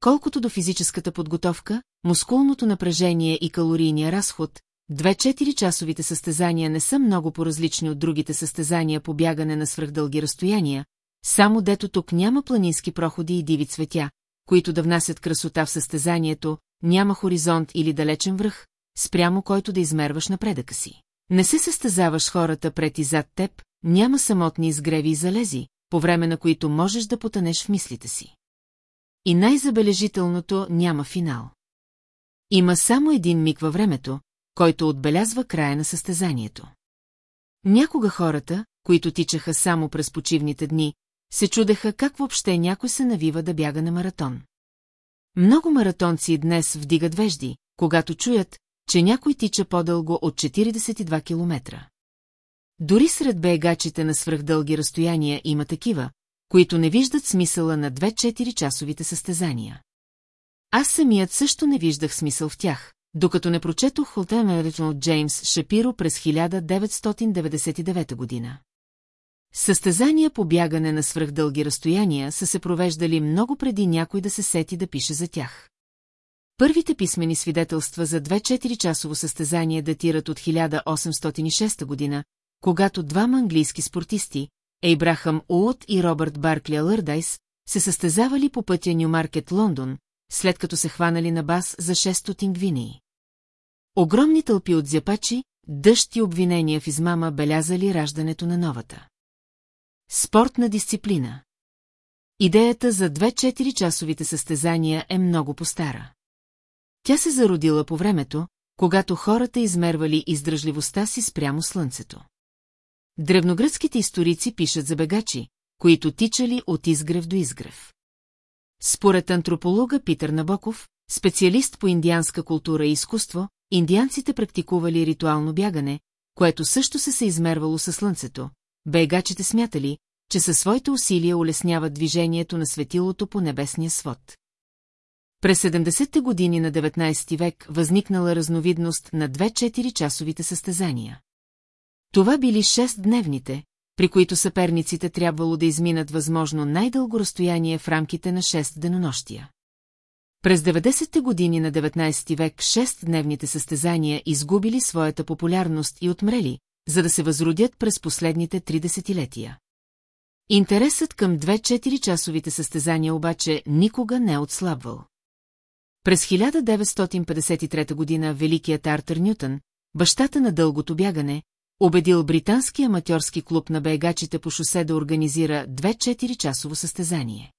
Колкото до физическата подготовка, мускулното напрежение и калорийния разход, две-четири часовите състезания не са много по-различни от другите състезания по бягане на свръхдълги разстояния, само дето тук няма планински проходи и диви цветя, които да внасят красота в състезанието, няма хоризонт или далечен връх, спрямо който да измерваш напредъка си. Не се състезаваш хората пред и зад теб, няма самотни изгреви и залези, по време на които можеш да потънеш в мислите си. И най-забележителното няма финал. Има само един миг във времето, който отбелязва края на състезанието. Някога хората, които тичаха само през почивните дни, се чудеха как въобще някой се навива да бяга на маратон. Много маратонци днес вдигат вежди, когато чуят, че някой тича по-дълго от 42 километра. Дори сред бегачите на свръхдълги разстояния има такива, които не виждат смисъла на 2-4 часовите състезания. Аз самият също не виждах смисъл в тях, докато не прочетох Холтемерето от Джеймс Шапиро през 1999 година. Състезания по бягане на свръхдълги разстояния са се провеждали много преди някой да се сети да пише за тях. Първите писмени свидетелства за 2-4 часово състезание датират от 1806 година, когато двама английски спортисти, Ейбрахам Уот и Робърт Баркли Алърдайс, се състезавали по пътя Нюмаркет Лондон, след като се хванали на бас за 600 гвинии. Огромни тълпи от зяпачи, дъжд и обвинения в измама белязали раждането на новата. Спортна дисциплина Идеята за 2-4 часовите състезания е много постара. Тя се зародила по времето, когато хората измервали издръжливостта си спрямо слънцето. Древногръцките историци пишат за бегачи, които тичали от изгрев до изгрев. Според антрополога Питър Набоков, специалист по индианска култура и изкуство, индианците практикували ритуално бягане, което също се се измервало със слънцето. Бегачите смятали, че със своите усилия улесняват движението на светилото по небесния свод. През 70-те години на 19 век възникнала разновидност на 2-4 часовите състезания. Това били 6-дневните, при които съперниците трябвало да изминат възможно най-дълго разстояние в рамките на 6 денонощия. През 90-те години на 19 век 6-дневните състезания изгубили своята популярност и отмрели, за да се възродят през последните три десетилетия. Интересът към 2-4 часовите състезания обаче никога не е отслабвал. През 1953 година великият Артър Нютън, бащата на дългото бягане, убедил британски аматьорски клуб на бегачите по шосе да организира 2-4 часово състезание.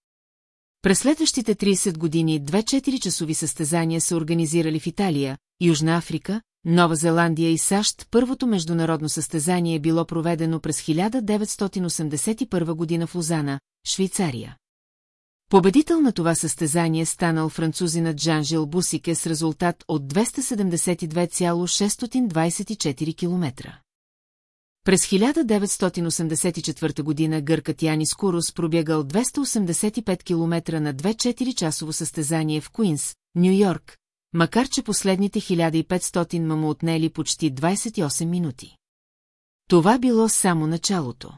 През следващите 30 години две 4-часови състезания са организирали в Италия, Южна Африка, Нова Зеландия и САЩ. Първото международно състезание е било проведено през 1981 година в Лозана, Швейцария. Победител на това състезание станал французинът Жан-Жил Бусике с резултат от 272,624 км. През 1984 година гъркът Янис Курус пробягал 285 км на 2-4-часово състезание в Куинс, Нью-Йорк, макар че последните 1500 ма му отнели почти 28 минути. Това било само началото.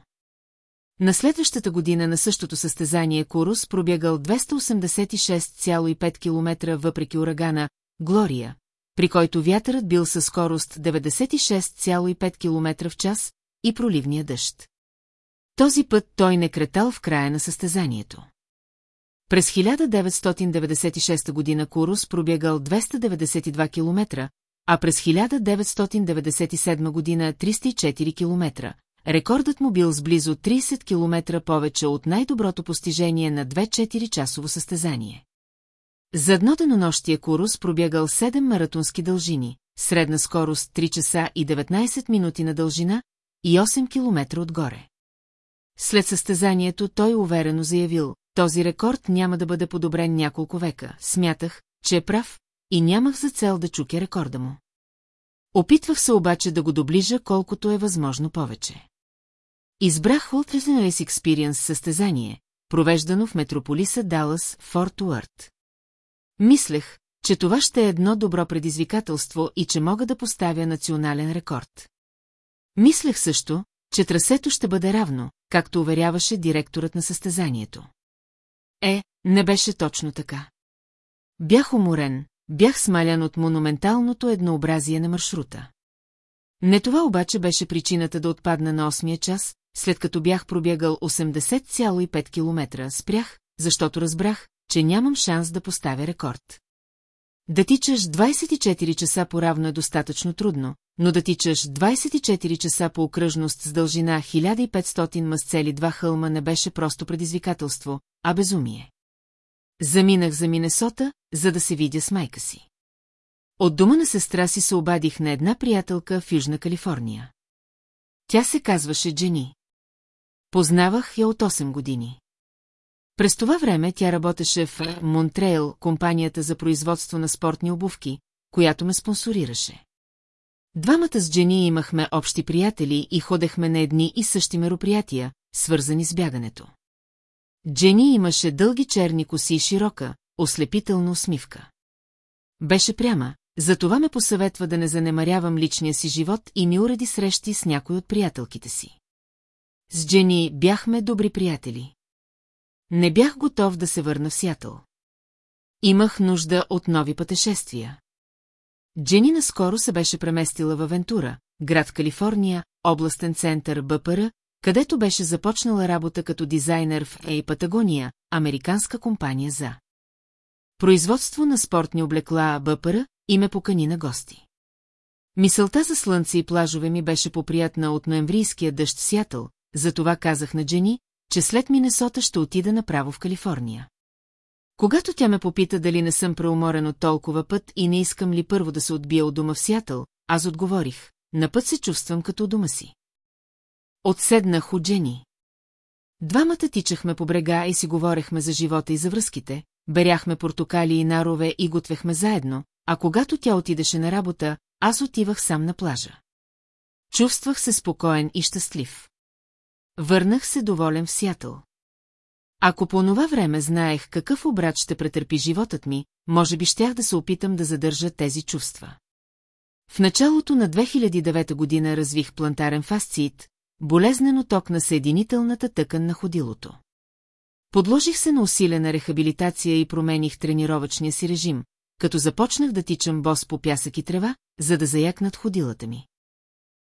На следващата година на същото състезание Курус пробягал 286,5 км въпреки урагана Глория, при който вятърът бил със скорост 96,5 км в час и проливния дъжд. Този път той не кретал в края на състезанието. През 1996 година Курус пробягал 292 км, а през 1997 година 304 км. Рекордът му бил с близо 30 км повече от най-доброто постижение на 2-4-часово състезание. За едно денонощие Курус пробягал 7 маратонски дължини, средна скорост 3 часа и 19 минути на дължина и 8 км отгоре. След състезанието той уверено заявил, този рекорд няма да бъде подобрен няколко века. Смятах, че е прав и нямах за цел да чуке рекорда му. Опитвах се обаче да го доближа колкото е възможно повече. Избрах Wilderness Experience състезание, провеждано в метрополиса Далас, Форт Уърт. Мислех, че това ще е едно добро предизвикателство и че мога да поставя национален рекорд. Мислех също, че трасето ще бъде равно, както уверяваше директорът на състезанието. Е, не беше точно така. Бях уморен, бях смалян от монументалното еднообразие на маршрута. Не това обаче беше причината да отпадна на 8 час, след като бях пробягал 80,5 км, спрях, защото разбрах, че нямам шанс да поставя рекорд. Да тичаш 24 часа по-равно е достатъчно трудно, но да тичаш 24 часа по окръжност с дължина 1500 ма с цели два хълма не беше просто предизвикателство, а безумие. Заминах за Минесота, за да се видя с майка си. От дома на сестра си се обадих на една приятелка в Южна Калифорния. Тя се казваше Джени. Познавах я от 8 години. През това време тя работеше в Монтрейл, компанията за производство на спортни обувки, която ме спонсорираше. Двамата с Джени имахме общи приятели и ходехме на едни и същи мероприятия, свързани с бягането. Джени имаше дълги черни коси и широка, ослепителна усмивка. Беше пряма, затова ме посъветва да не занемарявам личния си живот и ми уреди срещи с някой от приятелките си. С Джени бяхме добри приятели. Не бях готов да се върна в Сиатъл. Имах нужда от нови пътешествия. Джени наскоро се беше преместила в Авентура, град Калифорния, областен център БПР, където беше започнала работа като дизайнер в Ей Патагония, американска компания за производство на спортни облекла БПР и ме покани на гости. Мисълта за слънце и плажове ми беше поприятна от ноемврийския дъжд в Сиатъл, затова казах на Джени, че след Минесота ще отида направо в Калифорния. Когато тя ме попита дали не съм преуморен от толкова път и не искам ли първо да се отбия от дома в Сиатъл, аз отговорих, на път се чувствам като дома си. Отседнах от Джени. Двамата тичахме по брега и си говорехме за живота и за връзките, беряхме портокали и нарове и готвехме заедно, а когато тя отидеше на работа, аз отивах сам на плажа. Чувствах се спокоен и щастлив. Върнах се доволен в Сиатъл. Ако по това време знаех какъв обрат ще претърпи животът ми, може би щях да се опитам да задържа тези чувства. В началото на 2009 година развих плантарен фасциит, болезнено ток на съединителната тъкан на ходилото. Подложих се на усилена рехабилитация и промених тренировъчния си режим, като започнах да тичам бос по пясък и трева, за да заякнат ходилата ми.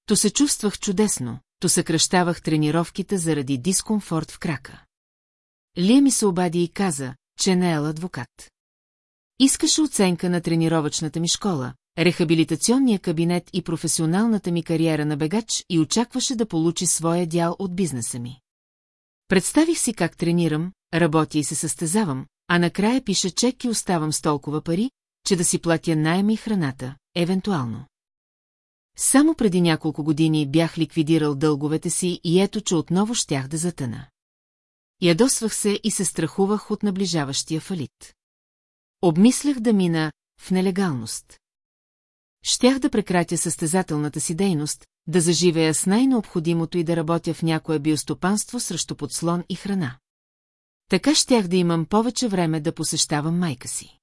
То се чувствах чудесно, то съкръщавах тренировките заради дискомфорт в крака. Лия ми се обади и каза, че не е адвокат. Искаше оценка на тренировъчната ми школа, рехабилитационния кабинет и професионалната ми кариера на бегач и очакваше да получи своя дял от бизнеса ми. Представих си как тренирам, работя и се състезавам, а накрая пиша чек и оставам с толкова пари, че да си платя найема и храната, евентуално. Само преди няколко години бях ликвидирал дълговете си и ето, че отново щях да затъна. Ядосвах се и се страхувах от наближаващия фалит. Обмислях да мина в нелегалност. Щях да прекратя състезателната си дейност, да заживея с най-необходимото и да работя в някое биостопанство срещу подслон и храна. Така щях да имам повече време да посещавам майка си.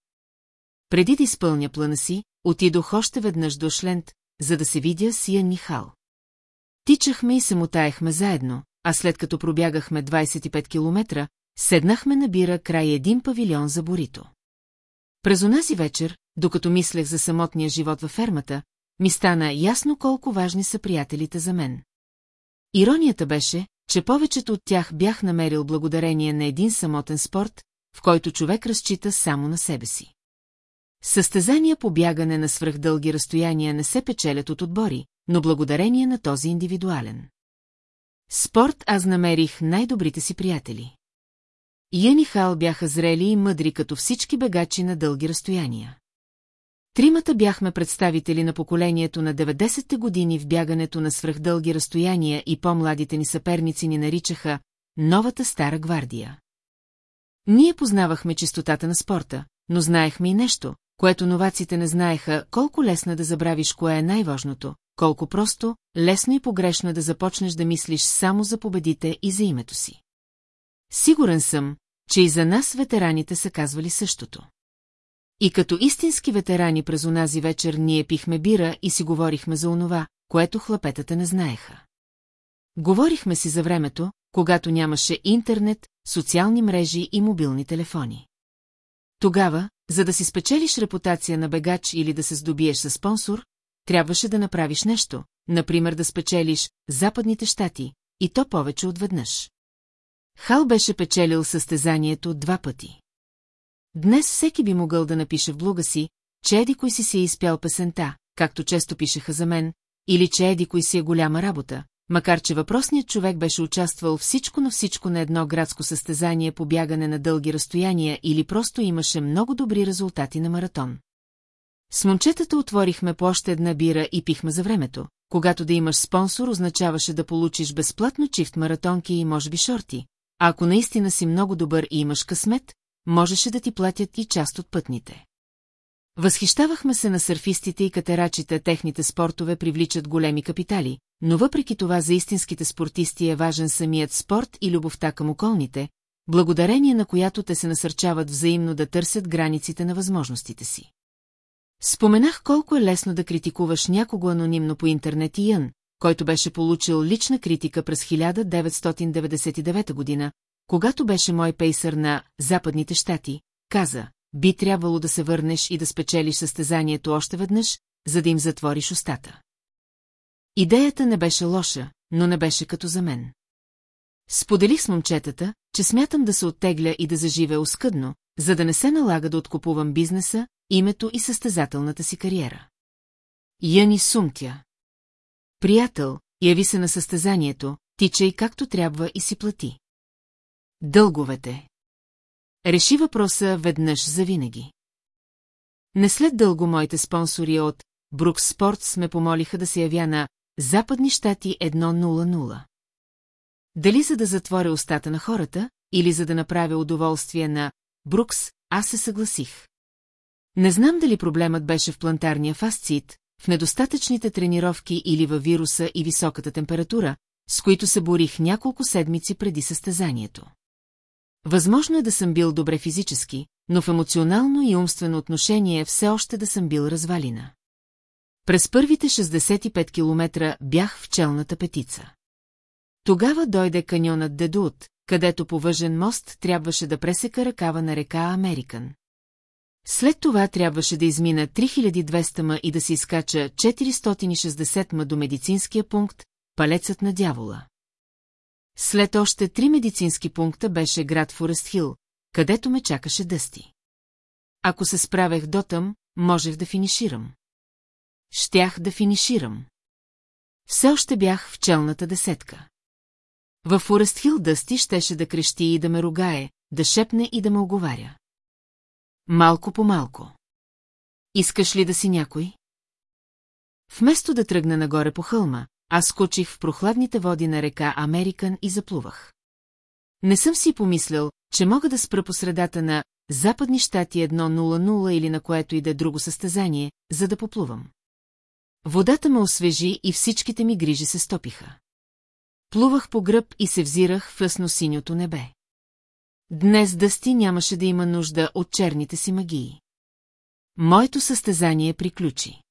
Преди да изпълня плана си, отидох още веднъж до Шлент, за да се видя с Ян Нихал. Тичахме и се мутаехме заедно, а след като пробягахме 25 километра, седнахме на бира край един павилион за борито. През онази вечер, докато мислех за самотния живот във фермата, ми стана ясно колко важни са приятелите за мен. Иронията беше, че повечето от тях бях намерил благодарение на един самотен спорт, в който човек разчита само на себе си. Състезания по бягане на свръхдълги разстояния не се печелят от отбори, но благодарение на този индивидуален. Спорт аз намерих най-добрите си приятели. Ян и Хал бяха зрели и мъдри като всички бегачи на дълги разстояния. Тримата бяхме представители на поколението на 90-те години в бягането на свръхдълги разстояния и по-младите ни съперници ни наричаха «Новата стара гвардия». Ние познавахме чистотата на спорта, но знаехме и нещо, което новаците не знаеха, колко лесно да забравиш кое е най-важното, колко просто, лесно и погрешно е да започнеш да мислиш само за победите и за името си. Сигурен съм, че и за нас ветераните са казвали същото. И като истински ветерани през онази вечер ние пихме бира и си говорихме за онова, което хлапетата не знаеха. Говорихме си за времето, когато нямаше интернет, социални мрежи и мобилни телефони. Тогава, за да си спечелиш репутация на бегач или да се здобиеш със спонсор, трябваше да направиш нещо, например да спечелиш Западните щати, и то повече от веднъж. Хал беше печелил състезанието два пъти. Днес всеки би могъл да напише в блога си, че еди кой си си е изпял песента, както често пишеха за мен, или че еди кой си е голяма работа, макар че въпросният човек беше участвал всичко на всичко на едно градско състезание по бягане на дълги разстояния или просто имаше много добри резултати на маратон. С момчетата отворихме по още една бира и пихме за времето. Когато да имаш спонсор, означаваше да получиш безплатно чифт маратонки и може би шорти. А ако наистина си много добър и имаш късмет, можеше да ти платят и част от пътните. Възхищавахме се на сърфистите и катерачите, техните спортове привличат големи капитали, но въпреки това за истинските спортисти е важен самият спорт и любовта към околните, благодарение на която те се насърчават взаимно да търсят границите на възможностите си. Споменах колко е лесно да критикуваш някого анонимно по интернет и Ян, който беше получил лична критика през 1999 година, когато беше мой пейсър на Западните щати, каза, би трябвало да се върнеш и да спечелиш състезанието още веднъж, за да им затвориш устата. Идеята не беше лоша, но не беше като за мен. Споделих с момчетата, че смятам да се оттегля и да заживе оскъдно, за да не се налага да откупувам бизнеса, името и състезателната си кариера. Яни сумтя. Приятел, яви се на състезанието, тичай както трябва и си плати. Дълговете. Реши въпроса веднъж за винаги. Не след дълго моите спонсори от Брукс Спортс ме помолиха да се явя на Западни щати 100. Дали за да затворя устата на хората, или за да направя удоволствие на Брукс, аз се съгласих. Не знам дали проблемът беше в плантарния фасцит, в недостатъчните тренировки или във вируса и високата температура, с които се борих няколко седмици преди състезанието. Възможно е да съм бил добре физически, но в емоционално и умствено отношение все още да съм бил развалина. През първите 65 километра бях в челната петица. Тогава дойде каньонът Дедут, където по въжен мост трябваше да пресека ръкава на река Американ. След това трябваше да измина 3200 ма и да се изкача 460 ма до медицинския пункт, палецът на дявола. След още три медицински пункта беше град Форест Хил, където ме чакаше Дъсти. Ако се справех дотъм, можех да финиширам. Щях да финиширам. Все още бях в челната десетка. Във Форест Хил Дъсти щеше да крещи и да ме ругае, да шепне и да ме оговаря. Малко по малко. Искаш ли да си някой? Вместо да тръгна нагоре по хълма, аз скочих в прохладните води на река Американ и заплувах. Не съм си помислял, че мога да спра по средата на Западни щати 1.00 или на което и да е друго състезание, за да поплувам. Водата ме освежи и всичките ми грижи се стопиха. Плувах по гръб и се взирах в ясно-синьото небе. Днес Дъсти нямаше да има нужда от черните си магии. Моето състезание приключи.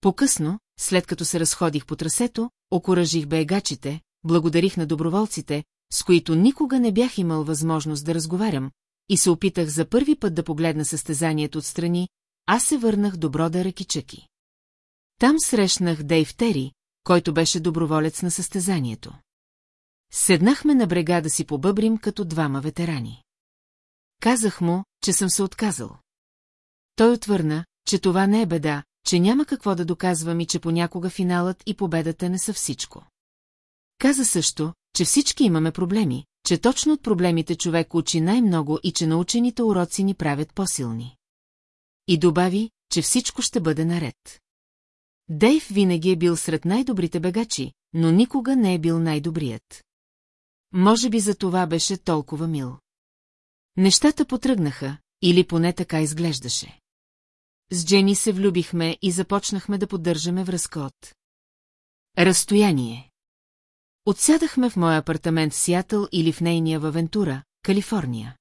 По-късно, след като се разходих по трасето, окоръжих бегачите, благодарих на доброволците, с които никога не бях имал възможност да разговарям, и се опитах за първи път да погледна състезанието отстрани, аз се върнах до брода Ракичъки. Там срещнах Дейв Тери, който беше доброволец на състезанието. Седнахме на брега да си побъбрим като двама ветерани. Казах му, че съм се отказал. Той отвърна, че това не е беда, че няма какво да доказвам и че понякога финалът и победата не са всичко. Каза също, че всички имаме проблеми, че точно от проблемите човек учи най-много и че научените уроци ни правят по-силни. И добави, че всичко ще бъде наред. Дейв винаги е бил сред най-добрите бегачи, но никога не е бил най-добрият. Може би за това беше толкова мил. Нещата потръгнаха, или поне така изглеждаше. С Джени се влюбихме и започнахме да поддържаме връзка от разстояние. Отсядахме в моя апартамент в Сиатъл или в нейния в Авентура, Калифорния.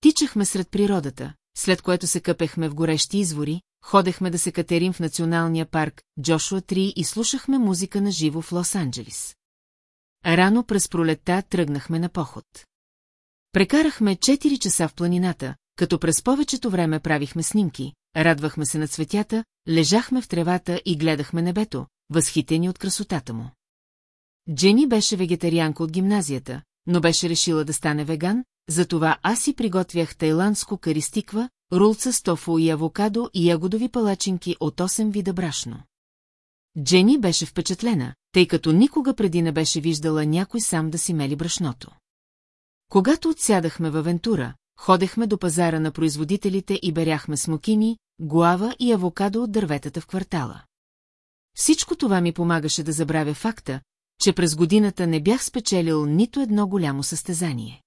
Тичахме сред природата, след което се къпехме в горещи извори, ходехме да се катерим в националния парк Джошуа 3 и слушахме музика на живо в Лос-Анджелис. Рано през пролетта тръгнахме на поход. Прекарахме 4 часа в планината, като през повечето време правихме снимки, радвахме се на цветята, лежахме в тревата и гледахме небето, възхитени от красотата му. Джени беше вегетарианка от гимназията, но беше решила да стане веган, затова аз си приготвях тайландско каристиква, рулца с тофу и авокадо и ягодови палачинки от 8 вида брашно. Джени беше впечатлена, тъй като никога преди не беше виждала някой сам да си мели брашното. Когато отсядахме в Авентура, ходехме до пазара на производителите и беряхме смокини, глава и авокадо от дърветата в квартала. Всичко това ми помагаше да забравя факта, че през годината не бях спечелил нито едно голямо състезание.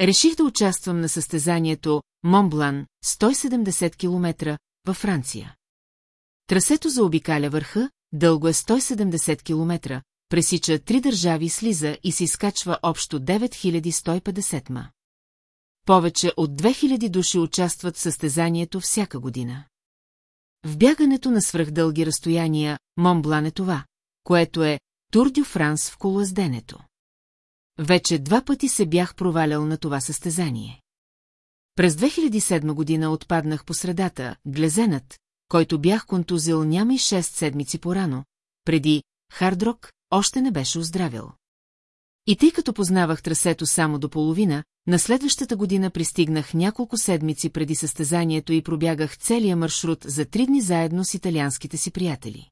Реших да участвам на състезанието Монблан 170 км във Франция. Трасето заобикаля върха, дълго е 170 км, пресича три държави слиза и се изкачва общо 9150 ма. Повече от 2000 души участват в състезанието всяка година. В бягането на свръхдълги разстояния Монблан е това, което е Тур дю Франс в колоезденето. Вече два пъти се бях провалял на това състезание. През 2007 година отпаднах по средата, глезенът, който бях контузил няма и 6 седмици порано, преди Хардрок още не беше оздравил. И тъй като познавах трасето само до половина, на следващата година пристигнах няколко седмици преди състезанието и пробягах целия маршрут за три дни заедно с италианските си приятели.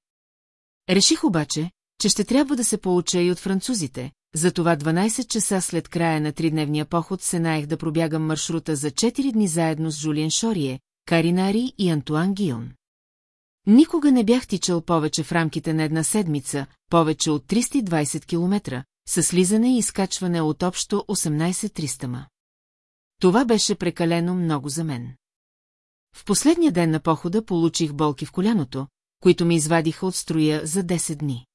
Реших обаче, че ще трябва да се получа и от французите, затова 12 часа след края на тридневния поход се наех да пробягам маршрута за 4 дни заедно с Жулиен Шорие, Каринари и Антуан Гион. Никога не бях тичал повече в рамките на една седмица, повече от 320 км, с слизане и изкачване от общо 18-300 ма. Това беше прекалено много за мен. В последния ден на похода получих болки в коляното, които ми извадиха от строя за 10 дни.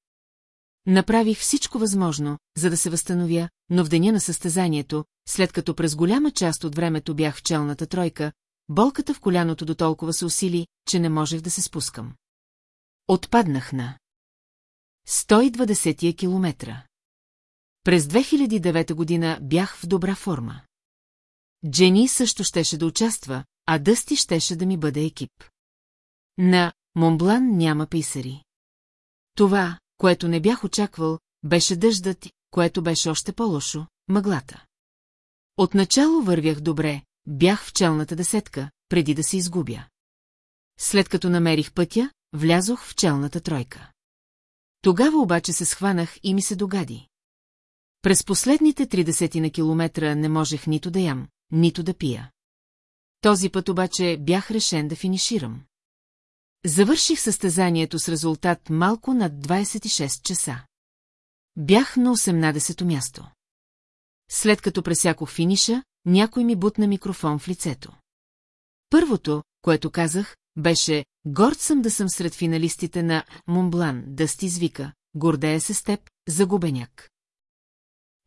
Направих всичко възможно, за да се възстановя, но в деня на състезанието, след като през голяма част от времето бях в челната тройка, болката в коляното до толкова се усили, че не можех да се спускам. Отпаднах на 120 километра. През 2009 година бях в добра форма. Джени също щеше да участва, а Дъсти щеше да ми бъде екип. На Монблан няма писари. Това, което не бях очаквал, беше дъждът, което беше още по-лошо – мъглата. Отначало вървях добре, бях в челната десетка, преди да се изгубя. След като намерих пътя, влязох в челната тройка. Тогава обаче се схванах и ми се догади. През последните 30 на километра не можех нито да ям, нито да пия. Този път обаче бях решен да финиширам. Завърших състезанието с резултат малко над 26 часа. Бях на 18-то място. След като пресякох финиша, някой ми бутна микрофон в лицето. Първото, което казах, беше «Горд съм да съм сред финалистите на Монблан, да сти извика, гордея се с теб, загубеняк».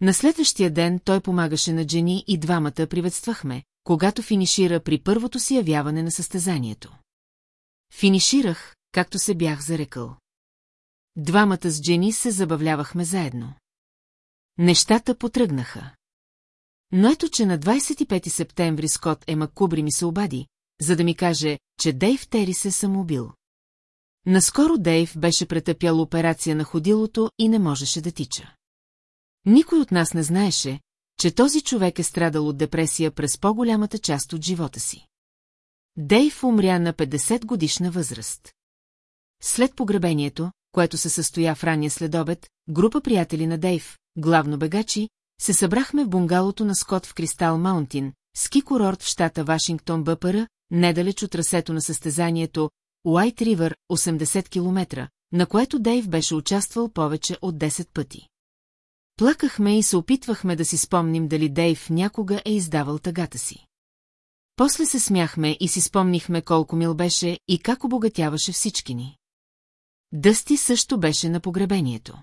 На следващия ден той помагаше на Джени и двамата приветствахме, когато финишира при първото си явяване на състезанието. Финиширах, както се бях зарекал. Двамата с Джени се забавлявахме заедно. Нещата потръгнаха. Но ето, че на 25 септември Скот Ема Кубри ми се обади, за да ми каже, че Дейв Тери се самоубил. Наскоро Дейв беше претъпял операция на ходилото и не можеше да тича. Никой от нас не знаеше, че този човек е страдал от депресия през по-голямата част от живота си. Дейв умря на 50 годишна възраст. След погребението, което се състоя в ранния следобед, група приятели на Дейв, главно бегачи, се събрахме в бунгалото на Скот в Кристал Маунтин, ски курорт в щата Вашингтон БПР, недалеч от трасето на състезанието Уайт Ривър 80 км, на което Дейв беше участвал повече от 10 пъти. Плакахме и се опитвахме да си спомним дали Дейв някога е издавал тъгата си. После се смяхме и си спомнихме колко мил беше и как обогатяваше всички ни. Дъсти също беше на погребението.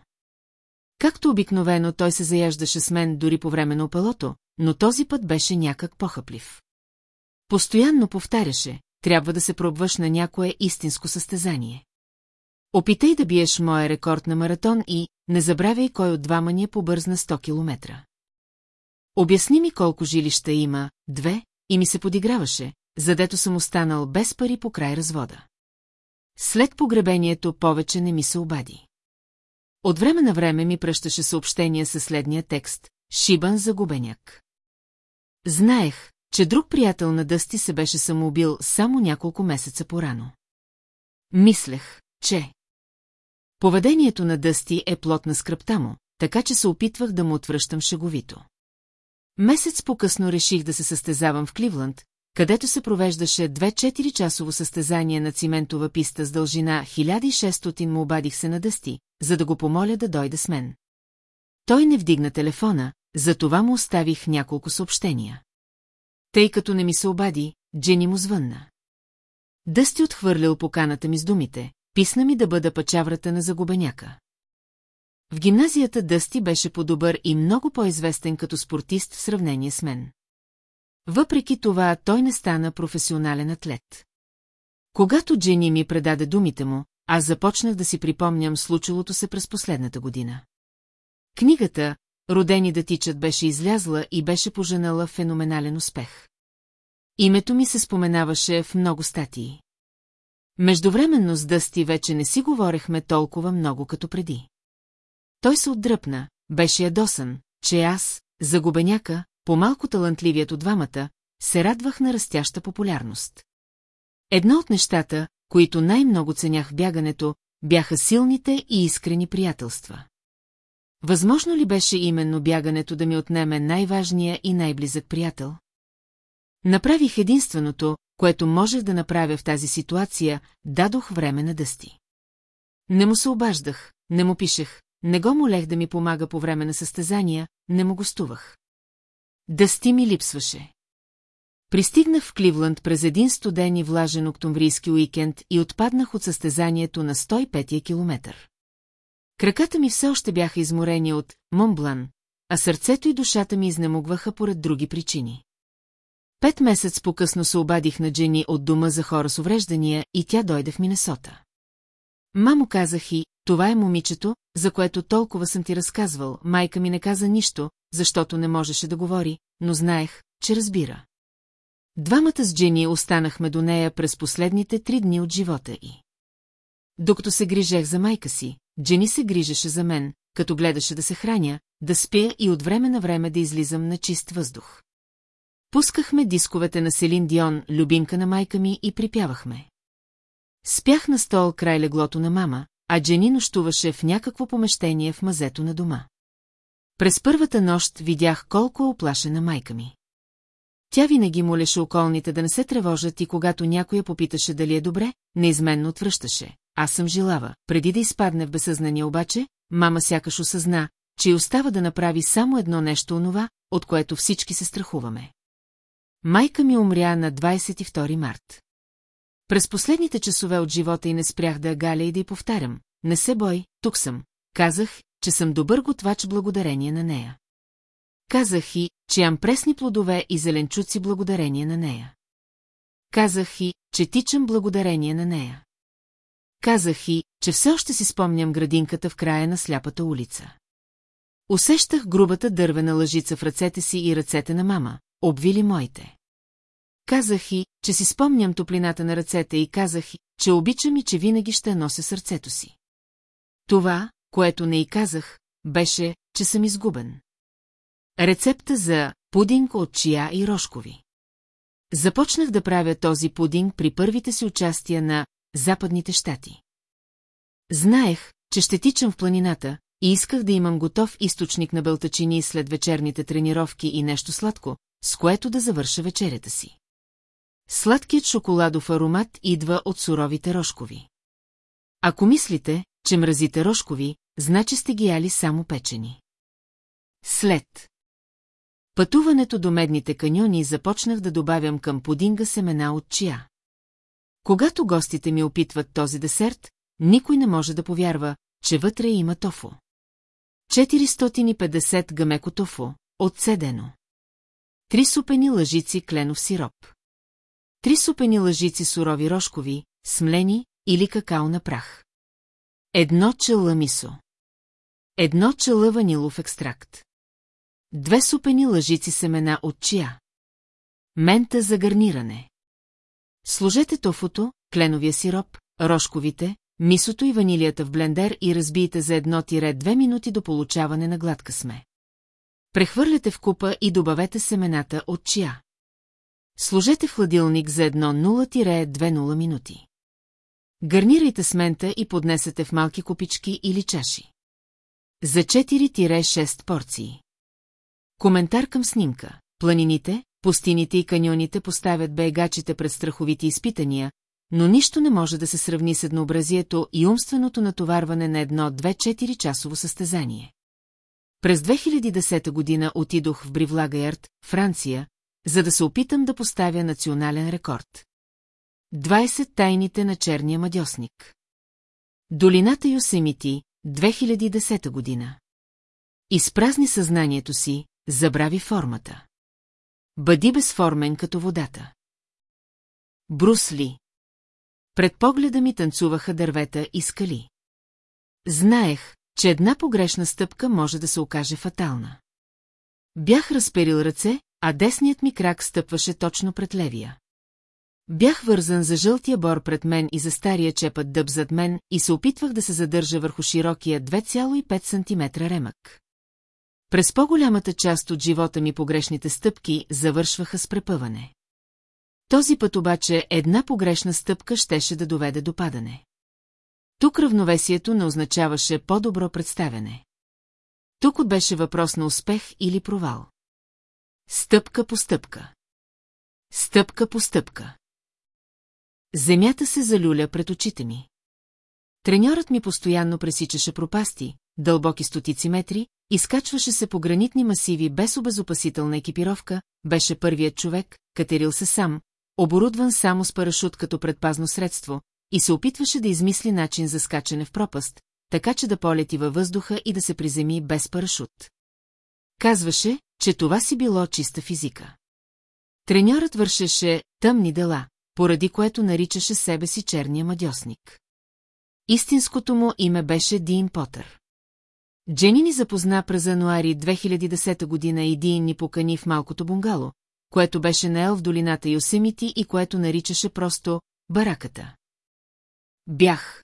Както обикновено той се заяждаше с мен дори по време на опалото, но този път беше някак похъплив. Постоянно повтаряше, трябва да се пробваш на някое истинско състезание. Опитай да биеш моя рекорд на маратон и не забравяй кой от двама ни е побързна 100 километра. Обясни ми колко жилища има, две, и ми се подиграваше, задето съм останал без пари по край развода. След погребението повече не ми се обади. От време на време ми пръщаше съобщения със следния текст – Шибан загубеняк. Знаех, че друг приятел на Дъсти се беше самоубил само няколко месеца порано. Мислех, че... Поведението на Дъсти е плод на скръпта му, така че се опитвах да му отвръщам шеговито. Месец по-късно реших да се състезавам в Кливланд, където се провеждаше две 4-часово състезание на циментова писта с дължина 1600 му обадих се на Дъсти, за да го помоля да дойде с мен. Той не вдигна телефона, затова му оставих няколко съобщения. Тъй като не ми се обади, Джени му звънна. Дъсти отхвърлял поканата ми с думите, писна ми да бъда пачаврата на загубеняка. В гимназията Дъсти беше по-добър и много по-известен като спортист в сравнение с мен. Въпреки това, той не стана професионален атлет. Когато Джени ми предаде думите му, аз започнах да си припомням случилото се през последната година. Книгата «Родени да тичат» беше излязла и беше поженала феноменален успех. Името ми се споменаваше в много статии. Междувременно с Дъсти вече не си говорехме толкова много като преди. Той се отдръпна, беше ядосан, че аз, загубеняка, по-малко талантливият от двамата, се радвах на растяща популярност. Едно от нещата, които най-много ценях бягането, бяха силните и искрени приятелства. Възможно ли беше именно бягането да ми отнеме най-важния и най-близък приятел? Направих единственото, което можех да направя в тази ситуация, дадох време на дъсти. Не му се обаждах, не му пишех, не го молех да ми помага по време на състезания, не му гостувах. Дъсти ми липсваше. Пристигнах в Кливланд през един студен и влажен октомврийски уикенд и отпаднах от състезанието на 105-я километър. Краката ми все още бяха изморени от Монблан, а сърцето и душата ми изнемогваха поред други причини. Пет месец по-късно се обадих на Джени от дома за хора с увреждания и тя дойде в Минесота. Мамо казах и, това е момичето, за което толкова съм ти разказвал. Майка ми не каза нищо, защото не можеше да говори, но знаех, че разбира. Двамата с Джени останахме до нея през последните три дни от живота й. Докато се грижех за майка си, Джени се грижеше за мен, като гледаше да се храня, да спя и от време на време да излизам на чист въздух. Пускахме дисковете на Селин Дион, любимка на майка ми, и припявахме. Спях на стол край леглото на мама, а Джени нощуваше в някакво помещение в мазето на дома. През първата нощ видях колко е оплашена майка ми. тя винаги молеше околните да не се тревожат и когато някоя попиташе дали е добре, неизменно отвръщаше. Аз съм жилава. Преди да изпадне в безсъзнание обаче, мама сякаш осъзна, че й остава да направи само едно нещо онова, от което всички се страхуваме. Майка ми умря на 22 март. През последните часове от живота и не спрях да галя и да й повтарям. Не се бой, тук съм. Казах, че съм добър готвач благодарение на нея. Казах и, че ям пресни плодове и зеленчуци благодарение на нея. Казах и, че тичам благодарение на нея. Казах и, че все още си спомням градинката в края на сляпата улица. Усещах грубата дървена лъжица в ръцете си и ръцете на мама, обвили моите. Казах и, че си спомням топлината на ръцете и казах, че обичам и че винаги ще нося сърцето си. Това, което не й казах, беше, че съм изгубен. Рецепта за пудинг от чия и рожкови. Започнах да правя този пудинг при първите си участия на Западните щати. Знаех, че ще тичам в планината и исках да имам готов източник на бълтачини след вечерните тренировки и нещо сладко, с което да завърша вечерята си. Сладкият шоколадов аромат идва от суровите рожкови. Ако мислите, че мразите рожкови, значи сте ги яли само печени. След пътуването до медните каньони започнах да добавям към пудинга семена от чия. Когато гостите ми опитват този десерт, никой не може да повярва, че вътре има тофу. 450 гамеко тофу, отседено. Три супени лъжици кленов сироп. Три супени лъжици сурови рожкови, смлени или какао на прах. Едно чела мисо. Едно чела ванилов екстракт. Две супени лъжици семена от чия. Мента за гарниране. Сложете тофото, кленовия сироп, рожковите, мисото и ванилията в блендер и разбийте за 1-2 минути до получаване на гладка сме. Прехвърляте в купа и добавете семената от чия. Сложете в хладилник за 1-0-2-0 минути. Гарнирайте с и поднесете в малки купички или чаши. За 4-6 порции. Коментар към снимка. Планините, пустините и каньоните поставят бегачите пред страховити изпитания, но нищо не може да се сравни с еднообразието и умственото натоварване на едно 2-4 часово състезание. През 2010 година отидох в Бривлагаярд, Франция, за да се опитам да поставя национален рекорд. 20 тайните на черния мадьосник. Долината Йосемити, 2010 година. Изпразни съзнанието си, забрави формата. Бъди безформен като водата. Брусли. Пред погледа ми танцуваха дървета и скали. Знаех, че една погрешна стъпка може да се окаже фатална. Бях разперил ръце, а десният ми крак стъпваше точно пред левия. Бях вързан за жълтия бор пред мен и за стария чепът дъб зад мен и се опитвах да се задържа върху широкия 2,5 см ремък. През по-голямата част от живота ми погрешните стъпки завършваха с препъване. Този път обаче една погрешна стъпка щеше да доведе до падане. Тук равновесието не означаваше по-добро представяне. Тук беше въпрос на успех или провал. Стъпка по стъпка. Стъпка по стъпка. Земята се залюля пред очите ми. Треньорът ми постоянно пресичаше пропасти, дълбоки стотици метри, изкачваше се по гранитни масиви без обезопасителна екипировка, беше първият човек, катерил се сам, оборудван само с парашут като предпазно средство, и се опитваше да измисли начин за скачане в пропаст, така че да полети във въздуха и да се приземи без парашут. Казваше, че това си било чиста физика. Треньорът вършеше тъмни дела, поради което наричаше себе си черния мадьосник. Истинското му име беше Дин Потър. Джени ни запозна през януари 2010 година и Дин ни покани в малкото бунгало, което беше наел в долината Йосемити и което наричаше просто бараката. Бях.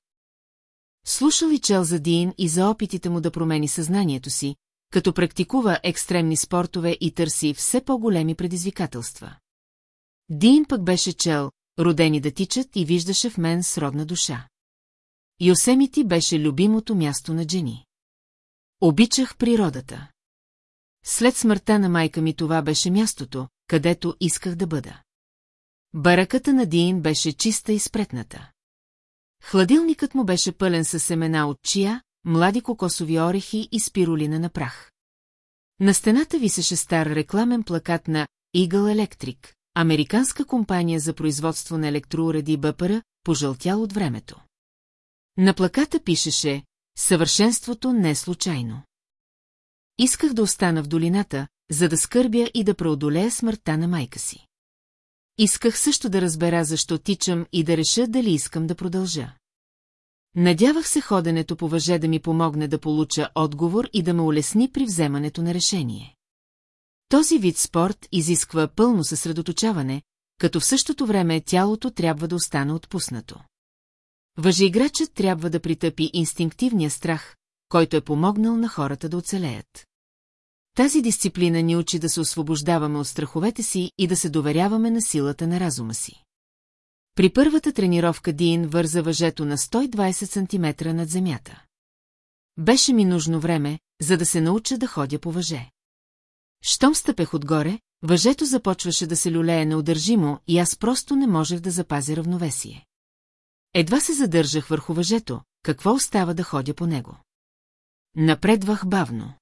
Слушал и чел за Дин и за опитите му да промени съзнанието си, като практикува екстремни спортове и търси все по-големи предизвикателства. Дин пък беше чел, родени да тичат и виждаше в мен сродна душа. Йосемити беше любимото място на Джени. Обичах природата. След смъртта на майка ми това беше мястото, където исках да бъда. Бараката на Дин беше чиста и спретната. Хладилникът му беше пълен със семена от чия, млади кокосови орехи и спирулина на прах. На стената висеше стар рекламен плакат на Eagle Electric, американска компания за производство на електроуреди БПР, пожълтял от времето. На плаката пишеше «Съвършенството не е случайно». Исках да остана в долината, за да скърбя и да преодолея смъртта на майка си. Исках също да разбера защо тичам и да реша дали искам да продължа. Надявах се ходенето по въже да ми помогне да получа отговор и да ме улесни при вземането на решение. Този вид спорт изисква пълно съсредоточаване, като в същото време тялото трябва да остане отпуснато. Въжеиграчът трябва да притъпи инстинктивния страх, който е помогнал на хората да оцелеят. Тази дисциплина ни учи да се освобождаваме от страховете си и да се доверяваме на силата на разума си. При първата тренировка Дин върза въжето на 120 см над земята. Беше ми нужно време, за да се науча да ходя по въже. Щом стъпех отгоре, въжето започваше да се люлее неудържимо и аз просто не можех да запазя равновесие. Едва се задържах върху въжето, какво остава да ходя по него. Напредвах бавно.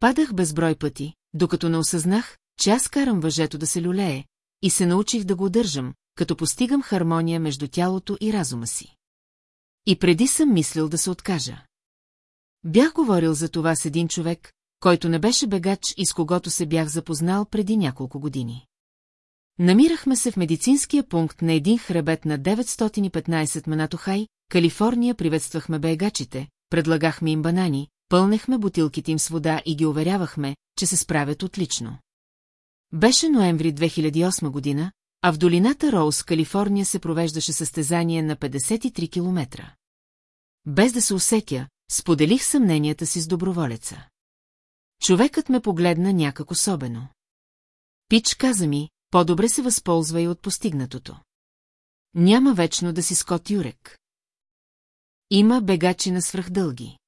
Падах безброй пъти, докато не осъзнах, че аз карам въжето да се люлее, и се научих да го удържам, като постигам хармония между тялото и разума си. И преди съм мислил да се откажа. Бях говорил за това с един човек, който не беше бегач и с когото се бях запознал преди няколко години. Намирахме се в медицинския пункт на един хребет на 915 Манатохай, Калифорния приветствахме бегачите, предлагахме им банани, пълнехме бутилките им с вода и ги уверявахме, че се справят отлично. Беше ноември 2008 година, а в долината Роуз, Калифорния се провеждаше състезание на 53 километра. Без да се усекя, споделих съмненията си с доброволеца. Човекът ме погледна някак особено. Пич каза ми, по-добре се възползва и от постигнатото. Няма вечно да си Скот Юрек. Има бегачи на свръхдълги.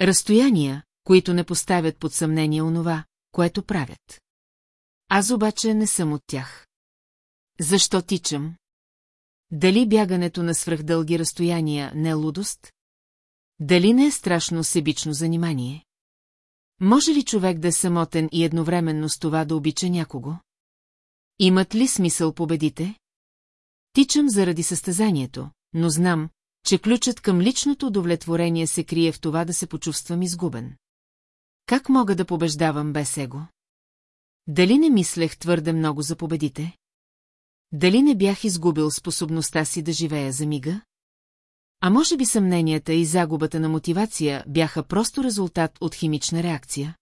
Разстояния, които не поставят под съмнение онова, което правят. Аз обаче не съм от тях. Защо тичам? Дали бягането на свръхдълги разстояния не е лудост? Дали не е страшно себично занимание? Може ли човек да е самотен и едновременно с това да обича някого? Имат ли смисъл победите? Тичам заради състезанието, но знам, че ключът към личното удовлетворение се крие в това да се почувствам изгубен. Как мога да побеждавам без его? Дали не мислех твърде много за победите? Дали не бях изгубил способността си да живея за мига? А може би съмненията и загубата на мотивация бяха просто резултат от химична реакция?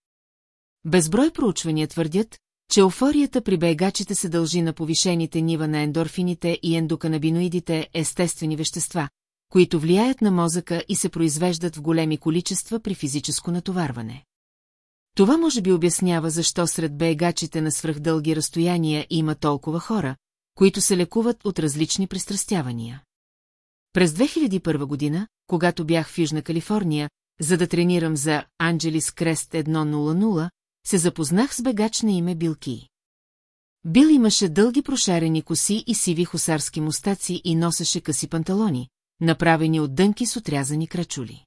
Безброй проучвания твърдят, че еуфорията при бегачите се дължи на повишените нива на ендорфините и ендоканабиноидите, естествени вещества, които влияят на мозъка и се произвеждат в големи количества при физическо натоварване. Това може би обяснява защо сред бегачите на свръхдълги разстояния има толкова хора, които се лекуват от различни пристрастявания. През 2001 година, когато бях в Южна Калифорния, за да тренирам за Анджелис Крест 100, се запознах с бегач на име Билки. Бил имаше дълги прошарени коси и сиви хусарски мустаци и носеше къси панталони, направени от дънки с отрязани крачули.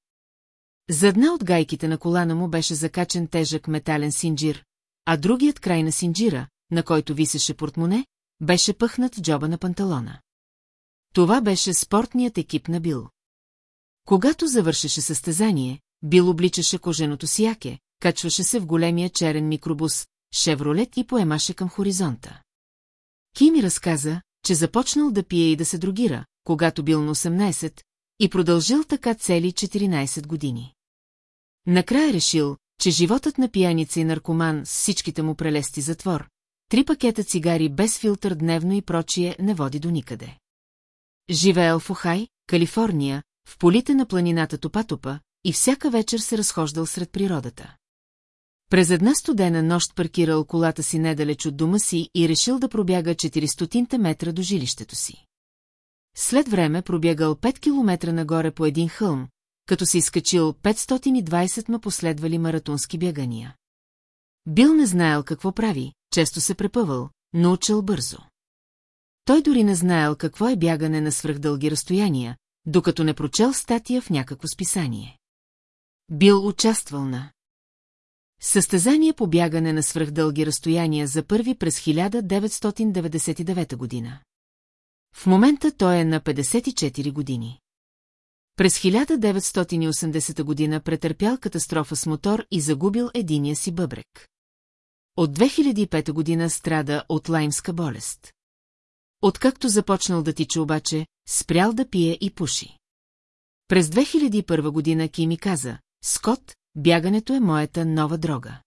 За една от гайките на колана му беше закачен тежък метален синджир, а другият край на синджира, на който висеше портмоне, беше пъхнат в джоба на панталона. Това беше спортният екип на Бил. Когато завършеше състезание, Бил обличаше коженото си яке, качваше се в големия черен микробус, шевролет и поемаше към хоризонта. Ки ми разказа, че започнал да пие и да се другира, когато бил на 18, и продължил така цели 14 години. Накрая решил, че животът на пияница и наркоман с всичките му прелести затвор, три пакета цигари без филтър дневно и прочие не води до никъде. Живеел в Охай, Калифорния, в полите на планината Топатопа и всяка вечер се разхождал сред природата. През една студена нощ паркирал колата си недалеч от дома си и решил да пробяга 400 метра до жилището си. След време пробягал 5 километра нагоре по един хълм, като се изкачил 520 ма последвали маратонски бягания. Бил не знаел какво прави, често се препъвал, но учил бързо. Той дори не знаел какво е бягане на свръхдълги разстояния, докато не прочел статия в някакво списание. Бил участвал на Състезание по бягане на свръхдълги разстояния за първи през 1999 година. В момента той е на 54 години. През 1980 година претърпял катастрофа с мотор и загубил единия си бъбрек. От 2005 година страда от лаймска болест. Откакто започнал да тича обаче, спрял да пие и пуши. През 2001 година Ки ми каза, Скот, бягането е моята нова дрога.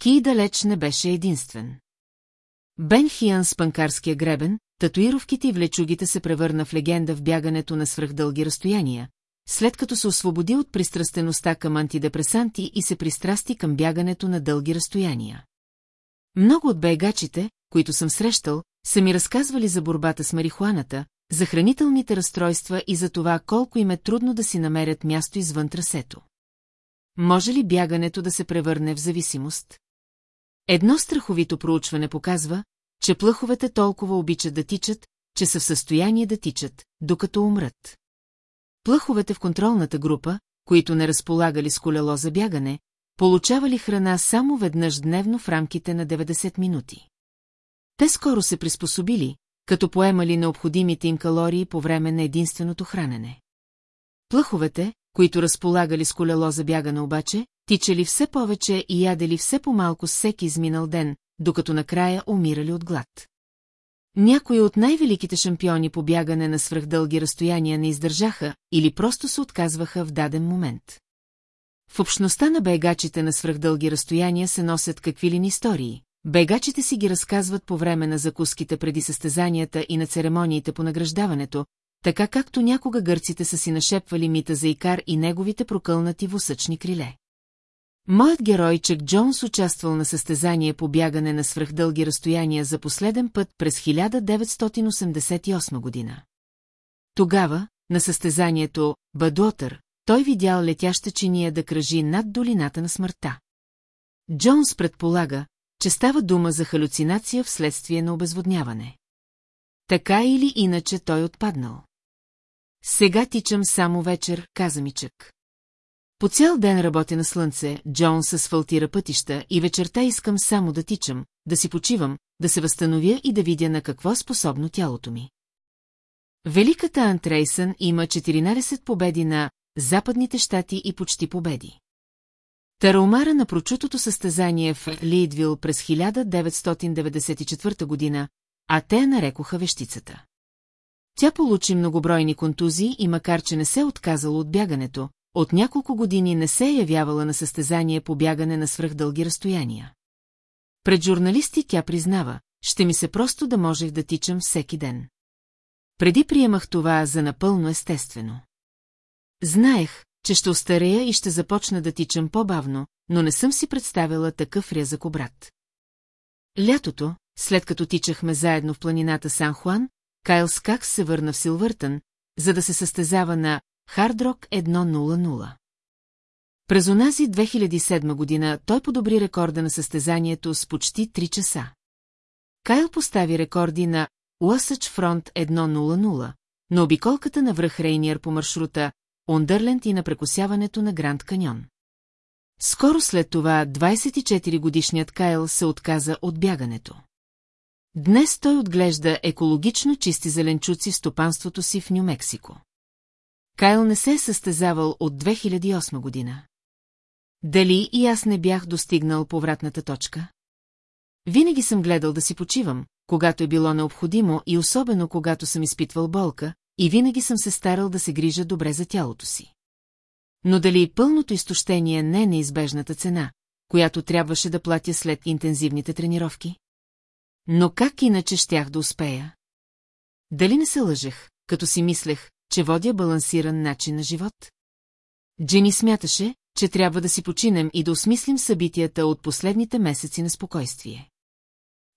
Ки далеч не беше единствен. Бен Хиан с панкарския гребен, татуировките и влечугите се превърна в легенда в бягането на свръхдълги разстояния, след като се освободи от пристрастеността към антидепресанти и се пристрасти към бягането на дълги разстояния. Много от бегачите, които съм срещал, са ми разказвали за борбата с марихуаната, за хранителните разстройства и за това колко им е трудно да си намерят място извън трасето. Може ли бягането да се превърне в зависимост? Едно страховито проучване показва, че плъховете толкова обичат да тичат, че са в състояние да тичат, докато умрат. Плъховете в контролната група, които не разполагали с колело за бягане, получавали храна само веднъж дневно в рамките на 90 минути. Те скоро се приспособили, като поемали необходимите им калории по време на единственото хранене. Плъховете, които разполагали с колело за бягане обаче, тичали все повече и ядели все по-малко всеки изминал ден, докато накрая умирали от глад. Някои от най-великите шампиони по бягане на свръхдълги разстояния не издържаха или просто се отказваха в даден момент. В общността на бегачите на свръхдълги разстояния се носят какви ли истории. Бегачите си ги разказват по време на закуските преди състезанията и на церемониите по награждаването, така както някога гърците са си нашепвали мита за Икар и неговите прокълнати восъчни криле. Моят герой Чек Джонс участвал на състезание по бягане на свръхдълги разстояния за последен път през 1988 година. Тогава, на състезанието Бадуотър, той видял летяща чиния да кръжи над долината на смъртта. Джонс предполага, че става дума за халюцинация вследствие на обезводняване. Така или иначе той отпаднал. Сега тичам само вечер, каза ми Чък. По цял ден работя на слънце, Джонс асфалтира пътища и вечерта искам само да тичам, да си почивам, да се възстановя и да видя на какво е способно тялото ми. Великата Антрейсън има 14 победи на Западните щати и почти победи. Тараумара на прочутото състезание в Лейдвил през 1994 година, а те нарекоха вещицата. Тя получи многобройни контузии и макар че не се отказала от бягането, от няколко години не се е явявала на състезание по бягане на свръхдълги разстояния. Пред журналисти тя признава, ще ми се просто да можех да тичам всеки ден. Преди приемах това за напълно естествено. Знаех, че ще остарея и ще започна да тичам по-бавно, но не съм си представила такъв рязък обрат. Лятото, след като тичахме заедно в планината Сан Хуан, Кайл Скакс се върна в Силвъртън, за да се състезава на Хардрок 1.00. През онази 2007 година той подобри рекорда на състезанието с почти 3 часа. Кайл постави рекорди на Уасъч Фронт 1.00, на обиколката на връх Рейниер по маршрута Ондърленд и на прекосяването на Гранд Каньон. Скоро след това 24-годишният Кайл се отказа от бягането. Днес той отглежда екологично чисти зеленчуци в стопанството си в Нью-Мексико. Кайл не се е състезавал от 2008 година. Дали и аз не бях достигнал повратната точка? Винаги съм гледал да си почивам, когато е било необходимо и особено когато съм изпитвал болка, и винаги съм се старал да се грижа добре за тялото си. Но дали пълното изтощение не е неизбежната цена, която трябваше да платя след интензивните тренировки? Но как иначе щях да успея? Дали не се лъжех, като си мислех, че водя балансиран начин на живот? Джини смяташе, че трябва да си починем и да осмислим събитията от последните месеци на спокойствие.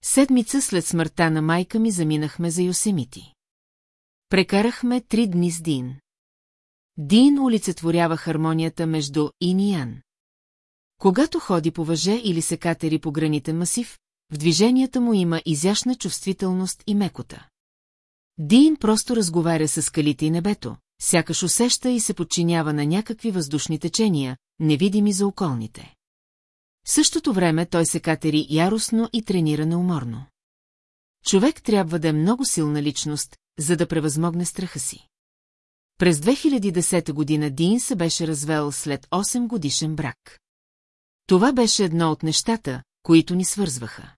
Седмица след смъртта на майка ми заминахме за Йосемити. Прекарахме три дни с Дин. Дин олицетворява хармонията между Ин и Ян. Когато ходи по въже или се катери по гранитен масив, в движенията му има изящна чувствителност и мекота. Дин просто разговаря с скалите и небето, сякаш усеща и се подчинява на някакви въздушни течения, невидими за околните. В същото време той се катери яростно и тренира неуморно. Човек трябва да е много силна личност, за да превъзмогне страха си. През 2010 година Дин се беше развел след 8 годишен брак. Това беше едно от нещата, които ни свързваха.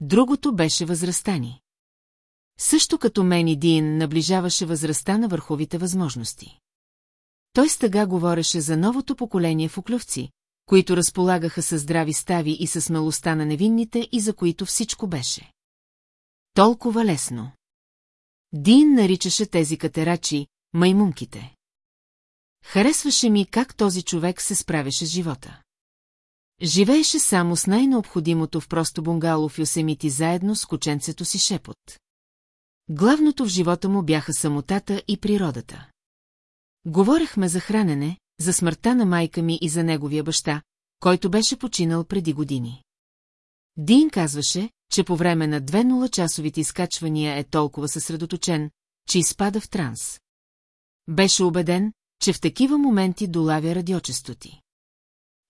Другото беше възрастта ни. Също като мен и Дин наближаваше възрастта на върховите възможности. Той стъга говореше за новото поколение в оклювци, които разполагаха с здрави стави и с смелостта на невинните и за които всичко беше. Толкова лесно. Дин наричаше тези катерачи маймунките. Харесваше ми как този човек се справяше с живота. Живееше само с най-необходимото в просто бунгало в Йосемити заедно с кученцето си шепот. Главното в живота му бяха самотата и природата. Говорехме за хранене, за смъртта на майка ми и за неговия баща, който беше починал преди години. Дин казваше, че по време на две нулачасовите изкачвания е толкова съсредоточен, че изпада в транс. Беше убеден, че в такива моменти долавя радиочестоти.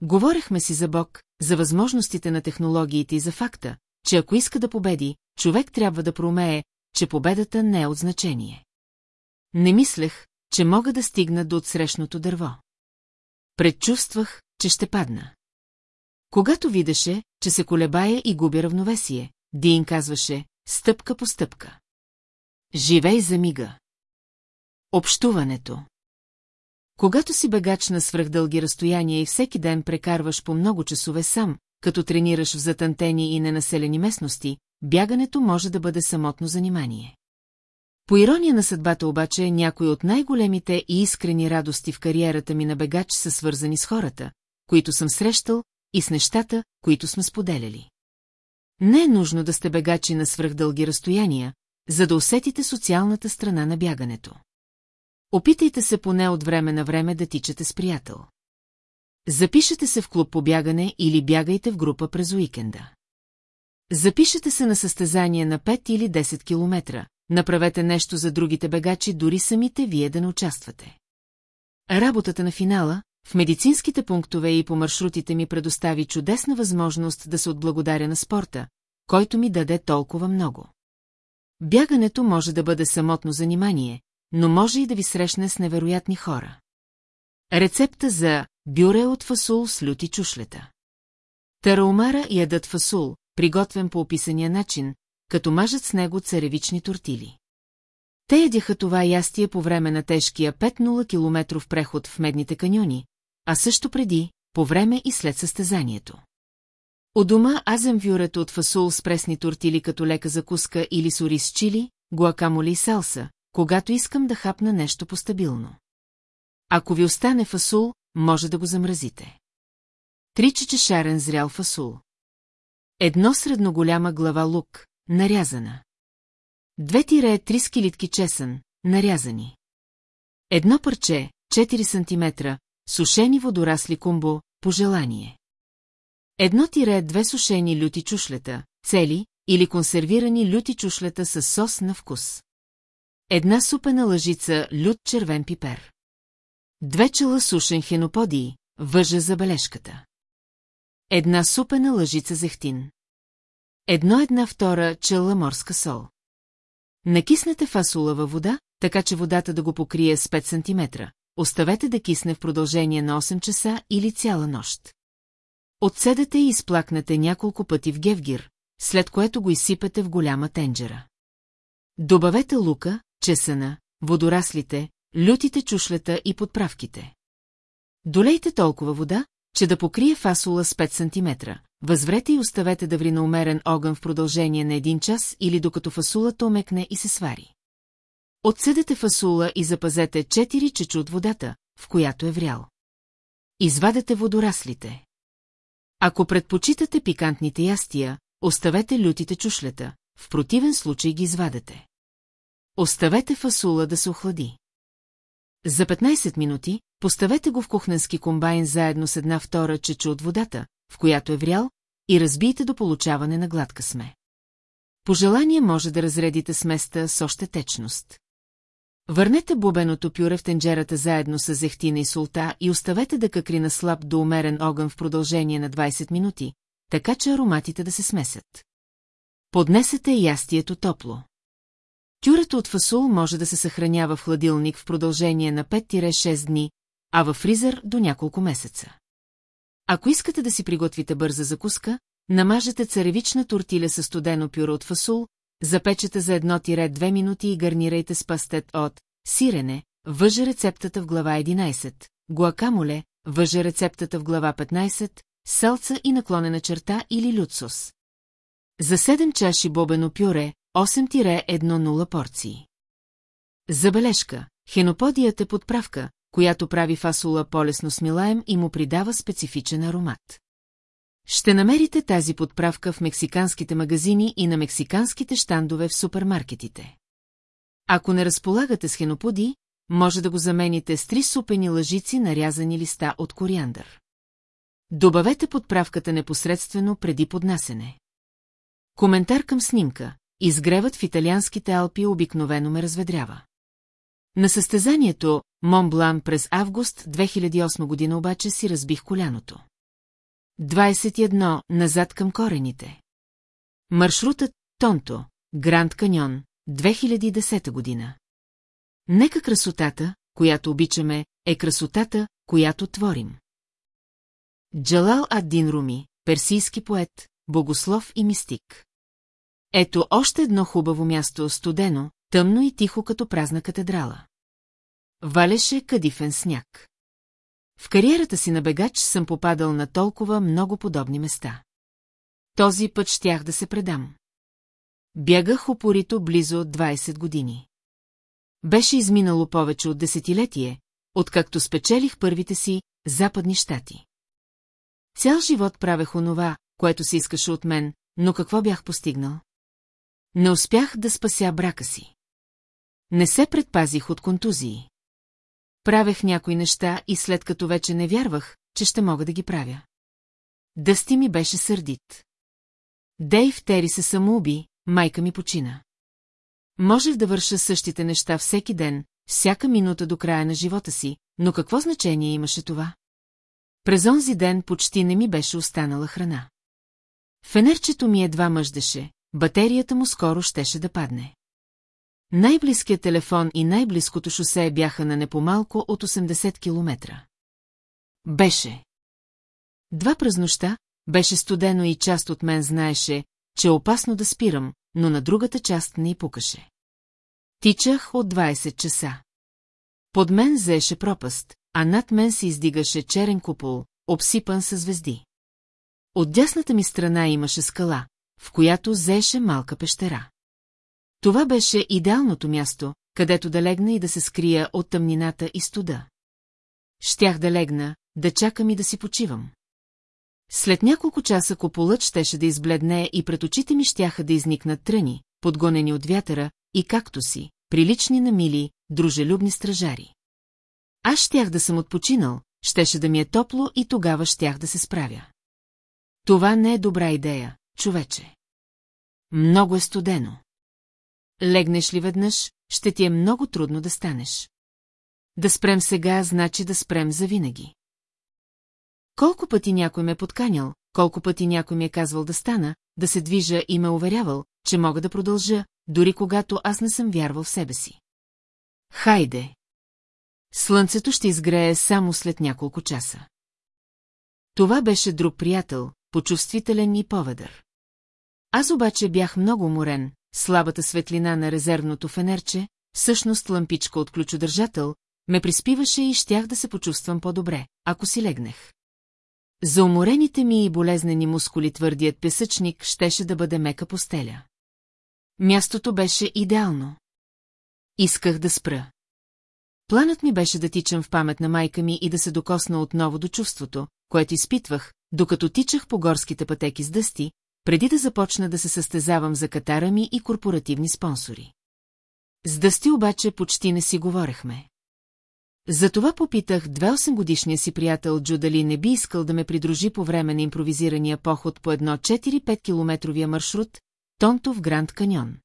Говорехме си за Бог, за възможностите на технологиите и за факта, че ако иска да победи, човек трябва да проумее, че победата не е от значение. Не мислех, че мога да стигна до отсрещното дърво. Предчувствах, че ще падна. Когато видеше, че се колебая и губи равновесие, Дин казваше, стъпка по стъпка. Живей за мига. Общуването Когато си бегач на свръхдълги разстояния и всеки ден прекарваш по много часове сам, като тренираш в затънтени и ненаселени местности, бягането може да бъде самотно занимание. По ирония на съдбата обаче, някои от най-големите и искрени радости в кариерата ми на бегач са свързани с хората, които съм срещал, и с нещата, които сме споделяли. Не е нужно да сте бегачи на свръхдълги разстояния, за да усетите социалната страна на бягането. Опитайте се поне от време на време да тичате с приятел. Запишете се в клуб по бягане или бягайте в група през уикенда. Запишете се на състезание на 5 или 10 километра, направете нещо за другите бегачи, дори самите вие да не участвате. Работата на финала, в медицинските пунктове и по маршрутите ми предостави чудесна възможност да се отблагодаря на спорта, който ми даде толкова много. Бягането може да бъде самотно занимание, но може и да ви срещне с невероятни хора. Рецепта за бюре от фасул с люти чушлета. Тараумара ядат фасул, приготвен по описания начин, като мажат с него царевични тортили. Те ядяха това ястие по време на тежкия 5-0 километров преход в Медните каньони, а също преди, по време и след състезанието. У дома азем вюрето от фасул с пресни тортили като лека закуска или с ориз чили, гуакамоли и салса, когато искам да хапна нещо постабилно. Ако ви остане фасул, може да го замразите. Три чечешарен зрял фасул. Едно средноголяма глава лук, нарязана. Две тире три скилитки чесън, нарязани. Едно парче, 4 см, сушени водорасли кумбо, по желание. Едно тире две сушени люти чушлета, цели или консервирани люти чушлета с сос на вкус. Една супена лъжица лют червен пипер. Две чела сушен хеноподии, въжа за бележката. Една супена лъжица зехтин. Едно една втора чела морска сол. Накиснете фасула във вода, така че водата да го покрие с 5 см. Оставете да кисне в продължение на 8 часа или цяла нощ. Отседете и изплакнете няколко пъти в гевгир, след което го изсипете в голяма тенджера. Добавете лука, чесъна, водораслите, лютите чушлета и подправките. Долейте толкова вода, че да покрие фасула с 5 см. Възврете и оставете да ври на умерен огън в продължение на един час или докато фасулата омекне и се свари. Отседете фасула и запазете 4 чечу от водата, в която е врял. Извадете водораслите. Ако предпочитате пикантните ястия, оставете лютите чушлета, в противен случай ги извадете. Оставете фасула да се охлади. За 15 минути поставете го в кухненски комбайн заедно с една втора чечу от водата, в която е врял, и разбийте до получаване на гладка сме. По желание може да разредите сместа с още течност. Върнете бубеното пюре в тенджерата заедно с зехтина и солта и оставете да какри на слаб до умерен огън в продължение на 20 минути, така че ароматите да се смесят. Поднесете ястието топло. Тюрето от фасул може да се съхранява в хладилник в продължение на 5-6 дни, а във фризер до няколко месеца. Ако искате да си приготвите бърза закуска, намажете царевична тортиля с студено пюре от фасул, запечете за 1-2 минути и гарнирайте с пастет от сирене, въже рецептата в глава 11, гуакамоле, въже рецептата в глава 15, селца и наклонена черта или люцус. За 7 чаши бобено пюре, 8-1-0 порции. Забележка. Хеноподият е подправка, която прави фасула по-лесно смилаем и му придава специфичен аромат. Ще намерите тази подправка в мексиканските магазини и на мексиканските щандове в супермаркетите. Ако не разполагате с хеноподи, може да го замените с три супени лъжици нарязани листа от кориандър. Добавете подправката непосредствено преди поднасене. Коментар към снимка. Изгревът в италианските Алпи обикновено ме разведрява. На състезанието Монблан през август 2008 година обаче си разбих коляното. 21. Назад към корените. Маршрутът Тонто, Гранд Каньон, 2010 година. Нека красотата, която обичаме, е красотата, която творим. Джалал Аддин Руми, персийски поет, богослов и мистик. Ето още едно хубаво място, студено, тъмно и тихо като празна катедрала. Валеше кадифен сняг. В кариерата си на бегач съм попадал на толкова много подобни места. Този път щях да се предам. Бягах упорито близо 20 години. Беше изминало повече от десетилетие, откакто спечелих първите си западни щати. Цял живот правех онова, което се искаше от мен, но какво бях постигнал? Не успях да спася брака си. Не се предпазих от контузии. Правех някои неща и след като вече не вярвах, че ще мога да ги правя. Дъсти ми беше сърдит. Дейв Тери се самоуби, майка ми почина. Можех да върша същите неща всеки ден, всяка минута до края на живота си, но какво значение имаше това? През онзи ден почти не ми беше останала храна. Фенерчето ми едва мъждеше, батерията му скоро щеше да падне. Най-близкият телефон и най-близкото шосе бяха на непомалко от 80 километра. Беше. Два през нощта, беше студено и част от мен знаеше, че е опасно да спирам, но на другата част не й пукаше. Тичах от 20 часа. Под мен заеше пропаст, а над мен се издигаше черен купол, обсипан със звезди. От дясната ми страна имаше скала, в която зееше малка пещера. Това беше идеалното място, където да легна и да се скрия от тъмнината и студа. Щях да легна, да чакам и да си почивам. След няколко часа куполът щеше да избледне и пред очите ми щяха да изникнат тръни, подгонени от вятъра, и както си, прилични на мили, дружелюбни стражари. Аз щях да съм отпочинал, щеше да ми е топло и тогава щях да се справя. Това не е добра идея, човече. Много е студено. Легнеш ли веднъж, ще ти е много трудно да станеш. Да спрем сега, значи да спрем завинаги. Колко пъти някой ме е подканял, колко пъти някой ми е казвал да стана, да се движа и ме уверявал, че мога да продължа, дори когато аз не съм вярвал в себе си. Хайде! Слънцето ще изгрее само след няколко часа. Това беше друг приятел, почувствителен и поведър. Аз обаче бях много уморен, слабата светлина на резервното фенерче, всъщност лампичка от ключодържател, ме приспиваше и щях да се почувствам по-добре, ако си легнех. За уморените ми и болезнени мускули твърдият песъчник щеше да бъде мека постеля. Мястото беше идеално. Исках да спра. Планът ми беше да тичам в памет на майка ми и да се докосна отново до чувството, което изпитвах, докато тичах по горските пътеки с дъсти, преди да започна да се състезавам за катара ми и корпоративни спонсори. С Дъсти обаче почти не си говорехме. Затова попитах 28 годишния си приятел Джо дали не би искал да ме придружи по време на импровизирания поход по едно 4-5 километровия маршрут, Тонто в Гранд Каньон.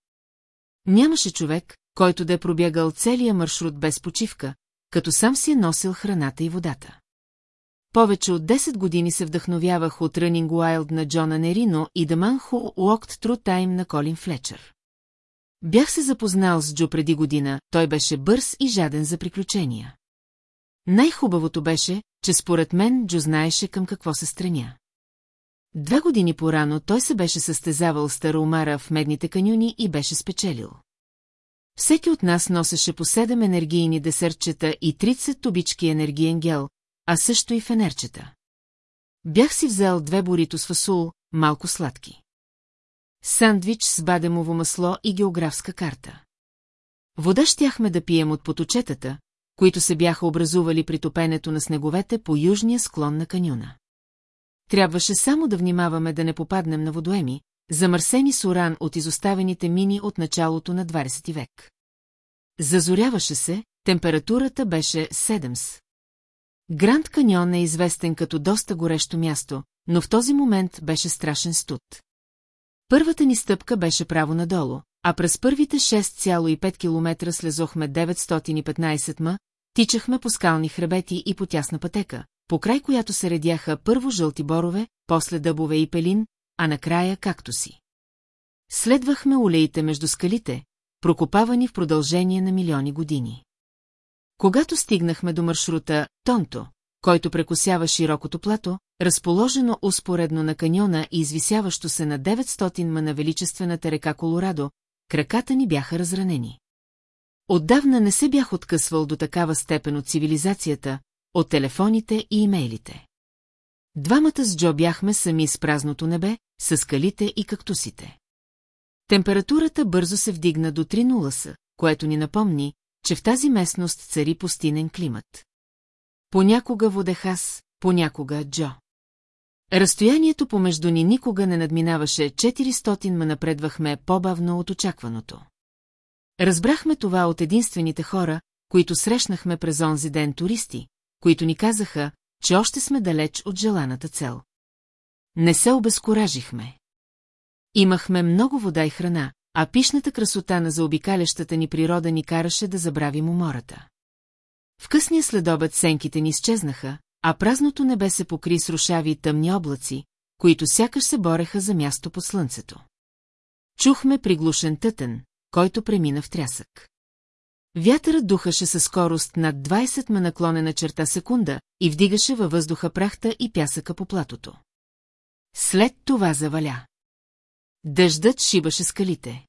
Нямаше човек, който да е пробягал целия маршрут без почивка, като сам си е носил храната и водата. Повече от 10 години се вдъхновявах от Running Wild на Джона Нерино и The Man Who Walked Through Time на Колин Флечър. Бях се запознал с Джо преди година, той беше бърз и жаден за приключения. Най-хубавото беше, че според мен Джо знаеше към какво се страня. Две години по-рано той се беше състезавал с Тараумара в Медните канюни и беше спечелил. Всеки от нас носеше по седем енергийни десертчета и 30 тубички енергиен гел, а също и фенерчета. Бях си взел две борито с фасул, малко сладки. Сандвич с бадемово масло и географска карта. Вода щяхме да пием от поточетата, които се бяха образували при топенето на снеговете по южния склон на каньона. Трябваше само да внимаваме да не попаднем на водоеми, замърсени с уран от изоставените мини от началото на 20 век. Зазоряваше се, температурата беше 7 с. Гранд Каньон е известен като доста горещо място, но в този момент беше страшен студ. Първата ни стъпка беше право надолу, а през първите 6,5 км слезохме 915 м, тичахме по скални хребети и по тясна пътека, по край която се редяха първо жълти борове, после дъбове и пелин, а накрая както си. Следвахме улеите между скалите, прокопавани в продължение на милиони години. Когато стигнахме до маршрута Тонто, който прекосява широкото плато, разположено успоредно на каньона и извисяващо се на 900 ма на величествената река Колорадо, краката ни бяха разранени. Отдавна не се бях откъсвал до такава степен от цивилизацията, от телефоните и имейлите. Двамата с Джо бяхме сами с празното небе, с скалите и кактусите. Температурата бързо се вдигна до 3 нуласа, което ни напомни, че в тази местност цари пустинен климат. Понякога водех аз, понякога Джо. Разстоянието помежду ни никога не надминаваше 400, ма напредвахме по-бавно от очакваното. Разбрахме това от единствените хора, които срещнахме през онзи ден туристи, които ни казаха, че още сме далеч от желаната цел. Не се обезкуражихме. Имахме много вода и храна, а пишната красота на заобикалящата ни природа ни караше да забравим умората. В късния следобед сенките ни изчезнаха, а празното небе се покри с рушави тъмни облаци, които сякаш се бореха за място по слънцето. Чухме приглушен тътен, който премина в трясък. Вятърът духаше със скорост над 20 ме наклонена черта секунда и вдигаше във въздуха прахта и пясъка по платото. След това заваля. Дъждът шибаше скалите.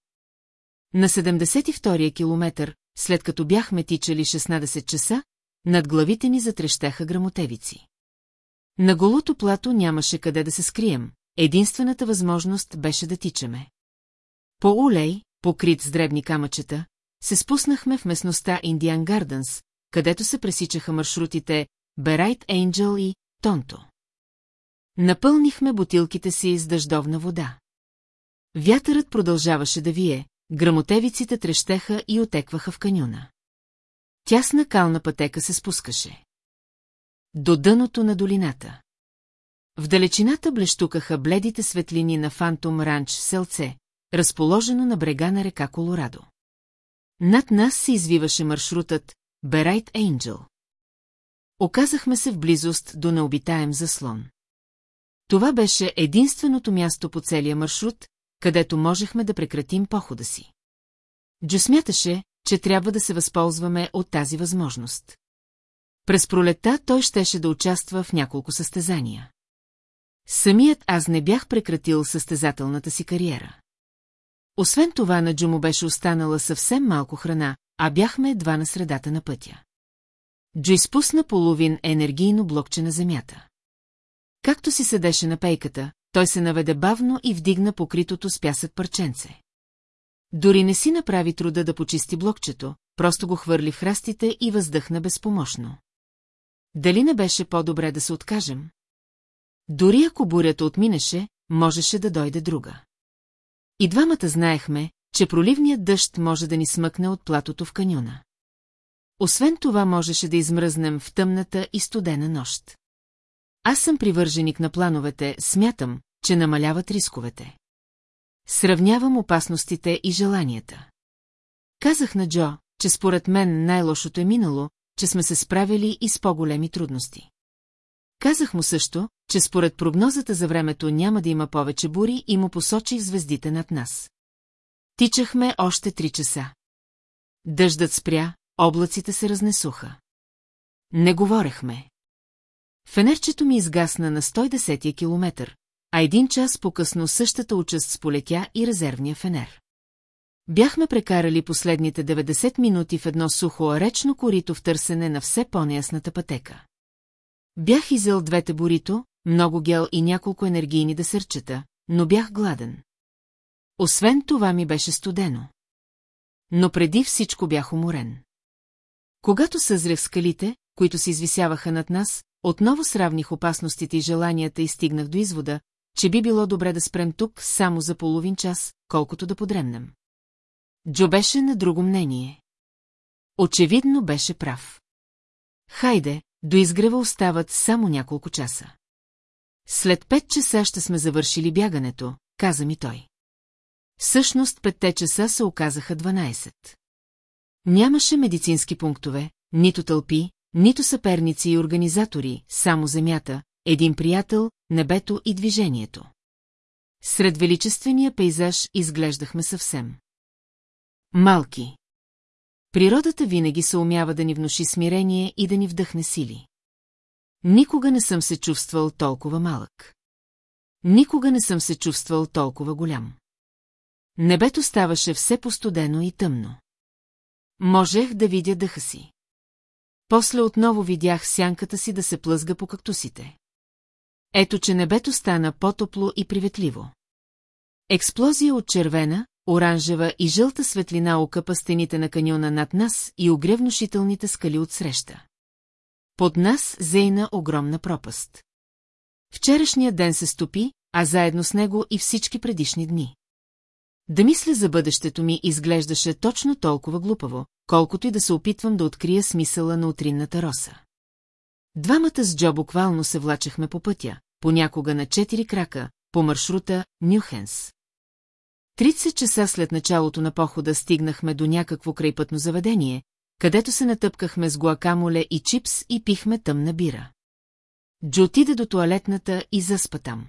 На 72-я километър, след като бяхме тичали 16 часа, над главите ни затрещаха грамотевици. На голото плато нямаше къде да се скрием, единствената възможност беше да тичаме. По улей, покрит с дребни камъчета, се спуснахме в местността Индиан Гарденс, където се пресичаха маршрутите Берайт Енджел и Тонто. Напълнихме бутилките си с дъждовна вода. Вятърът продължаваше да вие, грамотевиците трещеха и отекваха в каньона. Тясна кална пътека се спускаше. До дъното на долината. В далечината блещукаха бледите светлини на Фантом Ранч селце, разположено на брега на река Колорадо. Над нас се извиваше маршрутът Берайт Ейнджел. Оказахме се в близост до необитаем заслон. Това беше единственото място по целия маршрут, където можехме да прекратим похода си. Джо смяташе, че трябва да се възползваме от тази възможност. През пролета той щеше да участва в няколко състезания. Самият аз не бях прекратил състезателната си кариера. Освен това на Джо му беше останала съвсем малко храна, а бяхме едва на средата на пътя. Джо изпусна половин енергийно блокче на земята. Както си седеше на пейката, той се наведе бавно и вдигна покритото с пясък парченце. Дори не си направи труда да почисти блокчето, просто го хвърли в храстите и въздъхна безпомощно. Дали не беше по-добре да се откажем? Дори ако бурята отминеше, можеше да дойде друга. И двамата знаехме, че проливният дъжд може да ни смъкне от платото в каньона. Освен това можеше да измръзнем в тъмната и студена нощ. Аз съм привърженик на плановете, смятам, че намаляват рисковете. Сравнявам опасностите и желанията. Казах на Джо, че според мен най-лошото е минало, че сме се справили и с по-големи трудности. Казах му също, че според прогнозата за времето няма да има повече бури и му посочих звездите над нас. Тичахме още три часа. Дъждът спря, облаците се разнесуха. Не говорехме. Фенерчето ми изгасна на 110 километър, а един час по-късно същата участ сполетя и резервния фенер. Бяхме прекарали последните 90 минути в едно сухо речно корито в търсене на все по-неясната пътека. Бях изел двете борито, много гел и няколко енергийни десърчета, но бях гладен. Освен това ми беше студено. Но преди всичко бях уморен. Когато съзрях скалите, които се извисяваха над нас, отново сравних опасностите и желанията и стигнах до извода, че би било добре да спрем тук само за половин час, колкото да подремнем. Джо беше на друго мнение. Очевидно беше прав. Хайде, до изгрева остават само няколко часа. След пет часа ще сме завършили бягането, каза ми той. Всъщност петте часа се оказаха 12. Нямаше медицински пунктове, нито тълпи, нито съперници и организатори, само земята, един приятел, небето и движението. Сред величествения пейзаж изглеждахме съвсем. Малки. Природата винаги се умява да ни внуши смирение и да ни вдъхне сили. Никога не съм се чувствал толкова малък. Никога не съм се чувствал толкова голям. Небето ставаше все постудено и тъмно. Можех да видя дъха си. После отново видях сянката си да се плъзга по кактусите. Ето, че небето стана по-топло и приветливо. Експлозия от червена, оранжева и жълта светлина окъпа стените на каньона над нас и огревнушителните скали отсреща. Под нас зейна огромна пропаст. Вчерашният ден се стопи, а заедно с него и всички предишни дни. Да мисля за бъдещето ми изглеждаше точно толкова глупаво, колкото и да се опитвам да открия смисъла на утринната роса. Двамата с Джо буквално се влачахме по пътя, понякога на четири крака, по маршрута Нюхенс. 30 часа след началото на похода стигнахме до някакво крайпътно заведение, където се натъпкахме с гуакамоле и чипс и пихме тъмна бира. Джо отиде до туалетната и заспа там.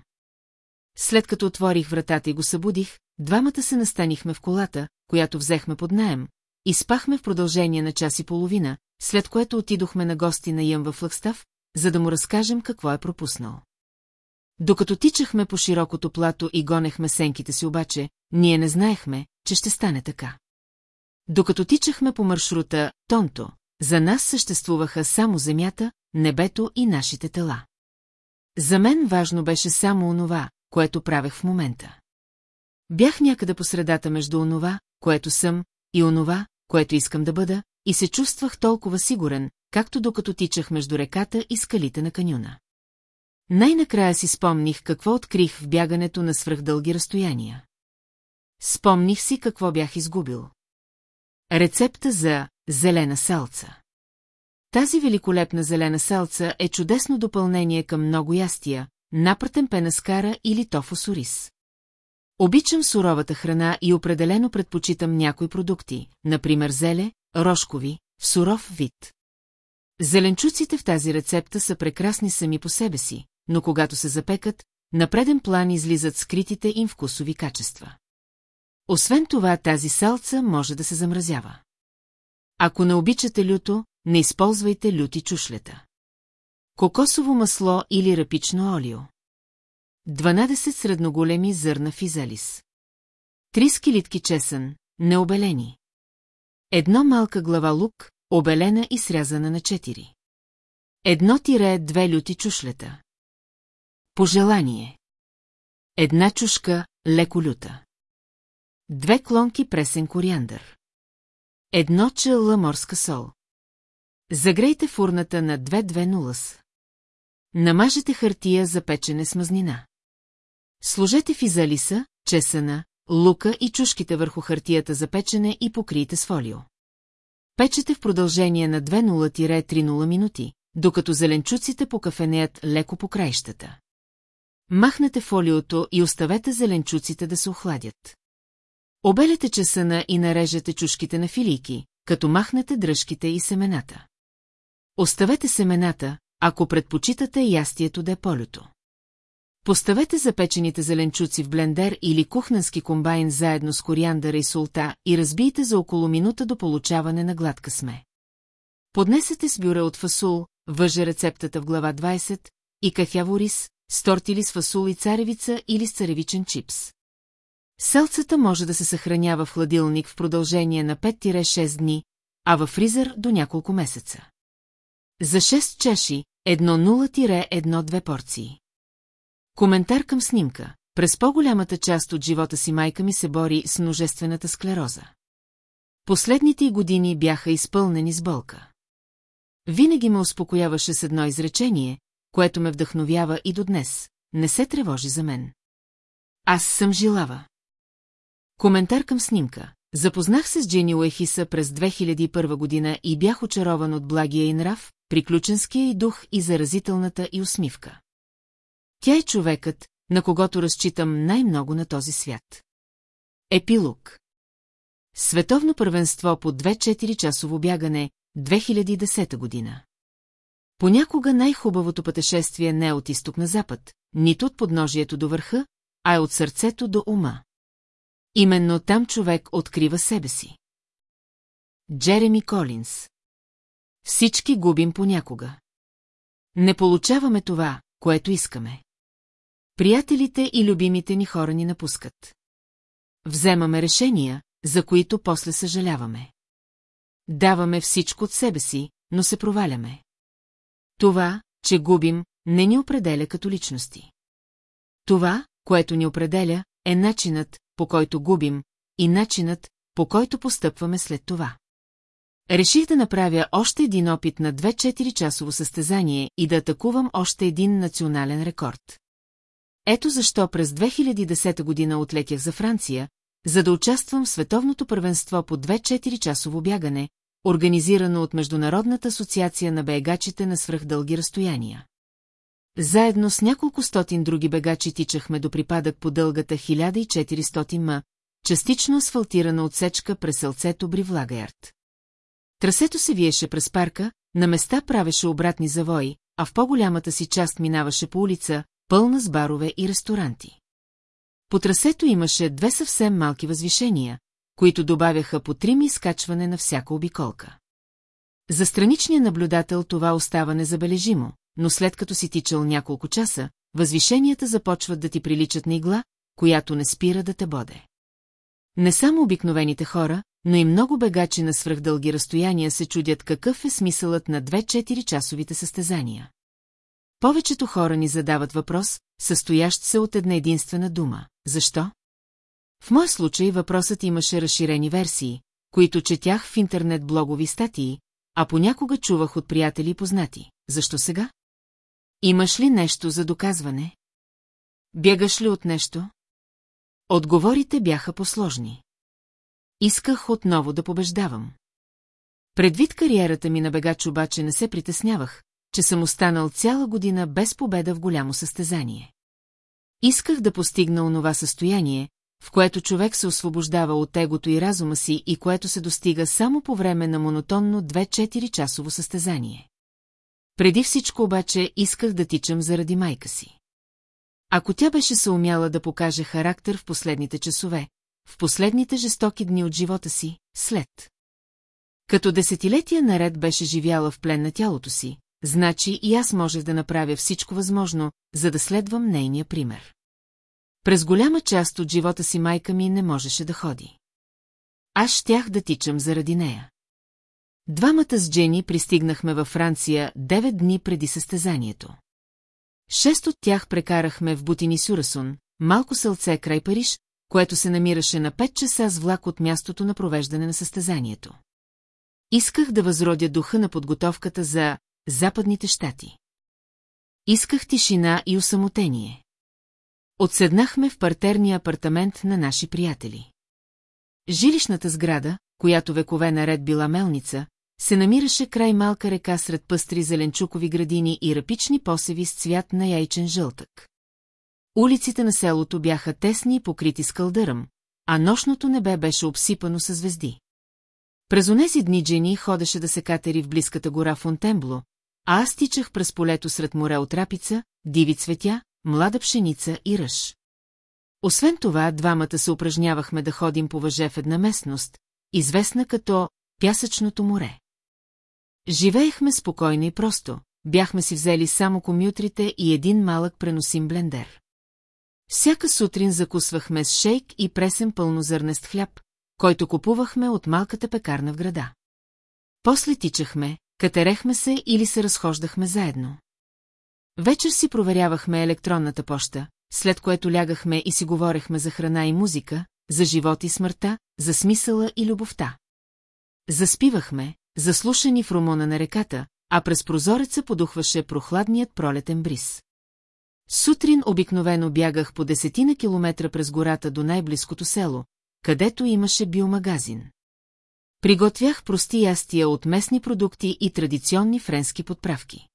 След като отворих вратата и го събудих, двамата се настанихме в колата, която взехме под наем, и спахме в продължение на час и половина, след което отидохме на гости на Йъм в Лъкстав, за да му разкажем какво е пропуснал. Докато тичахме по широкото плато и гонехме сенките си обаче, ние не знаехме, че ще стане така. Докато тичахме по маршрута Тонто, за нас съществуваха само земята, небето и нашите тела. За мен важно беше само онова, което правех в момента. Бях някъде по средата между онова, което съм, и онова, което искам да бъда, и се чувствах толкова сигурен, както докато тичах между реката и скалите на канюна. Най-накрая си спомних какво открих в бягането на свръхдълги разстояния. Спомних си какво бях изгубил. Рецепта за зелена салца. Тази великолепна зелена салца е чудесно допълнение към много ястия, напратен пенаскара или тофо сорис. Обичам суровата храна и определено предпочитам някои продукти, например зеле, рожкови, в суров вид. Зеленчуците в тази рецепта са прекрасни сами по себе си, но когато се запекат, на преден план излизат скритите им вкусови качества. Освен това, тази салца може да се замразява. Ако не обичате люто, не използвайте люти чушлета. Кокосово масло или рапично олио. 12 средноголеми зърна физалис. Три скелитки чесън, необелени. Едно малка глава лук, обелена и срязана на четири. Едно тире две люти чушлета. Пожелание. Една чушка, леко люта. Две клонки пресен кориандър. Едно чела морска сол. Загрейте фурната на 2-2 с. Намажете хартия за печене с мазнина. Сложете физалиса, чесъна, лука и чушките върху хартията за печене и покрийте с фолио. Печете в продължение на 2-0-30 минути, докато зеленчуците покафенеят леко по краищата. Махнете фолиото и оставете зеленчуците да се охладят. Обелете чесъна и нарежете чушките на филийки, като махнете дръжките и семената. Оставете семената, ако предпочитате ястието да е полюто. Поставете запечените зеленчуци в блендер или кухненски комбайн заедно с кориандъра и солта и разбийте за около минута до получаване на гладка сме. Поднесете с бюре от фасул, въже рецептата в глава 20, и кафяво рис, с тортили с фасул и царевица или с царевичен чипс. Селцата може да се съхранява в хладилник в продължение на 5-6 дни, а във фризер до няколко месеца. За 6 чаши, 1-0-1-2 порции. Коментар към снимка. През по-голямата част от живота си майка ми се бори с множествената склероза. Последните години бяха изпълнени с болка. Винаги ме успокояваше с едно изречение, което ме вдъхновява и до днес. Не се тревожи за мен. Аз съм жилава. Коментар към снимка. Запознах се с Джини Уехиса през 2001 година и бях очарован от благия и нрав, приключенския и дух и заразителната и усмивка. Тя е човекът, на когото разчитам най-много на този свят. Епилог Световно първенство по 2-4 часово бягане, 2010 година. Понякога най-хубавото пътешествие не е от изток на запад, нито от подножието до върха, а е от сърцето до ума. Именно там човек открива себе си. Джереми Колинс Всички губим понякога. Не получаваме това, което искаме. Приятелите и любимите ни хора ни напускат. Вземаме решения, за които после съжаляваме. Даваме всичко от себе си, но се проваляме. Това, че губим, не ни определя като личности. Това, което ни определя, е начинът, по който губим, и начинът, по който постъпваме след това. Реших да направя още един опит на 2-4 часово състезание и да атакувам още един национален рекорд. Ето защо през 2010 година отлетях за Франция, за да участвам в световното първенство по 2-4 часово бягане, организирано от Международната асоциация на бегачите на свръхдълги разстояния. Заедно с няколко стотин други бегачи тичахме до припадък по дългата 1400 м, частично асфалтирана отсечка през селцето Бривлагаярд. Трасето се виеше през парка, на места правеше обратни завои, а в по-голямата си част минаваше по улица, пълна с барове и ресторанти. По трасето имаше две съвсем малки възвишения, които добавяха по три ми изкачване на всяка обиколка. За страничния наблюдател това остава незабележимо, но след като си тичал няколко часа, възвишенията започват да ти приличат на игла, която не спира да те боде. Не само обикновените хора, но и много бегачи на свръхдълги разстояния се чудят какъв е смисълът на 2-4 часовите състезания. Повечето хора ни задават въпрос, състоящ се от една единствена дума. Защо? В мой случай въпросът имаше разширени версии, които четях в интернет блогови статии, а понякога чувах от приятели и познати. Защо сега? Имаш ли нещо за доказване? Бягаш ли от нещо? Отговорите бяха посложни. Исках отново да побеждавам. Предвид кариерата ми на бегач обаче не се притеснявах, че съм останал цяла година без победа в голямо състезание. Исках да постигна онова състояние, в което човек се освобождава от егото и разума си и което се достига само по време на монотонно 2-4 часово състезание. Преди всичко обаче исках да тичам заради майка си. Ако тя беше се умяла да покаже характер в последните часове, в последните жестоки дни от живота си, след. Като десетилетия наред беше живяла в плен на тялото си, значи и аз можех да направя всичко възможно, за да следвам нейния пример. През голяма част от живота си майка ми не можеше да ходи. Аз щях да тичам заради нея. Двамата с Джени пристигнахме във Франция девет дни преди състезанието. Шест от тях прекарахме в Бутини Сюрасун, малко селце край Париж, което се намираше на 5 часа с влак от мястото на провеждане на състезанието. Исках да възродя духа на подготовката за Западните щати. Исках тишина и усамотение. Отседнахме в партерния апартамент на наши приятели. Жилищната сграда, която векове наред била мелница, се намираше край малка река сред пъстри зеленчукови градини и рапични посеви с цвят на яйчен жълтък. Улиците на селото бяха тесни и покрити с кълдъръм, а нощното небе беше обсипано с звезди. През онези дни Джени ходеше да се катери в близката гора Фонтенбло, а аз тичах през полето сред море от рапица, диви цветя, млада пшеница и ръж. Освен това, двамата се упражнявахме да ходим по въже в една местност, известна като Пясъчното море. Живеехме спокойно и просто, бяхме си взели само комютрите и един малък преносим блендер. Всяка сутрин закусвахме с шейк и пресен пълнозърнест хляб, който купувахме от малката пекарна в града. После тичахме, катерехме се или се разхождахме заедно. Вечер си проверявахме електронната поща, след което лягахме и си говорехме за храна и музика, за живот и смъртта, за смисъла и любовта. Заспивахме, заслушани в румона на реката, а през прозореца подухваше прохладният пролетен бриз. Сутрин обикновено бягах по десетина километра през гората до най-близкото село, където имаше биомагазин. Приготвях прости ястия от местни продукти и традиционни френски подправки.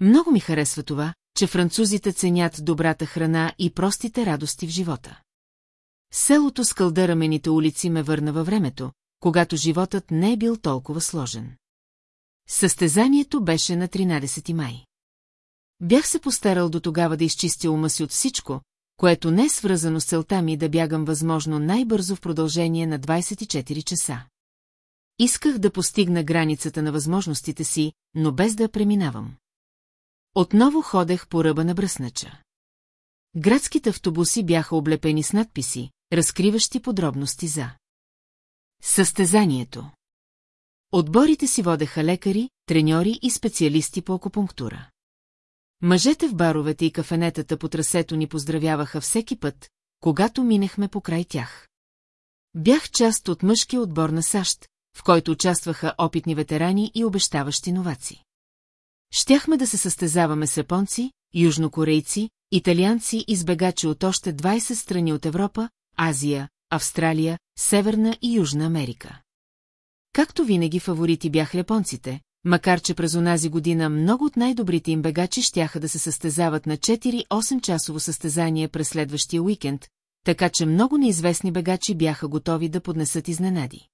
Много ми харесва това, че французите ценят добрата храна и простите радости в живота. Селото с кълдърамените улици ме върна във времето, когато животът не е бил толкова сложен. Състезанието беше на 13 май. Бях се постарал до тогава да изчистя ума си от всичко, което не е свързано с целта ми да бягам възможно най-бързо в продължение на 24 часа. Исках да постигна границата на възможностите си, но без да преминавам. Отново ходех по ръба на бръснача. Градските автобуси бяха облепени с надписи, разкриващи подробности за състезанието. Отборите си водеха лекари, треньори и специалисти по акупунктура. Мъжете в баровете и кафенетата по трасето ни поздравяваха всеки път, когато минехме покрай тях. Бях част от мъжкия отбор на САЩ, в който участваха опитни ветерани и обещаващи новаци. Щяхме да се състезаваме с японци, южнокорейци, италианци и сбегачи от още 20 страни от Европа, Азия, Австралия, Северна и Южна Америка. Както винаги фаворити бяха японците, макар че през онази година много от най-добрите им бегачи щяха да се състезават на 4-8 часово състезание през следващия уикенд, така че много неизвестни бегачи бяха готови да поднесат изненади.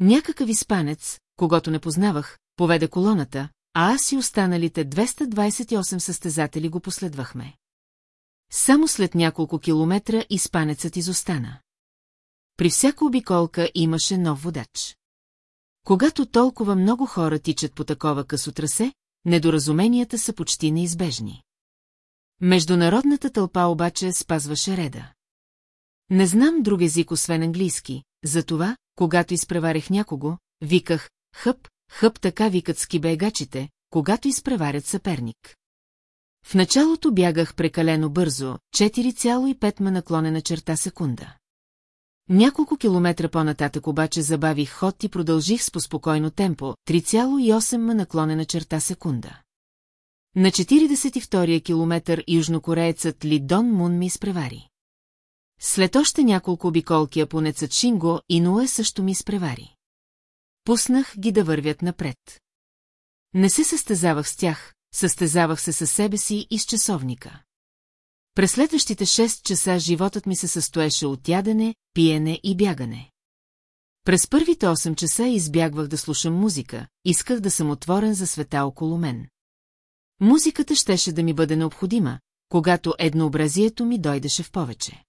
Някакъв изпанец, когато не познавах, поведе колоната, а аз и останалите 228 състезатели го последвахме. Само след няколко километра изпанецът изостана. При всяка обиколка имаше нов водач. Когато толкова много хора тичат по такова късо трасе, недоразуменията са почти неизбежни. Международната тълпа обаче спазваше реда. Не знам друг език освен английски, затова, когато изпреварях някого, виках «хъп», «хъп» така викат скибегачите, когато изпреварят съперник. В началото бягах прекалено бързо, 4,5 ма наклонена черта секунда. Няколко километра по-нататък обаче забавих ход и продължих с поспокойно темпо, 3,8 ма наклонена черта секунда. На 42-я километър южнокореецът Ли Дон Мун ми изпревари. След още няколко обиколки японецът Шинго и Нуе също ми изпревари. Пуснах ги да вървят напред. Не се състезавах с тях, състезавах се със себе си и с часовника. През следващите 6 часа животът ми се състоеше от ядене, пиене и бягане. През първите 8 часа избягвах да слушам музика, исках да съм отворен за света около мен. Музиката щеше да ми бъде необходима, когато еднообразието ми дойдеше в повече.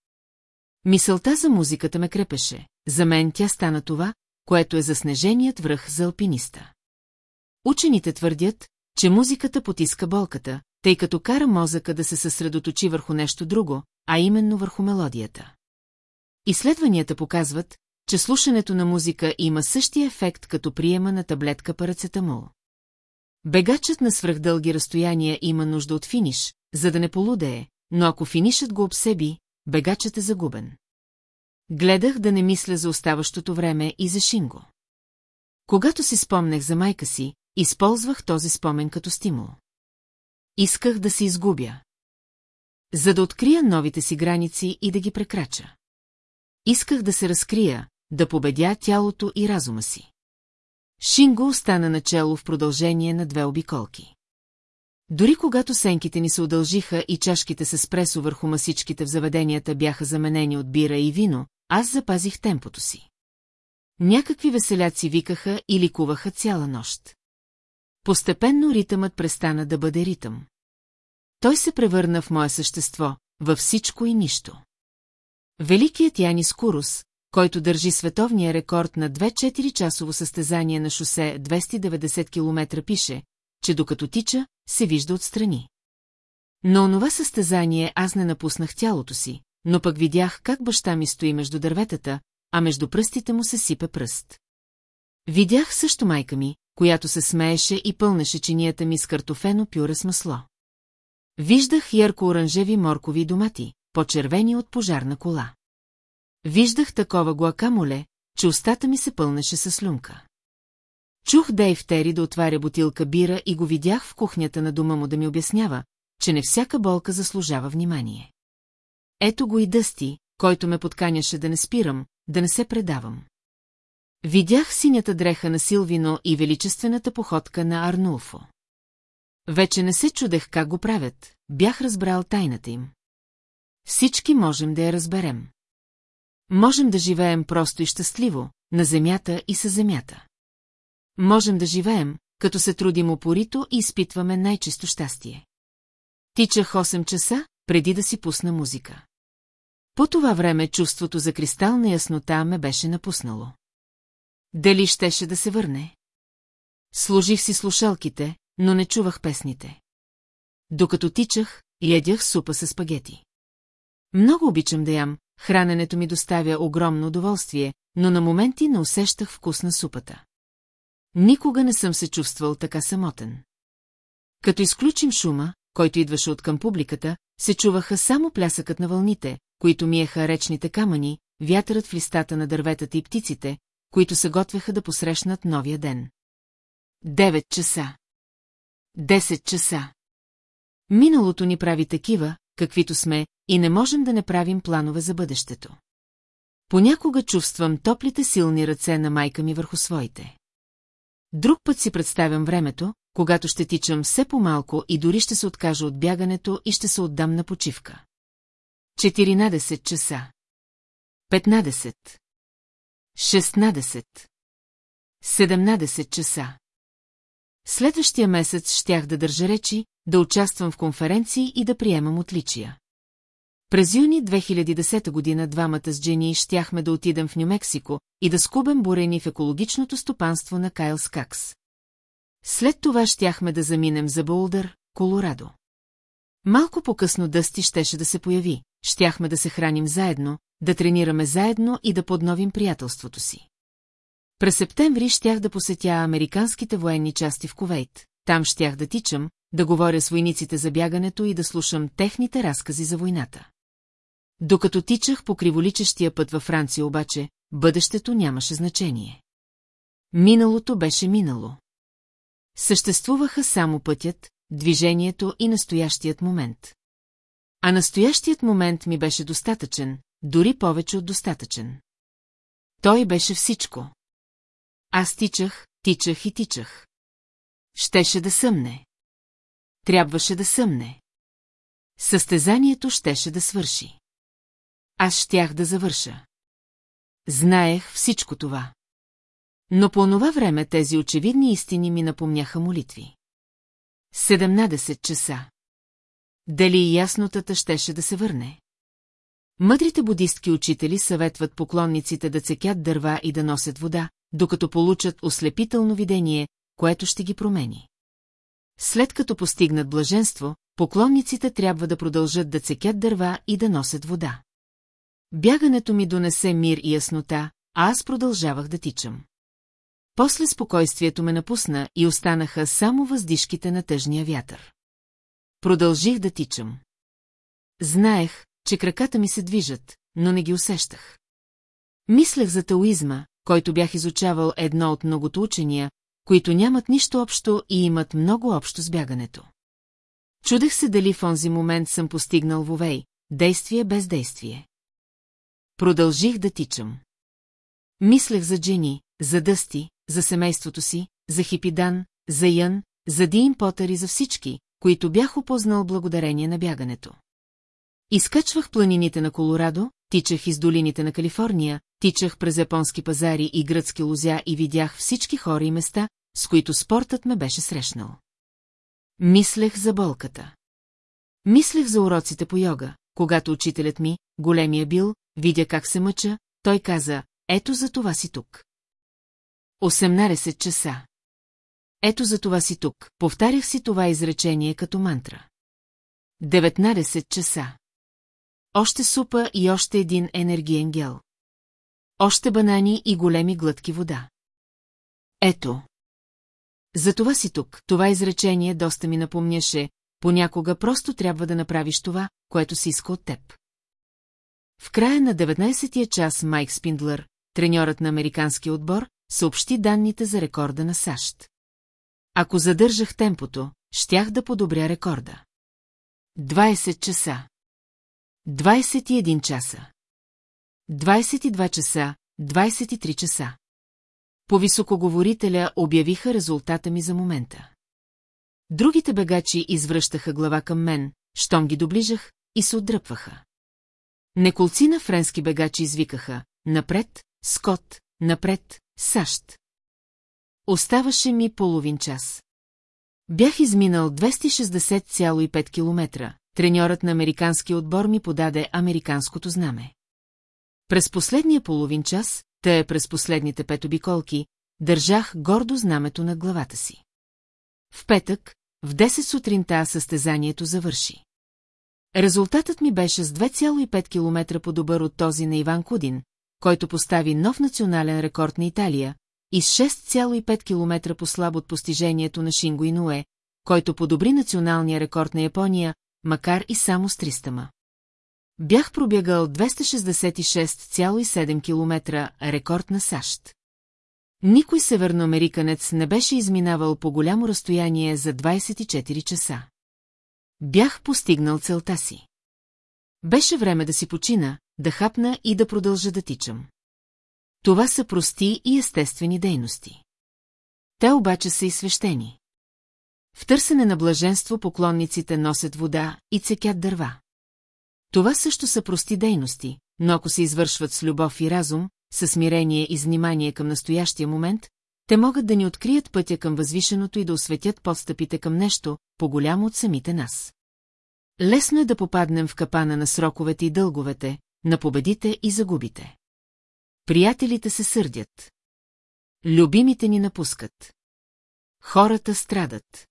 Мисълта за музиката ме крепеше, за мен тя стана това, което е заснеженият връх за алпиниста. Учените твърдят, че музиката потиска болката, тъй като кара мозъка да се съсредоточи върху нещо друго, а именно върху мелодията. Изследванията показват, че слушането на музика има същия ефект като приема на таблетка парацетамол. Бегачът на свръхдълги разстояния има нужда от финиш, за да не полудее, но ако финишът го обсеби, бегачът е загубен. Гледах да не мисля за оставащото време и за Шинго. Когато си спомнех за майка си, използвах този спомен като стимул. Исках да се изгубя. За да открия новите си граници и да ги прекрача. Исках да се разкрия, да победя тялото и разума си. Шинго остана начало в продължение на две обиколки. Дори когато сенките ни се удължиха и чашките с спресо върху масичките в заведенията бяха заменени от бира и вино, аз запазих темпото си. Някакви веселяци викаха и ликуваха цяла нощ. Постепенно ритъмът престана да бъде ритъм. Той се превърна в мое същество, във всичко и нищо. Великият Янис Курус, който държи световния рекорд на 2-4 часово състезание на шосе 290 км пише, че докато тича, се вижда отстрани. Но онова състезание аз не напуснах тялото си, но пък видях как баща ми стои между дърветата, а между пръстите му се сипе пръст. Видях също майка ми, която се смееше и пълнеше чинията ми с картофено пюре с масло. Виждах ярко-оранжеви моркови домати, по-червени от пожарна кола. Виждах такова гуакамоле, че устата ми се пълнеше с слюнка. Чух Дейв Тери да отваря бутилка бира и го видях в кухнята на дома му да ми обяснява, че не всяка болка заслужава внимание. Ето го и Дъсти, който ме подканяше да не спирам, да не се предавам. Видях синята дреха на Силвино и величествената походка на Арнулфо. Вече не се чудех как го правят, бях разбрал тайната им. Всички можем да я разберем. Можем да живеем просто и щастливо, на земята и със земята. Можем да живеем, като се трудим упорито и изпитваме най-чисто щастие. Тичах 8 часа, преди да си пусна музика. По това време чувството за кристална яснота ме беше напуснало. Дали щеше да се върне? Служих си слушалките, но не чувах песните. Докато тичах, ядях супа с спагети. Много обичам да ям, храненето ми доставя огромно удоволствие, но на моменти не усещах вкус на супата. Никога не съм се чувствал така самотен. Като изключим шума, който идваше от към публиката, се чуваха само плясъкът на вълните, които миеха речните камъни, вятърът в листата на дърветата и птиците, които се готвеха да посрещнат новия ден. Девет часа. Десет часа. Миналото ни прави такива, каквито сме, и не можем да не правим планове за бъдещето. Понякога чувствам топлите силни ръце на майка ми върху своите. Друг път си представям времето, когато ще тичам все по-малко и дори ще се откажа от бягането и ще се отдам на почивка. 14 часа. 15. 16. 17 часа. Следващия месец щях да държа речи, да участвам в конференции и да приемам отличия. През юни 2010 година двамата с Джени щяхме да отидем в Нью-Мексико и да скубем бурени в екологичното стопанство на Кайл Скакс. След това щяхме да заминем за Болдър, Колорадо. Малко по-късно Дъсти щеше да се появи, щяхме да се храним заедно, да тренираме заедно и да подновим приятелството си. През септември щях да посетя американските военни части в Ковейт. Там щях да тичам, да говоря с войниците за бягането и да слушам техните разкази за войната. Докато тичах по криволичещия път във Франция обаче, бъдещето нямаше значение. Миналото беше минало. Съществуваха само пътят, движението и настоящият момент. А настоящият момент ми беше достатъчен, дори повече от достатъчен. Той беше всичко. Аз тичах, тичах и тичах. Щеше да съмне. Трябваше да съмне. Състезанието щеше да свърши. Аз щях да завърша. Знаех всичко това. Но по онова време тези очевидни истини ми напомняха молитви. 17 часа. Дали яснотата щеше да се върне? Мъдрите будистки учители съветват поклонниците да цекят дърва и да носят вода, докато получат ослепително видение, което ще ги промени. След като постигнат блаженство, поклонниците трябва да продължат да цекят дърва и да носят вода. Бягането ми донесе мир и яснота, а аз продължавах да тичам. После спокойствието ме напусна и останаха само въздишките на тъжния вятър. Продължих да тичам. Знаех, че краката ми се движат, но не ги усещах. Мислех за таоизма, който бях изучавал едно от многото учения, които нямат нищо общо и имат много общо с бягането. Чудех се дали в онзи момент съм постигнал вовей, действие без действие. Продължих да тичам. Мислех за Джени, за Дъсти, за семейството си, за Хипидан, за Ян, за Дин Потър и за всички, които бях опознал благодарение на бягането. Изкачвах планините на Колорадо, тичах из долините на Калифорния, тичах през японски пазари и гръцки лузя и видях всички хора и места, с които спортът ме беше срещнал. Мислех за болката. Мислех за уроците по йога, когато учителят ми, големия бил, видя как се мъча, той каза, ето за това си тук. 18 часа. Ето за това си тук, повтарях си това изречение като мантра. 19 часа. Още супа и още един енергиен гел. Още банани и големи глътки вода. Ето. За това си тук, това изречение доста ми напомняше, понякога просто трябва да направиш това, което си иска от теб. В края на 19-тия час Майк Спиндлър, треньорът на американския отбор, съобщи данните за рекорда на САЩ. Ако задържах темпото, щях да подобря рекорда. 20 часа. 21 часа. 22 часа, 23 часа. По високоговорителя обявиха резултата ми за момента. Другите бегачи извръщаха глава към мен, щом ги доближах и се отдръпваха. Неколцина френски бегачи извикаха «Напред, Скот, напред, САЩ». Оставаше ми половин час. Бях изминал 260,5 километра. Треньорът на американския отбор ми подаде американското знаме. През последния половин час, тъй през последните пет обиколки, държах гордо знамето на главата си. В петък, в 10 сутринта състезанието завърши. Резултатът ми беше с 2,5 км по-добър от този на Иван Кудин, който постави нов национален рекорд на Италия, и с 6,5 км по-слаб от постижението на Шинго Инуе, който подобри националния рекорд на Япония, макар и само с 300 ма. Бях пробягал 266,7 км рекорд на САЩ. Никой северноамериканец не беше изминавал по голямо разстояние за 24 часа. Бях постигнал целта си. Беше време да си почина, да хапна и да продължа да тичам. Това са прости и естествени дейности. Те обаче са и свещени. В търсене на блаженство поклонниците носят вода и цекят дърва. Това също са прости дейности, но ако се извършват с любов и разум, със смирение и внимание към настоящия момент, те могат да ни открият пътя към възвишеното и да осветят подстъпите към нещо, по-голямо от самите нас. Лесно е да попаднем в капана на сроковете и дълговете, на победите и загубите. Приятелите се сърдят. Любимите ни напускат. Хората страдат.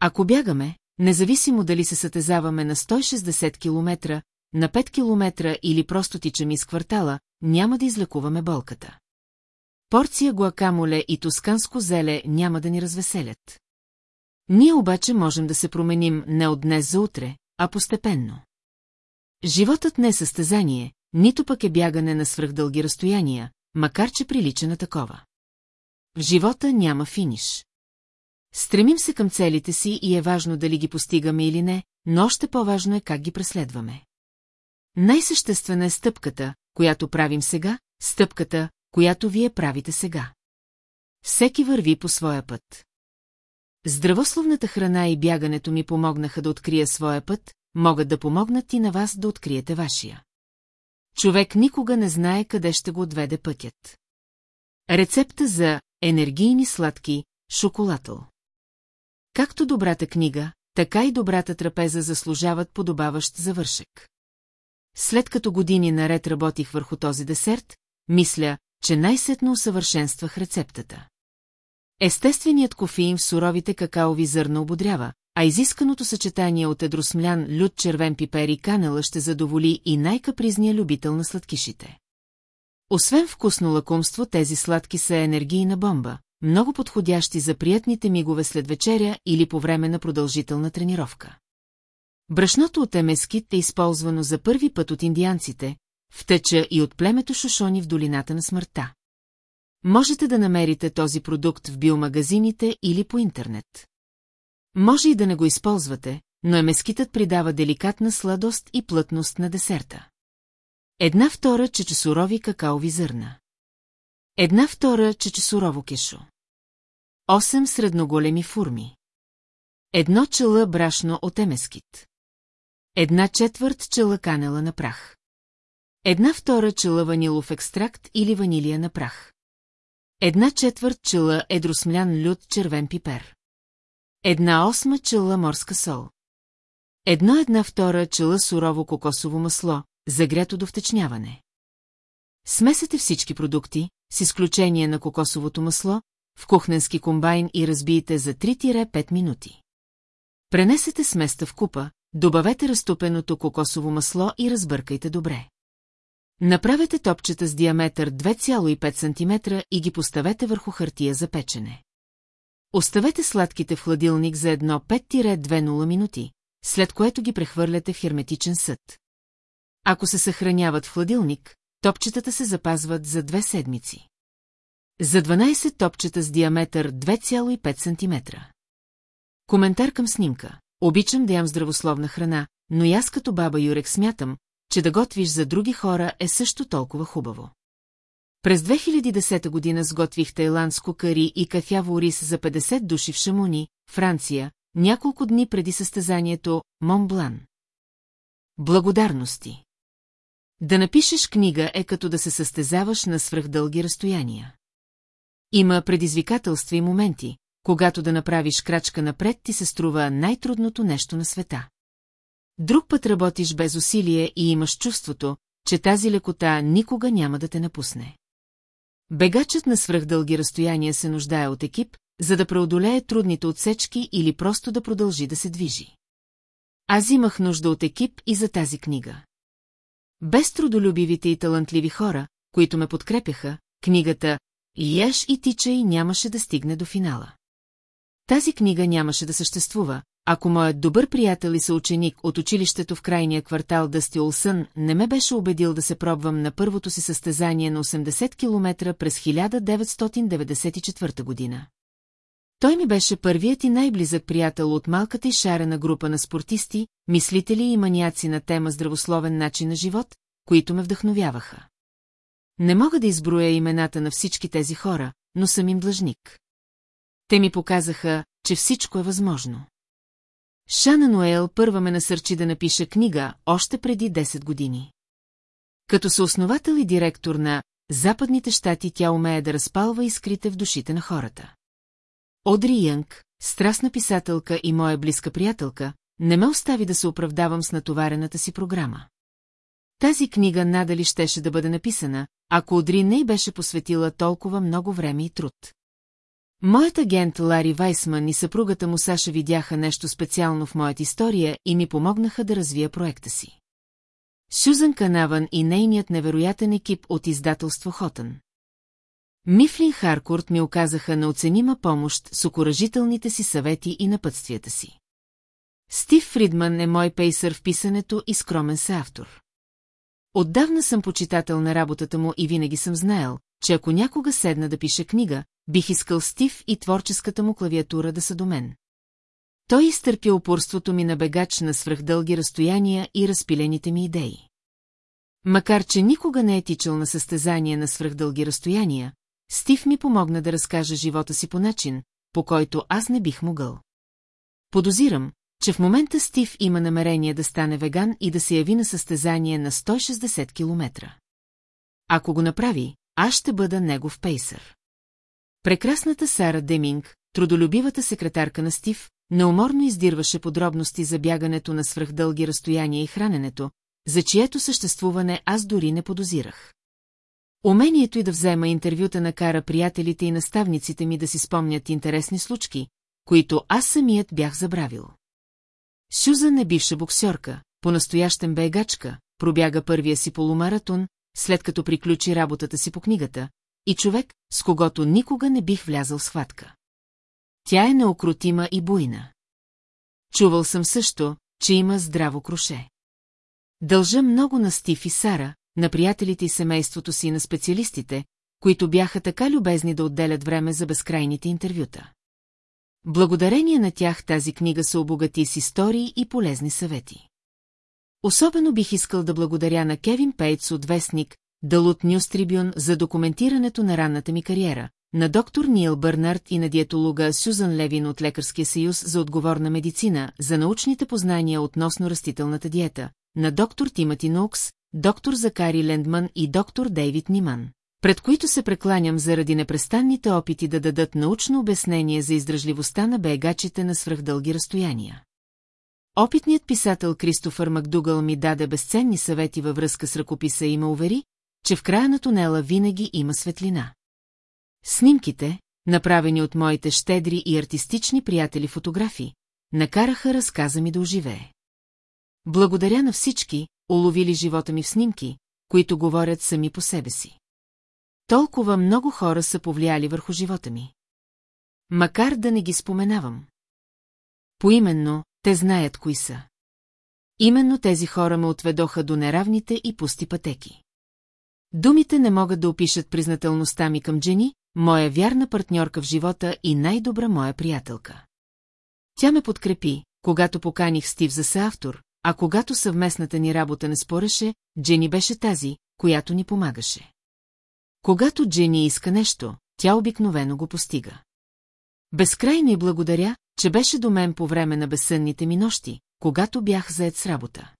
Ако бягаме, независимо дали се сътезаваме на 160 км, на 5 км или просто тичаме из квартала, няма да излекуваме болката. Порция гуакамоле и тусканско зеле няма да ни развеселят. Ние обаче можем да се променим не от днес за утре, а постепенно. Животът не е състезание, нито пък е бягане на свръхдълги разстояния, макар че прилича на такова. В живота няма финиш. Стремим се към целите си и е важно дали ги постигаме или не, но още по-важно е как ги преследваме. Най-съществена е стъпката, която правим сега, стъпката, която вие правите сега. Всеки върви по своя път. Здравословната храна и бягането ми помогнаха да открия своя път, могат да помогнат и на вас да откриете вашия. Човек никога не знае къде ще го отведе пътят. Рецепта за енергийни сладки шоколатъл. Както добрата книга, така и добрата трапеза заслужават подобаващ завършек. След като години наред работих върху този десерт, мисля, че най-сетно усъвършенствах рецептата. Естественият кофеин в суровите какаови зърна ободрява, а изисканото съчетание от едросмлян, люд, червен пипер и канела ще задоволи и най-капризния любител на сладкишите. Освен вкусно лакомство, тези сладки са енергийна бомба, много подходящи за приятните мигове след вечеря или по време на продължителна тренировка. Брашното от емескит е използвано за първи път от индианците, втеча и от племето Шошони в долината на смъртта. Можете да намерите този продукт в биомагазините или по интернет. Може и да не го използвате, но емескитът придава деликатна сладост и плътност на десерта. Една втора чечесурови какаови зърна. Една втора чечесурово кешо. Осем средноголеми фурми. Едно чела брашно от емескит. Една четвърт чела канела на прах. Една втора чела ванилов екстракт или ванилия на прах. Една четвърт чела едросмлян люд червен пипер. Една осма чела морска сол. Едно една втора чела сурово кокосово масло, загрято до втечняване. Смесете всички продукти, с изключение на кокосовото масло, в кухненски комбайн и разбийте за 3-5 минути. Пренесете сместа в купа, добавете разтопеното кокосово масло и разбъркайте добре. Направете топчета с диаметър 2,5 см и ги поставете върху хартия за печене. Оставете сладките в хладилник за едно 5-2 минути, след което ги прехвърляте в херметичен съд. Ако се съхраняват в хладилник, топчетата се запазват за две седмици. За 12 топчета с диаметър 2,5 см. Коментар към снимка. Обичам да ям здравословна храна, но и аз като баба Юрек смятам, че да готвиш за други хора е също толкова хубаво. През 2010 година сготвих тайландско кари и кафяво рис за 50 души в Шамуни, Франция, няколко дни преди състезанието Монблан. Благодарности Да напишеш книга е като да се състезаваш на свръхдълги разстояния. Има предизвикателства и моменти, когато да направиш крачка напред ти се струва най-трудното нещо на света. Друг път работиш без усилие и имаш чувството, че тази лекота никога няма да те напусне. Бегачът на свръхдълги разстояния се нуждае от екип, за да преодолее трудните отсечки или просто да продължи да се движи. Аз имах нужда от екип и за тази книга. Без трудолюбивите и талантливи хора, които ме подкрепяха, книгата «Еш и тичай» нямаше да стигне до финала. Тази книга нямаше да съществува, ако моят добър приятел и съученик от училището в крайния квартал Дъсти Олсън не ме беше убедил да се пробвам на първото си състезание на 80 км през 1994 година. Той ми беше първият и най-близък приятел от малката и шарена група на спортисти, мислители и маняци на тема здравословен начин на живот, които ме вдъхновяваха. Не мога да изброя имената на всички тези хора, но съм им длъжник. Те ми показаха, че всичко е възможно. Шана Ноел първа ме насърчи да напиша книга още преди 10 години. Като съосновател и директор на Западните щати тя умее да разпалва искрите в душите на хората. Одри Янг, страстна писателка и моя близка приятелка, не ме остави да се оправдавам с натоварената си програма. Тази книга надали щеше да бъде написана, ако Одри не й беше посветила толкова много време и труд. Моят агент Лари Вайсман и съпругата му Саша видяха нещо специално в моята история и ми помогнаха да развия проекта си. Сюзан Канаван и нейният невероятен екип от издателство Хотън. Мифлин Харкорт ми оказаха неоценима помощ с окоръжителните си съвети и напътствията си. Стив Фридман е мой пейсър в писането и скромен автор. Отдавна съм почитател на работата му и винаги съм знаел, че ако някога седна да пише книга, бих искал Стив и творческата му клавиатура да са до мен. Той изтърпя упорството ми на бегач на свръхдълги разстояния и разпилените ми идеи. Макар, че никога не е тичал на състезания на свръхдълги разстояния, Стив ми помогна да разкажа живота си по начин, по който аз не бих могъл. Подозирам, че в момента Стив има намерение да стане веган и да се яви на състезание на 160 км. Ако го направи, аз ще бъда негов пейсър. Прекрасната Сара Деминг, трудолюбивата секретарка на Стив, неуморно издирваше подробности за бягането на свръхдълги разстояния и храненето, за чието съществуване аз дори не подозирах. Умението и да взема интервюта накара приятелите и наставниците ми да си спомнят интересни случки, които аз самият бях забравил. Сюзан е бивша боксерка, по-настоящен бегачка, пробяга първия си полумаратон, след като приключи работата си по книгата, и човек, с когото никога не бих влязал в схватка. Тя е неокрутима и буйна. Чувал съм също, че има здраво круше. Дължа много на Стив и Сара, на приятелите и семейството си на специалистите, които бяха така любезни да отделят време за безкрайните интервюта. Благодарение на тях тази книга се обогати с истории и полезни съвети. Особено бих искал да благодаря на Кевин Пейтс от Вестник Далут Нюс Трибюн за документирането на ранната ми кариера, на доктор Нил Бърнард и на диетолога Сюзан Левин от Лекарския съюз за отговорна медицина, за научните познания относно растителната диета, на доктор Тимати Нокс, доктор Закари Лендман и доктор Дейвид Ниман, пред които се прекланям заради непрестанните опити да дадат научно обяснение за издръжливостта на бегачите на свръхдълги разстояния. Опитният писател Кристофър Макдугъл ми даде безценни съвети във връзка с ръкописа и ме увери, че в края на тунела винаги има светлина. Снимките, направени от моите щедри и артистични приятели фотографи, накараха разказа ми да оживее. Благодаря на всички, уловили живота ми в снимки, които говорят сами по себе си. Толкова много хора са повлияли върху живота ми. Макар да не ги споменавам. Поименно, те знаят кои са. Именно тези хора ме отведоха до неравните и пусти пътеки. Думите не могат да опишат признателността ми към Джени, моя вярна партньорка в живота и най-добра моя приятелка. Тя ме подкрепи, когато поканих Стив за съавтор, а когато съвместната ни работа не спореше, Джени беше тази, която ни помагаше. Когато Джени иска нещо, тя обикновено го постига. Безкрайно и благодаря, че беше до мен по време на безсънните ми нощи, когато бях заед с работа.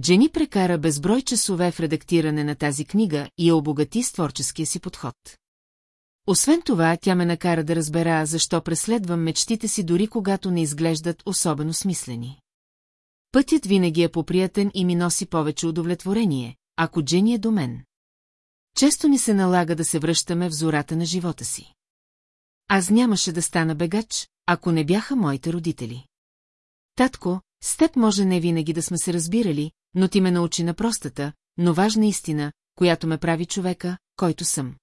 Джени прекара безброй часове в редактиране на тази книга и я обогати с творческия си подход. Освен това, тя ме накара да разбера, защо преследвам мечтите си дори когато не изглеждат особено смислени. Пътят винаги е поприятен и ми носи повече удовлетворение, ако Джени е до мен. Често ни се налага да се връщаме в зората на живота си. Аз нямаше да стана бегач, ако не бяха моите родители. Татко, с теб може не винаги да сме се разбирали, но ти ме научи на простата, но важна истина, която ме прави човека, който съм.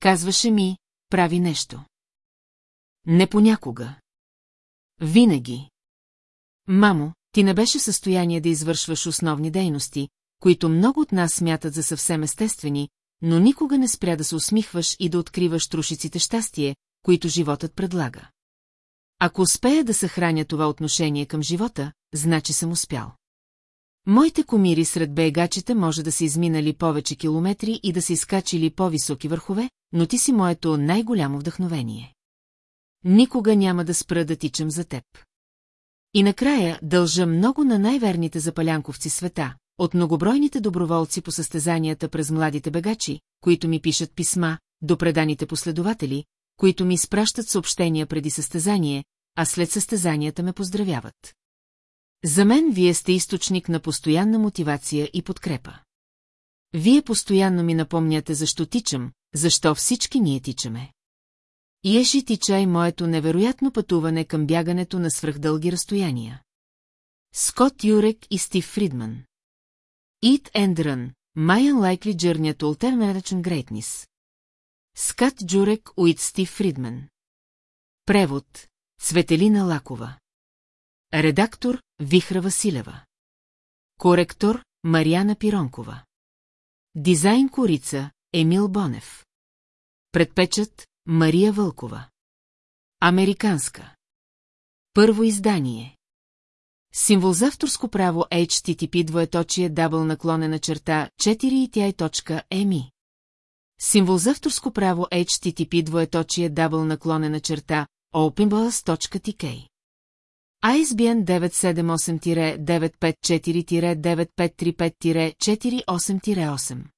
Казваше ми, прави нещо. Не понякога. Винаги. Мамо, ти не беше в състояние да извършваш основни дейности, които много от нас смятат за съвсем естествени, но никога не спря да се усмихваш и да откриваш трушиците щастие, които животът предлага. Ако успея да съхраня това отношение към живота, значи съм успял. Моите комири сред бегачите може да са изминали повече километри и да са изкачили по-високи върхове, но ти си моето най-голямо вдъхновение. Никога няма да спра да тичам за теб. И накрая дължа много на най-верните запалянковци света, от многобройните доброволци по състезанията през младите бегачи, които ми пишат писма, до преданите последователи, които ми изпращат съобщения преди състезание, а след състезанията ме поздравяват. За мен вие сте източник на постоянна мотивация и подкрепа. Вие постоянно ми напомняте защо тичам, защо всички ние тичаме. И еши тичай моето невероятно пътуване към бягането на свръхдълги разстояния. Скот Юрек и Стив Фридман Eat and Run, My Unlikely Journey to Alternation Greatness Скат Джурек Уит Стив Фридман. Превод. Цветелина Лакова. Редактор Вихра Василева. Коректор Марияна Пиронкова. Дизайн Корица Емил Бонев. Предпечат Мария Вълкова. Американска. Първо издание. Символ за авторско право HTTP двоеточие дабл наклонена черта 4 Символ за авторско право HTTP двоеточие дабл наклонена черта openbus.tk ISBN 978-954-9535-48-8